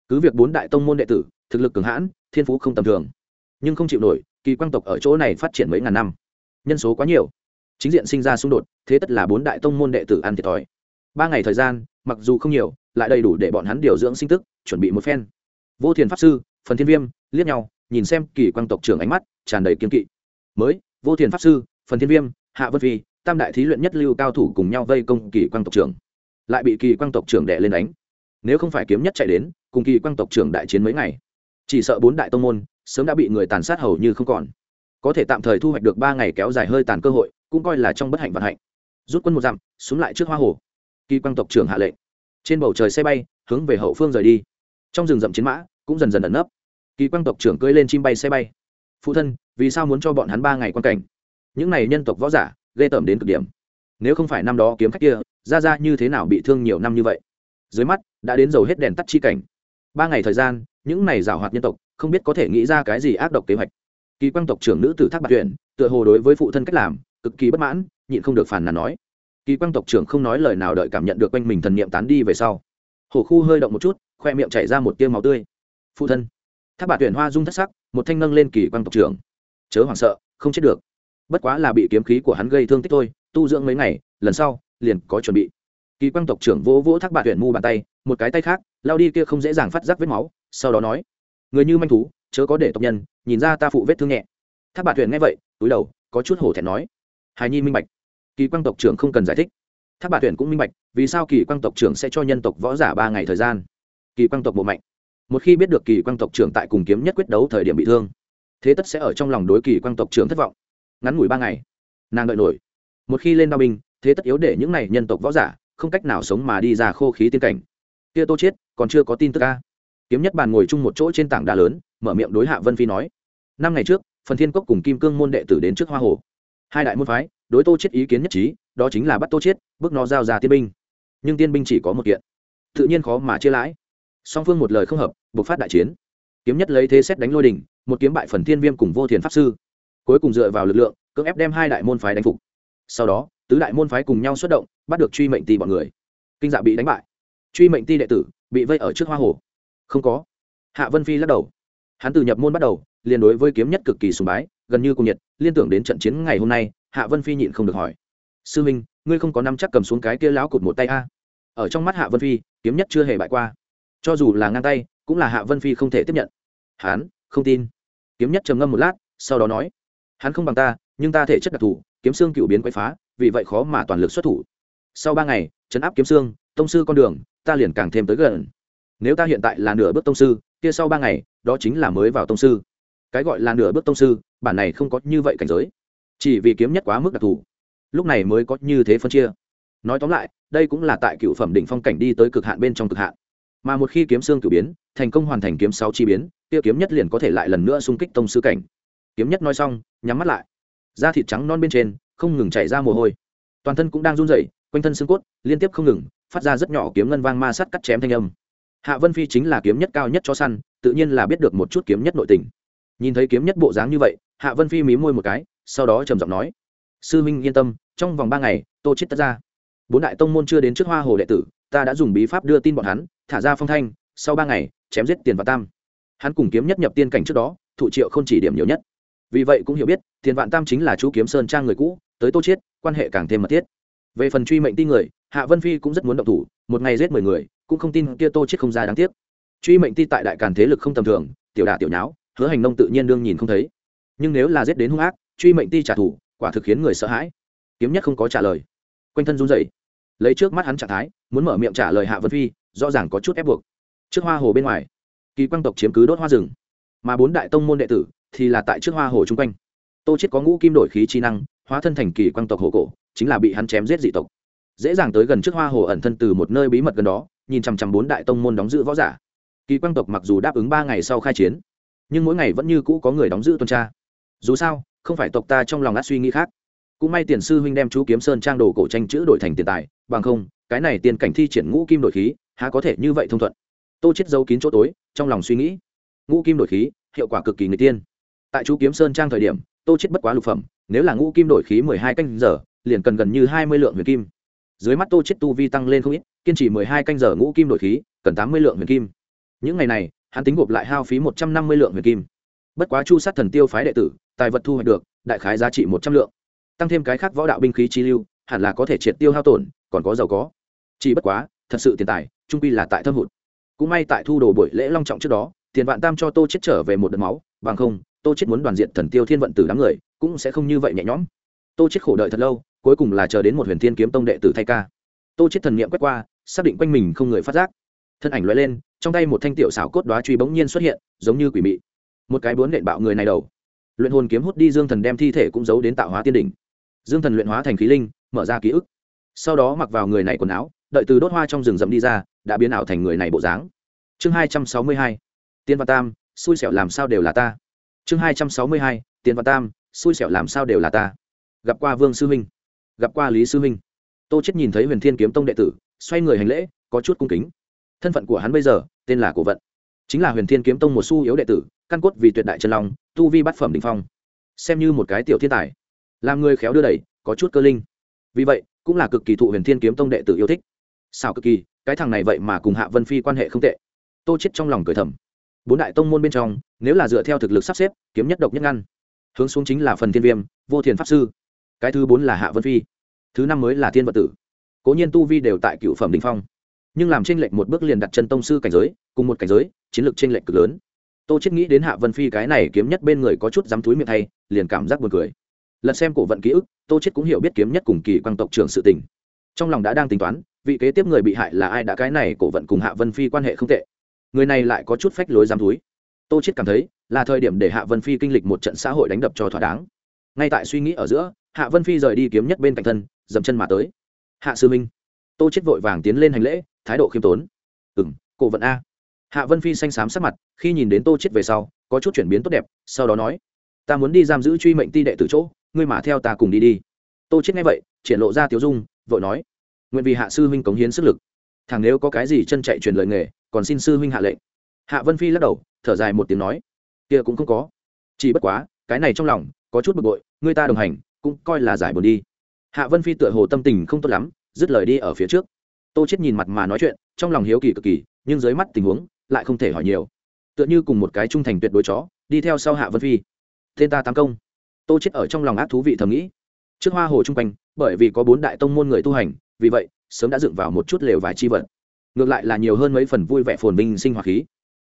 S1: Cứ việc bốn đại tông môn đệ tử, thực lực cường hãn, thiên phú không tầm thường, nhưng không chịu nổi, kỳ quang tộc ở chỗ này phát triển mấy ngàn năm. Nhân số quá nhiều. Chính diện sinh ra xung đột, thế tất là bốn đại tông môn đệ tử ăn thiệt thòi. Ba ngày thời gian, mặc dù không nhiều, lại đầy đủ để bọn hắn điều dưỡng sinh tức, chuẩn bị một phen vô thiền pháp sư, phần thiên viêm, liếc nhau, nhìn xem kỳ quang tộc trưởng ánh mắt, tràn đầy kiên kỵ. Mới, vô thiền pháp sư, phần thiên viêm, hạ vân phi, tam đại thí luyện nhất lưu cao thủ cùng nhau vây công kỳ quang tộc trưởng. Lại bị kỳ quang tộc trưởng đè lên đánh. Nếu không phải kiếm nhất chạy đến, cùng kỳ quang tộc trưởng đại chiến mấy ngày, chỉ sợ bốn đại tông môn sớm đã bị người tàn sát hầu như không còn. Có thể tạm thời thu hoạch được ba ngày kéo dài hơi tàn cơ hội, cũng coi là trong bất hạnh vận hạnh. Rút quân một dặm, xuống lại trước hoa hồ. Kỳ quang tộc trưởng hạ lệnh. Trên bầu trời xe bay, hướng về hậu phương rời đi trong rừng rậm chiến mã cũng dần dần ẩn nấp. Kỳ quang tộc trưởng cưỡi lên chim bay xe bay. Phụ thân, vì sao muốn cho bọn hắn ba ngày quan cảnh? Những này nhân tộc võ giả, ghê tởm đến cực điểm. Nếu không phải năm đó kiếm khách kia, ra ra như thế nào bị thương nhiều năm như vậy? Dưới mắt, đã đến dầu hết đèn tắt chi cảnh. Ba ngày thời gian, những này giảo hoạt nhân tộc không biết có thể nghĩ ra cái gì ác độc kế hoạch. Kỳ quang tộc trưởng nữ tử thác bạc tuyển tựa hồ đối với phụ thân cách làm, cực kỳ bất mãn, nhịn không được phản nàn nói. Kỳ quang tộc trưởng không nói lời nào đợi cảm nhận được quanh mình thần niệm tán đi về sau. Hồ khu hơi động một chút khoe miệng chảy ra một tiêu máu tươi. Phụ thân. Tháp bạt tuyển hoa dung thất sắc, một thanh nâng lên kỳ quang tộc trưởng. Chớ hoảng sợ, không chết được. Bất quá là bị kiếm khí của hắn gây thương tích thôi, tu dưỡng mấy ngày, lần sau, liền có chuẩn bị. Kỳ quang tộc trưởng vỗ vỗ thác bạt tuyển mu bàn tay, một cái tay khác, lao đi kia không dễ dàng phát giác vết máu, sau đó nói, người như manh thú, chớ có để tộc nhân nhìn ra ta phụ vết thương nhẹ. Thác bạt tuyển nghe vậy, túi đầu, có chút hổ thẹn nói, hài nhi minh bạch. Kỳ quang tộc trưởng không cần giải thích. Thác bạt tuyển cũng minh bạch, vì sao kỳ quang tộc trưởng sẽ cho nhân tộc võ giả ba ngày thời gian? Kỳ quang tộc bộ mạnh. Một khi biết được kỳ quang tộc trưởng tại cùng kiếm nhất quyết đấu thời điểm bị thương, thế tất sẽ ở trong lòng đối kỳ quang tộc trưởng thất vọng. Ngắn ngủi ba ngày, nàng đợi nổi. Một khi lên đao binh, thế tất yếu để những này nhân tộc võ giả không cách nào sống mà đi ra khô khí tiên cảnh. Kia tô chết còn chưa có tin tức ca kiếm nhất bàn ngồi chung một chỗ trên tảng đá lớn, mở miệng đối hạ vân phi nói. Năm ngày trước, phần thiên cốc cùng kim cương môn đệ tử đến trước hoa hồ. Hai đại môn phái, đối tô chết ý kiến nhất trí, đó chính là bắt tô chết bước nó giao ra tiên binh. Nhưng tiên binh chỉ có một kiện. Tự nhiên khó mà chia lãi song phương một lời không hợp, buộc phát đại chiến. Kiếm nhất lấy thế xét đánh lôi đình một kiếm bại phần thiên viêm cùng vô thiền pháp sư. Cuối cùng dựa vào lực lượng, cưỡng ép đem hai đại môn phái đánh phục. Sau đó, tứ đại môn phái cùng nhau xuất động, bắt được truy mệnh ti bọn người. Kinh dạ bị đánh bại. Truy mệnh ti đệ tử bị vây ở trước hoa hồ. Không có. Hạ vân phi lắc đầu. Hắn từ nhập môn bắt đầu, liền đối với kiếm nhất cực kỳ sùng bái, gần như cùng nhiệt, liên tưởng đến trận chiến ngày hôm nay, hạ vân phi nhịn không được hỏi. Sư minh, ngươi không có năm chắc cầm xuống cái kia láo cụt một tay a? Ở trong mắt hạ vân phi, kiếm nhất chưa hề bại qua cho dù là ngang tay, cũng là hạ vân phi không thể tiếp nhận. Hắn không tin. Kiếm nhất trầm ngâm một lát, sau đó nói, hắn không bằng ta, nhưng ta thể chất đặc thù, kiếm xương cựu biến quậy phá, vì vậy khó mà toàn lực xuất thủ. Sau ba ngày chấn áp kiếm xương, tông sư con đường, ta liền càng thêm tới gần. Nếu ta hiện tại là nửa bước tông sư, kia sau ba ngày, đó chính là mới vào tông sư. Cái gọi là nửa bước tông sư, bản này không có như vậy cảnh giới. Chỉ vì kiếm nhất quá mức đặc thù, lúc này mới có như thế phân chia. Nói tóm lại, đây cũng là tại cựu phẩm đỉnh phong cảnh đi tới cực hạn bên trong cực hạn mà một khi kiếm xương cử biến, thành công hoàn thành kiếm sáu chi biến tiêu kiếm nhất liền có thể lại lần nữa xung kích tông sư cảnh. Kiếm nhất nói xong, nhắm mắt lại. Da thịt trắng non bên trên, không ngừng chảy ra mồ hôi. Toàn thân cũng đang run rẩy, quanh thân xương cốt, liên tiếp không ngừng, phát ra rất nhỏ kiếm ngân vang ma sắt cắt chém thanh âm. Hạ vân phi chính là kiếm nhất cao nhất cho săn, tự nhiên là biết được một chút kiếm nhất nội tình. Nhìn thấy kiếm nhất bộ dáng như vậy, hạ vân phi mí môi một cái, sau đó trầm giọng nói, sư minh yên tâm, trong vòng ba ngày, tô chết tất ra. Bốn đại tông môn chưa đến trước hoa hồ đệ tử, ta đã dùng bí pháp đưa tin bọn hắn thả ra phong thanh, sau ba ngày, chém giết tiền và tam. Hắn cùng kiếm nhất nhập tiên cảnh trước đó, thụ triệu không chỉ điểm nhiều nhất. Vì vậy cũng hiểu biết, tiền vạn tam chính là chú kiếm sơn trang người cũ, tới tô chiết, quan hệ càng thêm mật thiết. Về phần truy mệnh ti người, hạ vân phi cũng rất muốn động thủ, một ngày giết mười người, cũng không tin kia tô chiết không ra đáng tiếc. Truy mệnh ti tại đại càn thế lực không tầm thường, tiểu đả tiểu nháo, hứa hành nông tự nhiên đương nhìn không thấy. Nhưng nếu là giết đến hung ác, truy mệnh ti trả thù, quả thực khiến người sợ hãi. Kiếm nhất không có trả lời. Quanh thân run rẩy. Lấy trước mắt hắn trạng thái, muốn mở miệng trả lời hạ vân phi rõ ràng có chút ép buộc. Trước hoa hồ bên ngoài, kỳ quang tộc chiếm cứ đốt hoa rừng, mà bốn đại tông môn đệ tử thì là tại trước hoa hồ chung quanh. Tô chết có ngũ kim đổi khí chi năng, hóa thân thành kỳ quang tộc hồ cổ, chính là bị hắn chém giết dị tộc. Dễ dàng tới gần trước hoa hồ ẩn thân từ một nơi bí mật gần đó, nhìn chằm chằm bốn đại tông môn đóng giữ võ giả. Kỳ quang tộc mặc dù đáp ứng ba ngày sau khai chiến, nhưng mỗi ngày vẫn như cũ có người đóng giữ tuần tra. Dù sao, không phải tộc ta trong lòng át suy nghĩ khác. Cũng may tiền sư huynh đem chú kiếm sơn trang đồ cổ tranh chữ đổi thành tiền tài, bằng không, cái này tiền cảnh thi triển ngũ kim đổi khí há có thể như vậy thông thuận? Tô chết giấu kín chỗ tối, trong lòng suy nghĩ. Ngũ kim đổi khí, hiệu quả cực kỳ người tiên. Tại chú kiếm sơn trang thời điểm, tô chết bất quá lục phẩm, nếu là ngũ kim đổi khí mười hai canh giờ, liền cần gần như hai mươi lượng huyền kim. Dưới mắt tô chết tu vi tăng lên không ít, kiên trì mười hai canh giờ ngũ kim đổi khí, cần tám mươi lượng huyền kim. Những ngày này, hắn tính gộp lại hao phí một trăm năm mươi lượng huyền kim. Bất quá chu sát thần tiêu phái đệ tử, tài vật thu hoạch được, đại khái giá trị một trăm lượng. Tăng thêm cái khác võ đạo binh khí chi lưu, hẳn là có thể triệt tiêu hao tổn, còn có giàu có. Chỉ bất quá thật sự tiền tài, trung quy là tại thâm hụt. Cũng may tại thu đồ buổi lễ long trọng trước đó, tiền vạn tam cho tô chết trở về một đợt máu, bằng không, tô chết muốn đoàn diện thần tiêu thiên vận tử đám người, cũng sẽ không như vậy nhẹ nhõm. Tô chết khổ đợi thật lâu, cuối cùng là chờ đến một huyền thiên kiếm tông đệ tử thay ca. Tô chết thần niệm quét qua, xác định quanh mình không người phát giác. Thân ảnh lóe lên, trong tay một thanh tiểu xảo cốt đóa truy bỗng nhiên xuất hiện, giống như quỷ mị. Một cái bốn nện bạo người này đầu. Luyện hồn kiếm hút đi dương thần đem thi thể cũng giấu đến tạo hóa tiên đỉnh. Dương thần luyện hóa thành khí linh, mở ra ký ức. Sau đó mặc vào người này quần áo đợi từ đốt hoa trong rừng rậm đi ra, đã biến ảo thành người này bộ dáng. Chương hai trăm sáu mươi hai, tiên văn tam, xui xẻo làm sao đều là ta. Chương hai trăm sáu mươi hai, tiên văn tam, xui xẻo làm sao đều là ta. Gặp qua vương sư huynh gặp qua lý sư huynh tô chết nhìn thấy huyền thiên kiếm tông đệ tử, xoay người hành lễ, có chút cung kính. Thân phận của hắn bây giờ, tên là cổ vận. Chính là huyền thiên kiếm tông một su yếu đệ tử, căn cốt vì tuyệt đại chân long, tu vi bát phẩm đỉnh phong. Xem như một cái tiểu thiên tài, làm người khéo đưa đẩy, có chút cơ linh. Vì vậy, cũng là cực kỳ thụ huyền thiên kiếm tông đệ tử yêu thích sao cực kỳ, cái thằng này vậy mà cùng hạ vân phi quan hệ không tệ. Tô chết trong lòng cười thầm. Bốn đại tông môn bên trong, nếu là dựa theo thực lực sắp xếp, kiếm nhất độc nhất ngăn. Hướng xuống chính là phần thiên viêm, vô thiền pháp sư. Cái thứ bốn là hạ vân phi. Thứ năm mới là thiên vật tử. Cố nhiên tu vi đều tại cựu phẩm đình phong. Nhưng làm tranh lệch một bước liền đặt chân tông sư cảnh giới, cùng một cảnh giới, chiến lược tranh lệch cực lớn. Tô chết nghĩ đến hạ vân phi cái này kiếm nhất bên người có chút dám túi miệng thay, liền cảm giác buồn cười. Lần xem cổ vận ký ức, tô chết cũng hiểu biết kiếm nhất cùng kỳ quang tộc trưởng sự tình trong lòng đã đang tính toán, vị kế tiếp người bị hại là ai đã cái này cổ vận cùng hạ vân phi quan hệ không tệ. Người này lại có chút phách lối dám túi. Tô chết cảm thấy là thời điểm để hạ vân phi kinh lịch một trận xã hội đánh đập cho thỏa đáng. Ngay tại suy nghĩ ở giữa, hạ vân phi rời đi kiếm nhất bên cạnh thân, dậm chân mà tới. Hạ sư minh. Tô chết vội vàng tiến lên hành lễ, thái độ khiêm tốn. Ừm, cổ vận a. Hạ vân phi xanh xám sắc mặt, khi nhìn đến tô chết về sau, có chút chuyển biến tốt đẹp, sau đó nói, ta muốn đi giam giữ truy mệnh ti đệ từ chỗ, ngươi mà theo ta cùng đi đi. Tô chết nghe vậy, triển lộ ra tiếu dung vội nói, nguyện vì hạ sư huynh cống hiến sức lực. Thằng nếu có cái gì chân chạy truyền lời nghề, còn xin sư huynh hạ lệnh. Hạ vân phi lắc đầu, thở dài một tiếng nói, kia cũng không có. Chỉ bất quá, cái này trong lòng, có chút bực bội, người ta đồng hành, cũng coi là giải buồn đi. Hạ vân phi tựa hồ tâm tình không tốt lắm, dứt lời đi ở phía trước. Tô chết nhìn mặt mà nói chuyện, trong lòng hiếu kỳ cực kỳ, nhưng dưới mắt tình huống, lại không thể hỏi nhiều. Tựa như cùng một cái trung thành tuyệt đối chó, đi theo sau hạ vân phi. Tên ta tám công. Tô chết ở trong lòng ác thú vị thầm nghĩ trước hoa hồ trung quanh, bởi vì có bốn đại tông môn người tu hành, vì vậy, sớm đã dựng vào một chút lều vài chi vật. Ngược lại là nhiều hơn mấy phần vui vẻ phồn vinh sinh hoạt khí.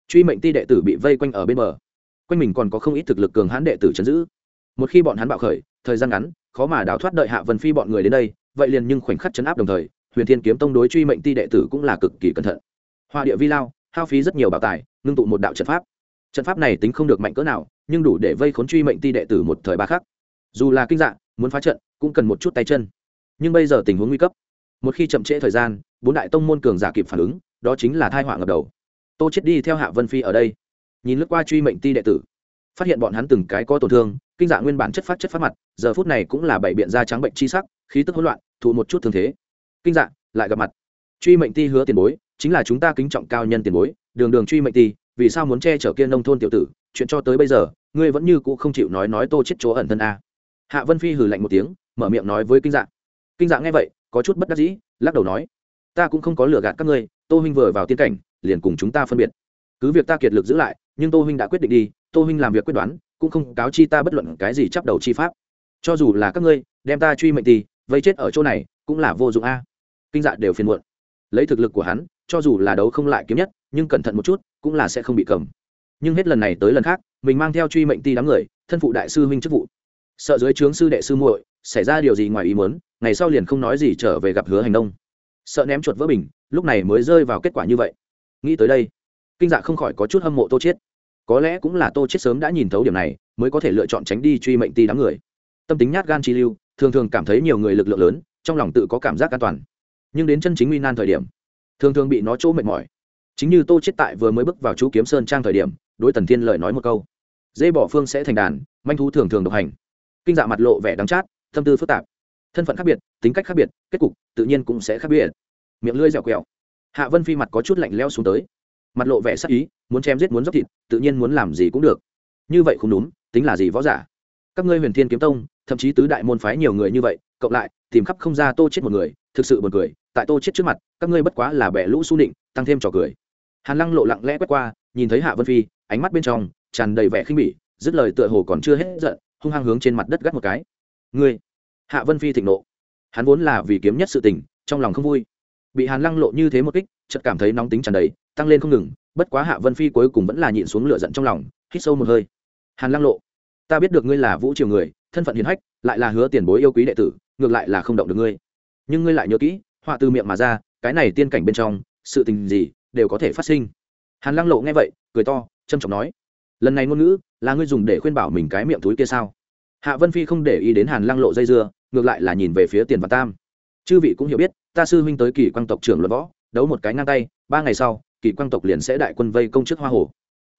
S1: Truy mệnh ti đệ tử bị vây quanh ở bên bờ. Quanh mình còn có không ít thực lực cường hãn đệ tử chấn giữ. Một khi bọn hắn bạo khởi, thời gian ngắn, khó mà đào thoát đợi hạ vân phi bọn người đến đây, vậy liền nhưng khoảnh khắc chấn áp đồng thời, huyền thiên kiếm tông đối truy mệnh ti đệ tử cũng là cực kỳ cẩn thận. Hoa địa vi lao, hao phí rất nhiều bảo tài, ngưng tụ một đạo trận pháp. Trận pháp này tính không được mạnh cỡ nào, nhưng đủ để vây khốn truy mệnh ti đệ tử một thời ba khắc dù là kinh dạng muốn phá trận, cũng cần một chút tay chân. Nhưng bây giờ tình huống nguy cấp. Một khi chậm trễ thời gian, bốn đại tông môn cường giả kịp phản ứng, đó chính là thai họa ngập đầu. Tô chết đi theo hạ vân phi ở đây. Nhìn lướt qua truy mệnh ti đệ tử, phát hiện bọn hắn từng cái có tổn thương, kinh dạng nguyên bản chất phát chất phát mặt, giờ phút này cũng là bảy biện da trắng bệnh chi sắc, khí tức hỗn loạn, thụ một chút thương thế. Kinh dạng lại gặp mặt. Truy mệnh ti hứa tiền bối, chính là chúng ta kính trọng cao nhân tiền bối, đường đường truy mệnh ti, vì sao muốn che chở kia nông thôn tiểu tử, chuyện cho tới bây giờ, ngươi vẫn như cũ không chịu nói nói tô chết chỗ ẩn thân a hạ vân phi hừ lạnh một tiếng, mở miệng nói với kinh dạng kinh dạng nghe vậy, có chút bất đắc dĩ, lắc đầu nói, ta cũng không có lừa gạt các ngươi, tô huynh vừa vào tiên cảnh, liền cùng chúng ta phân biệt. Cứ việc ta kiệt lực giữ lại, nhưng tô huynh đã quyết định đi, tô huynh làm việc quyết đoán, cũng không cáo chi ta bất luận cái gì chấp đầu chi pháp. Cho dù là các ngươi, đem ta truy mệnh tì vây chết ở chỗ này, cũng là vô dụng a. Kinh dạ đều phiền muộn. Lấy thực lực của hắn, cho dù là đấu không lại kiếm nhất, nhưng cẩn thận một chút, cũng là sẽ không bị cầm. Nhưng hết lần này tới lần khác, mình mang theo truy mệnh ti đám người, thân phụ đại sư huynh chức vụ sợ dưới trướng sư đệ sư muội, xảy ra điều gì ngoài ý muốn, ngày sau liền không nói gì trở về gặp hứa hành đông sợ ném chuột vỡ bình, lúc này mới rơi vào kết quả như vậy. Nghĩ tới đây, kinh dạ không khỏi có chút hâm mộ tô chiết. Có lẽ cũng là tô chiết sớm đã nhìn thấu điểm này, mới có thể lựa chọn tránh đi truy mệnh ti đám người. Tâm tính nhát gan chi lưu, thường thường cảm thấy nhiều người lực lượng lớn, trong lòng tự có cảm giác an toàn. Nhưng đến chân chính nguy nan thời điểm, thường thường bị nó chỗ mệt mỏi. Chính như tô chết tại vừa mới bước vào chú kiếm sơn trang thời điểm, đối tần thiên lợi nói một câu. Dê bỏ phương sẽ thành đàn, manh thú thường thường độc hành kinh dạ mặt lộ vẻ đắng chát, tâm tư phức tạp. Thân phận khác biệt, tính cách khác biệt, kết cục tự nhiên cũng sẽ khác biệt. Miệng lưỡi dẻo quẹo. Hạ vân phi mặt có chút lạnh leo xuống tới. Mặt lộ vẻ sắc ý, muốn chém giết muốn dốc thịt, tự nhiên muốn làm gì cũng được. Như vậy không đúng, tính là gì võ giả? Các ngươi huyền thiên kiếm tông, thậm chí tứ đại môn phái nhiều người như vậy, cộng lại, tìm khắp không ra tô chết một người, thực sự buồn cười, tại tô chết trước mặt, các ngươi bất quá là bẻ lũ su nịnh, tăng thêm trò cười. Hàn lăng lộ lặng lẽ quét qua, nhìn thấy hạ vân phi, ánh mắt bên trong tràn đầy vẻ khinh bỉ, dứt lời tựa hồ còn chưa hết giận hung hăng hướng trên mặt đất gắt một cái. Ngươi, hạ vân phi thịnh nộ. Hắn vốn là vì kiếm nhất sự tình, trong lòng không vui. Bị hàn lăng lộ như thế một kích, chợt cảm thấy nóng tính tràn đầy, tăng lên không ngừng, bất quá hạ vân phi cuối cùng vẫn là nhịn xuống lửa giận trong lòng, hít sâu một hơi. Hàn lăng lộ, ta biết được ngươi là vũ triều người, thân phận hiền hách, lại là hứa tiền bối yêu quý đệ tử, ngược lại là không động được ngươi. Nhưng ngươi lại nhớ kỹ, họa từ miệng mà ra, cái này tiên cảnh bên trong, sự tình gì đều có thể phát sinh. Hàn lăng lộ nghe vậy, cười to trâm trọng nói lần này ngôn ngữ là ngươi dùng để khuyên bảo mình cái miệng túi kia sao? Hạ vân phi không để ý đến hàn lăng lộ dây dưa, ngược lại là nhìn về phía tiền văn tam. Chư vị cũng hiểu biết, ta sư huynh tới kỳ quang tộc trưởng luận võ, đấu một cái ngang tay, ba ngày sau, kỳ quang tộc liền sẽ đại quân vây công trước hoa hồ.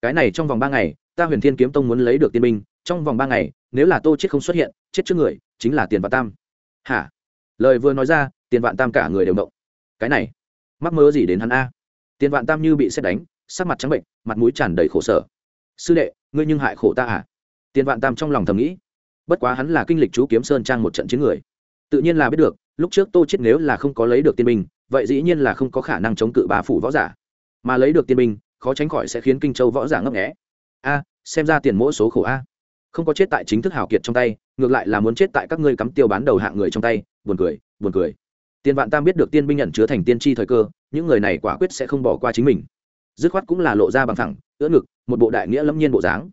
S1: Cái này trong vòng ba ngày, ta huyền thiên kiếm tông muốn lấy được tiên Minh trong vòng ba ngày, nếu là tô chết không xuất hiện, chết trước người, chính là tiền vạn tam. Hả? Lời vừa nói ra, tiền vạn tam cả người đều động. Cái này, mắc mơ gì đến hắn a? Tiền vạn tam như bị xét đánh, sắc mặt trắng bệnh, mặt mũi tràn đầy khổ sở sư đệ, ngươi nhưng hại khổ ta à? Tiền vạn tam trong lòng thầm nghĩ. Bất quá hắn là kinh lịch chú kiếm sơn trang một trận chiến người. Tự nhiên là biết được, lúc trước tô chết nếu là không có lấy được tiên binh, vậy dĩ nhiên là không có khả năng chống cự bà phủ võ giả. Mà lấy được tiên binh, khó tránh khỏi sẽ khiến kinh châu võ giả ngấp nghé. A, xem ra tiền mỗi số khổ a. Không có chết tại chính thức hào kiệt trong tay, ngược lại là muốn chết tại các ngươi cắm tiêu bán đầu hạng người trong tay. Buồn cười buồn cười. Tiền vạn tam biết được tiên binh nhận chứa thành tiên tri thời cơ, những người này quả quyết sẽ không bỏ qua chính mình dứt khoát cũng là lộ ra bằng thẳng, ưỡn ngực, một bộ đại nghĩa lâm nhiên bộ dáng.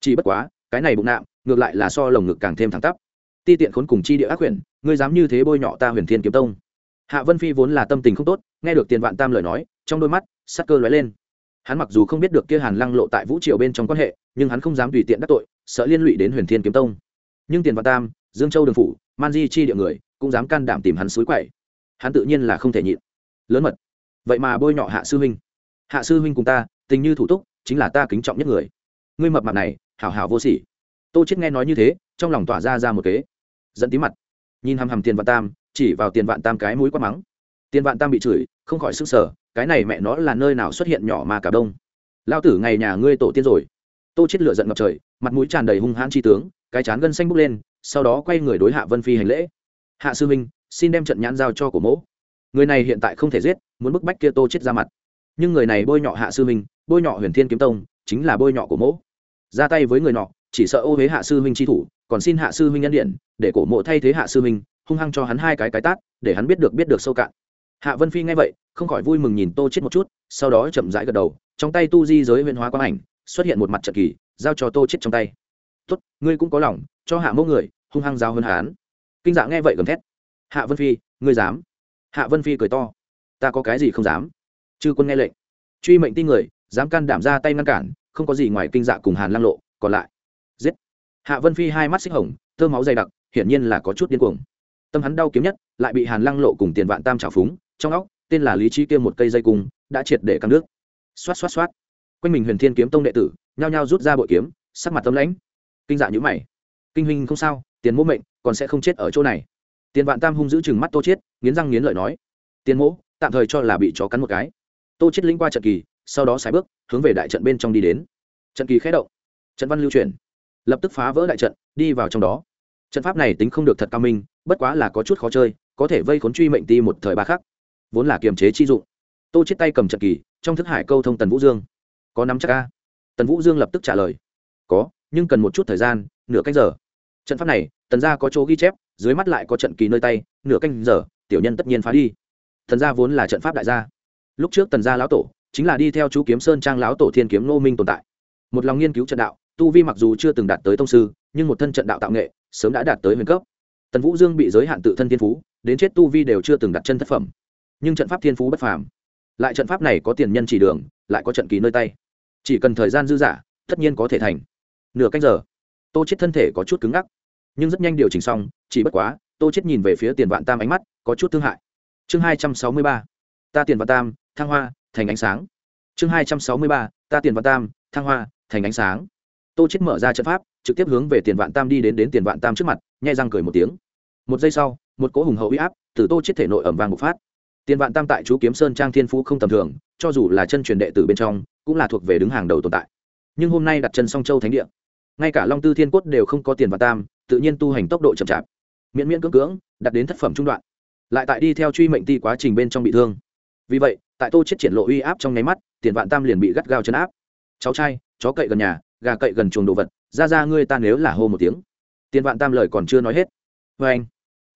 S1: Chỉ bất quá, cái này bụng nạm, ngược lại là so lồng ngực càng thêm thẳng tắp. Ti tiện khốn cùng chi địa ác huyền, ngươi dám như thế bôi nhọ ta huyền thiên kiếm tông. Hạ vân phi vốn là tâm tình không tốt, nghe được tiền vạn tam lời nói, trong đôi mắt, sắc cơ lóe lên. Hắn mặc dù không biết được kia hàn lăng lộ tại vũ triều bên trong quan hệ, nhưng hắn không dám tùy tiện đắc tội, sợ liên lụy đến huyền thiên kiếm tông. Nhưng tiền vạn tam, dương châu đường phủ, man di chi địa người, cũng dám can đảm tìm hắn suối quậy. Hắn tự nhiên là không thể nhịn. Lớn mật. Vậy mà bôi nhọ hạ sư huynh hạ sư huynh cùng ta, tình như thủ túc, chính là ta kính trọng nhất người. Ngươi mập mặt này, hảo hảo vô sỉ. Tô chết nghe nói như thế, trong lòng tỏa ra ra một kế. Dẫn tí mặt. Nhìn hằm hằm tiền vạn tam, chỉ vào tiền vạn tam cái mũi quát mắng. Tiền vạn tam bị chửi, không khỏi sức sở cái này mẹ nó là nơi nào xuất hiện nhỏ mà cả đông. Lao tử ngày nhà ngươi tổ tiên rồi. Tô chết lửa giận ngập trời, mặt mũi tràn đầy hung hãn chi tướng, cái chán gân xanh bốc lên, sau đó quay người đối hạ vân phi hành lễ. Hạ sư minh xin đem trận nhãn giao cho cổ mỗ. Người này hiện tại không thể giết, muốn bức bách kia tô chết ra mặt nhưng người này bôi nhọ hạ sư minh bôi nhọ huyền thiên kiếm tông, chính là bôi nhọ của mỗ. Ra tay với người nọ, chỉ sợ ô huế hạ sư huynh chi thủ, còn xin hạ sư huynh nhân điện, để cổ mộ thay thế hạ sư huynh, hung hăng cho hắn hai cái cái tát, để hắn biết được biết được sâu cạn. Hạ vân phi nghe vậy, không khỏi vui mừng nhìn tô chết một chút, sau đó chậm rãi gật đầu, trong tay tu di giới huyền hóa quang ảnh, xuất hiện một mặt trận kỳ, giao cho tô chết trong tay. Tốt, ngươi cũng có lòng, cho hạ mẫu người, hung hăng giao hơn hán kinh dạ nghe vậy gầm thét. Hạ vân phi, ngươi dám? Hạ vân phi cười to. Ta có cái gì không dám? Chư quân nghe lệnh. Truy mệnh tin người, dám can đảm ra tay ngăn cản, không có gì ngoài kinh dạ cùng hàn lăng lộ, còn lại. Giết. Hạ vân phi hai mắt xích hồng, thơ máu dày đặc, hiển nhiên là có chút điên cuồng. Tâm hắn đau kiếm nhất, lại bị hàn lăng lộ cùng tiền vạn tam trào phúng, trong óc, tên là lý trí kia một cây dây cung, đã triệt để căng nước. Xoát xoát xoát. Quanh mình huyền thiên kiếm tông đệ tử, nhao nhao rút ra bội kiếm, sắc mặt tâm lãnh. Kinh dạ nhữ mày. Kinh huynh không sao, tiền mỗ mệnh, còn sẽ không chết ở chỗ này. Tiền vạn tam hung giữ chừng mắt tô chết nghiến răng nghiến lợi nói. Tiền mỗ, tạm thời cho là bị chó cắn một cái tô chết linh qua trận kỳ, sau đó sải bước, hướng về đại trận bên trong đi đến. Trận kỳ khé động, trận văn lưu chuyển. Lập tức phá vỡ đại trận, đi vào trong đó. Trận pháp này tính không được thật cao minh, bất quá là có chút khó chơi, có thể vây khốn truy mệnh ti một thời ba khắc. Vốn là kiềm chế chi dụng. Tô chết tay cầm trận kỳ, trong thức hải câu thông tần vũ dương. Có nắm chắc ca tần vũ dương lập tức trả lời. Có, nhưng cần một chút thời gian, nửa canh giờ. Trận pháp này, tần gia có chỗ ghi chép, dưới mắt lại có trận kỳ nơi tay, nửa canh giờ, tiểu nhân tất nhiên phá đi. Thần gia vốn là trận pháp đại gia lúc trước tần gia lão tổ chính là đi theo chú kiếm sơn trang lão tổ thiên kiếm nô minh tồn tại một lòng nghiên cứu trận đạo tu vi mặc dù chưa từng đạt tới tông sư nhưng một thân trận đạo tạo nghệ sớm đã đạt tới huyền cấp tần vũ dương bị giới hạn tự thân thiên phú đến chết tu vi đều chưa từng đặt chân thất phẩm nhưng trận pháp thiên phú bất phàm lại trận pháp này có tiền nhân chỉ đường lại có trận kỳ nơi tay chỉ cần thời gian dư dả tất nhiên có thể thành nửa cách giờ tô chết thân thể có chút cứng ngắc nhưng rất nhanh điều chỉnh xong chỉ bất quá tô chết nhìn về phía tiền vạn tam ánh mắt có chút thương hại chương hai trăm sáu mươi ba ta tiền vạn tam thăng hoa, thành ánh sáng. Chương hai trăm sáu mươi ba, ta tiền vạn tam, thăng hoa, thành ánh sáng. Tô chết mở ra trận pháp, trực tiếp hướng về tiền vạn tam đi đến đến tiền vạn tam trước mặt, nhai răng cười một tiếng. Một giây sau, một cỗ hùng hậu uy áp từ tô chết thể nội ẩm vang một phát. Tiền vạn tam tại chú kiếm sơn trang thiên phú không tầm thường, cho dù là chân truyền đệ tử bên trong, cũng là thuộc về đứng hàng đầu tồn tại. Nhưng hôm nay đặt chân song châu thánh địa, ngay cả long tư thiên cốt đều không có tiền vạn tam, tự nhiên tu hành tốc độ chậm chạp, miễn miễn cưỡng cưỡng đặt đến thất phẩm trung đoạn. Lại tại đi theo truy mệnh ti quá trình bên trong bị thương. Vì vậy tại tô chết triển lộ uy áp trong nháy mắt, tiền vạn tam liền bị gắt gao chấn áp. Cháu trai, chó cậy gần nhà, gà cậy gần chuồng đồ vật, ra ra ngươi ta nếu là hô một tiếng. Tiền vạn tam lời còn chưa nói hết. Vê anh,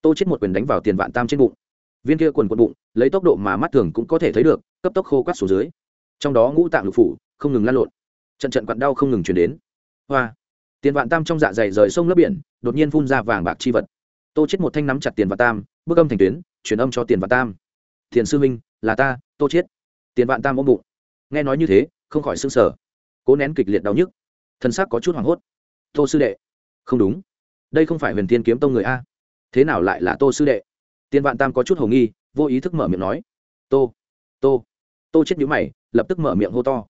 S1: tô chết một quyền đánh vào tiền vạn tam trên bụng. Viên kia quần quần bụng, lấy tốc độ mà mắt thường cũng có thể thấy được, cấp tốc khô quát xuống dưới. Trong đó ngũ tạng lục phủ, không ngừng lan lộn. Trận trận quặn đau không ngừng chuyển đến. Hoa, tiền vạn tam trong dạ dày rời sông lấp biển, đột nhiên phun ra vàng bạc chi vật. Tô chết một thanh nắm chặt tiền vạn tam, bước âm thành tuyến, truyền âm cho tiền vạn tam. Tiền sư minh là ta tô chết tiền vạn tam ôm bụng. Nghe nói như thế, không khỏi sưng sờ. Cố nén kịch liệt đau nhức. Thân xác có chút hoảng hốt. Tô sư đệ. Không đúng. Đây không phải huyền tiên kiếm tông người a. Thế nào lại là tô sư đệ? Tiền vạn tam có chút hồ nghi, vô ý thức mở miệng nói. Tô. Tô. Tô chết nhíu mày, lập tức mở miệng hô to.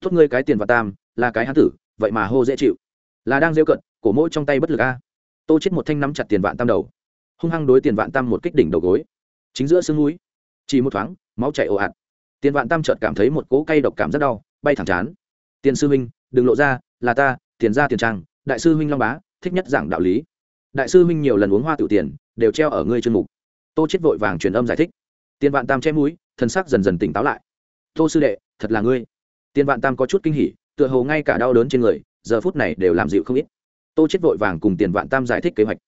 S1: Tốt ngươi cái tiền vạn tam, là cái hán tử, vậy mà hô dễ chịu. Là đang rêu cận, cổ mỗi trong tay bất lực a. Tô chết một thanh nắm chặt tiền vạn tam đầu. Hung hăng đối tiền vạn tam một kích đỉnh đầu gối. Chính giữa xương núi. Chỉ một thoáng máu chảy ồ ạt. Tiền vạn tam chợt cảm thấy một cỗ cay độc cảm rất đau, bay thẳng chán. Tiền sư huynh, đừng lộ ra, là ta, tiền ra tiền trang, đại sư huynh long bá, thích nhất giảng đạo lý. Đại sư huynh nhiều lần uống hoa tiểu tiền, đều treo ở ngươi chân mục. Tô chết vội vàng truyền âm giải thích. Tiền vạn tam che mũi, thân xác dần dần tỉnh táo lại. Tô sư đệ, thật là ngươi. Tiền vạn tam có chút kinh hỉ, tựa hồ ngay cả đau đớn trên người, giờ phút này đều làm dịu không ít. Tô chết vội vàng cùng tiền vạn tam giải thích kế hoạch.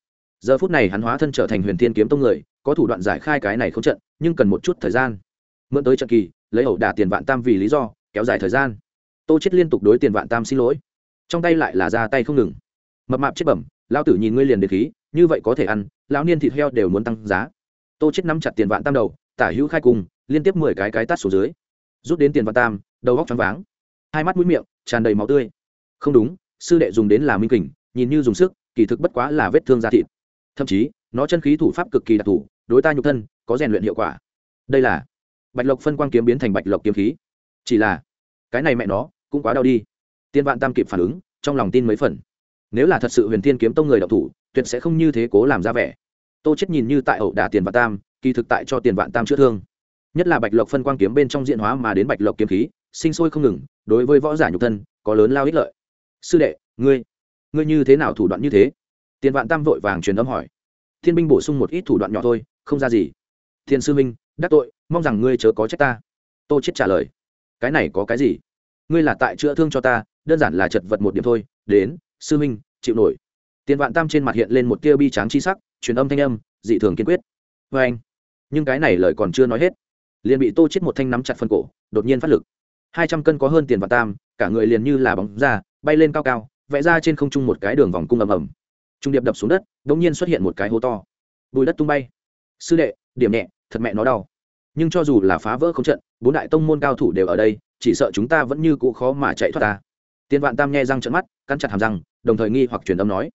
S1: Giờ phút này hắn hóa thân trở thành huyền thiên kiếm tông người, có thủ đoạn giải khai cái này không trận, nhưng cần một chút thời gian mượn tới trận kỳ, lấy ẩu đả tiền vạn tam vì lý do, kéo dài thời gian. Tô chết liên tục đối tiền vạn tam xin lỗi. Trong tay lại là ra tay không ngừng. Mập mạp chết bẩm lao tử nhìn ngươi liền được khí, như vậy có thể ăn, lão niên thịt heo đều muốn tăng giá. Tô chết nắm chặt tiền vạn tam đầu, tả hữu khai cùng, liên tiếp mười cái cái tát xuống dưới. Rút đến tiền vạn tam, đầu góc choáng váng. Hai mắt mũi miệng, tràn đầy máu tươi. Không đúng, sư đệ dùng đến là minh kình, nhìn như dùng sức, kỳ thực bất quá là vết thương da thịt. Thậm chí, nó chân khí thủ pháp cực kỳ đặc thù, đối ta nhục thân, có rèn luyện hiệu quả. Đây là bạch lộc phân quang kiếm biến thành bạch lộc kiếm khí. Chỉ là, cái này mẹ nó, cũng quá đau đi. Tiên vạn tam kịp phản ứng, trong lòng tin mấy phần. Nếu là thật sự huyền thiên kiếm tông người đọc thủ, tuyệt sẽ không như thế cố làm ra vẻ. Tô chết nhìn như tại ẩu đả tiền vạn tam, kỳ thực tại cho tiền vạn tam chữa thương. Nhất là bạch lộc phân quang kiếm bên trong diện hóa mà đến bạch lộc kiếm khí, sinh sôi không ngừng, đối với võ giả nhục thân, có lớn lao ích lợi. Sư đệ, ngươi ngươi như thế nào thủ đoạn như thế? Tiền vạn tam vội vàng truyền âm hỏi. Thiên binh bổ sung một ít thủ đoạn nhỏ thôi, không ra gì. Thiên sư minh đắc tội, mong rằng ngươi chớ có trách ta. Tô chết trả lời, cái này có cái gì? Ngươi là tại chữa thương cho ta, đơn giản là chật vật một điểm thôi. Đến, sư minh chịu nổi. Tiền vạn tam trên mặt hiện lên một tia bi tráng chi sắc, truyền âm thanh âm, dị thường kiên quyết. Vê anh, nhưng cái này lời còn chưa nói hết. Liền bị tô chết một thanh nắm chặt phân cổ, đột nhiên phát lực. Hai trăm cân có hơn tiền vạn tam, cả người liền như là bóng ra, bay lên cao cao, vẽ ra trên không trung một cái đường vòng cung ầm ầm. Trung điệp đập xuống đất đ ỗ n g nhiên xuất hiện một cái hố to. Bùi đất tung bay. Sư đệ, điểm nhẹ thật mẹ nó đau. Nhưng cho dù là phá vỡ không trận, bốn đại tông môn cao thủ đều ở đây, chỉ sợ chúng ta vẫn như cũ khó mà chạy thoát ta. Tiên vạn tam nghe răng trận mắt, cắn chặt hàm răng, đồng thời nghi hoặc truyền âm nói,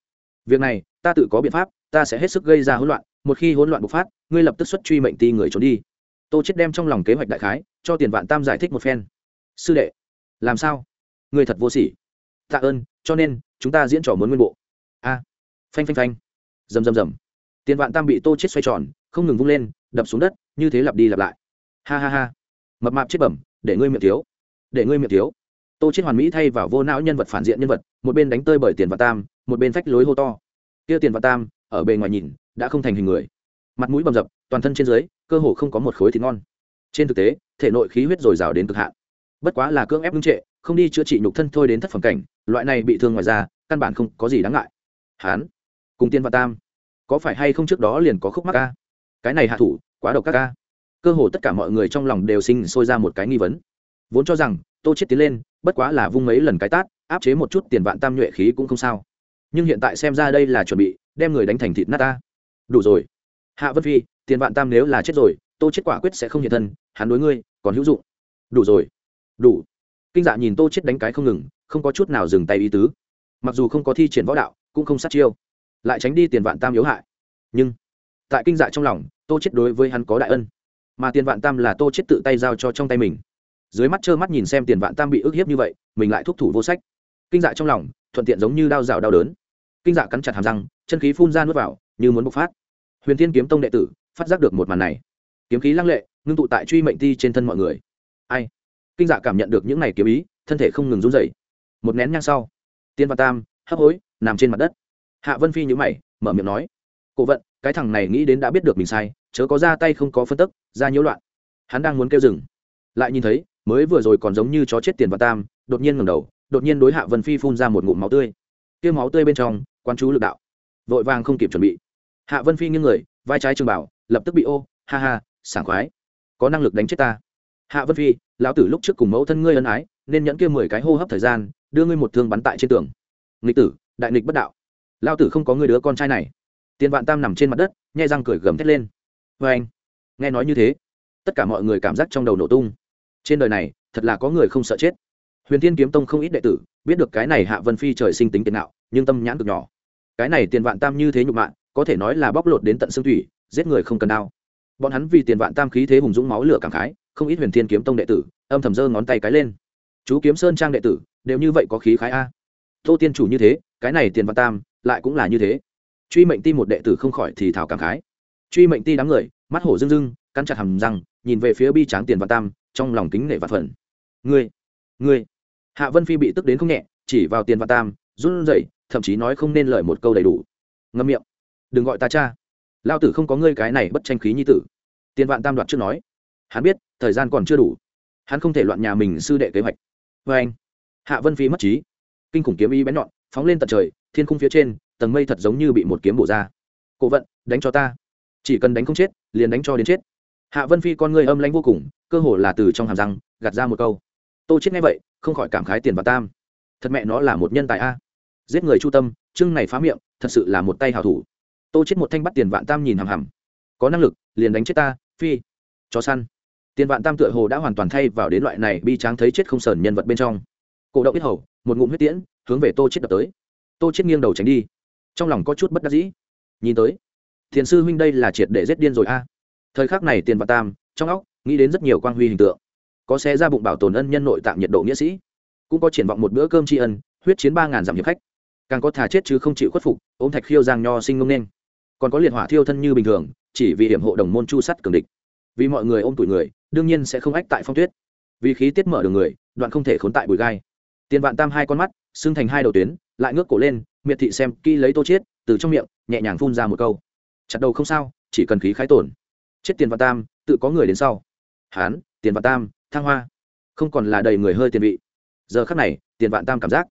S1: việc này, ta tự có biện pháp, ta sẽ hết sức gây ra hỗn loạn, một khi hỗn loạn bộc phát, ngươi lập tức xuất truy mệnh ti người trốn đi. Tô chết đem trong lòng kế hoạch đại khái, cho tiền vạn tam giải thích một phen. Sư đệ, làm sao? Ngươi thật vô sỉ. Tạ ơn, cho nên, chúng ta diễn trò muốn nguyên bộ. A, phanh phanh phanh. Rầm rầm rầm. Tiền vạn tam bị tô chết xoay tròn không ngừng vung lên, đập xuống đất, như thế lặp đi lặp lại. Ha ha ha. Mập mạp chết bẩm, để ngươi miệng thiếu. Để ngươi miệng thiếu. Tô chết hoàn mỹ thay vào vô não nhân vật phản diện nhân vật, một bên đánh tơi bởi tiền và tam, một bên phách lối hô to. Kia tiền và tam, ở bề ngoài nhìn, đã không thành hình người. Mặt mũi bầm dập, toàn thân trên dưới, cơ hồ không có một khối thịt ngon. Trên thực tế, thể nội khí huyết dồi dào đến cực hạn. Bất quá là cưỡng ép ngưng trệ, không đi chữa trị nhục thân thôi đến thất phẩm cảnh, loại này bị thương ngoài ra căn bản không có gì đáng ngại. Hán, cùng tiên và tam, có phải hay không trước đó liền có khúc mắc ca cái này hạ thủ, quá độc các ca cơ hồ tất cả mọi người trong lòng đều sinh sôi ra một cái nghi vấn. Vốn cho rằng, tô chết tiến lên, bất quá là vung mấy lần cái tát, áp chế một chút tiền vạn tam nhuệ khí cũng không sao. Nhưng hiện tại xem ra đây là chuẩn bị, đem người đánh thành thịt nát ta. Đủ rồi. Hạ vân phi, tiền vạn tam nếu là chết rồi, tô chết quả quyết sẽ không hiện thân, hắn đối ngươi, còn hữu dụng. Đủ rồi. Đủ. Kinh dạ nhìn tô chết đánh cái không ngừng, không có chút nào dừng tay ý tứ. Mặc dù không có thi triển võ đạo, cũng không sát chiêu. Lại tránh đi tiền vạn tam yếu hại. Nhưng tại kinh dạ trong lòng, tô chết đối với hắn có đại ân. Mà tiền vạn tam là tô chết tự tay giao cho trong tay mình. Dưới mắt trơ mắt nhìn xem tiền vạn tam bị ức hiếp như vậy, mình lại thúc thủ vô sách. Kinh dạ trong lòng, thuận tiện giống như đao rào đau đớn. Kinh dạ cắn chặt hàm răng, chân khí phun ra nuốt vào, như muốn bộc phát. Huyền thiên kiếm tông đệ tử, phát giác được một màn này. Kiếm khí lăng lệ, ngưng tụ tại truy mệnh ti trên thân mọi người. Ai? Kinh dạ cảm nhận được những này kiếm ý, thân thể không ngừng run rẩy. Một nén nhang sau tiên vạn tam hấp hối, nằm trên mặt đất. Hạ vân phi nhữ mày, mở miệng nói, cổ vận cái thằng này nghĩ đến đã biết được mình sai, chớ có ra tay không có phân tức, ra nhiễu loạn. Hắn đang muốn kêu dừng. Lại nhìn thấy, mới vừa rồi còn giống như chó chết tiền và tam, đột nhiên ngẩng đầu, đột nhiên đối hạ vân phi phun ra một ngụm máu tươi. Kia máu tươi bên trong quan chú lực đạo. Vội vàng không kịp chuẩn bị. Hạ vân phi nghiêng người, vai trái trường bảo, lập tức bị ô, ha ha, sảng khoái. Có năng lực đánh chết ta. Hạ vân phi, lão tử lúc trước cùng mẫu thân ngươi ân ái, nên nhẫn kia mười cái hô hấp thời gian, đưa ngươi một thương bắn tại trên tường. Nghịch tử, đại nghịch bất đạo. Lão tử không có người đứa con trai này tiền vạn tam nằm trên mặt đất, nhai răng cười gầm thét lên. Vê anh, nghe nói như thế, tất cả mọi người cảm giác trong đầu nổ tung. Trên đời này, thật là có người không sợ chết. Huyền thiên kiếm tông không ít đệ tử, biết được cái này hạ vân phi trời sinh tính tiền nạo nhưng tâm nhãn cực nhỏ. Cái này tiền vạn tam như thế nhục mạ, có thể nói là bóc lột đến tận xương thủy, giết người không cần đau. bọn hắn vì tiền vạn tam khí thế hùng dũng máu lửa cảm khái, không ít huyền thiên kiếm tông đệ tử, âm thầm giơ ngón tay cái lên. Chú kiếm sơn trang đệ tử, đều như vậy có khí khái a. Tô tiên chủ như thế, cái này tiền vạn tam, lại cũng là như thế truy mệnh ti một đệ tử không khỏi thì thảo cảm khái. Truy mệnh ti đám người, mắt hổ rưng rưng, cắn chặt hầm răng, nhìn về phía bi tráng tiền vạn tam, trong lòng kính nể và phần ngươi ngươi. Hạ vân phi bị tức đến không nhẹ, chỉ vào tiền vạn tam, run rẩy, thậm chí nói không nên lời một câu đầy đủ. Ngâm miệng. Đừng gọi ta cha. Lao tử không có ngươi cái này bất tranh khí như tử. Tiền vạn tam đoạt chưa nói. Hắn biết, thời gian còn chưa đủ. Hắn không thể loạn nhà mình sư đệ kế hoạch. Vê anh. Hạ vân phi mất trí. Kinh khủng kiếm y bén nhọn, phóng lên tận trời, thiên khung phía trên tầng mây thật giống như bị một kiếm bổ ra. Cổ vận, đánh cho ta. Chỉ cần đánh không chết, liền đánh cho đến chết. Hạ vân phi con ngươi âm lãnh vô cùng, cơ hồ là từ trong hàm răng, gạt ra một câu. Tô chết ngay vậy, không khỏi cảm khái tiền và tam. Thật mẹ nó là một nhân tài a. Giết người chu tâm trưng này phá miệng, thật sự là một tay hào thủ. Tô chết một thanh bắt tiền vạn tam nhìn hằm hằm. Có năng lực, liền đánh chết ta, phi. Chó săn. Tiền vạn tam tựa hồ đã hoàn toàn thay vào đến loại này bi tráng thấy chết không sờn nhân vật bên trong. Cổ động biết hầu, một ngụm huyết tiễn, hướng về tô chết đập tới. Tô chết nghiêng đầu tránh đi trong lòng có chút bất đắc dĩ. Nhìn tới, thiền sư huynh đây là triệt để giết điên rồi a. Thời khắc này tiền và tam, trong óc, nghĩ đến rất nhiều quang huy hình tượng. Có xe ra bụng bảo tồn ân nhân nội tạm nhiệt độ nghĩa sĩ. Cũng có triển vọng một bữa cơm tri ân, huyết chiến ba ngàn dặm hiệp khách. Càng có thà chết chứ không chịu khuất phục, ôm thạch khiêu giang nho sinh ngông nên còn có liệt hỏa thiêu thân như bình thường, chỉ vì hiểm hộ đồng môn chu sắt cường địch. Vì mọi người ôm tuổi người, đương nhiên sẽ không ách tại phong tuyết. Vì khí tiết mở đường người, đoạn không thể khốn tại bụi gai. Tiền vạn tam hai con mắt, xưng thành hai đầu tuyến, lại ngước cổ lên miệt thị xem kỹ lấy tô chiết từ trong miệng nhẹ nhàng phun ra một câu. Chặt đầu không sao chỉ cần khí khái tổn. Chết tiền vạn tam tự có người đến sau. Hán tiền vạn tam thăng hoa. Không còn là đầy người hơi tiền vị. Giờ khắc này tiền vạn tam cảm giác.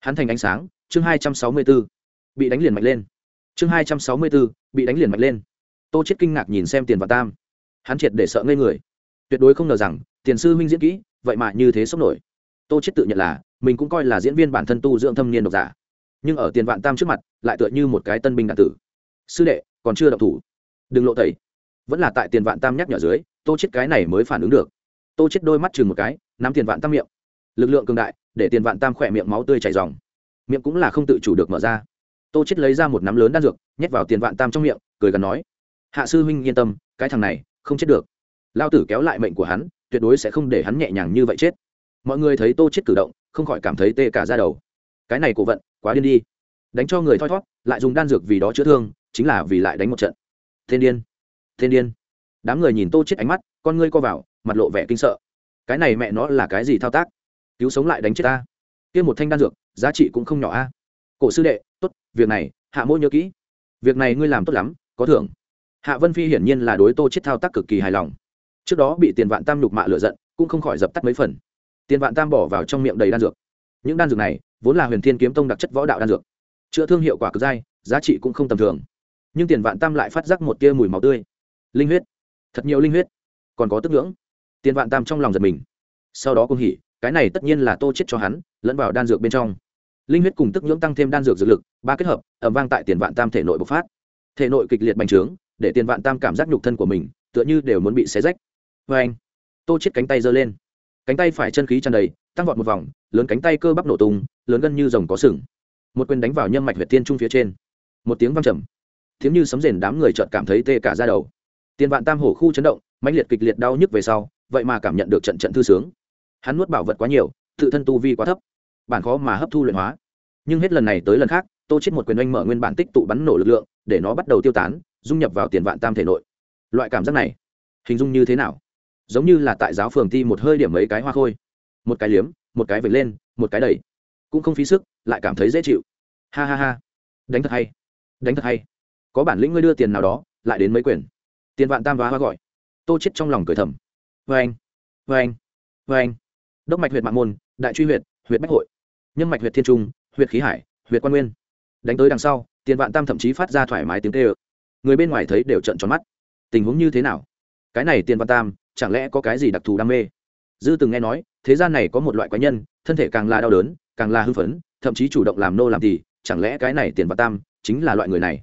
S1: Hắn thành ánh sáng chương hai trăm sáu mươi 264, bị đánh liền mạnh lên. Chương hai trăm sáu mươi 264, bị đánh liền mạnh lên. Tô chết kinh ngạc nhìn xem tiền vạn tam. Hắn triệt để sợ ngây người. Tuyệt đối không ngờ rằng tiền sư huynh diễn kỹ vậy mà như thế sốc nổi. Tô chết tự nhận là mình cũng coi là diễn viên bản thân tu dưỡng thâm niên độc giả nhưng ở tiền vạn tam trước mặt, lại tựa như một cái tân binh đạn tử. Sư đệ, còn chưa động thủ. Đừng lộ tẩy. Vẫn là tại tiền vạn tam nhắc nhở dưới, tô chết cái này mới phản ứng được. Tô chết đôi mắt chừng một cái, nắm tiền vạn tam miệng. Lực lượng cường đại, để tiền vạn tam khỏe miệng máu tươi chảy ròng. Miệng cũng là không tự chủ được mở ra. Tô chết lấy ra một nắm lớn đan dược, nhét vào tiền vạn tam trong miệng, cười gần nói. Hạ sư huynh yên tâm, cái thằng này, không chết được. Lao tử kéo lại mệnh của hắn, tuyệt đối sẽ không để hắn nhẹ nhàng như vậy chết. Mọi người thấy tô chết cử động, không khỏi cảm thấy tê cả ra đầu. Cái này cổ vận quá điên đi. Đánh cho người thoi thót, lại dùng đan dược vì đó chữa thương, chính là vì lại đánh một trận. Thiên điên thiên điên. Đám người nhìn tô chết ánh mắt, con ngươi co vào, mặt lộ vẻ kinh sợ. Cái này mẹ nó là cái gì thao tác? Cứu sống lại đánh chết ta. Kia một thanh đan dược, giá trị cũng không nhỏ a. Cổ sư đệ, tốt, việc này, hạ mỗi nhớ kỹ. Việc này ngươi làm tốt lắm, có thưởng. Hạ vân phi hiển nhiên là đối tô chết thao tác cực kỳ hài lòng. Trước đó bị tiền vạn tam nhục mạ lựa giận, cũng không khỏi dập tắt mấy phần. Tiền vạn tam bỏ vào trong miệng đầy đan dược những đan dược này vốn là huyền thiên kiếm tông đặc chất võ đạo đan dược. Chữa thương hiệu quả cực dai, giá trị cũng không tầm thường. Nhưng tiền vạn tam lại phát giác một tia mùi máu tươi. Linh huyết. Thật nhiều linh huyết. Còn có tức ngưỡng. Tiền vạn tam trong lòng giật mình. Sau đó cũng hỉ, cái này tất nhiên là tô chết cho hắn, lẫn vào đan dược bên trong. Linh huyết cùng tức nhưỡng tăng thêm đan dược dược lực, ba kết hợp ẩm vang tại tiền vạn tam thể nội bộc phát. Thể nội kịch liệt bành trướng, để tiền vạn tam cảm giác nhục thân của mình tựa như đều muốn bị xé rách. Vê anh tô chết cánh tay giơ lên cánh tay phải chân khí tràn đầy, tăng vọt một vòng, lớn cánh tay cơ bắp nổ tung, lớn gân như rồng có sừng. Một quyền đánh vào nhâm mạch huyệt tiên trung phía trên. Một tiếng vang trầm. Tiếng như sấm rền đám người chợt cảm thấy tê cả ra đầu. Tiền vạn tam hổ khu chấn động, mãnh liệt kịch liệt đau nhức về sau, vậy mà cảm nhận được trận trận thư sướng. Hắn nuốt bảo vật quá nhiều, tự thân tu vi quá thấp, bản khó mà hấp thu luyện hóa. Nhưng hết lần này tới lần khác, tô chết một quyền oanh mở nguyên bản tích tụ bắn nổ lực lượng, để nó bắt đầu tiêu tán, dung nhập vào tiền vạn tam thể nội. Loại cảm giác này, hình dung như thế nào? Giống như là tại giáo phường thi một hơi điểm mấy cái hoa khôi. Một cái liếm, một cái vệt lên, một cái đẩy. Cũng không phí sức, lại cảm thấy dễ chịu. Ha ha ha. Đánh thật hay. Đánh thật hay. Có bản lĩnh ngươi đưa tiền nào đó, lại đến mấy quyển. Tiền vạn tam và hoa gọi. Tô chết trong lòng cười thầm. Vê anh vê anh vê anh đốc mạch huyệt mạng môn, đại truy huyệt huyệt bách hội. Nhân mạch huyệt thiên trung, huyệt khí hải, huyệt quan nguyên. Đánh tới đằng sau, tiền vạn tam thậm chí phát ra thoải mái tiếng tê ơ người bên ngoài thấy đều trận tròn mắt. Tình huống như thế nào? Cái này tiền vạn tam chẳng lẽ có cái gì đặc thù đam mê? Dư từng nghe nói, thế gian này có một loại quái nhân, thân thể càng là đau đớn, càng là hưng phấn, thậm chí chủ động làm nô làm thì chẳng lẽ cái này tiền và tam chính là loại người này?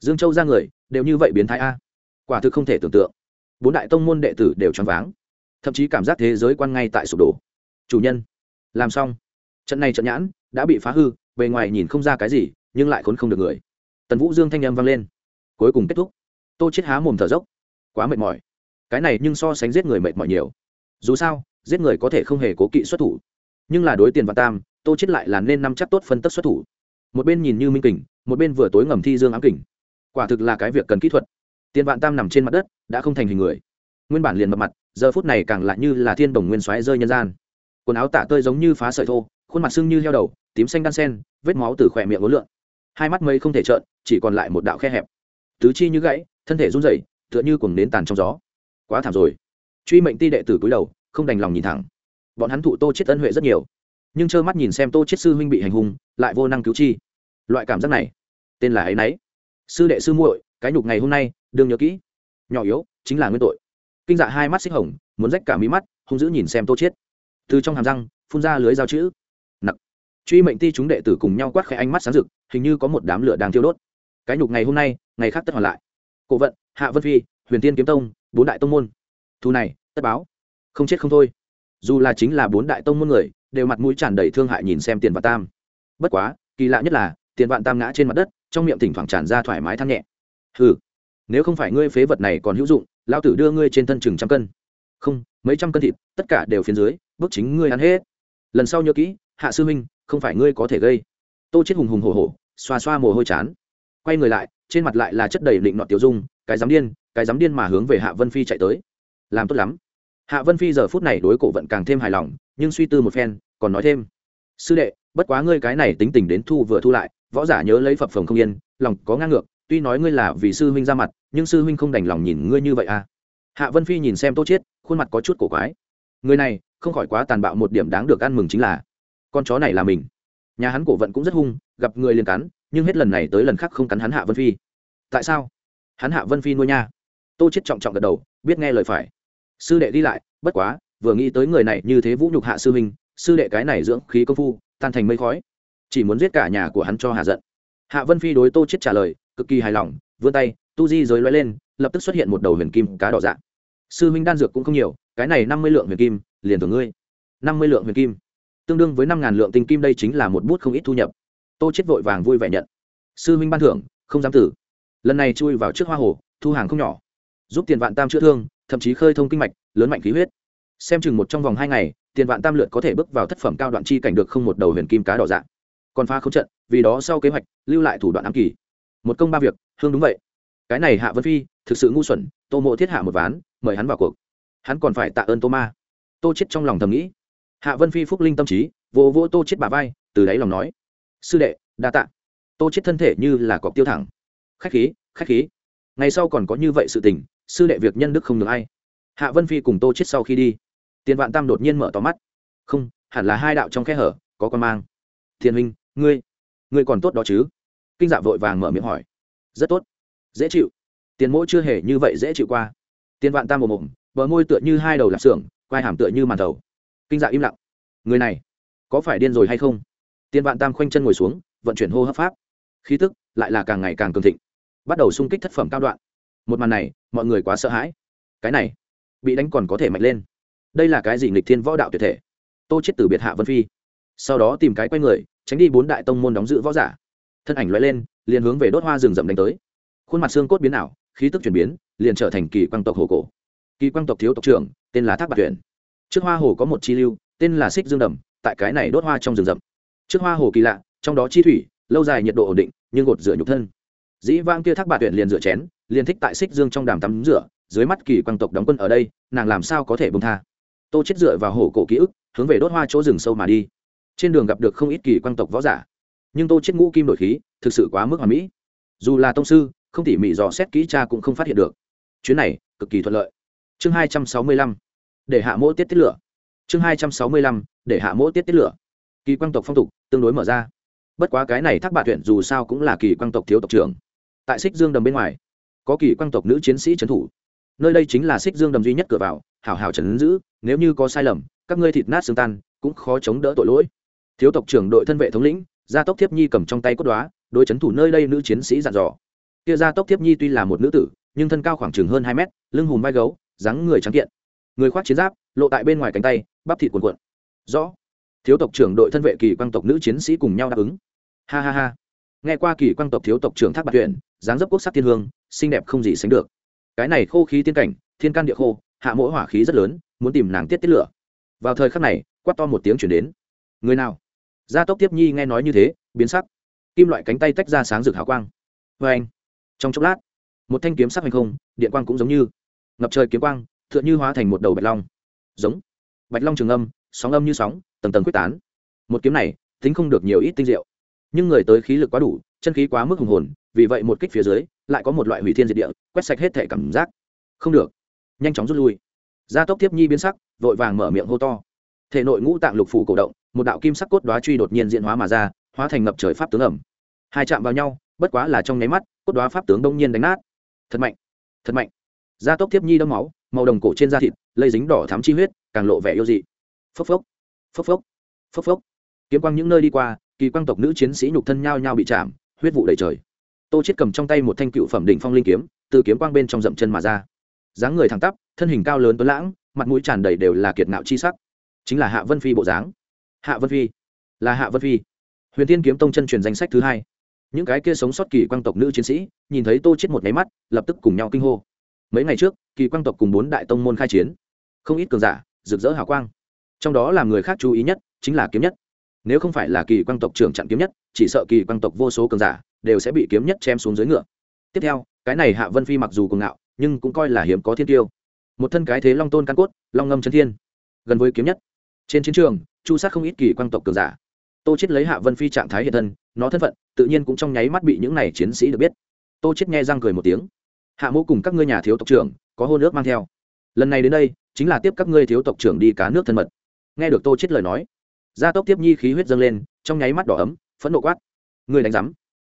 S1: Dương châu ra người, đều như vậy biến thái a. Quả thực không thể tưởng tượng. Bốn đại tông môn đệ tử đều choáng váng. Thậm chí cảm giác thế giới quan ngay tại sụp đổ. Chủ nhân, làm xong. Trận này trận nhãn đã bị phá hư, bề ngoài nhìn không ra cái gì, nhưng lại khốn không được người. Tần vũ dương thanh â m vang lên. Cuối cùng kết thúc. Tô chết há mồm thở dốc. Quá mệt mỏi cái này nhưng so sánh giết người mệt mỏi nhiều. Dù sao, giết người có thể không hề cố kỵ xuất thủ. Nhưng là đối tiền và tam, tô chết lại là nên nắm chắc tốt phân tất xuất thủ. Một bên nhìn như minh kình, một bên vừa tối ngầm thi dương ám kình. Quả thực là cái việc cần kỹ thuật. Tiền vạn tam nằm trên mặt đất, đã không thành hình người. Nguyên bản liền mập mặt, giờ phút này càng lại như là thiên đồng nguyên xoáy rơi nhân gian. Quần áo tả tơi giống như phá sợi thô, khuôn mặt sưng như heo đầu, tím xanh đan sen, vết máu từ khỏe miệng ngốn lượn. Hai mắt mây không thể trợn, chỉ còn lại một đạo khe hẹp. Tứ chi như gãy, thân thể run rẩy, tựa như cùng nến tàn trong gió quá thảm rồi. Truy mệnh ti đệ tử cúi đầu, không đành lòng nhìn thẳng. Bọn hắn thụ tô chết ân huệ rất nhiều, nhưng trơ mắt nhìn xem tô chết sư huynh bị hành hung, lại vô năng cứu chi. Loại cảm giác này, tên là ấy nấy. Sư đệ sư muội, cái nhục ngày hôm nay đương nhớ kỹ. Nhỏ yếu, chính là nguyên tội. Kinh dạ hai mắt xích hồng, muốn rách cả mí mắt, hung dữ nhìn xem tô chết từ trong hàm răng, phun ra lưới dao chữ. Nặc. Truy mệnh ti chúng đệ tử cùng nhau quát khẽ ánh mắt sáng rực, hình như có một đám lửa đang thiêu đốt. Cái nhục ngày hôm nay, ngày khác tất hoàn lại. Cổ vận, hạ vân phi huyền tiên kiếm tông, bốn đại tông môn. Thu này, tất báo. Không chết không thôi. Dù là chính là bốn đại tông môn người, đều mặt mũi tràn đầy thương hại nhìn xem tiền vạn tam. Bất quá, kỳ lạ nhất là, tiền vạn tam ngã trên mặt đất, trong miệng thỉnh thoảng tràn ra thoải mái than nhẹ. Hừ, nếu không phải ngươi phế vật này còn hữu dụng lao tử đưa ngươi trên thân chừng trăm cân. Không, mấy trăm cân thịt, tất cả đều phiến dưới bước chính ngươi ăn hết. Lần sau nhớ kỹ, hạ sư huynh không phải ngươi có thể gây. Tô chết hùng hùng hổ hổ, xoa xoa mồ hôi chán. Quay người lại, trên mặt lại là chất đầy định nọt tiểu dung, cái dám điên cái dám điên mà hướng về hạ vân phi chạy tới. Làm tốt lắm. Hạ vân phi giờ phút này đối cổ vận càng thêm hài lòng, nhưng suy tư một phen, còn nói thêm. Sư đệ, bất quá ngươi cái này tính tình đến thu vừa thu lại, võ giả nhớ lấy phập phồng không yên, lòng có ngang ngược, tuy nói ngươi là vì sư huynh ra mặt, nhưng sư huynh không đành lòng nhìn ngươi như vậy à. Hạ vân phi nhìn xem tô chết khuôn mặt có chút cổ quái. Người này, không khỏi quá tàn bạo một điểm đáng được ăn mừng chính là, con chó này là mình. Nhà hắn cổ vận cũng rất hung, gặp người liền cắn, nhưng hết lần này tới lần khác không cắn hắn hạ vân phi. Tại sao? Hắn hạ vân phi nuôi nha tô chết trọng trọng gật đầu, biết nghe lời phải. Sư đệ đi lại, bất quá, vừa nghĩ tới người này như thế vũ nhục hạ sư huynh, sư đệ cái này dưỡng khí công phu, tan thành mây khói. Chỉ muốn giết cả nhà của hắn cho hạ giận. Hạ vân phi đối tô chết trả lời, cực kỳ hài lòng, vươn tay, tu di giới loay lên, lập tức xuất hiện một đầu huyền kim cá đỏ dạng. Sư huynh đan dược cũng không nhiều, cái này năm mươi lượng huyền kim, liền từ ngươi. Năm mươi lượng huyền kim. Tương đương với năm ngàn lượng tinh kim đây chính là một bút không ít thu nhập. Tô chết vội vàng vui vẻ nhận. Sư huynh ban thưởng, không dám tử. Lần này chui vào trước hoa hồ, thu hàng không nhỏ giúp tiền vạn tam chữa thương, thậm chí khơi thông kinh mạch, lớn mạnh khí huyết. Xem chừng một trong vòng hai ngày, tiền vạn tam lượt có thể bước vào thất phẩm cao đoạn chi cảnh được không một đầu huyền kim cá đỏ dạng còn pha không trận, vì đó sau kế hoạch, lưu lại thủ đoạn ám kỳ. Một công ba việc, hương đúng vậy. Cái này hạ vân phi, thực sự ngu xuẩn, tô mộ thiết hạ một ván, mời hắn vào cuộc. Hắn còn phải tạ ơn tô ma. Tô chết trong lòng thầm nghĩ. Hạ vân phi phúc linh tâm trí, vô vỗ tô chết bà vai, từ đáy lòng nói. Sư đệ, đa tạ. Tô chết thân thể như là cọc tiêu thẳng. Khách khí khách khí. Ngày sau còn có như vậy sự tình sư đệ việc nhân đức không được ai. Hạ vân phi cùng tô chết sau khi đi, tiền vạn tam đột nhiên mở to mắt. Không, hẳn là hai đạo trong khe hở, có con mang. Thiên huynh, ngươi ngươi còn tốt đó chứ? Kinh dạ vội vàng mở miệng hỏi. Rất tốt. Dễ chịu. Tiền mỗi chưa hề như vậy dễ chịu qua. Tiền vạn tam một mồm bờ môi tựa như hai đầu lạp xưởng, quai hàm tựa như màn thầu. Kinh dạ im lặng. Người này, có phải điên rồi hay không? Tiền vạn tam khoanh chân ngồi xuống, vận chuyển hô hấp pháp. Khí tức lại là càng ngày càng cường thịnh. Bắt đầu xung kích thất phẩm cao đoạn một màn này, mọi người quá sợ hãi. Cái này, bị đánh còn có thể mạnh lên. Đây là cái gì nghịch thiên võ đạo tuyệt thể? Tô chết từ biệt hạ vân phi. Sau đó tìm cái quay người, tránh đi bốn đại tông môn đóng giữ võ giả. Thân ảnh loại lên, liền hướng về đốt hoa rừng rậm đánh tới. Khuôn mặt xương cốt biến ảo, khí tức chuyển biến, liền trở thành kỳ quang tộc hồ cổ. Kỳ quang tộc thiếu tộc trưởng, tên là thác bạc tuyển. Trước hoa hồ có một chi lưu, tên là xích dương đầm, tại cái này đốt hoa trong rừng rậm. Trước hoa hồ kỳ lạ, trong đó chi thủy, lâu dài nhiệt độ ổn định, nhưng gột rửa nhục thân dĩ vang kia thác bà tuyển liền rửa chén, liền thích tại xích dương trong đàm tắm rửa, dưới mắt kỳ quang tộc đóng quân ở đây, nàng làm sao có thể bông tha? Tô chết dựa vào hổ cổ ký ức, hướng về đốt hoa chỗ rừng sâu mà đi. Trên đường gặp được không ít kỳ quang tộc võ giả, nhưng tô chết ngũ kim đổi khí, thực sự quá mức hoàn mỹ. Dù là tông sư, không tỉ mỉ dò xét kỹ cha cũng không phát hiện được. Chuyến này, cực kỳ thuận lợi. Chương hai trăm sáu mươi lăm, để hạ mỗi tiết tiết lửa. Chương hai trăm sáu mươi lăm, để hạ mỗi tiết tiết lửa. Kỳ quang tộc phong tục, tương đối mở ra. Bất quá cái này thác bà tuyển dù sao cũng là kỳ quang tộc thiếu tộc trưởng tại xích dương đầm bên ngoài có kỳ quang tộc nữ chiến sĩ trấn thủ nơi đây chính là xích dương đầm duy nhất cửa vào hảo hảo trấn giữ nếu như có sai lầm các ngươi thịt nát xương tan cũng khó chống đỡ tội lỗi thiếu tộc trưởng đội thân vệ thống lĩnh gia tốc thiếp nhi cầm trong tay cốt đoá đôi trấn thủ nơi đây nữ chiến sĩ dặn dò kia gia tốc thiếp nhi tuy là một nữ tử nhưng thân cao khoảng chừng hơn hai mét lưng hùm vai gấu dáng người trắng kiện người khoác chiến giáp lộ tại bên ngoài cánh tay bắp thịt cuồn cuộn rõ thiếu tộc trưởng đội thân vệ kỳ quang tộc nữ chiến sĩ cùng nhau đáp ứng ha ha ha nghe qua kỳ quang tộc thiếu tộc trưởng thác bạc tuyển dáng dấp quốc sắc thiên hương, xinh đẹp không gì sánh được. Cái này khô khí tiên cảnh, thiên can địa khô, hạ mỗi hỏa khí rất lớn, muốn tìm nàng tiết tiết lửa. Vào thời khắc này, quát to một tiếng chuyển đến. Người nào? Gia tốc tiếp nhi nghe nói như thế, biến sắc. Kim loại cánh tay tách ra sáng rực hào quang. Vê anh, trong chốc lát, một thanh kiếm sắc hành không, điện quang cũng giống như ngập trời kiếm quang t h ư ợ n hóa thành một đầu bạch long. Giống. Bạch long trường âm, sóng âm như sóng, tầng tầng quyết tán. Một kiếm này, tính không được nhiều ít tinh diệu. Nhưng người tới khí lực quá đủ, chân khí quá mức hùng hồn vì vậy một kích phía dưới, lại có một loại hủy thiên diệt địa, quét sạch hết thể cảm giác. Không được. Nhanh chóng rút lui. Gia tốc tiếp nhi biến sắc, vội vàng mở miệng hô to. Thể nội ngũ tạng lục phủ cổ động, một đạo kim sắc cốt đoá truy đột nhiên diện hóa mà ra, hóa thành ngập trời pháp tướng ẩm. Hai chạm vào nhau, bất quá là trong nháy mắt, cốt đoá pháp tướng đông nhiên đánh nát. Thật mạnh. Thật mạnh. Gia tốc tiếp nhi đâm máu, màu đồng cổ trên da thịt, lây dính đỏ thắm chi huyết, càng lộ vẻ yêu dị. Phốc phốc. Phốc phốc. Phốc phốc. Kiếm quang những nơi đi qua, kỳ quang tộc nữ chiến sĩ nhục thân nhao nhao bị chạm, huyết vụ đầy trời tô chết cầm trong tay một thanh cựu phẩm đỉnh phong linh kiếm, từ kiếm quang bên trong dậm chân mà ra. Dáng người thẳng tắp, thân hình cao lớn tuấn lãng, mặt mũi tràn đầy đều là kiệt ngạo chi sắc. Chính là hạ vân phi bộ dáng. Hạ vân phi, là hạ vân phi. Huyền tiên kiếm tông chân truyền danh sách thứ hai. Những cái kia sống sót kỳ quang tộc nữ chiến sĩ, nhìn thấy tô chết một nháy mắt, lập tức cùng nhau kinh hô. Mấy ngày trước, kỳ quang tộc cùng bốn đại tông môn khai chiến. Không ít cường giả, rực rỡ hào quang. Trong đó làm người khác chú ý nhất, chính là kiếm nhất. Nếu không phải là kỳ quang tộc trưởng chặn kiếm nhất, chỉ sợ kỳ quang tộc vô số cường giả đều sẽ bị kiếm nhất chém xuống dưới ngựa. Tiếp theo, cái này hạ vân phi mặc dù cùng ngạo, nhưng cũng coi là hiếm có thiên tiêu. Một thân cái thế long tôn căn cốt, long ngâm chân thiên, gần với kiếm nhất. Trên chiến trường, chu sát không ít kỳ quang tộc cường giả. Tô chết lấy hạ vân phi trạng thái hiện thân, nó thân phận, tự nhiên cũng trong nháy mắt bị những này chiến sĩ được biết. Tô chết nghe răng cười một tiếng. Hạ mẫu cùng các ngươi nhà thiếu tộc trưởng, có hôn ước mang theo. Lần này đến đây, chính là tiếp các ngươi thiếu tộc trưởng đi cá nước thân mật. Nghe được tô chết lời nói, gia tốc tiếp nhi khí huyết dâng lên, trong nháy mắt đỏ ấm, phẫn nộ quát. Ngươi đánh rắm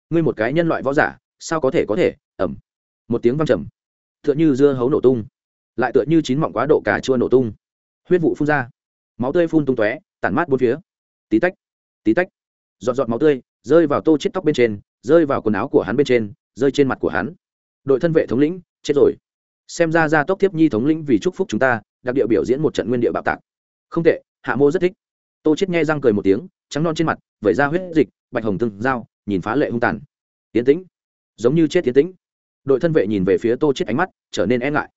S1: ngươi một cái nhân loại võ giả, sao có thể có thể ẩm một tiếng văng trầm. Tựa như dưa hấu nổ tung. Lại tựa như chín mọng quá độ cà chua nổ tung. Huyết vụ phun ra. Máu tươi phun tung tóe, tản mát bốn phía. Tí tách tí tách. Giọt giọt máu tươi rơi vào tô chết tóc bên trên, rơi vào quần áo của hắn bên trên, rơi trên mặt của hắn. Đội thân vệ thống lĩnh, chết rồi. Xem ra gia tốc tiếp nhi thống lĩnh vì chúc phúc chúng ta, đặc địa biểu diễn một trận nguyên địa bạo tạc. Không tệ, hạ mô rất thích. Tô chết nghe răng cười một tiếng, trắng non trên mặt, vẩy ra huyết dịch, bạch hồng tương dao nhìn phá lệ hung tàn. Tiến tĩnh. Giống như chết tiến tĩnh. Đội thân vệ nhìn về phía tô chết ánh mắt trở nên e ngại.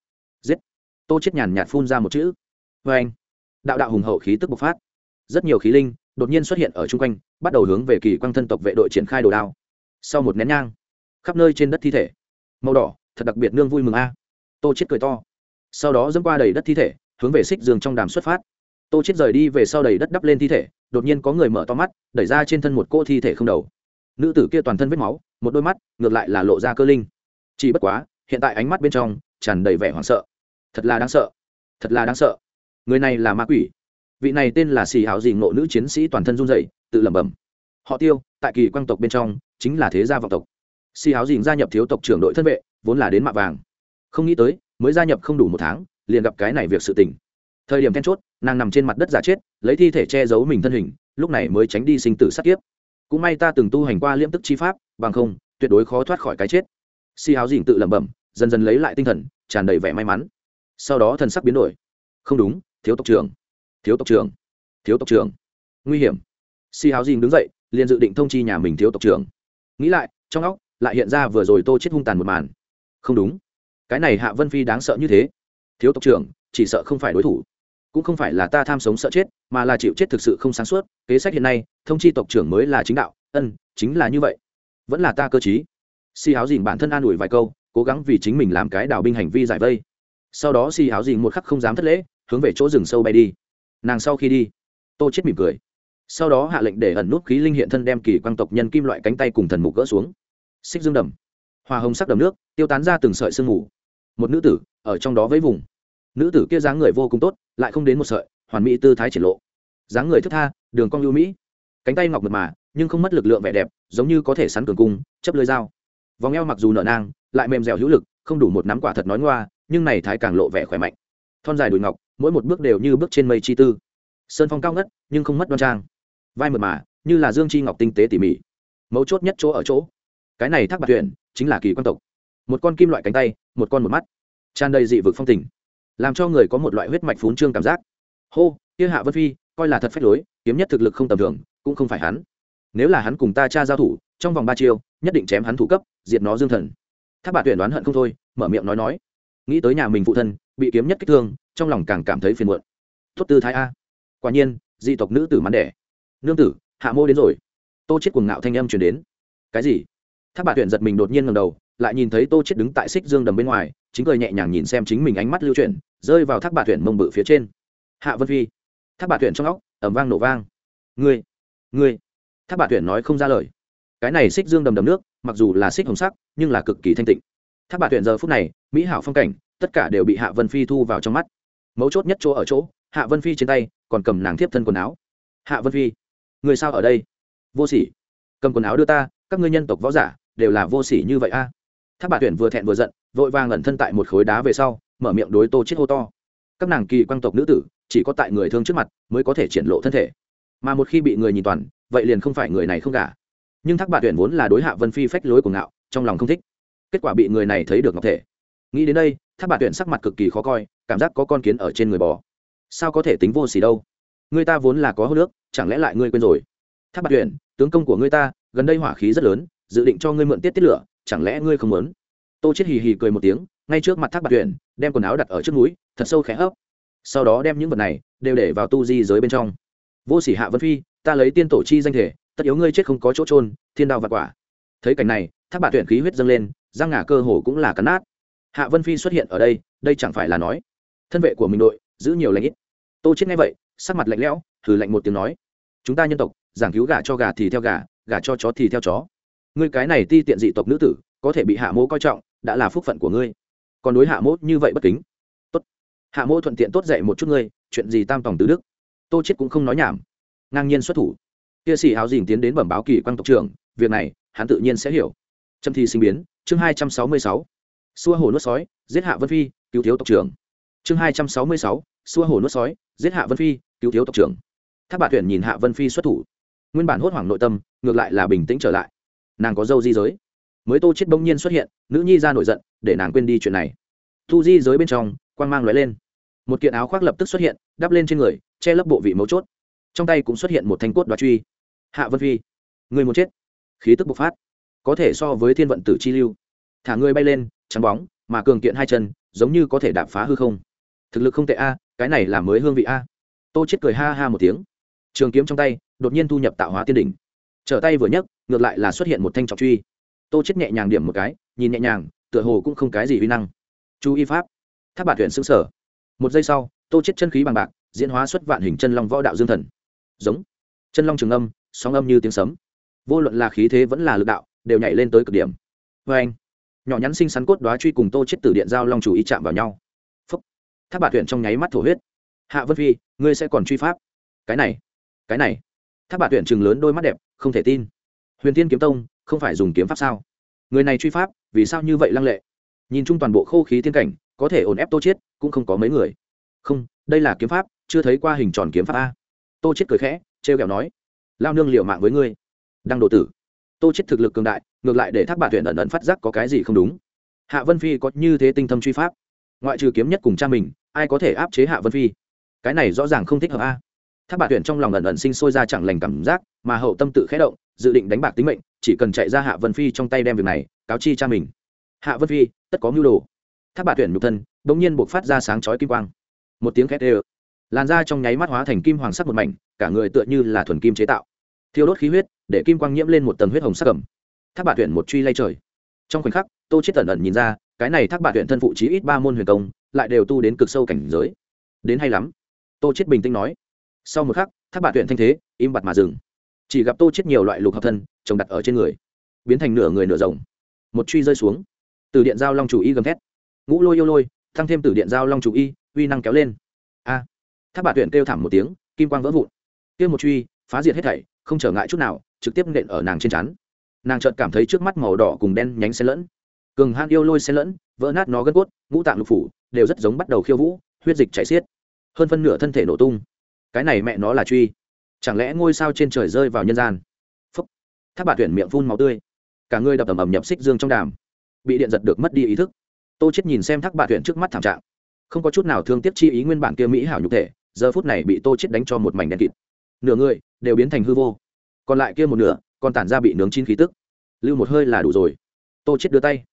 S1: Giết. Tô chết nhàn nhạt phun ra một chữ. Vê anh. Đạo đạo hùng hậu khí tức bộc phát. Rất nhiều khí linh đột nhiên xuất hiện ở chung quanh, bắt đầu hướng về kỳ quang thân tộc vệ đội triển khai đồ đao. Sau một nén nhang, khắp nơi trên đất thi thể. Màu đỏ, thật đặc biệt nương vui mừng a. Tô chết cười to. Sau đó dẫm qua đầy đất thi thể, hướng về xích giường trong đàm xuất phát. Tô chết rời đi về sau đầy đất đắp lên thi thể, đột nhiên có người mở to mắt, đẩy ra trên thân một cô thi thể không đầu nữ tử kia toàn thân vết máu, một đôi mắt, ngược lại là lộ ra cơ linh. Chỉ bất quá, hiện tại ánh mắt bên trong tràn đầy vẻ hoảng sợ. Thật là đáng sợ. Thật là đáng sợ. Người này là ma quỷ. Vị này tên là xì hào dị ngộ nữ chiến sĩ toàn thân run rẩy, tự lẩm bẩm. Họ tiêu, tại kỳ quang tộc bên trong, chính là thế gia vọng tộc. Xì hào dình gia nhập thiếu tộc trưởng đội thân vệ, vốn là đến mạ vàng. Không nghĩ tới, mới gia nhập không đủ một tháng, liền gặp cái này việc sự tình. Thời điểm then chốt, nàng nằm trên mặt đất giả chết, lấy thi thể che giấu mình thân hình, lúc này mới tránh đi sinh tử sát kiếp cũng may ta từng tu hành qua liêm tức chi pháp, bằng không, tuyệt đối khó thoát khỏi cái chết. Si háo dìn tự lẩm bẩm, dần dần lấy lại tinh thần, tràn đầy vẻ may mắn. Sau đó thần sắc biến đổi. Không đúng, thiếu tộc trưởng. Thiếu tộc trưởng. Thiếu tộc trưởng. Nguy hiểm. Si háo dìn đứng dậy, liền dự định thông chi nhà mình thiếu tộc trưởng. Nghĩ lại, trong óc lại hiện ra vừa rồi tô chết hung tàn một màn. Không đúng. Cái này hạ vân phi đáng sợ như thế. Thiếu tộc trưởng, chỉ sợ không phải đối thủ cũng không phải là ta tham sống sợ chết, mà là chịu chết thực sự không sáng suốt, kế sách hiện nay, thông chi tộc trưởng mới là chính đạo, ân, chính là như vậy. Vẫn là ta cơ chí si háo dìn bản thân an ủi vài câu, cố gắng vì chính mình làm cái đào binh hành vi giải vây. Sau đó si háo dìn một khắc không dám thất lễ, hướng về chỗ rừng sâu bay đi. Nàng sau khi đi, tô chết mỉm cười. Sau đó hạ lệnh để ẩn nút khí linh hiện thân đem kỳ quang tộc nhân kim loại cánh tay cùng thần mục gỡ xuống. Xích dương đầm. Hoa hồng sắc đầm nước, tiêu tán ra từng sợi sương mù. Một nữ tử, ở trong đó với vùng nữ tử kia dáng người vô cùng tốt, lại không đến một sợi, hoàn mỹ tư thái triển lộ. Dáng người thức tha, đường cong lưu mỹ. Cánh tay ngọc mật mà, nhưng không mất lực lượng vẻ đẹp, giống như có thể sắn cường cung, chấp lưới dao. Vòng eo mặc dù nở nang, lại mềm dẻo hữu lực, không đủ một nắm quả thật nói ngoa, nhưng này thái càng lộ vẻ khỏe mạnh. Thon dài đùi ngọc, mỗi một bước đều như bước trên mây chi tư. Sơn phong cao ngất, nhưng không mất đoan trang. Vai mượt mà, như là dương chi ngọc tinh tế tỉ mỉ. Mấu chốt nhất chỗ ở chỗ. Cái này thác bạc tuyển, chính là kỳ quan tộc. Một con kim loại cánh tay, một con một mắt. Tràn đầy dị vực phong tình làm cho người có một loại huyết mạch phún trương cảm giác. Hô, kia hạ vân phi, coi là thật phách lối, kiếm nhất thực lực không tầm thường, cũng không phải hắn. Nếu là hắn cùng ta cha giao thủ, trong vòng ba chiêu, nhất định chém hắn thủ cấp, diệt nó dương thần. Thác bà tuyển đoán hận không thôi, mở miệng nói nói. Nghĩ tới nhà mình phụ thân, bị kiếm nhất kích thương, trong lòng càng cảm thấy phiền muộn. Tốt tư thái a. Quả nhiên dị tộc nữ tử mắn đẻ. Nương tử, hạ mô đến rồi. Tô chết cuồng ngạo thanh âm truyền đến. Cái gì? Thác bà tuyển giật mình đột nhiên ngầm đầu, lại nhìn thấy tô chết đứng tại xích dương đầm bên ngoài, chính cười nhẹ nhàng nhìn xem chính mình ánh mắt lưu chuyển rơi vào thác bà tuyển mông bự phía trên. Hạ vân phi, thác bà tuyển trong óc ẩm vang nổ vang. Ngươi ngươi. Thác bà tuyển nói không ra lời. Cái này xích dương đầm đầm nước, mặc dù là xích hồng sắc, nhưng là cực kỳ thanh tịnh. Thác bạt tuyển giờ phút này, mỹ hảo phong cảnh, tất cả đều bị hạ vân phi thu vào trong mắt. Mấu chốt nhất chỗ ở chỗ, hạ vân phi trên tay, còn cầm nàng thiếp thân quần áo. Hạ vân phi, người sao ở đây? Vô sỉ. Cầm quần áo đưa ta, các ngươi nhân tộc võ giả, đều là vô sỉ như vậy a. À? thác bà tuyển vừa thẹn vừa giận, vội vàng ẩn thân tại một khối đá về sau mở miệng đối tô chết hô to. Các nàng kỳ quang tộc nữ tử, chỉ có tại người thương trước mặt mới có thể triển lộ thân thể. Mà một khi bị người nhìn toàn, vậy liền không phải người này không cả nhưng thác bạt tuyển vốn là đối hạ vân phi phách lối của ngạo, trong lòng không thích. Kết quả bị người này thấy được ngọc thể. Nghĩ đến đây, thác bạt tuyển sắc mặt cực kỳ khó coi, cảm giác có con kiến ở trên người bò. Sao có thể tính vô xỉ đâu? Người ta vốn là có hô nước, chẳng lẽ lại ngươi quên rồi? Thác bạt tuyển tướng công của ngươi ta, gần đây hỏa khí rất lớn, dự định cho ngươi mượn tiết tiết lửa, chẳng lẽ ngươi không muốn? Tô chết hì hì cười một tiếng ngay trước mặt thác bạc tuyển đem quần áo đặt ở trước núi, thật sâu khẽ hấp sau đó đem những vật này đều để vào tu di giới bên trong. Vô sỉ hạ vân phi, ta lấy tiên tổ chi danh thể, tất yếu ngươi chết không có chỗ trôn thiên đao và quả. Thấy cảnh này, thác bạc tuyển khí huyết dâng lên, răng ngả cơ hồ cũng là cắn nát. Hạ vân phi xuất hiện ở đây đây chẳng phải là nói, thân vệ của mình đội, giữ nhiều lãnh ít. Tô chết nghe vậy, sắc mặt lạnh lẽo, thử lạnh một tiếng nói, chúng ta nhân tộc, giảng cứu gà cho gà thì theo gà gà cho chó thì theo chó. Ngươi cái này ti tiện dị tộc nữ tử, có thể bị hạ mô coi trọng, đã là phúc phận của ngươi còn đối hạ mỗ như vậy bất kính. Tốt. Hạ mỗ thuận tiện tốt dạy một chút ngươi, chuyện gì tam tòng tứ đức. Tô chết cũng không nói nhảm. Ngang nhiên xuất thủ. Kia sĩ áo dìn tiến đến bẩm báo kỳ quan tộc trưởng, việc này, hắn tự nhiên sẽ hiểu. Trâm thi sinh biến, chương hai trăm sáu mươi sáu. Xua hồ nuốt sói, giết hạ vân phi, cứu thiếu tộc trưởng. Chương hai trăm sáu mươi sáu, xua hồ nuốt sói, giết hạ vân phi, cứu thiếu tộc trưởng. Tháp bà tuyển nhìn hạ vân phi xuất thủ. Nguyên bản hốt hoảng nội tâm, ngược lại là bình tĩnh trở lại. Nàng có dâu di giới mới tô chết bỗng nhiên xuất hiện, nữ nhi ra nổi giận, để nàng quên đi chuyện này. Thu di giới bên trong, quang mang lóe lên. Một kiện áo khoác lập tức xuất hiện, đắp lên trên người, che lấp bộ vị mấu chốt. Trong tay cũng xuất hiện một thanh cốt đoạt truy. Hạ vân phi, người muốn chết. Khí tức bộc phát, có thể so với thiên vận tử chi lưu. Thả người bay lên, trắng bóng, mà cường kiện hai chân, giống như có thể đạp phá hư không. Thực lực không tệ a, cái này là mới hương vị a. Tô chết cười ha ha một tiếng. Trường kiếm trong tay, đột nhiên thu nhập tạo hóa tiên đỉnh. Trở tay vừa nhấc, ngược lại là xuất hiện một thanh trọng truy tô chết nhẹ nhàng điểm một cái, nhìn nhẹ nhàng, tựa hồ cũng không cái gì uy năng. Chú y pháp. Tháp bạt tuyển xứng sở một giây sau, tô chết chân khí bằng bạc, diễn hóa xuất vạn hình chân long võ đạo dương thần. Giống. Chân long trường âm, sóng âm như tiếng sấm. Vô luận là khí thế vẫn là lực đạo, đều nhảy lên tới cực điểm. Vê anh, nhỏ nhắn sinh sắn cốt đoá truy cùng tô chết tử điện giao long chủ ý chạm vào nhau. Phúc. Tháp bạt tuyển trong nháy mắt thổ huyết. Hạ vân phi, ngươi sẽ còn truy pháp. Cái này cái này. Tháp bạt tuyển chừng lớn đôi mắt đẹp, không thể tin. Huyền tiên kiếm tông không phải dùng kiếm pháp sao? Người này truy pháp, vì sao như vậy lăng lệ? Nhìn chung toàn bộ khô khí thiên cảnh, có thể ổn ép tô chết cũng không có mấy người. Không, đây là kiếm pháp, chưa thấy qua hình tròn kiếm pháp a. Tô chết cười khẽ treo kẹo nói, lao nương liệu mạng với ngươi. Đang độ tử, tô chết thực lực cường đại, ngược lại để thác bà tuyển ẩn ẩn phát giác có cái gì không đúng. Hạ vân phi có như thế tinh thâm truy pháp? Ngoại trừ kiếm nhất cùng cha mình, ai có thể áp chế hạ vân phi? Cái này rõ ràng không thích hợp a. Thác bà tuyển trong lòng ẩn ẩn sinh sôi ra chẳng lành cảm giác, mà hậu tâm tự khẽ động, dự định đánh bạc tính mệnh chỉ cần chạy ra hạ vân phi trong tay đem việc này, cáo chi cha mình. Hạ vân phi, tất có mưu đồ. Tháp bà tuyển nhục thân đ ỗ n g nhiên buộc phát ra sáng chói kim quang. Một tiếng khét ê ơ làn da trong nháy mắt hóa thành kim hoàng sắc một mảnh, cả người tựa như là thuần kim chế tạo. Thiêu đốt khí huyết, để kim quang nhiễm lên một tầng huyết hồng sắc cầm tháp bà tuyển một truy lay trời. Trong khoảnh khắc, tô chết tẩn ẩn nhìn ra, cái này thác bà tuyển thân phụ trí ít ba môn huyền công, lại đều tu đến cực sâu cảnh giới. Đến hay lắm. Tô chết bình tĩnh nói. Sau một khắc thác bà tuyển thanh thế, im bặt mà dừng chỉ gặp tô chết nhiều loại lục hợp thân trồng đặt ở trên người biến thành nửa người nửa rồng. Một truy rơi xuống. Từ điện giao long chủ y gầm thét. Ngũ lôi yêu lôi tăng thêm từ điện giao long chủ y uy năng kéo lên. A. À, tháp bà tuyển kêu thảm một tiếng kim quang vỡ vụn. Kia một truy phá diệt hết thảy không trở ngại chút nào trực tiếp nện ở nàng trên chắn nàng chợt cảm thấy trước mắt màu đỏ cùng đen nhánh xen lẫn. Cường han yêu lôi xen lẫn vỡ nát nó gân cốt ngũ tạng lục phủ đều rất giống bắt đầu khiêu vũ huyết dịch chảy xiết. Hơn phân nửa thân thể nổ tung. Cái này mẹ nó là truy chẳng lẽ ngôi sao trên trời rơi vào nhân gian? Phúc. Tháp bà tuyển miệng phun máu tươi. Cả người đập ầm ầm nhập xích dương trong đàm. Bị điện giật được mất đi ý thức. Tô chết nhìn xem thác bà tuyển trước mắt thảm trạng. Không có chút nào thương tiếc chi ý nguyên bản kia mỹ hảo nhục thể, giờ phút này bị tô chết đánh cho một mảnh đen kịt. Nửa người đều biến thành hư vô. Còn lại kia một nửa còn tản ra bị nướng chín khí tức. Lưu một hơi là đủ rồi. Tô chết đưa tay.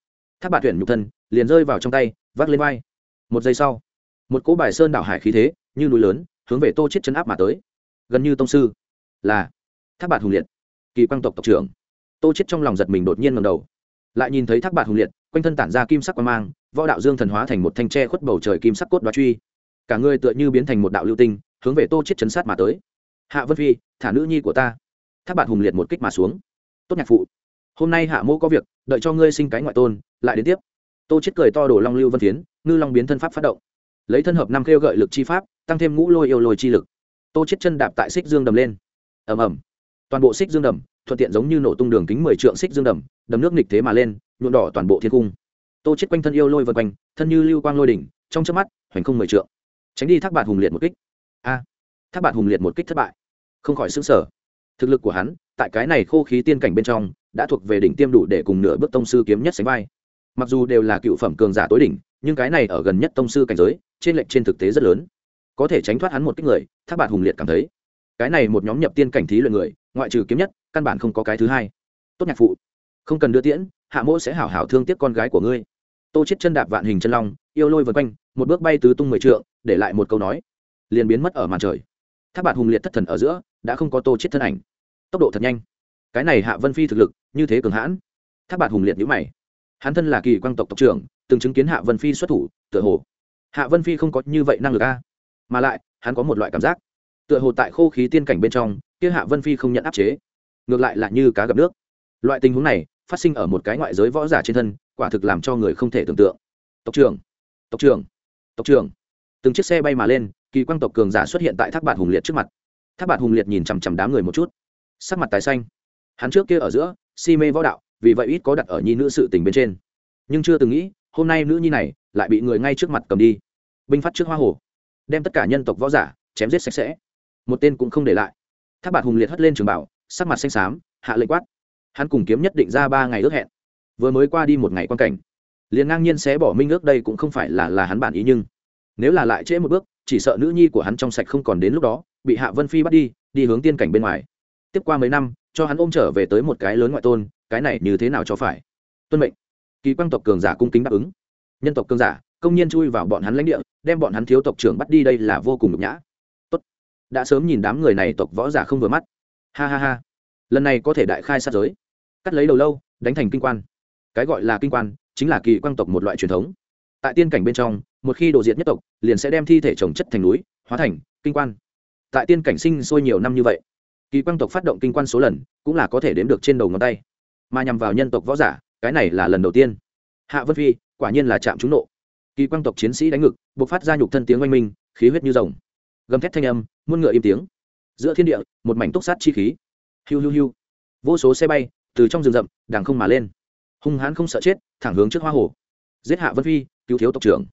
S1: Thác bà tuyển nhục thân liền rơi vào trong tay, vác lên vai. Một giây sau, một cỗ bài sơn đảo hải khí thế, như núi lớn, hướng về tô chết chấn áp mà tới gần như tông sư là thác bạt hùng liệt, kỳ quang tộc tộc trưởng. Tô chết trong lòng giật mình đột nhiên ngầm đầu, lại nhìn thấy thác bạt hùng liệt, quanh thân tản ra kim sắc quang mang, võ đạo dương thần hóa thành một thanh tre khuất bầu trời kim sắc cốt đoá truy. Cả người tựa như biến thành một đạo lưu tinh, hướng về tô chết chấn sát mà tới. Hạ vân phi, thả nữ nhi của ta. Thác bạt hùng liệt một kích mà xuống. Tốt nhạc phụ, hôm nay hạ mô có việc, đợi cho ngươi sinh cái ngoại tôn, lại đến tiếp. Tô chết cười to đổ long lưu vân tiến ngư long biến thân pháp phát động. Lấy thân hợp năm kêu gợi lực chi pháp, tăng thêm ngũ lôi yêu lôi chi lực tô chết chân đạp tại xích dương đầm lên. Ầm ầm. Toàn bộ xích dương đầm, thuận tiện giống như nổ tung đường kính mười trượng xích dương đầm đầm nước nghịch thế mà lên, nhuộm đỏ toàn bộ thiên cung. Tô chết quanh thân yêu lôi vân quanh, thân như lưu quang lôi đỉnh, trong chớp mắt, hoành không mười trượng. Tránh đi thác bạt hùng liệt một kích. A. À, thác bạt hùng liệt một kích thất bại. Không khỏi sững sờ. thực lực của hắn, tại cái này khô khí tiên cảnh bên trong, đã thuộc về đỉnh tiêm đủ để cùng nửa bước tông sư kiếm nhất sánh vai. Mặc dù đều là cựu phẩm cường giả tối đỉnh, nhưng cái này ở gần nhất tông sư cảnh giới, trên lệnh trên thực tế rất lớn có thể tránh thoát hắn một kích người, thác bạt hùng liệt cảm thấy, cái này một nhóm nhập tiên cảnh thí luyện người, ngoại trừ kiếm nhất, căn bản không có cái thứ hai. Tốt nhạc phụ, không cần đưa tiễn, hạ mỗ sẽ hảo hảo thương tiếc con gái của ngươi. Tô chết chân đạp vạn hình chân long, yêu lôi vân quanh, một bước bay tứ tung mười trượng, để lại một câu nói, liền biến mất ở màn trời. Tháp bạt hùng liệt thất thần ở giữa, đã không có tô chết thân ảnh. Tốc độ thật nhanh. Cái này hạ vân phi thực lực, như thế cường hãn. Tháp bạt hùng liệt nhíu mày. Hắn thân là kỳ quang tộc tộc trưởng, từng chứng kiến hạ vân phi xuất thủ, tựa hồ. Hạ vân phi không có như vậy năng lực a mà lại, hắn có một loại cảm giác. Tựa hồ tại khô khí tiên cảnh bên trong, kia hạ vân phi không nhận áp chế, ngược lại là như cá gặp nước. Loại tình huống này, phát sinh ở một cái ngoại giới võ giả trên thân, quả thực làm cho người không thể tưởng tượng. Tộc trưởng tộc trưởng tộc trưởng. Từng chiếc xe bay mà lên, kỳ quang tộc cường giả xuất hiện tại thác bạt hùng liệt trước mặt. Thác bạt hùng liệt nhìn chằm chằm đám người một chút. Sắc mặt tái xanh. Hắn trước kia ở giữa, si mê võ đạo, vì vậy ít có đặt ở nhi nữ sự tình bên trên. Nhưng chưa từng nghĩ, hôm nay nữ nhi này lại bị người ngay trước mặt cầm đi. Binh phát trước hoa hồ đem tất cả nhân tộc võ giả chém giết sạch sẽ. Một tên cũng không để lại. Tháp bạt hùng liệt hất lên trường bảo, sắc mặt xanh xám, hạ lệnh quát. Hắn cùng kiếm nhất định ra ba ngày ước hẹn. Vừa mới qua đi một ngày quan cảnh, liền ngang nhiên xé bỏ minh ước đây cũng không phải là là hắn bản ý nhưng nếu là lại trễ một bước, chỉ sợ nữ nhi của hắn trong sạch không còn đến lúc đó, bị hạ vân phi bắt đi đi hướng tiên cảnh bên ngoài. Tiếp qua mấy năm, cho hắn ôm trở về tới một cái lớn ngoại tôn, cái này như thế nào cho phải? Tuân mệnh. Kỳ quang tộc cường giả cung kính đáp ứng. Nhân tộc cường giả công nhiên chui vào bọn hắn lãnh địa, đem bọn hắn thiếu tộc trưởng bắt đi đây là vô cùng nhục nhã. Tốt. Đã sớm nhìn đám người này tộc võ giả không vừa mắt. Ha ha ha. Lần này có thể đại khai sát giới. Cắt lấy đầu lâu, đánh thành kinh quan. Cái gọi là kinh quan, chính là kỳ quang tộc một loại truyền thống. Tại tiên cảnh bên trong, một khi đồ diệt nhất tộc, liền sẽ đem thi thể trồng chất thành núi, hóa thành kinh quan. Tại tiên cảnh sinh sôi nhiều năm như vậy, kỳ quang tộc phát động kinh quan số lần, cũng là có thể đếm được trên đầu ngón tay. Mà nhằm vào nhân tộc võ giả, cái này là lần đầu tiên. Hạ vân phi, quả nhiên là chạm trúng nộ kỳ quang tộc chiến sĩ đánh ngực buộc phát ra nhục thân tiếng oanh minh, khí huyết như rồng. Gầm thét thanh âm, muôn ngựa im tiếng. Giữa thiên địa, một mảnh túc sát chi khí. Hiu hiu hiu. Vô số xe bay, từ trong rừng rậm đàng không mà lên. Hung hãn không sợ chết, thẳng hướng trước hoa hồ. Giết hạ vân phi, cứu thiếu tộc trưởng.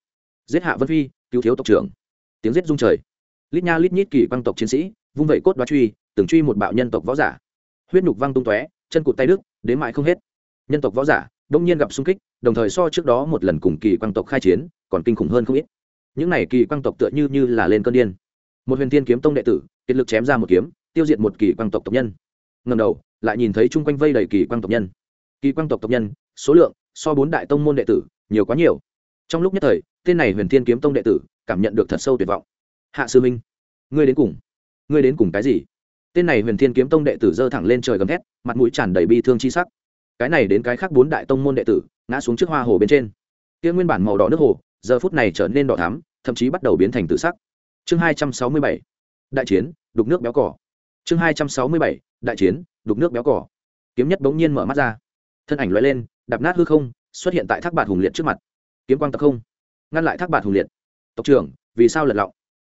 S1: Giết hạ vân phi, cứu thiếu tộc trưởng. Tiếng giết rung trời. Lít nha lít nhít kỳ quang tộc chiến sĩ, vung vẩy cốt đoá truy, từng truy một bạo nhân tộc võ giả. Huyết nhục văng tung tóe, chân cụt tay đức đến mãi không hết. Nhân tộc võ giả đông nhiên gặp xung kích, đồng thời so trước đó một lần cùng kỳ quang tộc khai chiến, còn kinh khủng hơn không ít. Những này kỳ quang tộc tựa như như là lên cơn điên. Một huyền thiên kiếm tông đệ tử, kiệt lực chém ra một kiếm, tiêu diệt một kỳ quang tộc tộc nhân. Ngầm đầu, lại nhìn thấy chung quanh vây đầy kỳ quang tộc nhân. Kỳ quang tộc tộc nhân, số lượng, so bốn đại tông môn đệ tử, nhiều quá nhiều. Trong lúc nhất thời, tên này huyền thiên kiếm tông đệ tử, cảm nhận được thật sâu tuyệt vọng. Hạ sư minh, ngươi đến cùng, ngươi đến cùng cái gì? Tên này huyền thiên kiếm tông đệ tử giơ thẳng lên trời gầm thét, mặt mũi tràn đầy bi thương chi sắc cái này đến cái khác bốn đại tông môn đệ tử, ngã xuống trước hoa hồ bên trên. Kia nguyên bản màu đỏ nước hồ, giờ phút này trở nên đỏ thắm, thậm chí bắt đầu biến thành tự sắc. Chương hai trăm sáu mươi bảy, đại chiến, đục nước béo cỏ. Chương hai trăm sáu mươi bảy, đại chiến, đục nước béo cỏ. Kiếm nhất bỗng nhiên mở mắt ra. Thân ảnh loại lên, đạp nát hư không, xuất hiện tại thác bạt hùng liệt trước mặt. Kiếm quang tập không, ngăn lại thác bạt hùng liệt. Tộc trưởng, vì sao lật lọng?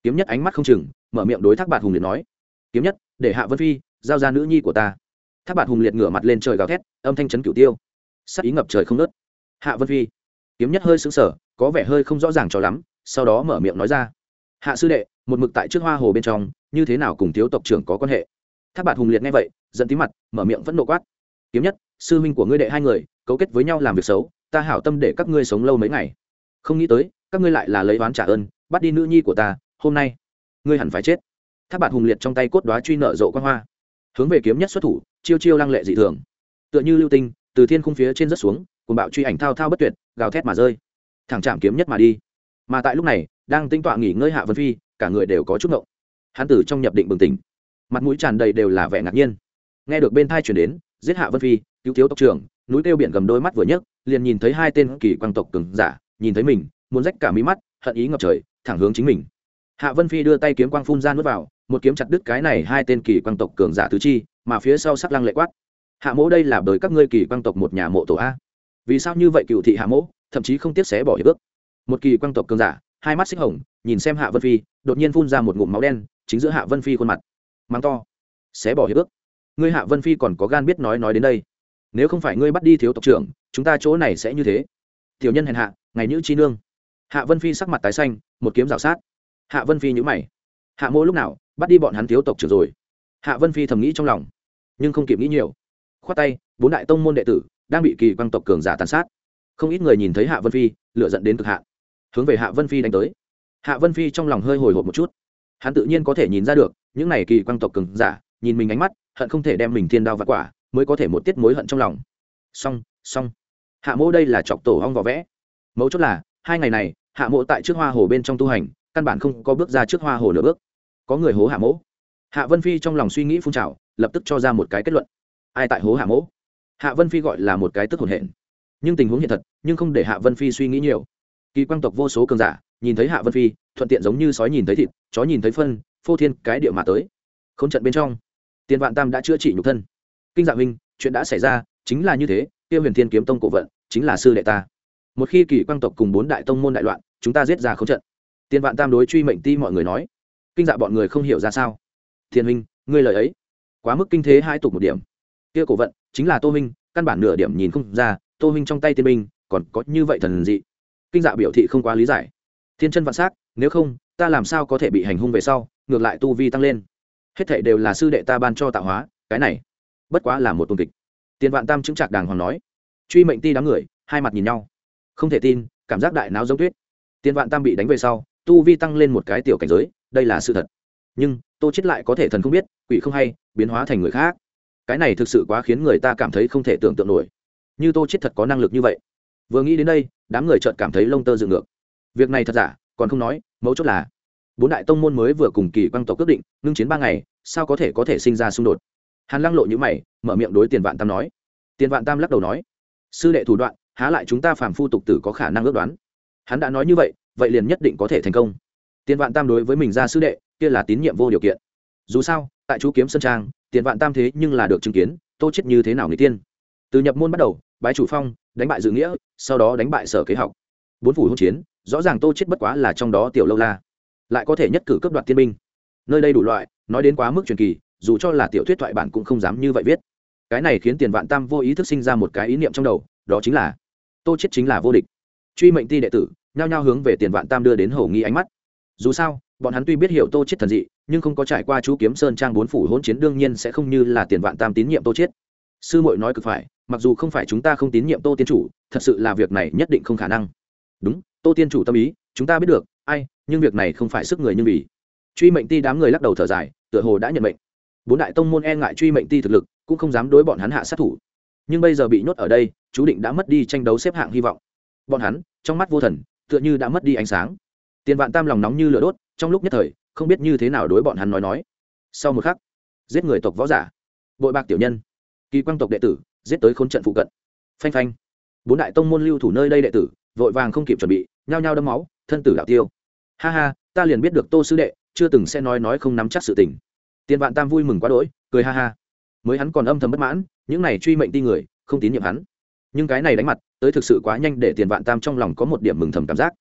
S1: Kiếm nhất ánh mắt không chừng, mở miệng đối thác bạt hùng liệt nói. Kiếm nhất, để hạ vân phi giao ra nữ nhi của ta. Tháp bạt hùng liệt ngửa mặt lên trời gào thét, âm thanh chấn cửu tiêu. Sắc ý ngập trời không nớt hạ vân phi, kiếm nhất hơi xứng sở có vẻ hơi không rõ ràng cho lắm, sau đó mở miệng nói ra. Hạ sư đệ, một mực tại trước hoa hồ bên trong, như thế nào cùng thiếu tộc trưởng có quan hệ? Tháp bạt hùng liệt nghe vậy dẫn tí mặt, mở miệng vẫn nộ quát. Kiếm nhất, sư minh của ngươi đệ hai người, cấu kết với nhau làm việc xấu, ta hảo tâm để các ngươi sống lâu mấy ngày. Không nghĩ tới, các ngươi lại là lấy oán trả ơn, bắt đi nữ nhi của ta, hôm nay, ngươi hẳn phải chết. Tháp bạt hùng liệt trong tay cốt đoá truy nợ rộ quan hoa. Hướng về kiếm nhất xuất thủ chiêu chiêu lăng lệ dị thường. Tựa như lưu tinh, từ thiên khung phía trên rất xuống cùng bạo truy ảnh thao thao bất tuyệt, gào thét mà rơi. Thẳng chạm kiếm nhất mà đi. Mà tại lúc này, đang tinh tọa nghỉ ngơi hạ vân phi, cả người đều có chút ngộng. Hán tử trong nhập định bừng tỉnh. Mặt mũi tràn đầy đều là vẻ ngạc nhiên. Nghe được bên thai chuyển đến, giết hạ vân phi, cứu thiếu tộc trưởng, núi kêu biển gầm đôi mắt vừa nhấc, liền nhìn thấy hai tên kỳ quang tộc cường giả, nhìn thấy mình, muốn rách cả mí mắt, hận ý ngập trời, thẳng hướng chính mình. Hạ vân phi đưa tay kiếm quang phun ra nuốt vào, một kiếm chặt đứt cái này hai tên kỳ quang tộc cường giả tứ chi mà phía sau sắc lăng lệ quát. Hạ mỗ đây là bởi các ngươi kỳ quang tộc một nhà mộ tổ a. Vì sao như vậy cựu thị hạ mỗ, thậm chí không tiếc xé bỏ hiệp ước? Một kỳ quang tộc cường giả, hai mắt xích hồng, nhìn xem hạ vân phi, đột nhiên phun ra một ngụm máu đen, chính giữa hạ vân phi khuôn mặt. Mắng to. Xé bỏ hiệp ước. Ngươi hạ vân phi còn có gan biết nói nói đến đây. Nếu không phải ngươi bắt đi thiếu tộc trưởng, chúng ta chỗ này sẽ như thế. Tiểu nhân hèn hạ, ngày nữ chi nương. Hạ vân phi sắc mặt tái xanh, một kiếm rào sát. Hạ vân phi nhữ mày. Hạ mỗ lúc nào bắt đi bọn hắn thiếu tộc trưởng rồi? Hạ vân phi thầm nghĩ trong lòng, nhưng không kịp nghĩ nhiều. Khoát tay, bốn đại tông môn đệ tử đang bị kỳ quang tộc cường giả tàn sát. Không ít người nhìn thấy hạ vân phi lựa dẫn đến cực hạ hướng về hạ vân phi đánh tới. Hạ vân phi trong lòng hơi hồi hộp một chút. Hắn tự nhiên có thể nhìn ra được, những n à y kỳ quang tộc cường giả nhìn mình ánh mắt, hận không thể đem mình thiên đao vặt quả mới có thể một tiết mối hận trong lòng. Song song hạ mỗ đây là chọc tổ hong vỏ vẽ. Mấu chốt là, hai ngày này, hạ mỗ tại trước hoa hồ bên trong tu hành, căn bản không có bước ra trước hoa hồ nửa bước. Có người hố hạ mỗ hạ vân phi trong lòng suy nghĩ phun trào, lập tức cho ra một cái kết luận. Ai tại hố hạ mỗ? Hạ vân phi gọi là một cái tức hồn hển. Nhưng tình huống hiện thật, nhưng không để hạ vân phi suy nghĩ nhiều. Kỳ quang tộc vô số cường giả, nhìn thấy hạ vân phi, thuận tiện giống như sói nhìn thấy thịt, chó nhìn thấy phân, phô thiên cái địa mà tới. K h n trận bên trong, tiền vạn tam đã chữa trị nhục thân. Kinh dạng minh, chuyện đã xảy ra, chính là như thế tiêu huyền thiên kiếm tông cổ vận, chính là sư đệ ta. Một khi kỳ quang tộc cùng bốn đại tông môn đại loạn, chúng ta giết ra k trận. Tiền vạn tam đối truy mệnh ti mọi người nói. Kinh dạ bọn người không hiểu ra sao thiên huynh ngươi lời ấy. Quá mức kinh thế hai tục một điểm. Kia cổ vận chính là tô minh căn bản nửa điểm nhìn không ra tô minh trong tay tiên Minh, còn có như vậy thần dị. Kinh dạ biểu thị không quá lý giải. Thiên chân vạn s á c nếu không ta làm sao có thể bị hành hung về sau ngược lại tu vi tăng lên. Hết thảy đều là sư đệ ta ban cho tạo hóa cái này bất quá là một tuần kịch. Tiền vạn tam chứng trạc đàng hoàng nói. Truy mệnh ti đám người hai mặt nhìn nhau. Không thể tin cảm giác đại não giống tuyết. Tiền vạn tam bị đánh về sau tu vi tăng lên một cái tiểu cảnh giới đây là sự thật. Nhưng tô chết lại có thể thần không biết, quỷ không hay, biến hóa thành người khác. Cái này thực sự quá khiến người ta cảm thấy không thể tưởng tượng nổi. Như tô chết thật có năng lực như vậy. Vừa nghĩ đến đây, đám người chợt cảm thấy lông tơ dựng ngược. Việc này thật giả, còn không nói, mấu chốt là bốn đại tông môn mới vừa cùng kỳ quang tộc quyết định, ngưng chiến ba ngày, sao có thể có thể sinh ra xung đột? Hàn lăng lộ như mày, mở miệng đối tiền vạn tam nói. Tiền vạn tam lắc đầu nói, sư đệ thủ đoạn, há lại chúng ta phàm phu tục tử có khả năng ước đoán. Hắn đã nói như vậy vậy liền nhất định có thể thành công. Tiền vạn tam đối với mình ra sư đệ kia là tín nhiệm vô điều kiện. Dù sao, tại chú kiếm sơn trang, tiền vạn tam thế nhưng là được chứng kiến, tô chết như thế nào người tiên? Từ nhập môn bắt đầu, bái chủ phong, đánh bại dự nghĩa, sau đó đánh bại sở kế học. Bốn phủ hỗn chiến, rõ ràng tô chết bất quá là trong đó tiểu lâu la. Lại có thể nhất cử cấp đoạt tiên binh. Nơi đây đủ loại, nói đến quá mức truyền kỳ, dù cho là tiểu thuyết thoại bản cũng không dám như vậy viết. Cái này khiến tiền vạn tam vô ý thức sinh ra một cái ý niệm trong đầu, đó chính là, tô chết chính là vô địch. Truy mệnh ti đệ tử, nhao nhao hướng về tiền vạn tam đưa đến hầu nghi ánh mắt. Dù sao bọn hắn tuy biết hiểu tô chết thần dị, nhưng không có trải qua chú kiếm sơn trang bốn phủ hỗn chiến, đương nhiên sẽ không như là tiền vạn tam tín nhiệm tô chết. Sư muội nói cực phải, mặc dù không phải chúng ta không tín nhiệm tô tiên chủ, thật sự là việc này nhất định không khả năng. Đúng, tô tiên chủ tâm ý, chúng ta biết được, ai, nhưng việc này không phải sức người nhưng vì. Truy mệnh ti đám người lắc đầu thở dài, tựa hồ đã nhận mệnh. Bốn đại tông môn e ngại truy mệnh ti thực lực, cũng không dám đối bọn hắn hạ sát thủ. Nhưng bây giờ bị nhốt ở đây, chú định đã mất đi tranh đấu xếp hạng hy vọng. Bọn hắn, trong mắt vô thần, tựa như đã mất đi ánh sáng. Tiền vạn tam lòng nóng như lửa đốt trong lúc nhất thời, không biết như thế nào đối bọn hắn nói nói. Sau một khắc, giết người tộc võ giả. Bội bạc tiểu nhân. Kỳ quang tộc đệ tử, giết tới khốn trận phụ cận. Phanh phanh. Bốn đại tông môn lưu thủ nơi đây đệ tử, vội vàng không kịp chuẩn bị, nhao nhao đâm máu, thân tử đạo tiêu. Ha ha, ta liền biết được tô sư đệ, chưa từng sẽ nói nói không nắm chắc sự tình. Tiền vạn tam vui mừng quá đỗi, cười ha ha. Mới hắn còn âm thầm bất mãn, những này truy mệnh ti người, không tín nhiệm hắn. Nhưng cái này đánh mặt, tới thực sự quá nhanh để tiền vạn tam trong lòng có một điểm mừng thầm cảm giác.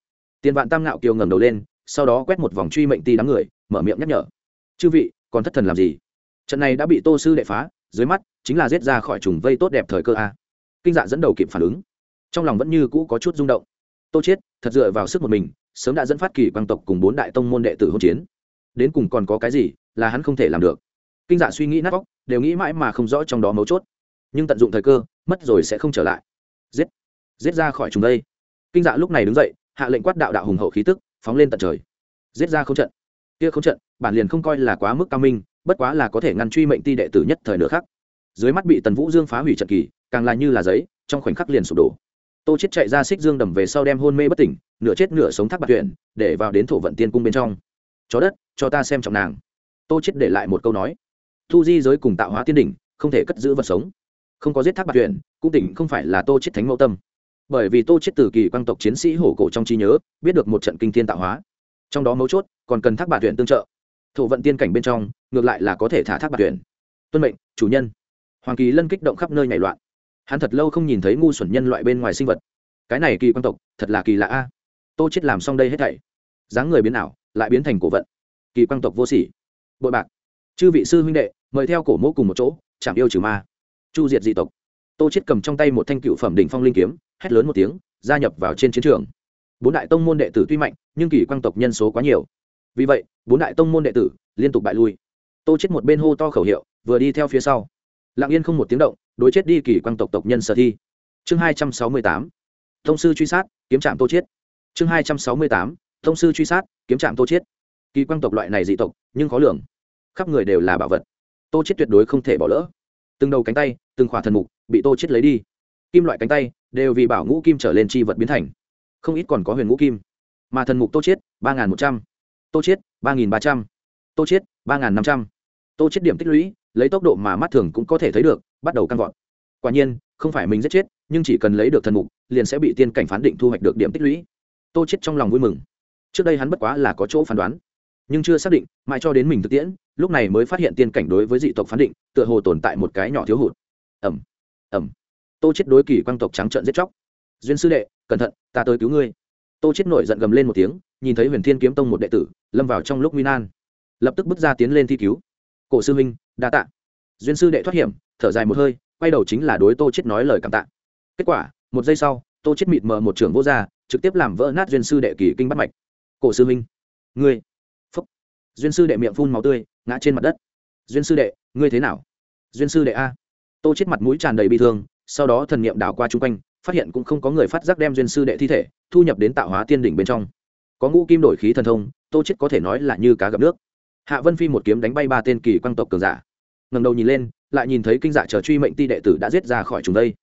S1: Tiền vạn tam ngạo kiều ngẩng đầu lên sau đó quét một vòng truy mệnh ti đám người, mở miệng nhắc nhở. Chư vị, còn thất thần làm gì? Trận này đã bị tô sư đệ phá, dưới mắt chính là giết ra khỏi trùng vây tốt đẹp thời cơ a. Kinh dạ dẫn đầu kịp phản ứng. Trong lòng vẫn như cũ có chút rung động. Tô chết, thật dựa vào sức một mình, sớm đã dẫn phát kỳ quang tộc cùng bốn đại tông môn đệ tử hỗn chiến. Đến cùng còn có cái gì là hắn không thể làm được? Kinh dạ suy nghĩ nát óc, đều nghĩ mãi mà không rõ trong đó mấu chốt. Nhưng tận dụng thời cơ, mất rồi sẽ không trở lại. Giết giết ra khỏi chúng đây kinh dạ lúc này đứng dậy, hạ lệnh quát đạo đạo hùng hậu khí tức phóng lên tận trời. Giết ra không trận. Kia không trận, bản liền không coi là quá mức cao minh, bất quá là có thể ngăn truy mệnh ti đệ tử nhất thời nữa khác dưới mắt bị tần vũ dương phá hủy trận kỳ, càng là như là giấy, trong khoảnh khắc liền sụp đổ. Tô chết chạy ra xích dương đầm về sau đem hôn mê bất tỉnh, nửa chết nửa sống thác bạc tuyển, để vào đến thổ vận tiên cung bên trong. Chó đất, cho ta xem trọng nàng. Tô chết để lại một câu nói. Thu di giới cùng tạo hóa tiên đỉnh, không thể cất giữ vật sống. Không có giết thác bạc tuyển, cũng tỉnh không phải là tô chết thánh mẫu tâm bởi vì tô chết từ kỳ quang tộc chiến sĩ hổ cổ trong trí nhớ, biết được một trận kinh thiên tạo hóa. Trong đó mấu chốt, còn cần thác bạc tuyển tương trợ. Thổ vận tiên cảnh bên trong, ngược lại là có thể thả thác bạc tuyển. Tuân mệnh, chủ nhân. Hoàng kỳ lân kích động khắp nơi nhảy loạn. Hắn thật lâu không nhìn thấy ngu xuẩn nhân loại bên ngoài sinh vật. Cái này kỳ quang tộc, thật là kỳ lạ a. Tô chết làm xong đây hết thảy. Dáng người biến ảo, lại biến thành cổ vận. Kỳ quang tộc vô sỉ. Bội bạc. Chư vị sư huynh đệ, mời theo cổ mẫu cùng một chỗ, chạm yêu trừ ma. Chu diệt dị tộc. Tô chết cầm trong tay một thanh cựu phẩm đỉnh phong linh kiếm hét lớn một tiếng, gia nhập vào trên chiến trường. Bốn đại tông môn đệ tử tuy mạnh, nhưng kỳ quang tộc nhân số quá nhiều. Vì vậy, bốn đại tông môn đệ tử liên tục bại lui. Tô chết một bên hô to khẩu hiệu, vừa đi theo phía sau. Lặng yên không một tiếng động, đối chết đi kỳ quang tộc tộc nhân sở thi. Chương hai trăm sáu mươi tám, thông sư truy sát, kiếm trạm tô chết. Chương hai trăm sáu mươi tám, thông sư truy sát, kiếm trạm tô chết. Kỳ quang tộc loại này dị tộc, nhưng khó lường. Khắp người đều là bảo vật. Tô chết tuyệt đối không thể bỏ lỡ. Từng đầu cánh tay, từng khỏa thần mục, bị tô chết lấy đi kim loại cánh tay, đều vì bảo ngũ kim trở lên chi vật biến thành. Không ít còn có huyền ngũ kim. Mà thần mục tô chết ba nghìn một trăm. Tô chết ba nghìn ba trăm. Tô chết ba nghìn năm trăm. Tô chết điểm tích lũy, lấy tốc độ mà mắt thường cũng có thể thấy được, bắt đầu căn vọt. Quả nhiên, không phải mình giết chết, nhưng chỉ cần lấy được thần mục, liền sẽ bị tiên cảnh phán định thu hoạch được điểm tích lũy. Tô chết trong lòng vui mừng. Trước đây hắn bất quá là có chỗ phán đoán, nhưng chưa xác định, mãi cho đến mình thực tiễn, lúc này mới phát hiện tiên cảnh đối với dị tộc phán định, tựa hồ tồn tại một cái nhỏ thiếu hụt. Ẩm ẩm tô chết đối kỳ quang tộc trắng trợn giết chóc. Duyên sư đệ, cẩn thận, ta tới cứu ngươi. Tô chết nổi giận gầm lên một tiếng, nhìn thấy huyền thiên kiếm tông một đệ tử, lâm vào trong lúc nguy nan. Lập tức bước ra tiến lên thi cứu. Cổ sư huynh, đa tạ. Duyên sư đệ thoát hiểm, thở dài một hơi, quay đầu chính là đối tô chết nói lời cảm tạ. Kết quả, một giây sau, tô chết mịt mờ một trưởng vô gia, trực tiếp làm vỡ nát duyên sư đệ kỳ kinh bắt mạch. Cổ sư huynh, ngươi. Phúc. Duyên sư đệ miệng phun máu tươi, ngã trên mặt đất. Duyên sư đệ, ngươi thế nào? Duyên sư đệ a. Tô chết mặt mũi tràn đầy bi thương sau đó thần niệm đảo qua chung quanh, phát hiện cũng không có người phát giác đem duyên sư đệ thi thể, thu nhập đến tạo hóa tiên đỉnh bên trong. Có ngũ kim đổi khí thần thông, tô chết có thể nói là như cá gặp nước. Hạ vân phi một kiếm đánh bay ba tên kỳ quang tộc cường giả. Ngẩng đầu nhìn lên, lại nhìn thấy kinh dạ chờ truy mệnh ti đệ tử đã giết ra khỏi chúng đây.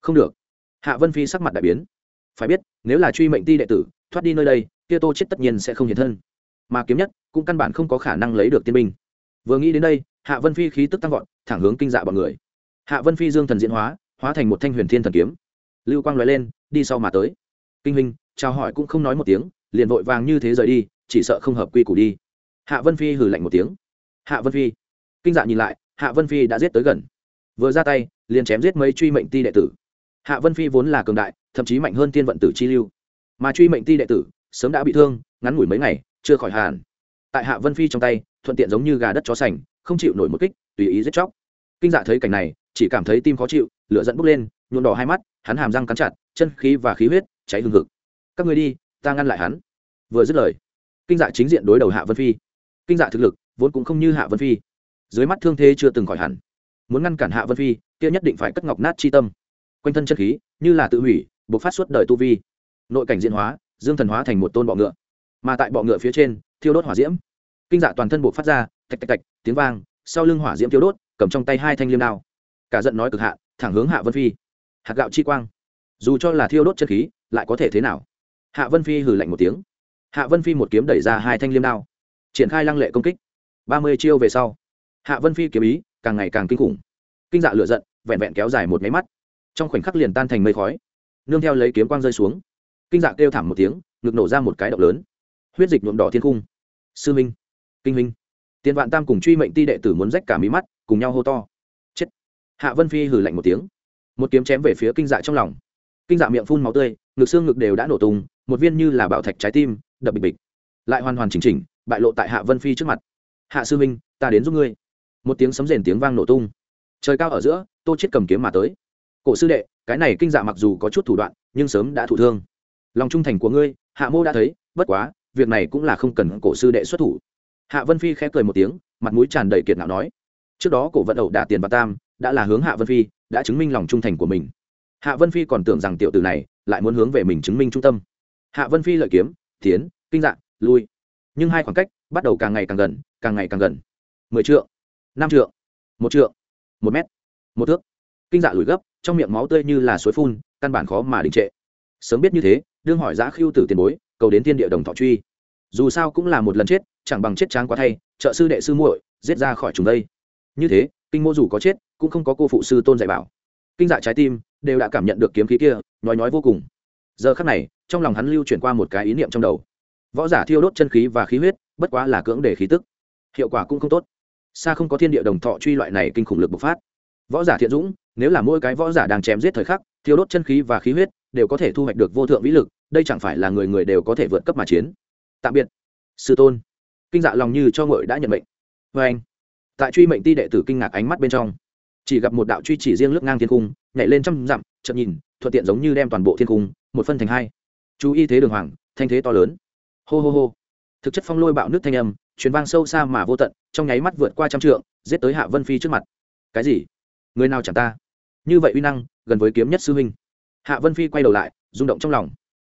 S1: Không được. Hạ vân phi sắc mặt đại biến. Phải biết, nếu là truy mệnh ti đệ tử, thoát đi nơi đây, kia tô chết tất nhiên sẽ không hiện thân. Mà kiếm nhất, cũng căn bản không có khả năng lấy được tiên binh. Vừa nghĩ đến đây, hạ vân phi khí tức tăng vọt, thẳng hướng kinh dạ bọn người. Hạ vân phi dương thần diễn hóa hóa thành một thanh huyền thiên thần kiếm. Lưu quang l lên, đi sau mà tới. Kinh huynh, chào hỏi cũng không nói một tiếng, liền vội vàng như thế rời đi, chỉ sợ không hợp quy củ đi. Hạ vân phi hừ lạnh một tiếng. Hạ vân phi. Kinh dạ nhìn lại, hạ vân phi đã giết tới gần. Vừa ra tay, liền chém giết mấy truy mệnh ti đệ tử. Hạ vân phi vốn là cường đại, thậm chí mạnh hơn tiên vận tử chi lưu. Mà truy mệnh ti đệ tử, sớm đã bị thương, ngắn ngủi mấy ngày, chưa khỏi hàn. Tại hạ vân phi trong tay, thuận tiện giống như gà đất chó sành, không chịu nổi một kích, tùy ý giết chóc. Kinh dạ thấy cảnh này chỉ cảm thấy tim khó chịu, lửa dẫn bốc lên, nhuộm đỏ hai mắt, hắn hàm răng cắn chặt, chân khí và khí huyết cháy hừng hực. Các người đi, ta ngăn lại hắn. Vừa dứt lời, kinh dạ chính diện đối đầu hạ vân phi. Kinh dạ thực lực vốn cũng không như hạ vân phi. Dưới mắt thương thế chưa từng khỏi hẳn. Muốn ngăn cản hạ vân phi, kia nhất định phải cất ngọc nát chi tâm. Quanh thân chân khí như là tự hủy buộc phát suốt đời tu vi. Nội cảnh diễn hóa, dương thần hóa thành một tôn bọ ngựa. Mà tại bọ ngựa phía trên, thiêu đốt hỏa diễm. Kinh dạ toàn thân buộc phát ra, tạch tạch tạch, tiếng vang, sau lưng hỏa diễm thiêu đốt, cầm trong tay hai thanh liêm đao cả giận nói cực hạ, thẳng hướng hạ vân phi. Hạt gạo chi quang. Dù cho là thiêu đốt chân khí, lại có thể thế nào? Hạ vân phi hừ lạnh một tiếng. Hạ vân phi một kiếm đẩy ra hai thanh liêm đao. Triển khai lăng lệ công kích. Ba mươi chiêu về sau, hạ vân phi kiếm ý càng ngày càng kinh khủng. Kinh dạ lựa giận, vẹn vẹn kéo dài một máy mắt. Trong khoảnh khắc liền tan thành mây khói. Nương theo lấy kiếm quang rơi xuống. Kinh dạ kêu thảm một tiếng, ngực nổ ra một cái động lớn. Huyết dịch nhuộm đỏ thiên cung. Sư minh. Kinh minh. Tiền vạn tam cùng truy mệnh ti đệ tử muốn rách cả mí mắt, cùng nhau hô to hạ vân phi hừ lạnh một tiếng. Một kiếm chém về phía kinh dạ trong lòng. Kinh dạ miệng phun máu tươi, ngực xương ngực đều đã nổ tung, một viên như là bảo thạch trái tim, đập bịch bịch. Lại hoàn hoàn chỉnh chỉnh, bại lộ tại hạ vân phi trước mặt. Hạ sư minh ta đến giúp ngươi. Một tiếng sấm rền tiếng vang nổ tung. Trời cao ở giữa, tô chết cầm kiếm mà tới. Cổ sư đệ, cái này kinh dạ mặc dù có chút thủ đoạn, nhưng sớm đã thụ thương. Lòng trung thành của ngươi, hạ mô đã thấy, bất quá, việc này cũng là không cần cổ sư đệ xuất thủ. Hạ vân phi khẽ cười một tiếng, mặt mũi tràn đầy kiệt ngạo nói. Trước đó cổ vận ẩu đả tiền bà tam đã là hướng hạ vân phi đã chứng minh lòng trung thành của mình. Hạ vân phi còn tưởng rằng tiểu tử này lại muốn hướng về mình chứng minh trung tâm. Hạ vân phi lợi kiếm tiến kinh dạng, lui. Nhưng hai khoảng cách bắt đầu càng ngày càng gần càng ngày càng gần. Mười trượng, năm trượng, một trượng, một mét một thước. Kinh dạ lùi gấp trong miệng máu tươi như là suối phun căn bản khó mà đình trệ. Sớm biết như thế đương hỏi giã khiêu tử tiền bối cầu đến thiên địa đồng thọ truy. Dù sao cũng là một lần chết chẳng bằng chết tráng quá thay trợ sư đệ sư muội giết ra khỏi chúng đây. Như thế kinh mô dù có chết, cũng không có cô phụ sư tôn dạy bảo. Kinh dạ trái tim đều đã cảm nhận được kiếm khí kia nói nói vô cùng. Giờ khắc này, trong lòng hắn lưu chuyển qua một cái ý niệm trong đầu. Võ giả thiêu đốt chân khí và khí huyết, bất quá là cưỡng để khí tức. Hiệu quả cũng không tốt. Xa không có thiên địa đồng thọ truy loại này kinh khủng lực bộc phát. Võ giả thiện dũng, nếu là mỗi cái võ giả đang chém giết thời khắc, thiêu đốt chân khí và khí huyết, đều có thể thu hoạch được vô thượng vĩ lực, đây chẳng phải là người người đều có thể vượt cấp mà chiến. Tạm biệt, sư tôn. Kinh dạ lòng như cho ngội đã nhận mệnh. Vê anh tại truy mệnh ti đệ tử kinh ngạc ánh mắt bên trong. Chỉ gặp một đạo truy chỉ riêng lướt ngang thiên cung nhảy lên trăm dặm chậm nhìn, thuận tiện giống như đem toàn bộ thiên cung một phân thành hai. Chú y thế đường hoàng, thanh thế to lớn. Hô hô hô. Thực chất phong lôi bạo nước thanh âm, truyền vang sâu xa mà vô tận, trong nháy mắt vượt qua trăm trượng, giết tới hạ vân phi trước mặt. Cái gì? Người nào chẳng ta? Như vậy uy năng, gần với kiếm nhất sư huynh. Hạ vân phi quay đầu lại, rung động trong lòng.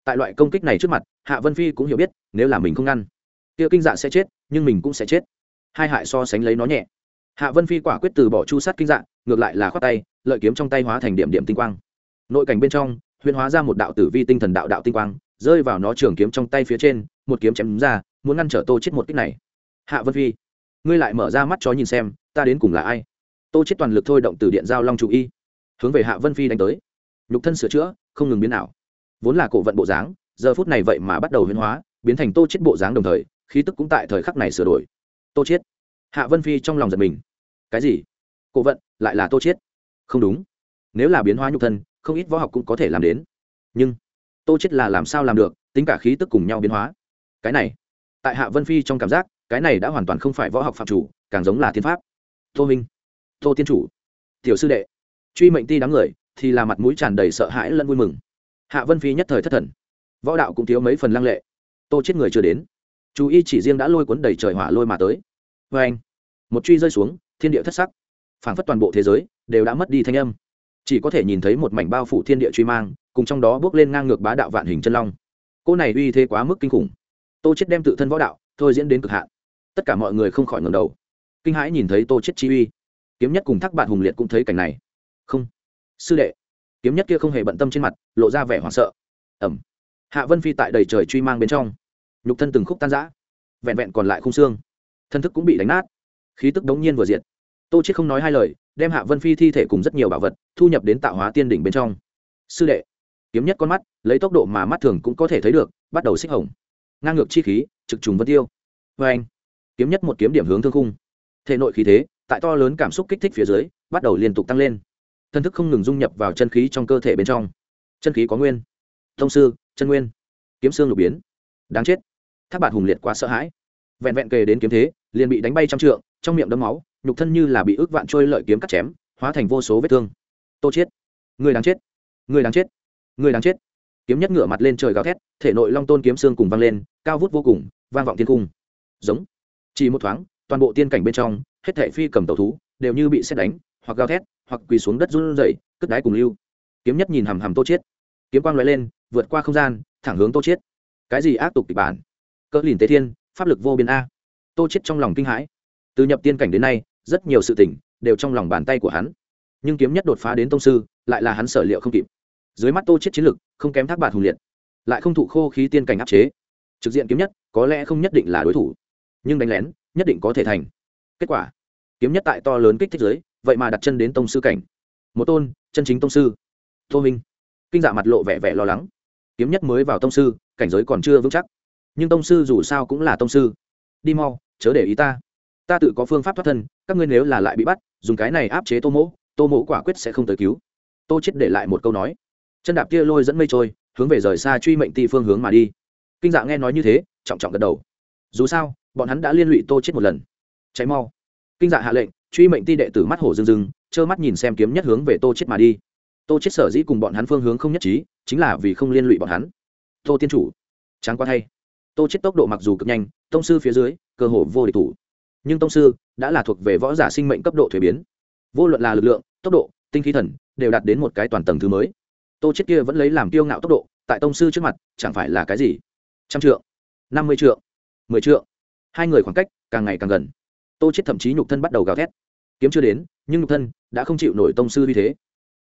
S1: Tại loại công kích này trước mặt, hạ vân phi cũng hiểu biết, nếu là mình không ngăn, kia kinh dạ sẽ chết, nhưng mình cũng sẽ chết hai hại so sánh lấy nó nhẹ. Hạ vân phi quả quyết từ bỏ chu sát kinh dạng ngược lại là khoát tay, lợi kiếm trong tay hóa thành điểm điểm tinh quang. Nội cảnh bên trong, huyền hóa ra một đạo tử vi tinh thần đạo đạo tinh quang, rơi vào nó trường kiếm trong tay phía trên, một kiếm chém ra, muốn ngăn trở tô chết một kích này. Hạ vân phi, ngươi lại mở ra mắt chó nhìn xem, ta đến cùng là ai? Tô chết toàn lực thôi động từ điện giao long chủ y, hướng về hạ vân phi đánh tới. Nhục thân sửa chữa, không ngừng biến ảo. Vốn là cổ vận bộ dáng, giờ phút này vậy mà bắt đầu huyễn hóa, biến thành tô chết bộ dáng đồng thời, khí tức cũng tại thời khắc này sửa đổi tô chết hạ vân phi trong lòng giật mình. Cái gì? Cổ vận, lại là tô chết không đúng. Nếu là biến hóa nhục thân, không ít võ học cũng có thể làm đến. Nhưng, tô chết là làm sao làm được, tính cả khí tức cùng nhau biến hóa? Cái này, tại hạ vân phi trong cảm giác, cái này đã hoàn toàn không phải võ học phạm chủ, càng giống là thiên pháp. Tô minh, tô tiên chủ, tiểu sư đệ. Truy mệnh ti đám người, thì là mặt mũi tràn đầy sợ hãi lẫn vui mừng. Hạ vân phi nhất thời thất thần. Võ đạo cũng thiếu mấy phần lăng lệ. Tô chết người chưa đến chú y chỉ riêng đã lôi cuốn đầy trời hỏa lôi mà tới. Vê anh, một truy rơi xuống, thiên địa thất sắc. Phảng phất toàn bộ thế giới đều đã mất đi thanh âm. Chỉ có thể nhìn thấy một mảnh bao phủ thiên địa truy mang, cùng trong đó bước lên ngang ngược bá đạo vạn hình chân long. Cô này uy thế quá mức kinh khủng. Tô chết đem tự thân võ đạo thôi diễn đến cực hạn. Tất cả mọi người không khỏi ngẩng đầu. Kinh hãi nhìn thấy tô chết chi uy. Kiếm nhất cùng thác bạn hùng liệt cũng thấy cảnh này. Không, sư đệ. Kiếm nhất kia không hề bận tâm trên mặt, lộ ra vẻ hoảng sợ. Ẩm hạ vân phi tại đầy trời truy mang bên trong nhục thân từng khúc tan rã, vẹn vẹn còn lại khung xương. Thân thức cũng bị đánh nát khí tức đống nhiên vừa diệt. Tô chết không nói hai lời đem hạ vân phi thi thể cùng rất nhiều bảo vật thu nhập đến tạo hóa tiên đỉnh bên trong. Sư đệ kiếm nhất con mắt lấy tốc độ mà mắt thường cũng có thể thấy được bắt đầu xích hồng. Ngang ngược chi khí trực trùng vân tiêu. Vê anh kiếm nhất một kiếm điểm hướng thương khung. Thể nội khí thế tại to lớn cảm xúc kích thích phía dưới bắt đầu liên tục tăng lên. Thân thức không ngừng dung nhập vào chân khí trong cơ thể bên trong. Chân khí có nguyên. Thông sư chân nguyên. Kiếm xương lục biến. Đáng chết thác bạt hùng liệt quá sợ hãi. Vẹn vẹn kề đến kiếm thế, liền bị đánh bay trăm trượng, trong miệng đấm máu, nhục thân như là bị ước vạn trôi lợi kiếm cắt chém, hóa thành vô số vết thương. Tô chết. Người đáng chết. Người đáng chết. Người đáng chết. Kiếm nhất ngửa mặt lên trời gào thét, thể nội long tôn kiếm xương cùng vang lên, cao vút vô cùng, vang vọng thiên cung. Giống. Chỉ một thoáng, toàn bộ tiên cảnh bên trong, hết thảy phi cầm tẩu thú, đều như bị xét đánh, hoặc gào thét, hoặc quỳ xuống đất run rẩy, cất đái cùng lưu. Kiếm nhất nhìn hầm hầm tô chết. Kiếm quang lóe lên, vượt qua không gian, thẳng hướng tô chết. Cái gì ác tục kịch bản? Cỡ lìn tế thiên, pháp lực vô biên a. Tô chết trong lòng kinh hãi. Từ nhập tiên cảnh đến nay, rất nhiều sự tình đều trong lòng bàn tay của hắn. Nhưng kiếm nhất đột phá đến tông sư, lại là hắn sở liệu không kịp. Dưới mắt tô chết chiến lực không kém thác bạt hùng liệt, lại không thụ khô khí tiên cảnh áp chế. Trực diện kiếm nhất có lẽ không nhất định là đối thủ, nhưng đánh lén nhất định có thể thành. Kết quả, kiếm nhất tại to lớn kích thích giới vậy mà đặt chân đến tông sư cảnh. Một tôn chân chính tông sư. Tô minh, kinh dạ mặt lộ vẻ vẻ lo lắng. Kiếm nhất mới vào tông sư, cảnh giới còn chưa vững chắc nhưng tông sư dù sao cũng là tông sư. Đi mau, chớ để ý ta. Ta tự có phương pháp thoát thân, các ngươi nếu là lại bị bắt, dùng cái này áp chế tô mỗ tô mỗ quả quyết sẽ không tới cứu. Tô chết để lại một câu nói. Chân đạp kia lôi dẫn mây trôi, hướng về rời xa truy mệnh ti phương hướng mà đi. Kinh dạ nghe nói như thế, trọng trọng gật đầu. Dù sao, bọn hắn đã liên lụy tô chết một lần. Cháy mau. Kinh dạ hạ lệnh, truy mệnh ti đệ tử mắt hổ rừng rừng trơ mắt nhìn xem kiếm nhất hướng về tô chết mà đi. Tô chết sở dĩ cùng bọn hắn phương hướng không nhất trí, chính là vì không liên lụy bọn hắn. Tô tiên chủ tráng quá thay tô chết tốc độ mặc dù cực nhanh, tông sư phía dưới, cơ hồ vô địch thủ. Nhưng tông sư đã là thuộc về võ giả sinh mệnh cấp độ thuế biến. Vô luận là lực lượng, tốc độ, tinh khí thần, đều đạt đến một cái toàn tầng thứ mới. Tô chết kia vẫn lấy làm kiêu ngạo tốc độ, tại tông sư trước mặt, chẳng phải là cái gì? Trăm trượng, năm mươi trượng, mười trượng. Hai người khoảng cách càng ngày càng gần. Tô chết thậm chí nhục thân bắt đầu gào thét. Kiếm chưa đến, nhưng nhục thân đã không chịu nổi tông sư như thế.